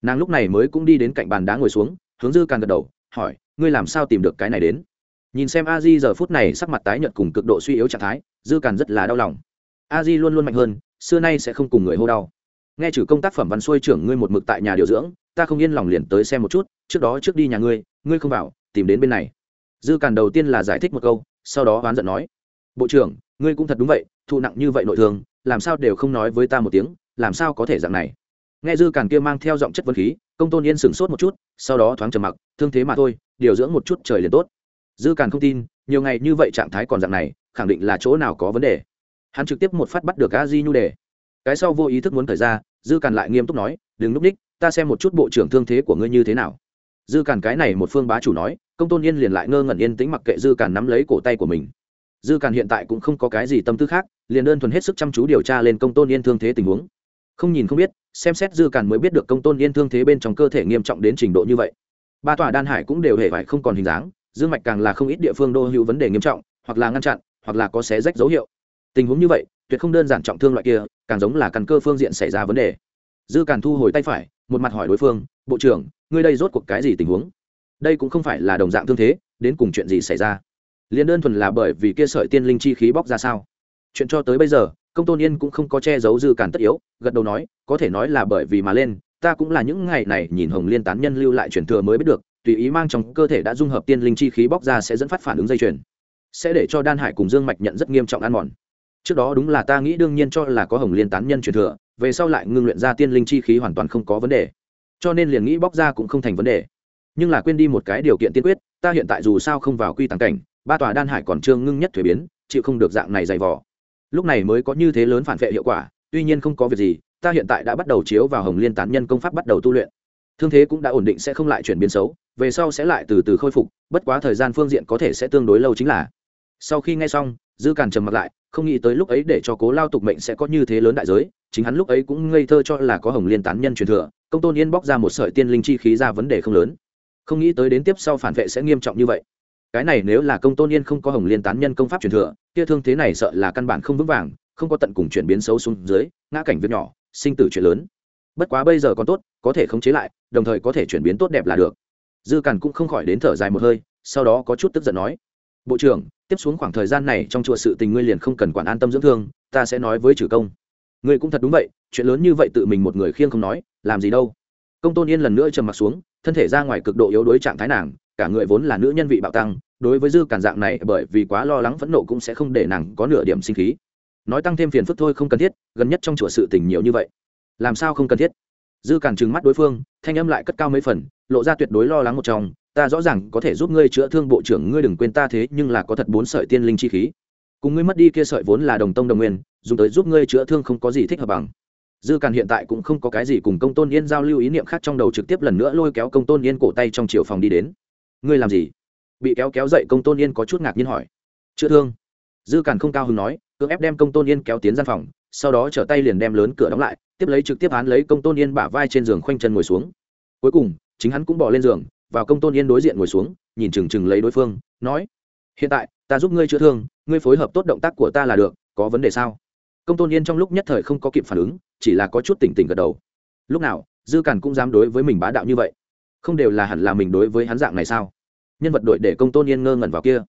Nàng lúc này mới cũng đi đến cạnh bàn đá ngồi xuống, hướng dư càn gật đầu, hỏi, ngươi làm sao tìm được cái này đến? Nhìn xem a di giờ phút này sắc mặt tái nhợt cùng cực độ suy yếu trạng thái, dư càn rất là đau lòng. A di luôn luôn mạnh hơn, xưa nay sẽ không cùng người hô đau. Nghe chử công tác phẩm văn xuôi trưởng ngươi một mực tại nhà điều dưỡng, ta không yên lòng liền tới xem một chút, trước đó trước đi nhà ngươi ngươi không vào, tìm đến bên này. Dư càn đầu tiên là giải thích một câu sau đó oán giận nói, bộ trưởng, ngươi cũng thật đúng vậy, thụ nặng như vậy nội thương, làm sao đều không nói với ta một tiếng, làm sao có thể dạng này? Nghe dư càn kia mang theo giọng chất vấn khí, công tôn yên sửng sốt một chút, sau đó thoáng trầm mặc, thương thế mà thôi, điều dưỡng một chút trời liền tốt. Dư càn không tin, nhiều ngày như vậy trạng thái còn dạng này, khẳng định là chỗ nào có vấn đề. Hắn trực tiếp một phát bắt được a di nhu đề. Cái sau vô ý thức muốn thời ra, dư càn lại nghiêm túc nói, đừng núp ních, ta xem một chút bộ trưởng thương thế của ngươi như thế nào dư càn cái này một phương bá chủ nói, công tôn yên liền lại ngơ ngẩn yên tĩnh mặc kệ dư càn nắm lấy cổ tay của mình. Dư càn hiện tại cũng không có cái gì tâm tư khác, liền đơn thuần hết sức chăm chú điều tra lên công tôn yên thương thế tình huống. Không nhìn không biết, xem xét dư càn mới biết được công tôn yên thương thế bên trong cơ thể nghiêm trọng đến trình độ như vậy. Ba tòa đan hải cũng đều hề phải không còn hình dáng, dương mạch càng là không ít địa phương đô hữu vấn đề nghiêm trọng, hoặc là ngăn chặn, hoặc là có xé rách dấu hiệu. Tình huống như vậy, tuyệt không đơn giản trọng thương loại kia, càng giống là căn cơ phương diện xảy ra vấn đề. Dư càn thu hồi tay phải một mặt hỏi đối phương, bộ trưởng, ngươi đây rốt cuộc cái gì tình huống? Đây cũng không phải là đồng dạng thương thế, đến cùng chuyện gì xảy ra? Liền đơn thuần là bởi vì kia sợi tiên linh chi khí bóc ra sao? Chuyện cho tới bây giờ, công tôn yên cũng không có che giấu dư càn tất yếu, gật đầu nói, có thể nói là bởi vì mà lên, ta cũng là những ngày này nhìn hồng liên tán nhân lưu lại truyền thừa mới biết được, tùy ý mang trong cơ thể đã dung hợp tiên linh chi khí bóc ra sẽ dẫn phát phản ứng dây chuyền, sẽ để cho đan hải cùng dương mạch nhận rất nghiêm trọng ăn mòn. Trước đó đúng là ta nghĩ đương nhiên cho là có hồng liên tán nhân truyền thừa về sau lại ngưng luyện ra tiên linh chi khí hoàn toàn không có vấn đề. Cho nên liền nghĩ bóc ra cũng không thành vấn đề. Nhưng là quên đi một cái điều kiện tiên quyết, ta hiện tại dù sao không vào quy tàng cảnh, ba tòa đan hải còn trương ngưng nhất thuế biến, chịu không được dạng này dày vò. Lúc này mới có như thế lớn phản vệ hiệu quả, tuy nhiên không có việc gì, ta hiện tại đã bắt đầu chiếu vào hồng liên tán nhân công pháp bắt đầu tu luyện. Thương thế cũng đã ổn định sẽ không lại chuyển biến xấu, về sau sẽ lại từ từ khôi phục, bất quá thời gian phương diện có thể sẽ tương đối lâu chính là. Sau khi nghe xong dư càn trầm mặt lại, không nghĩ tới lúc ấy để cho cố lao tục mệnh sẽ có như thế lớn đại giới, chính hắn lúc ấy cũng ngây thơ cho là có hồng liên tán nhân truyền thừa, công tôn yên bóc ra một sợi tiên linh chi khí ra vấn đề không lớn. Không nghĩ tới đến tiếp sau phản vệ sẽ nghiêm trọng như vậy. Cái này nếu là công tôn yên không có hồng liên tán nhân công pháp truyền thừa, kia thương thế này sợ là căn bản không vững vàng, không có tận cùng chuyển biến xấu xuống dưới, ngã cảnh việc nhỏ, sinh tử chuyện lớn. Bất quá bây giờ còn tốt, có thể khống chế lại, đồng thời có thể chuyển biến tốt đẹp là được. Dư càn cũng không khỏi đến thở dài một hơi, sau đó có chút tức giận nói, bộ trưởng tiếp xuống khoảng thời gian này trong chùa sự tình ngươi liền không cần quản an tâm dưỡng thương, ta sẽ nói với trừ công. Ngươi cũng thật đúng vậy, chuyện lớn như vậy tự mình một người khiêng không nói, làm gì đâu. Công tôn yên lần nữa trầm m ặ t xuống, thân thể ra ngoài cực độ yếu đuối trạng thái nàng, cả người vốn là nữ nhân vị bạo tăng, đối với dư cản dạng này bởi vì quá lo lắng phẫn nộ cũng sẽ không để nàng có nửa điểm sinh khí. Nói tăng thêm phiền phức thôi không cần thiết, gần nhất trong chùa sự tình nhiều như vậy. Làm sao không cần thiết? Dư cản trừng mắt đối phương, thanh âm lại cất cao mấy phần, lộ ra tuyệt đối lo lắng một trong ta rõ ràng có thể giúp ngươi chữa thương bộ trưởng, ngươi đừng quên ta thế, nhưng là có thật bốn sợi tiên linh chi khí. Cùng ngươi mất đi kia sợi vốn là đồng tông đồng nguyên, dùng tới giúp ngươi chữa thương không có gì thích hợp bằng. Dư càn hiện tại cũng không có cái gì cùng công tôn yên giao lưu ý niệm khác trong đầu trực tiếp lần nữa lôi kéo công tôn yên cổ tay trong chiều phòng đi đến. Ngươi làm gì? Bị kéo kéo dậy, công tôn yên có chút ngạc nhiên hỏi. Chữa thương? Dư càn không cao hứng nói, cưỡng ép đem công tôn yên kéo tiến gian phòng, sau đó trở tay liền đem lớn cửa đóng lại, tiếp lấy trực tiếp án lấy công tôn yên bả vai trên giường khoanh chân ngồi xuống. Cuối cùng, chính hắn cũng bỏ lên giường vào công tôn yên đối diện ngồi xuống, nhìn chừng chừng lấy đối phương, nói, hiện tại, ta giúp ngươi chữa thương, ngươi phối hợp tốt động tác của ta là được, có vấn đề sao? Công tôn yên trong lúc nhất thời không có kịp phản ứng, chỉ là có chút tỉnh tỉnh gật đầu. Lúc nào, dư càn cũng dám đối với mình bá đạo như vậy. Không đều là hẳn là mình đối với hắn dạng này sao? Nhân vật đội để công tôn yên ngơ ngẩn vào kia.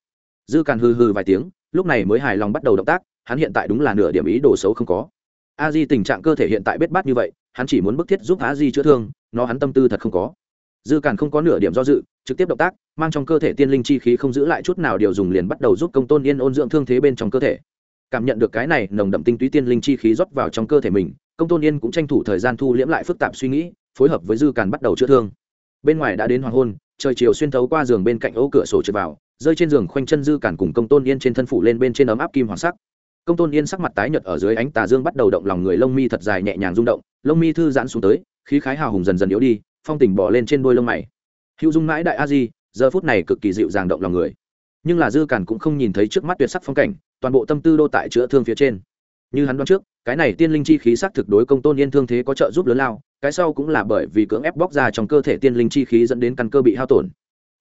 Dư càn hừ hừ vài tiếng, lúc này mới hài lòng bắt đầu động tác, hắn hiện tại đúng là nửa điểm ý đồ xấu không có. A di tình trạng cơ thể hiện tại bết bát như vậy, hắn chỉ muốn bức thiết giúp a di chữa thương, nó hắn tâm tư thật không có dư càn không có nửa điểm do dự, trực tiếp động tác, mang trong cơ thể tiên linh chi khí không giữ lại chút nào điều dùng liền bắt đầu giúp công tôn yên ôn dưỡng thương thế bên trong cơ thể. Cảm nhận được cái này, nồng đậm tinh túy tiên linh chi khí rót vào trong cơ thể mình, công tôn yên cũng tranh thủ thời gian thu liễm lại phức tạp suy nghĩ, phối hợp với dư càn bắt đầu chữa thương. Bên ngoài đã đến hoàng hôn, trời chiều xuyên thấu qua giường bên cạnh ấu cửa sổ trượt vào, rơi trên giường khoanh chân dư càn cùng công tôn yên trên thân phủ lên bên trên ấm áp kim hoàng sắc. Công tôn yên sắc mặt tái nhợt ở dưới ánh tà dương bắt đầu động lòng người, lông mi thật dài nhẹ nhàng rung động, lông mi thư giãn xuống tới, khí khái hào hùng dần dần yếu đi phong tình bỏ lên trên đôi lông mày. Hữu dung mãi đại a di, giờ phút này cực kỳ dịu dàng động lòng người. Nhưng là dư càn cũng không nhìn thấy trước mắt tuyệt sắc phong cảnh, toàn bộ tâm tư đô tại chữa thương phía trên. Như hắn đoán trước, cái này tiên linh chi khí sắc thực đối công tôn yên thương thế có trợ giúp lớn lao, cái sau cũng là bởi vì cưỡng ép bóc ra trong cơ thể tiên linh chi khí dẫn đến căn cơ bị hao tổn.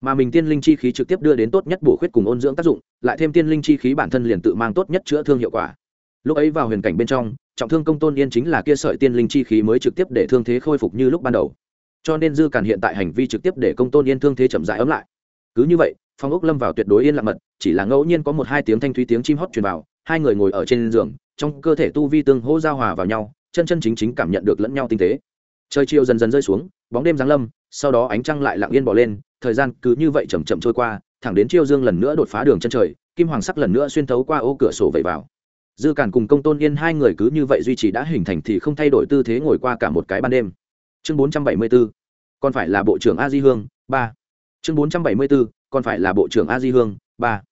Mà mình tiên linh chi khí trực tiếp đưa đến tốt nhất bổ khuyết cùng ôn dưỡng tác dụng, lại thêm tiên linh chi khí bản thân liền tự mang tốt nhất chữa thương hiệu quả. Lúc ấy vào huyền cảnh bên trong, trọng thương công tôn yên chính là kia sợi tiên linh chi khí mới trực tiếp để thương thế khôi phục như lúc ban đầu cho nên dư càn hiện tại hành vi trực tiếp để công tôn yên thương thế chậm rãi ấm lại. Cứ như vậy, phong ốc lâm vào tuyệt đối yên lặng mật, chỉ là ngẫu nhiên có một hai tiếng thanh thúy tiếng chim hót truyền vào, hai người ngồi ở trên giường, trong cơ thể tu vi tương hỗ giao hòa vào nhau, chân chân chính chính cảm nhận được lẫn nhau tinh tế. Trời chiều dần dần rơi xuống, bóng đêm giáng lâm, sau đó ánh trăng lại lặng yên bỏ lên, thời gian cứ như vậy chầm chậm trôi qua, thẳng đến chiêu dương lần nữa đột phá đường chân trời, kim hoàng sắc lần nữa xuyên thấu qua ô cửa sổ vẩy vào. Dư càn cùng công tôn yên hai người cứ như vậy duy trì đã hình thành thì không thay đổi tư thế ngồi qua cả một cái ban đêm chương bốn trăm bảy mươi 474 còn phải là bộ trưởng a di hương, ba. Chương bốn trăm bảy mươi 474 còn phải là bộ trưởng a di hương, ba.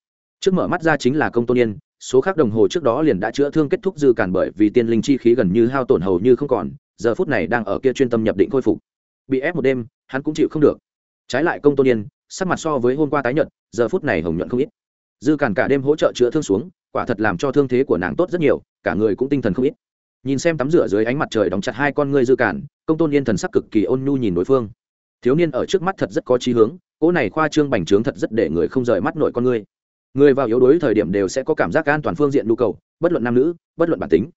Trước mở mắt ra chính là công tôn yên, số khác đồng hồ trước đó liền đã chữa thương kết thúc dư cản bởi vì tiên linh chi khí gần như hao tổn hầu như không còn, giờ phút này đang ở kia chuyên tâm nhập định khôi phục. Bị ép một đêm, hắn cũng chịu không được. Trái lại công tôn yên, sắc mặt so với hôm qua tái nhợt, giờ phút này hồng nhuận không ít. Dư cản cả đêm hỗ trợ chữa thương xuống, quả thật làm cho thương thế của nàng tốt rất nhiều, cả người cũng tinh thần không ít nhìn xem tắm rửa dưới ánh mặt trời đóng chặt hai con ngươi dư cản, công tôn yên thần sắc cực kỳ ôn nhu nhìn đối phương. Thiếu niên ở trước mắt thật rất có trí hướng, cỗ này khoa trương bành trướng thật rất để người không rời mắt nội con ngươi. Người vào yếu đuối thời điểm đều sẽ có cảm giác an toàn phương diện nhu cầu, bất luận nam nữ, bất luận bản tính.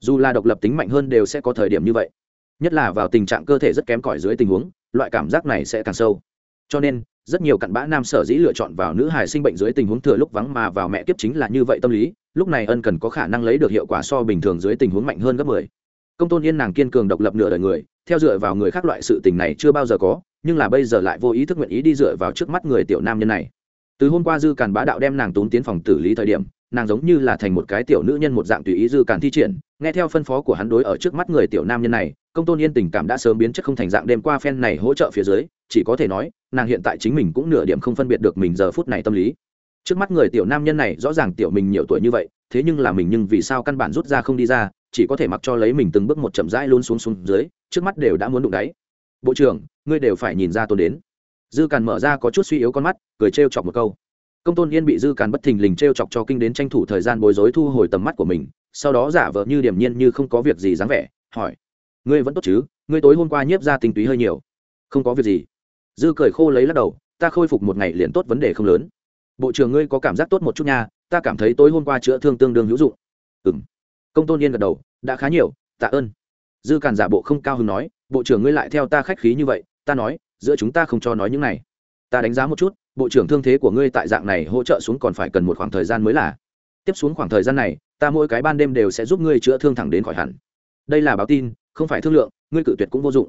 Dù là độc lập tính mạnh hơn đều sẽ có thời điểm như vậy. Nhất là vào tình trạng cơ thể rất kém cỏi dưới tình huống, loại cảm giác này sẽ càng sâu. Cho nên, rất nhiều cặn bã nam sở dĩ lựa chọn vào nữ hài sinh bệnh dưới tình huống thừa lúc vắng mà vào mẹ kiếp chính là như vậy tâm lý lúc này ân cần có khả năng lấy được hiệu quả so bình thường dưới tình huống mạnh hơn gấp mười. Công tôn yên nàng kiên cường độc lập nửa đời người, theo dựa vào người khác loại sự tình này chưa bao giờ có, nhưng là bây giờ lại vô ý thức nguyện ý đi dựa vào trước mắt người tiểu nam nhân này. Từ hôm qua dư càn bá đạo đem nàng tốn tiến phòng tử lý thời điểm, nàng giống như là thành một cái tiểu nữ nhân một dạng tùy ý dư càn thi triển, nghe theo phân phó của hắn đối ở trước mắt người tiểu nam nhân này, công tôn yên tình cảm đã sớm biến chất không thành dạng đêm qua phen này hỗ trợ phía dưới, chỉ có thể nói, nàng hiện tại chính mình cũng nửa điểm không phân biệt được mình giờ phút này tâm lý trước mắt người tiểu nam nhân này rõ ràng tiểu mình nhiều tuổi như vậy, thế nhưng là mình nhưng vì sao căn bản rút ra không đi ra, chỉ có thể mặc cho lấy mình từng bước một chậm rãi luôn xuống xuống dưới, trước mắt đều đã muốn đụng đáy. Bộ trưởng, ngươi đều phải nhìn ra tôn đến. Dư càn mở ra có chút suy yếu con mắt, cười trêu chọc một câu. Công tôn yên bị dư càn bất thình lình t r e o chọc cho kinh đến tranh thủ thời gian bối rối thu hồi tầm mắt của mình, sau đó giả vờ như điềm nhiên như không có việc gì dáng vẻ, hỏi. Ngươi vẫn tốt chứ? Ngươi tối hôm qua nhiếp ra tinh túy hơi nhiều. Không có việc gì. Dư cười khô lấy lắc đầu, ta khôi phục một ngày liền tốt vấn đề không lớn bộ trưởng ngươi có cảm giác tốt một chút nha, ta cảm thấy tối hôm qua chữa thương tương đương hữu dụng. Ừng công tôn yên gật đầu, đã khá nhiều, tạ ơn. Dư càn giả bộ không cao hứng nói, bộ trưởng ngươi lại theo ta khách khí như vậy, ta nói, giữa chúng ta không cho nói những này. Ta đánh giá một chút, bộ trưởng thương thế của ngươi tại dạng này hỗ trợ xuống còn phải cần một khoảng thời gian mới là. Tiếp xuống khoảng thời gian này, ta mỗi cái ban đêm đều sẽ giúp ngươi chữa thương thẳng đến khỏi hẳn. Đây là báo tin, không phải thương lượng, ngươi cự tuyệt cũng vô dụng.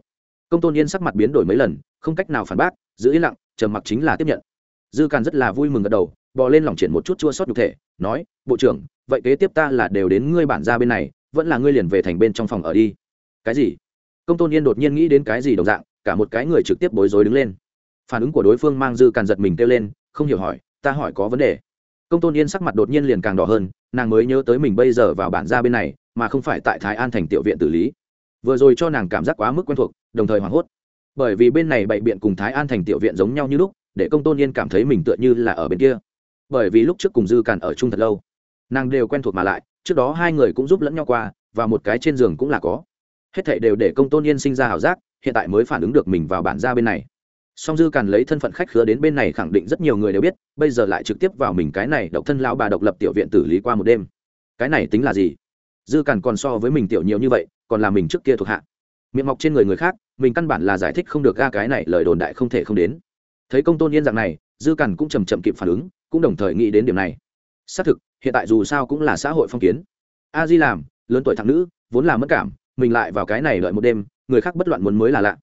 Công tôn yên sắc mặt biến đổi mấy lần, không cách nào phản bác, giữ yên lặng, trầm mặc chính là tiếp nhận dư càn rất là vui mừng gật đầu, bò lên lòng triển một chút chua sót nhục thể, nói, bộ trưởng, vậy kế tiếp ta là đều đến ngươi bản ra bên này, vẫn là ngươi liền về thành bên trong phòng ở đi. Cái gì? Công tôn yên đột nhiên nghĩ đến cái gì đồng dạng, cả một cái người trực tiếp bối rối đứng lên. Phản ứng của đối phương mang dư càn giật mình kêu lên, không hiểu hỏi, ta hỏi có vấn đề. Công tôn yên sắc mặt đột nhiên liền càng đỏ hơn, nàng mới nhớ tới mình bây giờ vào bản ra bên này, mà không phải tại thái an thành tiểu viện tử lý. Vừa rồi cho nàng cảm giác quá mức quen thuộc, đồng thời hoảng hốt. Bởi vì bên này bậy biện cùng thái an thành tiểu viện giống nhau như lúc để công tôn yên cảm thấy mình tựa như là ở bên kia. Bởi vì lúc trước cùng dư càn ở chung thật lâu, nàng đều quen thuộc mà lại, trước đó hai người cũng giúp lẫn nhau qua, và một cái trên giường cũng là có. Hết thảy đều để công tôn yên sinh ra ảo giác, hiện tại mới phản ứng được mình vào bản ra bên này. Song dư càn lấy thân phận khách khứa đến bên này khẳng định rất nhiều người đều biết, bây giờ lại trực tiếp vào mình cái này độc thân lão bà độc lập tiểu viện tử lý qua một đêm. Cái này tính là gì? Dư càn còn so với mình tiểu nhiều như vậy, còn là mình trước kia thuộc hạ. Miệng mọc trên người người khác, mình căn bản là giải thích không được ga cái này lời đồn đại không thể không đến thấy công tôn yên dạng này, dư càn cũng chầm chậm kịp phản ứng, cũng đồng thời nghĩ đến điểm này. Xác thực, hiện tại dù sao cũng là xã hội phong kiến. A di làm lớn tuổi thằng nữ, vốn là mất cảm, mình lại vào cái này đợi một đêm, người khác bất loạn muốn mới là lạ.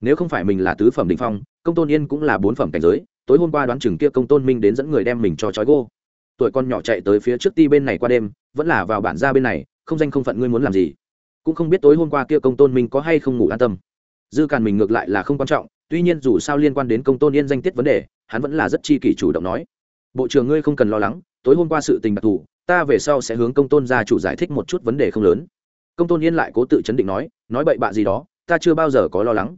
Nếu không phải mình là tứ phẩm đình phong, công tôn yên cũng là bốn phẩm cảnh giới, tối hôm qua đoán chừng kia công tôn minh đến dẫn người đem mình cho trói gô. Tuổi con nhỏ chạy tới phía trước ti bên này qua đêm, vẫn là vào bản ra bên này, không danh không phận ngươi muốn làm gì. Cũng không biết tối hôm qua kia công tôn minh có hay không ngủ an tâm. Dư càn mình ngược lại là không quan trọng tuy nhiên dù sao liên quan đến công tôn yên danh tiết vấn đề, hắn vẫn là rất chi kỷ chủ động nói. Bộ trưởng ngươi không cần lo lắng, tối hôm qua sự tình đặc thù, ta về sau sẽ hướng công tôn gia chủ giải thích một chút vấn đề không lớn. Công tôn yên lại cố tự chấn định nói nói bậy bạ gì đó, ta chưa bao giờ có lo lắng.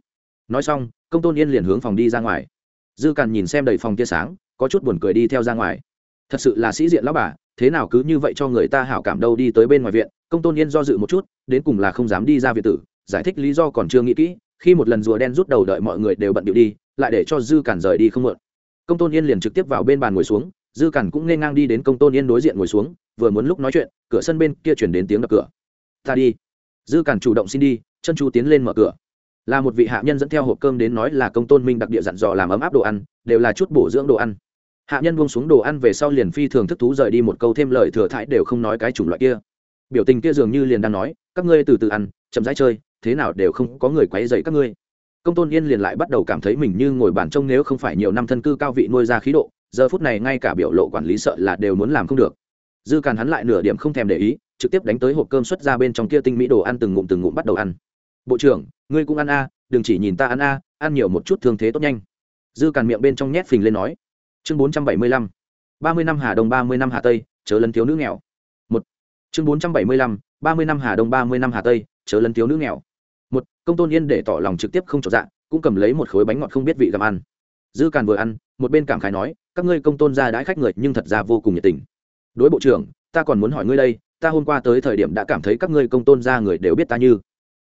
Nói xong, công tôn yên liền hướng phòng đi ra ngoài. Dư càn nhìn xem đầy phòng tia sáng, có chút buồn cười đi theo ra ngoài. Thật sự là sĩ diện lão bà, thế nào cứ như vậy cho người ta hảo cảm đâu đi tới bên ngoài viện, công tôn yên do dự một chút, đến cùng là không dám đi ra viện tử, giải thích lý do còn chưa nghĩ kỹ khi một lần rùa đen rút đầu đợi mọi người đều bận điệu đi, lại để cho dư cản rời đi không mượn. Công tôn yên liền trực tiếp vào bên bàn ngồi xuống, dư cản cũng nên ngang đi đến công tôn yên đối diện ngồi xuống, vừa muốn lúc nói chuyện, cửa sân bên kia chuyển đến tiếng đập cửa. Ta đi. Dư cản chủ động xin đi, chân chú tiến lên mở cửa. Là một vị hạ nhân dẫn theo hộp cơm đến nói là công tôn minh đặc địa dặn dò làm ấm áp đồ ăn, đều là chút bổ dưỡng đồ ăn. Hạ nhân buông xuống đồ ăn về sau liền phi thường thức thú rời đi một câu thêm lời thừa thãi đều không nói cái chủng loại kia. Biểu tình kia dường như liền đang nói, các ngươi từ từ ăn, chậm rãi chơi thế nào đều không có người quấy dậy các ngươi. Công tôn yên liền lại bắt đầu cảm thấy mình như ngồi bàn trông nếu không phải nhiều năm thân cư cao vị nuôi ra khí độ, giờ phút này ngay cả biểu lộ quản lý sợ là đều muốn làm không được. Dư càn hắn lại nửa điểm không thèm để ý, trực tiếp đánh tới hộp cơm xuất ra bên trong kia tinh mỹ đồ ăn từng ngụm từng ngụm bắt đầu ăn. Bộ trưởng, ngươi cũng ăn a, đừng chỉ nhìn ta ăn a, ăn nhiều một chút thương thế tốt nhanh. Dư càn miệng bên trong nhét phình lên nói. Chương bốn trăm bảy mươi lăm. ba mươi năm hà đông, ba mươi năm hà tây, chớ lấn thiếu nữ nghèo. Một. Chương bốn trăm bảy mươi lăm, ba mươi năm hà đông, ba mươi năm hà tây, chớ lấn thiếu nữ nghèo một, công tôn yên để tỏ lòng trực tiếp không trọn dạng cũng cầm lấy một khối bánh ngọt không biết vị gặm ăn. Dư càn vừa ăn, một bên cảm khái nói, các ngươi công tôn ra đãi khách người nhưng thật ra vô cùng nhiệt tình. Đối bộ trưởng, ta còn muốn hỏi ngươi đây, ta hôm qua tới thời điểm đã cảm thấy các ngươi công tôn ra người đều biết ta như.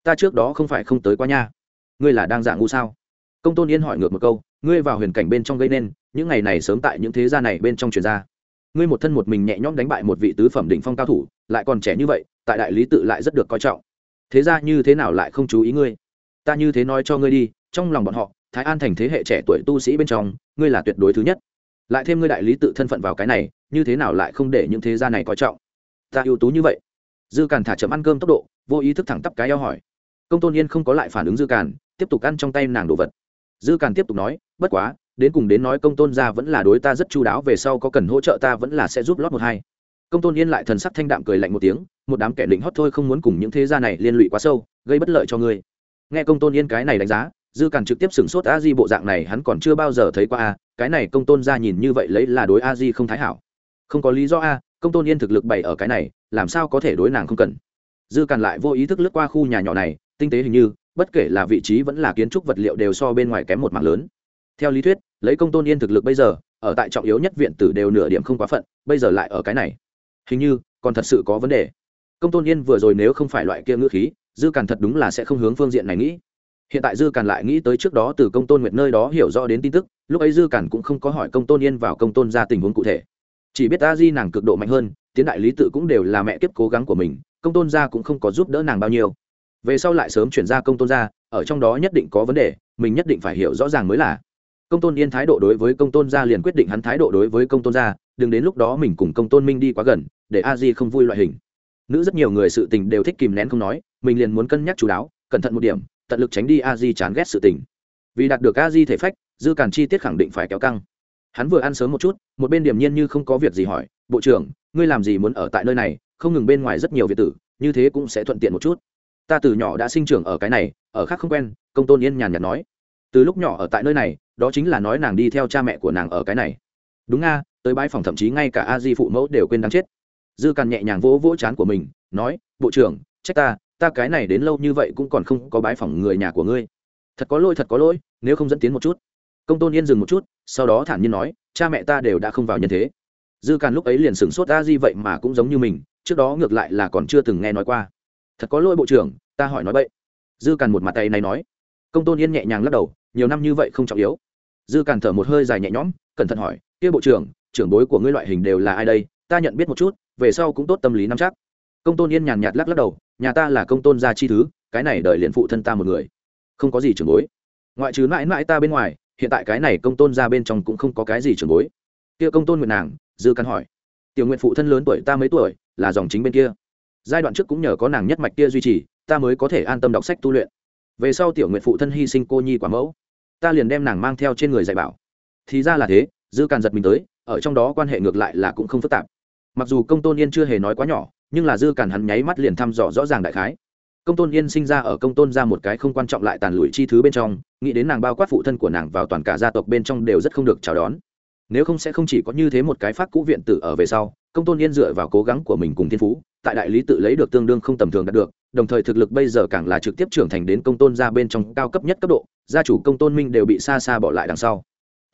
Ta trước đó không phải không tới qua nha. Ngươi là đang giả ngu sao? Công tôn yên hỏi ngược một câu, ngươi vào huyền cảnh bên trong gây nên, những ngày này sớm tại những thế gia này bên trong truyền ra. Ngươi một thân một mình nhẹ nhõm đánh bại một vị tứ phẩm đỉnh phong cao thủ, lại còn trẻ như vậy, tại đại lý tự lại rất được coi trọng thế ra như thế nào lại không chú ý ngươi? Ta như thế nói cho ngươi đi, trong lòng bọn họ, thái an thành thế hệ trẻ tuổi tu sĩ bên trong, ngươi là tuyệt đối thứ nhất. Lại thêm ngươi đại lý tự thân phận vào cái này, như thế nào lại không để những thế gia này coi trọng? Ta ưu tú như vậy. Dư càn thả chậm ăn cơm tốc độ, vô ý thức thẳng tắp cái eo hỏi. Công tôn yên không có lại phản ứng dư càn, tiếp tục ăn trong tay nàng đồ vật. Dư càn tiếp tục nói, bất quá, đến cùng đến nói công tôn gia vẫn là đối ta rất chu đáo, về sau có cần hỗ trợ ta vẫn là sẽ giúp lót một hai công tôn yên lại thần sắc thanh đạm cười lạnh một tiếng, một đám kẻ định hót thôi không muốn cùng những thế gia này liên lụy quá sâu, gây bất lợi cho ngươi. Nghe công tôn yên cái này đánh giá, dư càn trực tiếp sửng sốt a di bộ dạng này hắn còn chưa bao giờ thấy qua a, cái này công tôn gia nhìn như vậy lấy là đối a di không thái hảo. Không có lý do a, công tôn yên thực lực bày ở cái này, làm sao có thể đối nàng không cần. Dư càn lại vô ý thức lướt qua khu nhà nhỏ này, tinh tế hình như, bất kể là vị trí vẫn là kiến trúc vật liệu đều so bên ngoài kém một mạng lớn. Theo lý thuyết, lấy công tôn yên thực lực bây giờ, ở tại trọng yếu nhất viện tử đều nửa điểm không quá phận, bây giờ lại ở cái này hình như, còn thật sự có vấn đề. Công tôn yên vừa rồi nếu không phải loại kia ngữ khí, dư càn thật đúng là sẽ không hướng phương diện này nghĩ. Hiện tại dư càn lại nghĩ tới trước đó từ công tôn nguyệt nơi đó hiểu rõ đến tin tức, lúc ấy dư càn cũng không có hỏi công tôn yên vào công tôn ra tình huống cụ thể. Chỉ biết a di nàng cực độ mạnh hơn, tiến đại lý tự cũng đều là mẹ kiếp cố gắng của mình, công tôn gia cũng không có giúp đỡ nàng bao nhiêu. Về sau lại sớm chuyển ra công tôn gia, ở trong đó nhất định có vấn đề, mình nhất định phải hiểu rõ ràng mới là. Công tôn yên thái độ đối với công tôn gia liền quyết định hắn thái độ đối với công tôn gia đừng đến lúc đó mình cùng công tôn minh đi quá gần, để a di không vui loại hình. Nữ rất nhiều người sự tình đều thích kìm nén không nói, mình liền muốn cân nhắc chú đáo, cẩn thận một điểm, tận lực tránh đi a di chán ghét sự tình. Vì đạt được a di thể phách, dư càn chi tiết khẳng định phải kéo căng. Hắn vừa ăn sớm một chút, một bên điểm nhiên như không có việc gì hỏi, bộ trưởng, ngươi làm gì muốn ở tại nơi này? Không ngừng bên ngoài rất nhiều việt tử, như thế cũng sẽ thuận tiện một chút. Ta từ nhỏ đã sinh trưởng ở cái này, ở khác không quen, công tôn yên nhàn nhạt nói. Từ lúc nhỏ ở tại nơi này, đó chính là nói nàng đi theo cha mẹ của nàng ở cái này. Đúng nga tới bãi phòng thậm chí ngay cả a di phụ mẫu đều quên đáng chết. Dư càn nhẹ nhàng vỗ vỗ chán của mình, nói, bộ trưởng, trách ta ta cái này đến lâu như vậy cũng còn không có bãi phỏng người nhà của ngươi. Thật có lỗi, thật có lỗi, nếu không dẫn tiến một chút. Công tôn yên dừng một chút, sau đó thản nhiên nói, cha mẹ ta đều đã không vào nhân thế. Dư càn lúc ấy liền sửng sốt a di vậy mà cũng giống như mình, trước đó ngược lại là còn chưa từng nghe nói qua. Thật có lỗi, bộ trưởng, ta hỏi nói vậy dư càn một mặt tay này nói. Công tôn yên nhẹ nhàng lắc đầu, nhiều năm như vậy không trọng yếu. Dư càn thở một hơi dài nhẹ nhõm, cẩn thận hỏi, kia bộ trưởng trưởng bối của ngươi loại hình đều là ai đây, ta nhận biết một chút, về sau cũng tốt tâm lý nắm chắc. Công tôn yên nhàn nhạt lắc lắc đầu, nhà ta là công tôn gia chi thứ, cái này đợi liền phụ thân ta một người. Không có gì trưởng bối. Ngoại trừ mãi mãi ta bên ngoài, hiện tại cái này công tôn ra bên trong cũng không có cái gì trưởng bối. Kia công tôn nguyện nàng, dư căn hỏi, tiểu nguyện phụ thân lớn tuổi ta mấy tuổi, là dòng chính bên kia? Giai đoạn trước cũng nhờ có nàng nhất mạch kia duy trì, ta mới có thể an tâm đọc sách tu luyện. Về sau tiểu nguyện phụ thân hy sinh cô nhi quả mẫu, ta liền đem nàng mang theo trên người dạy bảo. Thì ra là thế, dư càn giật mình tới ở trong đó quan hệ ngược lại là cũng không phức tạp. Mặc dù công tôn yên chưa hề nói quá nhỏ, nhưng là dư càn hắn nháy mắt liền thăm dò rõ ràng đại khái. Công tôn yên sinh ra ở công tôn ra một cái không quan trọng lại tàn lụi chi thứ bên trong, nghĩ đến nàng bao quát phụ thân của nàng vào toàn cả gia tộc bên trong đều rất không được chào đón. Nếu không sẽ không chỉ có như thế một cái phát cũ viện tử ở về sau, công tôn yên dựa vào cố gắng của mình cùng thiên phú, tại đại lý tự lấy được tương đương không tầm thường đạt được, đồng thời thực lực bây giờ càng là trực tiếp trưởng thành đến công tôn ra bên trong cao cấp nhất cấp độ, gia chủ công tôn minh đều bị xa xa bỏ lại đằng sau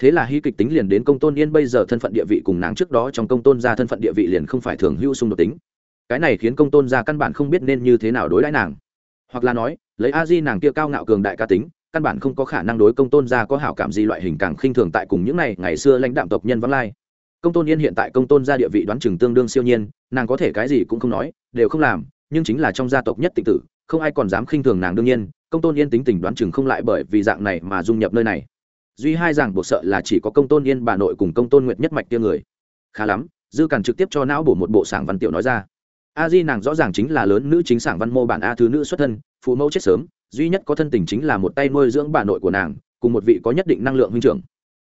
thế là hy kịch tính liền đến công tôn yên bây giờ thân phận địa vị cùng nàng trước đó trong công tôn ra thân phận địa vị liền không phải thường hữu xung đột tính. Cái này khiến công tôn ra căn bản không biết nên như thế nào đối đãi nàng. Hoặc là nói, lấy a di nàng kia cao ngạo cường đại ca tính, căn bản không có khả năng đối công tôn ra có hảo cảm gì loại hình càng khinh thường tại cùng những này ngày xưa lãnh đạm tộc nhân vắng lai. Công tôn yên hiện tại công tôn ra địa vị đoán chừng tương đương siêu nhiên, nàng có thể cái gì cũng không nói, đều không làm, nhưng chính là trong gia tộc nhất tịch tử, không ai còn dám khinh thường nàng đương nhiên. Công tôn yên tính tình đoán chừng không lại bởi vì dạng này mà dung nhập nơi này duy hai rằng buộc sợ là chỉ có công tôn yên bà nội cùng công tôn nguyệt nhất mạch tia người. Khá lắm, dư càn trực tiếp cho não bổ một bộ sảng văn tiểu nói ra. A di nàng rõ ràng chính là lớn nữ chính sảng văn mô bản a thứ nữ xuất thân, phụ mẫu chết sớm, duy nhất có thân tình chính là một tay nuôi dưỡng bà nội của nàng, cùng một vị có nhất định năng lượng huynh trưởng.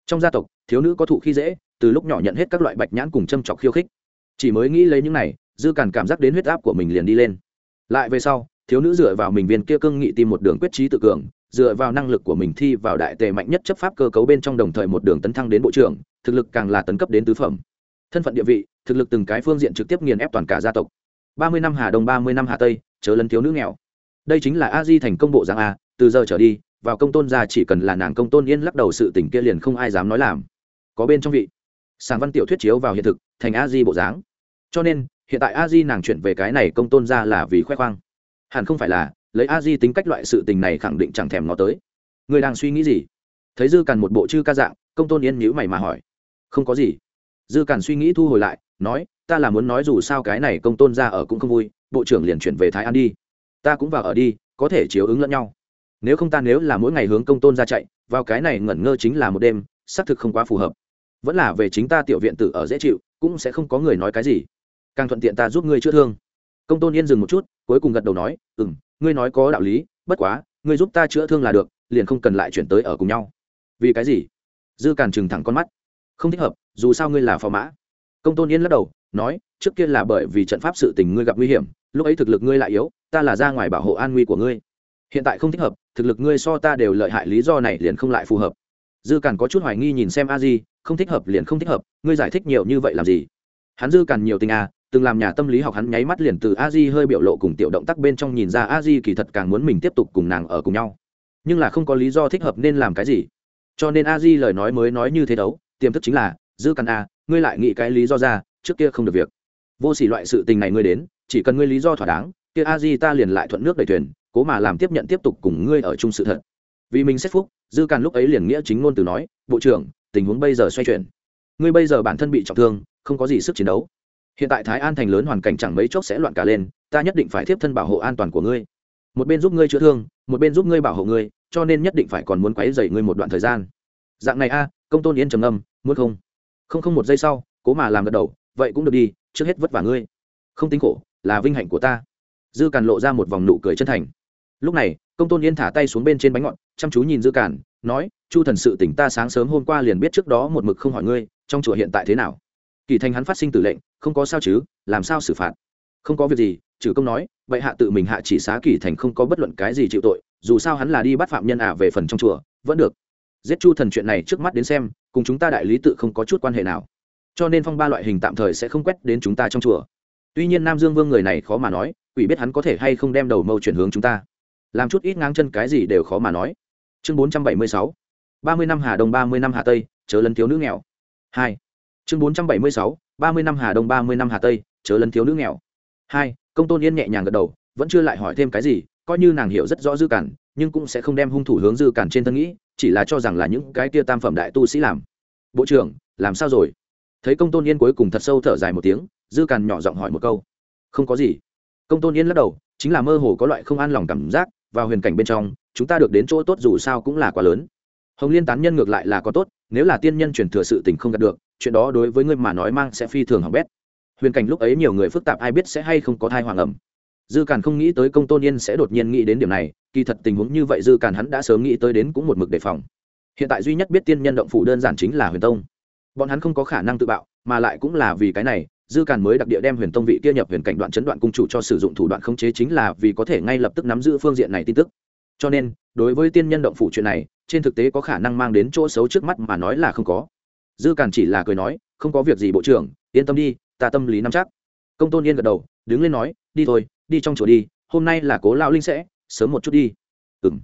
Trong gia tộc, thiếu nữ có thụ khi dễ, từ lúc nhỏ nhận hết các loại bạch nhãn cùng châm chọc khiêu khích. Chỉ mới nghĩ lấy những này, dư càn cảm giác đến huyết áp của mình liền đi lên. Lại về sau, thiếu nữ dựa vào mình viên kia cương nghị tìm một đường quyết trí tự cường dựa vào năng lực của mình thi vào đại tề mạnh nhất chấp pháp cơ cấu bên trong đồng thời một đường tấn thăng đến bộ trưởng, thực lực càng là tấn cấp đến tứ phẩm. Thân phận địa vị, thực lực từng cái phương diện trực tiếp nghiền ép toàn cả gia tộc. Ba mươi năm hà đông, ba mươi năm hà tây, chớ lấn thiếu nữ nghèo. Đây chính là a di thành công bộ giang a, từ giờ trở đi, vào công tôn gia chỉ cần là nàng công tôn yên lắc đầu sự tình kia liền không ai dám nói làm. Có bên trong vị sàng văn tiểu thuyết chiếu vào hiện thực, thành a di bộ dáng. Cho nên, hiện tại a di nàng chuyển về cái này công tôn gia là vì khoe khoang. Hẳn không phải là lấy a di tính cách loại sự tình này khẳng định chẳng thèm nó tới. Người đang suy nghĩ gì? Thấy dư càn một bộ chư ca dạng, công tôn yên nhữ mày mà hỏi. Không có gì. Dư càn suy nghĩ thu hồi lại, nói, ta là muốn nói dù sao cái này công tôn ra ở cũng không vui, bộ trưởng liền chuyển về thái an đi. Ta cũng vào ở đi, có thể chiếu ứng lẫn nhau. Nếu không ta nếu là mỗi ngày hướng công tôn ra chạy, vào cái này ngẩn ngơ chính là một đêm, xác thực không quá phù hợp. Vẫn là về chính ta tiểu viện tử ở dễ chịu, cũng sẽ không có người nói cái gì. Càng thuận tiện ta giúp ngươi chữa thương. Công tôn yên dừng một chút, cuối cùng gật đầu nói ừ m ngươi nói có đạo lý, bất quá, ngươi giúp ta chữa thương là được, liền không cần lại chuyển tới ở cùng nhau. Vì cái gì? Dư càn trừng thẳng con mắt. Không thích hợp, dù sao ngươi là phò mã. Công tôn yên lắc đầu, nói, trước kia là bởi vì trận pháp sự tình ngươi gặp nguy hiểm, lúc ấy thực lực ngươi lại yếu, ta là ra ngoài bảo hộ an nguy của ngươi. Hiện tại không thích hợp, thực lực ngươi so ta đều lợi hại, lý do này liền không lại phù hợp. Dư càn có chút hoài nghi nhìn xem a di, không thích hợp liền không thích hợp, ngươi giải thích nhiều như vậy làm gì? Hắn dư càn nhiều tình à từng làm nhà tâm lý học hắn nháy mắt liền từ a di hơi biểu lộ cùng tiểu động tác bên trong nhìn ra a di kỳ thật càng muốn mình tiếp tục cùng nàng ở cùng nhau. Nhưng là không có lý do thích hợp nên làm cái gì. Cho nên a di lời nói mới nói như thế đấu, tiềm thức chính là, dư căn a à, ngươi lại nghĩ cái lý do ra, trước kia không được việc. Vô xỉ loại sự tình này ngươi đến, chỉ cần ngươi lý do thỏa đáng, kia a di ta liền lại thuận nước đầy thuyền, cố mà làm tiếp nhận tiếp tục cùng ngươi ở chung sự thật. Vì mình xét phúc, dư càn lúc ấy liền nghĩa chính ngôn từ nói, bộ trưởng, tình huống bây giờ xoay chuyển. Ngươi bây giờ bản thân bị trọng thương, không có gì sức chiến đấu hiện tại thái an thành lớn hoàn cảnh chẳng mấy chốc sẽ loạn cả lên, ta nhất định phải tiếp thân bảo hộ an toàn của ngươi. Một bên giúp ngươi chữa thương, một bên giúp ngươi bảo hộ ngươi, cho nên nhất định phải còn muốn quấy dày ngươi một đoạn thời gian. Dạng này a, công tôn yên trầm âm muốn không? Không không một giây sau, cố mà làm gật đầu, vậy cũng được đi, trước hết vất vả ngươi. Không tính khổ, là vinh hạnh của ta. Dư càn lộ ra một vòng nụ cười chân thành. Lúc này, công tôn yên thả tay xuống bên trên bánh ngọt, chăm chú nhìn dư càn, nói, chu thần sự tỉnh ta sáng sớm hôm qua liền biết trước đó một mực không hỏi ngươi, trong chùa hiện tại thế nào? Kỳ thành hắn phát sinh tử lệnh, không có sao chứ, làm sao xử phạt? Không có việc gì, trừ công nói, vậy hạ tự mình hạ chỉ xá kỳ thành không có bất luận cái gì chịu tội, dù sao hắn là đi bắt phạm nhân ả về phần trong chùa, vẫn được. Giết chu thần chuyện này trước mắt đến xem, cùng chúng ta đại lý tự không có chút quan hệ nào. Cho nên phong ba loại hình tạm thời sẽ không quét đến chúng ta trong chùa. Tuy nhiên nam dương vương người này khó mà nói, quỷ biết hắn có thể hay không đem đầu mâu chuyển hướng chúng ta. Làm chút ít ngang chân cái gì đều khó mà nói. Chương bốn trăm bảy mươi sáu. ba mươi năm hà đông, ba mươi năm hà tây, chớ lấn thiếu nữ nghèo. Hai chương bốn trăm bảy mươi sáu, ba mươi năm hà đông, ba mươi năm hà tây, chớ lấn thiếu nữ nghèo. Hai, công tôn yên nhẹ nhàng gật đầu, vẫn chưa lại hỏi thêm cái gì, coi như nàng hiểu rất rõ dư cản, nhưng cũng sẽ không đem hung thủ hướng dư cản trên thân nghĩ, chỉ là cho rằng là những cái tia tam phẩm đại tu sĩ làm. Bộ trưởng, làm sao rồi? Thấy công tôn yên cuối cùng thật sâu thở dài một tiếng, dư cản nhỏ giọng hỏi một câu. Không có gì. Công tôn yên lắc đầu, chính là mơ hồ có loại không an lòng cảm giác, vào huyền cảnh bên trong, chúng ta được đến chỗ tốt dù sao cũng là quá lớn. Hồng liên tán nhân ngược lại là có tốt, nếu là tiên nhân truyền thừa sự tình không đạt được chuyện đó đối với ngươi mà nói mang sẽ phi thường hỏng bét. Huyền cảnh lúc ấy nhiều người phức tạp ai biết sẽ hay không có thai hoàng ẩm. Dư càn không nghĩ tới công tôn yên sẽ đột nhiên nghĩ đến điểm này, kỳ thật tình huống như vậy dư càn hắn đã sớm nghĩ tới đến cũng một mực đề phòng. Hiện tại duy nhất biết tiên nhân động phủ đơn giản chính là huyền tông. Bọn hắn không có khả năng tự bạo, mà lại cũng là vì cái này, dư càn mới đặc địa đem huyền tông vị kia nhập huyền cảnh đoạn chấn đoạn cung chủ cho sử dụng thủ đoạn khống chế chính là vì có thể ngay lập tức nắm giữ phương diện này tin tức. Cho nên, đối với tiên nhân động phủ chuyện này, trên thực tế có khả năng mang đến chỗ xấu trước mắt mà nói là không có dư càn chỉ là cười nói, không có việc gì bộ trưởng, yên tâm đi, ta tâm lý nắm chắc. Công tôn yên gật đầu, đứng lên nói, đi thôi, đi trong chùa đi, hôm nay là cố lao linh sẽ, sớm một chút đi. Ừ m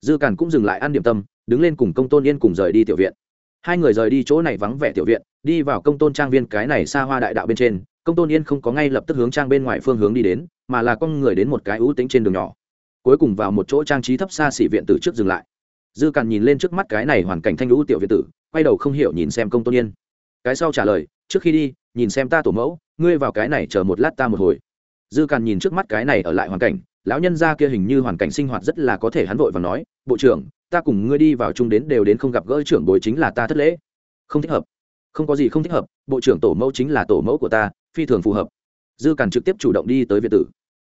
dư càn cũng dừng lại ăn điểm tâm, đứng lên cùng công tôn yên cùng rời đi tiểu viện. Hai người rời đi chỗ này vắng vẻ tiểu viện, đi vào công tôn trang viên cái này xa hoa đại đạo bên trên, công tôn yên không có ngay lập tức hướng trang bên ngoài phương hướng đi đến, mà là con người đến một cái ưu tính trên đường nhỏ. Cuối cùng vào một chỗ trang trí thấp xa xỉ viện từ trước dừng lại dư càn nhìn lên trước mắt cái này hoàn cảnh thanh lũ tiểu việt tử, quay đầu không hiểu nhìn xem công tôn yên. Cái sau trả lời, trước khi đi, nhìn xem ta tổ mẫu, ngươi vào cái này chờ một lát ta một hồi. Dư càn nhìn trước mắt cái này ở lại hoàn cảnh, lão nhân gia kia hình như hoàn cảnh sinh hoạt rất là có thể hắn vội và nói, bộ trưởng, ta cùng ngươi đi vào chung đến đều đến không gặp gỡ trưởng bối chính là ta thất lễ. Không thích hợp. Không có gì không thích hợp, bộ trưởng tổ mẫu chính là tổ mẫu của ta, phi thường phù hợp. Dư càn trực tiếp chủ động đi tới việt tử.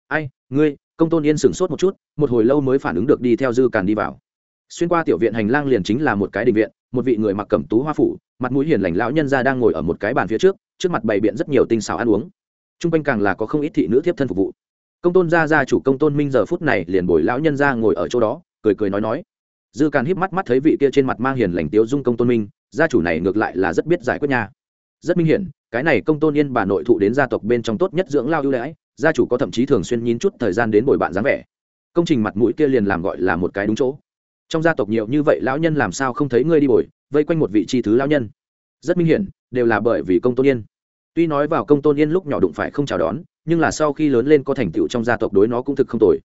Ai, ngươi? Công tôn yên sửng sốt một chút, một hồi lâu mới phản ứng được đi theo dư càn đi vào xuyên qua tiểu viện hành lang liền chính là một cái đình viện, một vị người mặc cẩm tú hoa phủ, mặt mũi hiền lành lão nhân gia đang ngồi ở một cái bàn phía trước trước mặt bày biện rất nhiều tinh xảo ăn uống. T r u n g quanh càng là có không ít thị nữ thiếp thân phục vụ. Công tôn gia gia chủ công tôn minh giờ phút này liền bồi lão nhân gia ngồi ở chỗ đó, cười cười nói nói. Dư càn híp mắt mắt thấy vị kia trên mặt mang hiền lành tiếu dung công tôn minh, gia chủ này ngược lại là rất biết giải quyết nha. Rất minh hiển, cái này công tôn yên bà nội thụ đến gia tộc bên trong tốt nhất dưỡng lao ưu đãi, gia chủ có thậm chí thường xuyên nhín chút thời gian đến bồi bạn dáng vẻ. Công trình mặt mũi kia liền làm gọi là một cái đúng chỗ trong gia tộc nhiều như vậy lão nhân làm sao không thấy ngươi đi bồi, vây quanh một vị tri thứ lão nhân. Rất minh hiển, đều là bởi vì công tôn yên. Tuy nói vào công tôn yên lúc nhỏ đụng phải không chào đón, nhưng là sau khi lớn lên có thành tựu trong gia tộc đối nó cũng thực không tồi.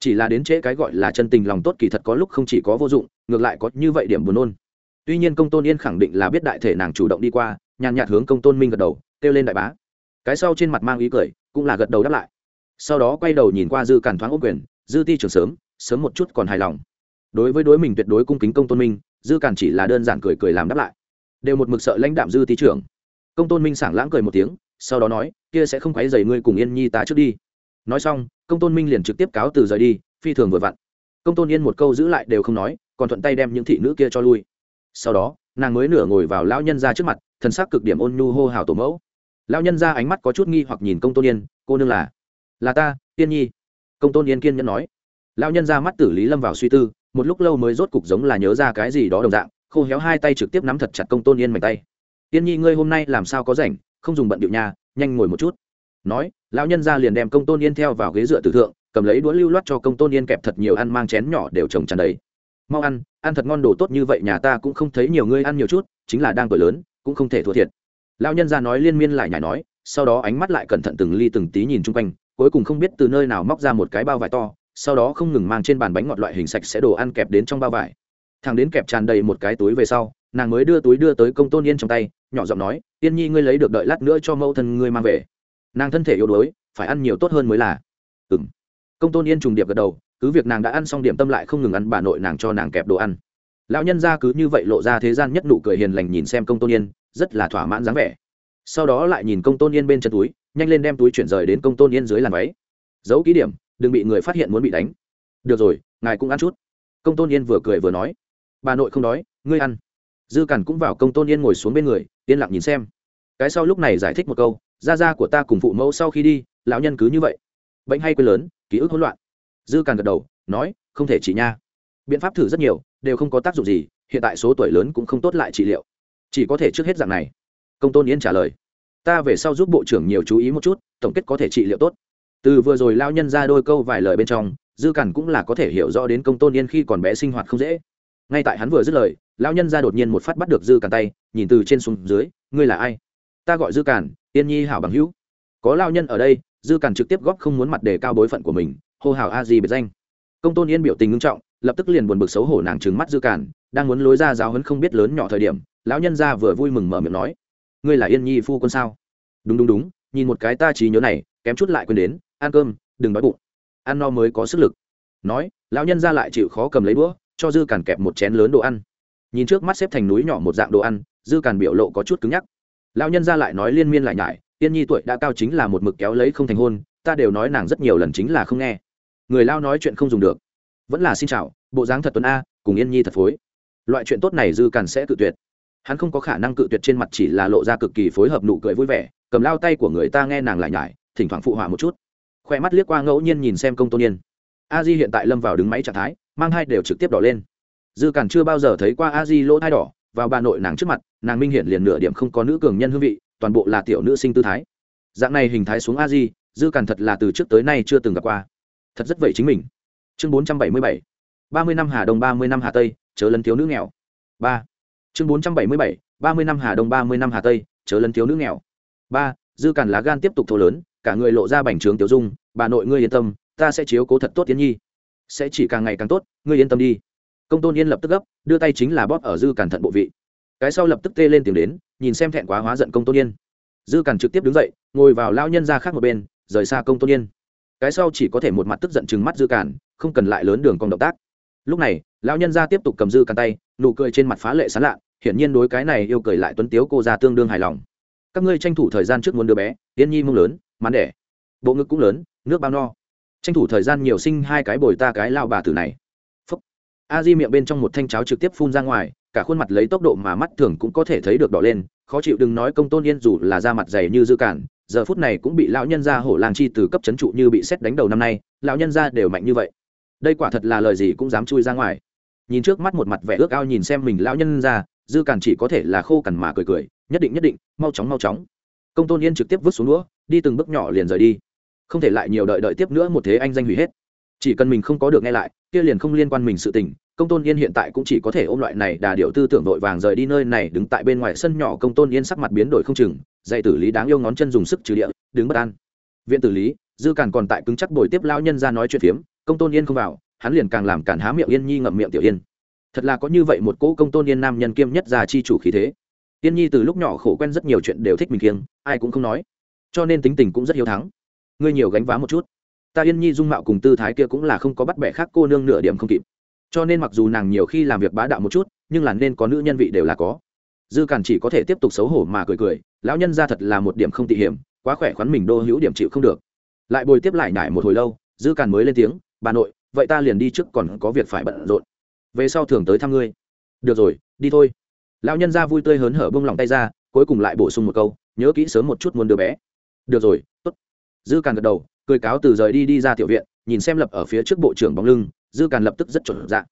Chỉ là đến trễ cái gọi là chân tình lòng tốt kỳ thật có lúc không chỉ có vô dụng, ngược lại có như vậy điểm buồn nôn. Tuy nhiên công tôn yên khẳng định là biết đại thể nàng chủ động đi qua, nhàn nhạt hướng công tôn minh gật đầu, kêu lên đại bá. Cái sau trên mặt mang ý cười, cũng là gật đầu đáp lại. Sau đó quay đầu nhìn qua dư càn thoáng ốc quyền, dư ti trường sớm sớm một chút còn hài lòng đối với đối mình tuyệt đối cung kính công tôn minh, dư càn chỉ là đơn giản cười cười làm đáp lại. Đều một mực sợ lãnh đạm dư tí trưởng. Công tôn minh sảng lãng cười một tiếng, sau đó nói, kia sẽ không quấy dày ngươi cùng yên nhi ta trước đi. Nói xong, công tôn minh liền trực tiếp cáo từ rời đi, phi thường vừa vặn. Công tôn yên một câu giữ lại đều không nói, còn thuận tay đem những thị nữ kia cho lui. Sau đó, nàng mới nửa ngồi vào lão nhân ra trước mặt, thần sắc cực điểm ôn nhu hô hào tổ mẫu. Lão nhân ra ánh mắt có chút nghi hoặc nhìn công tôn yên, cô nương là là ta tiên nhi. Công tôn yên kiên nhẫn nói. Lão nhân ra mắt tử lý lâm vào suy tư một lúc lâu mới rốt cục giống là nhớ ra cái gì đó đồng dạng, khô héo hai tay trực tiếp nắm thật chặt công tôn yên mảnh tay. Tiên nhi, ngươi hôm nay làm sao có rảnh? Không dùng bận điệu nhà nhanh ngồi một chút. Nói, lão nhân ra liền đem công tôn yên theo vào ghế dựa tử thượng, cầm lấy đũa lưu loát cho công tôn yên kẹp thật nhiều ăn mang chén nhỏ đều trồng tràn đầy. Mau ăn ăn thật ngon đồ tốt như vậy nhà ta cũng không thấy nhiều ngươi ăn nhiều chút, chính là đang tuổi lớn, cũng không thể thua thiệt. Lão nhân ra nói liên miên lại nhảy nói, sau đó ánh mắt lại cẩn thận từng ly từng tí nhìn chung quanh, cuối cùng không biết từ nơi nào móc ra một cái bao vải to sau đó không ngừng mang trên bàn bánh ngọt loại hình sạch sẽ đồ ăn kẹp đến trong bao vải. Thằng đến kẹp tràn đầy một cái túi về sau, nàng mới đưa túi đưa tới công tôn yên trong tay, nhỏ giọng nói, yên nhi ngươi lấy được đợi lát nữa cho mẫu thân ngươi mang về. Nàng thân thể yếu đuối, phải ăn nhiều tốt hơn mới là. Ừ m công tôn yên trùng điệp gật đầu, cứ việc nàng đã ăn xong điểm tâm lại không ngừng ăn bà nội nàng cho nàng kẹp đồ ăn. Lão nhân ra cứ như vậy lộ ra thế gian nhất nụ cười hiền lành nhìn xem công tôn yên, rất là thỏa mãn dáng vẻ. Sau đó lại nhìn công tôn yên bên chân túi, nhanh lên đem túi chuyển rời đến công tôn yên dưới làn váy. Giấu ký điểm đừng bị người phát hiện muốn bị đánh. Được rồi, ngài cũng ăn chút. Công tôn yên vừa cười vừa nói. Bà nội không đói, ngươi ăn. Dư cản cũng vào công tôn yên ngồi xuống bên người, yên lặng nhìn xem. Cái sau lúc này giải thích một câu, gia gia của ta cùng phụ mẫu sau khi đi, lão nhân cứ như vậy. Bệnh hay quên lớn, ký ức hỗn loạn. Dư cản gật đầu, nói, không thể chỉ nha. Biện pháp thử rất nhiều, đều không có tác dụng gì, hiện tại số tuổi lớn cũng không tốt lại trị liệu. Chỉ có thể trước hết dạng này. Công tôn yên trả lời, ta về sau giúp bộ trưởng nhiều chú ý một chút, tổng kết có thể trị liệu tốt từ vừa rồi lao nhân ra đôi câu vài lời bên trong, dư cản cũng là có thể hiểu rõ đến công tôn yên khi còn bé sinh hoạt không dễ. Ngay tại hắn vừa dứt lời lao nhân ra đột nhiên một phát bắt được dư cản tay, nhìn từ trên xuống dưới, ngươi là ai? Ta gọi dư cản, yên nhi hảo bằng hữu. Có lao nhân ở đây, dư cản trực tiếp góp không muốn mặt đề cao bối phận của mình, hô hào a di biệt danh. Công tôn yên biểu tình ngưng trọng, lập tức liền buồn bực xấu hổ nàng trừng mắt dư cản, đang muốn lối ra giáo hấn không biết lớn nhỏ thời điểm, lão nhân ra vừa vui mừng mở miệng nói, ngươi là yên nhi phu quân sao? Đúng đúng đúng, nhìn một cái ta trí nhớ này, kém chút lại quên đến ăn cơm, đừng đói bụng. Ăn no mới có sức lực. Nói, lão nhân ra lại chịu khó cầm lấy đũa, cho dư càn kẹp một chén lớn đồ ăn. Nhìn trước mắt xếp thành núi nhỏ một dạng đồ ăn, dư càn biểu lộ có chút cứng nhắc. Lão nhân ra lại nói liên miên lại nhải yên nhi tuổi đã cao chính là một mực kéo lấy không thành hôn, ta đều nói nàng rất nhiều lần chính là không nghe. Người lao nói chuyện không dùng được. Vẫn là xin chào, bộ dáng thật tuấn a, cùng yên nhi thật phối. Loại chuyện tốt này dư càn sẽ cự tuyệt. Hắn không có khả năng cự tuyệt trên mặt chỉ là lộ ra cực kỳ phối hợp nụ cười vui vẻ, cầm lao tay của người ta nghe nàng lại nhải, thỉnh thoảng phụ họa một chút khoe mắt liếc qua ngẫu nhiên nhìn xem công tôn yên. A di hiện tại lâm vào đứng máy trạng thái, mang hai đều trực tiếp đỏ lên. Dư càn chưa bao giờ thấy qua a di lỗ thai đỏ, vào bà nội nàng trước mặt, nàng minh hiện liền nửa điểm không có nữ cường nhân hương vị, toàn bộ là tiểu nữ sinh tư thái. Dạng này hình thái xuống a di, dư càn thật là từ trước tới nay chưa từng gặp qua. Thật rất vậy chính mình. Chương bốn trăm bảy mươi bảy. ba mươi năm hà đông, ba mươi năm hà tây, chớ lấn thiếu nữ nghèo. Ba. Chương bốn trăm bảy mươi bảy. ba mươi năm hà đông, ba mươi năm hà tây, chớ lấn thiếu nữ nghèo. Ba. Dư càn lá gan tiếp tục thô lớn, cả người lộ ra bành trướng tiểu dung bà nội ngươi yên tâm, ta sẽ chiếu cố thật tốt tiến nhi. Sẽ chỉ càng ngày càng tốt, ngươi yên tâm đi. Công tôn yên lập tức gấp, đưa tay chính là bóp ở dư càn thận bộ vị. Cái sau lập tức tê lên tìm đến, nhìn xem thẹn quá hóa giận công tôn yên. Dư càn trực tiếp đứng dậy, ngồi vào lao nhân ra khác một bên, rời xa công tôn yên. Cái sau chỉ có thể một mặt tức giận chừng mắt dư càn, không cần lại lớn đường còn động tác. Lúc này, lão nhân ra tiếp tục cầm dư càn tay, nụ cười trên mặt phá lệ sán lạ, hiển nhiên đối cái này yêu cười lại tuấn tiếu cô ra tương đương hài lòng. Các ngươi tranh thủ thời gian trước muốn đứa bé yên nhi mông lớn mắn đẻ bộ ngực cũng lớn, nước bao no. Tranh thủ thời gian nhiều sinh hai cái bồi ta cái lao bà tử này. Phúc. A di miệng bên trong một thanh cháo trực tiếp phun ra ngoài, cả khuôn mặt lấy tốc độ mà mắt thường cũng có thể thấy được đỏ lên, khó chịu đừng nói công tôn yên dù là da mặt dày như dư cản, giờ phút này cũng bị lão nhân gia hổ làng chi từ cấp chấn trụ như bị xét đánh đầu năm nay, lão nhân gia đều mạnh như vậy. Đây quả thật là lời gì cũng dám chui ra ngoài. Nhìn trước mắt một mặt vẻ ước ao nhìn xem mình lão nhân gia, dư cản chỉ có thể là khô cằn mà cười cười, nhất định nhất định, mau chóng mau chóng. Công tôn yên trực tiếp vứt xuống đũa, đi từng bước nhỏ liền rời đi không thể lại nhiều đợi đợi tiếp nữa một thế anh danh hủy hết. Chỉ cần mình không có được nghe lại, kia liền không liên quan mình sự tình, công tôn yên hiện tại cũng chỉ có thể ôm loại này đà điệu tư tưởng vội vàng rời đi nơi này, đứng tại bên ngoài sân nhỏ, công tôn yên sắc mặt biến đổi không chừng, dạy tử lý đáng yêu ngón chân dùng sức trừ địa, đứng bất an. Viện tử lý, dư càn còn tại cứng chắc bồi tiếp lao nhân ra nói chuyện phiếm, công tôn yên không vào, hắn liền càng làm cản há miệng yên nhi ngậm miệng tiểu yên. Thật là có như vậy một cỗ công tôn yên nam nhân kiêm nhất già chi chủ khí thế. Yên nhi từ lúc nhỏ khổ quen rất nhiều chuyện đều thích mình kiêng, ai cũng không nói. Cho nên tính tình cũng rất hiếu thắng ngươi nhiều gánh vá một chút. Ta yên nhi dung mạo cùng tư thái kia cũng là không có bắt bẻ khác cô nương nửa điểm không kịp. Cho nên mặc dù nàng nhiều khi làm việc bá đạo một chút, nhưng là nên có nữ nhân vị đều là có. Dư càn chỉ có thể tiếp tục xấu hổ mà cười cười, lão nhân ra thật là một điểm không tị hiểm, quá khỏe khoắn mình đô hữu điểm chịu không được. Lại bồi tiếp lại nhải một hồi lâu, dư càn mới lên tiếng, bà nội, vậy ta liền đi trước còn có việc phải bận rộn. Về sau thường tới thăm ngươi. Được rồi, đi thôi. Lão nhân ra vui tươi hớn hở bông lòng tay ra, cuối cùng lại bổ sung một câu, nhớ kỹ sớm một chút muốn đứa bé. Được rồi, tốt dư càn gật đầu, cười cáo từ rời đi đi ra tiểu viện, nhìn xem lập ở phía trước bộ trưởng bóng lưng, dư càn lập tức rất chột dạ.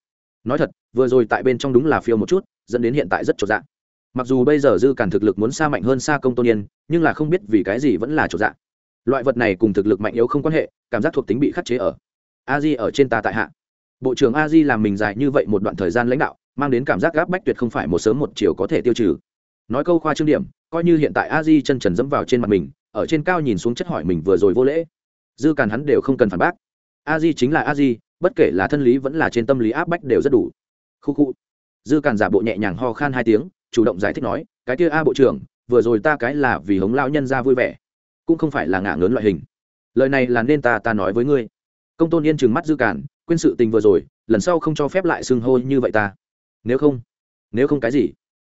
Nói thật, vừa rồi tại bên trong đúng là phiêu một chút, dẫn đến hiện tại rất chột dạ. Mặc dù bây giờ dư càn thực lực muốn xa mạnh hơn xa công tôn yên, nhưng là không biết vì cái gì vẫn là chột dạ. Loại vật này cùng thực lực mạnh yếu không quan hệ, cảm giác thuộc tính bị khắc chế ở a di ở trên ta tại hạ. Bộ trưởng a di làm mình dài như vậy một đoạn thời gian lãnh đạo, mang đến cảm giác gáp bách tuyệt không phải một sớm một chiều có thể tiêu trừ. Nói câu khoa trương điểm, coi như hiện tại a di chân trần dẫm vào trên mặt mình ở trên cao nhìn xuống chất hỏi mình vừa rồi vô lễ. Dư càn hắn đều không cần phản bác. A di chính là a di, bất kể là thân lý vẫn là trên tâm lý áp bách đều rất đủ. Khu khu. Dư càn giả bộ nhẹ nhàng ho khan hai tiếng, chủ động giải thích nói, cái kia a bộ trưởng, vừa rồi ta cái là vì hống lao nhân ra vui vẻ, cũng không phải là ngả ngớn loại hình. Lời này là nên ta ta nói với ngươi. Công tôn yên trừng mắt dư cản quên sự tình vừa rồi, lần sau không cho phép lại xưng hô như vậy ta. Nếu không nếu không cái gì?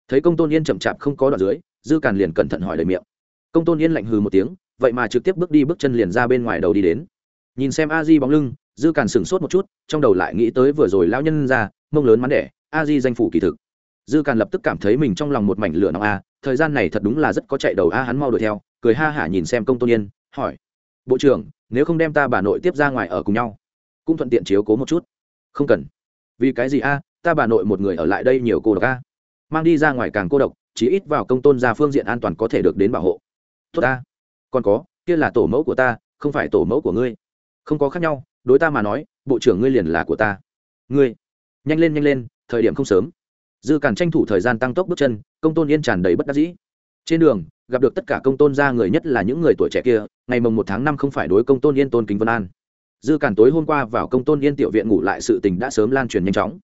Thấy công tôn yên chậm chạp không có đoạn dưới, dư cản liền cẩn thận hỏi lời miệng công tôn yên lạnh hừ một tiếng, vậy mà trực tiếp bước đi bước chân liền ra bên ngoài đầu đi đến. Nhìn xem a di bóng lưng, dư càn sửng sốt một chút, trong đầu lại nghĩ tới vừa rồi lão nhân ra, mông lớn mắn đẻ, a di danh phủ kỳ thực. Dư càn lập tức cảm thấy mình trong lòng một mảnh lửa nóng a, thời gian này thật đúng là rất có chạy đầu a hắn mau đuổi theo, cười ha hả nhìn xem công tôn yên, hỏi. Bộ trưởng, nếu không đem ta bà nội tiếp ra ngoài ở cùng nhau, cũng thuận tiện chiếu cố một chút. Không cần. Vì cái gì a, ta bà nội một người ở lại đây nhiều cô độc a. Mang đi ra ngoài càng cô độc chỉ ít vào công tôn ra phương diện an toàn có thể được đến bảo hộ tốt ta. Còn có, kia là tổ mẫu của ta, không phải tổ mẫu của ngươi. Không có khác nhau, đối ta mà nói, bộ trưởng ngươi liền là của ta. Ngươi, nhanh lên nhanh lên, thời điểm không sớm. Dư cản tranh thủ thời gian tăng tốc bước chân, công tôn yên tràn đầy bất đắc dĩ. Trên đường, gặp được tất cả công tôn gia người nhất là những người tuổi trẻ kia, ngày mồng một tháng năm không phải đối công tôn yên tôn kính vân an. Dư cản tối hôm qua vào công tôn yên tiểu viện ngủ lại sự tình đã sớm lan truyền nhanh chóng.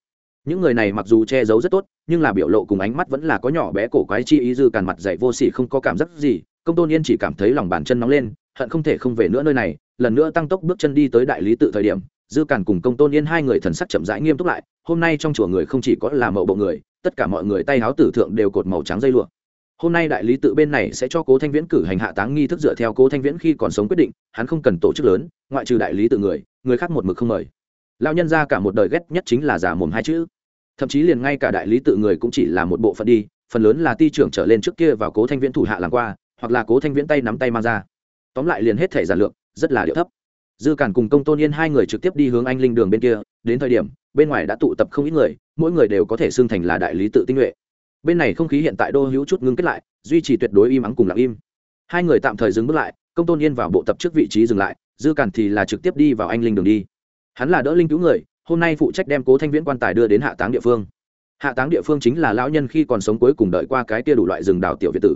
Những người này mặc dù che giấu rất tốt, nhưng là biểu lộ cùng ánh mắt vẫn là có nhỏ bé cổ quái chi ý dư cản mặt dạy vô sỉ không có cảm giác gì công tôn yên chỉ cảm thấy lòng bàn chân nóng lên, hận không thể không về nữa nơi này, lần nữa tăng tốc bước chân đi tới đại lý tự thời điểm, dư cản cùng công tôn yên hai người thần sắc chậm rãi nghiêm túc lại, hôm nay trong chùa người không chỉ có là mậu bộ người, tất cả mọi người tay háo tử thượng đều cột màu trắng dây lụa. Hôm nay đại lý tự bên này sẽ cho cố thanh viễn cử hành hạ táng nghi thức dựa theo cố thanh viễn khi còn sống quyết định, hắn không cần tổ chức lớn, ngoại trừ đại lý tự người người khác một mực không mời. Lao nhân ra cả một đời ghét nhất chính là giả mồm hai chữ. Thậm chí liền ngay cả đại lý tự người cũng chỉ là một bộ phận đi, phần lớn là ti trưởng trở lên trước kia vào cố thanh viễn thủ hạ làm qua hoặc là cố thanh viễn tay nắm tay mang ra. Tóm lại liền hết thể giản lược, rất là điệu thấp. Dư cản cùng công tôn yên hai người trực tiếp đi hướng anh linh đường bên kia, đến thời điểm, bên ngoài đã tụ tập không ít người, mỗi người đều có thể xưng thành là đại lý tự tinh nhuệ. Bên này không khí hiện tại đô hữu chút ngưng kết lại, duy trì tuyệt đối im ắng cùng lặng im. Hai người tạm thời dừng bước lại, công tôn yên vào bộ tập trước vị trí dừng lại, dư cản thì là trực tiếp đi vào anh linh đường đi. Hắn là đỡ linh cứu người, hôm nay phụ trách đem cố thanh viễn quan tài đưa đến hạ táng địa phương. Hạ táng địa phương chính là lão nhân khi còn sống cuối cùng đợi qua cái tia đủ loại rừng đào tiểu việt tử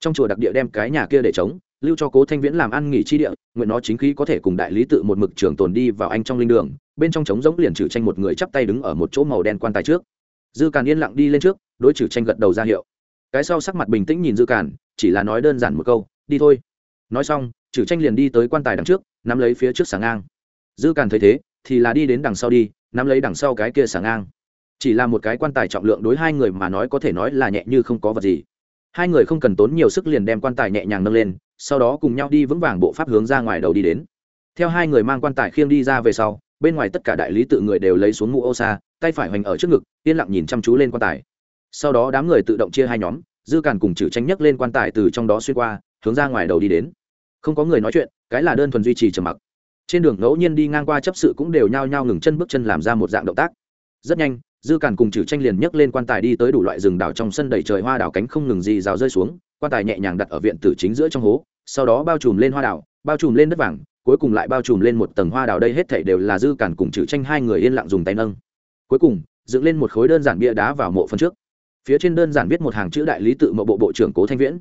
trong chùa đặc địa đem cái nhà kia để chống lưu cho cố thanh viễn làm ăn nghỉ chi địa, nguyện nó chính khí có thể cùng đại lý tự một mực trường tồn đi vào anh trong linh đường, bên trong trống giống liền trừ tranh một người chắp tay đứng ở một chỗ màu đen quan tài trước. Dư càn yên lặng đi lên trước, đối trừ tranh gật đầu ra hiệu. Cái sau sắc mặt bình tĩnh nhìn dư càn, chỉ là nói đơn giản một câu, đi thôi. Nói xong, trừ tranh liền đi tới quan tài đằng trước, nắm lấy phía trước sáng ngang. Dư càn thấy thế, thì là đi đến đằng sau đi, nắm lấy đằng sau cái kia sáng ngang. Chỉ là một cái quan tài trọng lượng đối hai người mà nói có thể nói là nhẹ như không có vật gì hai người không cần tốn nhiều sức liền đem quan tài nhẹ nhàng nâng lên, sau đó cùng nhau đi vững vàng bộ pháp hướng ra ngoài đầu đi đến. Theo hai người mang quan tài khiêng đi ra về sau, bên ngoài tất cả đại lý tự người đều lấy xuống mũ ô xa, tay phải hoành ở trước ngực, yên lặng nhìn chăm chú lên quan tài. Sau đó đám người tự động chia hai nhóm, dư càn cùng chử tranh nhấc lên quan tài từ trong đó xuyên qua, hướng ra ngoài đầu đi đến. Không có người nói chuyện, cái là đơn thuần duy trì trầm mặc. Trên đường ngẫu nhiên đi ngang qua chấp sự cũng đều nhao nhao ngừng chân bước chân làm ra một dạng động tác. Rất nhanh dư càn cùng chử tranh liền nhấc lên quan tài đi tới đủ loại rừng đảo trong sân đầy trời hoa đảo cánh không ngừng gì rào rơi xuống, quan tài nhẹ nhàng đặt ở viện tử chính giữa trong hố, sau đó bao trùm lên hoa đảo, bao trùm lên đất vàng, cuối cùng lại bao trùm lên một tầng hoa đào đây hết thảy đều là dư càn cùng chử tranh hai người yên lặng dùng tay nâng. Cuối cùng, dựng lên một khối đơn giản bia đá vào mộ phần trước. Phía trên đơn giản viết một hàng chữ đại lý tự mộ bộ bộ trưởng cố thanh viễn.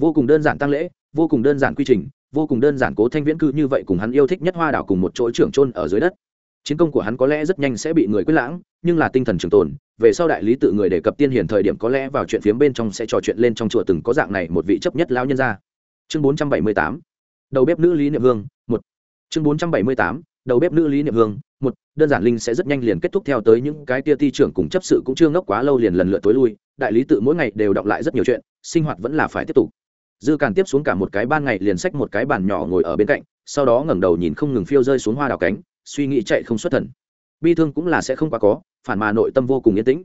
Vô cùng đơn giản tăng lễ, vô cùng đơn giản quy trình, vô cùng đơn giản cố thanh viễn cư như vậy cùng hắn yêu thích nhất hoa đảo cùng một chỗ trưởng trôn ở dưới đất chiến công của hắn có lẽ rất nhanh sẽ bị người quyết lãng, nhưng là tinh thần trường tồn, về sau đại lý tự người đề cập tiên hiển thời điểm có lẽ vào chuyện phiếm bên trong sẽ trò chuyện lên trong chùa từng có dạng này một vị chấp nhất lão nhân ra chương bốn trăm bảy mươi tám, đầu bếp nữ lý niệm hương, một. Chương bốn trăm bảy mươi tám, đầu bếp nữ lý niệm hương, một. Đơn giản linh sẽ rất nhanh liền kết thúc theo tới những cái tia ti trưởng cùng chấp sự cũng chưa ngốc quá lâu liền lần lượt tối lui, đại lý tự mỗi ngày đều đọc lại rất nhiều chuyện, sinh hoạt vẫn là phải tiếp tục. Dư càn tiếp xuống cả một cái ban ngày liền xách một cái bàn nhỏ ngồi ở bên cạnh, sau đó ngẩng đầu nhìn không ngừng phiêu rơi xuống hoa đào cánh suy nghĩ chạy không xuất thần. Bi thương cũng là sẽ không quá có, phản mà nội tâm vô cùng yên tĩnh.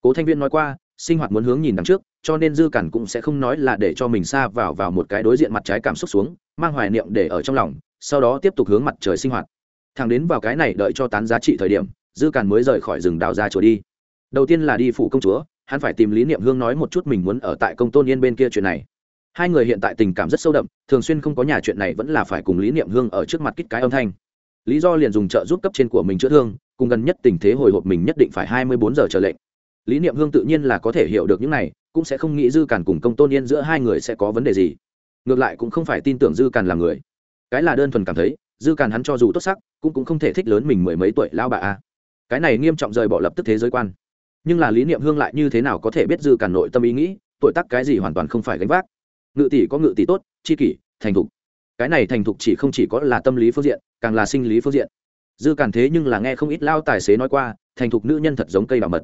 Cố thanh viên nói qua, sinh hoạt muốn hướng nhìn đằng trước, cho nên dư cản cũng sẽ không nói là để cho mình xa vào vào một cái đối diện mặt trái cảm xúc xuống, mang hoài niệm để ở trong lòng, sau đó tiếp tục hướng mặt trời sinh hoạt. Thằng đến vào cái này đợi cho tán giá trị thời điểm, dư cản mới rời khỏi rừng đào ra chùa đi. Đầu tiên là đi phủ công chúa, hắn phải tìm lý niệm hương nói một chút mình muốn ở tại công tôn yên bên kia chuyện này. Hai người hiện tại tình cảm rất sâu đậm, thường xuyên không có nhà chuyện này vẫn là phải cùng lý niệm hương ở trước mặt kích cái âm thanh lý do liền dùng trợ giúp cấp trên của mình chữa thương, cùng gần nhất tình thế hồi hộp mình nhất định phải hai mươi bốn giờ trở lệnh. Lý niệm hương tự nhiên là có thể hiểu được những này, cũng sẽ không nghĩ dư càn cùng công tôn yên giữa hai người sẽ có vấn đề gì. Ngược lại cũng không phải tin tưởng dư càn là người. Cái là đơn thuần cảm thấy, dư càn hắn cho dù tốt sắc, cũng cũng không thể thích lớn mình mười mấy tuổi lao bà a. Cái này nghiêm trọng rời bỏ lập tức thế giới quan. Nhưng là lý niệm hương lại như thế nào có thể biết dư càn nội tâm ý nghĩ, tuổi tác cái gì hoàn toàn không phải gánh vác. Ngự tỷ có ngự tỷ tốt, chi kỷ, thành thục cái này thành thục chỉ không chỉ có là tâm lý phương diện, càng là sinh lý phương diện. Dư càn thế nhưng là nghe không ít lao tài xế nói qua, thành thục nữ nhân thật giống cây bảo mật.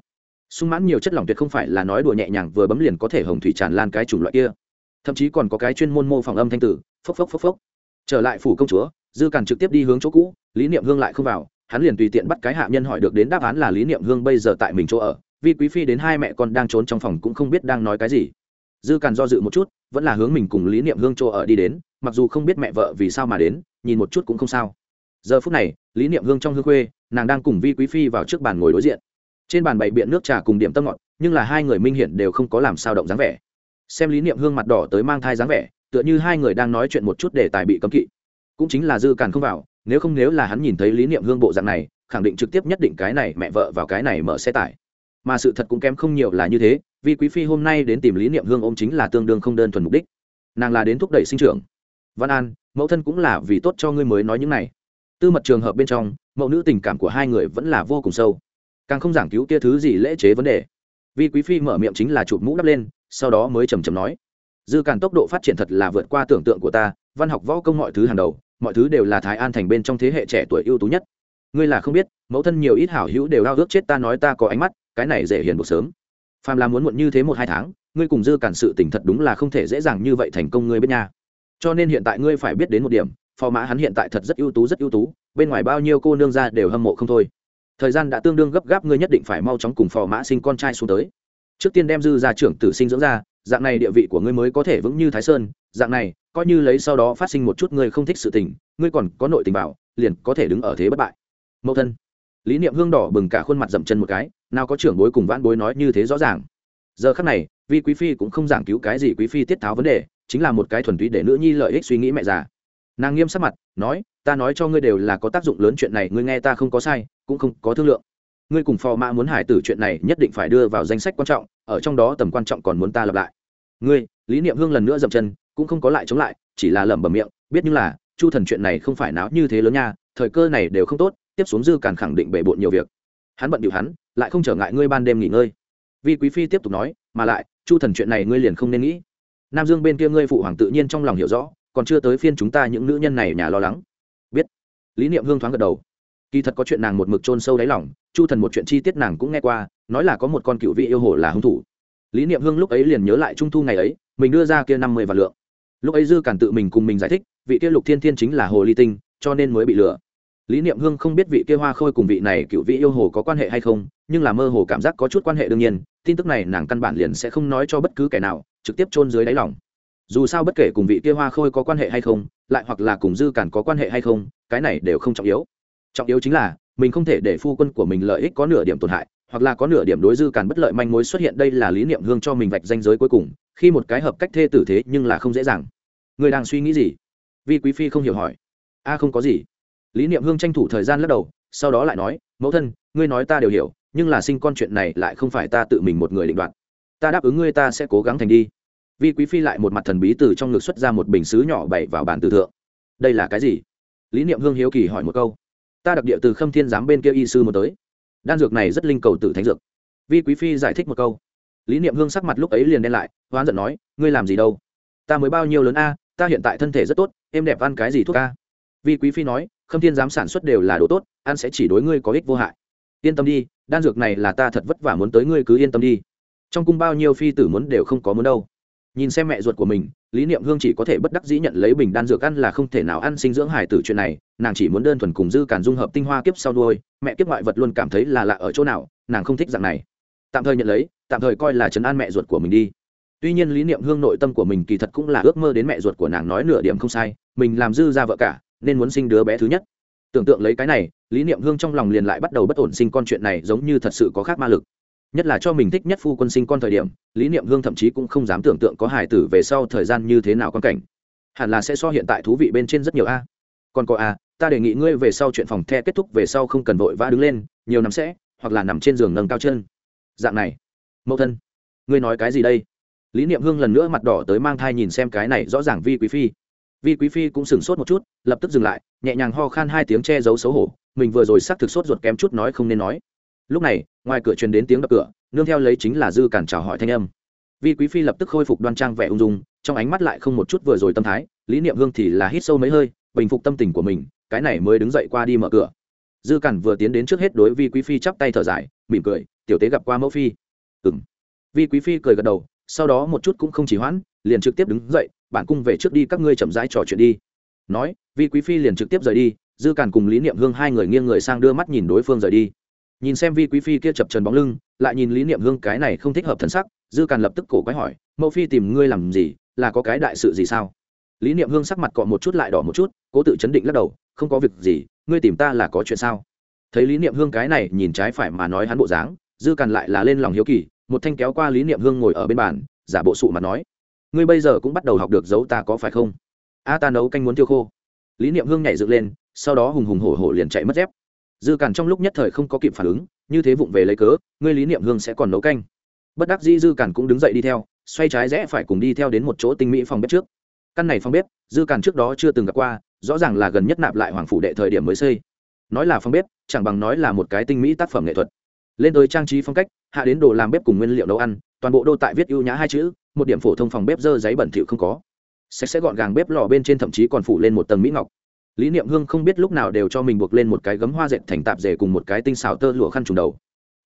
Sung mãn nhiều chất lỏng tuyệt không phải là nói đùa nhẹ nhàng vừa bấm liền có thể hồng thủy tràn lan cái chủng loại kia. Thậm chí còn có cái chuyên môn mô phỏng âm thanh tử, phốc phốc phốc phốc. Trở lại phủ công chúa, dư càn trực tiếp đi hướng chỗ cũ, lý niệm hương lại không vào, hắn liền tùy tiện bắt cái hạ nhân hỏi được đến đáp án là lý niệm hương bây giờ tại mình chỗ ở, vì quý phi đến hai mẹ con đang trốn trong phòng cũng không biết đang nói cái gì. Dư càn do dự một chút, vẫn là hướng mình cùng lý niệm hương chỗ ở đi đến mặc dù không biết mẹ vợ vì sao mà đến, nhìn một chút cũng không sao. Giờ phút này, lý niệm hương trong hương khuê, nàng đang cùng vi quý phi vào trước bàn ngồi đối diện. Trên bàn bày biện nước trà cùng điểm tâm ngọt, nhưng là hai người minh hiển đều không có làm sao động dáng vẻ. Xem lý niệm hương mặt đỏ tới mang thai dáng vẻ, tựa như hai người đang nói chuyện một chút để tài bị cấm kỵ. Cũng chính là dư càn không vào, nếu không nếu là hắn nhìn thấy lý niệm hương bộ dạng này, khẳng định trực tiếp nhất định cái này mẹ vợ vào cái này mở xe tải. Mà sự thật cũng kém không nhiều là như thế vì quý phi hôm nay đến tìm lý niệm hương ôm chính là tương đương không đơn thuần mục đích. Nàng là đến thúc đẩy sinh trưởng văn an, mẫu thân cũng là vì tốt cho ngươi mới nói những này. Tư mật trường hợp bên trong, mẫu nữ tình cảm của hai người vẫn là vô cùng sâu. Càng không giảng cứu kia thứ gì lễ chế vấn đề. Vì quý phi mở miệng chính là chụp mũ đắp lên, sau đó mới trầm trầm nói. Dư càn tốc độ phát triển thật là vượt qua tưởng tượng của ta, văn học võ công mọi thứ hàng đầu, mọi thứ đều là thái an thành bên trong thế hệ trẻ tuổi ưu tú nhất. Ngươi là không biết, mẫu thân nhiều ít hảo hữu đều đau ước chết ta nói ta có ánh mắt, cái này dễ hiền buộc sớm. Phàm là muốn muộn như thế một hai tháng, ngươi cùng dư cản sự tỉnh thật đúng là không thể dễ dàng như vậy thành công ngươi bên nhà cho nên hiện tại ngươi phải biết đến một điểm, phò mã hắn hiện tại thật rất ưu tú, rất ưu tú, bên ngoài bao nhiêu cô nương ra đều hâm mộ không thôi. Thời gian đã tương đương gấp gáp, ngươi nhất định phải mau chóng cùng phò mã sinh con trai xuống tới. Trước tiên đem dư ra trưởng tử sinh dưỡng ra, dạng này địa vị của ngươi mới có thể vững như thái sơn, dạng này, coi như lấy sau đó phát sinh một chút ngươi không thích sự tình, ngươi còn có nội tình bảo liền có thể đứng ở thế bất bại. Mẫu thân. Lý niệm hương đỏ bừng cả khuôn mặt dậm chân một cái, nào có trưởng bối cùng vãn bối nói như thế rõ ràng. Giờ khắc này, vi quý phi cũng không giảng cứu cái gì quý phi tiết tháo vấn đề chính là một cái thuần túy để nữ nhi lợi ích suy nghĩ mẹ già. Nàng nghiêm sắc mặt, nói, ta nói cho ngươi đều là có tác dụng lớn chuyện này, ngươi nghe ta không có sai, cũng không có thương lượng. Ngươi cùng phò mã muốn hải tử chuyện này nhất định phải đưa vào danh sách quan trọng, ở trong đó tầm quan trọng còn muốn ta lặp lại. Ngươi, lý niệm hương lần nữa dậm chân, cũng không có lại chống lại, chỉ là lẩm bẩm miệng, biết như là, chu thần chuyện này không phải náo như thế lớn nha, thời cơ này đều không tốt, tiếp xuống dư càn khẳng định bể bộn nhiều việc. Hắn bận điệu hắn, lại không trở ngại ngươi ban đêm nghỉ ngơi. Vi quý phi tiếp tục nói, mà lại, chu thần chuyện này ngươi liền không nên nghĩ nam dương bên kia ngươi phụ hoàng tự nhiên trong lòng hiểu rõ, còn chưa tới phiên chúng ta những nữ nhân này nhà lo lắng. Biết. Lý niệm hương thoáng gật đầu. Kỳ thật có chuyện nàng một mực chôn sâu đáy lòng, chu thần một chuyện chi tiết nàng cũng nghe qua, nói là có một con cựu vị yêu hồ là hung thủ. Lý niệm hương lúc ấy liền nhớ lại trung thu ngày ấy, mình đưa ra kia năm mươi vạn lượng. Lúc ấy dư cản tự mình cùng mình giải thích, vị kia lục thiên thiên chính là hồ ly tinh, cho nên mới bị lừa. Lý niệm hương không biết vị kia hoa khôi cùng vị này cựu vị yêu hồ có quan hệ hay không, nhưng là mơ hồ cảm giác có chút quan hệ đương nhiên tin tức này nàng căn bản liền sẽ không nói cho bất cứ kẻ nào, trực tiếp chôn dưới đáy lòng. Dù sao bất kể cùng vị kia hoa khôi có quan hệ hay không, lại hoặc là cùng dư cản có quan hệ hay không, cái này đều không trọng yếu. Trọng yếu chính là, mình không thể để phu quân của mình lợi ích có nửa điểm tổn hại, hoặc là có nửa điểm đối dư cản bất lợi manh mối xuất hiện, đây là lý niệm hương cho mình vạch danh giới cuối cùng, khi một cái hợp cách thê tử thế nhưng là không dễ dàng. Người đang suy nghĩ gì? Vi quý phi không hiểu hỏi. A, không có gì. Lý niệm hương tranh thủ thời gian lắc đầu, sau đó lại nói, mẫu thân, ngươi nói ta đều hiểu nhưng là sinh con chuyện này lại không phải ta tự mình một người định đoạt. Ta đáp ứng ngươi ta sẽ cố gắng thành đi. Vi quý phi lại một mặt thần bí từ trong ngực xuất ra một bình xứ nhỏ bày vào bàn từ thượng. Đây là cái gì? Lý niệm hương hiếu kỳ hỏi một câu. Ta đặc địa từ khâm thiên giám bên kia y sư một tới. Đan dược này rất linh cầu tử thánh dược. Vi quý phi giải thích một câu. Lý niệm hương sắc mặt lúc ấy liền đen lại, hoán giận nói, ngươi làm gì đâu? Ta mới bao nhiêu lớn a, ta hiện tại thân thể rất tốt, em đẹp ăn cái gì thuốc a? Vi quý phi nói, khâm thiên giám sản xuất đều là đồ tốt, ăn sẽ chỉ đối ngươi có ích vô hại. Yên tâm đi đan dược này là ta thật vất vả muốn tới ngươi cứ yên tâm đi. Trong cung bao nhiêu phi tử muốn đều không có muốn đâu. Nhìn xem mẹ ruột của mình, lý niệm hương chỉ có thể bất đắc dĩ nhận lấy bình đan dược ăn là không thể nào ăn sinh dưỡng hải tử chuyện này, nàng chỉ muốn đơn thuần cùng dư càn dung hợp tinh hoa kiếp sau đuôi mẹ kiếp ngoại vật luôn cảm thấy là lạ ở chỗ nào, nàng không thích dạng này. Tạm thời nhận lấy, tạm thời coi là chấn an mẹ ruột của mình đi. Tuy nhiên lý niệm hương nội tâm của mình kỳ thật cũng là ước mơ đến mẹ ruột của nàng nói nửa điểm không sai, mình làm dư ra vợ cả, nên muốn sinh đứa bé thứ nhất. Tưởng tượng lấy cái này lý niệm hương trong lòng liền lại bắt đầu bất ổn sinh con chuyện này giống như thật sự có khác ma lực. Nhất là cho mình thích nhất phu quân sinh con thời điểm, lý niệm hương thậm chí cũng không dám tưởng tượng có hài tử về sau thời gian như thế nào con cảnh. Hẳn là sẽ so hiện tại thú vị bên trên rất nhiều a. Còn có a, ta đề nghị ngươi về sau chuyện phòng the kết thúc về sau không cần vội vã đứng lên, nhiều nằm sẽ, hoặc là nằm trên giường nâng cao chân. Dạng này. Mẫu thân, ngươi nói cái gì đây? Lý niệm hương lần nữa mặt đỏ tới mang thai nhìn xem cái này rõ ràng vi quý phi. Vi quý phi cũng sửng sốt một chút, lập tức dừng lại, nhẹ nhàng ho khan hai tiếng che giấu xấu hổ mình vừa rồi xác thực sốt ruột kém chút nói không nên nói. Lúc này, ngoài cửa truyền đến tiếng đập cửa, nương theo lấy chính là dư cản chào hỏi thanh âm. Vi quý phi lập tức khôi phục đoan trang vẻ ung dung, trong ánh mắt lại không một chút vừa rồi tâm thái, lý niệm hương thì là hít sâu mấy hơi, bình phục tâm tình của mình, cái này mới đứng dậy qua đi mở cửa. Dư cản vừa tiến đến trước hết đối vi quý phi chắp tay thở dài, mỉm cười, tiểu tế gặp qua mẫu phi. Ừm. Vi quý phi cười gật đầu, sau đó một chút cũng không chỉ hoãn, liền trực tiếp đứng dậy bản cung về trước đi, các ngươi chậm rãi trò chuyện đi. Nói, vi quý phi liền trực tiếp rời đi dư Càn cùng lý niệm hương hai người nghiêng người sang đưa mắt nhìn đối phương rời đi nhìn xem vi quý phi kia chập trần bóng lưng lại nhìn lý niệm hương cái này không thích hợp thân sắc dư càn lập tức cổ quái hỏi mẫu phi tìm ngươi làm gì là có cái đại sự gì sao lý niệm hương sắc mặt cọ một chút lại đỏ một chút cố tự chấn định lắc đầu không có việc gì ngươi tìm ta là có chuyện sao thấy lý niệm hương cái này nhìn trái phải mà nói hắn bộ dáng dư càn lại là lên lòng hiếu kỳ một thanh kéo qua lý niệm hương ngồi ở bên bàn giả bộ sụ mà nói ngươi bây giờ cũng bắt đầu học được giấu ta có phải không a ta nấu canh muốn tiêu khô lý niệm hương nhảy dựng lên sau đó hùng hùng hổ hổ liền chạy mất dép. Dư càn trong lúc nhất thời không có kịp phản ứng, như thế vụng về lấy cớ, ngươi lý niệm hương sẽ còn nấu canh. Bất đắc dĩ dư càn cũng đứng dậy đi theo, xoay trái rẽ phải cùng đi theo đến một chỗ tinh mỹ phòng bếp trước. Căn này phòng bếp, dư càn trước đó chưa từng gặp qua, rõ ràng là gần nhất nạp lại hoàng phủ đệ thời điểm mới xây. Nói là phòng bếp, chẳng bằng nói là một cái tinh mỹ tác phẩm nghệ thuật. Lên tới trang trí phong cách, hạ đến đồ làm bếp cùng nguyên liệu nấu ăn, toàn bộ đô tại viết ưu nhã hai chữ, một điểm phổ thông phòng bếp dơ giấy bẩn thịu không có. Sạch sẽ gọn gàng bếp lò bên trên thậm chí còn phủ lên một tầng mỹ ngọc lý niệm hương không biết lúc nào đều cho mình buộc lên một cái gấm hoa dệt thành tạp dề cùng một cái tinh xào tơ lụa khăn trùng đầu.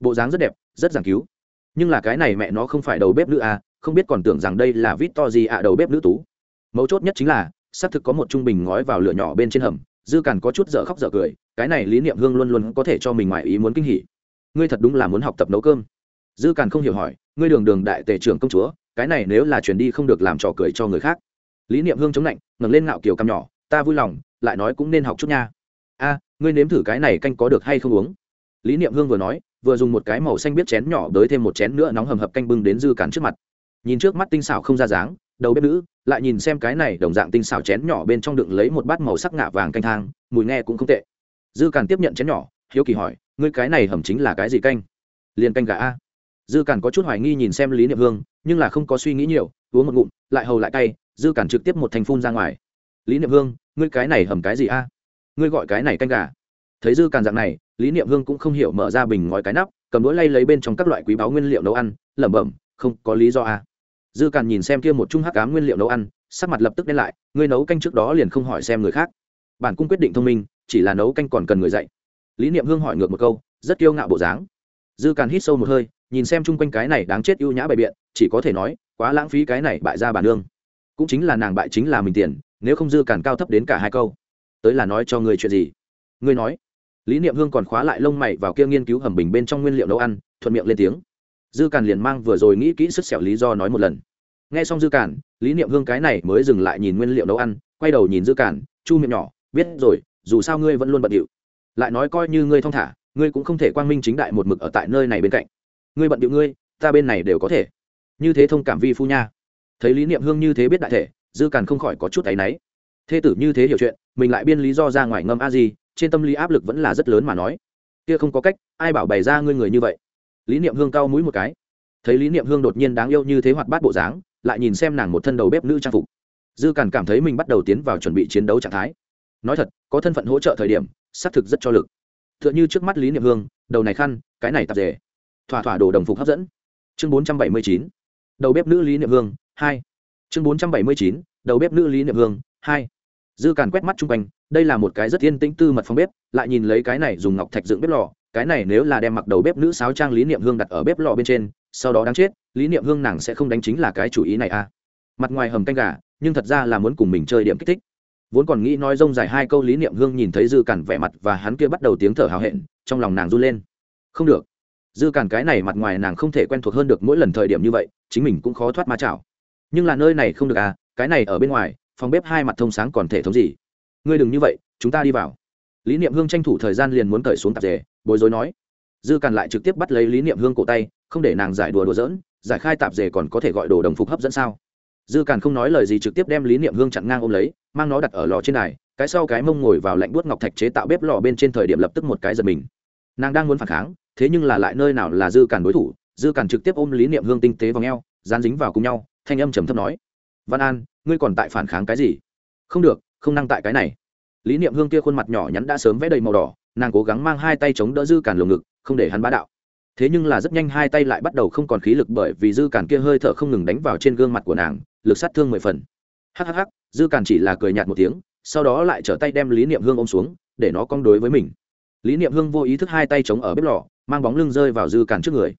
Bộ dáng rất đẹp, rất giảng cứu. Nhưng là cái này mẹ nó không phải đầu bếp nữ à không biết còn tưởng rằng đây là vít to gì ạ đầu bếp nữ tú. Mấu chốt nhất chính là, xác thực có một trung bình ngói vào lửa nhỏ bên trên hầm, dư càn có chút dở khóc dở cười, cái này lý niệm hương luôn luôn có thể cho mình ngoài ý muốn kinh hỉ. Ngươi thật đúng là muốn học tập nấu cơm. Dư càn không hiểu hỏi, ngươi đường đường đại tể trưởng công chúa, cái này nếu là chuyển đi không được làm trò cười cho người khác. Lý niệm hương chống lạnh, ngẩng lên ngạo kiều cằm nhỏ, ta vui lòng lại nói cũng nên học chút nha. A, ngươi nếm thử cái này canh có được hay không uống? Lý niệm hương vừa nói, vừa dùng một cái màu xanh biết chén nhỏ đới thêm một chén nữa nóng hầm hập canh bưng đến dư cản trước mặt. Nhìn trước mắt tinh xảo không ra dáng, đầu bếp nữ, lại nhìn xem cái này đồng dạng tinh xảo chén nhỏ bên trong đựng lấy một bát màu sắc ngả vàng canh thang, mùi nghe cũng không tệ. Dư cản tiếp nhận chén nhỏ, hiếu kỳ hỏi, ngươi cái này hầm chính là cái gì canh? Liền canh gà a. Dư cản có chút hoài nghi nhìn xem lý niệm hương, nhưng là không có suy nghĩ nhiều, uống một ngụm, lại hầu lại cay, dư cản trực tiếp một thành phun ra ngoài. Lý niệm hương ngươi cái này hầm cái gì a? Ngươi gọi cái này canh gà. Thấy dư càn dạng này, lý niệm hương cũng không hiểu mở ra bình ngói cái nắp, cầm đũa lay lấy bên trong các loại quý báu nguyên liệu nấu ăn, lẩm bẩm, không có lý do a. Dư càn nhìn xem kia một chung hắc cám nguyên liệu nấu ăn, sắc mặt lập tức đen lại, ngươi nấu canh trước đó liền không hỏi xem người khác. Bản cung quyết định thông minh, chỉ là nấu canh còn cần người dạy. Lý niệm hương hỏi ngược một câu, rất kiêu ngạo bộ dáng. Dư càn hít sâu một hơi, nhìn xem chung quanh cái này đáng chết ưu nhã bày biện, chỉ có thể nói, quá lãng phí cái này bại ra bản nương cũng chính là nàng bại chính là mình tiền nếu không dư cản cao thấp đến cả hai câu tới là nói cho ngươi chuyện gì? Ngươi nói lý niệm hương còn khóa lại lông mày vào kia nghiên cứu hầm bình bên trong nguyên liệu nấu ăn thuận miệng lên tiếng. Dư Cản liền mang vừa rồi nghĩ kỹ sức xẻo lý do nói một lần. Nghe xong dư cản, lý niệm hương cái này mới dừng lại nhìn nguyên liệu nấu ăn quay đầu nhìn dư cản, chu miệng nhỏ biết rồi dù sao ngươi vẫn luôn bận điệu. Lại nói coi như ngươi thong thả ngươi cũng không thể quang minh chính đại một mực ở tại nơi này bên cạnh. Ngươi bận điệu ngươi ta bên này đều có thể. Như thế thông cảm vi phu nha. Thấy lý niệm hương như thế biết đại thể dư càn không khỏi có chút áy náy. Thê tử như thế hiểu chuyện, mình lại biên lý do ra ngoài ngâm a gì trên tâm lý áp lực vẫn là rất lớn mà nói. Kia không có cách, ai bảo bày ra ngươi người như vậy? Lý niệm hương cao mũi một cái. Thấy lý niệm hương đột nhiên đáng yêu như thế hoạt bát bộ dáng, lại nhìn xem nàng một thân đầu bếp nữ trang phục. Dư càn cảm thấy mình bắt đầu tiến vào chuẩn bị chiến đấu trạng thái. Nói thật, có thân phận hỗ trợ thời điểm, xác thực rất cho lực. T h ư ợ n h ư trước mắt lý niệm hương, đầu này khăn, cái này tạp dề. Thỏa thỏa đồ đồng phục hấp dẫn. Chương bốn trăm bảy mươi chín. Đầu bếp nữ lý niệm hương, hai chương bốn trăm bảy mươi chín, đầu bếp nữ lý niệm hương, hai. Dư càn quét mắt chung quanh, đây là một cái rất yên tĩnh tư mật phòng bếp, lại nhìn lấy cái này dùng ngọc thạch dựng bếp lò, cái này nếu là đem mặc đầu bếp nữ sáo trang lý niệm hương đặt ở bếp lò bên trên, sau đó đáng chết, lý niệm hương nàng sẽ không đánh chính là cái chủ ý này à. Mặt ngoài hầm canh gà, nhưng thật ra là muốn cùng mình chơi điểm kích thích. Vốn còn nghĩ nói rông dài hai câu lý niệm hương nhìn thấy dư càn vẻ mặt và hắn kia bắt đầu tiếng thở hào hẹn, trong lòng nàng run lên. Không được. Dư càn cái này mặt ngoài nàng không thể quen thuộc hơn được mỗi lần thời điểm như vậy, chính mình cũng khó thoát ma chảo nhưng là nơi này không được à cái này ở bên ngoài, phòng bếp hai mặt thông sáng còn thể thống gì? Ngươi đừng như vậy, chúng ta đi vào. Lý niệm hương tranh thủ thời gian liền muốn cởi xuống tạp dề, bối rối nói. Dư càn lại trực tiếp bắt lấy lý niệm hương cổ tay, không để nàng giải đùa đùa dỡn giải khai tạp dề còn có thể gọi đồ đồng phục hấp dẫn sao? Dư càn không nói lời gì trực tiếp đem lý niệm hương chặn ngang ôm lấy, mang nó đặt ở lò trên đài, cái sau cái mông ngồi vào lạnh buốt ngọc thạch chế tạo bếp lò bên trên thời điểm lập tức một cái giật mình. Nàng đang muốn phản kháng, thế nhưng là lại nơi nào là dư càn đối thủ, dư càn trực tiếp ôm lý niệm hương tinh tế vào ngheo dán dính vào cùng nhau thanh âm trầm thấp nói, văn an, ngươi còn tại phản kháng cái gì? Không được, không năng tại cái này. Lý niệm hương kia khuôn mặt nhỏ nhắn đã sớm vẽ đầy màu đỏ, nàng cố gắng mang hai tay chống đỡ dư càn lồng ngực, không để hắn bá đạo. Thế nhưng là rất nhanh hai tay lại bắt đầu không còn khí lực bởi vì dư càn kia hơi thở không ngừng đánh vào trên gương mặt của nàng, lực sát thương mười phần. Hhh dư càn chỉ là cười nhạt một tiếng, sau đó lại trở tay đem lý niệm hương ôm xuống, để nó cong đối với mình. Lý niệm hương vô ý thức hai tay chống ở bếp lò, mang bóng lưng rơi vào dư càn trước người.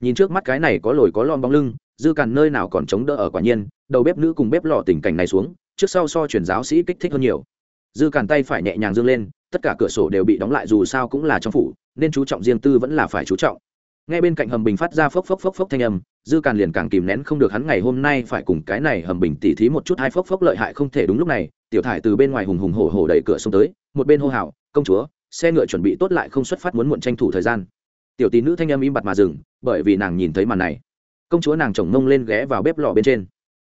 Nhìn trước mắt cái này có lồi có lon bóng lưng dư càn nơi nào còn chống đỡ ở quả nhiên, đầu bếp nữ cùng bếp lò tình cảnh này xuống, trước sau so chuyển giáo sĩ kích thích hơn nhiều. Dư càn tay phải nhẹ nhàng dương lên, tất cả cửa sổ đều bị đóng lại dù sao cũng là trong phủ, nên chú trọng riêng tư vẫn là phải chú trọng. Ngay bên cạnh hầm bình phát ra phốc phốc phốc phốc thanh âm, dư càn liền càng kìm nén không được hắn ngày hôm nay phải cùng cái này hầm bình tỉ thí một chút hai phốc phốc lợi hại không thể đúng lúc này, tiểu thải từ bên ngoài hùng hùng hổ hổ đẩy cửa xông tới, một bên hô hào, công chúa, xe ngựa chuẩn bị tốt lại không xuất phát muốn muộn tranh thủ thời gian. Tiểu tỷ nữ thanh âm im bặt mà dừng, bởi vì nàng nhìn thấy màn này công chúa nàng chồng mông lên ghé vào bếp lò bên trên.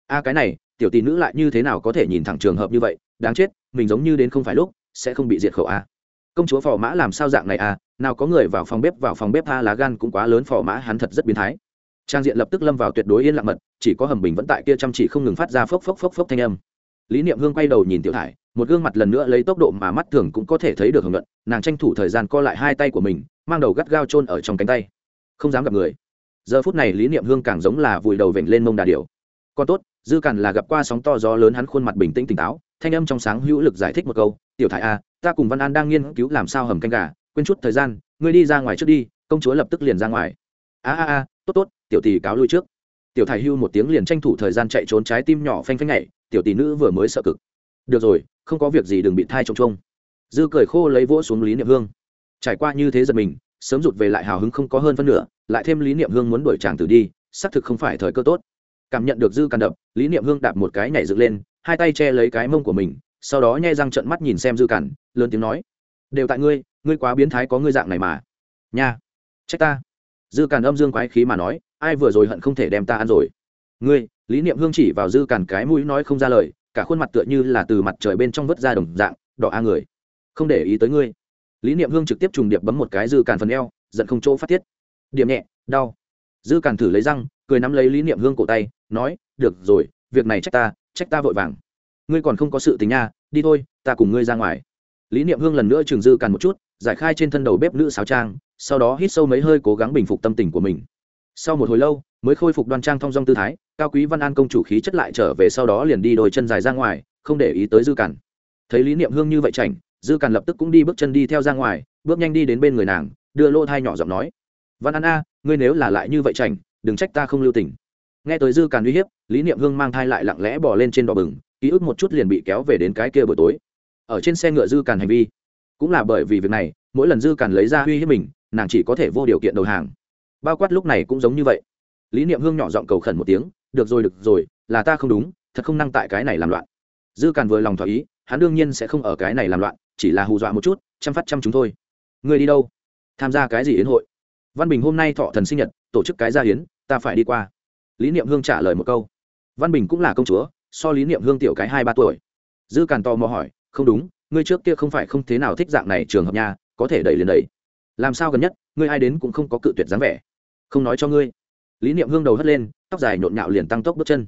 A, cái này, tiểu tỷ nữ lại như thế nào có thể nhìn thẳng trường hợp như vậy? Đáng chết, mình giống như đến không phải lúc, sẽ không bị diệt khẩu a. Công chúa phò mã làm sao dạng này a? Nào có người vào phòng bếp, vào phòng bếp a lá gan cũng quá lớn, phò mã hắn thật rất biến thái. Trang diện lập tức lâm vào tuyệt đối yên lặng mật, chỉ có hầm bình vẫn tại kia chăm chỉ không ngừng phát ra phốc phốc phốc phốc thanh âm. Lý niệm hương quay đầu nhìn tiểu thải, một gương mặt lần nữa lấy tốc độ mà mắt thường cũng có thể thấy được hưởng luận, nàng tranh thủ thời gian co lại hai tay của mình, mang đầu gắt gao chôn ở trong cánh tay. Không dám gặp người giờ phút này lý niệm hương càng giống là vùi đầu vểnh lên mông đà điều còn tốt, dư càn là gặp qua sóng to gió lớn hắn khuôn mặt bình tĩnh tỉnh táo, thanh âm trong sáng hữu lực giải thích một câu, tiểu thải a à, ta cùng văn an đang nghiên cứu làm sao hầm canh gà, quên chút thời gian, ngươi đi ra ngoài trước đi, công chúa lập tức liền ra ngoài. A a a, tốt tốt, tiểu tỷ cáo lui trước. Tiểu thải hưu một tiếng liền tranh thủ thời gian chạy trốn trái tim nhỏ phanh phanh nhảy, tiểu tỷ nữ vừa mới sợ cực. Được rồi, không có việc gì đừng bị thai trông trông. Dư cười khô lấy vỗ xuống lý niệm hương. Trải qua như thế giật mình sớm rụt về lại hào hứng không có hơn phân nửa, lại thêm lý niệm hương muốn đuổi chàng tử đi, xác thực không phải thời cơ tốt. Cảm nhận được dư càn đập, lý niệm hương đạp một cái nhảy dựng lên, hai tay che lấy cái mông của mình, sau đó nhai răng trận mắt nhìn xem dư càn lớn tiếng nói, đều tại ngươi ngươi quá biến thái có ngươi dạng này mà. Nha, trách ta. Dư càn âm dương quái khí mà nói, ai vừa rồi hận không thể đem ta ăn rồi. Ngươi, lý niệm hương chỉ vào dư càn cái mũi nói không ra lời, cả khuôn mặt tựa như là từ mặt trời bên trong vớt ra đồng dạng, đỏ a người, không để ý tới ngươi lý niệm hương trực tiếp trùng điệp bấm một cái dư càn phần eo, giận không chỗ phát tiết. Điểm nhẹ, đau. Dư càn thử lấy răng, cười nắm lấy lý niệm hương cổ tay, nói, được rồi, việc này trách ta trách ta vội vàng. Ngươi còn không có sự tình nha, đi thôi, ta cùng ngươi ra ngoài. Lý niệm hương lần nữa trường dư càn một chút, giải khai trên thân đầu bếp nữ sáo trang, sau đó hít sâu mấy hơi cố gắng bình phục tâm tình của mình. Sau một hồi lâu, mới khôi phục đoan trang thong dong tư thái, cao quý văn an công chủ khí chất lại trở về sau đó liền đi đôi chân dài ra ngoài, không để ý tới dư càn. Thấy lý niệm hương như vậy chảnh dư càn lập tức cũng đi bước chân đi theo ra ngoài, bước nhanh đi đến bên người nàng, đưa lô thai nhỏ giọng nói, văn an a, ngươi nếu là lại như vậy chảnh, đừng trách ta không lưu tình. Nghe tới dư càn uy hiếp, lý niệm hương mang thai lại lặng lẽ bỏ lên trên đỏ bừng, ký ức một chút liền bị kéo về đến cái kia buổi tối. Ở trên xe ngựa dư càn hành vi, cũng là bởi vì việc này, mỗi lần dư càn lấy ra uy hiếp mình, nàng chỉ có thể vô điều kiện đầu hàng. Bao quát lúc này cũng giống như vậy. Lý niệm hương nhỏ giọng cầu khẩn một tiếng, được rồi được rồi, là ta không đúng, thật không năng tại cái này làm loạn. Dư càn vừa lòng thỏa ý, hắn đương nhiên sẽ không ở cái này làm loạn chỉ là hù dọa một chút, chăm phát chăm chúng thôi. Người đi đâu? Tham gia cái gì yến hội? Văn bình hôm nay thọ thần sinh nhật, tổ chức cái gia hiến ta phải đi qua. Lý niệm hương trả lời một câu. Văn bình cũng là công chúa, so lý niệm hương tiểu cái hai ba tuổi. Dư càn to mò hỏi, không đúng, ngươi trước kia không phải không thế nào thích dạng này trường hợp nhà có thể đẩy liền đẩy. Làm sao gần nhất, ngươi ai đến cũng không có cự tuyệt dáng vẻ. Không nói cho ngươi. Lý niệm hương đầu hất lên, tóc dài nhộn nhạo liền tăng tốc bước chân.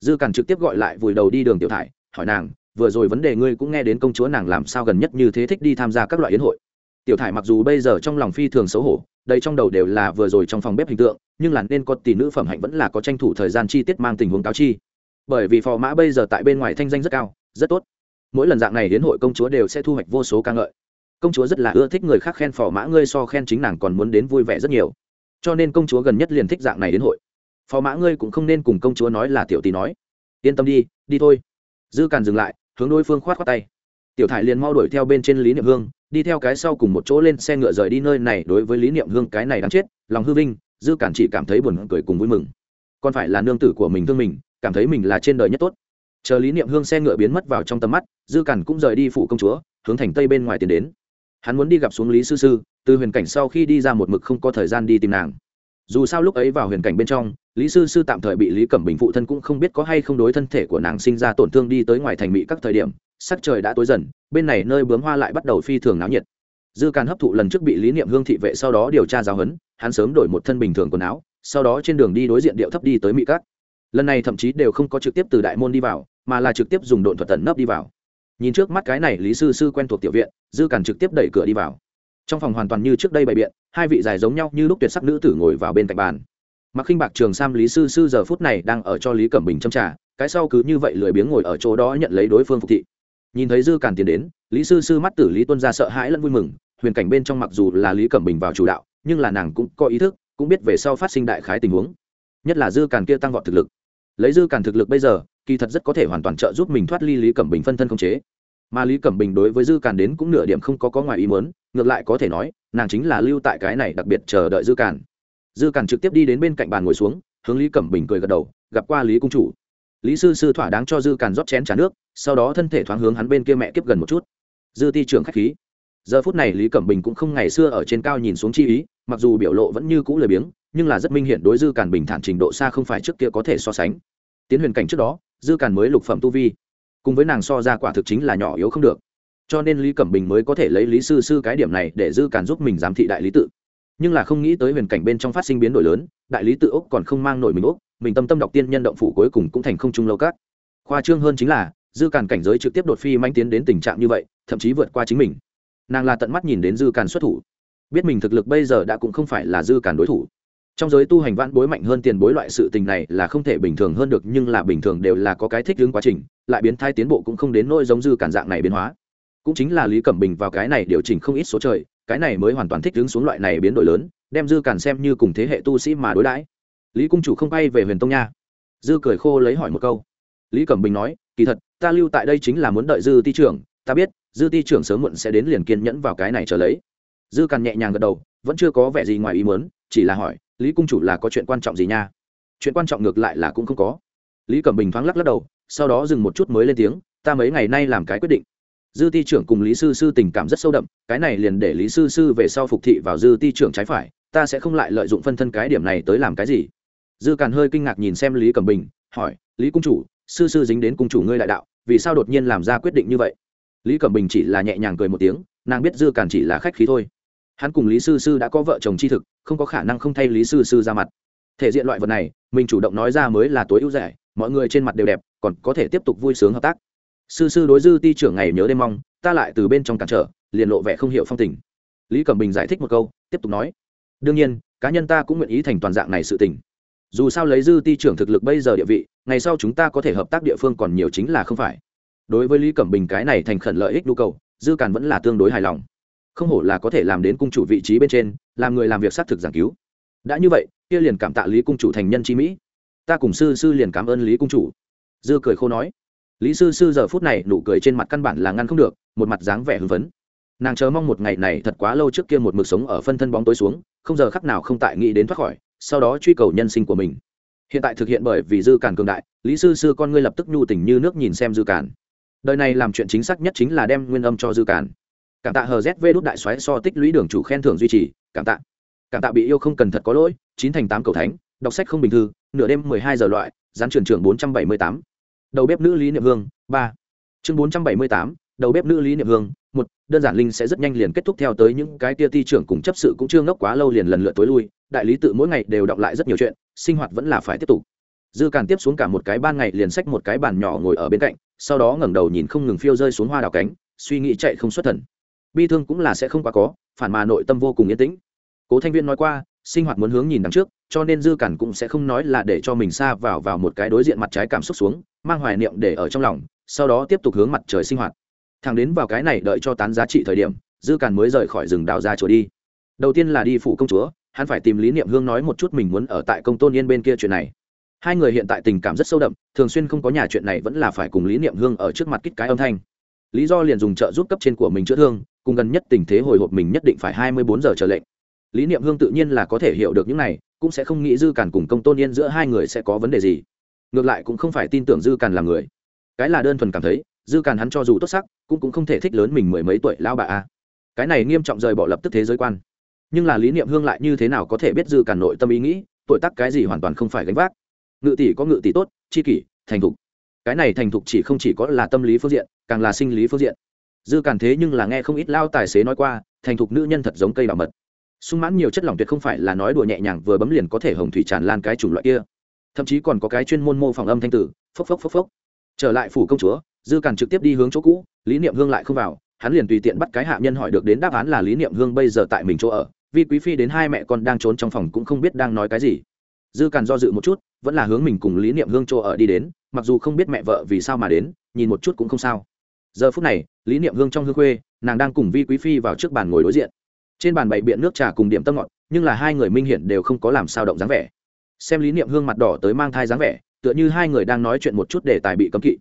Dư càn trực tiếp gọi lại vùi đầu đi đường tiểu thải, hỏi nàng vừa rồi vấn đề ngươi cũng nghe đến công chúa nàng làm sao gần nhất như thế thích đi tham gia các loại yến hội. Tiểu thải mặc dù bây giờ trong lòng phi thường xấu hổ, đây trong đầu đều là vừa rồi trong phòng bếp hình tượng, nhưng là nên có tỷ nữ phẩm hạnh vẫn là có tranh thủ thời gian chi tiết mang tình huống cáo chi. Bởi vì phò mã bây giờ tại bên ngoài thanh danh rất cao, rất tốt. Mỗi lần dạng này đến hội công chúa đều sẽ thu hoạch vô số ca ngợi. Công chúa rất là ưa thích người khác khen phò mã, ngươi so khen chính nàng còn muốn đến vui vẻ rất nhiều. Cho nên công chúa gần nhất liền thích dạng này đến hội. Phò mã, ngươi cũng không nên cùng công chúa nói là tiểu tỷ nói. Yên tâm đi đi thôi. Dư càn dừng lại hướng đối phương khoát khoát tay. Tiểu thải liền mau đuổi theo bên trên lý niệm hương, đi theo cái sau cùng một chỗ lên xe ngựa rời đi nơi này đối với lý niệm hương cái này đáng chết, lòng hư vinh, dư cản chỉ cảm thấy buồn cười cùng vui mừng. Còn phải là nương tử của mình thương mình, cảm thấy mình là trên đời nhất tốt. Chờ lý niệm hương xe ngựa biến mất vào trong tầm mắt, dư cản cũng rời đi phụ công chúa, hướng thành tây bên ngoài tiến đến. Hắn muốn đi gặp xuống lý sư sư, từ huyền cảnh sau khi đi ra một mực không có thời gian đi tìm nàng. Dù sao lúc ấy vào huyền cảnh bên trong lý sư sư tạm thời bị lý cẩm bình phụ thân cũng không biết có hay không đối thân thể của nàng sinh ra tổn thương đi tới ngoài thành mỹ các thời điểm, sắc trời đã tối dần, bên này nơi bướm hoa lại bắt đầu phi thường náo nhiệt. Dư càn hấp thụ lần trước bị lý niệm hương thị vệ sau đó điều tra giáo huấn, hắn sớm đổi một thân bình thường quần áo, sau đó trên đường đi đối diện điệu thấp đi tới mỹ các. Lần này thậm chí đều không có trực tiếp từ đại môn đi vào, mà là trực tiếp dùng độn thuật tận nấp đi vào. Nhìn trước mắt cái này lý sư sư quen thuộc tiểu viện, dư càn trực tiếp đẩy cửa đi vào. Trong phòng hoàn toàn như trước đây bày biện, hai vị dài giống nhau như lúc tuyệt sắc nữ tử ngồi vào bên cạnh bàn mặc khinh bạc trường sam lý sư sư giờ phút này đang ở cho lý cẩm bình châm trả cái sau cứ như vậy lười biếng ngồi ở chỗ đó nhận lấy đối phương phục thị. Nhìn thấy dư càn tiến đến, lý sư sư mắt tử lý tuân ra sợ hãi lẫn vui mừng, huyền cảnh bên trong mặc dù là lý cẩm bình vào chủ đạo, nhưng là nàng cũng có ý thức, cũng biết về sau phát sinh đại khái tình huống. Nhất là dư càn kia tăng vọt thực lực. Lấy dư càn thực lực bây giờ, kỳ thật rất có thể hoàn toàn trợ giúp mình thoát ly lý cẩm bình phân thân không chế. Mà lý cẩm bình đối với dư càn đến cũng nửa điểm không có có ngoài ý muốn, ngược lại có thể nói, nàng chính là lưu tại cái này đặc biệt chờ đợi dư càn dư càn trực tiếp đi đến bên cạnh bàn ngồi xuống, hướng lý cẩm bình cười gật đầu, gặp qua lý cung chủ. Lý sư sư thỏa đáng cho dư càn rót chén t nước, sau đó thân thể thoáng hướng hắn bên kia mẹ kiếp gần một chút. Dư ti trưởng k h á c h khí. Giờ phút này lý cẩm bình cũng không ngày xưa ở trên cao nhìn xuống chi ý, mặc dù biểu lộ vẫn như cũ lười biếng, nhưng là rất minh hiện đối dư càn bình thản trình độ xa không phải trước kia có thể so sánh. Tiến huyền cảnh trước đó, dư càn mới lục phẩm tu vi, cùng với nàng so ra quả thực chính là nhỏ yếu không được. Cho nên lý cẩm bình mới có thể lấy lý sư sư cái điểm này để dư càn giúp mình giám thị đại lý tự nhưng là không nghĩ tới huyền cảnh bên trong phát sinh biến đổi lớn, đại lý tự úc còn không mang nổi mình úc mình tâm tâm đọc tiên nhân động phủ cuối cùng cũng thành không trung lâu các khoa trương hơn chính là, dư càn cảnh giới trực tiếp đột phi manh tiến đến tình trạng như vậy, thậm chí vượt qua chính mình. Nàng là tận mắt nhìn đến dư càn xuất thủ. Biết mình thực lực bây giờ đã cũng không phải là dư càn đối thủ. Trong giới tu hành vãn bối mạnh hơn tiền bối loại sự tình này là không thể bình thường hơn được, nhưng là bình thường đều là có cái thích ứng quá trình, lại biến thai tiến bộ cũng không đến nỗi giống dư cản dạng này biến hóa. Cũng chính là lý cẩm bình vào cái này điều chỉnh không ít số trời cái này mới hoàn toàn thích ứng xuống loại này biến đổi lớn, đem dư càn xem như cùng thế hệ tu sĩ mà đối đãi. Lý cung chủ không bay về huyền tông nha. Dư cười khô lấy hỏi một câu. Lý cẩm bình nói, kỳ thật, ta lưu tại đây chính là muốn đợi dư ti trưởng, ta biết, dư ti trưởng sớm muộn sẽ đến liền kiên nhẫn vào cái này trở lấy. Dư càn nhẹ nhàng gật đầu, vẫn chưa có vẻ gì ngoài ý muốn, chỉ là hỏi, lý cung chủ là có chuyện quan trọng gì nha? Chuyện quan trọng ngược lại là cũng không có. Lý cẩm bình thoáng lắc lắc đầu, sau đó dừng một chút mới lên tiếng, ta mấy ngày nay làm cái quyết định dư ti trưởng cùng lý sư sư tình cảm rất sâu đậm, cái này liền để lý sư sư về sau phục thị vào dư ti trưởng trái phải, ta sẽ không lại lợi dụng phân thân cái điểm này tới làm cái gì. Dư càn hơi kinh ngạc nhìn xem lý cẩm bình, hỏi, lý cung chủ, sư sư dính đến cung chủ ngươi đại đạo, vì sao đột nhiên làm ra quyết định như vậy? Lý cẩm bình chỉ là nhẹ nhàng cười một tiếng, nàng biết dư càn chỉ là khách khí thôi. Hắn cùng lý sư sư đã có vợ chồng chi thực, không có khả năng không thay lý sư sư ra mặt. Thể diện loại vật này, mình chủ động nói ra mới là tối ưu rẻ, mọi người trên mặt đều đẹp, còn có thể tiếp tục vui sướng hợp tác sư sư đối dư ti trưởng ngày nhớ đêm mong, ta lại từ bên trong cản trở, liền lộ vẻ không hiểu phong tình. Lý cẩm bình giải thích một câu, tiếp tục nói. Đương nhiên, cá nhân ta cũng nguyện ý thành toàn dạng này sự tình. Dù sao lấy dư ti trưởng thực lực bây giờ địa vị, ngày sau chúng ta có thể hợp tác địa phương còn nhiều chính là không phải. Đối với lý cẩm bình cái này thành khẩn lợi ích nhu cầu, dư càn vẫn là tương đối hài lòng. Không hổ là có thể làm đến cung chủ vị trí bên trên, làm người làm việc xác thực giảng cứu. Đã như vậy, kia liền cảm tạ lý cung chủ thành nhân chi mỹ. Ta cùng sư sư liền cảm ơn lý cung chủ. Dư cười khô nói lý sư sư giờ phút này nụ cười trên mặt căn bản là ngăn không được, một mặt dáng vẻ hưng phấn. Nàng chờ mong một ngày này thật quá lâu trước kia một mực sống ở phân thân bóng tối xuống, không giờ khắc nào không tại nghĩ đến thoát khỏi, sau đó truy cầu nhân sinh của mình. Hiện tại thực hiện bởi vì dư cản cường đại, lý sư sư con ngươi lập tức nhu tình như nước nhìn xem dư cản. Đời này làm chuyện chính xác nhất chính là đem nguyên âm cho dư cản. Cảm tạ hờ zv đút đại xoáy so tích lũy đường chủ khen thưởng duy trì, cảm tạ. Cảm tạ bị yêu không cần thật có lỗi, chín thành tám cầu thánh, đọc sách không bình thư nửa đêm mười hai giờ loại, gián truyền trưởng bốn trăm bảy mươi tám đầu bếp nữ lý niệm hương, ba. Chương bốn trăm bảy mươi tám, đầu bếp nữ lý niệm hương, một, đơn giản linh sẽ rất nhanh liền kết thúc theo tới những cái tia ti trưởng cùng chấp sự cũng chưa ngốc quá lâu liền lần lượt tối lui, đại lý tự mỗi ngày đều đọc lại rất nhiều chuyện, sinh hoạt vẫn là phải tiếp tục. Dư càn tiếp xuống cả một cái ban ngày liền xách một cái bàn nhỏ ngồi ở bên cạnh, sau đó ngẩng đầu nhìn không ngừng phiêu rơi xuống hoa đào cánh, suy nghĩ chạy không xuất thần. Bi thương cũng là sẽ không quá có, phản mà nội tâm vô cùng yên tĩnh. Cố thanh viên nói qua, sinh hoạt muốn hướng nhìn đằng trước cho nên dư cản cũng sẽ không nói là để cho mình xa vào vào một cái đối diện mặt trái cảm xúc xuống, mang hoài niệm để ở trong lòng, sau đó tiếp tục hướng mặt trời sinh hoạt. Thẳng đến vào cái này đợi cho tán giá trị thời điểm, dư cản mới rời khỏi rừng đào ra chỗ đi. Đầu tiên là đi phủ công chúa, hắn phải tìm lý niệm hương nói một chút mình muốn ở tại công tôn yên bên kia chuyện này. Hai người hiện tại tình cảm rất sâu đậm, thường xuyên không có nhà chuyện này vẫn là phải cùng lý niệm hương ở trước mặt kích cái âm thanh. Lý do liền dùng trợ giúp cấp trên của mình chữa thương, cùng gần nhất tình thế hồi hộp mình nhất định phải hai mươi bốn giờ trở lệnh. Lý niệm hương tự nhiên là có thể hiểu được những này cũng sẽ không nghĩ dư càn cùng công tôn yên giữa hai người sẽ có vấn đề gì. Ngược lại cũng không phải tin tưởng dư càn là người. Cái là đơn thuần cảm thấy, dư càn hắn cho dù tốt sắc, cũng cũng không thể thích lớn mình mười mấy tuổi lao bà a. Cái này nghiêm trọng rời bỏ lập tức thế giới quan. Nhưng là lý niệm hương lại như thế nào có thể biết dư càn nội tâm ý nghĩ, tuổi tác cái gì hoàn toàn không phải gánh vác. Ngự tỷ có ngự tỷ tốt chi kỷ, thành thục. Cái này thành thục chỉ không chỉ có là tâm lý phương diện, càng là sinh lý phương diện. Dư càn thế nhưng là nghe không ít lao tài xế nói qua, thành thục nữ nhân thật giống cây bảo mật sung mãn nhiều chất lỏng tuyệt không phải là nói đùa nhẹ nhàng vừa bấm liền có thể hồng thủy tràn lan cái chủng loại kia. Thậm chí còn có cái chuyên môn mô phỏng âm thanh tử, phốc phốc phốc phốc. Trở lại phủ công chúa, dư càn trực tiếp đi hướng chỗ cũ, lý niệm hương lại không vào, hắn liền tùy tiện bắt cái hạ nhân hỏi được đến đáp án là lý niệm hương bây giờ tại mình chỗ ở, vì quý phi đến hai mẹ con đang trốn trong phòng cũng không biết đang nói cái gì. Dư càn do dự một chút, vẫn là hướng mình cùng lý niệm hương chỗ ở đi đến, mặc dù không biết mẹ vợ vì sao mà đến, nhìn một chút cũng không sao. Giờ phút này, lý niệm hương trong hương khuê, nàng đang cùng vi quý phi vào trước bàn ngồi đối diện trên bàn bày biện nước trà cùng điểm tâm ngọt, nhưng là hai người minh hiển đều không có làm sao động dáng vẻ. Xem lý niệm hương mặt đỏ tới mang thai dáng vẻ, tựa như hai người đang nói chuyện một chút để tài bị cấm kỵ.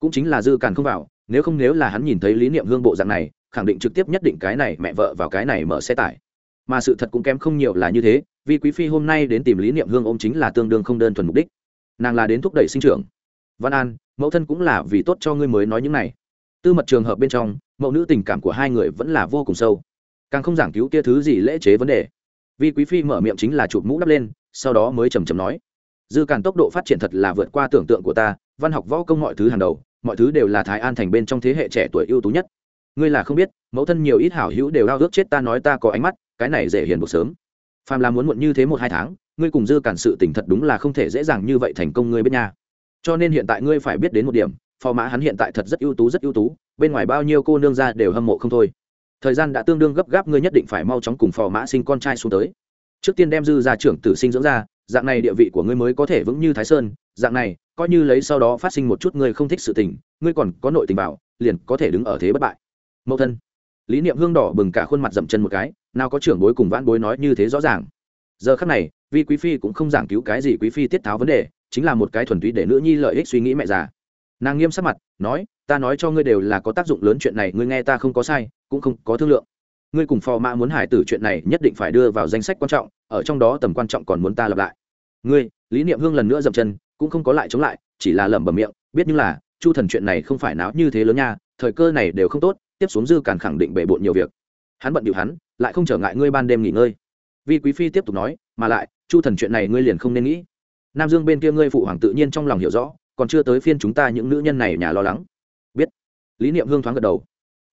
Cũng chính là dư càn không vào, nếu không nếu là hắn nhìn thấy lý niệm hương bộ dạng này, khẳng định trực tiếp nhất định cái này mẹ vợ vào cái này mở xe tải. Mà sự thật cũng kém không nhiều là như thế, vì quý phi hôm nay đến tìm lý niệm hương ôm chính là tương đương không đơn thuần mục đích. Nàng là đến thúc đẩy sinh trưởng. Văn an, mẫu thân cũng là vì tốt cho ngươi mới nói những này. Tư mật trường hợp bên trong, mẫu nữ tình cảm của hai người vẫn là vô cùng sâu càng không giảng cứu kia thứ gì lễ chế vấn đề. Vì quý phi mở miệng chính là chụp mũ đắp lên, sau đó mới trầm trầm nói, dư càn tốc độ phát triển thật là vượt qua tưởng tượng của ta, văn học võ công mọi thứ hàng đầu, mọi thứ đều là thái an thành bên trong thế hệ trẻ tuổi ưu tú nhất. Ngươi là không biết, mẫu thân nhiều ít hảo hữu đều đau ước chết ta nói ta có ánh mắt, cái này dễ hiền buộc sớm. Phàm là muốn muộn như thế một hai tháng, ngươi cùng dư cản sự tình thật đúng là không thể dễ dàng như vậy thành công ngươi bên nhà cho nên hiện tại ngươi phải biết đến một điểm, phò mã hắn hiện tại thật rất ưu tú, rất ưu tú, bên ngoài bao nhiêu cô nương ra đều hâm mộ không thôi thời gian đã tương đương gấp gáp, ngươi nhất định phải mau chóng cùng phò mã sinh con trai xuống tới. Trước tiên đem dư ra trưởng tử sinh dưỡng ra, dạng này địa vị của ngươi mới có thể vững như thái sơn. Dạng này, coi như lấy sau đó phát sinh một chút ngươi không thích sự tình, ngươi còn có nội tình bảo liền có thể đứng ở thế bất bại. Mẫu thân. Lý niệm hương đỏ bừng cả khuôn mặt dậm chân một cái, nào có trưởng bối cùng vãn bối nói như thế rõ ràng. Giờ khắc này, vì quý phi cũng không giảng cứu cái gì quý phi tiết tháo vấn đề, chính là một cái thuần túy để nữ nhi lợi ích suy nghĩ mẹ già. Nàng nghiêm sắc mặt, nói, ta nói cho ngươi đều là có tác dụng lớn chuyện này, ngươi nghe ta không có sai cũng không có thương lượng. Ngươi cùng phò mã muốn hải tử chuyện này nhất định phải đưa vào danh sách quan trọng, ở trong đó tầm quan trọng còn muốn ta lặp lại. Ngươi, lý niệm hương lần nữa dậm chân, cũng không có lại chống lại, chỉ là lẩm bẩm miệng, biết như là, chu thần chuyện này không phải náo như thế lớn nha, thời cơ này đều không tốt, tiếp xuống dư càn khẳng định bể bộn nhiều việc. Hắn bận điệu hắn, lại không trở ngại ngươi ban đêm nghỉ ngơi. Vi quý phi tiếp tục nói, mà lại, chu thần chuyện này ngươi liền không nên nghĩ. Nam dương bên kia ngươi phụ hoàng tự nhiên trong lòng hiểu rõ, còn chưa tới phiên chúng ta những nữ nhân này nhà lo lắng. Biết. Lý niệm hương thoáng gật đầu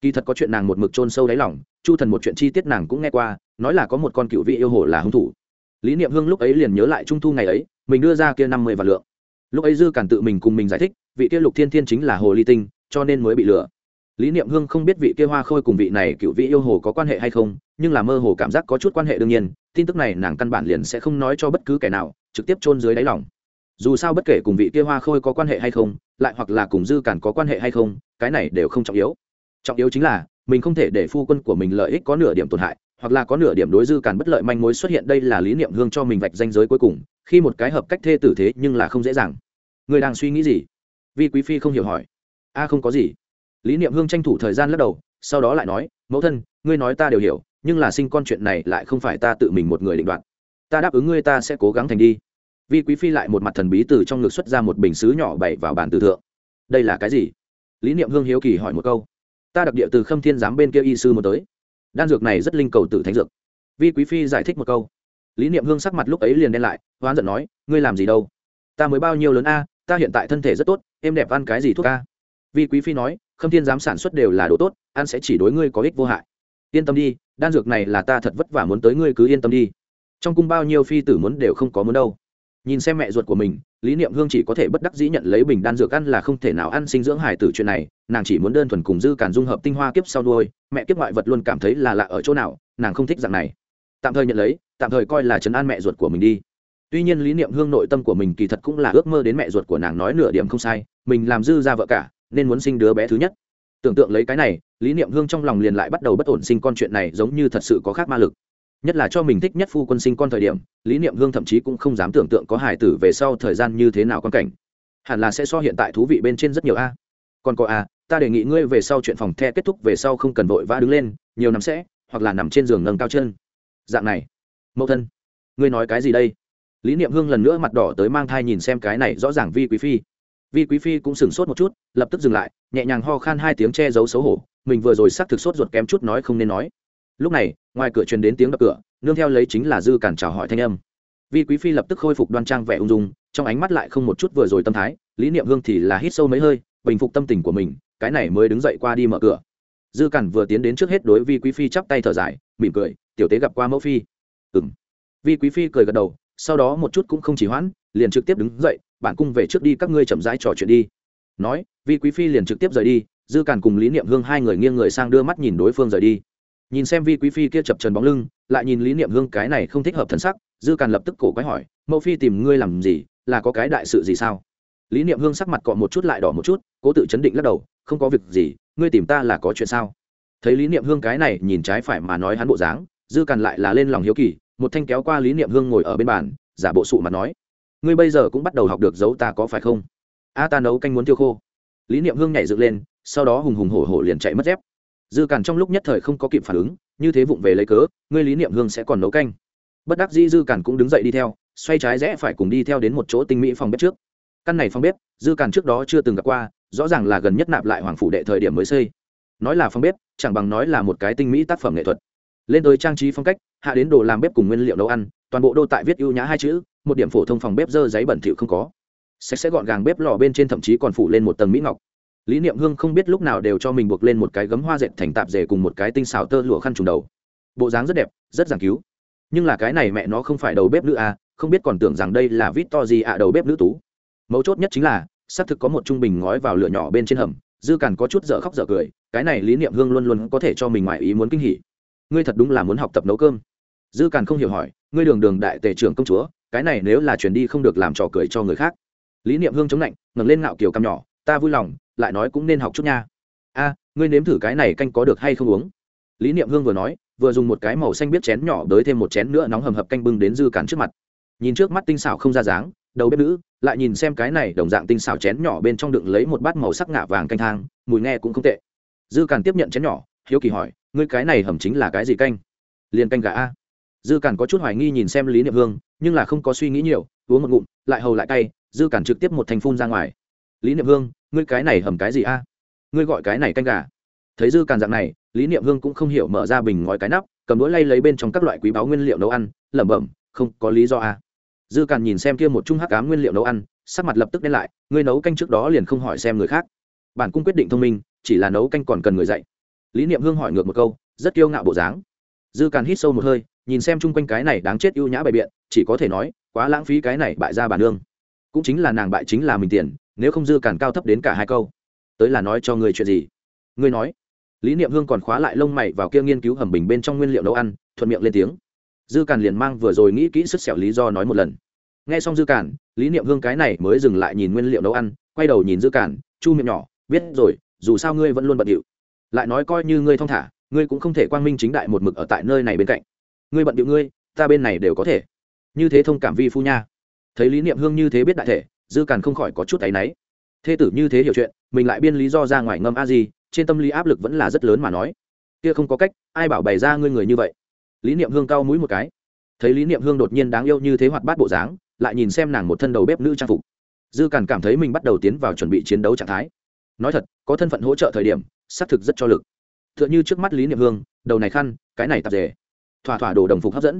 kỳ thật có chuyện nàng một mực chôn sâu đáy lòng, chu thần một chuyện chi tiết nàng cũng nghe qua, nói là có một con cựu vị yêu hồ là hung thủ. Lý niệm hương lúc ấy liền nhớ lại trung thu ngày ấy, mình đưa ra kia năm mươi vạn lượng. Lúc ấy dư cản tự mình cùng mình giải thích, vị kia lục thiên thiên chính là hồ ly tinh, cho nên mới bị lừa. Lý niệm hương không biết vị kia hoa khôi cùng vị này cựu vị yêu hồ có quan hệ hay không, nhưng là mơ hồ cảm giác có chút quan hệ đương nhiên, tin tức này nàng căn bản liền sẽ không nói cho bất cứ kẻ nào, trực tiếp chôn dưới đáy lòng. Dù sao bất kể cùng vị kia hoa khôi có quan hệ hay không, lại hoặc là cùng dư cản có quan hệ hay không, cái này đều không trọng yếu trọng yếu chính là, mình không thể để phu quân của mình lợi ích có nửa điểm tổn hại, hoặc là có nửa điểm đối dư cản bất lợi manh mối xuất hiện. Đây là lý niệm hương cho mình vạch danh giới cuối cùng, khi một cái hợp cách thê tử thế nhưng là không dễ dàng. Người đang suy nghĩ gì? Vi quý phi không hiểu hỏi. A, không có gì. Lý niệm hương tranh thủ thời gian lắc đầu, sau đó lại nói, mẫu thân, ngươi nói ta đều hiểu, nhưng là sinh con chuyện này lại không phải ta tự mình một người định đoạt. Ta đáp ứng ngươi ta sẽ cố gắng thành đi. Vi quý phi lại một mặt thần bí từ trong ngực xuất ra một bình xứ nhỏ bày vào bàn từ thượng. Đây là cái gì? Lý niệm hương hiếu kỳ hỏi một câu ta đặc địa từ khâm thiên giám bên kia y sư một tới. Đan dược này rất linh cầu tử thánh dược. Vi quý phi giải thích một câu. Lý niệm hương sắc mặt lúc ấy liền đen lại, hoán giận nói, ngươi làm gì đâu? Ta mới bao nhiêu lớn a, ta hiện tại thân thể rất tốt, em đẹp ăn cái gì thuốc a? Vi quý phi nói, khâm thiên giám sản xuất đều là đồ tốt, ăn sẽ chỉ đối ngươi có ích vô hại. Yên tâm đi, đan dược này là ta thật vất vả muốn tới ngươi cứ yên tâm đi. Trong cung bao nhiêu phi tử muốn đều không có muốn đâu nhìn xem mẹ ruột của mình, lý niệm hương chỉ có thể bất đắc dĩ nhận lấy bình đan dược ăn là không thể nào ăn sinh dưỡng hải tử chuyện này, nàng chỉ muốn đơn thuần cùng dư càn dung hợp tinh hoa kiếp sau đuôi mẹ kiếp ngoại vật luôn cảm thấy là lạ ở chỗ nào, nàng không thích dạng này. Tạm thời nhận lấy, tạm thời coi là chấn an mẹ ruột của mình đi. Tuy nhiên lý niệm hương nội tâm của mình kỳ thật cũng là ước mơ đến mẹ ruột của nàng nói nửa điểm không sai, mình làm dư ra vợ cả, nên muốn sinh đứa bé thứ nhất. Tưởng tượng lấy cái này, lý niệm hương trong lòng liền lại bắt đầu bất ổn sinh con chuyện này giống như thật sự có khác ma lực nhất là cho mình thích nhất phu quân sinh con thời điểm, lý niệm hương thậm chí cũng không dám tưởng tượng có hài tử về sau thời gian như thế nào quan cảnh. Hẳn là sẽ so hiện tại thú vị bên trên rất nhiều a. Còn có a, ta đề nghị ngươi về sau chuyện phòng the kết thúc về sau không cần vội vã đứng lên, nhiều năm sẽ, hoặc là nằm trên giường nâng cao chân. Dạng này. Mẫu thân, ngươi nói cái gì đây? Lý niệm hương lần nữa mặt đỏ tới mang thai nhìn xem cái này rõ ràng vi quý phi. Vi quý phi cũng sửng sốt một chút, lập tức dừng lại, nhẹ nhàng ho khan hai tiếng che giấu xấu hổ, mình vừa rồi xác thực sốt ruột kém chút nói không nên nói lúc này, ngoài cửa truyền đến tiếng đập cửa, nương theo lấy chính là dư cản chào hỏi thanh âm. Vi quý phi lập tức khôi phục đoan trang vẻ ung dung, trong ánh mắt lại không một chút vừa rồi tâm thái, lý niệm hương thì là hít sâu mấy hơi, bình phục tâm tình của mình, cái này mới đứng dậy qua đi mở cửa. Dư cản vừa tiến đến trước hết đối vi quý phi chắp tay thở dài, mỉm cười, tiểu tế gặp qua mẫu phi. Ừm. Vi quý phi cười gật đầu, sau đó một chút cũng không chỉ hoãn, liền trực tiếp đứng dậy bản cung về trước đi, các ngươi chậm rãi trò chuyện đi. Nói, vi quý phi liền trực tiếp rời đi, dư cản cùng lý niệm hương hai người nghiêng người sang đưa mắt nhìn đối phương rời đi nhìn xem vi quý phi kia chập trần bóng lưng, lại nhìn lý niệm hương cái này không thích hợp thân sắc, dư càn lập tức cổ quái hỏi, mẫu phi tìm ngươi làm gì? Là có cái đại sự gì sao? Lý niệm hương sắc mặt cọ một chút lại đỏ một chút, cố tự chấn định lắc đầu, không có việc gì, ngươi tìm ta là có chuyện sao? Thấy lý niệm hương cái này nhìn trái phải mà nói hắn bộ dáng, dư càn lại là lên lòng hiếu kỳ, một thanh kéo qua lý niệm hương ngồi ở bên bàn, giả bộ sụ mà nói, ngươi bây giờ cũng bắt đầu học được giấu ta có phải không? A ta nấu canh muốn tiêu khô. Lý niệm hương nhảy dựng lên, sau đó hùng hùng hổ hổ liền chạy mất dép dư càn trong lúc nhất thời không có kịp phản ứng, như thế vụng về lấy cớ, ngươi lý niệm hương sẽ còn nấu canh. Bất đắc dĩ dư càn cũng đứng dậy đi theo, xoay trái rẽ phải cùng đi theo đến một chỗ tinh mỹ phòng bếp trước. Căn này phòng bếp, dư càn trước đó chưa từng gặp qua, rõ ràng là gần nhất nạp lại hoàng phủ đệ thời điểm mới xây. Nói là phòng bếp, chẳng bằng nói là một cái tinh mỹ tác phẩm nghệ thuật. Lên tới trang trí phong cách, hạ đến đồ làm bếp cùng nguyên liệu nấu ăn, toàn bộ đô tại viết ưu nhã hai chữ, một điểm phổ thông phòng bếp dơ giấy bẩn thỉu không có. Sạch sẽ gọn gàng bếp lò bên trên thậm chí còn phủ lên một tầng mỹ ngọc lý niệm hương không biết lúc nào đều cho mình buộc lên một cái gấm hoa dệt thành tạp dề cùng một cái tinh xào tơ lụa khăn trùng đầu. Bộ dáng rất đẹp, rất giảng cứu. Nhưng là cái này mẹ nó không phải đầu bếp nữ à không biết còn tưởng rằng đây là vít to gì ạ, đầu bếp nữ tú. Mấu chốt nhất chính là, xác thực có một trung bình ngói vào lửa nhỏ bên trên hầm, dư càn có chút dở khóc dở cười, cái này lý niệm hương luôn luôn có thể cho mình ngoài ý muốn kinh hỉ. Ngươi thật đúng là muốn học tập nấu cơm. Dư càn không hiểu hỏi, ngươi đường đường đại tề trưởng công chúa, cái này nếu là chuyển đi không được làm trò cười cho người khác. Lý niệm hương chống lạnh, ngẩng lên ngạo kiều cằm nhỏ ta vui lòng, lại nói cũng nên học chút nha. A, ngươi nếm thử cái này canh có được hay không uống? Lý niệm hương vừa nói, vừa dùng một cái màu xanh biết chén nhỏ đới thêm một chén nữa nóng hầm hập canh bưng đến dư cản trước mặt. Nhìn trước mắt tinh xảo không ra dáng, đầu bếp nữ, lại nhìn xem cái này đồng dạng tinh xảo chén nhỏ bên trong đựng lấy một bát màu sắc ngả vàng canh thang, mùi nghe cũng không tệ. Dư cản tiếp nhận chén nhỏ, hiếu kỳ hỏi, ngươi cái này hầm chính là cái gì canh? Liền canh gà a. Dư cản có chút hoài nghi nhìn xem lý niệm hương, nhưng là không có suy nghĩ nhiều, uống một ngụm, lại hầu lại cay, dư cản trực tiếp một thành phun ra ngoài lý niệm hương, ngươi cái này hầm cái gì a? Ngươi gọi cái này canh gà. Thấy dư càn dạng này, lý niệm hương cũng không hiểu mở ra bình ngói cái nắp, cầm đũa lay lấy bên trong các loại quý báu nguyên liệu nấu ăn, lẩm bẩm, không có lý do a. Dư càn nhìn xem kia một chung hắc cám nguyên liệu nấu ăn, sắc mặt lập tức đen lại, ngươi nấu canh trước đó liền không hỏi xem người khác. Bản cung quyết định thông minh, chỉ là nấu canh còn cần người dạy. Lý niệm hương hỏi ngược một câu, rất kiêu ngạo bộ dáng. Dư càn hít sâu một hơi, nhìn xem chung quanh cái này đáng chết ưu nhã bày biện, chỉ có thể nói, quá lãng phí cái này bại ra bản nương cũng chính là nàng bại chính là mình tiền nếu không dư cản cao thấp đến cả hai câu tới là nói cho người chuyện gì? Ngươi nói. Lý niệm hương còn khóa lại lông mày vào kia nghiên cứu hầm bình bên trong nguyên liệu nấu ăn thuận miệng lên tiếng. Dư cản liền mang vừa rồi nghĩ kỹ sức xẻo lý do nói một lần. Nghe xong dư cản, lý niệm hương cái này mới dừng lại nhìn nguyên liệu nấu ăn quay đầu nhìn dư cản, chu miệng nhỏ biết rồi dù sao ngươi vẫn luôn bận điệu. Lại nói coi như ngươi thong thả ngươi cũng không thể quang minh chính đại một mực ở tại nơi này bên cạnh. Ngươi bận điệu ngươi ta bên này đều có thể. Như thế thông cảm vi phu nha. Thấy lý niệm hương như thế biết đại thể dư càn không khỏi có chút áy náy. Thê tử như thế hiểu chuyện, mình lại biên lý do ra ngoài ngâm a gì trên tâm lý áp lực vẫn là rất lớn mà nói. Kia không có cách, ai bảo bày ra ngươi người như vậy? Lý niệm hương cao mũi một cái. Thấy lý niệm hương đột nhiên đáng yêu như thế hoạt bát bộ dáng, lại nhìn xem nàng một thân đầu bếp nữ trang phục. Dư càn cảm thấy mình bắt đầu tiến vào chuẩn bị chiến đấu trạng thái. Nói thật, có thân phận hỗ trợ thời điểm, xác thực rất cho lực. T h ư ợ n h ư trước mắt lý niệm hương, đầu này khăn, cái này tạp dề. Thỏa thỏa đồ đồng phục hấp dẫn.